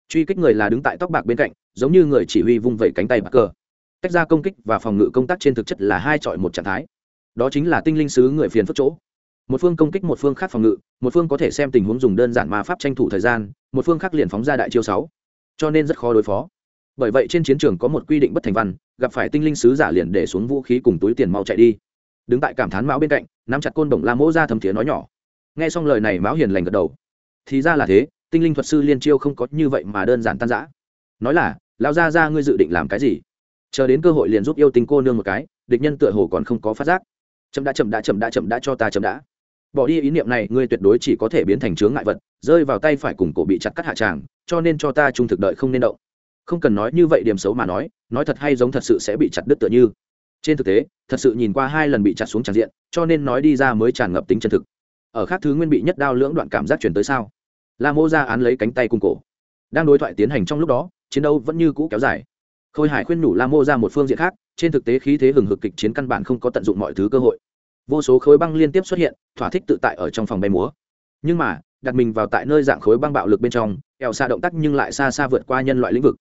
Truy kích người là đứng tại tóc bạc bên cạnh, giống như người chỉ huy vung vẩy cánh tay bạc cờ. Tách ra công kích và phòng ngự công tác trên thực chất là hai chọi một trạng thái. Đó chính là tinh linh sứ người phiền phức chỗ một phương công kích một phương khác phòng ngự, một phương có thể xem tình huống dùng đơn giản ma pháp tranh thủ thời gian, một phương khác liền phóng ra đại chiêu sáu. Cho nên rất khó đối phó. Bởi vậy trên chiến trường có một quy định bất thành văn, gặp phải tinh linh sứ giả liền để xuống vũ khí cùng túi tiền mau chạy đi. Đứng tại cảm thán mão bên cạnh, nắm chặt côn đồng la mỗ ra thầm thiế nói nhỏ. Nghe xong lời này mão hiền lành gật đầu. Thì ra là thế, tinh linh thuật sư liên chiêu không có như vậy mà đơn giản tan giã nói là, lão gia ra ngươi dự định làm cái gì? Chờ đến cơ hội liền giúp yêu tinh cô nương một cái, địch nhân tựa hồ còn không có phát giác. Chậm đã chậm đã chậm đã chậm đã cho ta chậm đã bỏ đi ý niệm này, ngươi tuyệt đối chỉ có thể biến thành chướng ngại vật, rơi vào tay phải cùng cổ bị chặt cắt hạ tràng, cho nên cho ta trung thực đợi không nên động. Không cần nói như vậy điểm xấu mà nói nói thật hay giống thật sự sẽ bị chặt đứt tựa như. Trên thực tế, thật sự nhìn qua hai lần bị chặt xuống tràn diện, cho nên nói đi ra mới tràn ngập tính chân thực. Ở khác thứ nguyên bị nhất đao lưỡng đoạn cảm giác chuyển tới sao? La mô ra án lấy cánh tay cung cổ. Đang đối thoại tiến hành trong lúc đó, chiến đấu vẫn như cũ kéo dài. Khôi hải khuyên nhủ la mô ra một phương diện khác, trên thực tế khí thế hừng hực kịch chiến căn bản không có tận dụng mọi thứ cơ hội vô số khối băng liên tiếp xuất hiện, thỏa thích tự tại ở trong phòng bay múa. Nhưng mà, đặt mình vào tại nơi dạng khối băng bạo lực bên trong, eo xa động tác nhưng lại xa xa vượt qua nhân loại lĩnh vực.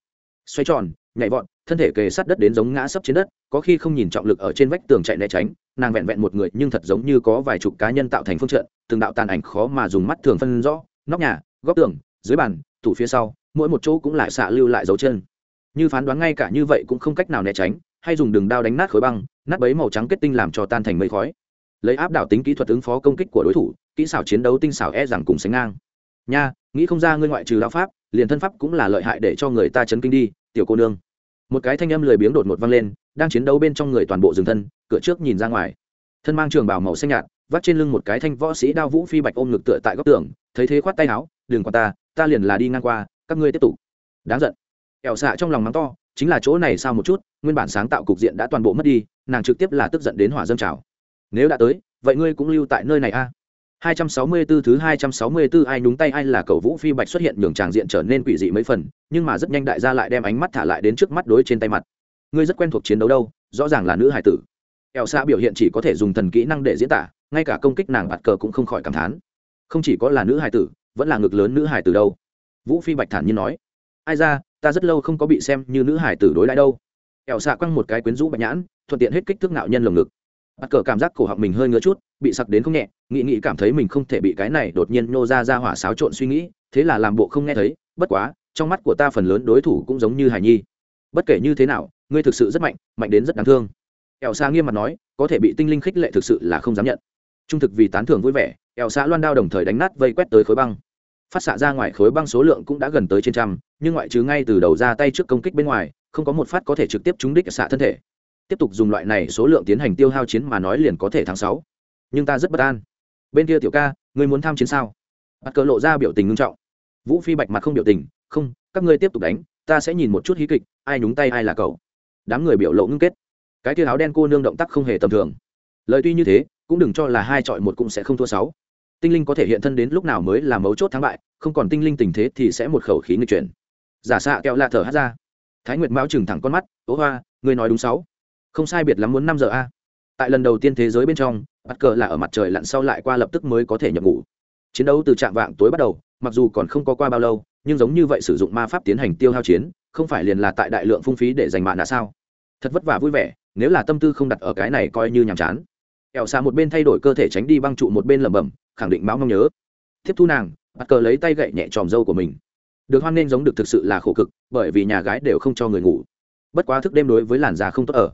Xoay tròn, nhảy vọt, thân thể kề sát đất đến giống ngã sấp trên đất, có khi không nhìn trọng lực ở trên vách tường chạy né tránh, nàng vẹn vẹn một người nhưng thật giống như có vài chục cá nhân tạo thành phương trận, từng đạo tàn ảnh khó mà dùng mắt thường phân rõ, nóc nhà, góc tường, dưới bàn, tủ phía sau, mỗi một chỗ cũng lại xạ lưu lại dấu chân. Như phán đoán ngay cả như vậy cũng không cách nào né tránh, hay dùng đường đao đánh nát khối băng, nát bấy màu trắng kết tinh làm cho tan thành mây khói lấy áp đảo tính kỹ thuật ứng phó công kích của đối thủ, kỹ xảo chiến đấu tinh xảo e rằng cùng sánh ngang. Nha, nghĩ không ra ngươi ngoại trừ đạo pháp, liền thân pháp cũng là lợi hại để cho người ta chấn kinh đi, tiểu cô nương. Một cái thanh âm lười biếng đột ngột vang lên, đang chiến đấu bên trong người toàn bộ dừng thân, cửa trước nhìn ra ngoài. Thân mang trường bào màu xanh nhạt, vắt trên lưng một cái thanh võ sĩ đao vũ phi bạch ôm ngực tựa tại góc tường, thấy thế khoát tay áo, đừng qua ta ta liền là đi ngang qua, các ngươi tiếp tục. Đáng giận. Ẻo xạ trong lòng mắng to, chính là chỗ này sao một chút, nguyên bản sáng tạo cục diện đã toàn bộ mất đi, nàng trực tiếp là tức giận đến hỏa dâm trào nếu đã tới, vậy ngươi cũng lưu tại nơi này a. À? 264 thứ 264 ai nhúng tay ai là cầu vũ phi bạch xuất hiện nhường tràng diện trở nên quỷ dị mấy phần, nhưng mà rất nhanh đại gia lại đem ánh mắt thả lại đến trước mắt đối trên tay mặt. Ngươi rất quen thuộc chiến đấu đâu, rõ ràng là nữ hải tử. Kẹo xa biểu hiện chỉ có thể dùng thần kỹ năng để diễn tả, ngay cả công kích nàng bạt cờ cũng không khỏi cảm thán. Không chỉ có là nữ hải tử, vẫn là ngực lớn nữ hải tử đâu. Vũ phi bạch thản nhiên nói. Ai ra, ta rất lâu không có bị xem như nữ hải tử đối lại đâu. Kẹo xạ quăng một cái quyến rũ bạch nhãn, thuận tiện hết kích thước nạo nhân lồng ngực bắt cờ cảm giác cổ họng mình hơi ngứa chút, bị sặc đến không nhẹ, nghĩ nghĩ cảm thấy mình không thể bị cái này đột nhiên nô ra ra hỏa xáo trộn suy nghĩ, thế là làm bộ không nghe thấy, bất quá, trong mắt của ta phần lớn đối thủ cũng giống như hải nhi. Bất kể như thế nào, ngươi thực sự rất mạnh mạnh đến rất đáng thương. Eo xa nghiêm mặt nói, có thể bị tinh linh khích lệ thực sự là không dám nhận. Trung thực vì tán thưởng vui vẻ, eo xa loan đao đồng thời đánh nát vây quét tới khối băng. Phát xạ ra ngoài khối băng số lượng cũng đã gần tới trên trăm, nhưng ngoại trừ ngay từ đầu ra tay trước công kích bên ngoài, không có một phát có thể trực tiếp trúng đích xạ thân thể tiếp tục dùng loại này số lượng tiến hành tiêu hao chiến mà nói liền có thể tháng sáu. Nhưng ta rất bất an. Bên kia tiểu ca, ngươi muốn tham chiến sao? Bắt cờ lộ ra biểu tình ngưng trọng. Vũ phi bạch mặt không biểu tình, không, các ngươi tiếp tục đánh, ta sẽ nhìn một chút hí kịch, ai nhúng tay ai là cậu. Đám người biểu lộ ngưng kết. Cái tia áo đen cô nương động tác không hề tầm thường. Lời tuy như thế, cũng đừng cho là hai chọi một cũng sẽ không thua sáu. Tinh linh có thể hiện thân đến lúc nào mới là mấu chốt thắng bại, không còn tinh linh tình thế thì sẽ một khẩu khí nghịch chuyển. Giả xạ kẹo lạ thở hát ra. Thái nguyệt mão chừng thẳng con mắt, ố hoa, ngươi nói đúng sáu không sai biệt lắm muốn năm giờ a. Tại lần đầu tiên thế giới bên trong, bắt cờ là ở mặt trời lặn sau lại qua lập tức mới có thể nhập ngủ. Chiến đấu từ trạm vạng tối bắt đầu, mặc dù còn không có qua bao lâu, nhưng giống như vậy sử dụng ma pháp tiến hành tiêu hao chiến, không phải liền là tại đại lượng phung phí để giành mạng là sao? Thật vất vả vui vẻ, nếu là tâm tư không đặt ở cái này coi như nhàm chán. Ẻo xa một bên thay đổi cơ thể tránh đi băng trụ một bên lẩm bẩm, khẳng định báo mong nhớ. Tiếp thu nàng, bắt cờ lấy tay gậy nhẹ tròm dâu của mình. Được hoan nên giống được thực sự là khổ cực, bởi vì nhà gái đều không cho người ngủ. Bất quá thức đêm đối với làn da không tốt ở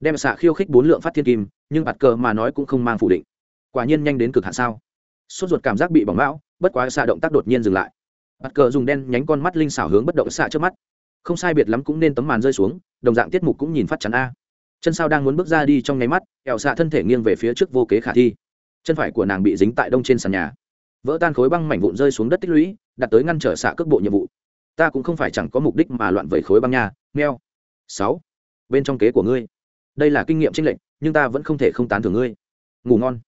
đem xạ khiêu khích bốn lượng phát thiên kim, nhưng bạt cờ mà nói cũng không mang phủ định. Quả nhiên nhanh đến cực hạn sao? Sốt ruột cảm giác bị bỏng bão bất quá xạ động tác đột nhiên dừng lại. Bạt cờ dùng đen nhánh con mắt linh xảo hướng bất động xạ trước mắt. Không sai biệt lắm cũng nên tấm màn rơi xuống, đồng dạng tiết mục cũng nhìn phát chắn a. Chân sao đang muốn bước ra đi trong nháy mắt ẹo xạ thân thể nghiêng về phía trước vô kế khả thi. Chân phải của nàng bị dính tại đông trên sàn nhà. Vỡ tan khối băng mảnh vụn rơi xuống đất tích lũy, đặt tới ngăn trở xạ cước bộ nhiệm vụ. Ta cũng không phải chẳng có mục đích mà loạn vẩy khối băng nhà meo. Sáu. Bên trong kế của ngươi đây là kinh nghiệm tranh lệch, nhưng ta vẫn không thể không tán thưởng ngươi. Ngủ ngon.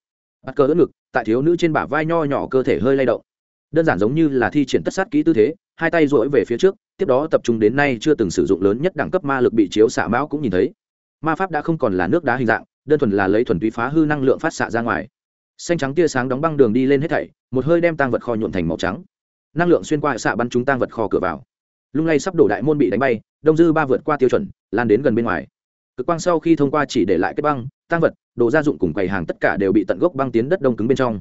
Bắt cờ đỡ ngực, tại thiếu nữ trên bả vai nho nhỏ cơ thể hơi lay động. Đơn giản giống như là thi triển tất sát kỹ tư thế, hai tay rỗi về phía trước, tiếp đó tập trung đến nay chưa từng sử dụng lớn nhất đẳng cấp ma lực bị chiếu xạ mão cũng nhìn thấy. Ma pháp đã không còn là nước đá hình dạng, đơn thuần là lấy thuần túy phá hư năng lượng phát xạ ra ngoài. Xanh trắng tia sáng đóng băng đường đi lên hết thảy, một hơi đem tang vật kho nhuộn thành màu trắng. Năng lượng xuyên qua xạ bắn chúng tang vật kho cửa vào. Lung lay sắp đổ đại môn bị đánh bay, đông dư ba vượt qua tiêu chuẩn, lan đến gần bên ngoài cực quang sau khi thông qua chỉ để lại kết băng tăng vật, đồ gia dụng cùng quầy hàng tất cả đều bị tận gốc băng tiến đất đông cứng bên trong.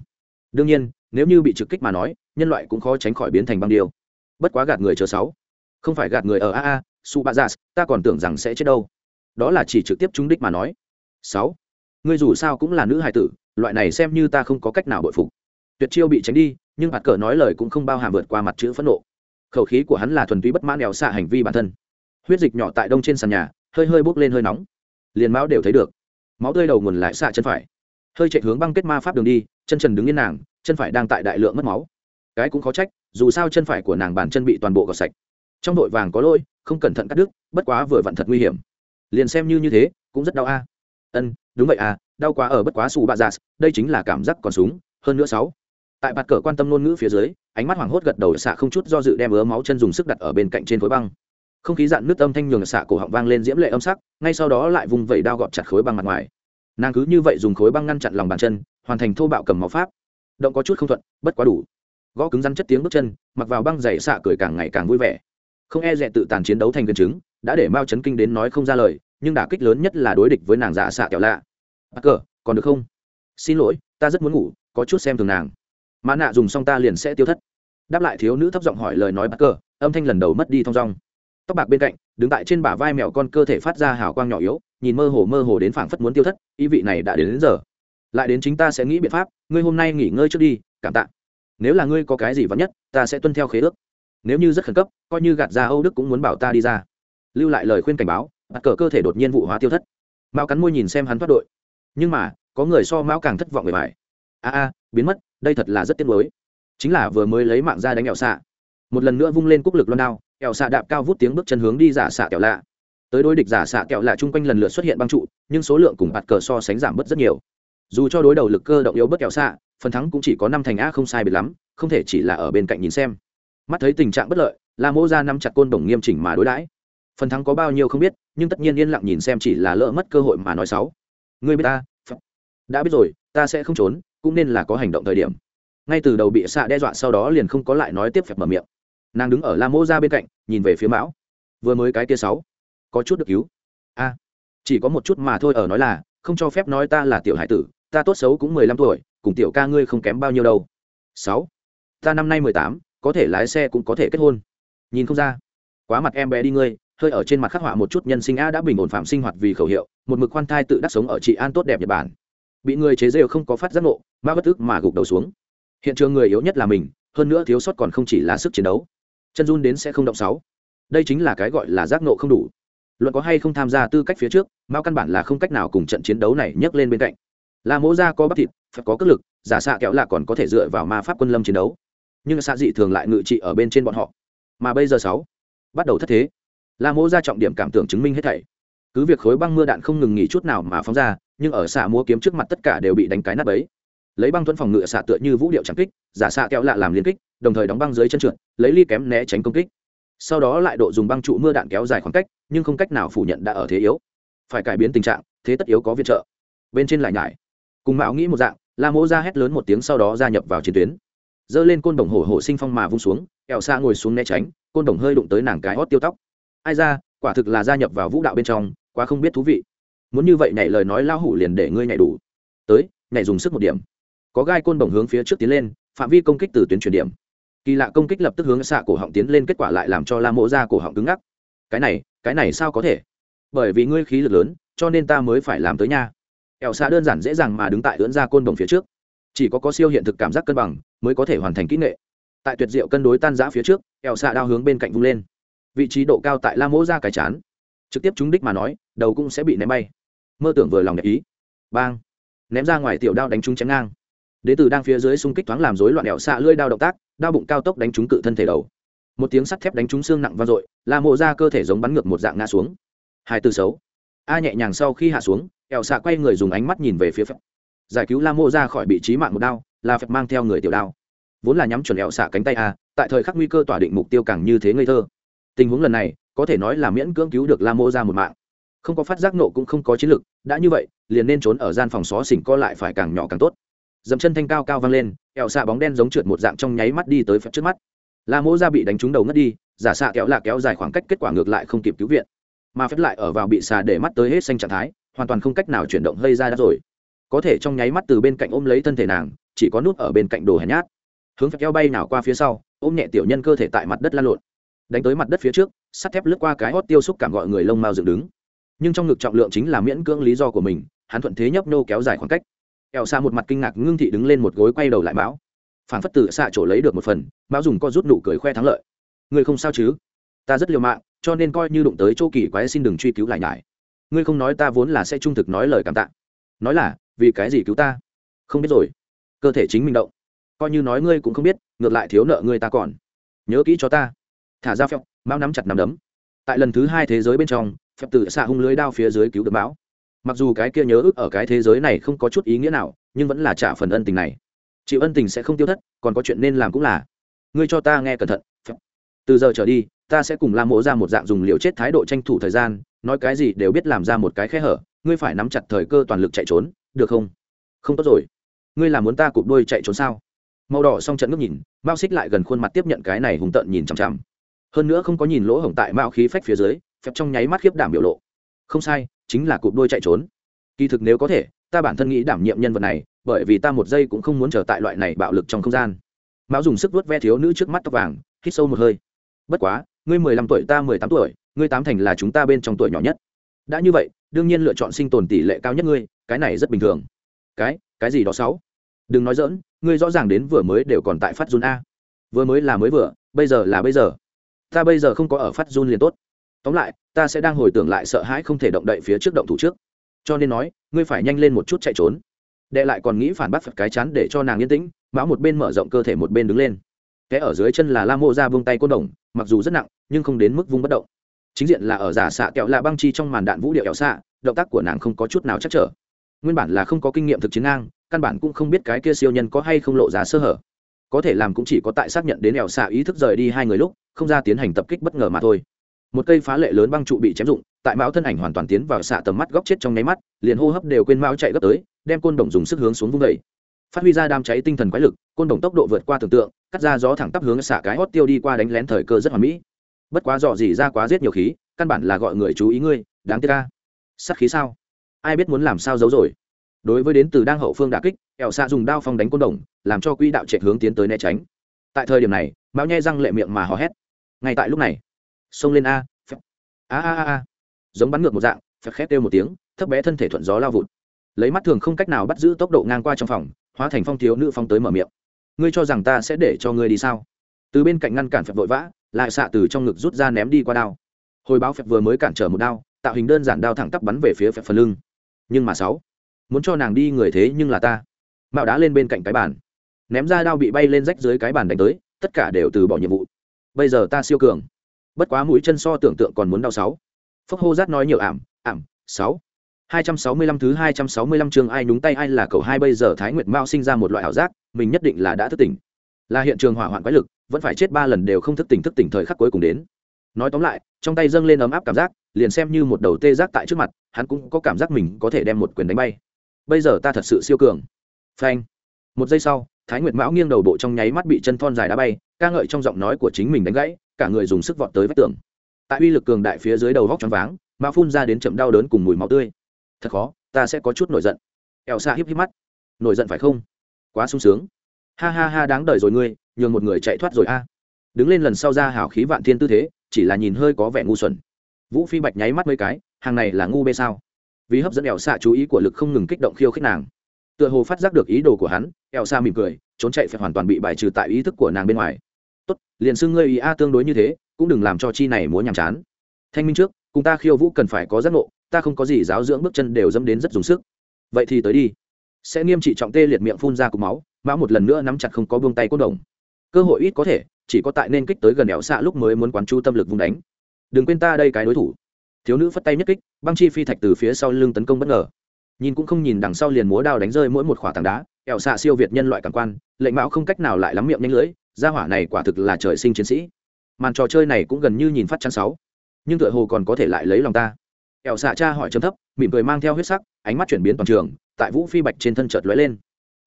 Đương nhiên, nếu như bị trực kích mà nói, nhân loại cũng khó tránh khỏi biến thành băng điêu. Bất quá gạt người chờ sáu. Không phải gạt người ở Aa a su ba ta còn tưởng rằng sẽ chết đâu. Đó là chỉ trực tiếp trúng đích mà nói. Sáu. Ngươi dù sao cũng là nữ hài tử, loại này xem như ta không có cách nào bội phục. Tuyệt chiêu bị tránh đi, nhưng hạt cờ nói lời cũng không bao hàm vượt qua mặt chữ phẫn nộ. Khẩu khí của hắn là thuần túy bất mãn đèo xạ hành vi bản thân. Huyết dịch nhỏ tại đông trên sàn nhà hơi hơi bốc lên hơi nóng. Liền máu đều thấy được. Máu tươi đầu nguồn lại xạ chân phải. Hơi chạy hướng băng kết ma pháp đường đi, chân trần đứng yên nàng, chân phải đang tại đại lượng mất máu. Cái cũng khó trách, dù sao chân phải của nàng bàn chân bị toàn bộ gọt sạch. Trong đội vàng có lỗi, không cẩn thận cắt đứt, bất quá vừa vặn thật nguy hiểm. Liền xem như như thế, cũng rất đau a. Ân, đúng vậy à đau quá ở bất quá xù bạ dạ đây chính là cảm giác còn súng, hơn nữa sáu. Tại bạt cờ quan tâm ngôn ngữ phía dưới, ánh mắt hoảng hốt gật đầu xạ không chút do dự đem ứa máu chân dùng sức đặt ở bên cạnh trên khối băng không khí dạn nước âm thanh nhường xạ cổ họng vang lên diễm lệ âm sắc, ngay sau đó lại vùng vẩy đao gọt chặt khối băng mặt ngoài. Nàng cứ như vậy dùng khối băng ngăn chặn lòng bàn chân, hoàn thành thô bạo cầm máu pháp. Động có chút không thuận, bất quá đủ. Gõ cứng rắn chất tiếng bước chân, mặc vào băng dày xạ cười càng ngày càng vui vẻ. Không e dè tự tàn chiến đấu thành viên chứng, đã để mao chấn kinh đến nói không ra lời, nhưng đả kích lớn nhất là đối địch với nàng giả xạ kẹo lạ. Bắt cờ, còn được không? Xin lỗi, ta rất muốn ngủ, có chút xem thường nàng. Mã nạ dùng xong ta liền sẽ tiêu thất. Đáp lại thiếu nữ thấp giọng hỏi lời nói bắt cờ, âm thanh lần đầu mất đi thong dong tóc bạc bên cạnh đứng tại trên bả vai mèo con cơ thể phát ra hào quang nhỏ yếu nhìn mơ hồ mơ hồ đến phảng phất muốn tiêu thất ý vị này đã đến, đến giờ. Lại đến chính ta sẽ nghĩ biện pháp ngươi hôm nay nghỉ ngơi trước đi cảm tạ. Nếu là ngươi có cái gì vắn nhất ta sẽ tuân theo khế ước. Nếu như rất khẩn cấp coi như gạt ra âu đức cũng muốn bảo ta đi ra. Lưu lại lời khuyên cảnh báo bắt cờ cơ thể đột nhiên vụ hóa tiêu thất. Mao cắn môi nhìn xem hắn thoát đội. Nhưng mà có người so mao càng thất vọng về bài. A a biến mất đây thật là rất tiếc nuối. Chính là vừa mới lấy mạng ra đánh ẹo xạ. Một lần nữa vung lên cúc lực loan đao kẹo xạ đạp cao vút tiếng bước chân hướng đi giả xạ kẹo lạ. Tới đối địch giả xạ kẹo lạ chung quanh lần lượt xuất hiện băng trụ, nhưng số lượng cùng bạt cờ so sánh giảm bớt rất nhiều. Dù cho đối đầu lực cơ động yếu bất kẹo xạ, phần thắng cũng chỉ có năm thành a không sai biệt lắm, không thể chỉ là ở bên cạnh nhìn xem. Mắt thấy tình trạng bất lợi, la mô ra năm chặt côn đồng nghiêm chỉnh mà đối đãi. Phần thắng có bao nhiêu không biết, nhưng tất nhiên yên lặng nhìn xem chỉ là lỡ mất cơ hội mà nói xấu người biết ta? Đã biết rồi, ta sẽ không trốn, cũng nên là có hành động thời điểm. Ngay từ đầu bị xạ đe dọa sau đó liền không có lại nói tiếp phép mở miệng nàng đứng ở la mô ra bên cạnh, nhìn về phía mão. Vừa mới cái tia sáu, có chút được cứu. A, chỉ có một chút mà thôi ở nói là, không cho phép nói ta là tiểu hải tử, ta tốt xấu cũng mười lăm tuổi, cùng tiểu ca ngươi không kém bao nhiêu đâu. Sáu, ta năm nay mười tám, có thể lái xe cũng có thể kết hôn. Nhìn không ra, quá mặt em bé đi ngươi, hơi ở trên mặt khắc họa một chút nhân sinh a đã bình ổn phạm sinh hoạt vì khẩu hiệu, một mực khoan thai tự đắc sống ở trị an tốt đẹp nhật bản. Bị người chế rêu không có phát giác nộ ma bất tức mà gục đầu xuống. Hiện trường người yếu nhất là mình, hơn nữa thiếu sót còn không chỉ là sức chiến đấu chân run đến sẽ không động sáu. Đây chính là cái gọi là giác nộ không đủ. Luận có hay không tham gia tư cách phía trước, mao căn bản là không cách nào cùng trận chiến đấu này nhấc lên bên cạnh. Là mỗ ra có bắp thịt, phải có cất lực, giả xạ kẹo là còn có thể dựa vào ma pháp quân lâm chiến đấu. Nhưng xạ dị thường lại ngự trị ở bên trên bọn họ. Mà bây giờ sáu, bắt đầu thất thế. La mỗ ra trọng điểm cảm tưởng chứng minh hết thảy. Cứ việc khối băng mưa đạn không ngừng nghỉ chút nào mà phóng ra, nhưng ở xạ múa kiếm trước mặt tất cả đều bị đánh cái nát bấy. Lấy băng thuẫn phòng ngự xạ tựa như vũ điệu trắng kích, giả xạ kẹo lạ làm liên kích đồng thời đóng băng dưới chân trượt, lấy ly kém né tránh công kích. Sau đó lại độ dùng băng trụ mưa đạn kéo dài khoảng cách, nhưng không cách nào phủ nhận đã ở thế yếu. Phải cải biến tình trạng, thế tất yếu có viện trợ. Bên trên lại nhải. Cùng mạo nghĩ một dạng, la mỗ ra hét lớn một tiếng sau đó gia nhập vào chiến tuyến. Giơ lên côn đồng hổ hổ sinh phong mà vung xuống ẹo xa ngồi xuống né tránh, côn đồng hơi đụng tới nàng cái hót tiêu tóc. Ai ra, quả thực là gia nhập vào vũ đạo bên trong, quá không biết thú vị. Muốn như vậy nhảy lời nói lao hủ liền để ngươi nhảy đủ. Tới, nhảy dùng sức một điểm. Có gai côn đồng hướng phía trước tiến lên, phạm vi công kích từ tuyến chuyển điểm kỳ lạ công kích lập tức hướng xạ cổ họng tiến lên, kết quả lại làm cho la mộ ra cổ họng cứng ngắc. Cái này cái này sao có thể? Bởi vì ngươi khí lực lớn, cho nên ta mới phải làm tới nha. Ẻo xạ đơn giản dễ dàng mà đứng tại ưỡn ra côn đồng phía trước. Chỉ có có siêu hiện thực cảm giác cân bằng, mới có thể hoàn thành kỹ nghệ. Tại tuyệt diệu cân đối tan giã phía trước ẻo xạ đao hướng bên cạnh vung lên. Vị trí độ cao tại la mỗ ra cái chán. Trực tiếp trúng đích mà nói, đầu cũng sẽ bị ném bay. Mơ tưởng vừa lòng đẹp ý. Bang! Ném ra ngoài tiểu đao đánh trúng chém ngang. Đế tử đang phía dưới xung kích thoáng làm rối loạn ẻo xạ lưỡi đao động tác đao bụng cao tốc đánh trúng cự thân thể đầu. Một tiếng sắt thép đánh trúng xương nặng vang dội, la mộ ra cơ thể giống bắn ngược một dạng ngã xuống. Hai từ xấu. A nhẹ nhàng sau khi hạ xuống ẹo xạ quay người dùng ánh mắt nhìn về phía phép giải cứu la mộ ra khỏi bị trí mạng một đao là phép mang theo người tiểu đao. Vốn là nhắm chuẩn ẹo xạ cánh tay a, tại thời khắc nguy cơ tỏa định mục tiêu càng như thế ngây thơ. Tình huống lần này, có thể nói là miễn cưỡng cứu được la mộ ra một mạng. Không có phát giác nộ cũng không có chiến lực, đã như vậy, liền nên trốn ở gian phòng xó xỉnh co lại phải càng nhỏ càng tốt dẫm chân thanh cao cao vang lên, kẹo xạ bóng đen giống trượt một dạng trong nháy mắt đi tới phép trước mắt. La mỗ ra bị đánh trúng đầu ngất đi, giả xạ kéo là kéo dài khoảng cách kết quả ngược lại không kịp cứu viện. Mà phép lại ở vào bị xà để mắt tới hết xanh trạng thái, hoàn toàn không cách nào chuyển động hơi ra đã rồi. Có thể trong nháy mắt từ bên cạnh ôm lấy thân thể nàng, chỉ có nút ở bên cạnh đồ hèn nhát. Hướng phép kéo bay nào qua phía sau, ôm nhẹ tiểu nhân cơ thể tại mặt đất lan lộn. Đánh tới mặt đất phía trước, sắt thép lướt qua cái hót tiêu xúc cảm gọi người lông mao dựng đứng. Nhưng trong ngực trọng lượng chính là miễn cưỡng lý do của mình, hắn thuận thế nhấp nô kéo dài khoảng cách ẻo xa một mặt kinh ngạc ngưng thị đứng lên một gối quay đầu lại báo phản phất Tử xạ chỗ lấy được một phần báo dùng co rút nụ cười khoe thắng lợi. Ngươi không sao chứ? Ta rất liều mạng, cho nên coi như đụng tới chỗ kỳ quái xin đừng truy cứu lại nhải. Ngươi không nói ta vốn là sẽ trung thực nói lời cảm tạ. Nói là, vì cái gì cứu ta? Không biết rồi. Cơ thể chính mình động. Coi như nói ngươi cũng không biết, ngược lại thiếu nợ ngươi ta còn. Nhớ kỹ cho ta. Thả ra phép mão nắm chặt nắm đấm. Tại lần thứ hai thế giới bên trong phép Tử xạ hung lưới đao phía dưới cứu được bão mặc dù cái kia nhớ ức ở cái thế giới này không có chút ý nghĩa nào, nhưng vẫn là trả phần ân tình này. Chịu ân tình sẽ không tiêu thất, còn có chuyện nên làm cũng là. Ngươi cho ta nghe cẩn thận. Từ giờ trở đi, ta sẽ cùng la mộ ra một dạng dùng liều chết thái độ tranh thủ thời gian, nói cái gì đều biết làm ra một cái khe hở, ngươi phải nắm chặt thời cơ toàn lực chạy trốn, được không? Không tốt rồi. Ngươi là muốn ta cụp đôi chạy trốn sao? Màu đỏ xong trận ngước nhìn, mao xích lại gần khuôn mặt tiếp nhận cái này hùng tợn nhìn chằm chằm. Hơn nữa không có nhìn lỗ hổng tại mao khí phách phía dưới, phép trong nháy mắt khiếp đảm biểu lộ. Không sai chính là cụp đôi chạy trốn. Kỳ thực nếu có thể, ta bản thân nghĩ đảm nhiệm nhân vật này, bởi vì ta một giây cũng không muốn trở tại loại này bạo lực trong không gian. Mão dùng sức vuốt ve thiếu nữ trước mắt tóc vàng, hít sâu một hơi. Bất quá, ngươi mười lăm tuổi ta mười tám tuổi, ngươi tám thành là chúng ta bên trong tuổi nhỏ nhất. Đã như vậy, đương nhiên lựa chọn sinh tồn tỷ lệ cao nhất ngươi, cái này rất bình thường. Cái cái gì đó sáu? Đừng nói dỡn ngươi rõ ràng đến vừa mới đều còn tại phát run a. Vừa mới là mới vừa, bây giờ là bây giờ. Ta bây giờ không có ở phát run liền tốt tóm lại, ta sẽ đang hồi tưởng lại sợ hãi không thể động đậy phía trước động thủ trước. Cho nên nói, ngươi phải nhanh lên một chút chạy trốn. Đệ lại còn nghĩ phản bác phật cái chắn để cho nàng yên tĩnh, mão một bên mở rộng cơ thể một bên đứng lên. Cái ở dưới chân là la mô ra vung tay côn đồng, mặc dù rất nặng, nhưng không đến mức vung bất động. Chính diện là ở giả xạ kẹo lạ băng chi trong màn đạn vũ điệu kẹo xạ, động tác của nàng không có chút nào chắc trở. Nguyên bản là không có kinh nghiệm thực chiến ngang, căn bản cũng không biết cái kia siêu nhân có hay không lộ ra sơ hở. Có thể làm cũng chỉ có tại xác nhận đến ẻo xạ ý thức rời đi hai người lúc, không ra tiến hành tập kích bất ngờ mà thôi một cây phá lệ lớn băng trụ bị chém dụng tại mão thân ảnh hoàn toàn tiến vào xạ tầm mắt góc chết trong nháy mắt, liền hô hấp đều quên mão chạy gấp tới, đem côn đồng dùng sức hướng xuống vung đầy phát huy ra đam cháy tinh thần quái lực, côn đồng tốc độ vượt qua tưởng tượng, cắt ra gió thẳng tắp hướng xạ cái hót tiêu đi qua đánh lén thời cơ rất hoàn mỹ. Bất quá dọ gì ra quá giết nhiều khí, căn bản là gọi người chú ý ngươi, đáng tiếc ca sát khí sao? Ai biết muốn làm sao giấu rồi? Đối với đến từ đang hậu phương đà kích ẻo xạ dùng đao phong đánh côn đồng, làm cho quỹ đạo chạy hướng tiến tới né tránh. Tại thời điểm này, mão nhai răng lệ miệng mà hò hét. Ngay tại lúc này xông lên a a a a giống bắn ngược một dạng, phép khét kêu một tiếng, thấp bé thân thể thuận gió lao vụt. Lấy mắt thường không cách nào bắt giữ tốc độ ngang qua trong phòng, hóa thành phong thiếu nữ phong tới mở miệng. Ngươi cho rằng ta sẽ để cho ngươi đi sao? Từ bên cạnh ngăn cản phép vội vã, lại xạ từ trong ngực rút ra ném đi qua đao. Hồi báo phép vừa mới cản trở một đao, tạo hình đơn giản đao thẳng tắp bắn về phía phép phần lưng. Nhưng mà sáu, muốn cho nàng đi người thế nhưng là ta. Mạo đá lên bên cạnh cái bàn. Ném ra đao bị bay lên rách dưới cái bàn đánh tới, tất cả đều từ bỏ nhiệm vụ. Bây giờ ta siêu cường bất quá mũi chân so tưởng tượng còn muốn đau sáu phốc hô giác nói nhiều ảm ảm sáu hai trăm sáu mươi lăm thứ hai trăm sáu mươi lăm chương ai nhúng tay ai là cầu hai bây giờ Thái Nguyệt Mao sinh ra một loại ảo giác, mình nhất định là đã thức tỉnh. Là hiện trường hỏa hoạn quái lực, vẫn phải chết ba lần đều không thức tỉnh thức tỉnh thời khắc cuối cùng đến. Nói tóm lại, trong tay dâng lên ấm áp cảm giác, liền xem như một đầu tê giác tại trước mặt, hắn cũng có cảm giác mình có thể đem một quyền đánh bay. Bây giờ ta thật sự siêu cường. Phanh. Một giây sau, Thái Nguyệt Mão nghiêng đầu bộ trong nháy mắt bị chân thon dài đá bay, ca ngợi trong giọng nói của chính mình đánh gãy, cả người dùng sức vọt tới vách tường. Tại uy lực cường đại phía dưới đầu vóc choáng váng, mão phun ra đến chậm đau đớn cùng mùi máu tươi. Thật khó ta sẽ có chút nổi giận. Eo xa híp híp mắt. Nổi giận phải không? Quá sung sướng. Ha ha ha đáng đời rồi ngươi nhường một người chạy thoát rồi a. Đứng lên lần sau ra hảo khí vạn thiên tư thế chỉ là nhìn hơi có vẻ ngu xuẩn. Vũ phi bạch nháy mắt mấy cái hàng này là ngu bê sao? Vì hấp dẫn eo xạ chú ý của lực không ngừng kích động khiêu khích nàng. Tựa hồ phát giác được ý đồ của hắn eo xa mỉm cười trốn chạy phải hoàn toàn bị bài trừ tại ý thức của nàng bên ngoài tốt, liền xưng ngươi ý a tương đối như thế, cũng đừng làm cho chi này múa nhàm chán. Thanh minh trước, cùng ta khiêu vũ cần phải có giác ngộ, ta không có gì giáo dưỡng bước chân đều dâm đến rất dùng sức. Vậy thì tới đi. Sẽ nghiêm trị trọng tê liệt miệng phun ra cục máu mã một lần nữa nắm chặt không có buông tay cốt đồng. Cơ hội ít có thể, chỉ có tại nên kích tới gần đèo xạ lúc mới muốn quán chú tâm lực vùng đánh. Đừng quên ta đây cái đối thủ. Thiếu nữ phất tay nhất kích, băng chi phi thạch từ phía sau lưng tấn công bất ngờ. Nhìn cũng không nhìn đằng sau liền múa đao đánh rơi mỗi một khỏa tảng đá ẹo xạ siêu việt nhân loại cảm quan, lệnh mão không cách nào lại lắm miệng nhanh lưỡi gia hỏa này quả thực là trời sinh chiến sĩ. Màn trò chơi này cũng gần như nhìn phát chăn sáu. Nhưng tựa hồ còn có thể lại lấy lòng ta. Ẻo xạ cha hỏi chấm thấp, mỉm cười mang theo huyết sắc, ánh mắt chuyển biến toàn trường, tại vũ phi bạch trên thân chợt lóe lên.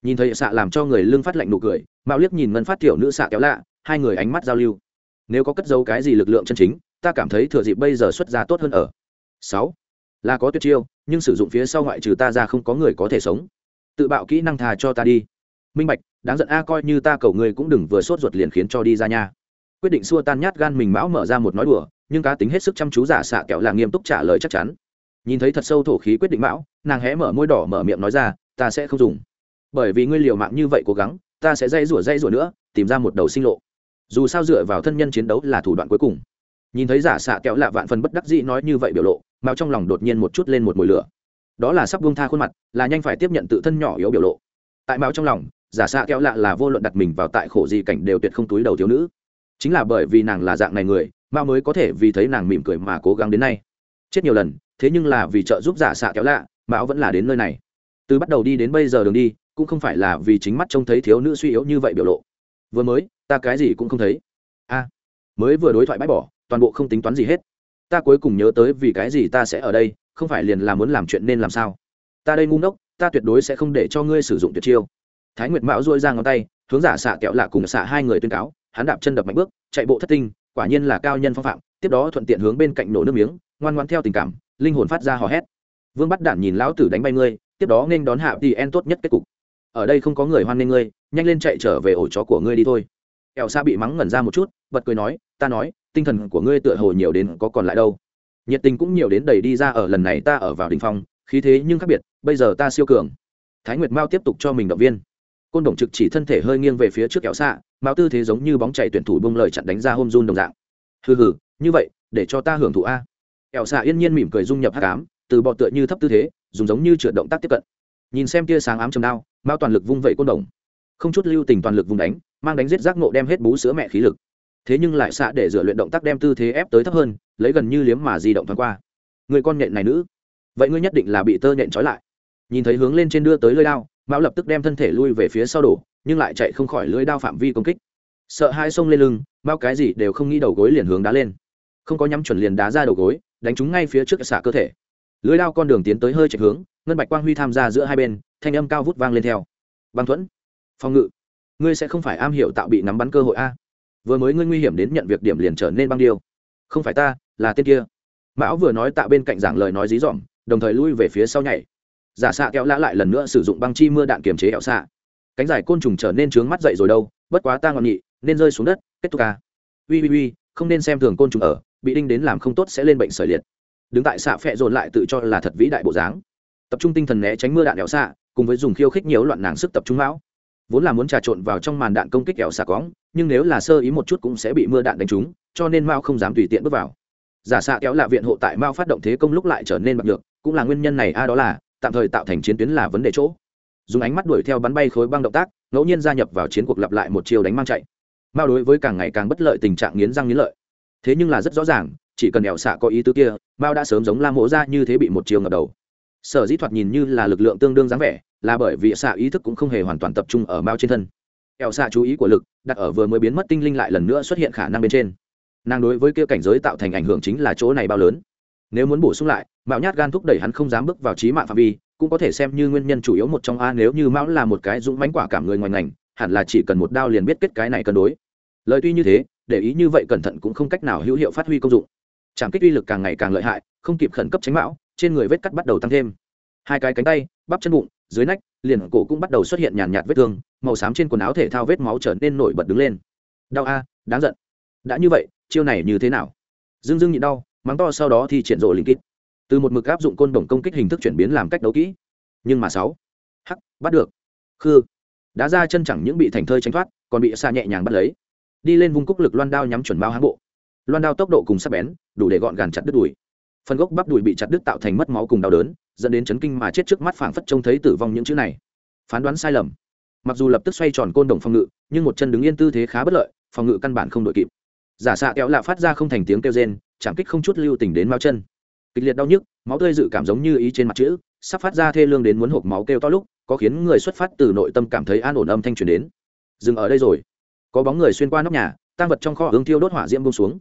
Nhìn thấy xạ làm cho người lưng phát lạnh nụ cười, mạo liếc nhìn ngân phát tiểu nữ xạ kéo lạ, hai người ánh mắt giao lưu. Nếu có cất dấu cái gì lực lượng chân chính, ta cảm thấy thừa dịp bây giờ xuất ra tốt hơn ở. Sáu. Là có tuyệt chiêu, nhưng sử dụng phía sau ngoại trừ ta ra không có người có thể sống. Tự bạo kỹ năng thà cho ta đi. Minh bạch đáng giận a, coi như ta cầu ngươi cũng đừng vừa sốt ruột liền khiến cho đi ra nha. Quyết định xua tan nhát gan mình mão mở ra một nói đùa, nhưng cá tính hết sức chăm chú giả xạ kẹo là nghiêm túc trả lời chắc chắn. Nhìn thấy thật sâu thổ khí quyết định mão, nàng hé mở môi đỏ mở miệng nói ra, ta sẽ không dùng. Bởi vì ngươi liều mạng như vậy cố gắng, ta sẽ dây rủa dây rủa nữa, tìm ra một đầu sinh lộ. Dù sao dựa vào thân nhân chiến đấu là thủ đoạn cuối cùng. Nhìn thấy giả xạ kẹo lạ vạn phần bất đắc dĩ nói như vậy biểu lộ mạo trong lòng đột nhiên một chút lên một mùi lửa. Đó là sắp buông tha khuôn mặt, là nhanh phải tiếp nhận tự thân nhỏ yếu biểu lộ. Tại mạo trong lòng giả xạ kẹo lạ là vô luận đặt mình vào tại khổ gì cảnh đều tuyệt không túi đầu thiếu nữ. Chính là bởi vì nàng là dạng này người mao mới có thể vì thấy nàng mỉm cười mà cố gắng đến nay. Chết nhiều lần, thế nhưng là vì trợ giúp giả xạ kéo lạ mão vẫn là đến nơi này. Từ bắt đầu đi đến bây giờ đường đi, cũng không phải là vì chính mắt trông thấy thiếu nữ suy yếu như vậy biểu lộ. Vừa mới, ta cái gì cũng không thấy. A, mới vừa đối thoại bãi bỏ, toàn bộ không tính toán gì hết. Ta cuối cùng nhớ tới vì cái gì ta sẽ ở đây, không phải liền là muốn làm chuyện nên làm sao. Ta đây ngu ngốc, ta tuyệt đối sẽ không để cho ngươi sử dụng tuyệt chiêu thái nguyệt mão dôi ra ngón tay, hướng giả xạ kẹo lạ cùng xạ hai người tuyên cáo, hắn đạp chân đập mạnh bước, chạy bộ thất tinh, quả nhiên là cao nhân phong phạm, tiếp đó thuận tiện hướng bên cạnh nổ nước miếng, ngoan ngoan theo tình cảm, linh hồn phát ra hò hét. Vương bắt đản nhìn lão tử đánh bay ngươi, tiếp đó nên đón hạ thì en tốt nhất kết cục. Ở đây không có người hoan nghênh ngươi, nhanh lên chạy trở về ổ chó của ngươi đi thôi. Kẹo xa bị mắng ngẩn ra một chút, bật cười nói, ta nói, tinh thần của ngươi tựa hồ nhiều đến có còn lại đâu. Nhiệt tình cũng nhiều đến đầy đi ra ở lần này ta ở vào đ ỉ n h phong, khí thế nhưng khác biệt, bây giờ ta siêu cường. Thái nguyệt mao tiếp tục cho mình động viên côn đồng trực chỉ thân thể hơi nghiêng về phía trước kéo xạ, mạo tư thế giống như bóng chạy tuyển thủ bông lời chặn đánh ra hôm run đồng dạng. Hừ hừ, như vậy, để cho ta hưởng thụ a. Kéo xạ yên nhiên mỉm cười dung nhập hát cám từ bọ tựa như thấp tư thế, dùng giống như trượt động tác tiếp cận. Nhìn xem tia sáng ám chầm đao, mao toàn lực vung vẩy côn đồng. Không chút lưu tình toàn lực vùng đánh, mang đánh giết giác nộ đem hết bú sữa mẹ khí lực. Thế nhưng lại xạ để dựa luyện động tác đem tư thế ép tới thấp hơn, lấy gần như liếm mà di động thoáng qua. Người con nhện này nữ, vậy ngươi nhất định là bị tơ nhện trói lại. Nhìn thấy hướng lên trên đưa tới lơi đao mão lập tức đem thân thể lui về phía sau đổ, nhưng lại chạy không khỏi lưới đao phạm vi công kích. Sợ hai xông lên lưng mao cái gì đều không nghĩ đầu gối liền hướng đá lên. Không có nhắm chuẩn liền đá ra đầu gối, đánh chúng ngay phía trước xả cơ thể. Lưới đao con đường tiến tới hơi chạy hướng, ngân bạch quang huy tham gia giữa hai bên, thanh âm cao vút vang lên theo. Băng thuẫn, phòng ngự. Ngươi sẽ không phải am hiểu tạo bị nắm bắn cơ hội a. Vừa mới ngươi nguy hiểm đến nhận việc điểm liền trở nên băng điêu. Không phải ta, là tên kia. Mão vừa nói tạo bên cạnh giảng lời nói dí dỏm, đồng thời lui về phía sau nhảy giả xạ kéo lã lại lần nữa sử dụng băng chi mưa đạn kiềm chế ẻo xạ. Cánh giải côn trùng trở nên trướng mắt dậy rồi đâu, bất quá ta ngọn nhị, nên rơi xuống đất, kết thúc ca. Ui ui ui, không nên xem thường côn trùng ở, bị đinh đến làm không tốt sẽ lên bệnh sởi liệt. Đứng tại xạ phẹ dồn lại tự cho là thật vĩ đại bộ dáng. Tập trung tinh thần né tránh mưa đạn ẻo xạ, cùng với dùng khiêu khích nhiều loạn nàng sức tập trung mão. Vốn là muốn trà trộn vào trong màn đạn công kích kẹo xạ cóng nhưng nếu là sơ ý một chút cũng sẽ bị mưa đạn đánh trúng, cho nên mao không dám tùy tiện bước vào. Giả xạ kéo là viện hộ tại mao phát động thế công lúc lại trở nên bạc được cũng là nguyên nhân này, a, đó là tạm thời tạo thành chiến tuyến là vấn đề chỗ. Dùng ánh mắt đuổi theo bắn bay khối băng động tác, ngẫu nhiên gia nhập vào chiến cuộc lặp lại một chiều đánh mang chạy. Mao đối với càng ngày càng bất lợi tình trạng nghiến răng nghiến lợi. Thế nhưng là rất rõ ràng, chỉ cần ẻo xạ có ý tứ kia, mao đã sớm giống la Mỗ ra như thế bị một chiều ngập đầu. Sở dĩ thoạt nhìn như là lực lượng tương đương dáng vẻ, là bởi vì xạ ý thức cũng không hề hoàn toàn tập trung ở mao trên thân. Ẻo xạ chú ý của lực, đặt ở vừa mới biến mất tinh linh lại lần nữa xuất hiện khả năng bên trên. Nàng đối với kia cảnh giới tạo thành ảnh hưởng chính là chỗ này bao lớn. Nếu muốn bổ sung lại mạo nhát gan thúc đẩy hắn không dám bước vào trí mạng phạm vi, cũng có thể xem như nguyên nhân chủ yếu một trong a, nếu như mão là một cái dũng mánh quả cảm người ngoài ngành, hẳn là chỉ cần một đao liền biết kết cái này cân đối. Lời tuy như thế, để ý như vậy cẩn thận cũng không cách nào hữu hiệu phát huy công dụng. Trảm kích uy lực càng ngày càng lợi hại, không kịp khẩn cấp tránh mão, trên người vết cắt bắt đầu tăng thêm. Hai cái cánh tay, bắp chân bụng, dưới nách, liền cổ cũng bắt đầu xuất hiện nhàn nhạt vết thương, màu xám trên quần áo thể thao vết máu trở nên nổi bật đứng lên. Đau a, đáng giận. Đã như vậy, chiêu này như thế nào? Dưng dưng nhịn đau, mắng to sau đó thì triển rộ linh kít từ một mực áp dụng côn đồng công kích hình thức chuyển biến làm cách đấu kỹ. Nhưng mà sáu, hắc, bắt được. Khư, đá ra chân chẳng những bị thành thơi tránh thoát, còn bị xa nhẹ nhàng bắt lấy. Đi lên vùng cúc lực loan đao nhắm chuẩn bao háng bộ. Loan đao tốc độ cùng sắc bén, đủ để gọn gàn chặt đứt đùi. Phần gốc bắp đùi bị chặt đứt tạo thành mất máu cùng đau đớn, dẫn đến chấn kinh mà chết trước mắt phảng phất trông thấy tử vong những chữ này. Phán đoán sai lầm. Mặc dù lập tức xoay tròn côn đồng phòng ngự, nhưng một chân đứng yên tư thế khá bất lợi, phòng ngự căn bản không đội kịp. Giả xạ kéo lạ phát ra không thành tiếng kêu rên, chạm kích không chút lưu tình đến mao chân kịch liệt đau nhức, máu tươi dự cảm giống như ý trên mặt chữ, sắp phát ra thê lương đến muốn hộp máu kêu to lúc, có khiến người xuất phát từ nội tâm cảm thấy an ổn âm thanh truyền đến. Dừng ở đây rồi. Có bóng người xuyên qua nóc nhà tăng vật trong kho hướng thiêu đốt hỏa diễm bông xuống.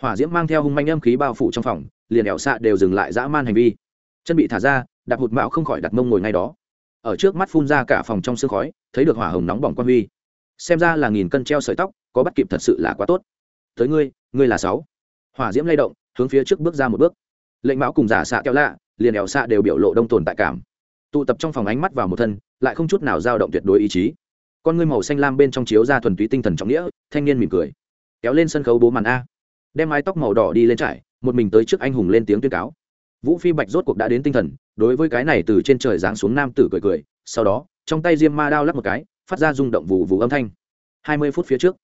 Hỏa diễm mang theo hung manh âm khí bao phủ trong phòng, liền ẻo xạ đều dừng lại dã man hành vi. Chân bị thả ra, đạp hụt mạo không khỏi đặt mông ngồi ngay đó. Ở trước mắt phun ra cả phòng trong sương khói, thấy được hỏa hồng nóng bỏng quan huy. Xem ra là nghìn cân treo sợi tóc, có bắt kịp thật sự là quá tốt. Tới ngươi ngươi là sáu. Hỏa diễm lay động, hướng phía trước bước ra một bước lệnh mão cùng giả xạ kéo lạ, liền ẻo xạ đều biểu lộ đông tồn tại cảm. Tụ tập trong phòng ánh mắt vào một thân, lại không chút nào dao động tuyệt đối ý chí. Con ngươi màu xanh lam bên trong chiếu ra thuần túy tinh thần trọng nghĩa, thanh niên mỉm cười. Kéo lên sân khấu bố màn a. Đem mái tóc màu đỏ đi lên trải, một mình tới trước anh hùng lên tiếng tuyên cáo. Vũ phi bạch rốt cuộc đã đến tinh thần, đối với cái này từ trên trời giáng xuống nam tử cười cười, sau đó, trong tay diêm ma đao lắp một cái, phát ra rung động vù vù âm thanh. Hai mươi phút phía trước,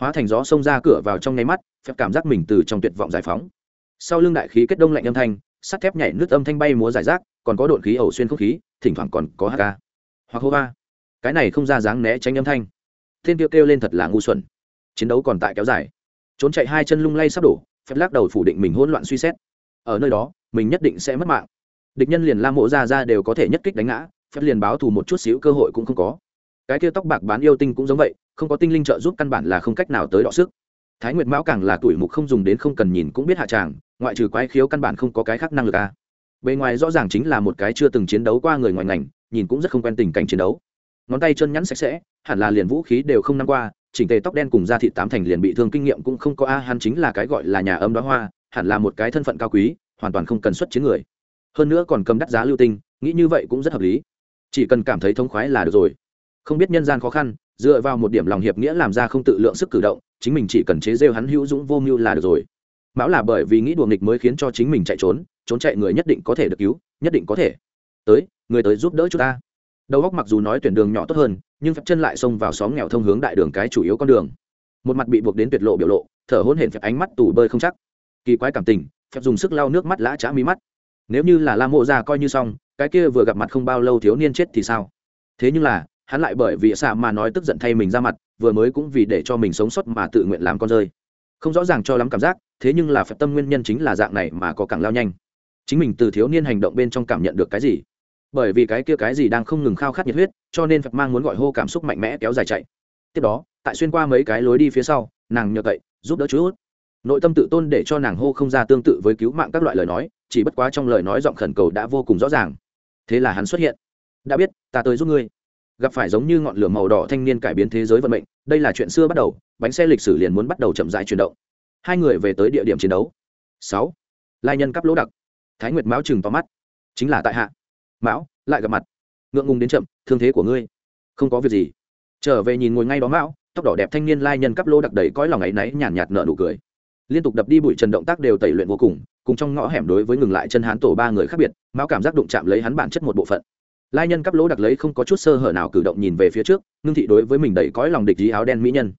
hóa thành gió xông ra cửa vào trong nháy mắt, phép cảm giác mình từ trong tuyệt vọng giải phóng sau lưng đại khí kết đông lạnh âm thanh, sắt thép nhảy nước âm thanh bay múa giải rác, còn có đột khí ẩu xuyên không khí, thỉnh thoảng còn có hk hoặc hô va cái này không ra dáng né tránh âm thanh. Thiên kêu kêu lên thật là ngu xuẩn. Chiến đấu còn tại kéo dài. Trốn chạy hai chân lung lay sắp đổ, phép lắc đầu phủ định mình hỗn loạn suy xét. Ở nơi đó, mình nhất định sẽ mất mạng. Địch nhân liền la mộ ra ra đều có thể nhất kích đánh ngã, phép liền báo thù một chút xíu cơ hội cũng không có. Cái kia tóc bạc bán yêu tinh cũng giống vậy, không có tinh linh trợ giúp căn bản là không cách nào tới đọ sức thái nguyệt mão càng là tuổi mục không dùng đến không cần nhìn cũng biết hạ tràng, ngoại trừ quái khiếu căn bản không có cái khác năng lực a à. bề ngoài rõ ràng chính là một cái chưa từng chiến đấu qua người ngoài ngành, nhìn cũng rất không quen tình cảnh chiến đấu. Ngón tay chân nhắn sạch sẽ, hẳn là liền vũ khí đều không năm qua, chỉnh tề tóc đen cùng da thịt tám thành liền bị thương kinh nghiệm cũng không có a, hắn chính là cái gọi là nhà âm đó hoa, hẳn là một cái thân phận cao quý, hoàn toàn không cần xuất chiến người. Hơn nữa còn cầm đắt giá lưu tinh, nghĩ như vậy cũng rất hợp lý. Chỉ cần cảm thấy thống khoái là được rồi. Không biết nhân gian khó khăn dựa vào một điểm lòng hiệp nghĩa làm ra không tự lượng sức cử động, chính mình chỉ cần chế rêu hắn hữu dũng vô mưu là được rồi. Mão là bởi vì nghĩ đùa nghịch mới khiến cho chính mình chạy trốn trốn chạy người nhất định có thể được cứu, nhất định có thể. Tới, người tới giúp đỡ chúng ta. Đầu góc mặc dù nói tuyển đường nhỏ tốt hơn, nhưng phép chân lại xông vào xóm nghèo thông hướng đại đường cái chủ yếu con đường. Một mặt bị buộc đến tuyệt lộ biểu lộ, thở hôn hển phép ánh mắt tù bơi không chắc. Kỳ quái cảm tình, phép dùng sức lau nước mắt lã trá mí mắt. Nếu như là la mộ ra coi như xong, cái kia vừa gặp mặt không bao lâu thiếu niên chết thì sao? Thế nhưng là hắn lại bởi vì xạ mà nói tức giận thay mình ra mặt, vừa mới cũng vì để cho mình sống sót mà tự nguyện làm con rơi. Không rõ ràng cho lắm cảm giác, thế nhưng là phật tâm nguyên nhân chính là dạng này mà có càng lao nhanh. Chính mình từ thiếu niên hành động bên trong cảm nhận được cái gì? Bởi vì cái kia cái gì đang không ngừng khao khát nhiệt huyết, cho nên phật mang muốn gọi hô cảm xúc mạnh mẽ kéo dài chạy. Tiếp đó, tại xuyên qua mấy cái lối đi phía sau, nàng nhờ cậy, giúp đỡ chút nội tâm tự tôn để cho nàng hô không ra tương tự với cứu mạng các loại lời nói, chỉ bất quá trong lời nói giọng khẩn cầu đã vô cùng rõ ràng. Thế là hắn xuất hiện. Đã biết, ta tới giúp ngươi gặp phải giống như ngọn lửa màu đỏ thanh niên cải biến thế giới vận mệnh, đây là chuyện xưa bắt đầu, bánh xe lịch sử liền muốn bắt đầu chậm rãi chuyển động. Hai người về tới địa điểm chiến đấu. Sáu, lai nhân cắp lỗ đặc. Thái nguyệt mão chừng tóm mắt. Chính là tại hạ. Mão, lại gặp mặt. Ngượng ngùng đến chậm, thương thế của ngươi. Không có việc gì. Trở về nhìn ngồi ngay đó mão, tóc đỏ đẹp thanh niên lai nhân cắp lô đặc đầy cõi lòng ấy náy nhàn nhạt nợ nụ cười. Liên tục đập đi bụi trần động tác đều tẩy luyện vô cùng cùng trong ngõ hẻm đối với ngừng lại chân hán tổ ba người khác biệt, mão cảm giác đụng chạm lấy hắn bản chất một bộ phận lai nhân cắp lỗ đặc lấy không có chút sơ hở nào cử động nhìn về phía trước, ngưng thị đối với mình đầy cõi lòng địch ý áo đen mỹ nhân.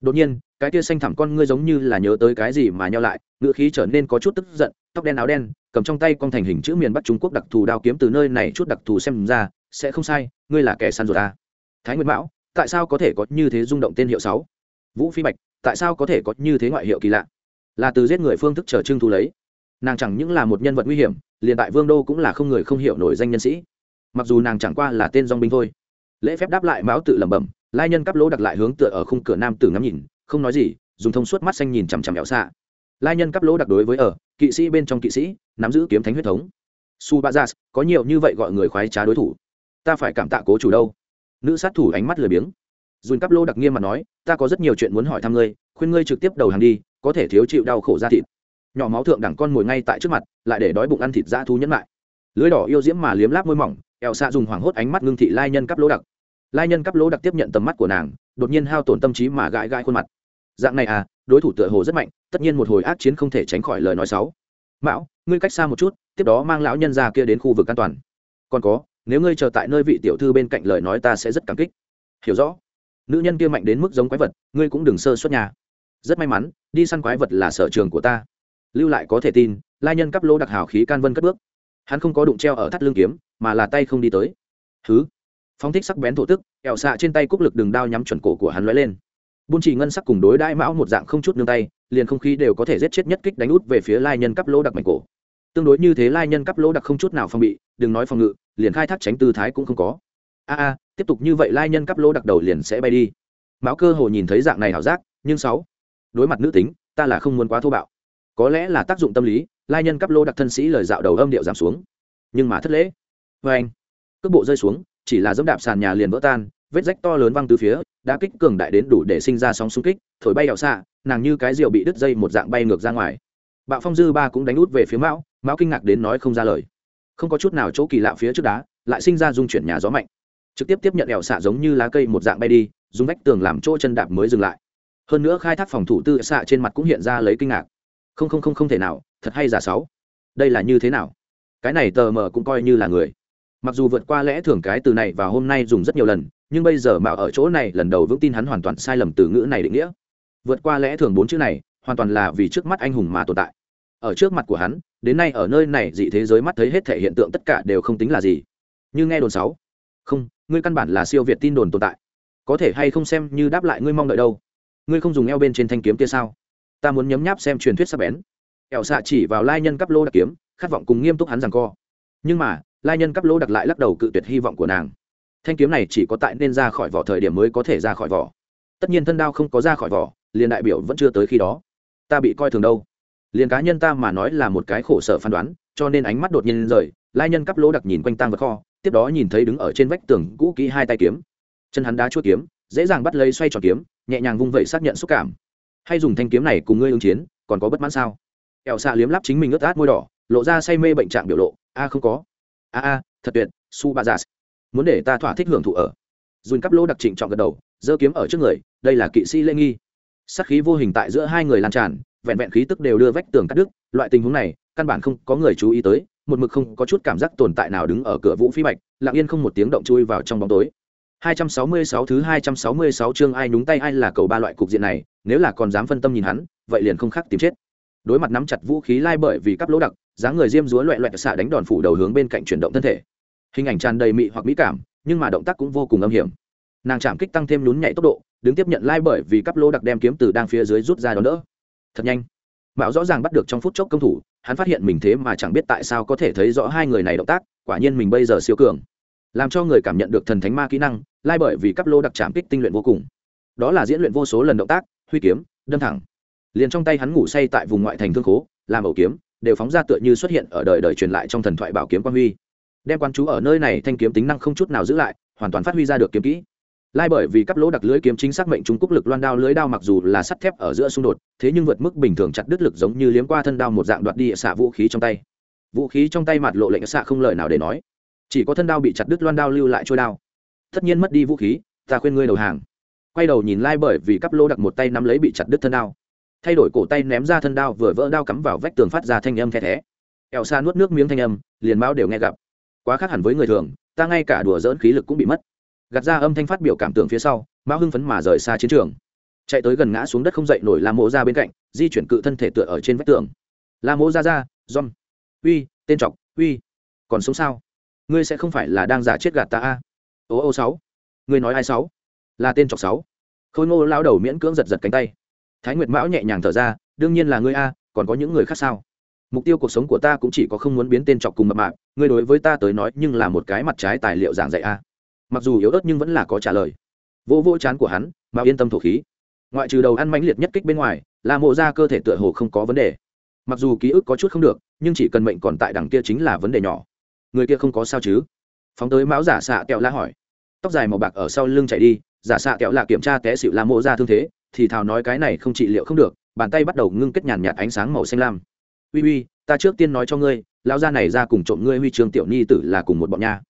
Đột nhiên, cái tia xanh thẳm con ngươi giống như là nhớ tới cái gì mà nhau lại ngựa khí trở nên có chút tức giận, tóc đen áo đen, cầm trong tay con thành hình chữ miền bắc trung quốc đặc thù đao kiếm từ nơi này chút đặc thù xem ra, sẽ không sai, ngươi là kẻ săn ruột à. thái nguyên mão, tại sao có thể có như thế rung động tên hiệu sáu? Vũ phi bạch, tại sao có thể có như thế ngoại hiệu kỳ lạ? Là từ giết người phương thức trở trưng thu lấy. Nàng chẳng những là một nhân vật nguy hiểm, liền tại vương đô cũng là không người không hiểu nổi danh nhân sĩ mặc dù nàng chẳng qua là tên dong binh thôi. Lễ phép đáp lại mão tự lẩm bẩm, lai nhân cắp lỗ đặt lại hướng tựa ở khung cửa nam tử ngắm nhìn, không nói gì, dùng thông suốt mắt xanh nhìn chằm chằm éo xạ lai nhân cắp lỗ đặc đối với ở, kỵ sĩ bên trong kỵ sĩ, nắm giữ kiếm thánh huyết thống. Su ba gia có nhiều như vậy gọi người khoái trá đối thủ. Ta phải cảm tạ cố chủ đâu. Nữ sát thủ ánh mắt lười biếng. Dùn cắp lô đặc nghiêm mà nói, ta có rất nhiều chuyện muốn hỏi thăm ngươi, khuyên ngươi trực tiếp đầu hàng đi, có thể thiếu chịu đau khổ ra thịt. Nhỏ máu thượng đẳng con mồi ngay tại trước mặt, lại để đói bụng ăn thịt dã thú nhẫn lại lưới đỏ yêu diễm mà liếm láp môi mỏng eo xạ dùng hoảng hốt ánh mắt ngưng thị lai nhân cắp lỗ đặc. Lai nhân cắp lỗ đặc tiếp nhận tầm mắt của nàng, đột nhiên hao tổn tâm trí mà gãi gãi khuôn mặt. Dạng này à đối thủ tựa hồ rất mạnh, tất nhiên một hồi ác chiến không thể tránh khỏi lời nói xấu. Mão, ngươi cách xa một chút, tiếp đó mang lão nhân ra kia đến khu vực an toàn. Còn có, nếu ngươi chờ tại nơi vị tiểu thư bên cạnh lời nói ta sẽ rất cảm kích. Hiểu rõ. Nữ nhân kia mạnh đến mức giống quái vật, ngươi cũng đừng sơ xuất nhà rất may mắn, đi săn quái vật là sở trường của ta. Lưu lại có thể tin, lai nhân cắp lỗ đặc hào khí can vân cất bước hắn không có đụng treo ở thắt lưng kiếm, mà là tay không đi tới. Thứ phóng thích sắc bén thổ tức ẹo xạ trên tay cúc lực đường đao nhắm chuẩn cổ của hắn lóe lên. Buôn chỉ ngân sắc cùng đối đãi mão một dạng không chút nương tay, liền không khí đều có thể giết chết nhất kích đánh út về phía lai nhân cắp lỗ đặc mảnh cổ. Tương đối như thế lai nhân cắp lỗ đặc không chút nào phòng bị, đừng nói phòng ngự, liền khai thác tránh tư thái cũng không có. A a, tiếp tục như vậy lai nhân cắp lỗ đặc đầu liền sẽ bay đi. Mão cơ hồ nhìn thấy dạng này hảo giác, nhưng sáu, đối mặt nữ tính, ta là không muốn quá thô bạo. Có lẽ là tác dụng tâm lý lai nhân cắp lô đặc thân sĩ lời dạo đầu âm điệu giảm xuống. Nhưng mà thất lễ. Vê anh, cước bộ rơi xuống, chỉ là dẫm đạp sàn nhà liền vỡ tan, vết rách to lớn văng từ phía đã kích cường đại đến đủ để sinh ra sóng xung kích, thổi bay ảo xạ, nàng như cái rượu bị đứt dây một dạng bay ngược ra ngoài. Bạo phong dư ba cũng đánh út về phía mão mão kinh ngạc đến nói không ra lời. Không có chút nào chỗ kỳ lạ phía trước đá, lại sinh ra dung chuyển nhà gió mạnh. Trực tiếp tiếp nhận đèo xạ giống như lá cây một dạng bay đi, dùng vách tường làm chỗ chân đạp mới dừng lại. Hơn nữa khai thác phòng thủ tư xạ trên mặt cũng hiện ra lấy kinh ngạc không không không không thể nào, thật hay giả sáu? Đây là như thế nào? Cái này tờ mờ cũng coi như là người. Mặc dù vượt qua lẽ thường cái từ này và hôm nay dùng rất nhiều lần, nhưng bây giờ mà ở chỗ này, lần đầu vững tin hắn hoàn toàn sai lầm từ ngữ này định nghĩa. Vượt qua lẽ thường bốn chữ này, hoàn toàn là vì trước mắt anh hùng mà tồn tại. Ở trước mặt của hắn, đến nay ở nơi này dị thế giới mắt thấy hết thể hiện tượng tất cả đều không tính là gì. Như nghe đồn sáu. Không, ngươi căn bản là siêu việt tin đồn tồn tại. Có thể hay không xem như đáp lại ngươi mong đợi đâu? Ngươi không dùng eo bên trên thanh kiếm kia sao? Ta muốn nhấm nháp xem truyền thuyết sắp bén. Ẹo xạ chỉ vào lai nhân cấp lô đặc kiếm, khát vọng cùng nghiêm túc hắn rằng co. Nhưng mà, lai nhân cấp lô đặc lại lắc đầu cự tuyệt hy vọng của nàng. Thanh kiếm này chỉ có tại nên ra khỏi vỏ thời điểm mới có thể ra khỏi vỏ. Tất nhiên thân đao không có ra khỏi vỏ, liền đại biểu vẫn chưa tới khi đó. Ta bị coi thường đâu. Liền cá nhân ta mà nói là một cái khổ sở phán đoán, cho nên ánh mắt đột nhiên rời, lai nhân cắp lỗ đặc nhìn quanh tang vật kho, tiếp đó nhìn thấy đứng ở trên vách tường cũ kỹ hai tay kiếm. Chân hắn đá chuốt kiếm, dễ dàng bắt lấy xoay tròn kiếm, nhẹ nhàng vung vẩy xác nhận xúc cảm hay dùng thanh kiếm này cùng ngươi ứng chiến còn có bất mãn sao? Ẹo xạ liếm lắp chính mình ướt át môi đỏ lộ ra say mê bệnh trạng biểu lộ. A không có. A a thật tuyệt su ba giả muốn để ta thỏa thích hưởng thụ ở. Dùn cắp lỗ đặc trịnh chọn gật đầu giơ kiếm ở trước người đây là kỵ sĩ lê nghi. Sắc khí vô hình tại giữa hai người lan tràn vẹn vẹn khí tức đều đưa vách tường cắt đứt loại tình huống này căn bản không có người chú ý tới một mực không có chút cảm giác tồn tại nào đứng ở cửa vũ phi bạch lặng yên không một tiếng động chui vào trong bóng tối. 266 thứ 266 chương ai nhúng tay ai là cầu ba loại cục diện này, nếu là còn dám phân tâm nhìn hắn, vậy liền không khác tìm chết. Đối mặt nắm chặt vũ khí lai bởi vì cắp lỗ đặc, dáng người diêm dúa loẹt loẹt xạ đánh đòn phủ đầu hướng bên cạnh chuyển động thân thể. Hình ảnh tràn đầy mị hoặc mỹ cảm, nhưng mà động tác cũng vô cùng âm hiểm. Nàng chạm kích tăng thêm nhún nhảy tốc độ, đứng tiếp nhận lai bởi vì cắp lỗ đặc đem kiếm từ đang phía dưới rút ra đó đỡ. Thật nhanh. Mạo rõ ràng bắt được trong phút chốc công thủ, hắn phát hiện mình thế mà chẳng biết tại sao có thể thấy rõ hai người này động tác, quả nhiên mình bây giờ siêu cường làm cho người cảm nhận được thần thánh ma kỹ năng lai bởi vì cắp lô đặc trạm kích tinh luyện vô cùng đó là diễn luyện vô số lần động tác huy kiếm, đâm thẳng. Liền trong tay hắn ngủ say tại vùng ngoại thành thương khố, làm ẩu kiếm, đều phóng ra tựa như xuất hiện ở đời đời truyền lại trong thần thoại bảo kiếm quan huy. Đem quan chú ở nơi này thanh kiếm tính năng không chút nào giữ lại, hoàn toàn phát huy ra được kiếm kỹ. Lai bởi vì cắp lỗ đặc lưới kiếm chính xác mệnh trung quốc lực loan đao lưới đao mặc dù là sắt thép ở giữa xung đột, thế nhưng vượt mức bình thường chặt đứt lực giống như liếm qua thân đao một dạng đoạt đi xạ vũ khí trong tay. Vũ khí trong tay mặt lộ lệnh xạ không lời nào để nói. Chỉ có thân đao bị chặt đứt loan đao lưu lại trôi đao. Tất nhiên mất đi vũ khí, ta khuyên ngươi đầu hàng quay đầu nhìn lai bởi vì cắp lô đặt một tay nắm lấy bị chặt đứt thân đao. Thay đổi cổ tay ném ra thân đao vừa vỡ đao cắm vào vách tường phát ra thanh âm khe thé ẹo xa nuốt nước miếng thanh âm, liền bao đều nghe gặp. Quá khác hẳn với người thường, ta ngay cả đùa dỡn khí lực cũng bị mất. Gạt ra âm thanh phát biểu cảm tưởng phía sau mao hưng phấn mà rời xa chiến trường. Chạy tới gần ngã xuống đất không dậy nổi la mộ ra bên cạnh, di chuyển cự thân thể tựa ở trên vách tường. La mộ ra ra john uy, tên trọc uy. Còn sống sao? Ngươi sẽ không phải là đang giả chết gạt ta a. Ô ô sáu. Ngươi nói ai sáu? Là tên trọc sáu. Khôi ngô lao đầu miễn cưỡng giật giật cánh tay. Thái nguyệt mão nhẹ nhàng thở ra, đương nhiên là ngươi a, còn có những người khác sao? Mục tiêu cuộc sống của ta cũng chỉ có không muốn biến tên trọc cùng mập mạp, ngươi đối với ta tới nói nhưng là một cái mặt trái tài liệu giảng dạy a. Mặc dù yếu ớt nhưng vẫn là có trả lời. Vô vô chán của hắn, mà yên tâm thổ khí. Ngoại trừ đầu ăn mãnh liệt nhất kích bên ngoài, là mộ ra cơ thể tựa hồ không có vấn đề. Mặc dù ký ức có chút không được, nhưng chỉ cần mệnh còn tại đằng kia chính là vấn đề nhỏ. Người kia không có sao chứ? Phóng tới mão giả xạ kẹo la hỏi. Tóc dài màu bạc ở sau lưng chạy đi giả xạ kẹo là kiểm tra té xịu la mô ra thương thế, thì thào nói cái này không trị liệu không được, bàn tay bắt đầu ngưng kết nhàn nhạt ánh sáng màu xanh lam. Uy uy, ta trước tiên nói cho ngươi lao ra này ra cùng trộm ngươi huy trường tiểu ni tử là cùng một bọn nha.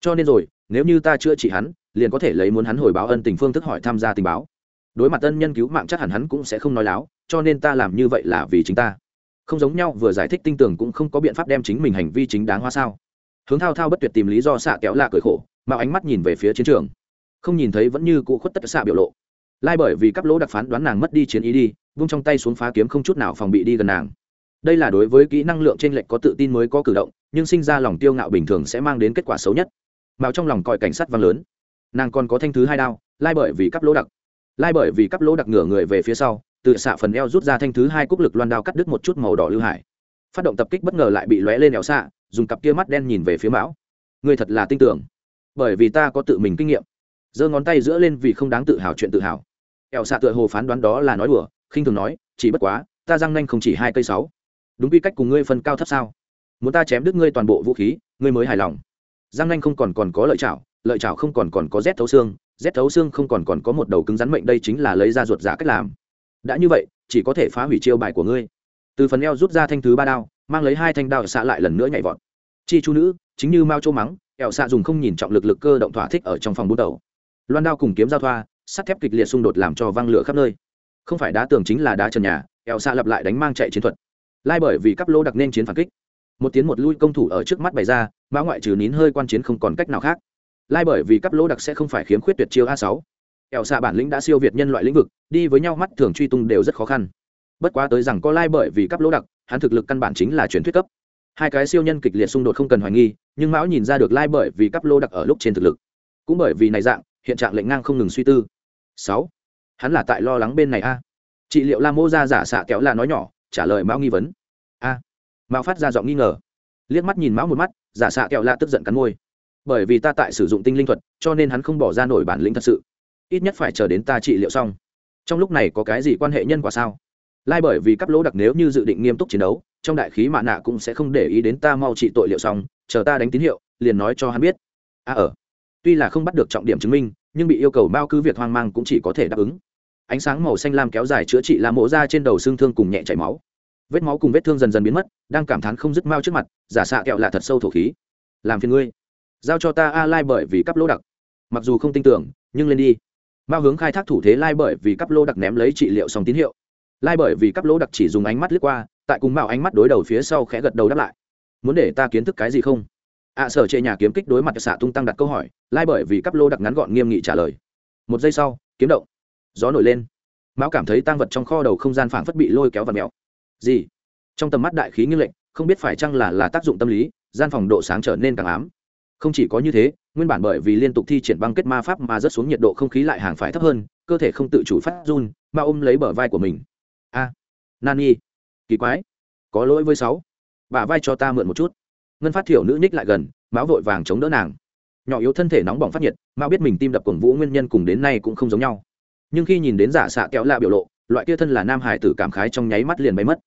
Cho nên rồi, nếu như ta chữa trị hắn, liền có thể lấy muốn hắn hồi báo ân tình phương thức hỏi tham gia tình báo. Đối mặt ân nhân cứu mạng chắc hẳn hắn cũng sẽ không nói láo, cho nên ta làm như vậy là vì chính ta. Không giống nhau, vừa giải thích tinh tường cũng không có biện pháp đem chính mình hành vi chính đáng hoa sao. Hướng thao thao bất tuyệt tìm lý do xạ kéo lạ cởi khổ, mà ánh mắt nhìn về phía chiến trường không nhìn thấy vẫn như cụ khuất tất xạ biểu lộ. Lai bởi vì cắp lỗ đặc phán đoán nàng mất đi chiến ý đi, vung trong tay xuống phá kiếm không chút nào phòng bị đi gần nàng. Đây là đối với kỹ năng lượng trên lệch có tự tin mới có cử động, nhưng sinh ra lòng tiêu ngạo bình thường sẽ mang đến kết quả xấu nhất. Mạo trong lòng còi cảnh sát vang lớn. Nàng còn có thanh thứ hai đao, lai bởi vì cắp lỗ đặc. Lai bởi vì cắp lỗ đặc ngửa người về phía sau tự xạ phần eo rút ra thanh thứ hai cúc lực loan đao cắt đứt một chút màu đỏ lưu hải. Phát động tập kích bất ngờ lại bị lóe lên eo xạ, dùng cặp kia mắt đen nhìn về phía mão. Ngươi thật là tin tưởng. Bởi vì ta có tự mình kinh nghiệm giơ ngón tay giữa lên vì không đáng tự hào chuyện tự hào. Eo xạ tựa hồ phán đoán đó là nói đùa, khinh thường nói, chỉ bất quá, ta răng nanh không chỉ hai cây sáu. Đúng quy cách cùng ngươi phân cao thấp sao? Muốn ta chém đứt ngươi toàn bộ vũ khí, ngươi mới hài lòng. Răng nanh không còn còn có lợi chảo lợi chảo không còn còn có rét thấu xương, rét thấu xương không còn còn có một đầu cứng rắn mệnh đây chính là lấy ra ruột giả cách làm. Đã như vậy, chỉ có thể phá hủy chiêu bài của ngươi. Từ phần eo rút ra thanh thứ ba đao, mang lấy hai thanh đao xạ lại lần nữa nhảy vọt. Chi chu nữ, chính như mao châu mắng ẹo xạ dùng không nhìn trọng lực lực cơ động thỏa thích ở trong phòng bút đầu loan đao cùng kiếm giao thoa, sắt thép kịch liệt xung đột làm cho văng lửa khắp nơi. Không phải đá tường chính là đá trần nhà, eo xa lặp lại đánh mang chạy chiến thuật. Lai bởi vì cắp lô đặc nên chiến phản kích. Một tiến một lui công thủ ở trước mắt bày ra, mã ngoại trừ nín hơi quan chiến không còn cách nào khác. Lai bởi vì cắp lô đặc sẽ không phải khiếm khuyết tuyệt chiêu a sáu. Eo xa bản lĩnh đã siêu việt nhân loại lĩnh vực, đi với nhau mắt thường truy tung đều rất khó khăn. Bất quá tới rằng có lai bởi vì cắp lô đặc, hắn thực lực căn bản chính là truyền thuyết cấp. Hai cái siêu nhân kịch liệt xung đột không cần hoài nghi, nhưng mão nhìn ra được lai bởi vì cắp lô đặc ở lúc trên thực lực. Cũng bởi vì này dạng hiện trạng lệnh ngang không ngừng suy tư. Sáu hắn là tại lo lắng bên này a. Trị liệu la mô ra giả xạ kéo là nói nhỏ trả lời mão nghi vấn. A. Mão phát ra giọng nghi ngờ. Liếc mắt nhìn mão một mắt giả xạ kẹo la tức giận cắn môi. Bởi vì ta tại sử dụng tinh linh thuật cho nên hắn không bỏ ra nổi bản lĩnh thật sự. Ít nhất phải chờ đến ta trị liệu xong. Trong lúc này có cái gì quan hệ nhân quả sao? Lai bởi vì cắp lỗ đặc nếu như dự định nghiêm túc chiến đấu trong đại khí mạ nạ cũng sẽ không để ý đến ta mau trị tội liệu xong chờ ta đánh tín hiệu liền nói cho hắn biết. A à, ở tuy là không bắt được trọng điểm chứng minh, nhưng bị yêu cầu bao cứ việc hoang mang cũng chỉ có thể đáp ứng. Ánh sáng màu xanh lam kéo dài chữa trị la mộ ra trên đầu xương thương cùng nhẹ chảy máu. Vết máu cùng vết thương dần dần biến mất, đang cảm thán không dứt mau trước mặt, giả xạ kẹo là thật sâu thổ khí. Làm phiền ngươi. Giao cho ta a lai bởi vì cắp lỗ đặc. Mặc dù không tin tưởng, nhưng lên đi. Mao hướng khai thác thủ thế lai bởi vì cắp lỗ đặc ném lấy trị liệu xong tín hiệu. Lai bởi vì cắp lỗ đặc chỉ dùng ánh mắt lướt qua, tại cùng mao ánh mắt đối đầu phía sau khẽ gật đầu đáp lại. Muốn để ta kiến thức cái gì không? Ạ à, sở trệ nhà kiếm kích đối mặt xạ tung tăng đặt câu hỏi lai bởi vì cắp lô đặc ngắn gọn nghiêm nghị trả lời. Một giây sau kiếm động. Gió nổi lên. Mão cảm thấy tăng vật trong kho đầu không gian phảng phất bị lôi kéo và mèo. Gì? Trong tầm mắt đại khí nghiêng lệnh không biết phải chăng là là tác dụng tâm lý gian phòng độ sáng trở nên càng ám. Không chỉ có như thế nguyên bản bởi vì liên tục thi triển băng kết ma pháp mà rớt xuống nhiệt độ không khí lại hàng phải thấp hơn cơ thể không tự chủ phát run mà ôm lấy bờ vai của mình. A. Nani. Kỳ quái. Có lỗi với sáu. Bà vai cho ta mượn một chút ngân phát thiểu nữ ních lại gần, máu vội vàng chống đỡ nàng. Nhỏ yếu thân thể nóng bỏng phát nhiệt, mao biết mình tim đập cuồng vũ nguyên nhân cùng đến nay cũng không giống nhau. Nhưng khi nhìn đến giả xạ kéo lạ biểu lộ, loại kia thân là nam hải tử cảm khái trong nháy mắt liền bay mất.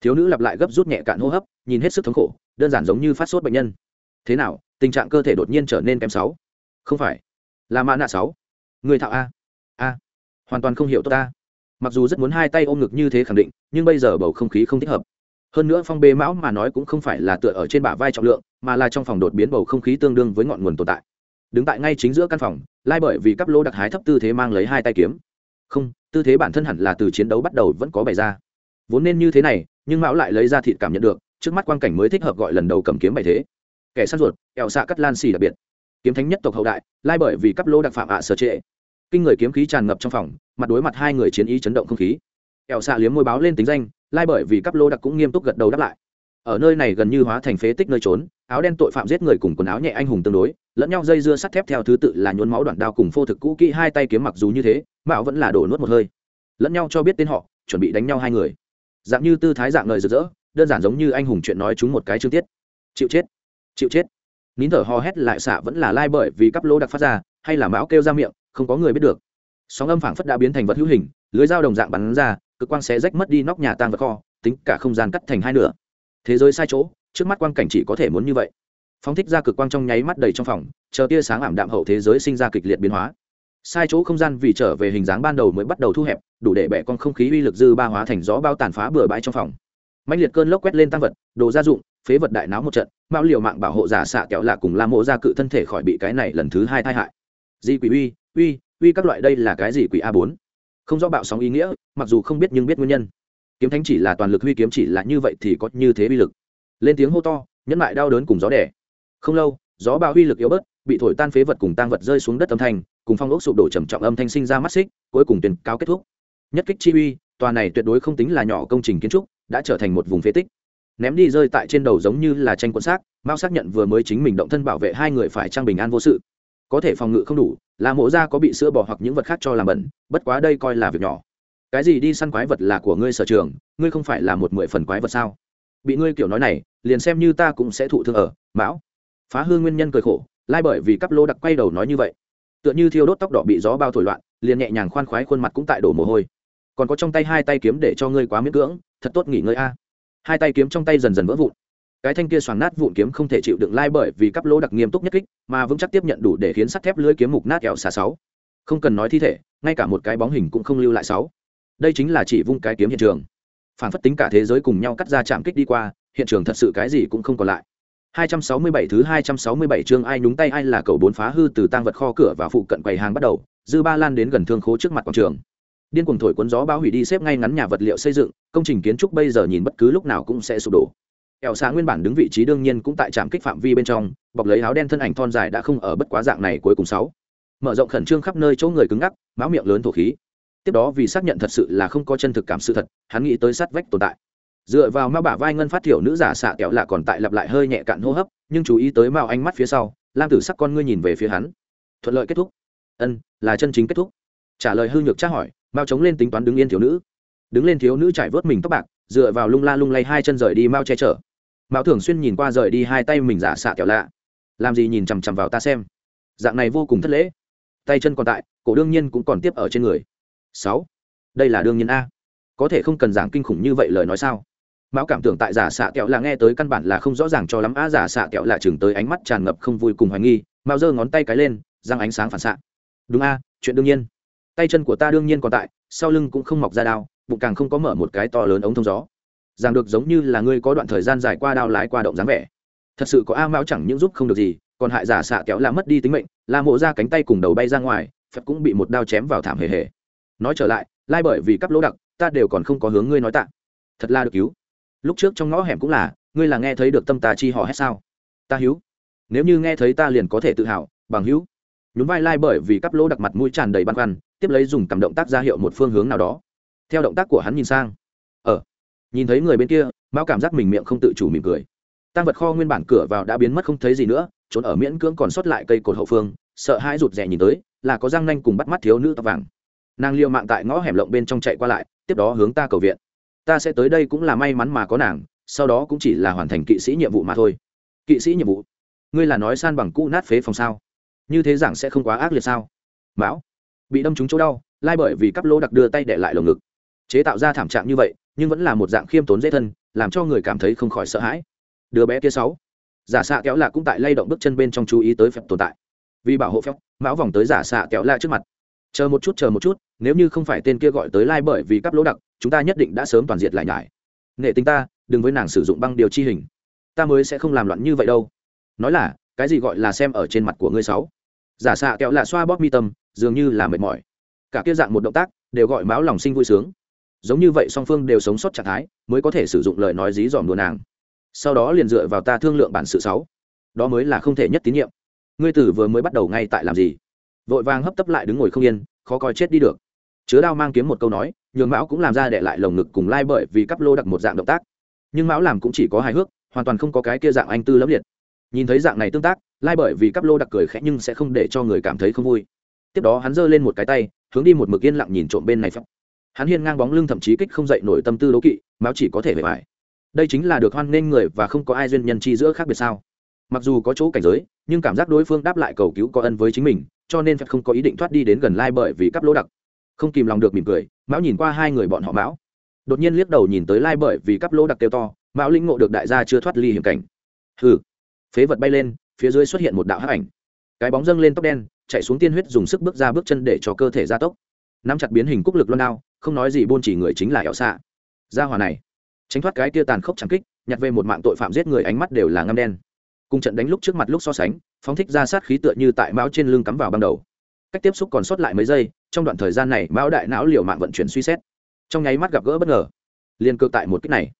Thiếu nữ lặp lại gấp rút nhẹ cạn hô hấp, nhìn hết sức thống khổ, đơn giản giống như phát sốt bệnh nhân. Thế nào, tình trạng cơ thể đột nhiên trở nên kém sáu? Không phải. Là mã nạ sáu. Người thạo a. A. Hoàn toàn không hiểu tốt ta mặc dù rất muốn hai tay ôm ngực như thế khẳng định, nhưng bây giờ bầu không khí không thích hợp hơn nữa phong bê mão mà nói cũng không phải là tựa ở trên bả vai trọng lượng, mà là trong phòng đột biến bầu không khí tương đương với ngọn nguồn tồn tại. Đứng tại ngay chính giữa căn phòng, lai bởi vì cắp lô đặc hái thấp tư thế mang lấy hai tay kiếm. Không, tư thế bản thân hẳn là từ chiến đấu bắt đầu vẫn có bày ra. Vốn nên như thế này, nhưng mão lại lấy ra thịt cảm nhận được, trước mắt quan cảnh mới thích hợp gọi lần đầu cầm kiếm bày thế. Kẻ săn ruột ẹo xạ cắt lan xì đặc biệt. Kiếm thánh nhất tộc hậu đại, lai bởi vì cắp lô đặc phạm ạ sở trệ. Kinh người kiếm khí tràn ngập trong phòng, mặt đối mặt hai người chiến ý chấn động không khí. Ẹo xạ liếm môi báo lên tính danh lai bởi vì cắp lô đặc cũng nghiêm túc gật đầu đáp lại. Ở nơi này gần như hóa thành phế tích nơi trốn, áo đen tội phạm giết người cùng quần áo nhẹ anh hùng tương đối, lẫn nhau dây dưa sắt thép theo thứ tự là nhuốm máu đoạn đao cùng phô thực cũ kỹ hai tay kiếm mặc dù như thế mạo vẫn là đổ nuốt một hơi. Lẫn nhau cho biết tên họ, chuẩn bị đánh nhau hai người. Dạng như tư thái dạng lời rực rỡ, đơn giản giống như anh hùng chuyện nói chúng một cái chương tiết. Chịu chết chịu chết. Nín thở hò hét lại xạ vẫn là lai bởi vì cắp lô đặc phát ra, hay là mão kêu ra miệng, không có người biết được. Sóng âm phảng phất đã biến thành vật hữu hình, lưới dao đồng dạng bắn ra cực quang xé rách mất đi nóc nhà tang vật kho, tính cả không gian cắt thành hai nửa. Thế giới sai chỗ, trước mắt quang cảnh chỉ có thể muốn như vậy. Phóng thích ra cực quang trong nháy mắt đầy trong phòng, chờ tia sáng ảm đạm hậu thế giới sinh ra kịch liệt biến hóa. Sai chỗ không gian vì trở về hình dáng ban đầu mới bắt đầu thu hẹp, đủ để bẻ con không khí uy lực dư ba hóa thành gió bao tàn phá bừa bãi trong phòng. Mạnh liệt cơn lốc quét lên tăng vật, đồ gia dụng, phế vật đại náo một trận, mạo liều mạng bảo hộ giả xạ kẹo lạ cùng la mộ ra cự thân thể khỏi bị cái này lần thứ hai tai hại. Di quỷ uy uy uy các loại đây là cái gì quỷ a bốn? Không rõ bạo sóng ý nghĩa, mặc dù không biết nhưng biết nguyên nhân. Kiếm thánh chỉ là toàn lực huy kiếm chỉ là như vậy thì có như thế uy lực. Lên tiếng hô to, nhẫn lại đau đớn cùng gió đẻ không lâu, gió bão uy lực yếu bớt, bị thổi tan phế vật cùng tang vật rơi xuống đất âm thanh, cùng phong ốc sụp đổ trầm trọng âm thanh sinh ra mắt xích, cuối cùng tuyên cáo kết thúc. Nhất kích chi uy, tòa này tuyệt đối không tính là nhỏ công trình kiến trúc, đã trở thành một vùng phế tích. Ném đi rơi tại trên đầu giống như là tranh quân xác, mao xác nhận vừa mới chính mình động thân bảo vệ hai người phải trang bình an vô sự có thể phòng ngự không đủ là mổ ra có bị sữa bỏ hoặc những vật khác cho làm bẩn, bất quá đây coi là việc nhỏ. Cái gì đi săn quái vật là của ngươi sở trường, ngươi không phải là một mười phần quái vật sao? Bị ngươi kiểu nói này, liền xem như ta cũng sẽ thụ thương ở, mão. Phá hương nguyên nhân cười khổ, lai bởi vì cắp lô đặc quay đầu nói như vậy. Tựa như thiêu đốt tóc đỏ bị gió bao thổi loạn, liền nhẹ nhàng khoan khoái khuôn mặt cũng tại đổ mồ hôi. Còn có trong tay hai tay kiếm để cho ngươi quá miễn cưỡng, thật tốt nghỉ ngơi a. Hai tay kiếm trong tay dần dần vỡ vụn cái thanh kia xoắn nát vụn kiếm không thể chịu đựng lai bởi vì cắp lô đặc nghiêm túc nhất kích, mà vững chắc tiếp nhận đủ để khiến sắt thép lưới kiếm mục nát kẹo xà sáu. Không cần nói thi thể, ngay cả một cái bóng hình cũng không lưu lại sáu. Đây chính là chỉ vung cái kiếm hiện trường. Phản phất tính cả thế giới cùng nhau cắt ra chạm kích đi qua, hiện trường thật sự cái gì cũng không còn lại. 267 thứ 267 chương ai nhúng tay ai là cầu bốn phá hư từ tang vật kho cửa và phụ cận quầy hàng bắt đầu, dư ba lan đến gần thương khố trước mặt quảng trường. Điên cuồng thổi cuốn gió bao hủy đi xếp ngay ngắn nhà vật liệu xây dựng, công trình kiến trúc bây giờ nhìn bất cứ lúc nào cũng sẽ sụp đổ ẻo xạ nguyên bản đứng vị trí đương nhiên cũng tại trạm kích phạm vi bên trong, bọc lấy áo đen thân ảnh thon dài đã không ở bất quá dạng này cuối cùng sáu. Mở rộng khẩn trương khắp nơi chỗ người cứng ngắc, máu miệng lớn thổ khí. Tiếp đó vì xác nhận thật sự là không có chân thực cảm sự thật, hắn nghĩ tới sát vách tồn tại. Dựa vào mao bả vai ngân phát thiểu nữ giả xạ kẹo lạ còn tại lặp lại hơi nhẹ cạn hô hấp, nhưng chú ý tới mao ánh mắt phía sau, lam tử sắc con ngươi nhìn về phía hắn. Thuận lợi kết thúc. Ân, là chân chính kết thúc. Trả lời hư nhược tra hỏi, mao chống lên tính toán đứng yên thiếu nữ. Đứng lên thiếu nữ trải vớt mình tóc bạc, dựa vào lung la lung lay hai chân rời đi mao che chở. Mạo thường xuyên nhìn qua rời đi hai tay mình giả xạ kẹo lạ. Làm gì nhìn chằm chằm vào ta xem? Dạng này vô cùng thất lễ. Tay chân còn tại, cổ đương nhiên cũng còn tiếp ở trên người. Sáu. Đây là đương nhiên a. Có thể không cần giảng kinh khủng như vậy lời nói sao? Mão cảm tưởng tại giả xạ kẹo là nghe tới căn bản là không rõ ràng cho lắm a giả xạ kẹo là chừng tới ánh mắt tràn ngập không vui cùng hoài nghi mao giơ ngón tay cái lên, răng ánh sáng phản xạ. Đúng a, chuyện đương nhiên. Tay chân của ta đương nhiên còn tại, sau lưng cũng không mọc ra đao, bụng càng không có mở một cái to lớn ống thông gió rằng được giống như là ngươi có đoạn thời gian dài qua đao lái qua động dáng vẻ. Thật sự có a mão chẳng những giúp không được gì, còn hại giả xạ kéo là mất đi tính mệnh la mộ ra cánh tay cùng đầu bay ra ngoài phật cũng bị một đao chém vào thảm hề hề. Nói trở lại, lai bởi vì cắp lỗ đặc, ta đều còn không có hướng ngươi nói tạ. Thật là được cứu. Lúc trước trong ngõ hẻm cũng là, ngươi là nghe thấy được tâm ta chi họ hết sao? Ta hiếu nếu như nghe thấy ta liền có thể tự hào, bằng hữu. Nhún vai lai bởi vì cắp lỗ đặc mặt mũi tràn đầy băn khoăn, tiếp lấy dùng cầm động tác ra hiệu một phương hướng nào đó. Theo động tác của hắn nhìn sang. Ở nhìn thấy người bên kia mão cảm giác mình miệng không tự chủ mỉm cười. Tăng vật kho nguyên bản cửa vào đã biến mất không thấy gì nữa, trốn ở miễn cưỡng còn sót lại cây cột hậu phương, sợ hãi rụt rè nhìn tới, là có răng nanh cùng bắt mắt thiếu nữ tóc vàng. Nàng liều mạng tại ngõ hẻm lộng bên trong chạy qua lại, tiếp đó hướng ta cầu viện. Ta sẽ tới đây cũng là may mắn mà có nàng, sau đó cũng chỉ là hoàn thành kỵ sĩ nhiệm vụ mà thôi. Kỵ sĩ nhiệm vụ? Ngươi là nói san bằng cũ nát phế phòng sao? Như thế giảng sẽ không quá ác liệt sao? Mão, bị đâm trúng chỗ đau, lai bởi vì cắp lô đặc đưa tay để lại lồng ngực. Chế tạo ra thảm trạng như vậy nhưng vẫn là một dạng khiêm tốn dễ thân, làm cho người cảm thấy không khỏi sợ hãi. Đứa bé kia sáu, giả xạ kéo lạ cũng tại lay động bước chân bên trong chú ý tới phép tồn tại. Vì bảo hộ phép, mão vòng tới giả xạ kéo lạ trước mặt. Chờ một chút, chờ một chút, nếu như không phải tên kia gọi tới lai bởi vì cắp lỗ đặc, chúng ta nhất định đã sớm toàn diệt lại nhải. Nghệ tính ta, đừng với nàng sử dụng băng điều chi hình. Ta mới sẽ không làm loạn như vậy đâu. Nói là, cái gì gọi là xem ở trên mặt của ngươi sáu? Giả xạ kéo lạ xoa bóp mi tâm, dường như là mệt mỏi. Cả kia dạng một động tác, đều gọi máu lòng sinh vui sướng giống như vậy song phương đều sống sót trạng thái, mới có thể sử dụng lời nói dí dòm đùa nàng. Sau đó liền dựa vào ta thương lượng bản sự sáu. Đó mới là không thể nhất tín nhiệm. Ngươi tử vừa mới bắt đầu ngay tại làm gì? Vội vàng hấp tấp lại đứng ngồi không yên, khó coi chết đi được. Chứa đao mang kiếm một câu nói, nhường mão cũng làm ra để lại lồng ngực cùng lai bởi vì cắp lô đặc một dạng động tác. Nhưng mão làm cũng chỉ có hài hước, hoàn toàn không có cái kia dạng anh tư lẫm liệt. Nhìn thấy dạng này tương tác, lai bởi vì cắp lô đặc cười khẽ nhưng sẽ không để cho người cảm thấy không vui. Tiếp đó hắn giơ lên một cái tay, hướng đi một mực yên lặng nhìn trộm bên này phép hắn hiên ngang bóng lưng thậm chí kích không dậy nổi tâm tư đố kỵ mão chỉ có thể về vải đây chính là được hoan nghênh người và không có ai duyên nhân chi giữa khác biệt sao? Mặc dù có chỗ cảnh giới, nhưng cảm giác đối phương đáp lại cầu cứu có ân với chính mình, cho nên phật không có ý định thoát đi đến gần lai bởi vì cắp lỗ đặc. Không kìm lòng được mỉm cười mão nhìn qua hai người bọn họ mão đột nhiên liếc đầu nhìn tới lai bởi vì cắp lỗ đặc kêu to mão linh ngộ được đại gia chưa thoát ly hiểm cảnh. Hừ. Phế vật bay lên, phía dưới xuất hiện một đạo hắc ảnh. Cái bóng dâng lên tóc đen, chạy xuống tiên huyết dùng sức bước ra bước chân để cho cơ thể gia tốc. Nắm chặt biến hình cúc lực loan đao không nói gì buôn chỉ người chính là ẻo xạ. Gia hòa này, tránh thoát cái tia tàn khốc trắng kích, nhặt về một mạng tội phạm giết người ánh mắt đều là ngâm đen. Cùng trận đánh lúc trước mặt lúc so sánh, phóng thích ra sát khí tựa như tại mão trên lưng cắm vào ban đầu. Cách tiếp xúc còn sót lại mấy giây, trong đoạn thời gian này mão đại não liều mạng vận chuyển suy xét. Trong nháy mắt gặp gỡ bất ngờ. Liền cơ tại một kích này.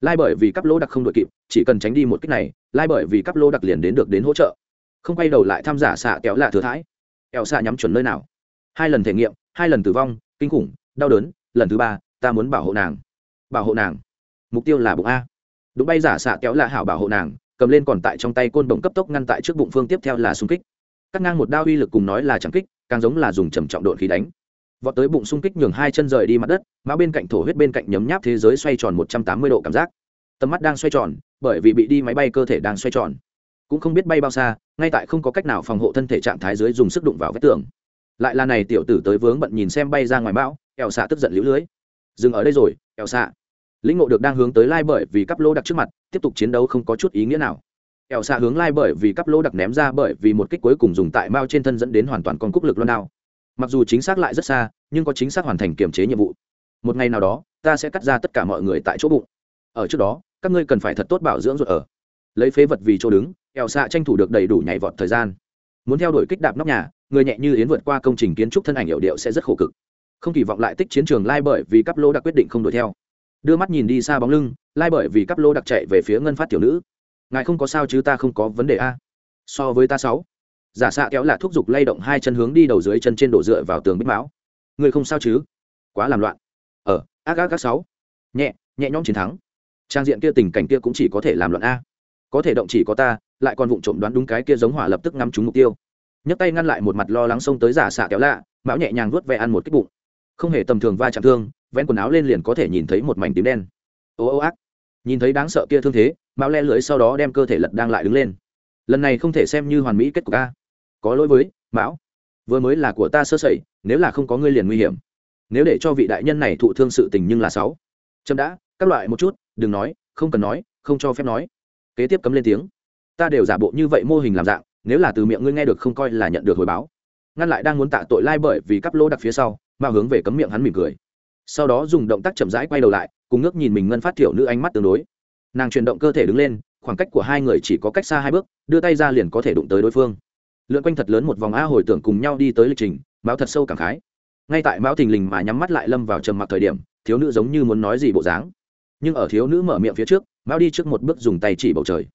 Lai bởi vì cắp lô đặc không đội kịp, chỉ cần tránh đi một kích này, lai bởi vì cắp lô đặc liền đến được đến hỗ trợ. Không quay đầu lại tham giả xạ kéo lạ thừa thãi. Kéo xạ nhắm chuẩn nơi nào? Hai lần thể nghiệm, hai lần tử vong, kinh khủng đau đớn, lần thứ ba, ta muốn bảo hộ nàng. Bảo hộ nàng. Mục tiêu là bụng a. Đúng bay giả xạ kéo lạ hảo bảo hộ nàng, cầm lên còn tại trong tay côn đồng cấp tốc ngăn tại trước bụng phương tiếp theo là xung kích. Cắt ngang một đao uy lực cùng nói là chẳng kích, càng giống là dùng trầm trọng độn khí đánh. Vọt tới bụng xung kích nhường hai chân rời đi mặt đất, mã bên cạnh thổ huyết bên cạnh nhấm nháp thế giới xoay tròn một trăm tám mươi độ cảm giác. Tầm mắt đang xoay tròn, bởi vì bị đi máy bay cơ thể đang xoay tròn. Cũng không biết bay bao xa, ngay tại không có cách nào phòng hộ thân thể trạng thái dưới dùng sức đụng vào vách tường. Lại là này tiểu tử tới vướng bận nhìn xem bay ra ngoài bão ẻo xạ tức giận lũ lưới. Dừng ở đây rồi ẻo xạ. Lĩnh ngộ được đang hướng tới lai bởi vì cắp lô đặc trước mặt, tiếp tục chiến đấu không có chút ý nghĩa nào. Ẻo xạ hướng lai bởi vì cắp lô đặc ném ra bởi vì một kích cuối cùng dùng tại mao trên thân dẫn đến hoàn toàn con cúc lực loan đao. Mặc dù chính xác lại rất xa, nhưng có chính xác hoàn thành kiểm chế nhiệm vụ. Một ngày nào đó, ta sẽ cắt ra tất cả mọi người tại chỗ bụng. Ở trước đó, các ngươi cần phải thật tốt bảo dưỡng ruột ở. Lấy phế vật vì chỗ đứng ẻo xạ tranh thủ được đầy đủ nhảy vọt thời gian. Muốn theo đuổi kích đạp nóc nhà, người nhẹ như yến vượt qua công trình kiến trúc thân ảnh hiệu điệu sẽ rất khổ cực không kỳ vọng lại tích chiến trường lai bởi vì cắp lô đặc quyết định không đuổi theo. Đưa mắt nhìn đi xa bóng lưng, lai bởi vì cắp lô đặc chạy về phía ngân phát tiểu nữ. Ngài không có sao chứ ta không có vấn đề a. So với ta sáu. Giả xạ kéo là thúc giục lay động hai chân hướng đi đầu dưới chân trên đổ dựa vào tường bích máu người không sao chứ? Quá làm loạn. Ở ác ác các sáu. Nhẹ nhẹ nhõm chiến thắng. Trang diện kia tình cảnh kia cũng chỉ có thể làm loạn a. Có thể động chỉ có ta, lại còn vụng trộm đoán đúng cái kia giống hỏa lập tức ngắm trúng mục tiêu. Nhấc tay ngăn lại một mặt lo lắng xông tới giả xạ kéo lạ, mão nhẹ nhàng vuốt ve ăn một cái bụng không hề tầm thường va chạm thương, vén quần áo lên liền có thể nhìn thấy một mảnh tím đen. Ô ô ác. Nhìn thấy đáng sợ kia thương thế, mão le lưới sau đó đem cơ thể lật đang lại đứng lên. Lần này không thể xem như hoàn mỹ kết cục a. Có lỗi với, mão. Vừa mới là của ta sơ sẩy, nếu là không có ngươi liền nguy hiểm. Nếu để cho vị đại nhân này thụ thương sự tình nhưng là sáu. Chậm đã, các loại một chút, đừng nói, không cần nói, không cho phép nói. Kế tiếp cấm lên tiếng. Ta đều giả bộ như vậy mô hình làm dạng, nếu là từ miệng ngươi nghe được không coi là nhận được hồi báo. Ngăn lại đang muốn tạ tội lai bởi vì cắp lô đặc phía sau mà hướng về cấm miệng hắn mỉm cười. Sau đó dùng động tác chậm rãi quay đầu lại, cùng ngước nhìn mình ngân phát thiểu nữ ánh mắt tương đối. Nàng chuyển động cơ thể đứng lên, khoảng cách của hai người chỉ có cách xa hai bước, đưa tay ra liền có thể đụng tới đối phương. Lượn quanh thật lớn một vòng a hồi tưởng cùng nhau đi tới lịch trình mão thật sâu cảm khái. Ngay tại mão thình lình mà nhắm mắt lại lâm vào trầm mặc thời điểm, thiếu nữ giống như muốn nói gì bộ dáng. Nhưng ở thiếu nữ mở miệng phía trước mão đi trước một bước dùng tay chỉ bầu trời.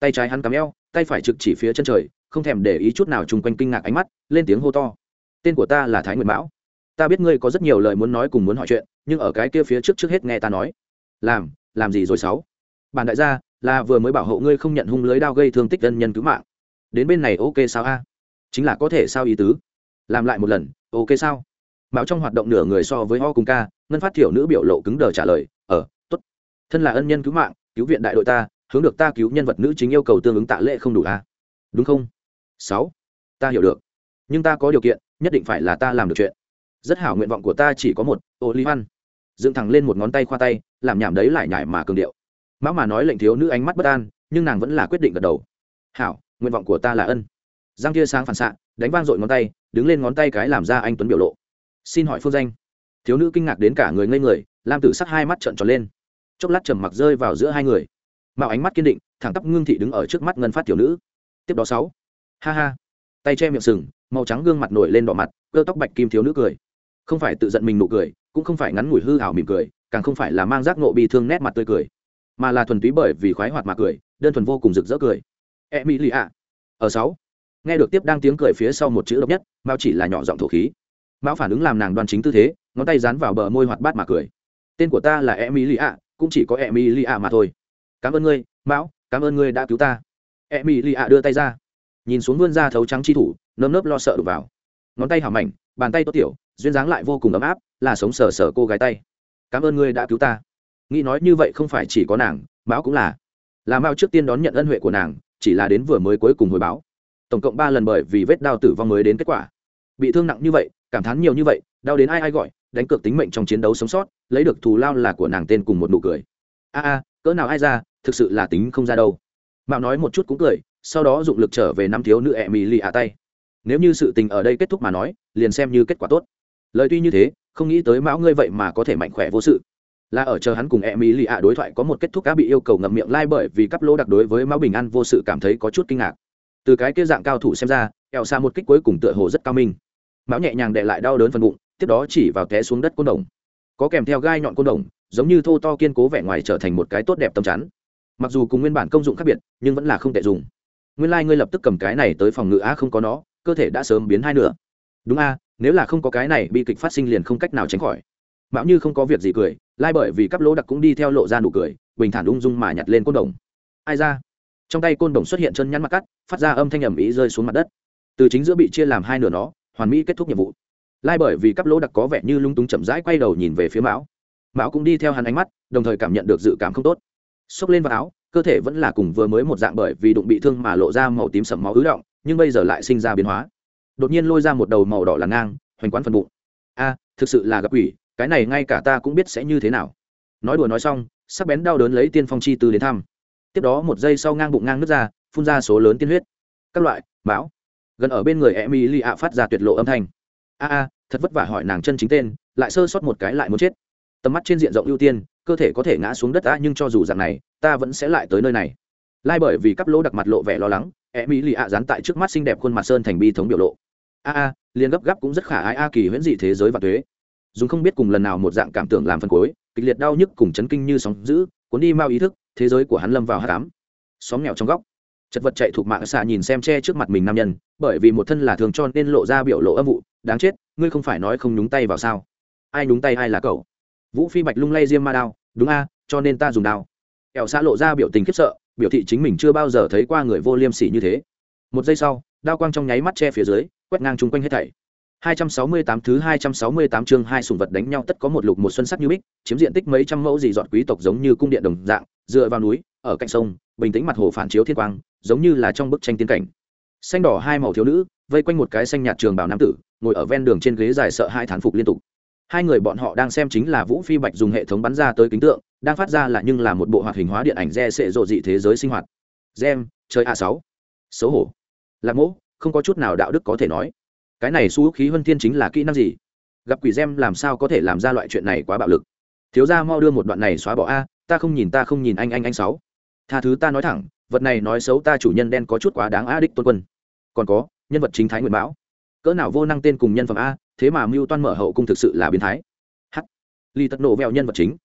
Tay trái hắn cắm eo, tay phải trực chỉ phía chân trời, không thèm để ý chút nào chung quanh kinh ngạc ánh mắt, lên tiếng hô to. Tên của ta là thái nguyệt mão ta biết ngươi có rất nhiều lời muốn nói cùng muốn hỏi chuyện nhưng ở cái kia phía trước trước hết nghe ta nói. Làm làm gì rồi sáu? Bản đại gia là vừa mới bảo hộ ngươi không nhận hung lưới đao gây thương tích dân nhân cứu mạng. Đến bên này ok sao a? Chính là có thể sao ý tứ? Làm lại một lần ok sao? Mạo trong hoạt động nửa người so với ho cùng ca ngân phát thiểu nữ biểu lộ cứng đờ trả lời ờ, ở, t ố t thân là ân nhân cứu mạng cứu viện đại đội ta hướng được ta cứu nhân vật nữ chính yêu cầu tương ứng tạ lệ không đủ a. Đúng không? Sáu. Ta hiểu được. Nhưng ta có điều kiện nhất định phải là ta làm được chuyện rất hảo nguyện vọng của ta chỉ có một ô lý văn dựng thẳng lên một ngón tay khoa tay, làm nhảm đấy lại nhải mà cường điệu. Mão mà nói lệnh thiếu nữ ánh mắt bất an, nhưng nàng vẫn là quyết định gật đầu. Hảo, nguyện vọng của ta là ân. Giang tia sáng phản xạ, đánh vang dội ngón tay, đứng lên ngón tay cái làm ra anh tuấn biểu lộ. Xin hỏi phương danh. Thiếu nữ kinh ngạc đến cả người ngây người, lam tử sắc hai mắt trợn tròn lên. Chốc lát trầm mặc rơi vào giữa hai người. Mạo ánh mắt kiên định, thẳng tắp ngưng thị đứng ở trước mắt ngân phát tiểu nữ. Tiếp đó sáu. Ha ha. Tay che miệng sừng, màu trắng gương mặt nổi lên đỏ mặt, cơ tóc bạch kim thiếu nữ cười không phải tự giận mình nụ cười, cũng không phải ngắn ngủi hư hảo mỉm cười, càng không phải là mang giác nộ bị thương nét mặt tươi cười, mà là thuần túy bởi vì khoái hoạt mà cười, đơn thuần vô cùng rực rỡ cười. E mỹ lì ạ ở sáu. Nghe được tiếp đang tiếng cười phía sau một chữ độc nhất, mao chỉ là nhỏ giọng thổ khí. Mao phản ứng làm nàng đoan chính tư thế, ngón tay dán vào bờ môi hoạt bát mà cười. Tên của ta là e mỹ lì ạ cũng chỉ có e mỹ lì ạ mà thôi. Cảm ơn ngươi mão cảm ơn ngươi đã cứu ta. E mỹ lì ạ đưa tay ra. Nhìn xuống vươn ra thấu trắng chi thủ, nơm nớp lo sợ đục vào. Ngón tay hảo mảnh, bàn tay tốt tiểu duyên dáng lại vô cùng ấm áp, là sống sờ sờ cô gái tay. Cảm ơn ngươi đã cứu ta. Nghĩ nói như vậy không phải chỉ có nàng, mão cũng là. Là mao trước tiên đón nhận ân huệ của nàng, chỉ là đến vừa mới cuối cùng hồi báo. Tổng cộng ba lần bởi vì vết đao tử vong mới đến kết quả. Bị thương nặng như vậy, cảm thán nhiều như vậy, đau đến ai ai gọi, đánh cược tính mệnh trong chiến đấu sống sót, lấy được thù lao là của nàng tên cùng một nụ cười. A a, cỡ nào ai ra, thực sự là tính không ra đâu. Mạo nói một chút cũng cười, sau đó dụng lực trở về năm thiếu nữ ẹ mì lì ạ tay. Nếu như sự tình ở đây kết thúc mà nói, liền xem như kết quả tốt lời tuy như thế, không nghĩ tới mão ngươi vậy mà có thể mạnh khỏe vô sự. Là ở chờ hắn cùng e mỹ lì ạ đối thoại có một kết thúc cá bị yêu cầu ngậm miệng lai、like、bởi vì cắp lô đặc đối với mão bình an vô sự cảm thấy có chút kinh ngạc. Từ cái kia dạng cao thủ xem ra, eo xa một kích cuối cùng tựa hồ rất cao minh. Mão nhẹ nhàng đệ lại đau đớn phần bụng, tiếp đó chỉ vào té xuống đất côn đồng. Có kèm theo gai nhọn côn đồng, giống như thô to kiên cố vẻ ngoài trở thành một cái tốt đẹp tâm chắn. Mặc dù cùng nguyên bản công dụng khác biệt, nhưng vẫn là không tệ dùng. Nguyên lai、like、ngươi lập tức cầm cái này tới phòng ngự a không có nó, cơ thể đã sớm biến hai nửa. Đúng a nếu là không có cái này bi kịch phát sinh liền không cách nào tránh khỏi. Mạo như không có việc gì cười, lai bởi vì cắp lỗ đặc cũng đi theo lộ ra nụ cười, bình thản ung dung mà nhặt lên côn đồng. Ai ra? Trong tay côn đồng xuất hiện chân nhăn mặt cắt, phát ra âm thanh ẩm ý rơi xuống mặt đất. Từ chính giữa bị chia làm hai nửa nó, hoàn mỹ kết thúc nhiệm vụ. Lai bởi vì cắp lỗ đặc có vẻ như lung túng chậm rãi quay đầu nhìn về phía mão mão cũng đi theo hắn ánh mắt, đồng thời cảm nhận được dự cảm không tốt. Xốc lên vào áo, cơ thể vẫn là cùng vừa mới một dạng bởi vì đụng bị thương mà lộ ra màu tím sậm máu ứ động, nhưng bây giờ lại sinh ra biến hóa đột nhiên lôi ra một đầu màu đỏ là ngang hoành quán phần bụng. A thực sự là gặp quỷ, cái này ngay cả ta cũng biết sẽ như thế nào. Nói đùa nói xong sắc bén đau đớn lấy tiên phong chi từ đến thăm. Tiếp đó một giây sau ngang bụng ngang nước ra phun ra số lớn tiên huyết. Các loại bão gần ở bên người e mỹ lì ạ phát ra tuyệt lộ âm thanh. A a thật vất vả hỏi nàng chân chính tên lại sơ sót một cái lại muốn chết. Tầm mắt trên diện rộng ưu tiên cơ thể có thể ngã xuống đất ta nhưng cho dù dạng này ta vẫn sẽ lại tới nơi này. Lai bởi vì cắp lỗ đặc mặt lộ vẻ lo lắng e mỹ lì ạ dán tại trước mắt xinh đẹp khuôn mặt sơn thành bi thống biểu lộ a a, liền gấp gáp cũng rất khả ái a kỳ huyễn dị thế giới và thuế. Dùng không biết cùng lần nào một dạng cảm tưởng làm phần cuối, kịch liệt đau nhức cùng chấn kinh như sóng giữ cuốn đi mau ý thức, thế giới của hắn lâm vào hát cám xóm nghèo trong góc. Chật vật chạy thuộc mạng xạ nhìn xem che trước mặt mình nam nhân, bởi vì một thân là thường cho nên lộ ra biểu lộ âm vụ, đáng chết, ngươi không phải nói không nhúng tay vào sao? Ai nhúng tay, ai là cậu? Vũ phi bạch lung lay diêm ma đao, đúng a, cho nên ta dùng đao. Kẹo xạ lộ ra biểu tình khiếp sợ, biểu thị chính mình chưa bao giờ thấy qua người vô liêm sỉ như thế một giây sau đao quang trong nháy mắt che phía dưới quét ngang chung quanh hết thảy. 268 thứ 268 chương hai sủng vật đánh nhau tất có một lục một xuân sắc như bích, chiếm diện tích mấy trăm mẫu gì dọn quý tộc giống như cung điện đồng dạng, dựa vào núi, ở cạnh sông, bình tĩnh mặt hồ phản chiếu thiên quang, giống như là trong bức tranh tiên cảnh. xanh đỏ hai màu thiếu nữ vây quanh một cái xanh nhạt trường bảo nam tử ngồi ở ven đường trên ghế dài sợ hai thán phục liên tục. Hai người bọn họ đang xem chính là vũ phi bạch dùng hệ thống bắn ra tới kính tượng đang phát ra là nhưng là một bộ hoạt hình hóa điện ảnh re sệ rộ dị thế giới sinh hoạt. Gem chơi a sáu. Xấu hổ lạc mỗ, không có chút nào đạo đức có thể nói. Cái này xu khí huân thiên chính là kỹ năng gì? Gặp quỷ gem làm sao có thể làm ra loại chuyện này quá bạo lực? Thiếu gia mau đưa một đoạn này xóa bỏ a, ta không nhìn ta không nhìn anh anh anh sáu. Tha thứ ta nói thẳng, vật này nói xấu ta chủ nhân đen có chút quá đáng a đích tôn quân. Còn có, nhân vật chính thái nguyệt bão cỡ nào vô năng tên cùng nhân phẩm a, thế mà mưu toan mở hậu cung thực sự là biến thái. H ly tật nổ vẹo nhân vật chính.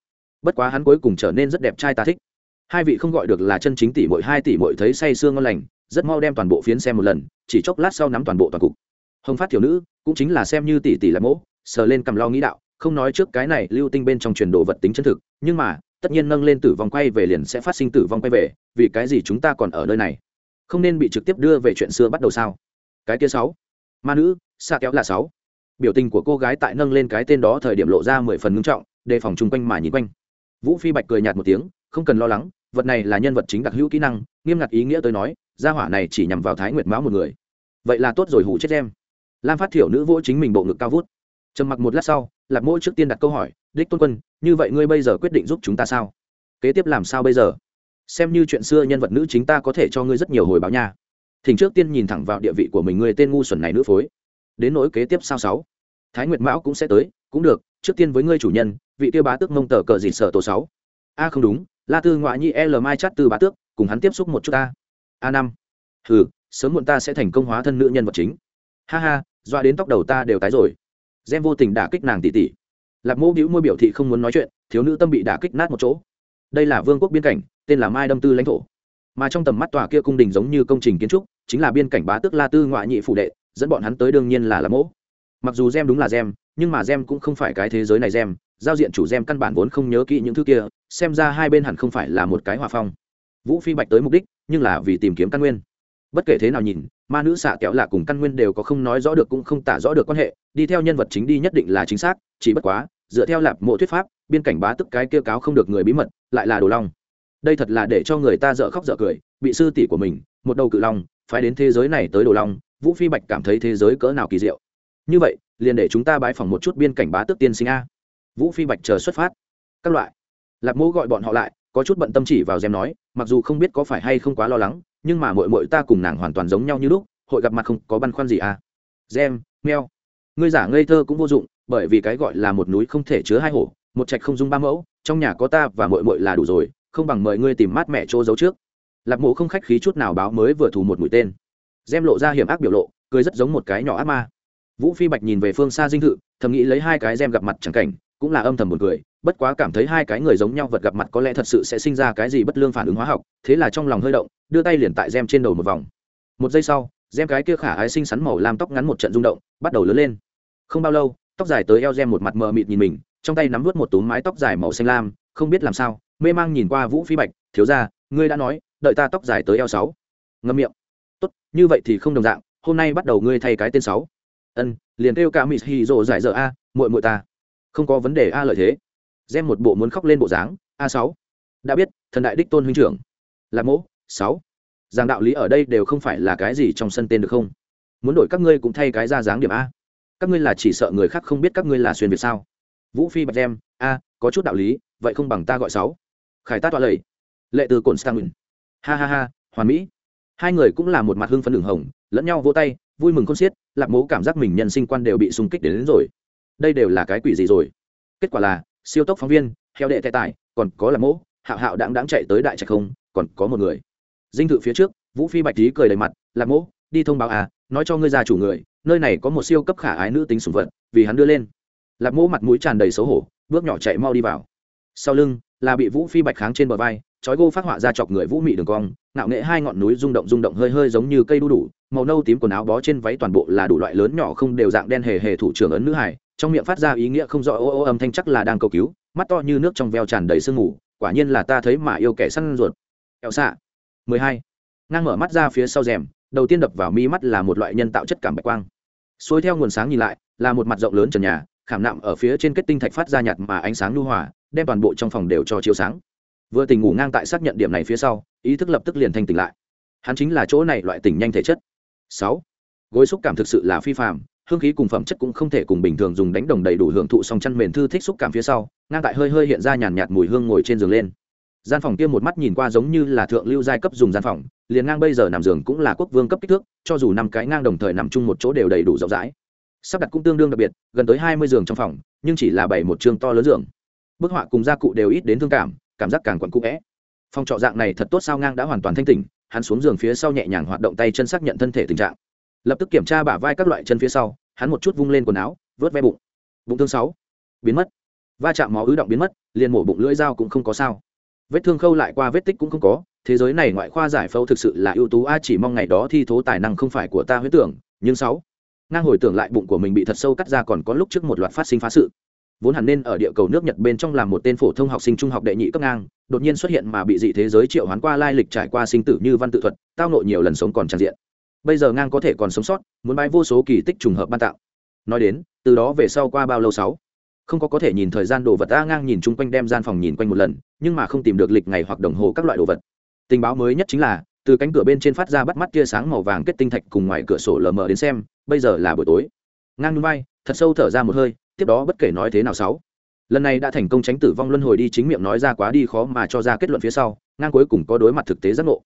Bất quá hắn cuối cùng trở nên rất đẹp trai ta thích. Hai vị không gọi được là chân chính tỷ mỗi hai tỷ mỗi thấy say sương ngon lành rất mau đem toàn bộ phiến xem một lần, chỉ chốc lát sau nắm toàn bộ toàn cục. Hồng phát thiểu nữ cũng chính là xem như tỷ tỷ là mỗ sờ lên cầm lo nghĩ đạo, không nói trước cái này lưu tinh bên trong truyền đồ vật tính chân thực, nhưng mà, tất nhiên nâng lên tử vong quay về liền sẽ phát sinh tử vong quay về, vì cái gì chúng ta còn ở nơi này? Không nên bị trực tiếp đưa về chuyện xưa bắt đầu sao? Cái kia sáu. Ma nữ xa kéo là sáu. Biểu tình của cô gái tại nâng lên cái tên đó thời điểm lộ ra mười phần ngưng trọng, đề phòng chung quanh mà nhìn quanh. Vũ phi bạch cười nhạt một tiếng, không cần lo lắng vật này là nhân vật chính đặc hữu kỹ năng, nghiêm ngặt ý nghĩa tới nói, gia hỏa này chỉ nhằm vào thái nguyệt mão một người. Vậy là tốt rồi hủ chết em. Lam phát thiểu nữ vỗ chính mình bộ ngực cao vút. Trầm mặc một lát sau, lạc mỗi trước tiên đặt câu hỏi, đích tôn quân, như vậy ngươi bây giờ quyết định giúp chúng ta sao? Kế tiếp làm sao bây giờ? Xem như chuyện xưa nhân vật nữ chính ta có thể cho ngươi rất nhiều hồi báo nha. Thỉnh trước tiên nhìn thẳng vào địa vị của mình người tên ngu xuẩn này nữ phối. Đến nỗi kế tiếp sao sáu? Thái nguyệt mão cũng sẽ tới, cũng được, trước tiên với ngươi chủ nhân, vị tiêu bá tước mông tờ cờ gì sở tổ sáu. A, không đúng la tư ngoại nhi l mai chát từ bá tước, cùng hắn tiếp xúc một chút ta. A năm. Hừ, sớm muộn ta sẽ thành công hóa thân nữ nhân vật chính. Ha ha doa đến tóc đầu ta đều tái rồi. Gem vô tình đả kích nàng tỷ tỷ lạc mô bĩu môi biểu thị không muốn nói chuyện, thiếu nữ tâm bị đả kích nát một chỗ. Đây là vương quốc biên cảnh, tên là mai đâm tư lãnh thổ. Mà trong tầm mắt tòa kia cung đình giống như công trình kiến trúc, chính là biên cảnh bá tước la tư ngoại nhị phủ đệ, dẫn bọn hắn tới đương nhiên là lạc Mẫu. mặc dù gem đúng là gem, nhưng mà gem cũng không phải cái thế giới này gem giao diện chủ gem căn bản vốn không nhớ kỹ những thứ kia, xem ra hai bên hẳn không phải là một cái hòa phong. Vũ phi bạch tới mục đích, nhưng là vì tìm kiếm căn nguyên. Bất kể thế nào nhìn, ma nữ xạ kéo lạ cùng căn nguyên đều có không nói rõ được cũng không tả rõ được quan hệ, đi theo nhân vật chính đi nhất định là chính xác, chỉ bất quá, dựa theo lạp mộ thuyết pháp, biên cảnh bá tức cái kêu cáo không được người bí mật, lại là đồ long. Đây thật là để cho người ta dở khóc dở cười, bị sư tỷ của mình, một đầu cự long phải đến thế giới này tới đồ long, vũ phi bạch cảm thấy thế giới cỡ nào kỳ diệu. Như vậy, liền để chúng ta bái phỏng một chút biên cảnh bá tức tiên sinh a vũ phi bạch chờ xuất phát. Các loại. Lạp mẫu gọi bọn họ lại, có chút bận tâm chỉ vào gem nói, mặc dù không biết có phải hay không quá lo lắng, nhưng mà mội mội ta cùng nàng hoàn toàn giống nhau như lúc, hội gặp mặt không có băn khoăn gì à. Gem, meo. Ngươi giả ngây thơ cũng vô dụng, bởi vì cái gọi là một núi không thể chứa hai hổ, một trạch không dung ba mẫu, trong nhà có ta và mội mội là đủ rồi, không bằng mời ngươi tìm mát mẹ chỗ giấu trước. Lạc mộ không khách khí chút nào báo mới vừa thủ một mũi tên. Gem lộ ra hiểm ác biểu lộ, cười rất giống một cái nhỏ ác ma. Vũ phi bạch nhìn về phương xa dinh thự, thầm nghĩ lấy hai cái gem gặp mặt chẳng cảnh cũng là âm thầm buồn cười, bất quá cảm thấy hai cái người giống nhau vật gặp mặt có lẽ thật sự sẽ sinh ra cái gì bất lương phản ứng hóa học, thế là trong lòng hơi động, đưa tay liền tại gem trên đầu một vòng. Một giây sau, gem cái kia khả ái xinh xắn màu làm tóc ngắn một trận rung động, bắt đầu lớn lên. Không bao lâu, tóc dài tới eo gem một mặt mờ mịt nhìn mình, trong tay nắm vút một túm mái tóc dài màu xanh lam, không biết làm sao, mê mang nhìn qua vũ phi bạch, thiếu ra ngươi đã nói, đợi ta tóc dài tới eo sáu. Ngâm miệng. Tốt, như vậy thì không đồng dạng, hôm nay bắt đầu ngươi thay cái tên sáu. Ân, liền kêu cả mịt hì rộ giải dở a, muội muội ta không có vấn đề a lợi thế. Xem một bộ muốn khóc lên bộ dáng a sáu. Đã biết thần đại đích tôn huynh trưởng. Là mỗ sáu. Giảng đạo lý ở đây đều không phải là cái gì trong sân tên được không? Muốn đổi các ngươi cũng thay cái ra dáng điểm a. Các ngươi là chỉ sợ người khác không biết các ngươi là xuyên việt sao? Vũ phi bạch đem a có chút đạo lý vậy không bằng ta gọi sáu. Khải ta tọa lầy lệ từ cồn stang ha ha ha hoàn mỹ. Hai người cũng là một mặt hưng phấn đường hồng lẫn nhau vỗ tay vui mừng con xiết lạc mố cảm giác mình nhân sinh quan đều bị xung kích đến, đến rồi đây đều là cái quỷ gì rồi? Kết quả là, siêu tốc phóng viên, heo đệ tệ tài, còn có là mỗ, hạo hạo đáng đáng chạy tới đại trạch không, còn có một người. Dinh thự phía trước, vũ phi bạch tý cười đầy mặt, là mỗ, đi thông báo à nói cho ngươi già chủ người, nơi này có một siêu cấp khả ái nữ tính sủng vật, vì hắn đưa lên. Lạc mỗ mặt mũi tràn đầy xấu hổ, bước nhỏ chạy mau đi vào. Sau lưng, là bị vũ phi bạch kháng trên bờ vai chói gô phát họa ra chọc người vũ mị đường cong, ngạo nghệ hai ngọn núi rung động rung động hơi hơi giống như cây đu đủ, màu nâu tím quần áo bó trên váy toàn bộ là đủ loại lớn nhỏ không đều dạng đen hề hề thủ trưởng ấn nữ hải trong miệng phát ra ý nghĩa không rõ, ô ô, âm thanh chắc là đang cầu cứu, mắt to như nước trong veo tràn đầy sương mù, quả nhiên là ta thấy mà yêu kẻ săn ruột. Ẹo xạ. Mười hai. Ngang mở mắt ra phía sau rèm, đầu tiên đập vào mi mắt là một loại nhân tạo chất cảm bạch quang. Xuôi theo nguồn sáng nhìn lại, là một mặt rộng lớn trần nhà, khảm nạm ở phía trên kết tinh thạch phát ra nhạt mà ánh sáng lưu hòa, đem toàn bộ trong phòng đều cho chiếu sáng. Vừa tỉnh ngủ ngang tại xác nhận điểm này phía sau, ý thức lập tức liền thanh tỉnh lại. Hắn chính là chỗ này loại tỉnh nhanh thể chất. Sáu. Gối xúc cảm thực sự là phi phạm hương khí cùng phẩm chất cũng không thể cùng bình thường dùng đánh đồng đầy đủ hưởng thụ song chăn mền thư thích xúc cảm phía sau, ngang tại hơi hơi hiện ra nhàn nhạt mùi hương ngồi trên giường lên. Gian phòng kia một mắt nhìn qua giống như là thượng lưu giai cấp dùng gian phòng, liền ngang bây giờ nằm giường cũng là quốc vương cấp kích thước, cho dù năm cái ngang đồng thời nằm chung một chỗ đều đầy đủ rộng rãi. Sắp đặt cũng tương đương đặc biệt, gần tới hai mươi giường trong phòng, nhưng chỉ là bảy một chương to lớn giường. Bức họa cùng gia cụ đều ít đến thương cảm cảm giác càng quặn cũ vẽ. Phòng trọ dạng này thật tốt sao ngang đã hoàn toàn thanh tỉnh, hắn xuống giường phía sau nhẹ nhàng hoạt động tay chân xác nhận thân thể tình trạng lập tức kiểm tra bả vai các loại chân phía sau, hắn một chút vung lên quần áo, vớt ve bụng. Bụng thương sáu. Biến mất. Va chạm máu ứ động biến mất, liền mổ bụng lưỡi dao cũng không có sao. Vết thương khâu lại qua vết tích cũng không có, thế giới này ngoại khoa giải phẫu thực sự là ưu tú, a, chỉ mong ngày đó thi thố tài năng không phải của ta huyết tưởng, nhưng sáu. Ngang hồi tưởng lại bụng của mình bị thật sâu cắt ra còn có lúc trước một loạt phát sinh phá sự. Vốn hẳn nên ở địa cầu nước nhật bên trong làm một tên phổ thông học sinh trung học đệ nhị cấp ngang, đột nhiên xuất hiện mà bị dị thế giới triệu hoán qua lai lịch trải qua sinh tử như văn tự thuật, tao nội nhiều lần sống còn tràn diện bây giờ ngang có thể còn sống sót, muốn bãi vô số kỳ tích trùng hợp ban tạo. Nói đến, từ đó về sau qua bao lâu sáu? Không có có thể nhìn thời gian đồ vật a ngang nhìn chung quanh đem gian phòng nhìn quanh một lần, nhưng mà không tìm được lịch ngày hoặc đồng hồ các loại đồ vật. Tình báo mới nhất chính là, từ cánh cửa bên trên phát ra bắt mắt tia sáng màu vàng kết tinh thạch cùng ngoài cửa sổ lờ mờ đến xem, bây giờ là buổi tối. Ngang núi bay thật sâu thở ra một hơi, tiếp đó bất kể nói thế nào sáu. Lần này đã thành công tránh tử vong luân hồi đi chính miệng nói ra quá đi khó mà cho ra kết luận phía sau, ngang cuối cùng có đối mặt thực tế giác ngộ.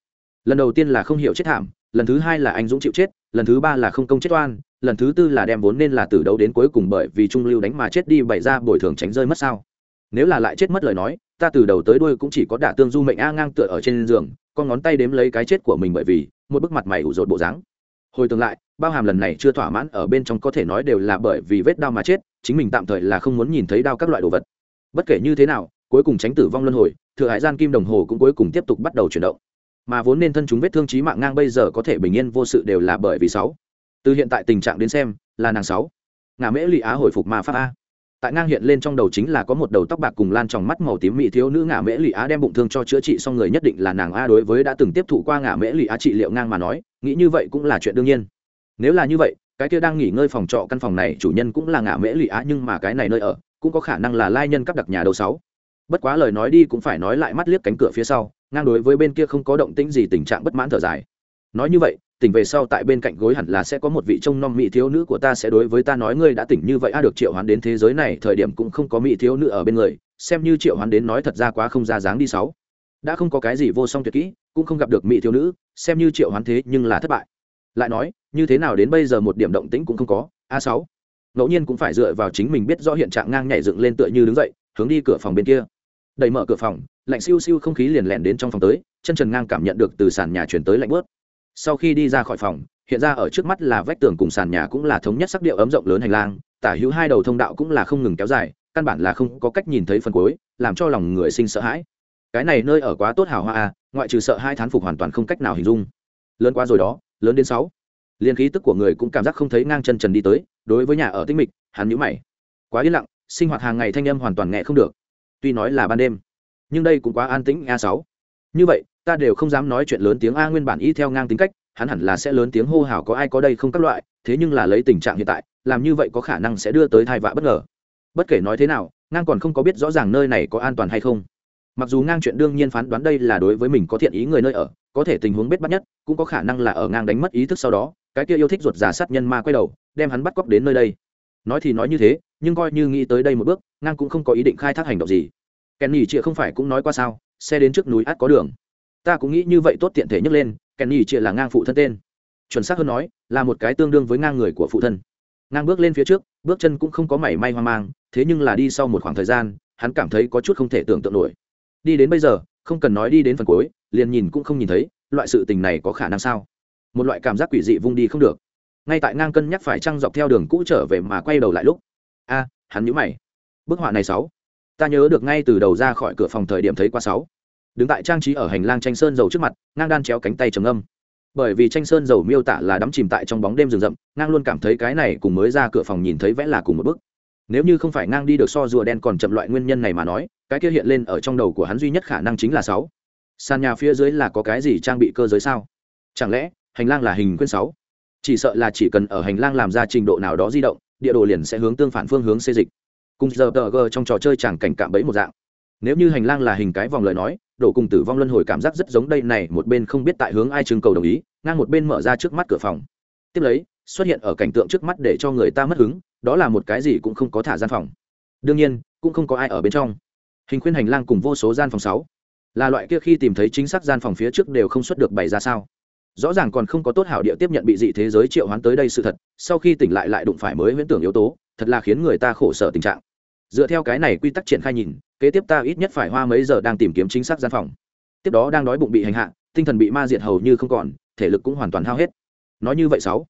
Lần đầu tiên là không hiểu chết thảm lần thứ hai là anh dũng chịu chết, lần thứ ba là không công chết oan, lần thứ tư là đem vốn nên là từ đấu đến cuối cùng bởi vì trung lưu đánh mà chết đi bày ra bồi thường tránh rơi mất sao. Nếu là lại chết mất lời nói, ta từ đầu tới đuôi cũng chỉ có đả tương du mệnh a ngang tựa ở trên giường, con ngón tay đếm lấy cái chết của mình bởi vì, một bức mặt mày ủ rột bộ dáng. Hồi tương lại, bao hàm lần này chưa thỏa mãn ở bên trong có thể nói đều là bởi vì vết đau mà chết, chính mình tạm thời là không muốn nhìn thấy đau các loại đồ vật. Bất kể như thế nào, cuối cùng tránh tử vong luân hồi, thừa hải gian kim đồng hồ cũng cuối cùng tiếp tục bắt đầu chuyển động mà vốn nên thân chúng vết thương trí mạng ngang bây giờ có thể bình yên vô sự đều là bởi vì sáu. Từ hiện tại tình trạng đến xem, là nàng sáu. Ngà mễ lụy á hồi phục mà pháp a. Tại ngang hiện lên trong đầu chính là có một đầu tóc bạc cùng lan tròng mắt màu tím mỹ thiếu nữ ngả mễ lụy á đem bụng thương cho chữa trị xong người nhất định là nàng a đối với đã từng tiếp thụ qua ngả mễ lụy á trị liệu ngang mà nói, nghĩ như vậy cũng là chuyện đương nhiên. Nếu là như vậy, cái kia đang nghỉ ngơi phòng trọ căn phòng này chủ nhân cũng là ngả mễ lụy á nhưng mà cái này nơi ở, cũng có khả năng là lai nhân cấp đặc nhà đầu sáu. Bất quá lời nói đi cũng phải nói lại mắt liếc cánh cửa phía sau ngang đối với bên kia không có động tĩnh gì, tình trạng bất mãn thở dài. Nói như vậy, tỉnh về sau tại bên cạnh gối hẳn là sẽ có một vị trông nom mỹ thiếu nữ của ta sẽ đối với ta nói ngươi đã tỉnh như vậy, a, được triệu hoán đến thế giới này, thời điểm cũng không có mỹ thiếu nữ ở bên người, xem như triệu hoán đến nói thật ra quá không ra dáng đi sáu. Đã không có cái gì vô song tuyệt kỹ, cũng không gặp được mỹ thiếu nữ, xem như triệu hoán thế nhưng là thất bại. Lại nói, như thế nào đến bây giờ một điểm động tĩnh cũng không có, a, sáu. Ngẫu nhiên cũng phải dựa vào chính mình biết rõ hiện trạng ngang nhảy dựng lên tựa như đứng dậy, hướng đi cửa phòng bên kia đẩy mở cửa phòng, lạnh siêu siêu không khí liền lẻn đến trong phòng tới, chân trần ngang cảm nhận được từ sàn nhà chuyển tới lạnh bớt sau khi đi ra khỏi phòng, hiện ra ở trước mắt là vách tường cùng sàn nhà cũng là thống nhất sắc điệu ấm rộng lớn hành lang, tả hữu hai đầu thông đạo cũng là không ngừng kéo dài, căn bản là không có cách nhìn thấy phần cuối, làm cho lòng người sinh sợ hãi. Cái này nơi ở quá tốt hào hoa à ngoại trừ sợ hai thán phục hoàn toàn không cách nào hình dung. Lớn quá rồi đó, lớn đến sáu. Liên khí tức của người cũng cảm giác không thấy ngang chân trần đi tới, đối với nhà ở tinh mịch, hắn nhíu mày. Quá yên lặng, sinh hoạt hàng ngày thanh âm hoàn toàn nghe không được tuy nói là ban đêm, nhưng đây cũng quá an tĩnh a sáu. Như vậy, ta đều không dám nói chuyện lớn tiếng a nguyên bản y theo ngang tính cách, hắn hẳn là sẽ lớn tiếng hô hào có ai có đây không các loại, thế nhưng là lấy tình trạng hiện tại, làm như vậy có khả năng sẽ đưa tới thai vạ bất ngờ. Bất kể nói thế nào, ngang còn không có biết rõ ràng nơi này có an toàn hay không. Mặc dù ngang chuyện đương nhiên phán đoán đây là đối với mình có thiện ý người nơi ở, có thể tình huống biết bắt nhất, cũng có khả năng là ở ngang đánh mất ý thức sau đó, cái kia yêu thích ruột già sát nhân ma quay đầu, đem hắn bắt cóc đến nơi đây. Nói thì nói như thế nhưng coi như nghĩ tới đây một bước, ngang cũng không có ý định khai thác hành động gì. Kèn nhỉ chịa không phải cũng nói qua sao, xe đến trước núi át có đường. Ta cũng nghĩ như vậy tốt tiện thể nhấc lên kèn nhỉ chịa là ngang phụ thân tên. Chuẩn xác hơn nói, là một cái tương đương với ngang người của phụ thân. Ngang bước lên phía trước, bước chân cũng không có mảy may hoang mang, thế nhưng là đi sau một khoảng thời gian, hắn cảm thấy có chút không thể tưởng tượng nổi. Đi đến bây giờ, không cần nói đi đến phần cuối, liền nhìn cũng không nhìn thấy, loại sự tình này có khả năng sao? Một loại cảm giác quỷ dị vung đi không được. Ngay tại ngang cân nhắc phải trăng dọc theo đường cũ trở về mà quay đầu lại lúc a, hắn nhữ mày. Bức họa này sáu. Ta nhớ được ngay từ đầu ra khỏi cửa phòng thời điểm thấy qua sáu. Đứng tại trang trí ở hành lang tranh sơn dầu trước mặt, ngang đan chéo cánh tay trầm âm bởi vì tranh sơn dầu miêu tả là đắm chìm tại trong bóng đêm rừng rậm, ngang luôn cảm thấy cái này cùng mới ra cửa phòng nhìn thấy vẽ là cùng một bức. Nếu như không phải ngang đi được so rùa đen còn chậm loại nguyên nhân này mà nói, cái kia hiện lên ở trong đầu của hắn duy nhất khả năng chính là sáu. Sàn nhà phía dưới là có cái gì trang bị cơ giới sao? Chẳng lẽ, hành lang là hình quyên sáu? Chỉ sợ là chỉ cần ở hành lang làm ra trình độ nào đó di động địa đồ liền sẽ hướng tương phản phương hướng xê dịch. Cùng giờ tờ g trong trò chơi chẳng cảnh cạm bẫy một dạng. Nếu như hành lang là hình cái vòng lời nói đổ cùng tử vong luân hồi cảm giác rất giống đây này, một bên không biết tại hướng ai trưng cầu đồng ý, ngang một bên mở ra trước mắt cửa phòng. Tiếp lấy, xuất hiện ở cảnh tượng trước mắt để cho người ta mất hứng, đó là một cái gì cũng không có thả gian phòng. Đương nhiên, cũng không có ai ở bên trong. Hình khuyên hành lang cùng vô số gian phòng sáu. Là loại kia khi tìm thấy chính xác gian phòng phía trước đều không xuất được bày ra sao? Rõ ràng còn không có tốt hảo địa tiếp nhận bị dị thế giới triệu hoán tới đây sự thật, sau khi tỉnh lại lại đụng phải mới huyễn tưởng yếu tố, thật là khiến người ta khổ sở tình trạng. Dựa theo cái này quy tắc triển khai nhìn, kế tiếp ta ít nhất phải hoa mấy giờ đang tìm kiếm chính xác gian phòng. Tiếp đó đang đói bụng bị hành hạ, tinh thần bị ma diệt hầu như không còn, thể lực cũng hoàn toàn hao hết. Nói như vậy sáu.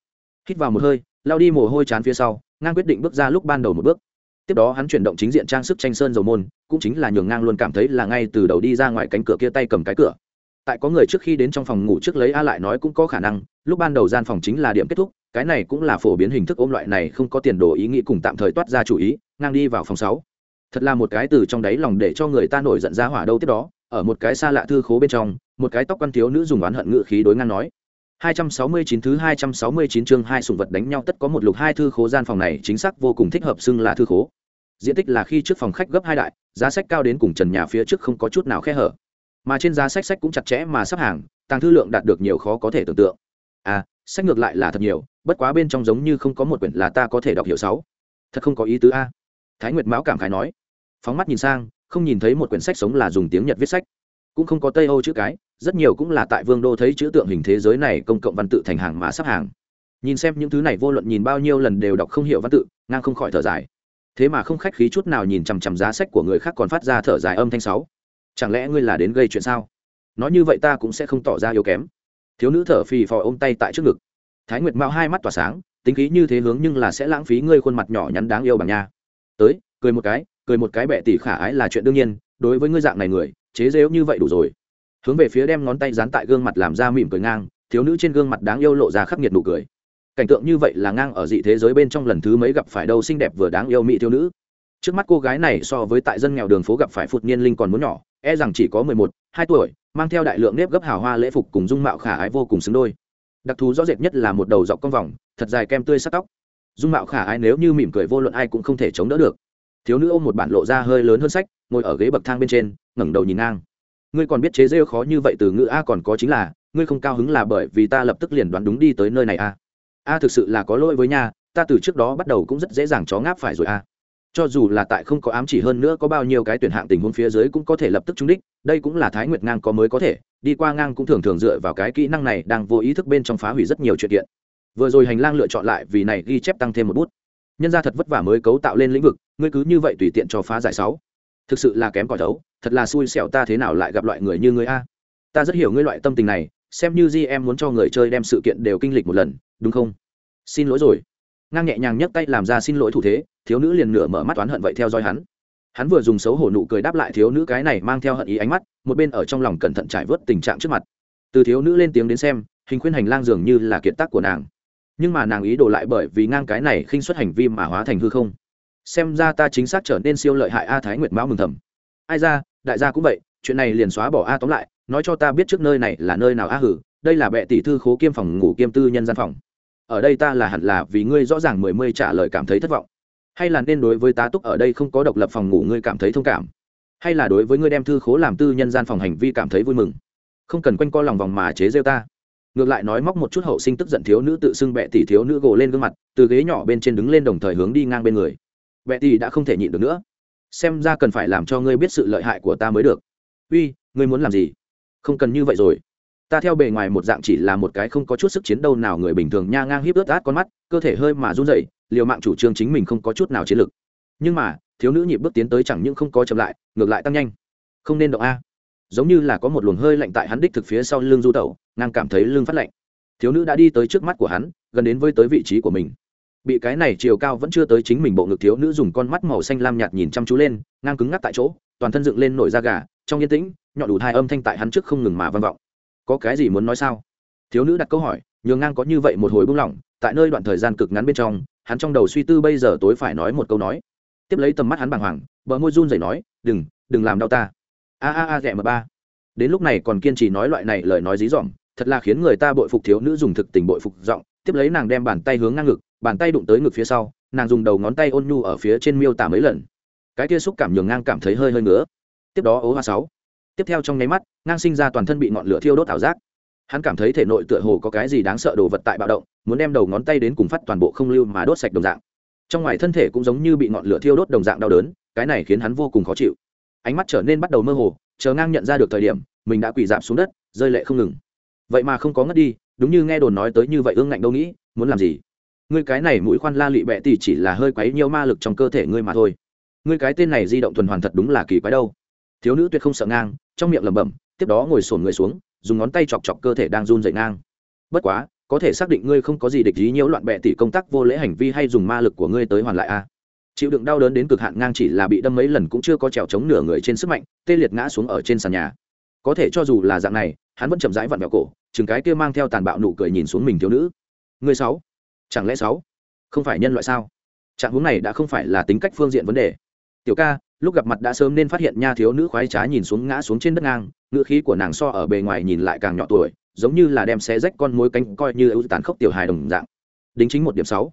Hít vào một hơi, lao đi mồ hôi chán phía sau, ngang quyết định bước ra lúc ban đầu một bước. Tiếp đó hắn chuyển động chính diện trang sức tranh sơn dầu môn, cũng chính là nhường ngang luôn cảm thấy là ngay từ đầu đi ra ngoài cánh cửa kia tay cầm cái cửa tại có người trước khi đến trong phòng ngủ trước lấy a lại nói cũng có khả năng lúc ban đầu gian phòng chính là điểm kết thúc cái này cũng là phổ biến hình thức ôm loại này không có tiền đồ ý nghĩ cùng tạm thời toát ra chủ ý ngang đi vào phòng sáu thật là một cái từ trong đáy lòng để cho người ta nổi giận ra hỏa đâu tiếp đó ở một cái xa lạ thư khố bên trong một cái tóc quan thiếu nữ dùng oán hận ngự khí đối ngang nói 269 thứ 269 chương hai sủng vật đánh nhau tất có một lục hai thư khố gian phòng này chính xác vô cùng thích hợp xưng là thư khố. Diện tích là khi trước phòng khách gấp hai đại, giá sách cao đến cùng trần nhà phía trước không có chút nào khe hở. Mà trên giá sách sách cũng chặt chẽ mà sắp hàng, tàng thư lượng đạt được nhiều khó có thể tưởng tượng. À, sách ngược lại là thật nhiều, bất quá bên trong giống như không có một quyển là ta có thể đọc hiểu sáu. Thật không có ý tứ a. Thái Nguyệt Mão cảm khái nói. Phóng mắt nhìn sang, không nhìn thấy một quyển sách sống là dùng tiếng Nhật viết sách cũng không có tây âu chữ cái rất nhiều cũng là tại vương đô thấy chữ tượng hình thế giới này công cộng văn tự thành hàng mà sắp hàng nhìn xem những thứ này vô luận nhìn bao nhiêu lần đều đọc không hiểu văn tự ngang không khỏi thở dài thế mà không khách khí chút nào nhìn chằm chằm giá sách của người khác còn phát ra thở dài âm thanh sáu chẳng lẽ ngươi là đến gây chuyện sao? Nói như vậy ta cũng sẽ không tỏ ra yếu kém. Thiếu nữ thở phì phò ôm tay tại trước ngực. Thái nguyệt mạo hai mắt tỏa sáng, tính khí như thế hướng nhưng là sẽ lãng phí ngươi khuôn mặt nhỏ nhắn đáng yêu bằng nha. Tới, cười một cái, cười một cái bẹ tỉ khả ái là chuyện đương nhiên, đối với ngươi dạng này người, chế rêu như vậy đủ rồi. Hướng về phía đem ngón tay dán tại gương mặt làm ra mỉm cười ngang, thiếu nữ trên gương mặt đáng yêu lộ ra khắc nghiệt nụ cười. Cảnh tượng như vậy là ngang ở dị thế giới bên trong lần thứ mấy gặp phải đâu xinh đẹp vừa đáng yêu mỹ thiếu nữ. Trước mắt cô gái này so với tại dân nghèo đường phố gặp phải phụt niên linh còn muốn nhỏ e rằng chỉ có mười một, hai tuổi, mang theo đại lượng nếp gấp hào hoa lễ phục cùng dung mạo khả ái vô cùng xứng đôi. Đặc thù rõ rệt nhất là một đầu dọc cong vòng, thật dài kem tươi sắc tóc. Dung mạo khả ái nếu như mỉm cười vô luận ai cũng không thể chống đỡ được. Thiếu nữ ôm một bản lộ ra hơi lớn hơn sách, ngồi ở ghế bậc thang bên trên, ngẩng đầu nhìn ngang. Ngươi còn biết chế rêu khó như vậy từ ngữ a còn có chính là, ngươi không cao hứng là bởi vì ta lập tức liền đoán đúng đi tới nơi này a. A thực sự là có lỗi với nha, ta từ trước đó bắt đầu cũng rất dễ dàng chó ngáp phải rồi a cho dù là tại không có ám chỉ hơn nữa có bao nhiêu cái tuyển hạng tình huống phía dưới cũng có thể lập tức trúng đích, đây cũng là thái nguyệt ngang có mới có thể, đi qua ngang cũng thường thường dựa vào cái kỹ năng này đang vô ý thức bên trong phá hủy rất nhiều chuyện kiện. Vừa rồi hành lang lựa chọn lại vì này ghi chép tăng thêm một bút. Nhân ra thật vất vả mới cấu tạo lên lĩnh vực, ngươi cứ như vậy tùy tiện cho phá giải sáu. Thực sự là kém cỏi thấu thật là xui xẻo ta thế nào lại gặp loại người như ngươi a? Ta rất hiểu ngươi loại tâm tình này, xem như di em muốn cho người chơi đem sự kiện đều kinh lịch một lần, đúng không? Xin lỗi rồi ngang nhẹ nhàng nhấc tay làm ra xin lỗi thủ thế, thiếu nữ liền nửa mở mắt oán hận vậy theo dõi hắn. Hắn vừa dùng xấu hổ nụ cười đáp lại thiếu nữ cái này mang theo hận ý ánh mắt, một bên ở trong lòng cẩn thận trải vớt tình trạng trước mặt. Từ thiếu nữ lên tiếng đến xem, hình khuyên hành lang dường như là kiệt tác của nàng. Nhưng mà nàng ý đồ lại bởi vì ngang cái này khinh xuất hành vi mà hóa thành hư không. Xem ra ta chính xác trở nên siêu lợi hại a thái nguyệt mão mừng thầm. Ai ra, đại gia cũng vậy, chuyện này liền xóa bỏ a tóm lại, nói cho ta biết trước nơi này là nơi nào a hử, đây là bệ tỷ thư khố kiêm phòng ngủ kiêm tư nhân gian phòng ở đây ta là hẳn là vì ngươi rõ ràng mười mươi trả lời cảm thấy thất vọng. Hay là nên đối với tá túc ở đây không có độc lập phòng ngủ ngươi cảm thấy thông cảm? Hay là đối với ngươi đem thư khố làm tư nhân gian phòng hành vi cảm thấy vui mừng? Không cần quanh co lòng vòng mà chế rêu ta. Ngược lại nói móc một chút hậu sinh tức giận thiếu nữ tự xưng bẹ tỷ thiếu nữ gồ lên gương mặt, từ ghế nhỏ bên trên đứng lên đồng thời hướng đi ngang bên người. Bẹ tỷ đã không thể nhịn được nữa. Xem ra cần phải làm cho ngươi biết sự lợi hại của ta mới được. Uy, ngươi muốn làm gì? Không cần như vậy rồi ta theo bề ngoài một dạng chỉ là một cái không có chút sức chiến đấu nào người bình thường nha ngang hiếp ướt át con mắt, cơ thể hơi mà run rẩy, liều mạng chủ trương chính mình không có chút nào chiến lực. Nhưng mà, thiếu nữ nhịp bước tiến tới chẳng những không có chậm lại, ngược lại tăng nhanh. Không nên động a. Giống như là có một luồng hơi lạnh tại hắn đích thực phía sau lưng du tẩu, ngang cảm thấy lưng phát lạnh. Thiếu nữ đã đi tới trước mắt của hắn, gần đến với tới vị trí của mình. Bị cái này chiều cao vẫn chưa tới chính mình bộ ngực thiếu nữ dùng con mắt màu xanh lam nhạt nhìn chăm chú lên, ngang cứng ngắc tại chỗ, toàn thân dựng lên nổi da gà, trong yên tĩnh, nhọn đủ hai âm thanh tại hắn trước không ngừng mà vang vọng có cái gì muốn nói sao? Thiếu nữ đặt câu hỏi, nhường ngang có như vậy một hồi buông lỏng, tại nơi đoạn thời gian cực ngắn bên trong, hắn trong đầu suy tư bây giờ tối phải nói một câu nói. Tiếp lấy tầm mắt hắn bàng hoàng, bờ môi run rẩy nói, đừng đừng làm đau ta. A a a rẻ m ba. Đến lúc này còn kiên trì nói loại này lời nói dí dỏm, thật là khiến người ta bội phục thiếu nữ dùng thực tình bội phục giọng. Tiếp lấy nàng đem bàn tay hướng ngang ngực, bàn tay đụng tới ngực phía sau, nàng dùng đầu ngón tay ôn nhu ở phía trên miêu tả mấy lần. Cái kia xúc cảm nhường ngang cảm thấy hơi hơi nữa tiếp đó ố hoa sáu tiếp theo trong nháy mắt, ngang sinh ra toàn thân bị ngọn lửa thiêu đốt ảo giác. Hắn cảm thấy thể nội tựa hồ có cái gì đáng sợ đồ vật tại bạo động, muốn đem đầu ngón tay đến cùng phát toàn bộ không lưu mà đốt sạch đồng dạng. Trong ngoài thân thể cũng giống như bị ngọn lửa thiêu đốt đồng dạng đau đớn, cái này khiến hắn vô cùng khó chịu. Ánh mắt trở nên bắt đầu mơ hồ, chờ ngang nhận ra được thời điểm, mình đã quỳ dạp xuống đất, rơi lệ không ngừng. Vậy mà không có ngất đi, đúng như nghe đồn nói tới như vậy ương ngạnh đâu nghĩ, muốn làm gì? Ngươi cái này mũi khoan la lị bẹ thì chỉ là hơi quấy nhiều ma lực trong cơ thể ngươi mà thôi. Ngươi cái tên này di động tuần hoàn thật đúng là kỳ quái đâu. Thiếu nữ tuyệt không sợ ngang trong miệng lẩm bẩm, tiếp đó ngồi sổn người xuống, dùng ngón tay chọc chọc cơ thể đang run dậy ngang. Bất quá, có thể xác định ngươi không có gì địch ý nhiễu loạn bệ tỷ công tác vô lễ hành vi hay dùng ma lực của ngươi tới hoàn lại a. Chịu đựng đau đớn đến cực hạn ngang chỉ là bị đâm mấy lần cũng chưa có trèo chống nửa người trên sức mạnh, tê liệt ngã xuống ở trên sàn nhà. Có thể cho dù là dạng này, hắn vẫn chậm rãi vặn vẹo cổ, chừng cái kia mang theo tàn bạo nụ cười nhìn xuống mình thiếu nữ. Người sáu? Chẳng lẽ sáu? Không phải nhân loại sao? Trạng huống này đã không phải là tính cách phương diện vấn đề tiểu ca, lúc gặp mặt đã sớm nên phát hiện nha thiếu nữ khoái trá nhìn xuống ngã xuống trên đất ngang, ngựa khí của nàng so ở bề ngoài nhìn lại càng nhỏ tuổi, giống như là đem xé rách con mối cánh coi như ưu tàn khốc tiểu hài đồng dạng. Đính chính một điểm sáu.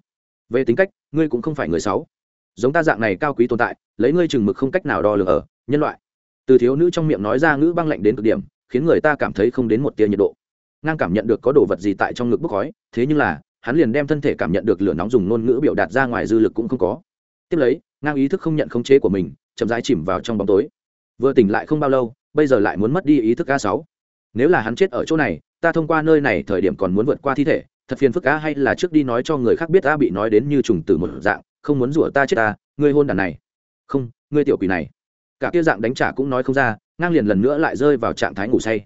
Về tính cách, ngươi cũng không phải người sáu. Giống ta dạng này cao quý tồn tại, lấy ngươi chừng mực không cách nào đo lường ở, nhân loại. Từ thiếu nữ trong miệng nói ra ngữ băng lạnh đến cực điểm, khiến người ta cảm thấy không đến một tia nhiệt độ. Ngang cảm nhận được có đồ vật gì tại trong ngực bốc khói, thế nhưng là, hắn liền đem thân thể cảm nhận được lửa nóng dùng ngôn ngữ biểu đạt ra ngoài dư lực cũng không có. Tiếp lấy ngang ý thức không nhận khống chế của mình, chậm rãi chìm vào trong bóng tối. Vừa tỉnh lại không bao lâu, bây giờ lại muốn mất đi ý thức a sáu. Nếu là hắn chết ở chỗ này, ta thông qua nơi này thời điểm còn muốn vượt qua thi thể, thật phiền phức a hay là trước đi nói cho người khác biết ta bị nói đến như trùng từ một dạng, không muốn rủa ta chết ta ngươi hôn đàn này. Không, ngươi tiểu quỷ này. Cả kia dạng đánh trả cũng nói không ra, ngang liền lần nữa lại rơi vào trạng thái ngủ say.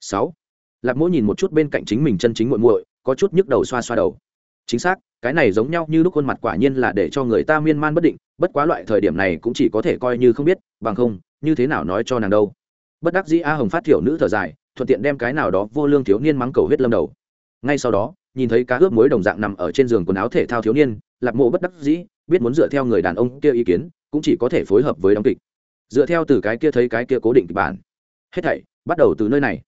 Sáu. Lạc mỗi nhìn một chút bên cạnh chính mình chân chính muội muội, có chút nhức đầu xoa xoa đầu. Chính xác cái này giống nhau như lúc khuôn mặt quả nhiên là để cho người ta miên man bất định, bất quá loại thời điểm này cũng chỉ có thể coi như không biết, bằng không, như thế nào nói cho nàng đâu. Bất đắc dĩ a hồng phát thiểu nữ thở dài, thuận tiện đem cái nào đó vô lương thiếu niên mắng cầu huyết lâm đầu. Ngay sau đó, nhìn thấy cá ướp muối đồng dạng nằm ở trên giường quần áo thể thao thiếu niên, lạc mộ bất đắc dĩ, biết muốn dựa theo người đàn ông kia ý kiến, cũng chỉ có thể phối hợp với đóng kịch. Dựa theo từ cái kia thấy cái kia cố định kịch bản. Hết thảy, bắt đầu từ nơi này.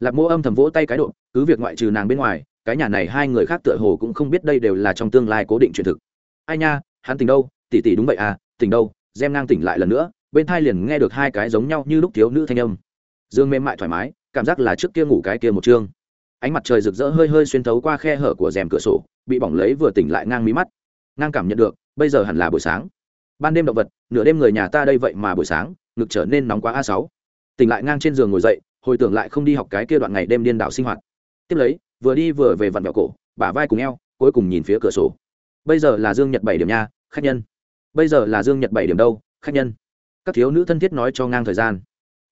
Lạc mộ âm thầm vỗ tay cái độ, cứ việc ngoại trừ nàng bên ngoài cái nhà này hai người khác tựa hồ cũng không biết đây đều là trong tương lai cố định truyền thực. Ai nha, hắn tỉnh đâu? Tỷ tỷ đúng vậy à tỉnh đâu? Gem ngang tỉnh lại lần nữa, bên thai liền nghe được hai cái giống nhau như lúc thiếu nữ thanh âm. Dương mềm mại thoải mái, cảm giác là trước kia ngủ cái kia một chương. Ánh mặt trời rực rỡ hơi hơi xuyên thấu qua khe hở của rèm cửa sổ, bị bỏng lấy vừa tỉnh lại ngang mí mắt. Ngang cảm nhận được, bây giờ hẳn là buổi sáng. Ban đêm động vật, nửa đêm người nhà ta đây vậy mà buổi sáng, ngực trở nên nóng quá a sáu. Tỉnh lại ngang trên giường ngồi dậy, hồi tưởng lại không đi học cái kia đoạn ngày đêm điên đảo sinh hoạt. Tiếp lấy vừa đi vừa về vặn vẹo cổ, bả vai cùng eo, cuối cùng nhìn phía cửa sổ. Bây giờ là dương nhật bảy điểm nha, khách nhân. Bây giờ là dương nhật bảy điểm đâu, khách nhân. Các thiếu nữ thân thiết nói cho ngang thời gian.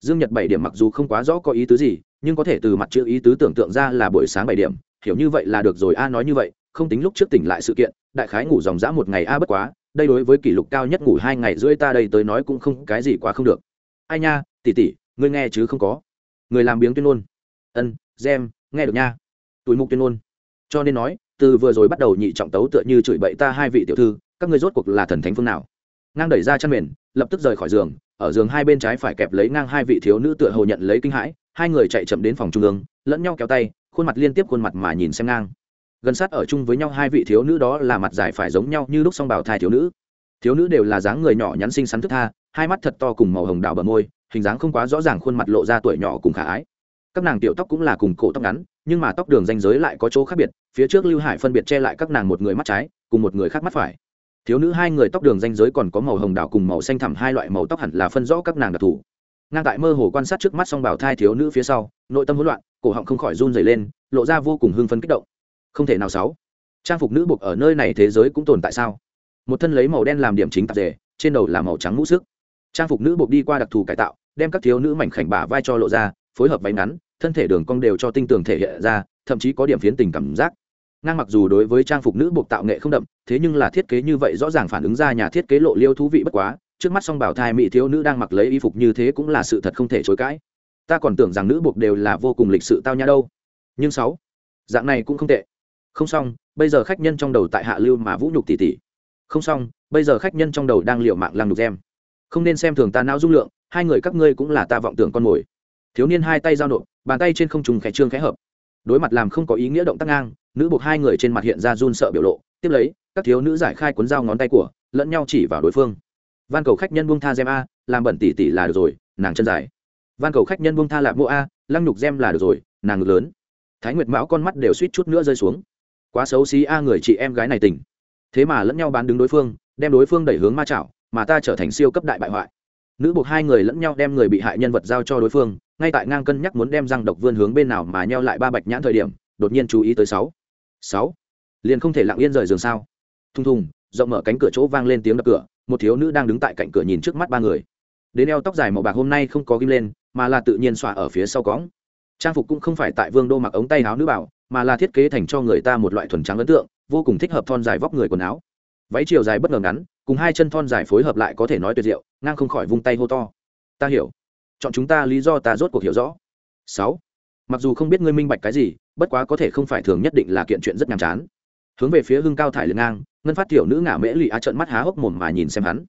Dương nhật bảy điểm mặc dù không quá rõ có ý tứ gì, nhưng có thể từ mặt chữ ý tứ tưởng tượng ra là buổi sáng bảy điểm, hiểu như vậy là được rồi, a nói như vậy, không tính lúc trước tỉnh lại sự kiện, đại khái ngủ dòng dã một ngày a bất quá, đây đối với kỷ lục cao nhất ngủ hai ngày rưỡi ta đây tới nói cũng không, cái gì quá không được. Ai nha tỉ tỉ ngươi nghe chứ không có. Người làm biếng tuyên ngôn. Ân, gem, nghe được nha tuổi mục tuyên ngôn. Cho nên nói, từ vừa rồi bắt đầu nhị trọng tấu tựa như chửi bậy ta hai vị tiểu thư, các ngươi rốt cuộc là thần thánh phương nào? Ngang đẩy ra chăn mền, lập tức rời khỏi giường, ở giường hai bên trái phải kẹp lấy ngang hai vị thiếu nữ tựa hồ nhận lấy kinh hãi, hai người chạy chậm đến phòng trung ương, lẫn nhau kéo tay, khuôn mặt liên tiếp khuôn mặt mà nhìn xem ngang. Gần sát ở chung với nhau hai vị thiếu nữ đó là mặt dài phải giống nhau như lúc song bảo thai thiếu nữ. Thiếu nữ đều là dáng người nhỏ nhắn xinh xắn thức tha, hai mắt thật to cùng màu hồng đào bờ môi, hình dáng không quá rõ ràng khuôn mặt lộ ra tuổi nhỏ cùng khả ái các nàng tiểu tóc cũng là cùng cổ tóc ngắn, nhưng mà tóc đường danh giới lại có chỗ khác biệt, phía trước lưu hải phân biệt che lại các nàng một người mắt trái, cùng một người khác mắt phải. Thiếu nữ hai người tóc đường danh giới còn có màu hồng đào cùng màu xanh thẳm hai loại màu tóc hẳn là phân rõ các nàng đặc thù. Ngang tại mơ hồ quan sát trước mắt song bảo thai thiếu nữ phía sau, nội tâm hỗn loạn, cổ họng không khỏi run dày lên, lộ ra vô cùng hưng phấn kích động. Không thể nào sáu. Trang phục nữ buộc ở nơi này thế giới cũng tồn tại sao? Một thân lấy màu đen làm điểm chính tạp dề, trên đầu là màu trắng mũ sức trang phục nữ buộc đi qua đặc thù cải tạo, đem các thiếu nữ mảnh khảnh bả vai cho lộ ra, phối hợp váy ngắn thân thể đường cong đều cho tinh tường thể hiện ra, thậm chí có điểm phiến tình cảm giác. Ngang mặc dù đối với trang phục nữ buộc tạo nghệ không đậm, thế nhưng là thiết kế như vậy rõ ràng phản ứng ra nhà thiết kế lộ liêu thú vị bất quá, trước mắt song bảo thai mỹ thiếu nữ đang mặc lấy y phục như thế cũng là sự thật không thể chối cãi. Ta còn tưởng rằng nữ buộc đều là vô cùng lịch sự tao nhã đâu. Nhưng sáu, dạng này cũng không tệ. Không xong, bây giờ khách nhân trong đầu tại hạ lưu mà vũ nhục tỷ tỷ. Không xong, bây giờ khách nhân trong đầu đang liệu mạng lăng nhục em. Không nên xem thường ta não dung lượng, hai người các ngươi cũng là ta vọng tưởng con mồi. Thiếu niên hai tay giao nộp bàn tay trên không trùng khẽ trương khẽ hợp. Đối mặt làm không có ý nghĩa động tác ngang, nữ buộc hai người trên mặt hiện ra run sợ biểu lộ, tiếp lấy, các thiếu nữ giải khai cuốn dao ngón tay của, lẫn nhau chỉ vào đối phương. Van cầu khách nhân buông tha gem a, làm bẩn tỉ tỉ là được rồi, nàng chân dài. Van cầu khách nhân buông tha lạp mộ a, lăng nhục gem là được rồi, nàng ngực lớn. Thái nguyệt mão con mắt đều suýt chút nữa rơi xuống. Quá xấu xí a người chị em gái này tỉnh. Thế mà lẫn nhau bán đứng đối phương, đem đối phương đẩy hướng ma chảo, mà ta trở thành siêu cấp đại bại hoại. Nữ buộc hai người lẫn nhau đem người bị hại nhân vật giao cho đối phương ngay tại ngang cân nhắc muốn đem răng độc vươn hướng bên nào mà nheo lại ba bạch nhãn thời điểm, đột nhiên chú ý tới sáu. Sáu. Liền không thể lặng yên rời giường sao? Thùng thùng, rộng mở cánh cửa chỗ vang lên tiếng đập cửa, một thiếu nữ đang đứng tại cạnh cửa nhìn trước mắt ba người. Đến eo tóc dài màu bạc hôm nay không có ghim lên, mà là tự nhiên xòa ở phía sau cõng. Trang phục cũng không phải tại vương đô mặc ống tay áo nữ bảo, mà là thiết kế thành cho người ta một loại thuần trắng ấn tượng, vô cùng thích hợp thon dài vóc người quần áo. Váy chiều dài bất ngờ ngắn, cùng hai chân thon dài phối hợp lại có thể nói tuyệt diệu, ngang không khỏi vung tay hô to. Ta hiểu chọn chúng ta lý do ta rốt cuộc hiểu rõ. Sáu, mặc dù không biết ngươi minh bạch cái gì, bất quá có thể không phải thường nhất định là kiện chuyện rất nhàm chán. Hướng về phía hưng cao thải lưng ngang, ngân phát tiểu nữ ngả mễ lì á trợn mắt há hốc mồm mà nhìn xem hắn.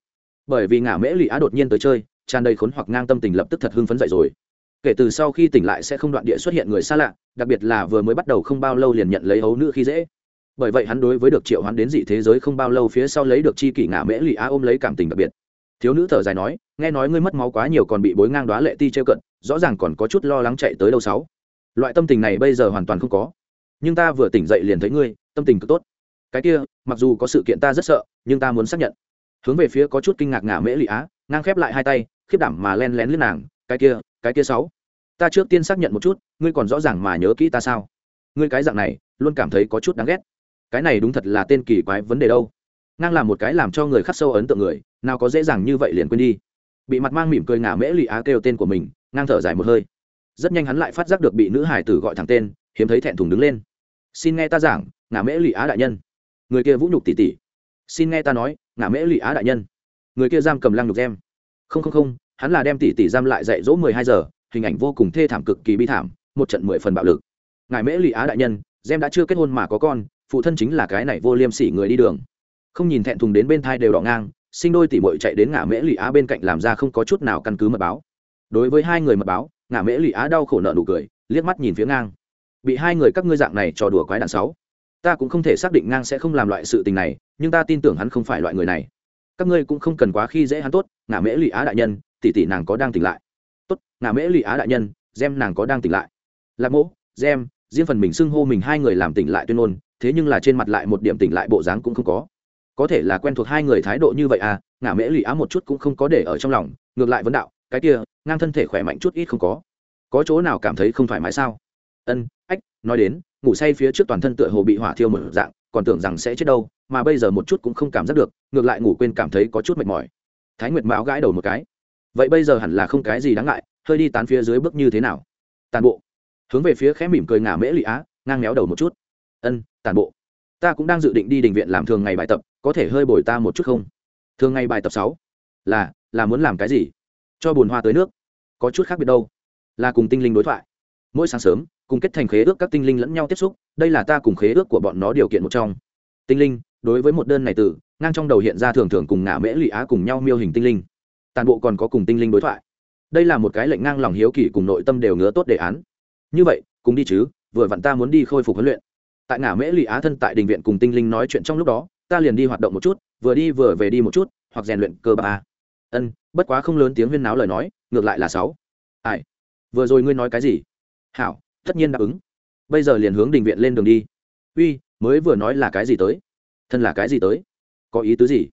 Bởi vì ngả mễ lì á đột nhiên tới chơi, tràn đầy khốn hoặc ngang tâm tình lập tức thật hưng phấn dậy rồi. Kể từ sau khi tỉnh lại sẽ không đoạn địa xuất hiện người xa lạ, đặc biệt là vừa mới bắt đầu không bao lâu liền nhận lấy hấu nữ khi dễ. Bởi vậy hắn đối với được triệu hắn đến dị thế giới không bao lâu phía sau lấy được chi kỷ ngả mễ lì á ôm lấy cảm tình đặc biệt thiếu nữ thở dài nói, nghe nói ngươi mất máu quá nhiều còn bị bối ngang đoá lệ ti trêu cận, rõ ràng còn có chút lo lắng chạy tới đâu sáu. Loại tâm tình này bây giờ hoàn toàn không có. Nhưng ta vừa tỉnh dậy liền thấy ngươi, tâm tình cực tốt. Cái kia, mặc dù có sự kiện ta rất sợ, nhưng ta muốn xác nhận. Hướng về phía có chút kinh ngạc ngả mễ lị á, ngang khép lại hai tay, khiếp đảm mà len lén lướt nàng, cái kia cái kia sáu, ta trước tiên xác nhận một chút, ngươi còn rõ ràng mà nhớ kỹ ta sao? Ngươi cái dạng này, luôn cảm thấy có chút đáng ghét. Cái này đúng thật là tên kỳ quái vấn đề đâu ngang làm một cái làm cho người khắc sâu ấn tượng người, nào có dễ dàng như vậy liền quên đi. Bị mặt mang mỉm cười ngả mễ lụy á kêu tên của mình, ngang thở dài một hơi. Rất nhanh hắn lại phát giác được bị nữ hải tử gọi thẳng tên, hiếm thấy thẹn thùng đứng lên. Xin nghe ta giảng, ngả mễ lụy á đại nhân. Người kia vũ nhục tỷ tỷ xin nghe ta nói, ngả mễ lụy á đại nhân. Người kia giam cầm lăng nhục gem không không không, hắn là đem tỷ tỷ giam lại dạy dỗ mười hai giờ, hình ảnh vô cùng thê thảm cực kỳ bi thảm, một trận mười phần bạo lực. Ngài mễ lụy á đại nhân gem đã chưa kết hôn mà có con, phụ thân chính là cái này vô liêm sỉ người đi đường không nhìn thẹn thùng đến bên thai đều đỏ ngang, sinh đôi tỷ mội chạy đến ngã mễ lụy á bên cạnh làm ra không có chút nào căn cứ mật báo. Đối với hai người mật báo, ngã mễ lụy á đau khổ nợ nụ cười, liếc mắt nhìn phía ngang. Bị hai người các ngươi dạng này trò đùa quái đạn sáu. Ta cũng không thể xác định ngang sẽ không làm loại sự tình này, nhưng ta tin tưởng hắn không phải loại người này. Các ngươi cũng không cần quá khi dễ hắn tốt, ngã mễ lụy á đại nhân tỷ tỷ nàng có đang tỉnh lại. Tốt, ngã mễ lụy á đại nhân, gem nàng có đang tỉnh lại. Lạc mỗ, gem, riêng phần mình xưng hô mình hai người làm tỉnh lại tuyên ngôn, thế nhưng là trên mặt lại một điểm tỉnh lại bộ dáng cũng không có có thể là quen thuộc hai người thái độ như vậy à ngả mễ lì á một chút cũng không có để ở trong lòng, ngược lại vấn đạo, cái kia, ngang thân thể khỏe mạnh chút ít không có. Có chỗ nào cảm thấy không thoải mái sao? Ân, ách, nói đến, ngủ say phía trước toàn thân tựa hồ bị hỏa thiêu một dạng, còn tưởng rằng sẽ chết đâu, mà bây giờ một chút cũng không cảm giác được, ngược lại ngủ quên cảm thấy có chút mệt mỏi. Thái nguyệt mão gãi đầu một cái. Vậy bây giờ hẳn là không cái gì đáng ngại, hơi đi tán phía dưới bước như thế nào? Tàn bộ. Hướng về phía khẽ mỉm cười ngả mễ lụy á, ngang méo đầu một chút. Ân tàn bộ ta cũng đang dự định đi đình viện làm thường ngày bài tập, có thể hơi bồi ta một chút không? Thường ngày bài tập sáu. Là là muốn làm cái gì? Cho bùn hoa tới nước. Có chút khác biệt đâu. Là cùng tinh linh đối thoại. Mỗi sáng sớm, cùng kết thành khế ước các tinh linh lẫn nhau tiếp xúc, đây là ta cùng khế ước của bọn nó điều kiện một trong. Tinh linh, đối với một đơn này từ ngang trong đầu hiện ra thường thường cùng ngã mễ lụy á cùng nhau miêu hình tinh linh. Toàn bộ còn có cùng tinh linh đối thoại. Đây là một cái lệnh ngang lòng hiếu kỳ cùng nội tâm đều ngứa tốt đề án. Như vậy, cùng đi chứ, vừa vặn ta muốn đi khôi phục huấn luyện tại ngã mễ lụy á thân tại đình viện cùng tinh linh nói chuyện trong lúc đó, ta liền đi hoạt động một chút, vừa đi vừa về đi một chút, hoặc rèn luyện cơ ba ân, bất quá không lớn tiếng huyên náo lời nói, ngược lại là sáu. Ai? Vừa rồi ngươi nói cái gì? Hảo, tất nhiên đáp ứng. Bây giờ liền hướng đình viện lên đường đi. Uy, mới vừa nói là cái gì tới? Thân là cái gì tới? Có ý tứ gì?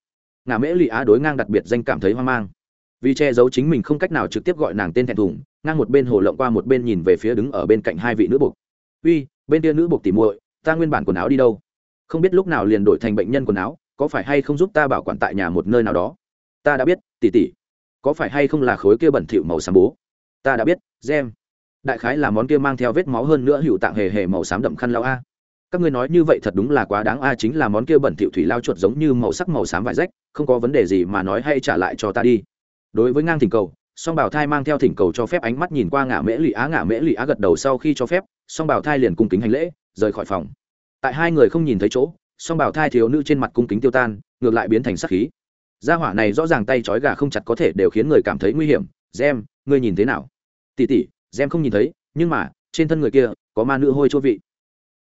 Ngà mễ lụy á đối ngang đặc biệt danh cảm thấy hoang mang. Vì che giấu chính mình không cách nào trực tiếp gọi nàng tên thẹn thùng, ngang một bên hồ lộng qua một bên nhìn về phía đứng ở bên cạnh hai vị nữ bục. Uy, bên kia nữ bục tỉ muội ta nguyên bản quần áo đi đâu? Không biết lúc nào liền đổi thành bệnh nhân quần áo, có phải hay không giúp ta bảo quản tại nhà một nơi nào đó? Ta đã biết tỉ tỉ có phải hay không là khối kia bẩn thỉu màu xám bố? Ta đã biết, gem. Đại khái là món kia mang theo vết máu hơn nữa hữu tạng hề hề màu xám đậm khăn lao a. Các ngươi nói như vậy thật đúng là quá đáng a, chính là món kia bẩn thỉu thủy lao chuột giống như màu sắc màu xám vải rách, không có vấn đề gì mà nói hay trả lại cho ta đi. Đối với ngang thỉnh cầu, song bảo thai mang theo thỉnh cầu cho phép ánh mắt nhìn qua ngã mễ lụy á ngã mễ lụy á gật đầu sau khi cho phép, song bảo thai liền cung kính hành lễ rời khỏi phòng. Tại hai người không nhìn thấy chỗ, song bảo thai thiếu nữ trên mặt cung kính tiêu tan, ngược lại biến thành sắc khí. Gia hỏa này rõ ràng tay trói gà không chặt có thể đều khiến người cảm thấy nguy hiểm. Gem, ngươi nhìn thế nào? Tỉ tỉ gem không nhìn thấy, nhưng mà, trên thân người kia, có ma nữ hôi chỗ vị.